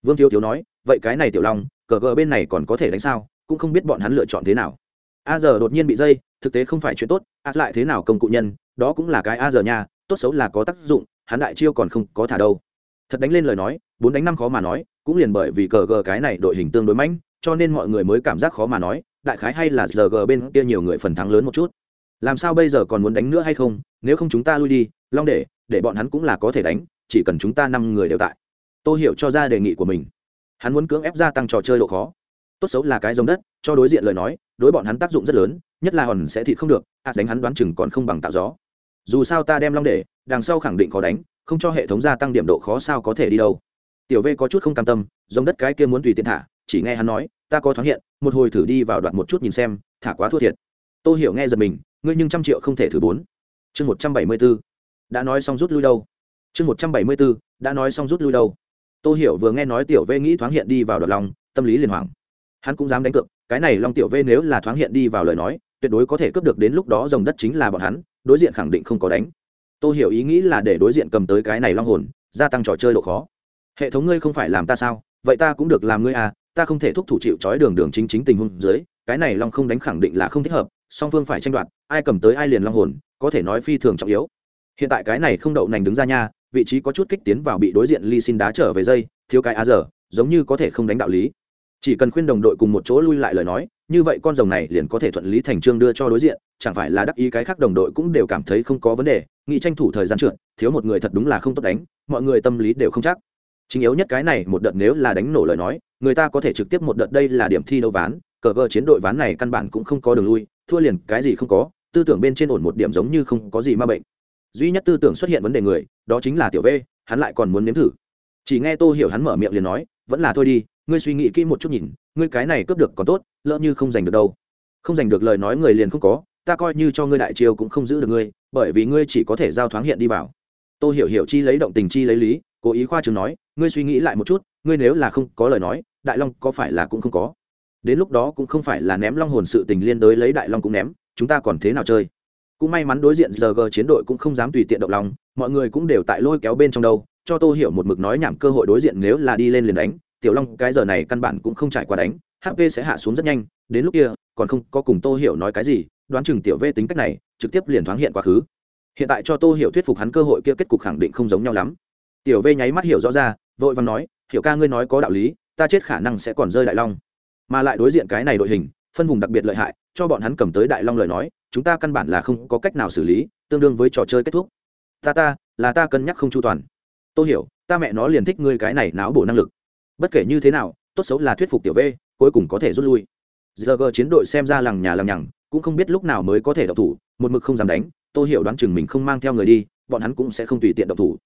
Vương thiếu thiếu nói vậy cái này tiểu long, cờ gờ bên này còn có thể đánh sao? Cũng không biết bọn hắn lựa chọn thế nào. A giờ đột nhiên bị dây, thực tế không phải chuyện tốt, a lại thế nào công cụ nhân, đó cũng là cái a giờ nha, tốt xấu là có tác dụng, hắn đại chiêu còn không có thả đâu. Thật đánh lên lời nói, bốn đánh năm khó mà nói, cũng liền bởi vì cờ gờ cái này đội hình tương đối mạnh cho nên mọi người mới cảm giác khó mà nói, đại khái hay là giờ gờ bên kia nhiều người phần thắng lớn một chút. Làm sao bây giờ còn muốn đánh nữa hay không? Nếu không chúng ta lui đi, long để để bọn hắn cũng là có thể đánh, chỉ cần chúng ta năm người đều tại. Tôi hiểu cho ra đề nghị của mình hắn muốn cưỡng ép gia tăng trò chơi độ khó. Tốt xấu là cái giống đất, cho đối diện lời nói, đối bọn hắn tác dụng rất lớn, nhất là hòn sẽ thịt không được ạt đánh hắn đoán chừng còn không bằng tạo gió. Dù sao ta đem long để, đằng sau khẳng định khó đánh, không cho hệ thống gia tăng điểm độ khó sao có thể đi đâu. Tiểu v có chút không cam tâm, giống đất cái kia muốn tùy tiện thả, chỉ nghe hắn nói, ta có thoáng hiện, một hồi thử đi vào đoạn một chút nhìn xem, thả quá thua thiệt. Tôi hiểu nghe giật mình, ngươi nhưng trăm triệu không thể thử bốn. Chương một trăm bảy mươi b ố đã nói xong rút lui đâu? Chương một trăm bảy mươi b ố đã nói xong rút lui đâu? Tô hiểu vừa nghe nói tiểu vê nghĩ thoáng hiện đi vào đoạt lòng tâm lý liền hoảng. Hắn cũng dám đánh cược, cái này long tiểu vê nếu là thoáng hiện đi vào lời nói, tuyệt đối có thể cướp được đến lúc đó dòng đất chính là bọn hắn, đối diện khẳng định không có đánh. Tô hiểu ý nghĩ là để đối diện cầm tới cái này long hồn, gia tăng trò chơi độ khó. Hệ thống ngươi không phải làm ta sao? Vậy ta cũng được làm ngươi à ta không thể thúc thủ chịu trói đường đường chính chính tình huống dưới, cái này long không đánh khẳng định là không thích hợp, song phương phải tranh đoạt, ai cầm tới ai liền long hồn, có thể nói phi thường trọng yếu. Hiện tại cái này không đậu nành đứng ra nha vị trí có chút kích tiến vào bị đối diện ly xin đá trở về dây, thiếu cái á giờ, giống như có thể không đánh đạo lý. Chỉ cần khuyên đồng đội cùng một chỗ lui lại lời nói, như vậy con rồng này liền có thể thuận lý thành trương đưa cho đối diện, chẳng phải là đắc ý cái khác đồng đội cũng đều cảm thấy không có vấn đề nghĩ tranh thủ thời gian trượt, thiếu một người thật đúng là không tốt đánh, mọi người tâm lý đều không chắc. Chính yếu nhất cái này, một đợt nếu là đánh nổ lời nói, người ta có thể trực tiếp một đợt đây là điểm thi đấu ván, cờ gờ chiến đội ván này căn bản cũng không có đường lui, thua liền cái gì không có, tư tưởng bên trên ổn một điểm giống như không có gì ma bệnh duy nhất tư tưởng xuất hiện vấn đề người, đó chính là tiểu v, hắn lại còn muốn nếm thử. Chỉ nghe tô hiểu hắn mở miệng liền nói, vẫn là thôi đi, ngươi suy nghĩ kỹ một chút nhìn, ngươi cái này cướp được còn tốt, lỡ như không giành được đâu. Không giành được lời nói người liền không có, ta coi như cho ngươi đại chiêu cũng không giữ được ngươi, bởi vì ngươi chỉ có thể giao thoáng hiện đi vào. Tô hiểu hiểu chi lấy động tình chi lấy lý, cố ý khoa trường nói, ngươi suy nghĩ lại một chút, ngươi nếu là không có lời nói, đại long có phải là cũng không có? Đến lúc đó cũng không phải là ném long hồn sự tình liên đối lấy đại long cũng ném, chúng ta còn thế nào chơi? Cũng may mắn đối diện giờ g chiến đội cũng không dám tùy tiện động lòng, mọi người cũng đều tại lôi kéo bên trong đâu. Cho tô hiểu một mực nói nhảm cơ hội đối diện nếu là đi lên liền đánh, tiểu long cái giờ này căn bản cũng không trải qua đánh hp sẽ hạ xuống rất nhanh, đến lúc kia, còn không có cùng tô hiểu nói cái gì, đoán chừng tiểu v tính cách này, trực tiếp liền thoáng hiện quá khứ. Hiện tại cho tô hiểu thuyết phục hắn cơ hội kia kết cục khẳng định không giống nhau lắm. Tiểu v nháy mắt hiểu rõ ra, vội vàng nói, hiểu ca ngươi nói có đạo lý, ta chết khả năng sẽ còn rơi đại long. Mà lại đối diện cái này đội hình phân vùng đặc biệt lợi hại, cho bọn hắn cầm tới đại long lời nói, chúng ta căn bản là không có cách nào xử lý, tương đương với trò chơi kết thúc. Ta ta, là ta cân nhắc không chu toàn. Tôi hiểu, ta mẹ nó liền thích ngươi cái này não bổ năng lực. Bất kể như thế nào, tốt xấu là thuyết phục tiểu v, cuối cùng có thể rút lui. Giờ gờ chiến đội xem ra lằng nhà lằng nhằng, cũng không biết lúc nào mới có thể độc thủ, một mực không dám đánh tôi hiểu đoán chừng mình không mang theo người đi, bọn hắn cũng sẽ không tùy tiện độc thủ.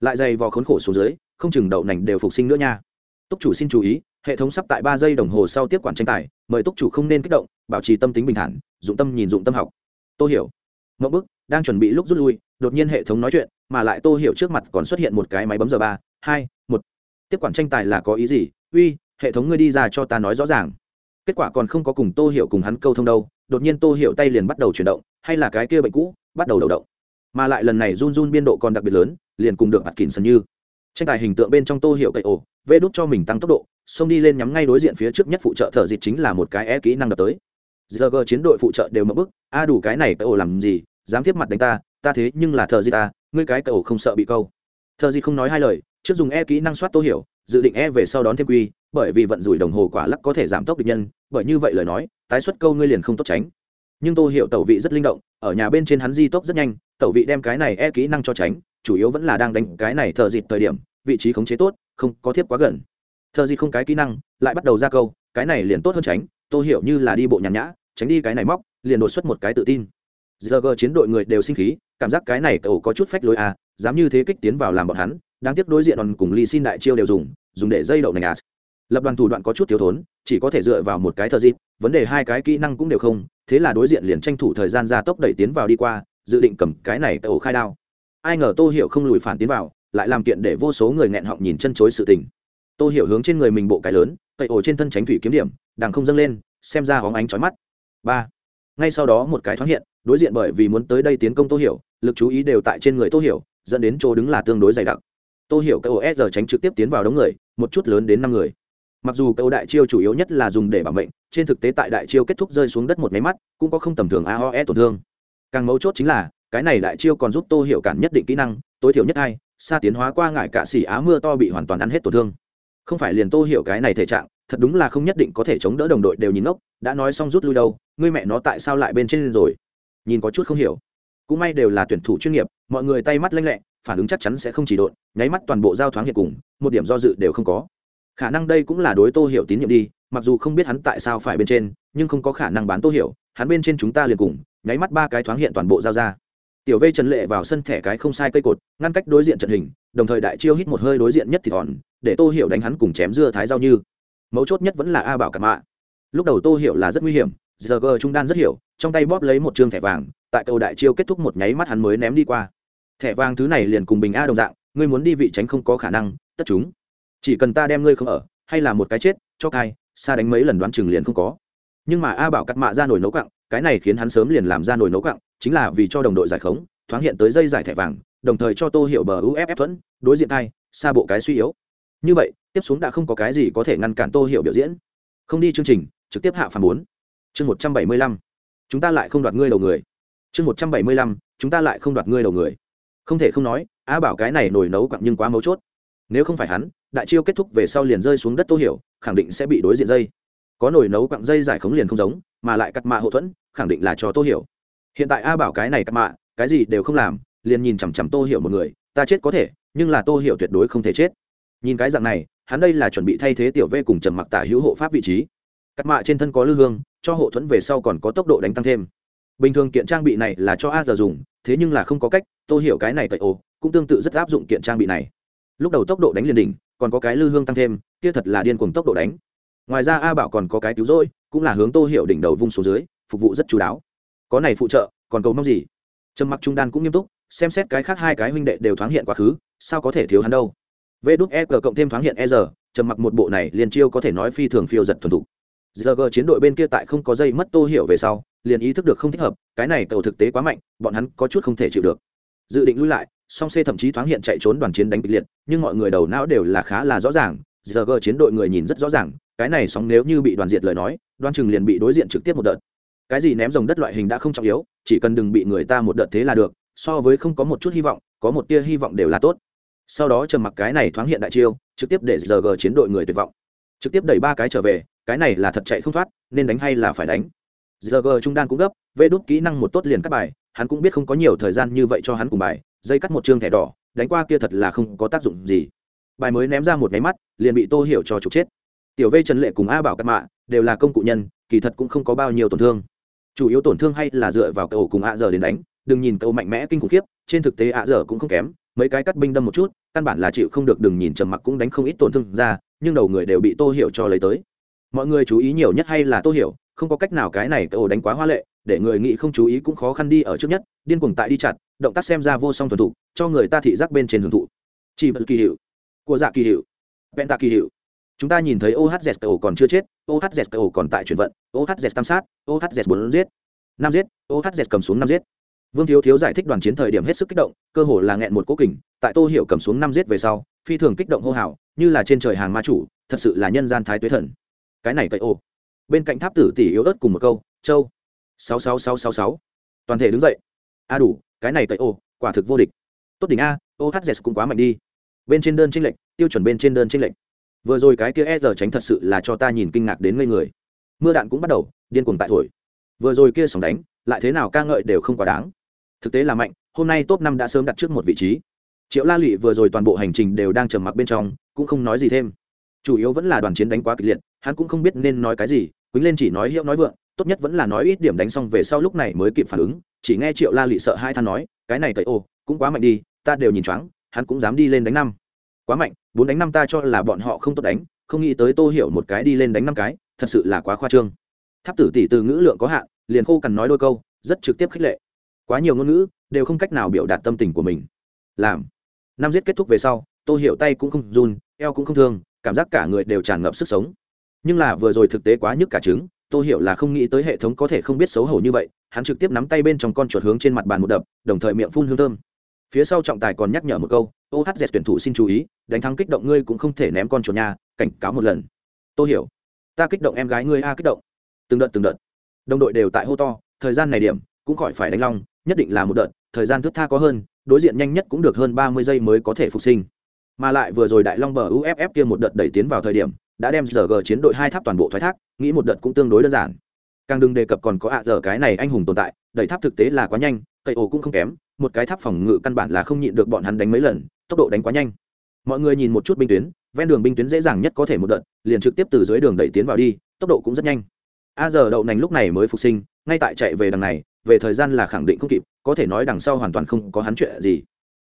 Lại dày vò khốn khổ xuống dưới, không chừng đậu nành đều phục sinh nữa nha. Túc chủ xin chú ý hệ thống sắp tại ba giây đồng hồ sau tiếp quản tranh tài, mời túc chủ không nên kích động, bảo trì tâm tính bình thản, dụng tâm nhìn dụng tâm học. Tôi hiểu. Ngẫu bức, đang chuẩn bị lúc rút lui, đột nhiên hệ thống nói chuyện, mà lại tôi hiểu trước mặt còn xuất hiện một cái máy bấm giờ ba, hai, một. Tiếp quản tranh tài là có ý gì? Uy, hệ thống ngươi đi ra cho ta nói rõ ràng. Kết quả còn không có cùng tô hiểu cùng hắn câu thông đâu, đột nhiên tô hiểu tay liền bắt đầu chuyển động, hay là cái kia bệnh cũ, bắt đầu đầu động. Mà lại lần này run run biên độ còn đặc biệt lớn, liền cùng được mặt kín sân như. Tranh tài hình tượng bên trong tô hiểu cậy ổ, vê đút cho mình tăng tốc độ xông đi lên nhắm ngay đối diện phía trước nhất phụ trợ thợ dịch chính là một cái e kỹ năng đập tới. Giờ chiến đội phụ trợ đều mất bức a đủ cái này cậu làm gì, dám tiếp mặt đánh ta ta thế nhưng là thợ dịch ta à, ngươi cái cậu không sợ bị câu. Thợ dịch không nói hai lời, trước dùng e kỹ năng soát tô hiểu, dự định e về sau đón thêm quy, bởi vì vận rủi đồng hồ quả lắc có thể giảm tốc địch nhân, bởi như vậy lời nói, tái xuất câu ngươi liền không tốt tránh. Nhưng tô hiểu tẩu vị rất linh động, ở nhà bên trên hắn di tốc rất nhanh, tẩu vị đem cái này e kỹ năng cho tránh, chủ yếu vẫn là đang đánh cái này thợ dịt thời điểm, vị trí khống chế tốt, không có thiếp quá gần thợ gì không cái kỹ năng, lại bắt đầu ra câu, cái này liền tốt hơn tránh, tôi hiểu như là đi bộ nhàn nhã, tránh đi cái này móc, liền đột xuất một cái tự tin. Giờ chiến đội người đều sinh khí, cảm giác cái này cậu có chút phách lối à dám như thế kích tiến vào làm bọn hắn, đáng tiếc đối diện đòn cùng ly xin đại chiêu đều dùng dùng để dây đậu này à. Lập đoàn thủ đoạn có chút thiếu thốn, chỉ có thể dựa vào một cái thợ dịp vấn đề hai cái kỹ năng cũng đều không, thế là đối diện liền tranh thủ thời gian ra tốc đẩy tiến vào đi qua, dự định cầm cái này cậu khai đao. Ai ngờ tô hiểu không lùi phản tiến vào, lại làm kiện để vô số người nghẹn họng nhìn chân chối sự tình tô hiểu hướng trên người mình bộ cái lớn cậy ổ trên thân tránh thủy kiếm điểm, đằng không dâng lên, xem ra hóng ánh chói mắt. Ba. Ngay sau đó một cái thoáng hiện, đối diện bởi vì muốn tới đây tiến công tô hiểu, lực chú ý đều tại trên người tô hiểu, dẫn đến chỗ đứng là tương đối dày đặc. Tô hiểu cái ổ s tránh trực tiếp tiến vào đống người, một chút lớn đến năm người. Mặc dù cậu đại chiêu chủ yếu nhất là dùng để bảo mệnh, trên thực tế tại đại chiêu kết thúc rơi xuống đất một máy mắt, cũng có không tầm thường aoe tổn thương. Càng mấu chốt chính là, cái này đại chiêu còn giúp tô hiểu cản nhất định kỹ năng, tối thiểu nhất hai, xa tiến hóa qua ngải cả xỉ á mưa to bị hoàn toàn ăn hết tổn thương không phải liền tô hiểu cái này thể trạng, thật đúng là không nhất định có thể chống đỡ đồng đội đều nhìn ốc đã nói xong rút lui đâu, ngươi mẹ nó tại sao lại bên trên rồi? Nhìn có chút không hiểu. Cũng may đều là tuyển thủ chuyên nghiệp, mọi người tay mắt lanh lẹ, phản ứng chắc chắn sẽ không chỉ độn, nháy mắt toàn bộ giao thoáng hiện cùng, một điểm do dự đều không có. Khả năng đây cũng là đối tô hiểu tín nhiệm đi, mặc dù không biết hắn tại sao phải bên trên, nhưng không có khả năng bán tô hiểu, hắn bên trên chúng ta liền cùng, nháy mắt ba cái thoáng hiện toàn bộ giao ra. Tiểu vây trần lệ vào sân thẻ cái không sai cây cột, ngăn cách đối diện trận hình, đồng thời đại chiêu hít một hơi đối diện nhất thì thòn để tô hiểu đánh hắn cùng chém dưa thái giao như. Mấu chốt nhất vẫn là a bảo cặp mạ. Lúc đầu tô hiểu là rất nguy hiểm, giờ gờ trung đan rất hiểu, trong tay bóp lấy một chương thẻ vàng, tại cầu đại chiêu kết thúc một nháy mắt hắn mới ném đi qua. Thẻ vàng thứ này liền cùng bình a đồng dạng, ngươi muốn đi vị tránh không có khả năng, tất chúng. Chỉ cần ta đem ngươi không ở, hay là một cái chết, cho cai, xa đánh mấy lần đoán chừng liền không có. Nhưng mà a bảo cắt mạ ra nổi nấu cặng cái này khiến hắn sớm liền làm ra nổi nấu cặng chính là vì cho đồng đội giải khống, thoáng hiện tới dây giải thẻ vàng, đồng thời cho tô hiệu bờ uff thuẫn, đối diện thay xa bộ cái suy yếu như vậy, tiếp xuống đã không có cái gì có thể ngăn cản tô hiểu biểu diễn. Không đi chương trình, trực tiếp hạ phàm bốn. Chương một trăm bảy mươi lăm. Chúng ta lại không đoạt ngươi đầu người. Chương một trăm bảy mươi lăm, chúng ta lại không đoạt ngươi đầu người. Không thể không nói, a bảo cái này nổi nấu quặng nhưng quá mấu chốt. Nếu không phải hắn, đại chiêu kết thúc về sau liền rơi xuống đất tô hiểu, khẳng định sẽ bị đối diện dây. Có nổi nấu quặng dây giải khống liền không giống, mà lại cắt mạ hậu thuẫn, khẳng định là cho tô hiểu. Hiện tại a bảo cái này cắt mạ, cái gì đều không làm, liền nhìn chằm chằm tô hiểu một người, ta chết có thể, nhưng là tô hiểu tuyệt đối không thể chết nhìn cái dạng này, hắn đây là chuẩn bị thay thế tiểu v cùng trầm mặc tả hữu hộ pháp vị trí. Cắt mạ trên thân có lư hương, cho hộ thuẫn về sau còn có tốc độ đánh tăng thêm. Bình thường kiện trang bị này là cho a giờ dùng, thế nhưng là không có cách, tôi hiểu cái này tại ồ, cũng tương tự rất áp dụng kiện trang bị này. Lúc đầu tốc độ đánh liền đỉnh, còn có cái lư hương tăng thêm, kia thật là điên cuồng tốc độ đánh. Ngoài ra a bảo còn có cái cứu rỗi, cũng là hướng tô hiểu đỉnh đầu vung xuống dưới, phục vụ rất chú đáo. Có này phụ trợ, còn cầu mong gì? Trầm mặc trung đan cũng nghiêm túc, xem xét cái khác hai cái huynh đệ đều thoáng hiện quá khứ, sao có thể thiếu hắn đâu? Vê đúc e g cộng thêm thoáng hiện e r trầm mặc một bộ này liền chiêu có thể nói phi thường phiêu giật thuần thục. Giờ g chiến đội bên kia tại không có dây mất tô hiểu về sau, liền ý thức được không thích hợp, cái này cầu thực tế quá mạnh, bọn hắn có chút không thể chịu được. Dự định lui lại, song c thậm chí thoáng hiện chạy trốn đoàn chiến đánh kịch liệt, nhưng mọi người đầu não đều là khá là rõ ràng giờ g chiến đội người nhìn rất rõ ràng, cái này sóng nếu như bị đoàn diệt lời nói, đoan chừng liền bị đối diện trực tiếp một đợt. Cái gì ném dòng đất loại hình đã không trọng yếu, chỉ cần đừng bị người ta một đợt thế là được, so với không có một chút hy vọng, có một tia hy vọng đều là tốt sau đó trầm mặc cái này thoáng hiện đại chiêu, trực tiếp để giờ g chiến đội người tuyệt vọng. Trực tiếp đẩy ba cái trở về, cái này là thật chạy không thoát, nên đánh hay là phải đánh? Giờ g trung đan cũng gấp, vê đúc kỹ năng một tốt liền cắt bài, hắn cũng biết không có nhiều thời gian như vậy cho hắn cùng bài, dây cắt một chương thẻ đỏ, đánh qua kia thật là không có tác dụng gì. Bài mới ném ra một nháy mắt, liền bị tô hiểu cho trục chết. Tiểu vê trần lệ cùng a bảo cắt mạ, đều là công cụ nhân, kỳ thật cũng không có bao nhiêu tổn thương. Chủ yếu tổn thương hay là dựa vào cậu cùng a giờ đến đánh, đừng nhìn cậu mạnh mẽ kinh khủng khiếp, trên thực tế a giờ cũng không kém mấy cái cắt binh đâm một chút căn bản là chịu không được đừng nhìn trầm mặc cũng đánh không ít tổn thương ra nhưng đầu người đều bị tô hiểu cho lấy tới. Mọi người chú ý nhiều nhất hay là tô hiểu không có cách nào cái này cậu đánh quá hoa lệ để người nghĩ không chú ý cũng khó khăn đi ở trước nhất điên cuồng tại đi chặt động tác xem ra vô song thuần thụ, cho người ta thị giác bên trên hưởng thụ. Chỉ bật kỳ hiệu của dạ kỳ hiệu vẹn tạ kỳ hiệu. Chúng ta nhìn thấy ohz còn chưa chết ohz còn tại chuyển vận ohz tam sát ohz bốn giết năm giết ohz cầm xuống năm giết vương thiếu thiếu giải thích đoàn chiến thời điểm hết sức kích động, cơ hồ là nghẹn một cố kình, tại tô hiểu cầm xuống năm giết về sau, phi thường kích động hô hào, như là trên trời hàng ma chủ, thật sự là nhân gian thái tuế thần. Cái này cậy ô bên cạnh tháp tử tỷ yếu ớt cùng một câu, châu. Sáu sáu sáu sáu sáu. Toàn thể đứng dậy. A đủ, cái này cậy ô quả thực vô địch. Tốt đỉnh a ohz cũng quá mạnh đi. Bên trên đơn tranh lệnh tiêu chuẩn bên trên đơn tranh lệnh vừa rồi cái kia e giờ tránh thật sự là cho ta nhìn kinh ngạc đến ngây người. Mưa đạn cũng bắt đầu, điên cuồng tại thổi. Vừa rồi kia sóng đánh, lại thế nào ca ngợi đều không quá đáng thực tế là mạnh, hôm nay top năm đã sớm đặt trước một vị trí. Triệu la lụy vừa rồi toàn bộ hành trình đều đang trầm mặc bên trong, cũng không nói gì thêm. Chủ yếu vẫn là đoàn chiến đánh quá kịch liệt, hắn cũng không biết nên nói cái gì quýnh lên chỉ nói hiệu nói vượng, tốt nhất vẫn là nói ít điểm đánh xong về sau lúc này mới kịp phản ứng, chỉ nghe triệu la lụy sợ hai than nói, cái này cậy ô, cũng quá mạnh đi, ta đều nhìn choáng, hắn cũng dám đi lên đánh năm. Quá mạnh, bốn đánh năm ta cho là bọn họ không tốt đánh, không nghĩ tới tô hiểu một cái đi lên đánh năm cái, thật sự là quá khoa trương. Tháp tử tỷ từ ngữ lượng có hạn, liền khô cằn nói đôi câu, rất trực tiếp khích lệ quá nhiều ngôn ngữ đều không cách nào biểu đạt tâm tình của mình. Làm. Năm giết kết thúc về sau, tô hiểu tay cũng không run, eo cũng không thương, cảm giác cả người đều tràn ngập sức sống. Nhưng là vừa rồi thực tế quá nhức cả trứng, tô hiểu là không nghĩ tới hệ thống có thể không biết xấu hổ như vậy, hắn trực tiếp nắm tay bên trong con chuột hướng trên mặt bàn một đập, đồng thời miệng phun hương thơm. Phía sau trọng tài còn nhắc nhở một câu, ô hát dẹt tuyển thủ xin chú ý, đánh thắng kích động ngươi cũng không thể ném con chuột nhà cảnh cáo một lần. Tô hiểu, ta kích động em gái ngươi a kích động. Từng đợt từng đợt. Đồng đội đều tại hô to, thời gian này điểm, cũng khỏi phải đánh long nhất định là một đợt, thời gian thức tha có hơn, đối diện nhanh nhất cũng được hơn ba mươi giây mới có thể phục sinh. Mà lại vừa rồi đại long bờ uff kia một đợt đẩy tiến vào thời điểm, đã đem giờ g chiến đội hai tháp toàn bộ thoái thác, nghĩ một đợt cũng tương đối đơn giản. Càng đừng đề cập còn có ạ giờ cái này anh hùng tồn tại, đẩy tháp thực tế là quá nhanh, cây ổ cũng không kém, một cái tháp phòng ngự căn bản là không nhịn được bọn hắn đánh mấy lần, tốc độ đánh quá nhanh. Mọi người nhìn một chút binh tuyến, ven đường binh tuyến dễ dàng nhất có thể một đợt, liền trực tiếp từ dưới đường đẩy tiến vào đi, tốc độ cũng rất nhanh. A giờ đậu nành lúc này mới phục sinh, ngay tại chạy về đằng này về thời gian là khẳng định không kịp, có thể nói đằng sau hoàn toàn không có hắn chuyện gì.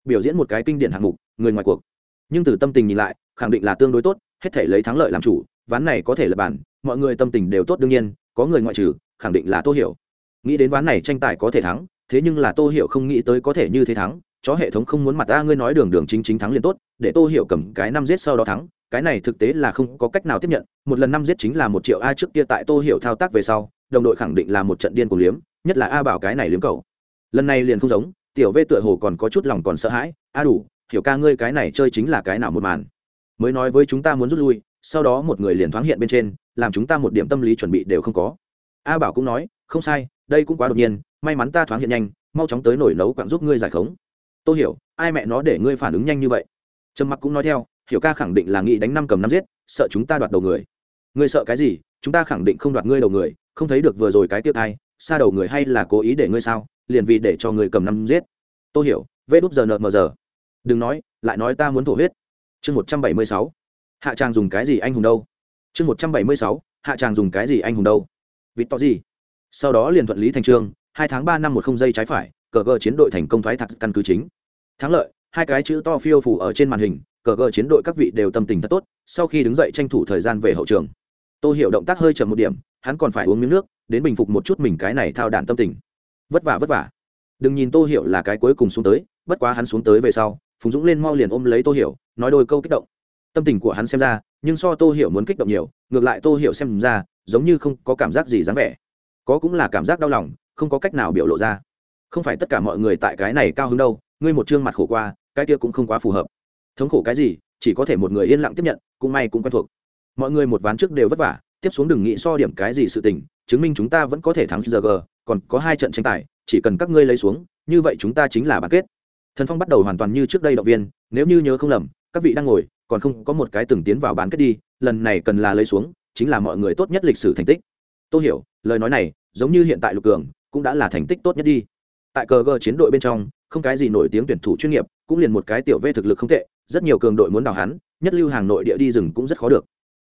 Biểu diễn một cái kinh điển hạng mục, người ngoài cuộc. Nhưng từ tâm tình nhìn lại, khẳng định là tương đối tốt, hết thể lấy thắng lợi làm chủ, ván này có thể là bản, mọi người tâm tình đều tốt đương nhiên, có người ngoại trừ, khẳng định là tô hiểu. Nghĩ đến ván này tranh tài có thể thắng, thế nhưng là tô hiểu không nghĩ tới có thể như thế thắng, chó hệ thống không muốn mặt ta, ngươi nói đường đường chính chính thắng liền tốt, để tô hiểu cầm cái năm giết sau đó thắng, cái này thực tế là không có cách nào tiếp nhận, một lần năm giết chính là một triệu a trước kia tại tô hiểu thao tác về sau, đồng đội khẳng định là một trận điên cuồng liếm nhất là a bảo cái này liếm cầu lần này liền không giống, tiểu vê tựa hồ còn có chút lòng còn sợ hãi, a đủ, hiểu ca ngươi cái này chơi chính là cái nào một màn? Mới nói với chúng ta muốn rút lui, sau đó một người liền thoáng hiện bên trên, làm chúng ta một điểm tâm lý chuẩn bị đều không có. A bảo cũng nói, không sai, đây cũng quá đột nhiên, may mắn ta thoáng hiện nhanh, mau chóng tới nổi nấu quặng giúp ngươi giải khống. Tôi hiểu, ai mẹ nó để ngươi phản ứng nhanh như vậy? Trầm mặc cũng nói theo, hiểu ca khẳng định là nghĩ đánh năm cầm năm giết, sợ chúng ta đoạt đầu người. Ngươi sợ cái gì? Chúng ta khẳng định không đoạt ngươi đầu người, không thấy được vừa rồi cái tiêu thai xa đầu người hay là cố ý để ngươi sao? Liền vì để cho người cầm năm giết. Tôi hiểu, vê đúp giờ nợ mờ giờ. Đừng nói, lại nói ta muốn thổ huyết. Chương một trăm bảy mươi sáu. Hạ tràng dùng cái gì anh hùng đâu? Chương một trăm bảy mươi sáu. Hạ tràng dùng cái gì anh hùng đâu? Vịt to gì? Sau đó liền thuận lý thành trương hai tháng ba năm một không giây trái phải, cờ gờ chiến đội thành công thoái thạc căn cứ chính. Thắng lợi, hai cái chữ to phiêu phủ ở trên màn hình, cờ gờ chiến đội các vị đều tâm tình thật tốt, sau khi đứng dậy tranh thủ thời gian về hậu trường. Tôi hiểu động tác hơi chậm một điểm hắn còn phải uống miếng nước, đến bình phục một chút mình cái này thao đản tâm tình. Vất vả vất vả. Đừng nhìn tô hiểu là cái cuối cùng xuống tới, bất quá hắn xuống tới về sau, phùng dũng lên mau liền ôm lấy tô hiểu, nói đôi câu kích động. Tâm tình của hắn xem ra, nhưng so tô hiểu muốn kích động nhiều, ngược lại tô hiểu xem ra, giống như không có cảm giác gì dáng vẻ. Có cũng là cảm giác đau lòng, không có cách nào biểu lộ ra. Không phải tất cả mọi người tại cái này cao hứng đâu, ngươi một chương mặt khổ qua, cái kia cũng không quá phù hợp. Thống khổ cái gì, chỉ có thể một người yên lặng tiếp nhận, cũng may cũng quen thuộc. Mọi người một ván trước đều vất vả tiếp xuống đừng nghĩ so điểm cái gì sự tình, chứng minh chúng ta vẫn có thể thắng giờ g, còn có hai trận tranh tài, chỉ cần các ngươi lấy xuống, như vậy chúng ta chính là bán kết. Thần phong bắt đầu hoàn toàn như trước đây động viên, nếu như nhớ không lầm, các vị đang ngồi, còn không có một cái từng tiến vào bán kết đi, lần này cần là lấy xuống, chính là mọi người tốt nhất lịch sử thành tích. Tôi hiểu, lời nói này, giống như hiện tại lục cường, cũng đã là thành tích tốt nhất đi. Tại cờ gờ chiến đội bên trong, không cái gì nổi tiếng tuyển thủ chuyên nghiệp, cũng liền một cái tiểu v thực lực không tệ, rất nhiều cường đội muốn đào hắn, nhất lưu hàng nội địa đi rừng cũng rất khó được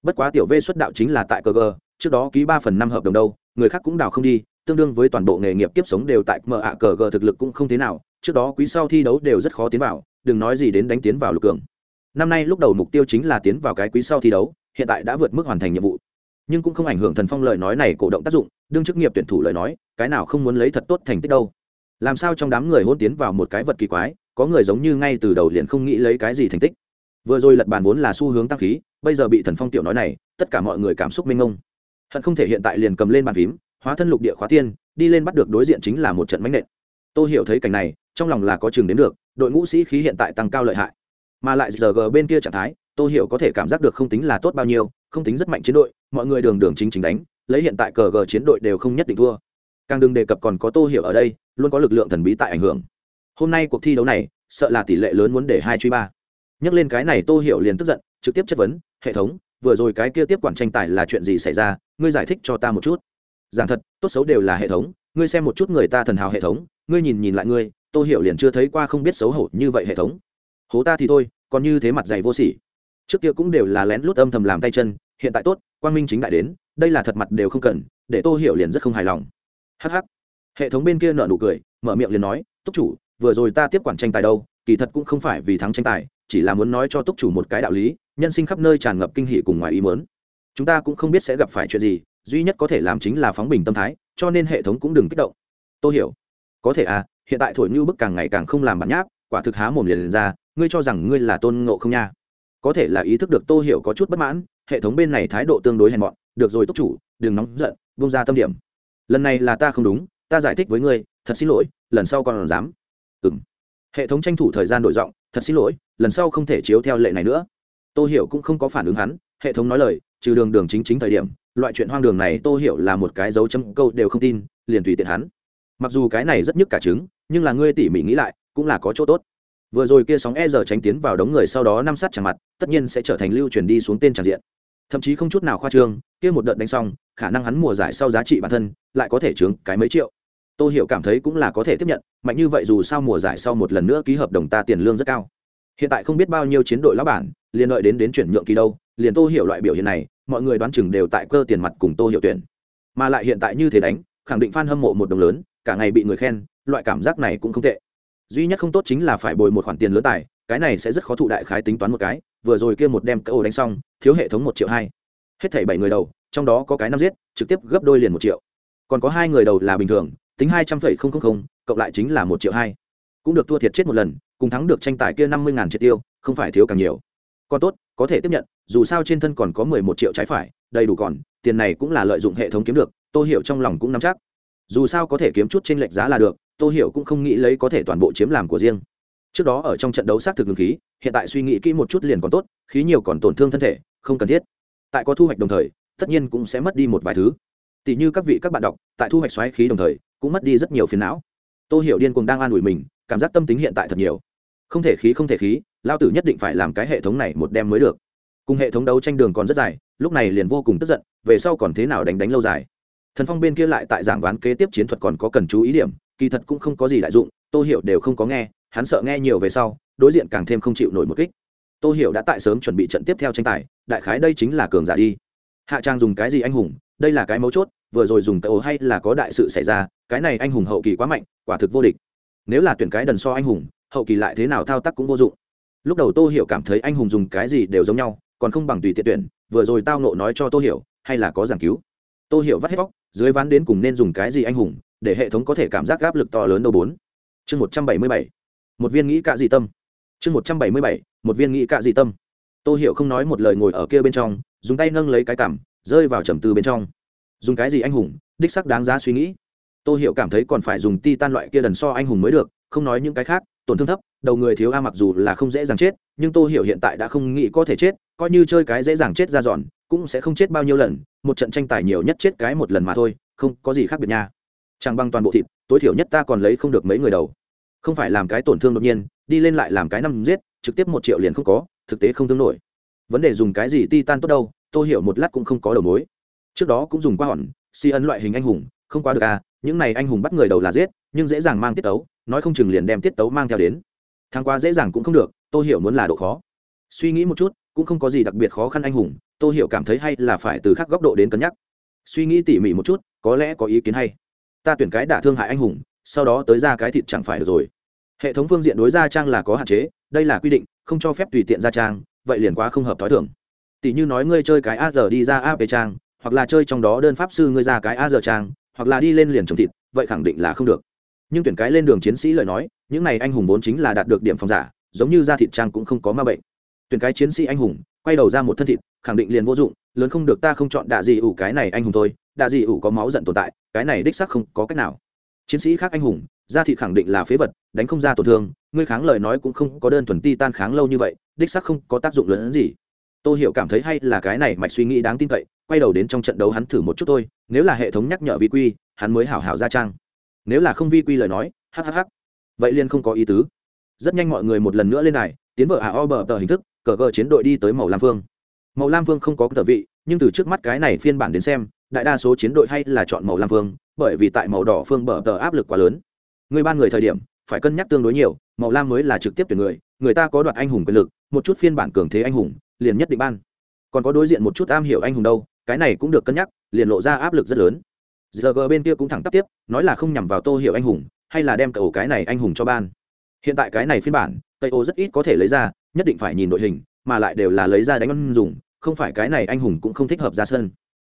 bất quá tiểu v xuất đạo chính là tại cờ gờ trước đó ký ba phần năm hợp đồng đâu, người khác cũng đào không đi, tương đương với toàn bộ nghề nghiệp kiếp sống đều tại mở ạ cờ gờ thực lực cũng không thế nào, trước đó quý sau thi đấu đều rất khó tiến vào, đừng nói gì đến đánh tiến vào lục cường. Năm nay lúc đầu mục tiêu chính là tiến vào cái quý sau thi đấu, hiện tại đã vượt mức hoàn thành nhiệm vụ. Nhưng cũng không ảnh hưởng thần phong lời nói này cổ động tác dụng, đương chức nghiệp tuyển thủ lời nói, cái nào không muốn lấy thật tốt thành tích đâu. Làm sao trong đám người hôn tiến vào một cái vật kỳ quái, có người giống như ngay từ đầu liền không nghĩ lấy cái gì thành tích. Vừa rồi lật bàn vốn là xu hướng tăng khí bây giờ bị thần phong tiểu nói này, tất cả mọi người cảm xúc minh ông hận không thể hiện tại liền cầm lên bàn phím, hóa thân lục địa khóa tiên, đi lên bắt được đối diện chính là một trận mánh nện. Tôi hiểu thấy cảnh này, trong lòng là có chừng đến được, đội ngũ sĩ khí hiện tại tăng cao lợi hại. Mà lại giờ g bên kia trạng thái tôi hiểu có thể cảm giác được không tính là tốt bao nhiêu, không tính rất mạnh chiến đội, mọi người đường đường chính chính đánh, lấy hiện tại cờ g chiến đội đều không nhất định thua. Càng đừng đề cập còn có tô hiểu ở đây, luôn có lực lượng thần bí tại ảnh hưởng. Hôm nay cuộc thi đấu này, sợ là tỷ lệ lớn muốn để hai truy ba. Nhắc lên cái này tô hiểu liền tức giận trực tiếp chất vấn, hệ thống, vừa rồi cái kia tiếp quản tranh tài là chuyện gì xảy ra? Ngươi giải thích cho ta một chút. Giảng thật, tốt xấu đều là hệ thống, ngươi xem một chút người ta thần hào hệ thống, ngươi nhìn nhìn lại ngươi tô hiểu liền chưa thấy qua không biết xấu hổ như vậy hệ thống. Hố ta thì thôi, còn như thế mặt dày vô sỉ. Trước kia cũng đều là lén lút âm thầm làm tay chân, hiện tại tốt, quang minh chính đại đến, đây là thật mặt đều không cần, để tô hiểu liền rất không hài lòng. Hh hệ thống bên kia nợ nụ cười, mở miệng liền nói, túc chủ, vừa rồi ta tiếp quản tranh tài đâu, kỳ thật cũng không phải vì thắng tranh tài chỉ là muốn nói cho túc chủ một cái đạo lý nhân sinh khắp nơi tràn ngập kinh hỷ cùng ngoài ý mớn chúng ta cũng không biết sẽ gặp phải chuyện gì duy nhất có thể làm chính là phóng bình tâm thái cho nên hệ thống cũng đừng kích động. Tôi hiểu có thể à hiện tại thổi như bức càng ngày càng không làm bản nháp quả thực há mồm liền, lên ra ngươi cho rằng ngươi là tôn ngộ không nha? Có thể là ý thức được tô hiểu có chút bất mãn hệ thống bên này thái độ tương đối hèn mọn được rồi túc chủ đừng nóng giận bung ra tâm điểm. Lần này là ta không đúng ta giải thích với ngươi thật xin lỗi lần sau còn dám. Ừ m hệ thống tranh thủ thời gian đổi giọng thật xin lỗi, lần sau không thể chiếu theo lệ này nữa. Tô hiểu cũng không có phản ứng hắn, hệ thống nói lời, trừ đường đường chính chính thời điểm, loại chuyện hoang đường này tô hiểu là một cái dấu chấm câu đều không tin, liền tùy tiện hắn. Mặc dù cái này rất nhức cả trứng, nhưng là ngươi tỉ mỉ nghĩ lại, cũng là có chỗ tốt. Vừa rồi kia sóng e giờ tránh tiến vào đống người sau đó năm sát chẳng mặt, tất nhiên sẽ trở thành lưu truyền đi xuống tên tràn diện. Thậm chí không chút nào khoa trương, kia một đợt đánh xong, khả năng hắn mùa giải sau giá trị bản thân lại có thể chướng cái mấy triệu tô hiểu cảm thấy cũng là có thể tiếp nhận, mạnh như vậy dù sao mùa giải sau một lần nữa ký hợp đồng ta tiền lương rất cao. Hiện tại không biết bao nhiêu chiến đội lá bản, liền đợi đến đến chuyển nhượng kỳ đâu, liền tô hiểu loại biểu hiện này, mọi người đoán chừng đều tại cơ tiền mặt cùng tô hiểu tuyển. Mà lại hiện tại như thế đánh, khẳng định fan hâm mộ một đồng lớn, cả ngày bị người khen, loại cảm giác này cũng không tệ. Duy nhất không tốt chính là phải bồi một khoản tiền lớn tài, cái này sẽ rất khó thụ đại khái tính toán một cái, vừa rồi kia một đem cỡ ổ đánh xong, thiếu hệ thống một triệu hai. Hết thảy bảy người đầu, trong đó có cái năm giết, trực tiếp gấp đôi liền một triệu. Còn có hai người đầu là bình thường tính hai trăm phẩy không không không, cộng lại chính là một triệu hai. Cũng được thua thiệt chết một lần, cùng thắng được tranh tài kia năm mươi ngàn triệt tiêu, không phải thiếu càng nhiều. Còn tốt, có thể tiếp nhận, dù sao trên thân còn có mười một triệu trái phải, đầy đủ còn, tiền này cũng là lợi dụng hệ thống kiếm được tôi hiểu trong lòng cũng nắm chắc. Dù sao có thể kiếm chút trên lệch giá là được tôi hiểu cũng không nghĩ lấy có thể toàn bộ chiếm làm của riêng. Trước đó ở trong trận đấu xác thực ngừng khí, hiện tại suy nghĩ kỹ một chút liền còn tốt, khí nhiều còn tổn thương thân thể, không cần thiết. Tại có thu hoạch đồng thời, tất nhiên cũng sẽ mất đi một vài thứ. Tỷ như các vị các bạn đọc, tại thu hoạch xoáy khí đồng thời cũng mất đi rất nhiều phiền não. Tôi hiểu điên cuồng đang an ủi mình, cảm giác tâm tính hiện tại thật nhiều. Không thể khí, không thể khí, lao tử nhất định phải làm cái hệ thống này một đem mới được. Cùng hệ thống đấu tranh đường còn rất dài, lúc này liền vô cùng tức giận, về sau còn thế nào đánh đánh lâu dài. Thần phong bên kia lại tại giảng ván kế tiếp chiến thuật còn có cần chú ý điểm, kỳ thật cũng không có gì đại dụng, tô hiểu đều không có nghe, hắn sợ nghe nhiều về sau, đối diện càng thêm không chịu nổi một kích. Tô hiểu đã tại sớm chuẩn bị trận tiếp theo tranh tài, đại khái đây chính là cường giả đi. Hạ trang dùng cái gì anh hùng, đây là cái mấu chốt vừa rồi dùng tay ổ hay là có đại sự xảy ra, cái này anh hùng hậu kỳ quá mạnh, quả thực vô địch. Nếu là tuyển cái đần so anh hùng, hậu kỳ lại thế nào thao tác cũng vô dụng. Lúc đầu tô hiểu cảm thấy anh hùng dùng cái gì đều giống nhau, còn không bằng tùy tiện tuyển, vừa rồi tao nộ nói cho tô hiểu, hay là có giảng cứu. Tô hiểu vắt hết vóc dưới ván đến cùng nên dùng cái gì anh hùng, để hệ thống có thể cảm giác áp lực to lớn đâu bốn. Chương một trăm bảy mươi bảy. Một viên nghĩ cạ dị tâm. Chương một trăm bảy mươi bảy, một viên nghĩ cạ dị tâm. Tô hiểu không nói một lời ngồi ở kia bên trong, dùng tay nâng lấy cái cảm rơi vào trầm tư bên trong dùng cái gì anh hùng, đích sắc đáng giá suy nghĩ. Tô hiểu cảm thấy còn phải dùng ti tan loại kia đần so anh hùng mới được, không nói những cái khác, tổn thương thấp, đầu người thiếu a mặc dù là không dễ dàng chết, nhưng tô hiểu hiện tại đã không nghĩ có thể chết, coi như chơi cái dễ dàng chết ra dọn, cũng sẽ không chết bao nhiêu lần, một trận tranh tài nhiều nhất chết cái một lần mà thôi, không có gì khác biệt nha. Chẳng bằng toàn bộ thịt, tối thiểu nhất ta còn lấy không được mấy người đầu. Không phải làm cái tổn thương đột nhiên, đi lên lại làm cái năm giết, trực tiếp một triệu liền không có, thực tế không tương nổi. Vấn đề dùng cái gì ti tan tốt đâu tôi hiểu một lát cũng không có đầu mối trước đó cũng dùng qua hòn, si ấn loại hình anh hùng, không quá được à những này anh hùng bắt người đầu là giết, nhưng dễ dàng mang tiết tấu, nói không chừng liền đem tiết tấu mang theo đến. Thang qua dễ dàng cũng không được tôi hiểu muốn là độ khó. Suy nghĩ một chút, cũng không có gì đặc biệt khó khăn anh hùng tôi hiểu cảm thấy hay là phải từ khác góc độ đến cân nhắc. Suy nghĩ tỉ mỉ một chút, có lẽ có ý kiến hay. Ta tuyển cái đả thương hại anh hùng, sau đó tới ra cái thịt chẳng phải được rồi. Hệ thống phương diện đối gia trang là có hạn chế, đây là quy định, không cho phép tùy tiện gia trang, vậy liền quá không hợp t h ó i thưởng tỷ như nói ngươi chơi cái a giờ đi ra ap trang hoặc là chơi trong đó đơn pháp sư ngươi ra cái a giờ trang, hoặc là đi lên liền trồng thịt, vậy khẳng định là không được. Nhưng tuyển cái lên đường chiến sĩ lời nói, những này anh hùng vốn chính là đạt được điểm phòng giả, giống như ra thịt trang cũng không có ma bệnh. Tuyển cái chiến sĩ anh hùng, quay đầu ra một thân thịt, khẳng định liền vô dụng, lớn không được ta không chọn đạ dị ủ cái này anh hùng thôi, đạ dị ủ có máu giận tồn tại, cái này đích sắc không có cách nào. Chiến sĩ khác anh hùng ra thịt khẳng định là phế vật, đánh không ra tổn thương, ngươi kháng lời nói cũng không có đơn thuần ti tan kháng lâu như vậy, đích sắc không có tác dụng lớn hơn gì. Tôi hiểu cảm thấy hay là cái này mạch suy nghĩ đáng tin cậy quay đầu đến trong trận đấu hắn thử một chút thôi, nếu là hệ thống nhắc nhở vi quy, hắn mới hảo hảo ra trang. Nếu là không vi quy lời nói hhh vậy liên không có ý tứ. Rất nhanh mọi người một lần nữa lên này tiến vợ à o bờ tờ hình thức, cờ cờ chiến đội đi tới màu lam phương màu lam phương không có tờ vị, nhưng từ trước mắt cái này phiên bản đến xem, đại đa số chiến đội hay là chọn màu lam phương bởi vì tại màu đỏ phương bờ tờ áp lực quá lớn. Người ban người thời điểm, phải cân nhắc tương đối nhiều, màu lam mới là trực tiếp tuyển người người ta có đoạt anh hùng quyền lực, một chút phiên bản cường thế anh hùng, liền nhất định ban. Còn có đối diện một chút am hiểu anh hùng đâu cái này cũng được cân nhắc, liền lộ ra áp lực rất lớn. Giờ g bên kia cũng thẳng tắp tiếp, nói là không nhằm vào tô hiểu anh hùng, hay là đem cậu cái này anh hùng cho ban. Hiện tại cái này phiên bản, tây ô rất ít có thể lấy ra, nhất định phải nhìn đội hình, mà lại đều là lấy ra đánh ăn dùng, không phải cái này anh hùng cũng không thích hợp ra sân.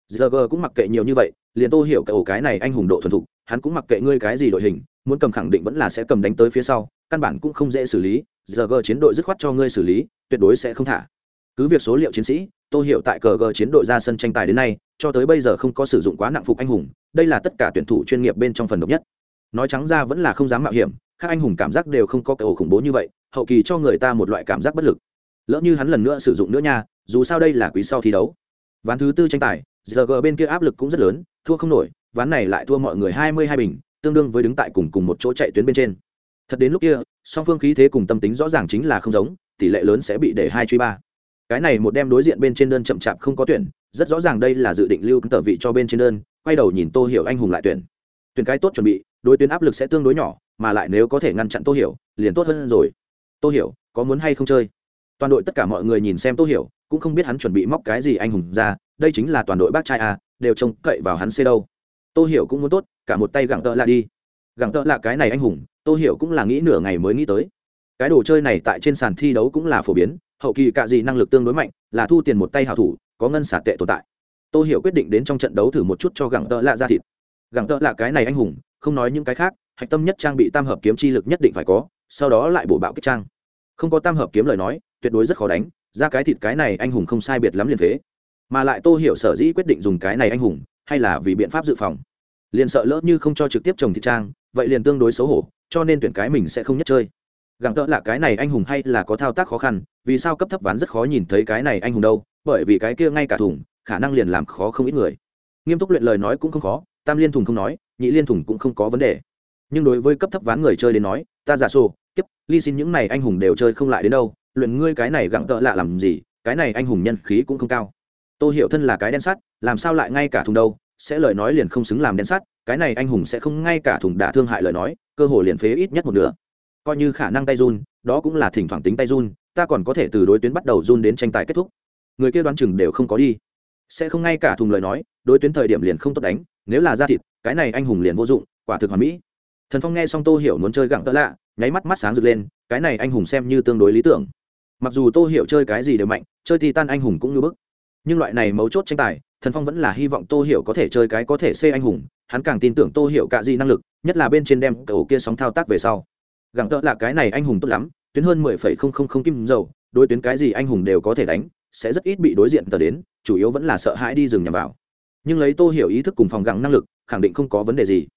Giờ g cũng mặc kệ nhiều như vậy, liền tô hiểu cậu cái này anh hùng độ thuần thục, hắn cũng mặc kệ ngươi cái gì đội hình, muốn cầm khẳng định vẫn là sẽ cầm đánh tới phía sau, căn bản cũng không dễ xử lý. Giờ g chiến đội dứt khoát cho ngươi xử lý, tuyệt đối sẽ không thả. Cứ việc số liệu chiến sĩ tô hiểu tại cờ gờ chiến đội ra sân tranh tài đến nay, cho tới bây giờ không có sử dụng quá nặng phục anh hùng, đây là tất cả tuyển thủ chuyên nghiệp bên trong phần độc nhất. Nói trắng ra vẫn là không dám mạo hiểm, các anh hùng cảm giác đều không có cái ổ khủng bố như vậy, hậu kỳ cho người ta một loại cảm giác bất lực. Lỡ như hắn lần nữa sử dụng nữa nha, dù sao đây là quý sau thi đấu. Ván thứ tư tranh tài giờ g bên kia áp lực cũng rất lớn, thua không nổi, ván này lại thua mọi người hai mươi hai bình, tương đương với đứng tại cùng cùng một chỗ chạy tuyến bên trên. Thật đến lúc kia, song phương khí thế cùng tâm tính rõ ràng chính là không giống, tỷ lệ lớn sẽ bị để hai truy ba cái này một đem đối diện bên trên đơn chậm chạp không có tuyển rất rõ ràng đây là dự định lưu tờ vị cho bên trên đơn quay đầu nhìn tô hiểu anh hùng lại tuyển. Tuyển cái tốt chuẩn bị đối tuyến áp lực sẽ tương đối nhỏ mà lại nếu có thể ngăn chặn tô hiểu liền tốt hơn rồi. Tô hiểu có muốn hay không chơi? Toàn đội tất cả mọi người nhìn xem tô hiểu cũng không biết hắn chuẩn bị móc cái gì anh hùng ra đây chính là toàn đội bác trai à, đều trông cậy vào hắn xê đâu. Tô hiểu cũng muốn tốt cả một tay gặng tợ lạ đi. Gặng tợ lạ cái này anh hùng tô hiểu cũng là nghĩ nửa ngày mới nghĩ tới. Cái đồ chơi này tại trên sàn thi đấu cũng là phổ biến hậu kỳ cạ gì năng lực tương đối mạnh, là thu tiền một tay hảo thủ, có ngân xả tệ tồn tại. Tô hiểu quyết định đến trong trận đấu thử một chút cho gẳng tợ lạ ra thịt. Gẳng tợ lạ cái này anh hùng, không nói những cái khác, hạch tâm nhất trang bị tam hợp kiếm chi lực nhất định phải có, sau đó lại bổ bạo kích trang. Không có tam hợp kiếm lời nói, tuyệt đối rất khó đánh, ra cái thịt cái này anh hùng không sai biệt lắm liền thế mà lại tô hiểu sở dĩ quyết định dùng cái này anh hùng, hay là vì biện pháp dự phòng. Liền sợ lỡ như không cho trực tiếp trồng thịt trang, vậy liền tương đối xấu hổ, cho nên tuyển cái mình sẽ không nhất chơi gặng tợ là cái này anh hùng hay là có thao tác khó khăn, vì sao cấp thấp ván rất khó nhìn thấy cái này anh hùng đâu, bởi vì cái kia ngay cả thùng, khả năng liền làm khó không ít người. Nghiêm túc luyện lời nói cũng không khó, tam liên thùng không nói, nhị liên thùng cũng không có vấn đề. Nhưng đối với cấp thấp ván người chơi đến nói, ta giả sổ tiếp ly xin những này anh hùng đều chơi không lại đến đâu, luyện ngươi cái này gặng tợ lạ làm gì, cái này anh hùng nhân khí cũng không cao. Tôi hiểu thân là cái đen sắt, làm sao lại ngay cả thùng đâu, sẽ lời nói liền không xứng làm đen sắt, cái này anh hùng sẽ không ngay cả thùng đả thương hại lời nói, cơ hồ liền phế ít nhất một nửa coi như khả năng tay run, đó cũng là thỉnh thoảng tính tay run, ta còn có thể từ đối tuyến bắt đầu run đến tranh tài kết thúc. Người kia đoán chừng đều không có đi. Sẽ không ngay cả thùng lời nói, đối tuyến thời điểm liền không tốt đánh, nếu là ra thịt, cái này anh hùng liền vô dụng, quả thực hoàn mỹ. Thần phong nghe xong tô hiểu muốn chơi gặng tợ lạ, nháy mắt mắt sáng rực lên, cái này anh hùng xem như tương đối lý tưởng. Mặc dù tô hiểu chơi cái gì đều mạnh, chơi thì tan anh hùng cũng như bức. Nhưng loại này mấu chốt tranh tài, thần phong vẫn là hy vọng tô hiểu có thể chơi cái có thể xê anh hùng, hắn càng tin tưởng tô hiểu cả gì năng lực, nhất là bên trên đem cầu kia sóng thao tác về sau gặng tợ là cái này anh hùng tốt lắm, tuyến hơn mười phẩy không không không kim dầu, đối tuyến cái gì anh hùng đều có thể đánh, sẽ rất ít bị đối diện tờ đến, chủ yếu vẫn là sợ hãi đi rừng nhằm vào. Nhưng lấy tô hiểu ý thức cùng phòng gặng năng lực, khẳng định không có vấn đề gì.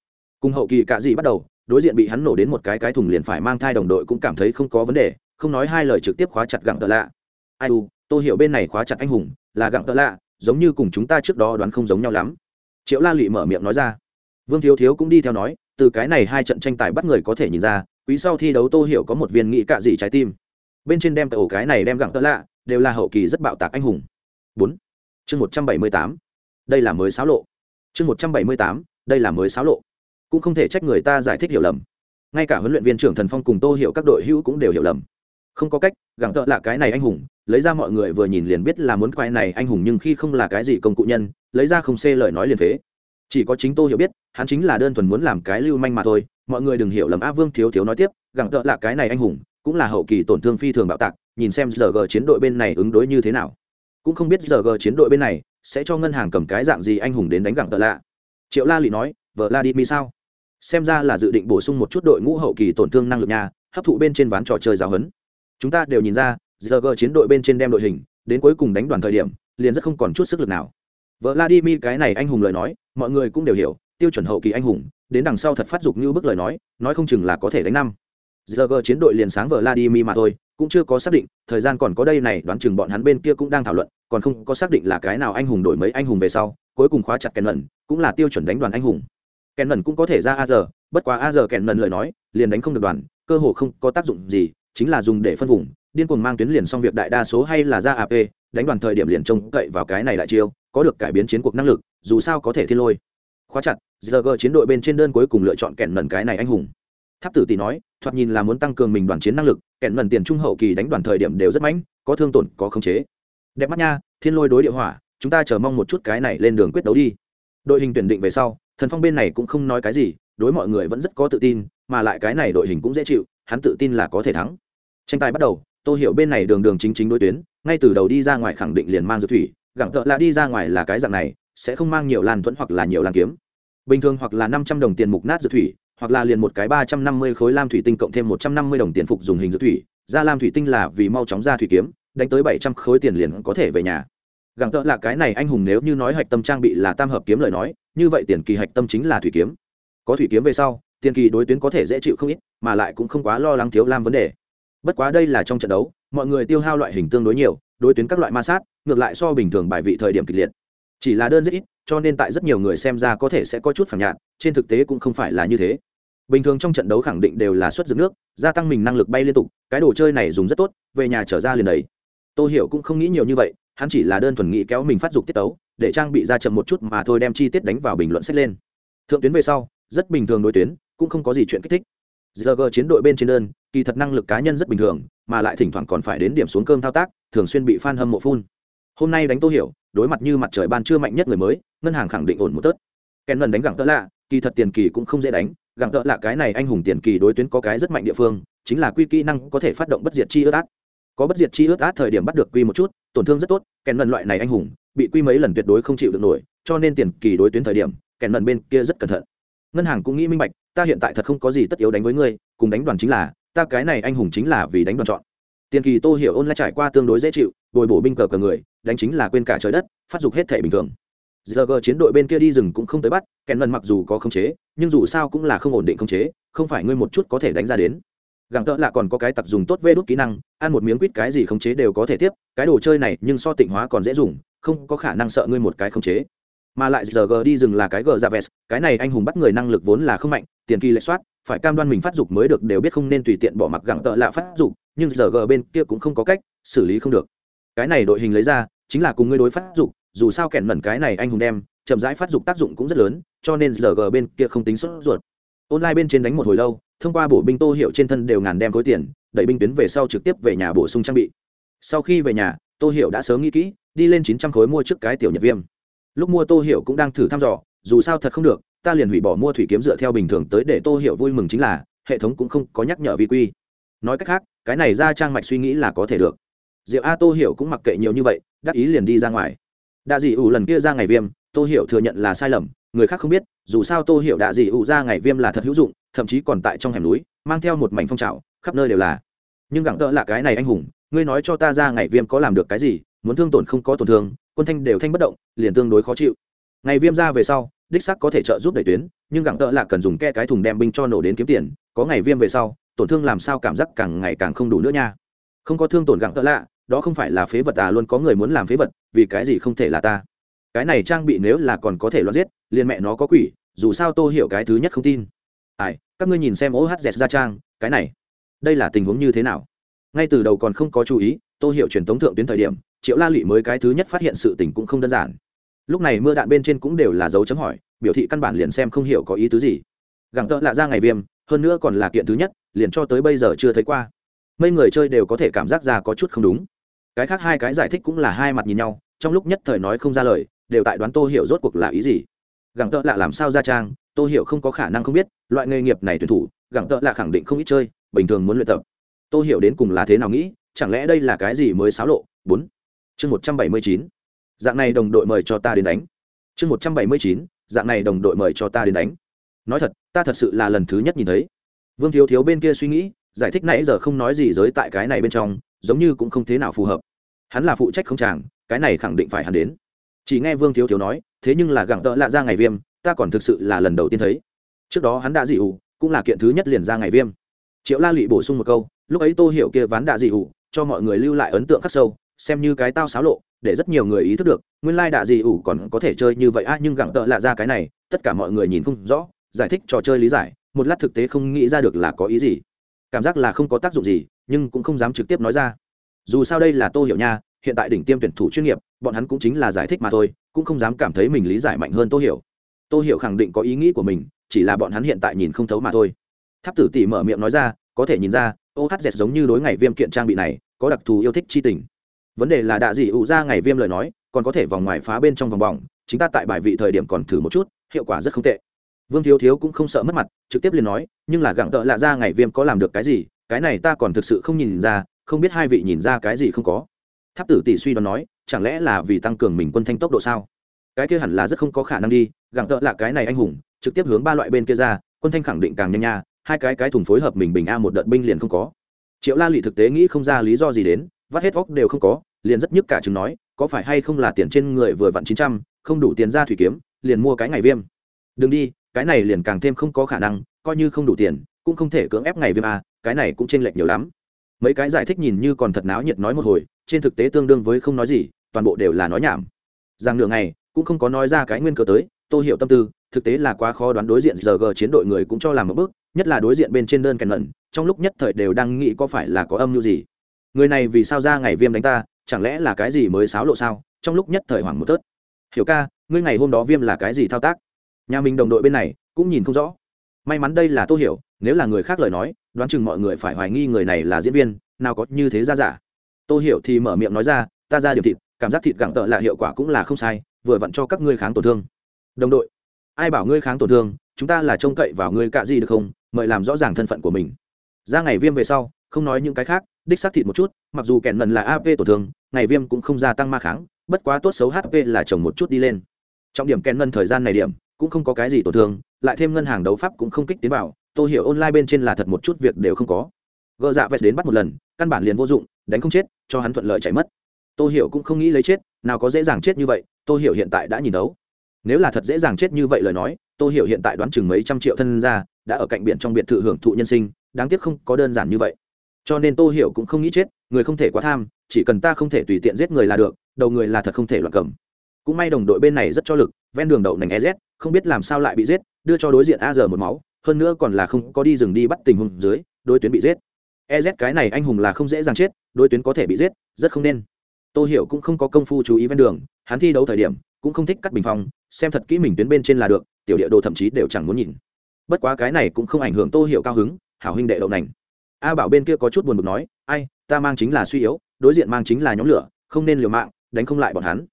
Cùng hậu kỳ cả gì bắt đầu, đối diện bị hắn nổ đến một cái cái thùng liền phải mang thai đồng đội cũng cảm thấy không có vấn đề, không nói hai lời trực tiếp khóa chặt gặng tợ lạ ai u, tô hiểu bên này khóa chặt anh hùng, là gặng tợ lạ giống như cùng chúng ta trước đó đoán không giống nhau lắm. Triệu la lụy mở miệng nói ra. Vương thiếu thiếu cũng đi theo nói, từ cái này hai trận tranh tài bắt người có thể nhìn ra quý sau thi đấu tô hiểu có một viên nghĩ cạ dị trái tim. Bên trên đem ổ cái này đem gặng tợ lạ, đều là hậu kỳ rất bạo tạc anh hùng. Bốn. Chương một trăm bảy mươi tám. Đây là mới xáo lộ. Chương một trăm bảy mươi tám, đây là mới xáo lộ. Cũng không thể trách người ta giải thích hiểu lầm. Ngay cả huấn luyện viên trưởng thần phong cùng tô hiểu các đội hữu cũng đều hiểu lầm. Không có cách, gặng tợ lạ cái này anh hùng, lấy ra mọi người vừa nhìn liền biết là muốn quay này anh hùng nhưng khi không là cái gì công cụ nhân, lấy ra không xê lời nói liền phế chỉ có chính tôi hiểu biết, hắn chính là đơn thuần muốn làm cái lưu manh mà thôi. Mọi người đừng hiểu lầm a vương thiếu thiếu nói tiếp gặng tợ là cái này anh hùng, cũng là hậu kỳ tổn thương phi thường bạo tạc, nhìn xem giờ g chiến đội bên này ứng đối như thế nào. Cũng không biết giờ g chiến đội bên này sẽ cho ngân hàng cầm cái dạng gì anh hùng đến đánh gặng tợ lạ triệu la lị nói, vợ la đi mi sao? Xem ra là dự định bổ sung một chút đội ngũ hậu kỳ tổn thương năng lực nhà, hấp thụ bên trên ván trò chơi giáo huấn. Chúng ta đều nhìn ra, giờ g chiến đội bên trên đem đội hình, đến cuối cùng đánh đoàn thời điểm, liền rất không còn chút sức lực nào. Vợ la đi mi cái này anh hùng lời nói mọi người cũng đều hiểu, tiêu chuẩn hậu kỳ anh hùng, đến đằng sau thật phát dục như bức lời nói nói không chừng là có thể đánh năm. Giờ gờ chiến đội liền sáng vờ vladimir mà thôi, cũng chưa có xác định, thời gian còn có đây này, đoán chừng bọn hắn bên kia cũng đang thảo luận, còn không có xác định là cái nào anh hùng đổi mấy anh hùng về sau, cuối cùng khóa chặt kèn lần cũng là tiêu chuẩn đánh đoàn anh hùng. Kèn lần cũng có thể ra a giờ bất quá a giờ kèn lần lời nói, liền đánh không được đoàn, cơ hồ không có tác dụng gì, chính là dùng để phân vùng, điên cuồng mang tuyến liền xong việc đại đa số hay là ra ap đánh đoàn thời điểm liền trông cậy vào cái này đại chiêu, có được cải biến chiến cuộc năng lực, dù sao có thể thiên lôi. Khóa chặt giờ chiến đội bên trên đơn cuối cùng lựa chọn kèn nần cái này anh hùng. Tháp tử tỷ nói, thoạt nhìn là muốn tăng cường mình đoàn chiến năng lực, kẹn lần tiền trung hậu kỳ đánh đoàn thời điểm đều rất mãnh, có thương tổn, có khống chế. Đẹp mắt nha, thiên lôi đối địa hỏa, chúng ta chờ mong một chút cái này lên đường quyết đấu đi. Đội hình tuyển định về sau, thần phong bên này cũng không nói cái gì, đối mọi người vẫn rất có tự tin, mà lại cái này đội hình cũng dễ chịu, hắn tự tin là có thể thắng. Tranh tài bắt đầu tôi hiểu bên này đường đường chính chính đối tuyến ngay từ đầu đi ra ngoài khẳng định liền mang dược thủy gặng thợ là đi ra ngoài là cái dạng này, sẽ không mang nhiều làn thuẫn hoặc là nhiều làn kiếm. Bình thường hoặc là năm trăm đồng tiền mục nát dược thủy, hoặc là liền một cái ba trăm năm mươi khối lam thủy tinh cộng thêm một trăm năm mươi đồng tiền phục dùng hình dược thủy, ra lam thủy tinh là vì mau chóng ra thủy kiếm, đánh tới bảy trăm khối tiền liền có thể về nhà. Gặng tợ là cái này anh hùng nếu như nói hạch tâm trang bị là tam hợp kiếm lời nói, như vậy tiền kỳ hạch tâm chính là thủy kiếm. Có thủy kiếm về sau, tiền kỳ đối tuyến có thể dễ chịu không ít, mà lại cũng không quá lo lắng thiếu lam vấn đề. Bất quá đây là trong trận đấu mọi người tiêu hao loại hình tương đối nhiều, đối tuyến các loại ma sát, ngược lại so bình thường bài vị thời điểm kịch liệt. Chỉ là đơn rất ít, cho nên tại rất nhiều người xem ra có thể sẽ có chút phản nhạt, trên thực tế cũng không phải là như thế. Bình thường trong trận đấu khẳng định đều là xuất dựng nước, gia tăng mình năng lực bay liên tục, cái đồ chơi này dùng rất tốt, về nhà trở ra liền đấy tôi hiểu cũng không nghĩ nhiều như vậy, hắn chỉ là đơn thuần nghĩ kéo mình phát dục tiết tấu, để trang bị ra chậm một chút mà thôi đem chi tiết đánh vào bình luận sách lên. Thượng tuyến về sau, rất bình thường đối tuyến, cũng không có gì chuyện kích thích. Giờ g chiến đội bên trên đơn, kỳ thật năng lực cá nhân rất bình thường mà lại thỉnh thoảng còn phải đến điểm xuống cơm thao tác, thường xuyên bị fan hâm mộ phun. Hôm nay đánh tô hiểu, đối mặt như mặt trời ban chưa mạnh nhất người mới, ngân hàng khẳng định ổn một tớt kèn lần đánh gẳng tợ lạ, kỳ thật tiền kỳ cũng không dễ đánh. Gẳng tợ lạ cái này anh hùng tiền kỳ đối tuyến có cái rất mạnh địa phương, chính là quy kỹ năng có thể phát động bất diệt chi ướt át. Có bất diệt chi ướt át thời điểm bắt được quy một chút, tổn thương rất tốt kèn lần loại này anh hùng, bị quy mấy lần tuyệt đối không chịu được nổi, cho nên tiền kỳ đối tuyến thời điểm kèn lần bên kia rất cẩn thận. Ngân hàng cũng nghĩ minh bạch, ta hiện tại thật không có gì tất yếu đánh với ngươi, cùng đánh đoàn chính là ta cái này anh hùng chính là vì đánh đoàn chọn. Tiền kỳ tô hiểu ôn lại trải qua tương đối dễ chịu, bồi bổ binh cờ cờ người, đánh chính là quên cả trời đất, phát dục hết thể bình thường. Giờ gờ chiến đội bên kia đi rừng cũng không tới bắt, kèn lần mặc dù có khống chế, nhưng dù sao cũng là không ổn định khống chế, không phải ngươi một chút có thể đánh ra đến. Gặng tợ là còn có cái tặc dùng tốt vê đốt kỹ năng, ăn một miếng quýt cái gì khống chế đều có thể tiếp, cái đồ chơi này nhưng so tịnh hóa còn dễ dùng, không có khả năng sợ ngươi một cái khống chế. Mà lại giờ g đi rừng là cái g ra dạ vest, cái này anh hùng bắt người năng lực vốn là không mạnh, tiền kỳ lệ soát phải cam đoan mình phát dục mới được đều biết không nên tùy tiện bỏ mặc gặng tợ lạ phát dục, nhưng giờ g bên kia cũng không có cách, xử lý không được. Cái này đội hình lấy ra, chính là cùng ngươi đối phát dục, dù sao kẻn mẩn cái này anh hùng đem, chậm rãi phát dục tác dụng cũng rất lớn, cho nên giờ g bên kia không tính sốt ruột. Online bên trên đánh một hồi lâu, thông qua bổ binh tô hiệu trên thân đều ngàn đem khối tiền, đẩy binh tuyến về sau trực tiếp về nhà bổ sung trang bị. Sau khi về nhà, tô hiệu đã sớm nghĩ kỹ, đi lên chín trăm khối mua trước cái tiểu nhật viêm. Lúc mua tô hiệu cũng đang thử thăm dò, dù sao thật không được ta liền hủy bỏ mua thủy kiếm dựa theo bình thường tới để tô hiểu vui mừng chính là, hệ thống cũng không có nhắc nhở vi quy. Nói cách khác, cái này ra trang mạch suy nghĩ là có thể được. Diệu a tô hiểu cũng mặc kệ nhiều như vậy, đắc ý liền đi ra ngoài. Đạ dị ủ lần kia ra ngày viêm, tô hiểu thừa nhận là sai lầm, người khác không biết, dù sao tô hiểu đạ dị ủ ra ngày viêm là thật hữu dụng, thậm chí còn tại trong hẻm núi, mang theo một mảnh phong trào, khắp nơi đều là. Nhưng gặng tợ là cái này anh hùng, ngươi nói cho ta ra ngày viêm có làm được cái gì, muốn thương tổn không có tổn thương, quân thanh đều thanh bất động, liền tương đối khó chịu. Ngày viêm ra về sau đích xác có thể trợ giúp đẩy tuyến, nhưng gặng tợ là cần dùng ke cái thùng đem binh cho nổ đến kiếm tiền, có ngày viêm về sau, tổn thương làm sao cảm giác càng ngày càng không đủ nữa nha. Không có thương tổn gặng tợ lạ, đó không phải là phế vật à luôn có người muốn làm phế vật, vì cái gì không thể là ta? Cái này trang bị nếu là còn có thể loạn giết, liền mẹ nó có quỷ, dù sao tô hiểu cái thứ nhất không tin. Ai, các ngươi nhìn xem ohz ra trang, cái này, đây là tình huống như thế nào? Ngay từ đầu còn không có chú ý, tô hiểu truyền thống thượng tuyến thời điểm, triệu la lụy mới cái thứ nhất phát hiện sự tình cũng không đơn giản. Lúc này mưa đạn bên trên cũng đều là dấu chấm hỏi biểu thị căn bản liền xem không hiểu có ý tứ gì. Gặng tợ lạ ra ngày viêm, hơn nữa còn là kiện thứ nhất, liền cho tới bây giờ chưa thấy qua. Mấy người chơi đều có thể cảm giác ra có chút không đúng. Cái khác hai cái giải thích cũng là hai mặt nhìn nhau, trong lúc nhất thời nói không ra lời, đều tại đoán tô hiểu rốt cuộc là ý gì. Gặng tợ lạ làm sao ra trang, tô hiểu không có khả năng không biết, loại nghề nghiệp này tuyển thủ gặng tợ lạ khẳng định không ít chơi, bình thường muốn luyện tập. Tô hiểu đến cùng là thế nào nghĩ, chẳng lẽ đây là cái gì mới xáo lộ? Bốn. Chương một trăm bảy mươi chín. Dạng này đồng đội mời cho ta đến đánh. Chương một trăm bảy mươi chín dạng này đồng đội mời cho ta đến đánh. Nói thật, ta thật sự là lần thứ nhất nhìn thấy. Vương thiếu thiếu bên kia suy nghĩ, giải thích nãy giờ không nói gì giới tại cái này bên trong, giống như cũng không thế nào phù hợp. Hắn là phụ trách không chàng, cái này khẳng định phải hắn đến. Chỉ nghe vương thiếu thiếu nói, thế nhưng là gặng tợ lạ ra ngày viêm, ta còn thực sự là lần đầu tiên thấy. Trước đó hắn đã dị ủ cũng là kiện thứ nhất liền ra ngày viêm. Triệu la lụy bổ sung một câu, lúc ấy tô hiểu kia ván đạ dị ủ cho mọi người lưu lại ấn tượng khắc sâu xem như cái tao xáo lộ, để rất nhiều người ý thức được, nguyên lai đạ dị ủ còn có thể chơi như vậy a nhưng gặng tợ lạ ra cái này, tất cả mọi người nhìn không rõ, giải thích trò chơi lý giải, một lát thực tế không nghĩ ra được là có ý gì. Cảm giác là không có tác dụng gì, nhưng cũng không dám trực tiếp nói ra. Dù sao đây là tô hiểu nha, hiện tại đỉnh tiêm tuyển thủ chuyên nghiệp, bọn hắn cũng chính là giải thích mà thôi, cũng không dám cảm thấy mình lý giải mạnh hơn tô hiểu. Tô hiểu khẳng định có ý nghĩ của mình, chỉ là bọn hắn hiện tại nhìn không thấu mà thôi. Tháp tử tỷ mở miệng nói ra, có thể nhìn ra ohz giống như đối ngày viêm kiện trang bị này, có đặc thù yêu thích chi tình vấn đề là đạ dị ủ ra ngày viêm lời nói, còn có thể vòng ngoài phá bên trong vòng bỏng, Chính ta tại bài vị thời điểm còn thử một chút, hiệu quả rất không tệ. Vương thiếu thiếu cũng không sợ mất mặt, trực tiếp liền nói, nhưng là gặng tợ lạ ra ngày viêm có làm được cái gì, cái này ta còn thực sự không nhìn ra, không biết hai vị nhìn ra cái gì không có. Tháp tử tỷ suy đoán nói, chẳng lẽ là vì tăng cường mình quân thanh tốc độ sao? Cái kia hẳn là rất không có khả năng đi, gặng tợ lạ cái này anh hùng, trực tiếp hướng ba loại bên kia ra, quân thanh khẳng định càng nhanh nha, hai cái cái thùng phối hợp mình bình a một đợt binh liền không có. Triệu la lị thực tế nghĩ không ra lý do gì đến vắt hết óc đều không có, liền rất nhức cả chừng nói, có phải hay không là tiền trên người vừa vặn chín trăm, không đủ tiền ra thủy kiếm, liền mua cái ngày viêm. Đừng đi, cái này liền càng thêm không có khả năng, coi như không đủ tiền, cũng không thể cưỡng ép ngày viêm a cái này cũng chênh lệch nhiều lắm. Mấy cái giải thích nhìn như còn thật náo nhiệt nói một hồi, trên thực tế tương đương với không nói gì, toàn bộ đều là nói nhảm. Rằng nửa ngày, cũng không có nói ra cái nguyên cớ tới tôi hiểu tâm tư, thực tế là quá khó đoán đối diện giờ g chiến đội người cũng cho làm một bước, nhất là đối diện bên trên đơn kèn lận trong lúc nhất thời đều đang nghĩ có phải là có âm mưu gì người này vì sao ra ngày viêm đánh ta, chẳng lẽ là cái gì mới xáo lộ sao? Trong lúc nhất thời hoảng một tớt. Hiểu ca, ngươi ngày hôm đó viêm là cái gì thao tác? Nhà mình đồng đội bên này cũng nhìn không rõ. May mắn đây là tô hiểu, nếu là người khác lời nói, đoán chừng mọi người phải hoài nghi người này là diễn viên, nào có như thế ra giả. Tô hiểu thì mở miệng nói ra, ta ra điểm thịt, cảm giác thịt gẳng tợ là hiệu quả cũng là không sai, vừa vặn cho các ngươi kháng tổn thương. Đồng đội, ai bảo ngươi kháng tổn thương, chúng ta là trông cậy vào ngươi cạ gì được không? Mời làm rõ ràng thân phận của mình. Ra ngày viêm về sau, không nói những cái khác đích xác thịt một chút, mặc dù kẹn mần là ap tổn thương, ngày viêm cũng không gia tăng ma kháng, bất quá tốt xấu hp là trồng một chút đi lên. Trọng điểm kèn mần thời gian này điểm, cũng không có cái gì tổn thương, lại thêm ngân hàng đấu pháp cũng không kích tiến vào tôi hiểu online bên trên là thật một chút việc đều không có. Gợ dạ vest đến bắt một lần, căn bản liền vô dụng, đánh không chết, cho hắn thuận lợi chạy mất. Tôi hiểu cũng không nghĩ lấy chết, nào có dễ dàng chết như vậy tôi hiểu hiện tại đã nhìn đấu. Nếu là thật dễ dàng chết như vậy lời nói tôi hiểu hiện tại đoán chừng mấy trăm triệu thân ra đã ở cạnh biển trong biệt thự hưởng thụ nhân sinh, đáng tiếc không có đơn giản như vậy cho nên tô hiểu cũng không nghĩ chết, người không thể quá tham, chỉ cần ta không thể tùy tiện giết người là được, đầu người là thật không thể loạn cầm. Cũng may đồng đội bên này rất cho lực, ven đường đậu nành ez không biết làm sao lại bị giết, đưa cho đối diện a giờ một máu, hơn nữa còn là không có đi rừng đi bắt tình huống dưới, đối tuyến bị giết. Ez cái này anh hùng là không dễ dàng chết, đối tuyến có thể bị giết, rất không nên. Tô hiểu cũng không có công phu chú ý ven đường, hắn thi đấu thời điểm, cũng không thích cắt bình phong, xem thật kỹ mình tuyến bên trên là được, tiểu địa đồ thậm chí đều chẳng muốn nhìn. Bất quá cái này cũng không ảnh hưởng tô hiểu cao hứng, hảo huynh đệ đậu nành a bảo bên kia có chút buồn bực nói, ai, ta mang chính là suy yếu, đối diện mang chính là nhóm lửa, không nên liều mạng, đánh không lại bọn hắn.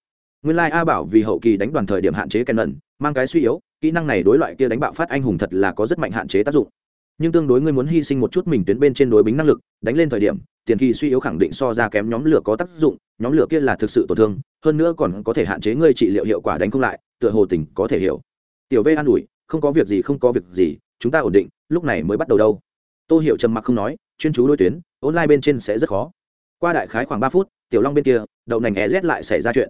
Nguyên lai a bảo vì hậu kỳ đánh đoàn thời điểm hạn chế kèn lần mang cái suy yếu, kỹ năng này đối loại kia đánh bạo phát anh hùng thật là có rất mạnh hạn chế tác dụng. Nhưng tương đối ngươi muốn hy sinh một chút mình tuyến bên trên đối bính năng lực, đánh lên thời điểm, tiền kỳ suy yếu khẳng định so ra kém nhóm lửa có tác dụng, nhóm lửa kia là thực sự tổn thương, hơn nữa còn có thể hạn chế ngươi trị liệu hiệu quả đánh không lại, tựa hồ tình có thể hiểu. Tiểu v an ủi, không có việc gì, không có việc gì, chúng ta ổn định, lúc này mới bắt đầu đâu tô hiểu trầm mặc không nói, chuyên chú đối tuyến, online bên trên sẽ rất khó. Qua đại khái khoảng ba phút, tiểu long bên kia, đậu nành e z lại xảy ra chuyện.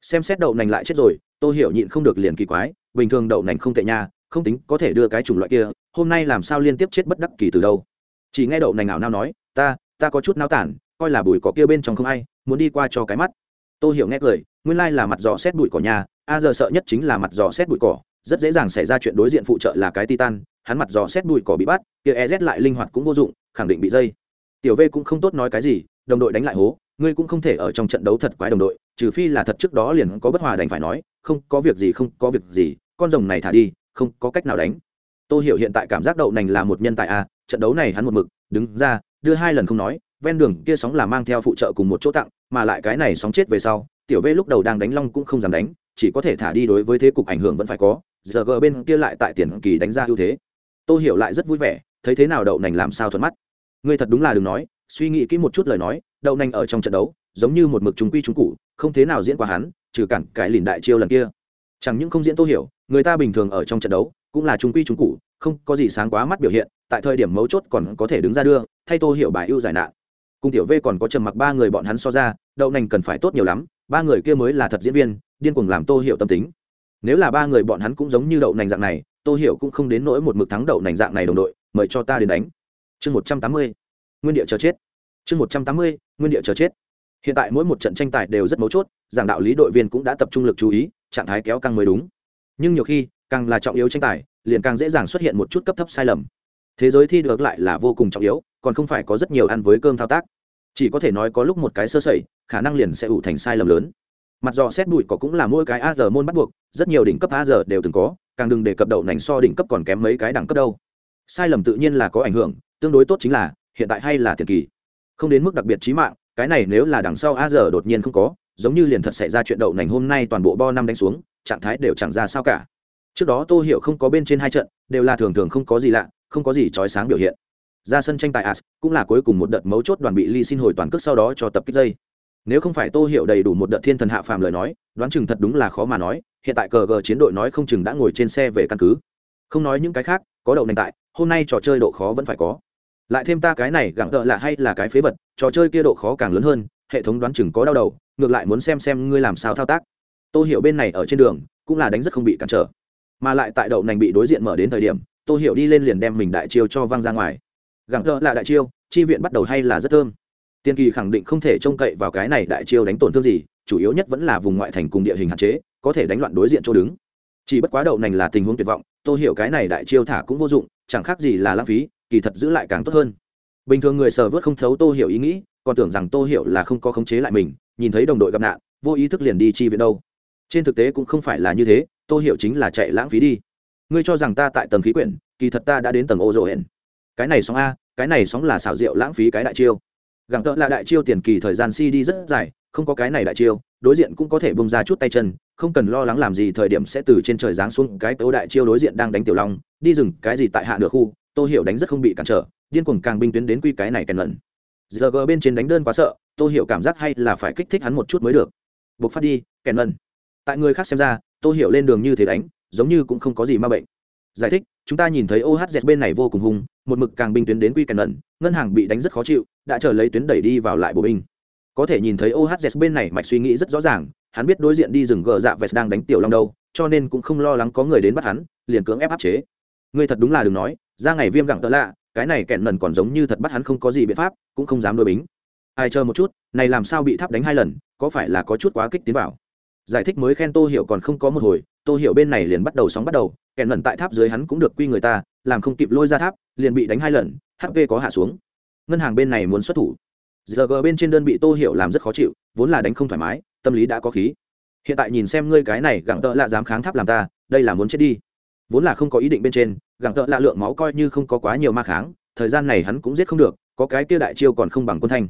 Xem xét đậu nành lại chết rồi, tô hiểu nhịn không được liền kỳ quái, bình thường đậu nành không tệ nha, không tính có thể đưa cái chủng loại kia, hôm nay làm sao liên tiếp chết bất đắc kỳ từ đâu. Chỉ nghe đậu nành ảo nao nói, ta ta có chút nao tản, coi là bụi cỏ kia bên trong không ai, muốn đi qua cho cái mắt. Tô hiểu nghe cười, nguyên lai là mặt dò xét bụi cỏ nhà a giờ sợ nhất chính là mặt dò xét bụi cỏ, rất dễ dàng xảy ra chuyện đối diện phụ trợ là cái titan hắn mặt dò xét bụi cỏ bị bắt, kia ez lại linh hoạt cũng vô dụng, khẳng định bị dây. Tiểu v cũng không tốt nói cái gì, đồng đội đánh lại hố, ngươi cũng không thể ở trong trận đấu thật quái đồng đội, trừ phi là thật trước đó liền có bất hòa đành phải nói, không có việc gì, không có việc gì, con rồng này thả đi, không có cách nào đánh. Tôi hiểu hiện tại cảm giác đậu nành là một nhân tài a, trận đấu này hắn một mực, đứng ra, đưa hai lần không nói, ven đường kia sóng là mang theo phụ trợ cùng một chỗ tặng, mà lại cái này sóng chết về sau, tiểu v lúc đầu đang đánh long cũng không dám đánh, chỉ có thể thả đi đối với thế cục ảnh hưởng vẫn phải có, giờ g bên kia lại tại tiền kỳ đánh ra ưu thế tôi hiểu lại rất vui vẻ, thấy thế nào đậu nành làm sao thuận mắt. Ngươi thật đúng là đừng nói, suy nghĩ kỹ một chút lời nói, đậu nành ở trong trận đấu, giống như một mực trung quy trung cụ không thế nào diễn qua hắn, trừ cản cái lìn đại chiêu lần kia. Chẳng những không diễn tôi hiểu, người ta bình thường ở trong trận đấu, cũng là trung quy trung cụ không có gì sáng quá mắt biểu hiện, tại thời điểm mấu chốt còn có thể đứng ra đưa, thay tôi hiểu bài ưu giải nạn. Cùng tiểu v còn có trầm mặc ba người bọn hắn so ra, đậu nành cần phải tốt nhiều lắm, ba người kia mới là thật diễn viên, điên cuồng làm tô hiểu tâm tính. Nếu là ba người bọn hắn cũng giống như đậu nành dạng này tô hiểu cũng không đến nỗi một mực thắng đậu nành dạng này đồng đội, mời cho ta đến đánh. Chương một trăm tám mươi, nguyên địa chờ chết. Chương một trăm tám mươi, nguyên địa chờ chết. Hiện tại mỗi một trận tranh tài đều rất mấu chốt, giảng đạo lý đội viên cũng đã tập trung lực chú ý, trạng thái kéo căng mới đúng. Nhưng nhiều khi, càng là trọng yếu tranh tài, liền càng dễ dàng xuất hiện một chút cấp thấp sai lầm. Thế giới thi được lại là vô cùng trọng yếu, còn không phải có rất nhiều ăn với cơm thao tác. Chỉ có thể nói có lúc một cái sơ sẩy, khả năng liền sẽ ủ thành sai lầm lớn. Mặt dò xét bụi có cũng là mỗi cái a giờ môn bắt buộc, rất nhiều đỉnh cấp a giờ đều từng có càng đừng đề cập đậu nành so đỉnh cấp còn kém mấy cái đẳng cấp đâu. Sai lầm tự nhiên là có ảnh hưởng, tương đối tốt chính là, hiện tại hay là tiền kỳ. Không đến mức đặc biệt trí mạng, cái này nếu là đằng sau a giờ đột nhiên không có, giống như liền thật xảy ra chuyện đậu nành hôm nay toàn bộ bo năm đánh xuống, trạng thái đều chẳng ra sao cả. Trước đó tô hiểu không có bên trên hai trận, đều là thường thường không có gì lạ, không có gì trói sáng biểu hiện. Ra sân tranh tài as, cũng là cuối cùng một đợt mấu chốt đoàn bị ly xin hồi toàn cước sau đó cho tập kích dây nếu không phải tô hiểu đầy đủ một đợt thiên thần hạ phàm lời nói, đoán chừng thật đúng là khó mà nói, hiện tại cờ gờ chiến đội nói không chừng đã ngồi trên xe về căn cứ. Không nói những cái khác, có đậu nành tại, hôm nay trò chơi độ khó vẫn phải có. Lại thêm ta cái này gặng tợ là hay là cái phế vật, trò chơi kia độ khó càng lớn hơn, hệ thống đoán chừng có đau đầu, ngược lại muốn xem xem ngươi làm sao thao tác. Tô hiểu bên này ở trên đường, cũng là đánh rất không bị cản trở. Mà lại tại đậu nành bị đối diện mở đến thời điểm, tô hiểu đi lên liền đem mình đại chiêu cho văng ra ngoài. Gặng tợ là đại chiêu, chi viện bắt đầu hay là rất thơm tiên kỳ khẳng định không thể trông cậy vào cái này đại chiêu đánh tổn thương gì, chủ yếu nhất vẫn là vùng ngoại thành cùng địa hình hạn chế, có thể đánh loạn đối diện chỗ đứng. Chỉ bất quá đậu nành là tình huống tuyệt vọng, tôi hiểu cái này đại chiêu thả cũng vô dụng, chẳng khác gì là lãng phí, kỳ thật giữ lại càng tốt hơn. Bình thường người sờ vớt không thấu tô hiểu ý nghĩ, còn tưởng rằng tô hiểu là không có khống chế lại mình, nhìn thấy đồng đội gặp nạn, vô ý thức liền đi chi viện đâu. Trên thực tế cũng không phải là như thế tô hiểu chính là chạy lãng phí đi. Ngươi cho rằng ta tại tầng khí quyển, kỳ thật ta đã đến tầng ô rộ hển. Cái này sóng a, cái này sóng là xảo diệu lãng phí cái đại chiêu gặng tợ là đại chiêu tiền kỳ thời gian si đi rất dài, không có cái này đại chiêu, đối diện cũng có thể bông ra chút tay chân, không cần lo lắng làm gì thời điểm sẽ từ trên trời giáng xuống cái tố đại chiêu đối diện đang đánh tiểu long, đi rừng cái gì tại hạ nửa khu, tô hiểu đánh rất không bị cản trở, điên cuồng càng binh tuyến đến quy cái này kèn lần giờ g bên trên đánh đơn quá sợ, tô hiểu cảm giác hay là phải kích thích hắn một chút mới được. Buộc phát đi, kèn lần tại người khác xem ra, tô hiểu lên đường như thế đánh, giống như cũng không có gì ma bệnh giải thích, chúng ta nhìn thấy ohz bên này vô cùng hung, một mực càng binh tuyến đến quy kèn lần ngân hàng bị đánh rất khó chịu, đã chờ lấy tuyến đẩy đi vào lại bộ binh. Có thể nhìn thấy ohz bên này mạch suy nghĩ rất rõ ràng, hắn biết đối diện đi rừng gờ dạ vest đang đánh tiểu long đâu, cho nên cũng không lo lắng có người đến bắt hắn, liền cưỡng ép áp chế. Ngươi thật đúng là đừng nói, ra ngày viêm gặng tợ lạ, cái này kẹn lần còn giống như thật bắt hắn không có gì biện pháp, cũng không dám đôi bính. Ai chờ một chút, này làm sao bị tháp đánh hai lần, có phải là có chút quá kích tiến vào? Giải thích mới khen tô hiểu còn không có một hồi, tô hiểu bên này liền bắt đầu sóng bắt đầu kẻ lần tại tháp dưới hắn cũng được quy người ta, làm không kịp lôi ra tháp, liền bị đánh hai lần hp có hạ xuống. Ngân hàng bên này muốn xuất thủ. Giờ g bên trên đơn bị tô hiểu làm rất khó chịu, vốn là đánh không thoải mái, tâm lý đã có khí. Hiện tại nhìn xem ngươi cái này, gặng tợ lạ dám kháng tháp làm ta, đây là muốn chết đi. Vốn là không có ý định bên trên, gặng tợ lạ lượng máu coi như không có quá nhiều ma kháng, thời gian này hắn cũng giết không được, có cái kia đại chiêu còn không bằng quân thanh.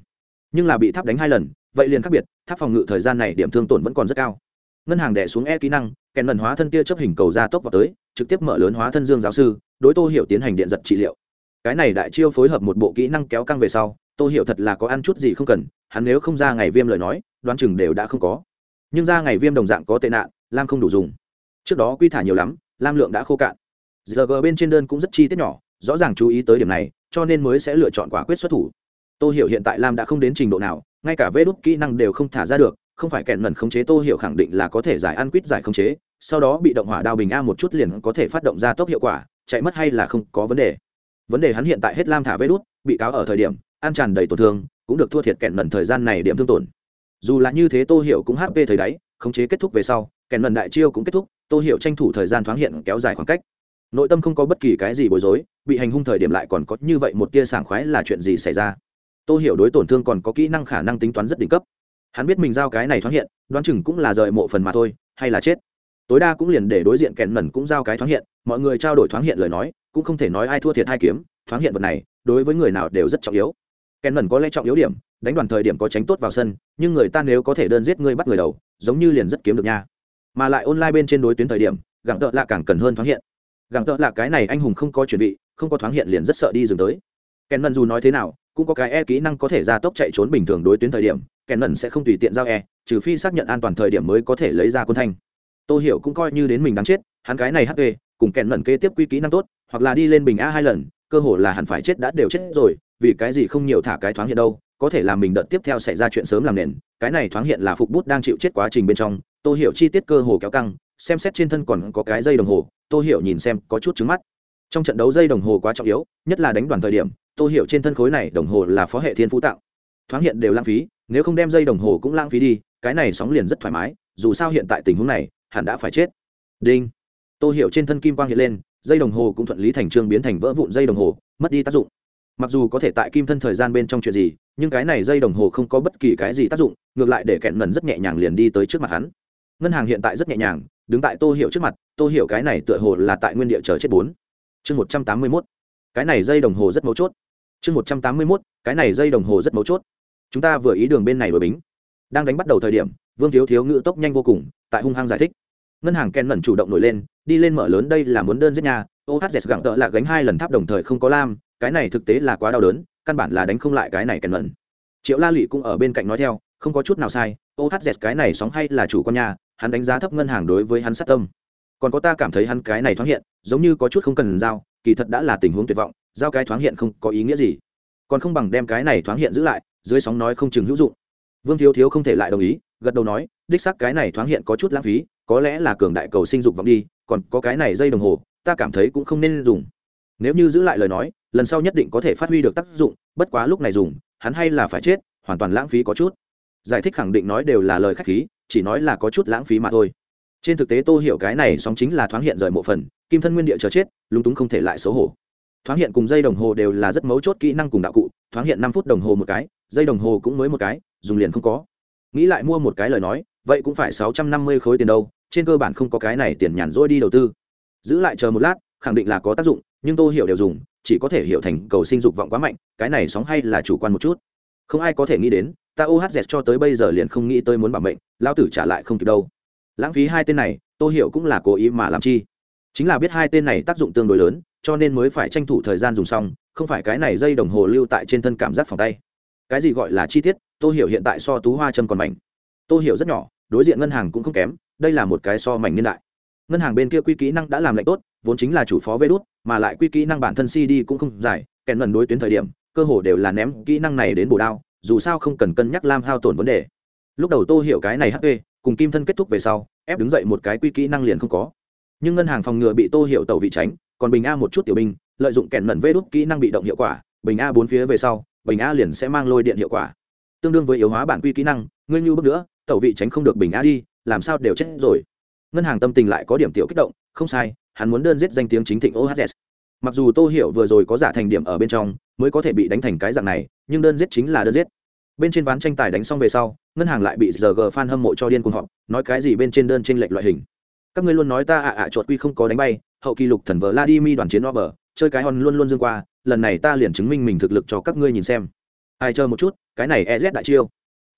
Nhưng là bị tháp đánh hai lần, vậy liền khác biệt, tháp phòng ngự thời gian này điểm thương tổn vẫn còn rất cao. Ngân hàng đẻ xuống e kỹ năng kèn lần hóa thân tia chấp hình cầu ra tốc vào tới trực tiếp mở lớn hóa thân dương giáo sư, đối tô hiểu tiến hành điện giật trị liệu. Cái này đại chiêu phối hợp một bộ kỹ năng kéo căng về sau, tô hiểu thật là có ăn chút gì không cần, hắn nếu không ra ngày viêm lời nói, đoán chừng đều đã không có. Nhưng ra ngày viêm đồng dạng có tệ nạn, lam không đủ dùng. Trước đó quy thả nhiều lắm, lam lượng đã khô cạn. Giờ g bên trên đơn cũng rất chi tiết nhỏ, rõ ràng chú ý tới điểm này, cho nên mới sẽ lựa chọn quả quyết xuất thủ. Tô hiểu hiện tại lam đã không đến trình độ nào, ngay cả vê đúc kỹ năng đều không thả ra được, không phải kẹn mẩn khống chế tô hiểu khẳng định là có thể giải ăn quýt giải khống chế sau đó bị động hỏa đao bình a một chút liền có thể phát động ra tốc hiệu quả, chạy mất hay là không có vấn đề. Vấn đề hắn hiện tại hết lam thả vê đút, bị cáo ở thời điểm, ăn tràn đầy tổn thương, cũng được thua thiệt kẹn lần thời gian này điểm thương tổn. Dù là như thế tô hiểu cũng hp thời đáy, khống chế kết thúc về sau, kẹn lần đại chiêu cũng kết thúc, tô hiểu tranh thủ thời gian thoáng hiện kéo dài khoảng cách. Nội tâm không có bất kỳ cái gì bối rối, bị hành hung thời điểm lại còn có như vậy một tia sảng khoái là chuyện gì xảy ra? Tô hiểu đối tổn thương còn có kỹ năng khả năng tính toán rất đỉnh cấp. Hắn biết mình giao cái này thoáng hiện, đoán chừng cũng là rời mộ phần mà thôi, hay là chết tối đa cũng liền để đối diện kèn mẩn cũng giao cái thoáng hiện, mọi người trao đổi thoáng hiện lời nói, cũng không thể nói ai thua thiệt hai kiếm, thoáng hiện vật này, đối với người nào đều rất trọng yếu. Kèn mẩn có lẽ trọng yếu điểm, đánh đoàn thời điểm có tránh tốt vào sân, nhưng người ta nếu có thể đơn giết người bắt người đầu, giống như liền rất kiếm được nha. Mà lại online bên trên đối tuyến thời điểm gặng tợ lạ càng cần hơn thoáng hiện. Gặng tợ lạ cái này anh hùng không có chuẩn bị, không có thoáng hiện liền rất sợ đi dừng tới. Kèn mẩn dù nói thế nào, cũng có cái e kỹ năng có thể ra tốc chạy trốn bình thường đối tuyến thời điểm kèn mẩn sẽ không tùy tiện giao e trừ phi xác nhận an toàn thời điểm mới có thể lấy ra quân thanh tôi hiểu cũng coi như đến mình đáng chết, hắn cái này hp cùng kèn lần kế tiếp quy kỹ năng tốt, hoặc là đi lên bình a hai lần, cơ hồ là hẳn phải chết đã đều chết rồi, vì cái gì không nhiều thả cái thoáng hiện đâu, có thể làm mình đợt tiếp theo xảy ra chuyện sớm làm nền, cái này thoáng hiện là phục bút đang chịu chết quá trình bên trong tôi hiểu chi tiết cơ hồ kéo căng, xem xét trên thân còn có cái dây đồng hồ tôi hiểu nhìn xem có chút trứng mắt. Trong trận đấu dây đồng hồ quá trọng yếu, nhất là đánh đoàn thời điểm tôi hiểu trên thân khối này đồng hồ là phó hệ thiên phú tạo. Thoáng hiện đều lãng phí, nếu không đem dây đồng hồ cũng lãng phí đi, cái này sóng liền rất thoải mái, dù sao hiện tại tình huống này hẳn đã phải chết. Đinh. Tô hiểu trên thân kim quang hiện lên, dây đồng hồ cũng thuận lý thành trương biến thành vỡ vụn dây đồng hồ, mất đi tác dụng. Mặc dù có thể tại kim thân thời gian bên trong chuyện gì, nhưng cái này dây đồng hồ không có bất kỳ cái gì tác dụng, ngược lại để kẹn mần rất nhẹ nhàng liền đi tới trước mặt hắn. Ngân hàng hiện tại rất nhẹ nhàng, đứng tại tô hiểu trước mặt, tô hiểu cái này tựa hồ là tại nguyên địa chờ chết bốn. Chương một trăm tám mươi mốt. Cái này dây đồng hồ rất mấu chốt. Chương một trăm tám mươi mốt. Cái này dây đồng hồ rất mấu chốt. Chúng ta vừa ý đường bên này đổi bính. Đang đánh bắt đầu thời điểm, vương thiếu thiếu ngữ tốc nhanh vô cùng, tại hung hăng giải thích ngân hàng ken mẩn chủ động nổi lên, đi lên mở lớn, đây là muốn đơn giết nhà ohz gặng tợ là gánh hai lần tháp đồng thời không có lam, cái này thực tế là quá đau đớn, căn bản là đánh không lại cái này ken mẩn. Triệu la lụy cũng ở bên cạnh nói theo, không có chút nào sai ohz cái này sóng hay là chủ con nhà hắn đánh giá thấp ngân hàng đối với hắn sát tâm. Còn có ta cảm thấy hắn cái này thoáng hiện, giống như có chút không cần giao, kỳ thật đã là tình huống tuyệt vọng, giao cái thoáng hiện không có ý nghĩa gì. Còn không bằng đem cái này thoáng hiện giữ lại, dưới sóng nói không chừng hữu dụng. Vương thiếu thiếu không thể lại đồng ý, gật đầu nói, đích xác cái này thoáng hiện có chút lãng phí có lẽ là cường đại cầu sinh dục vọng đi, còn có cái này dây đồng hồ, ta cảm thấy cũng không nên dùng. Nếu như giữ lại lời nói, lần sau nhất định có thể phát huy được tác dụng, bất quá lúc này dùng, hắn hay là phải chết, hoàn toàn lãng phí có chút. Giải thích khẳng định nói đều là lời khách khí, chỉ nói là có chút lãng phí mà thôi. Trên thực tế tô hiểu cái này sóng chính là thoáng hiện rời mộ phần, kim thân nguyên địa chờ chết, lúng túng không thể lại xấu hổ. Thoáng hiện cùng dây đồng hồ đều là rất mấu chốt kỹ năng cùng đạo cụ, thoáng hiện năm phút đồng hồ một cái, dây đồng hồ cũng mới một cái, dùng liền không có. Nghĩ lại mua một cái lời nói vậy cũng phải sáu trăm năm mươi khối tiền đâu, trên cơ bản không có cái này tiền nhàn rỗi đi đầu tư. Giữ lại chờ một lát, khẳng định là có tác dụng, nhưng tôi hiểu đều dùng, chỉ có thể hiểu thành cầu sinh dục vọng quá mạnh, cái này sóng hay là chủ quan một chút. Không ai có thể nghĩ đến, ta ohz cho tới bây giờ liền không nghĩ tới muốn bảo mệnh lao tử trả lại không kịp đâu. Lãng phí hai tên này tôi hiểu cũng là cố ý mà làm chi. Chính là biết hai tên này tác dụng tương đối lớn, cho nên mới phải tranh thủ thời gian dùng xong, không phải cái này dây đồng hồ lưu tại trên thân cảm giác phòng tay. Cái gì gọi là chi tiết tôi hiểu hiện tại so tú hoa châm còn mảnh tôi hiểu rất nhỏ đối diện ngân hàng cũng không kém, đây là một cái so mảnh niên đại. Ngân hàng bên kia quy kỹ năng đã làm lệnh tốt, vốn chính là chủ phó vê đốt mà lại quy kỹ năng bản thân cd cũng không dài, kèn lần đối tuyến thời điểm, cơ hồ đều là ném kỹ năng này đến bổ đao, dù sao không cần cân nhắc lam hao tổn vấn đề. Lúc đầu tô hiểu cái này hp cùng kim thân kết thúc về sau, ép đứng dậy một cái quy kỹ năng liền không có. Nhưng ngân hàng phòng ngừa bị tô hiểu tàu vị tránh, còn bình a một chút tiểu binh, lợi dụng kèn mẩn vê đốt kỹ năng bị động hiệu quả, bình a bốn phía về sau, bình a liền sẽ mang lôi điện hiệu quả. Tương đương với yếu hóa bản quy kỹ năng, ngươi như bước nữa tẩu vị tránh không được bình á đi, làm sao đều chết rồi. Ngân hàng tâm tình lại có điểm tiểu kích động, không sai, hắn muốn đơn giết danh tiếng chính thịnh ohz mặc dù tô hiểu vừa rồi có giả thành điểm ở bên trong, mới có thể bị đánh thành cái dạng này, nhưng đơn giết chính là đơn giết. Bên trên ván tranh tài đánh xong về sau, ngân hàng lại bị giờ g fan hâm mộ cho điên cuồng họp, nói cái gì bên trên đơn trên lệch loại hình. Các ngươi luôn nói ta ạ ạ chuột quy không có đánh bay, hậu kỳ lục thần vladimir đoàn chiến over chơi cái hòn luôn luôn dương qua, lần này ta liền chứng minh mình thực lực cho các ngươi nhìn xem. Ai chờ một chút, cái này ez đại chiêu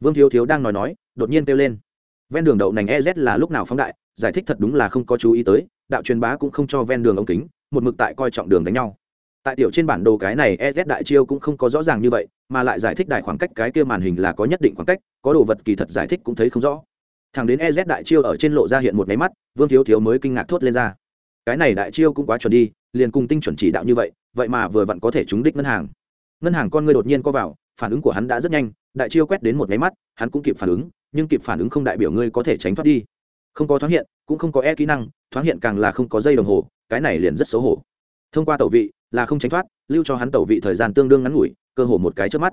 vương thiếu thiếu đang nói nói, đột nhiên kêu lên. Ven đường đậu nành ez là lúc nào phóng đại, giải thích thật đúng là không có chú ý tới, đạo truyền bá cũng không cho ven đường ống kính, một mực tại coi trọng đường đánh nhau. Tại tiểu trên bản đồ cái này ez đại chiêu cũng không có rõ ràng như vậy, mà lại giải thích đại khoảng cách cái kia màn hình là có nhất định khoảng cách, có đồ vật kỳ thật giải thích cũng thấy không rõ. Thằng đến ez đại chiêu ở trên lộ ra hiện một máy mắt, vương thiếu thiếu mới kinh ngạc thốt lên ra. Cái này đại chiêu cũng quá chuẩn đi, liền cùng tinh chuẩn chỉ đạo như vậy vậy mà vừa vặn có thể trúng đích ngân hàng. Ngân hàng con người đột nhiên có vào phản ứng của hắn đã rất nhanh, đại chiêu quét đến một máy mắt, hắn cũng kịp phản ứng, nhưng kịp phản ứng không đại biểu ngươi có thể tránh thoát đi. Không có thoáng hiện, cũng không có e kỹ năng, thoáng hiện càng là không có dây đồng hồ, cái này liền rất xấu hổ. Thông qua tẩu vị, là không tránh thoát, lưu cho hắn tẩu vị thời gian tương đương ngắn ngủi, cơ hồ một cái trước mắt.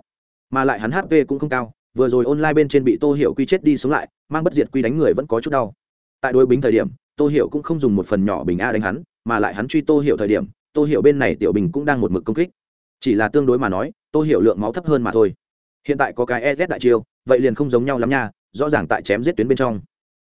Mà lại hắn hp cũng không cao, vừa rồi online bên trên bị tô hiểu quy chết đi sống lại, mang bất diệt quy đánh người vẫn có chút đau. Tại đối bính thời điểm, tô hiểu cũng không dùng một phần nhỏ bình a đánh hắn, mà lại hắn truy tô hiểu thời điểm, tô hiểu bên này tiểu bình cũng đang một mực công kích. Chỉ là tương đối mà nói Tôi hiểu lượng máu thấp hơn mà thôi. Hiện tại có cái ez đại chiêu, vậy liền không giống nhau lắm nha, rõ ràng tại chém giết tuyến bên trong.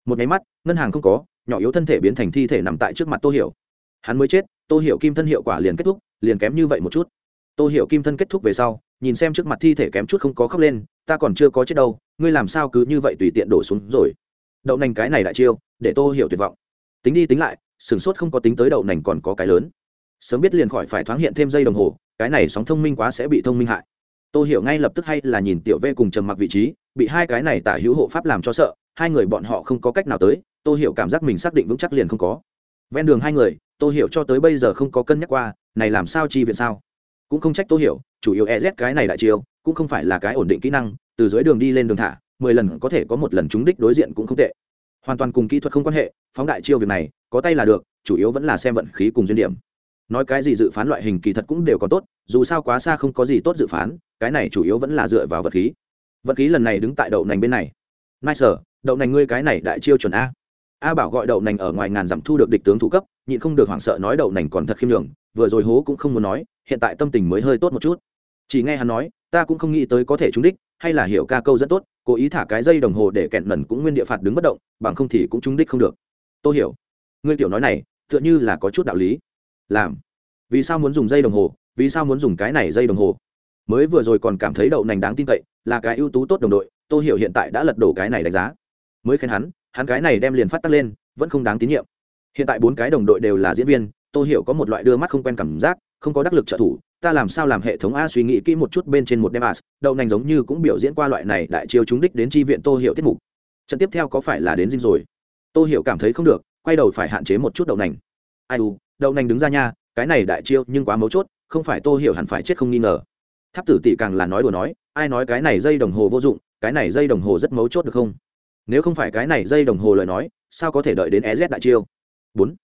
Một nháy mắt, ngân hàng không có, nhỏ yếu thân thể biến thành thi thể nằm tại trước mặt tôi hiểu. Hắn mới chết tôi hiểu kim thân hiệu quả liền kết thúc, liền kém như vậy một chút. Tôi hiểu kim thân kết thúc về sau, nhìn xem trước mặt thi thể kém chút không có khóc lên, ta còn chưa có chết đâu, ngươi làm sao cứ như vậy tùy tiện đổ xuống rồi? Đậu nành cái này đại chiêu, để tôi hiểu tuyệt vọng. Tính đi tính lại, sửng sốt không có tính tới đậu nành còn có cái lớn. Sớm biết liền khỏi phải thoáng hiện thêm giây đồng hồ cái này sóng thông minh quá sẽ bị thông minh hại. Tô hiểu ngay lập tức hay là nhìn tiểu v cùng trầm mặc vị trí, bị hai cái này tả hữu hộ pháp làm cho sợ, hai người bọn họ không có cách nào tới, tô hiểu cảm giác mình xác định vững chắc liền không có. Ven đường hai người, tô hiểu cho tới bây giờ không có cân nhắc qua, này làm sao chi viện sao? Cũng không trách tô hiểu, chủ yếu ez cái này đại chiêu, cũng không phải là cái ổn định kỹ năng, từ dưới đường đi lên đường thả, mười lần có thể có một lần trúng đích đối diện cũng không tệ. Hoàn toàn cùng kỹ thuật không quan hệ, phóng đại chiêu việc này, có tay là được, chủ yếu vẫn là xem vận khí cùng duyên điểm nói cái gì dự phán loại hình kỳ thật cũng đều có tốt, dù sao quá xa không có gì tốt dự phán, cái này chủ yếu vẫn là dựa vào vật khí. Vật khí lần này đứng tại đậu nành bên này. Nai sở đậu nành ngươi cái này đại chiêu chuẩn a. A bảo gọi đậu nành ở ngoài ngàn dặm thu được địch tướng thủ cấp, nhịn không được hoảng sợ nói đậu nành còn thật khiêm đường vừa rồi hố cũng không muốn nói, hiện tại tâm tình mới hơi tốt một chút. Chỉ nghe hắn nói, ta cũng không nghĩ tới có thể trúng đích, hay là hiểu ca câu rất tốt, cố ý thả cái dây đồng hồ để kẹn lần cũng nguyên địa phạt đứng bất động, bằng không thì cũng trúng đích không được. Tôi hiểu, ngươi tiểu nói này, tựa như là có chút đạo lý làm. Vì sao muốn dùng dây đồng hồ? Vì sao muốn dùng cái này dây đồng hồ? Mới vừa rồi còn cảm thấy đậu nành đáng tin cậy, là cái ưu tú tốt đồng đội tôi hiểu hiện tại đã lật đổ cái này đánh giá. Mới khen hắn hắn cái này đem liền phát tắc lên, vẫn không đáng tín nhiệm. Hiện tại bốn cái đồng đội đều là diễn viên tôi hiểu có một loại đưa mắt không quen cảm giác, không có đắc lực trợ thủ, ta làm sao làm hệ thống a suy nghĩ kỹ một chút bên trên một đêm as, đậu nành giống như cũng biểu diễn qua loại này đại chiêu chúng đích đến tri viện tô hiểu tiết mục. Trận tiếp theo có phải là đến dinh rồi? Tô hiểu cảm thấy không được, quay đầu phải hạn chế một chút đậu nành. Ai u đậu nành đứng ra nha, cái này đại chiêu nhưng quá mấu chốt, không phải tô hiểu hẳn phải chết không nghi ngờ. Tháp tử tỷ càng là nói đùa nói, ai nói cái này dây đồng hồ vô dụng, cái này dây đồng hồ rất mấu chốt được không? Nếu không phải cái này dây đồng hồ lời nói, sao có thể đợi đến ez đại chiêu? Bốn.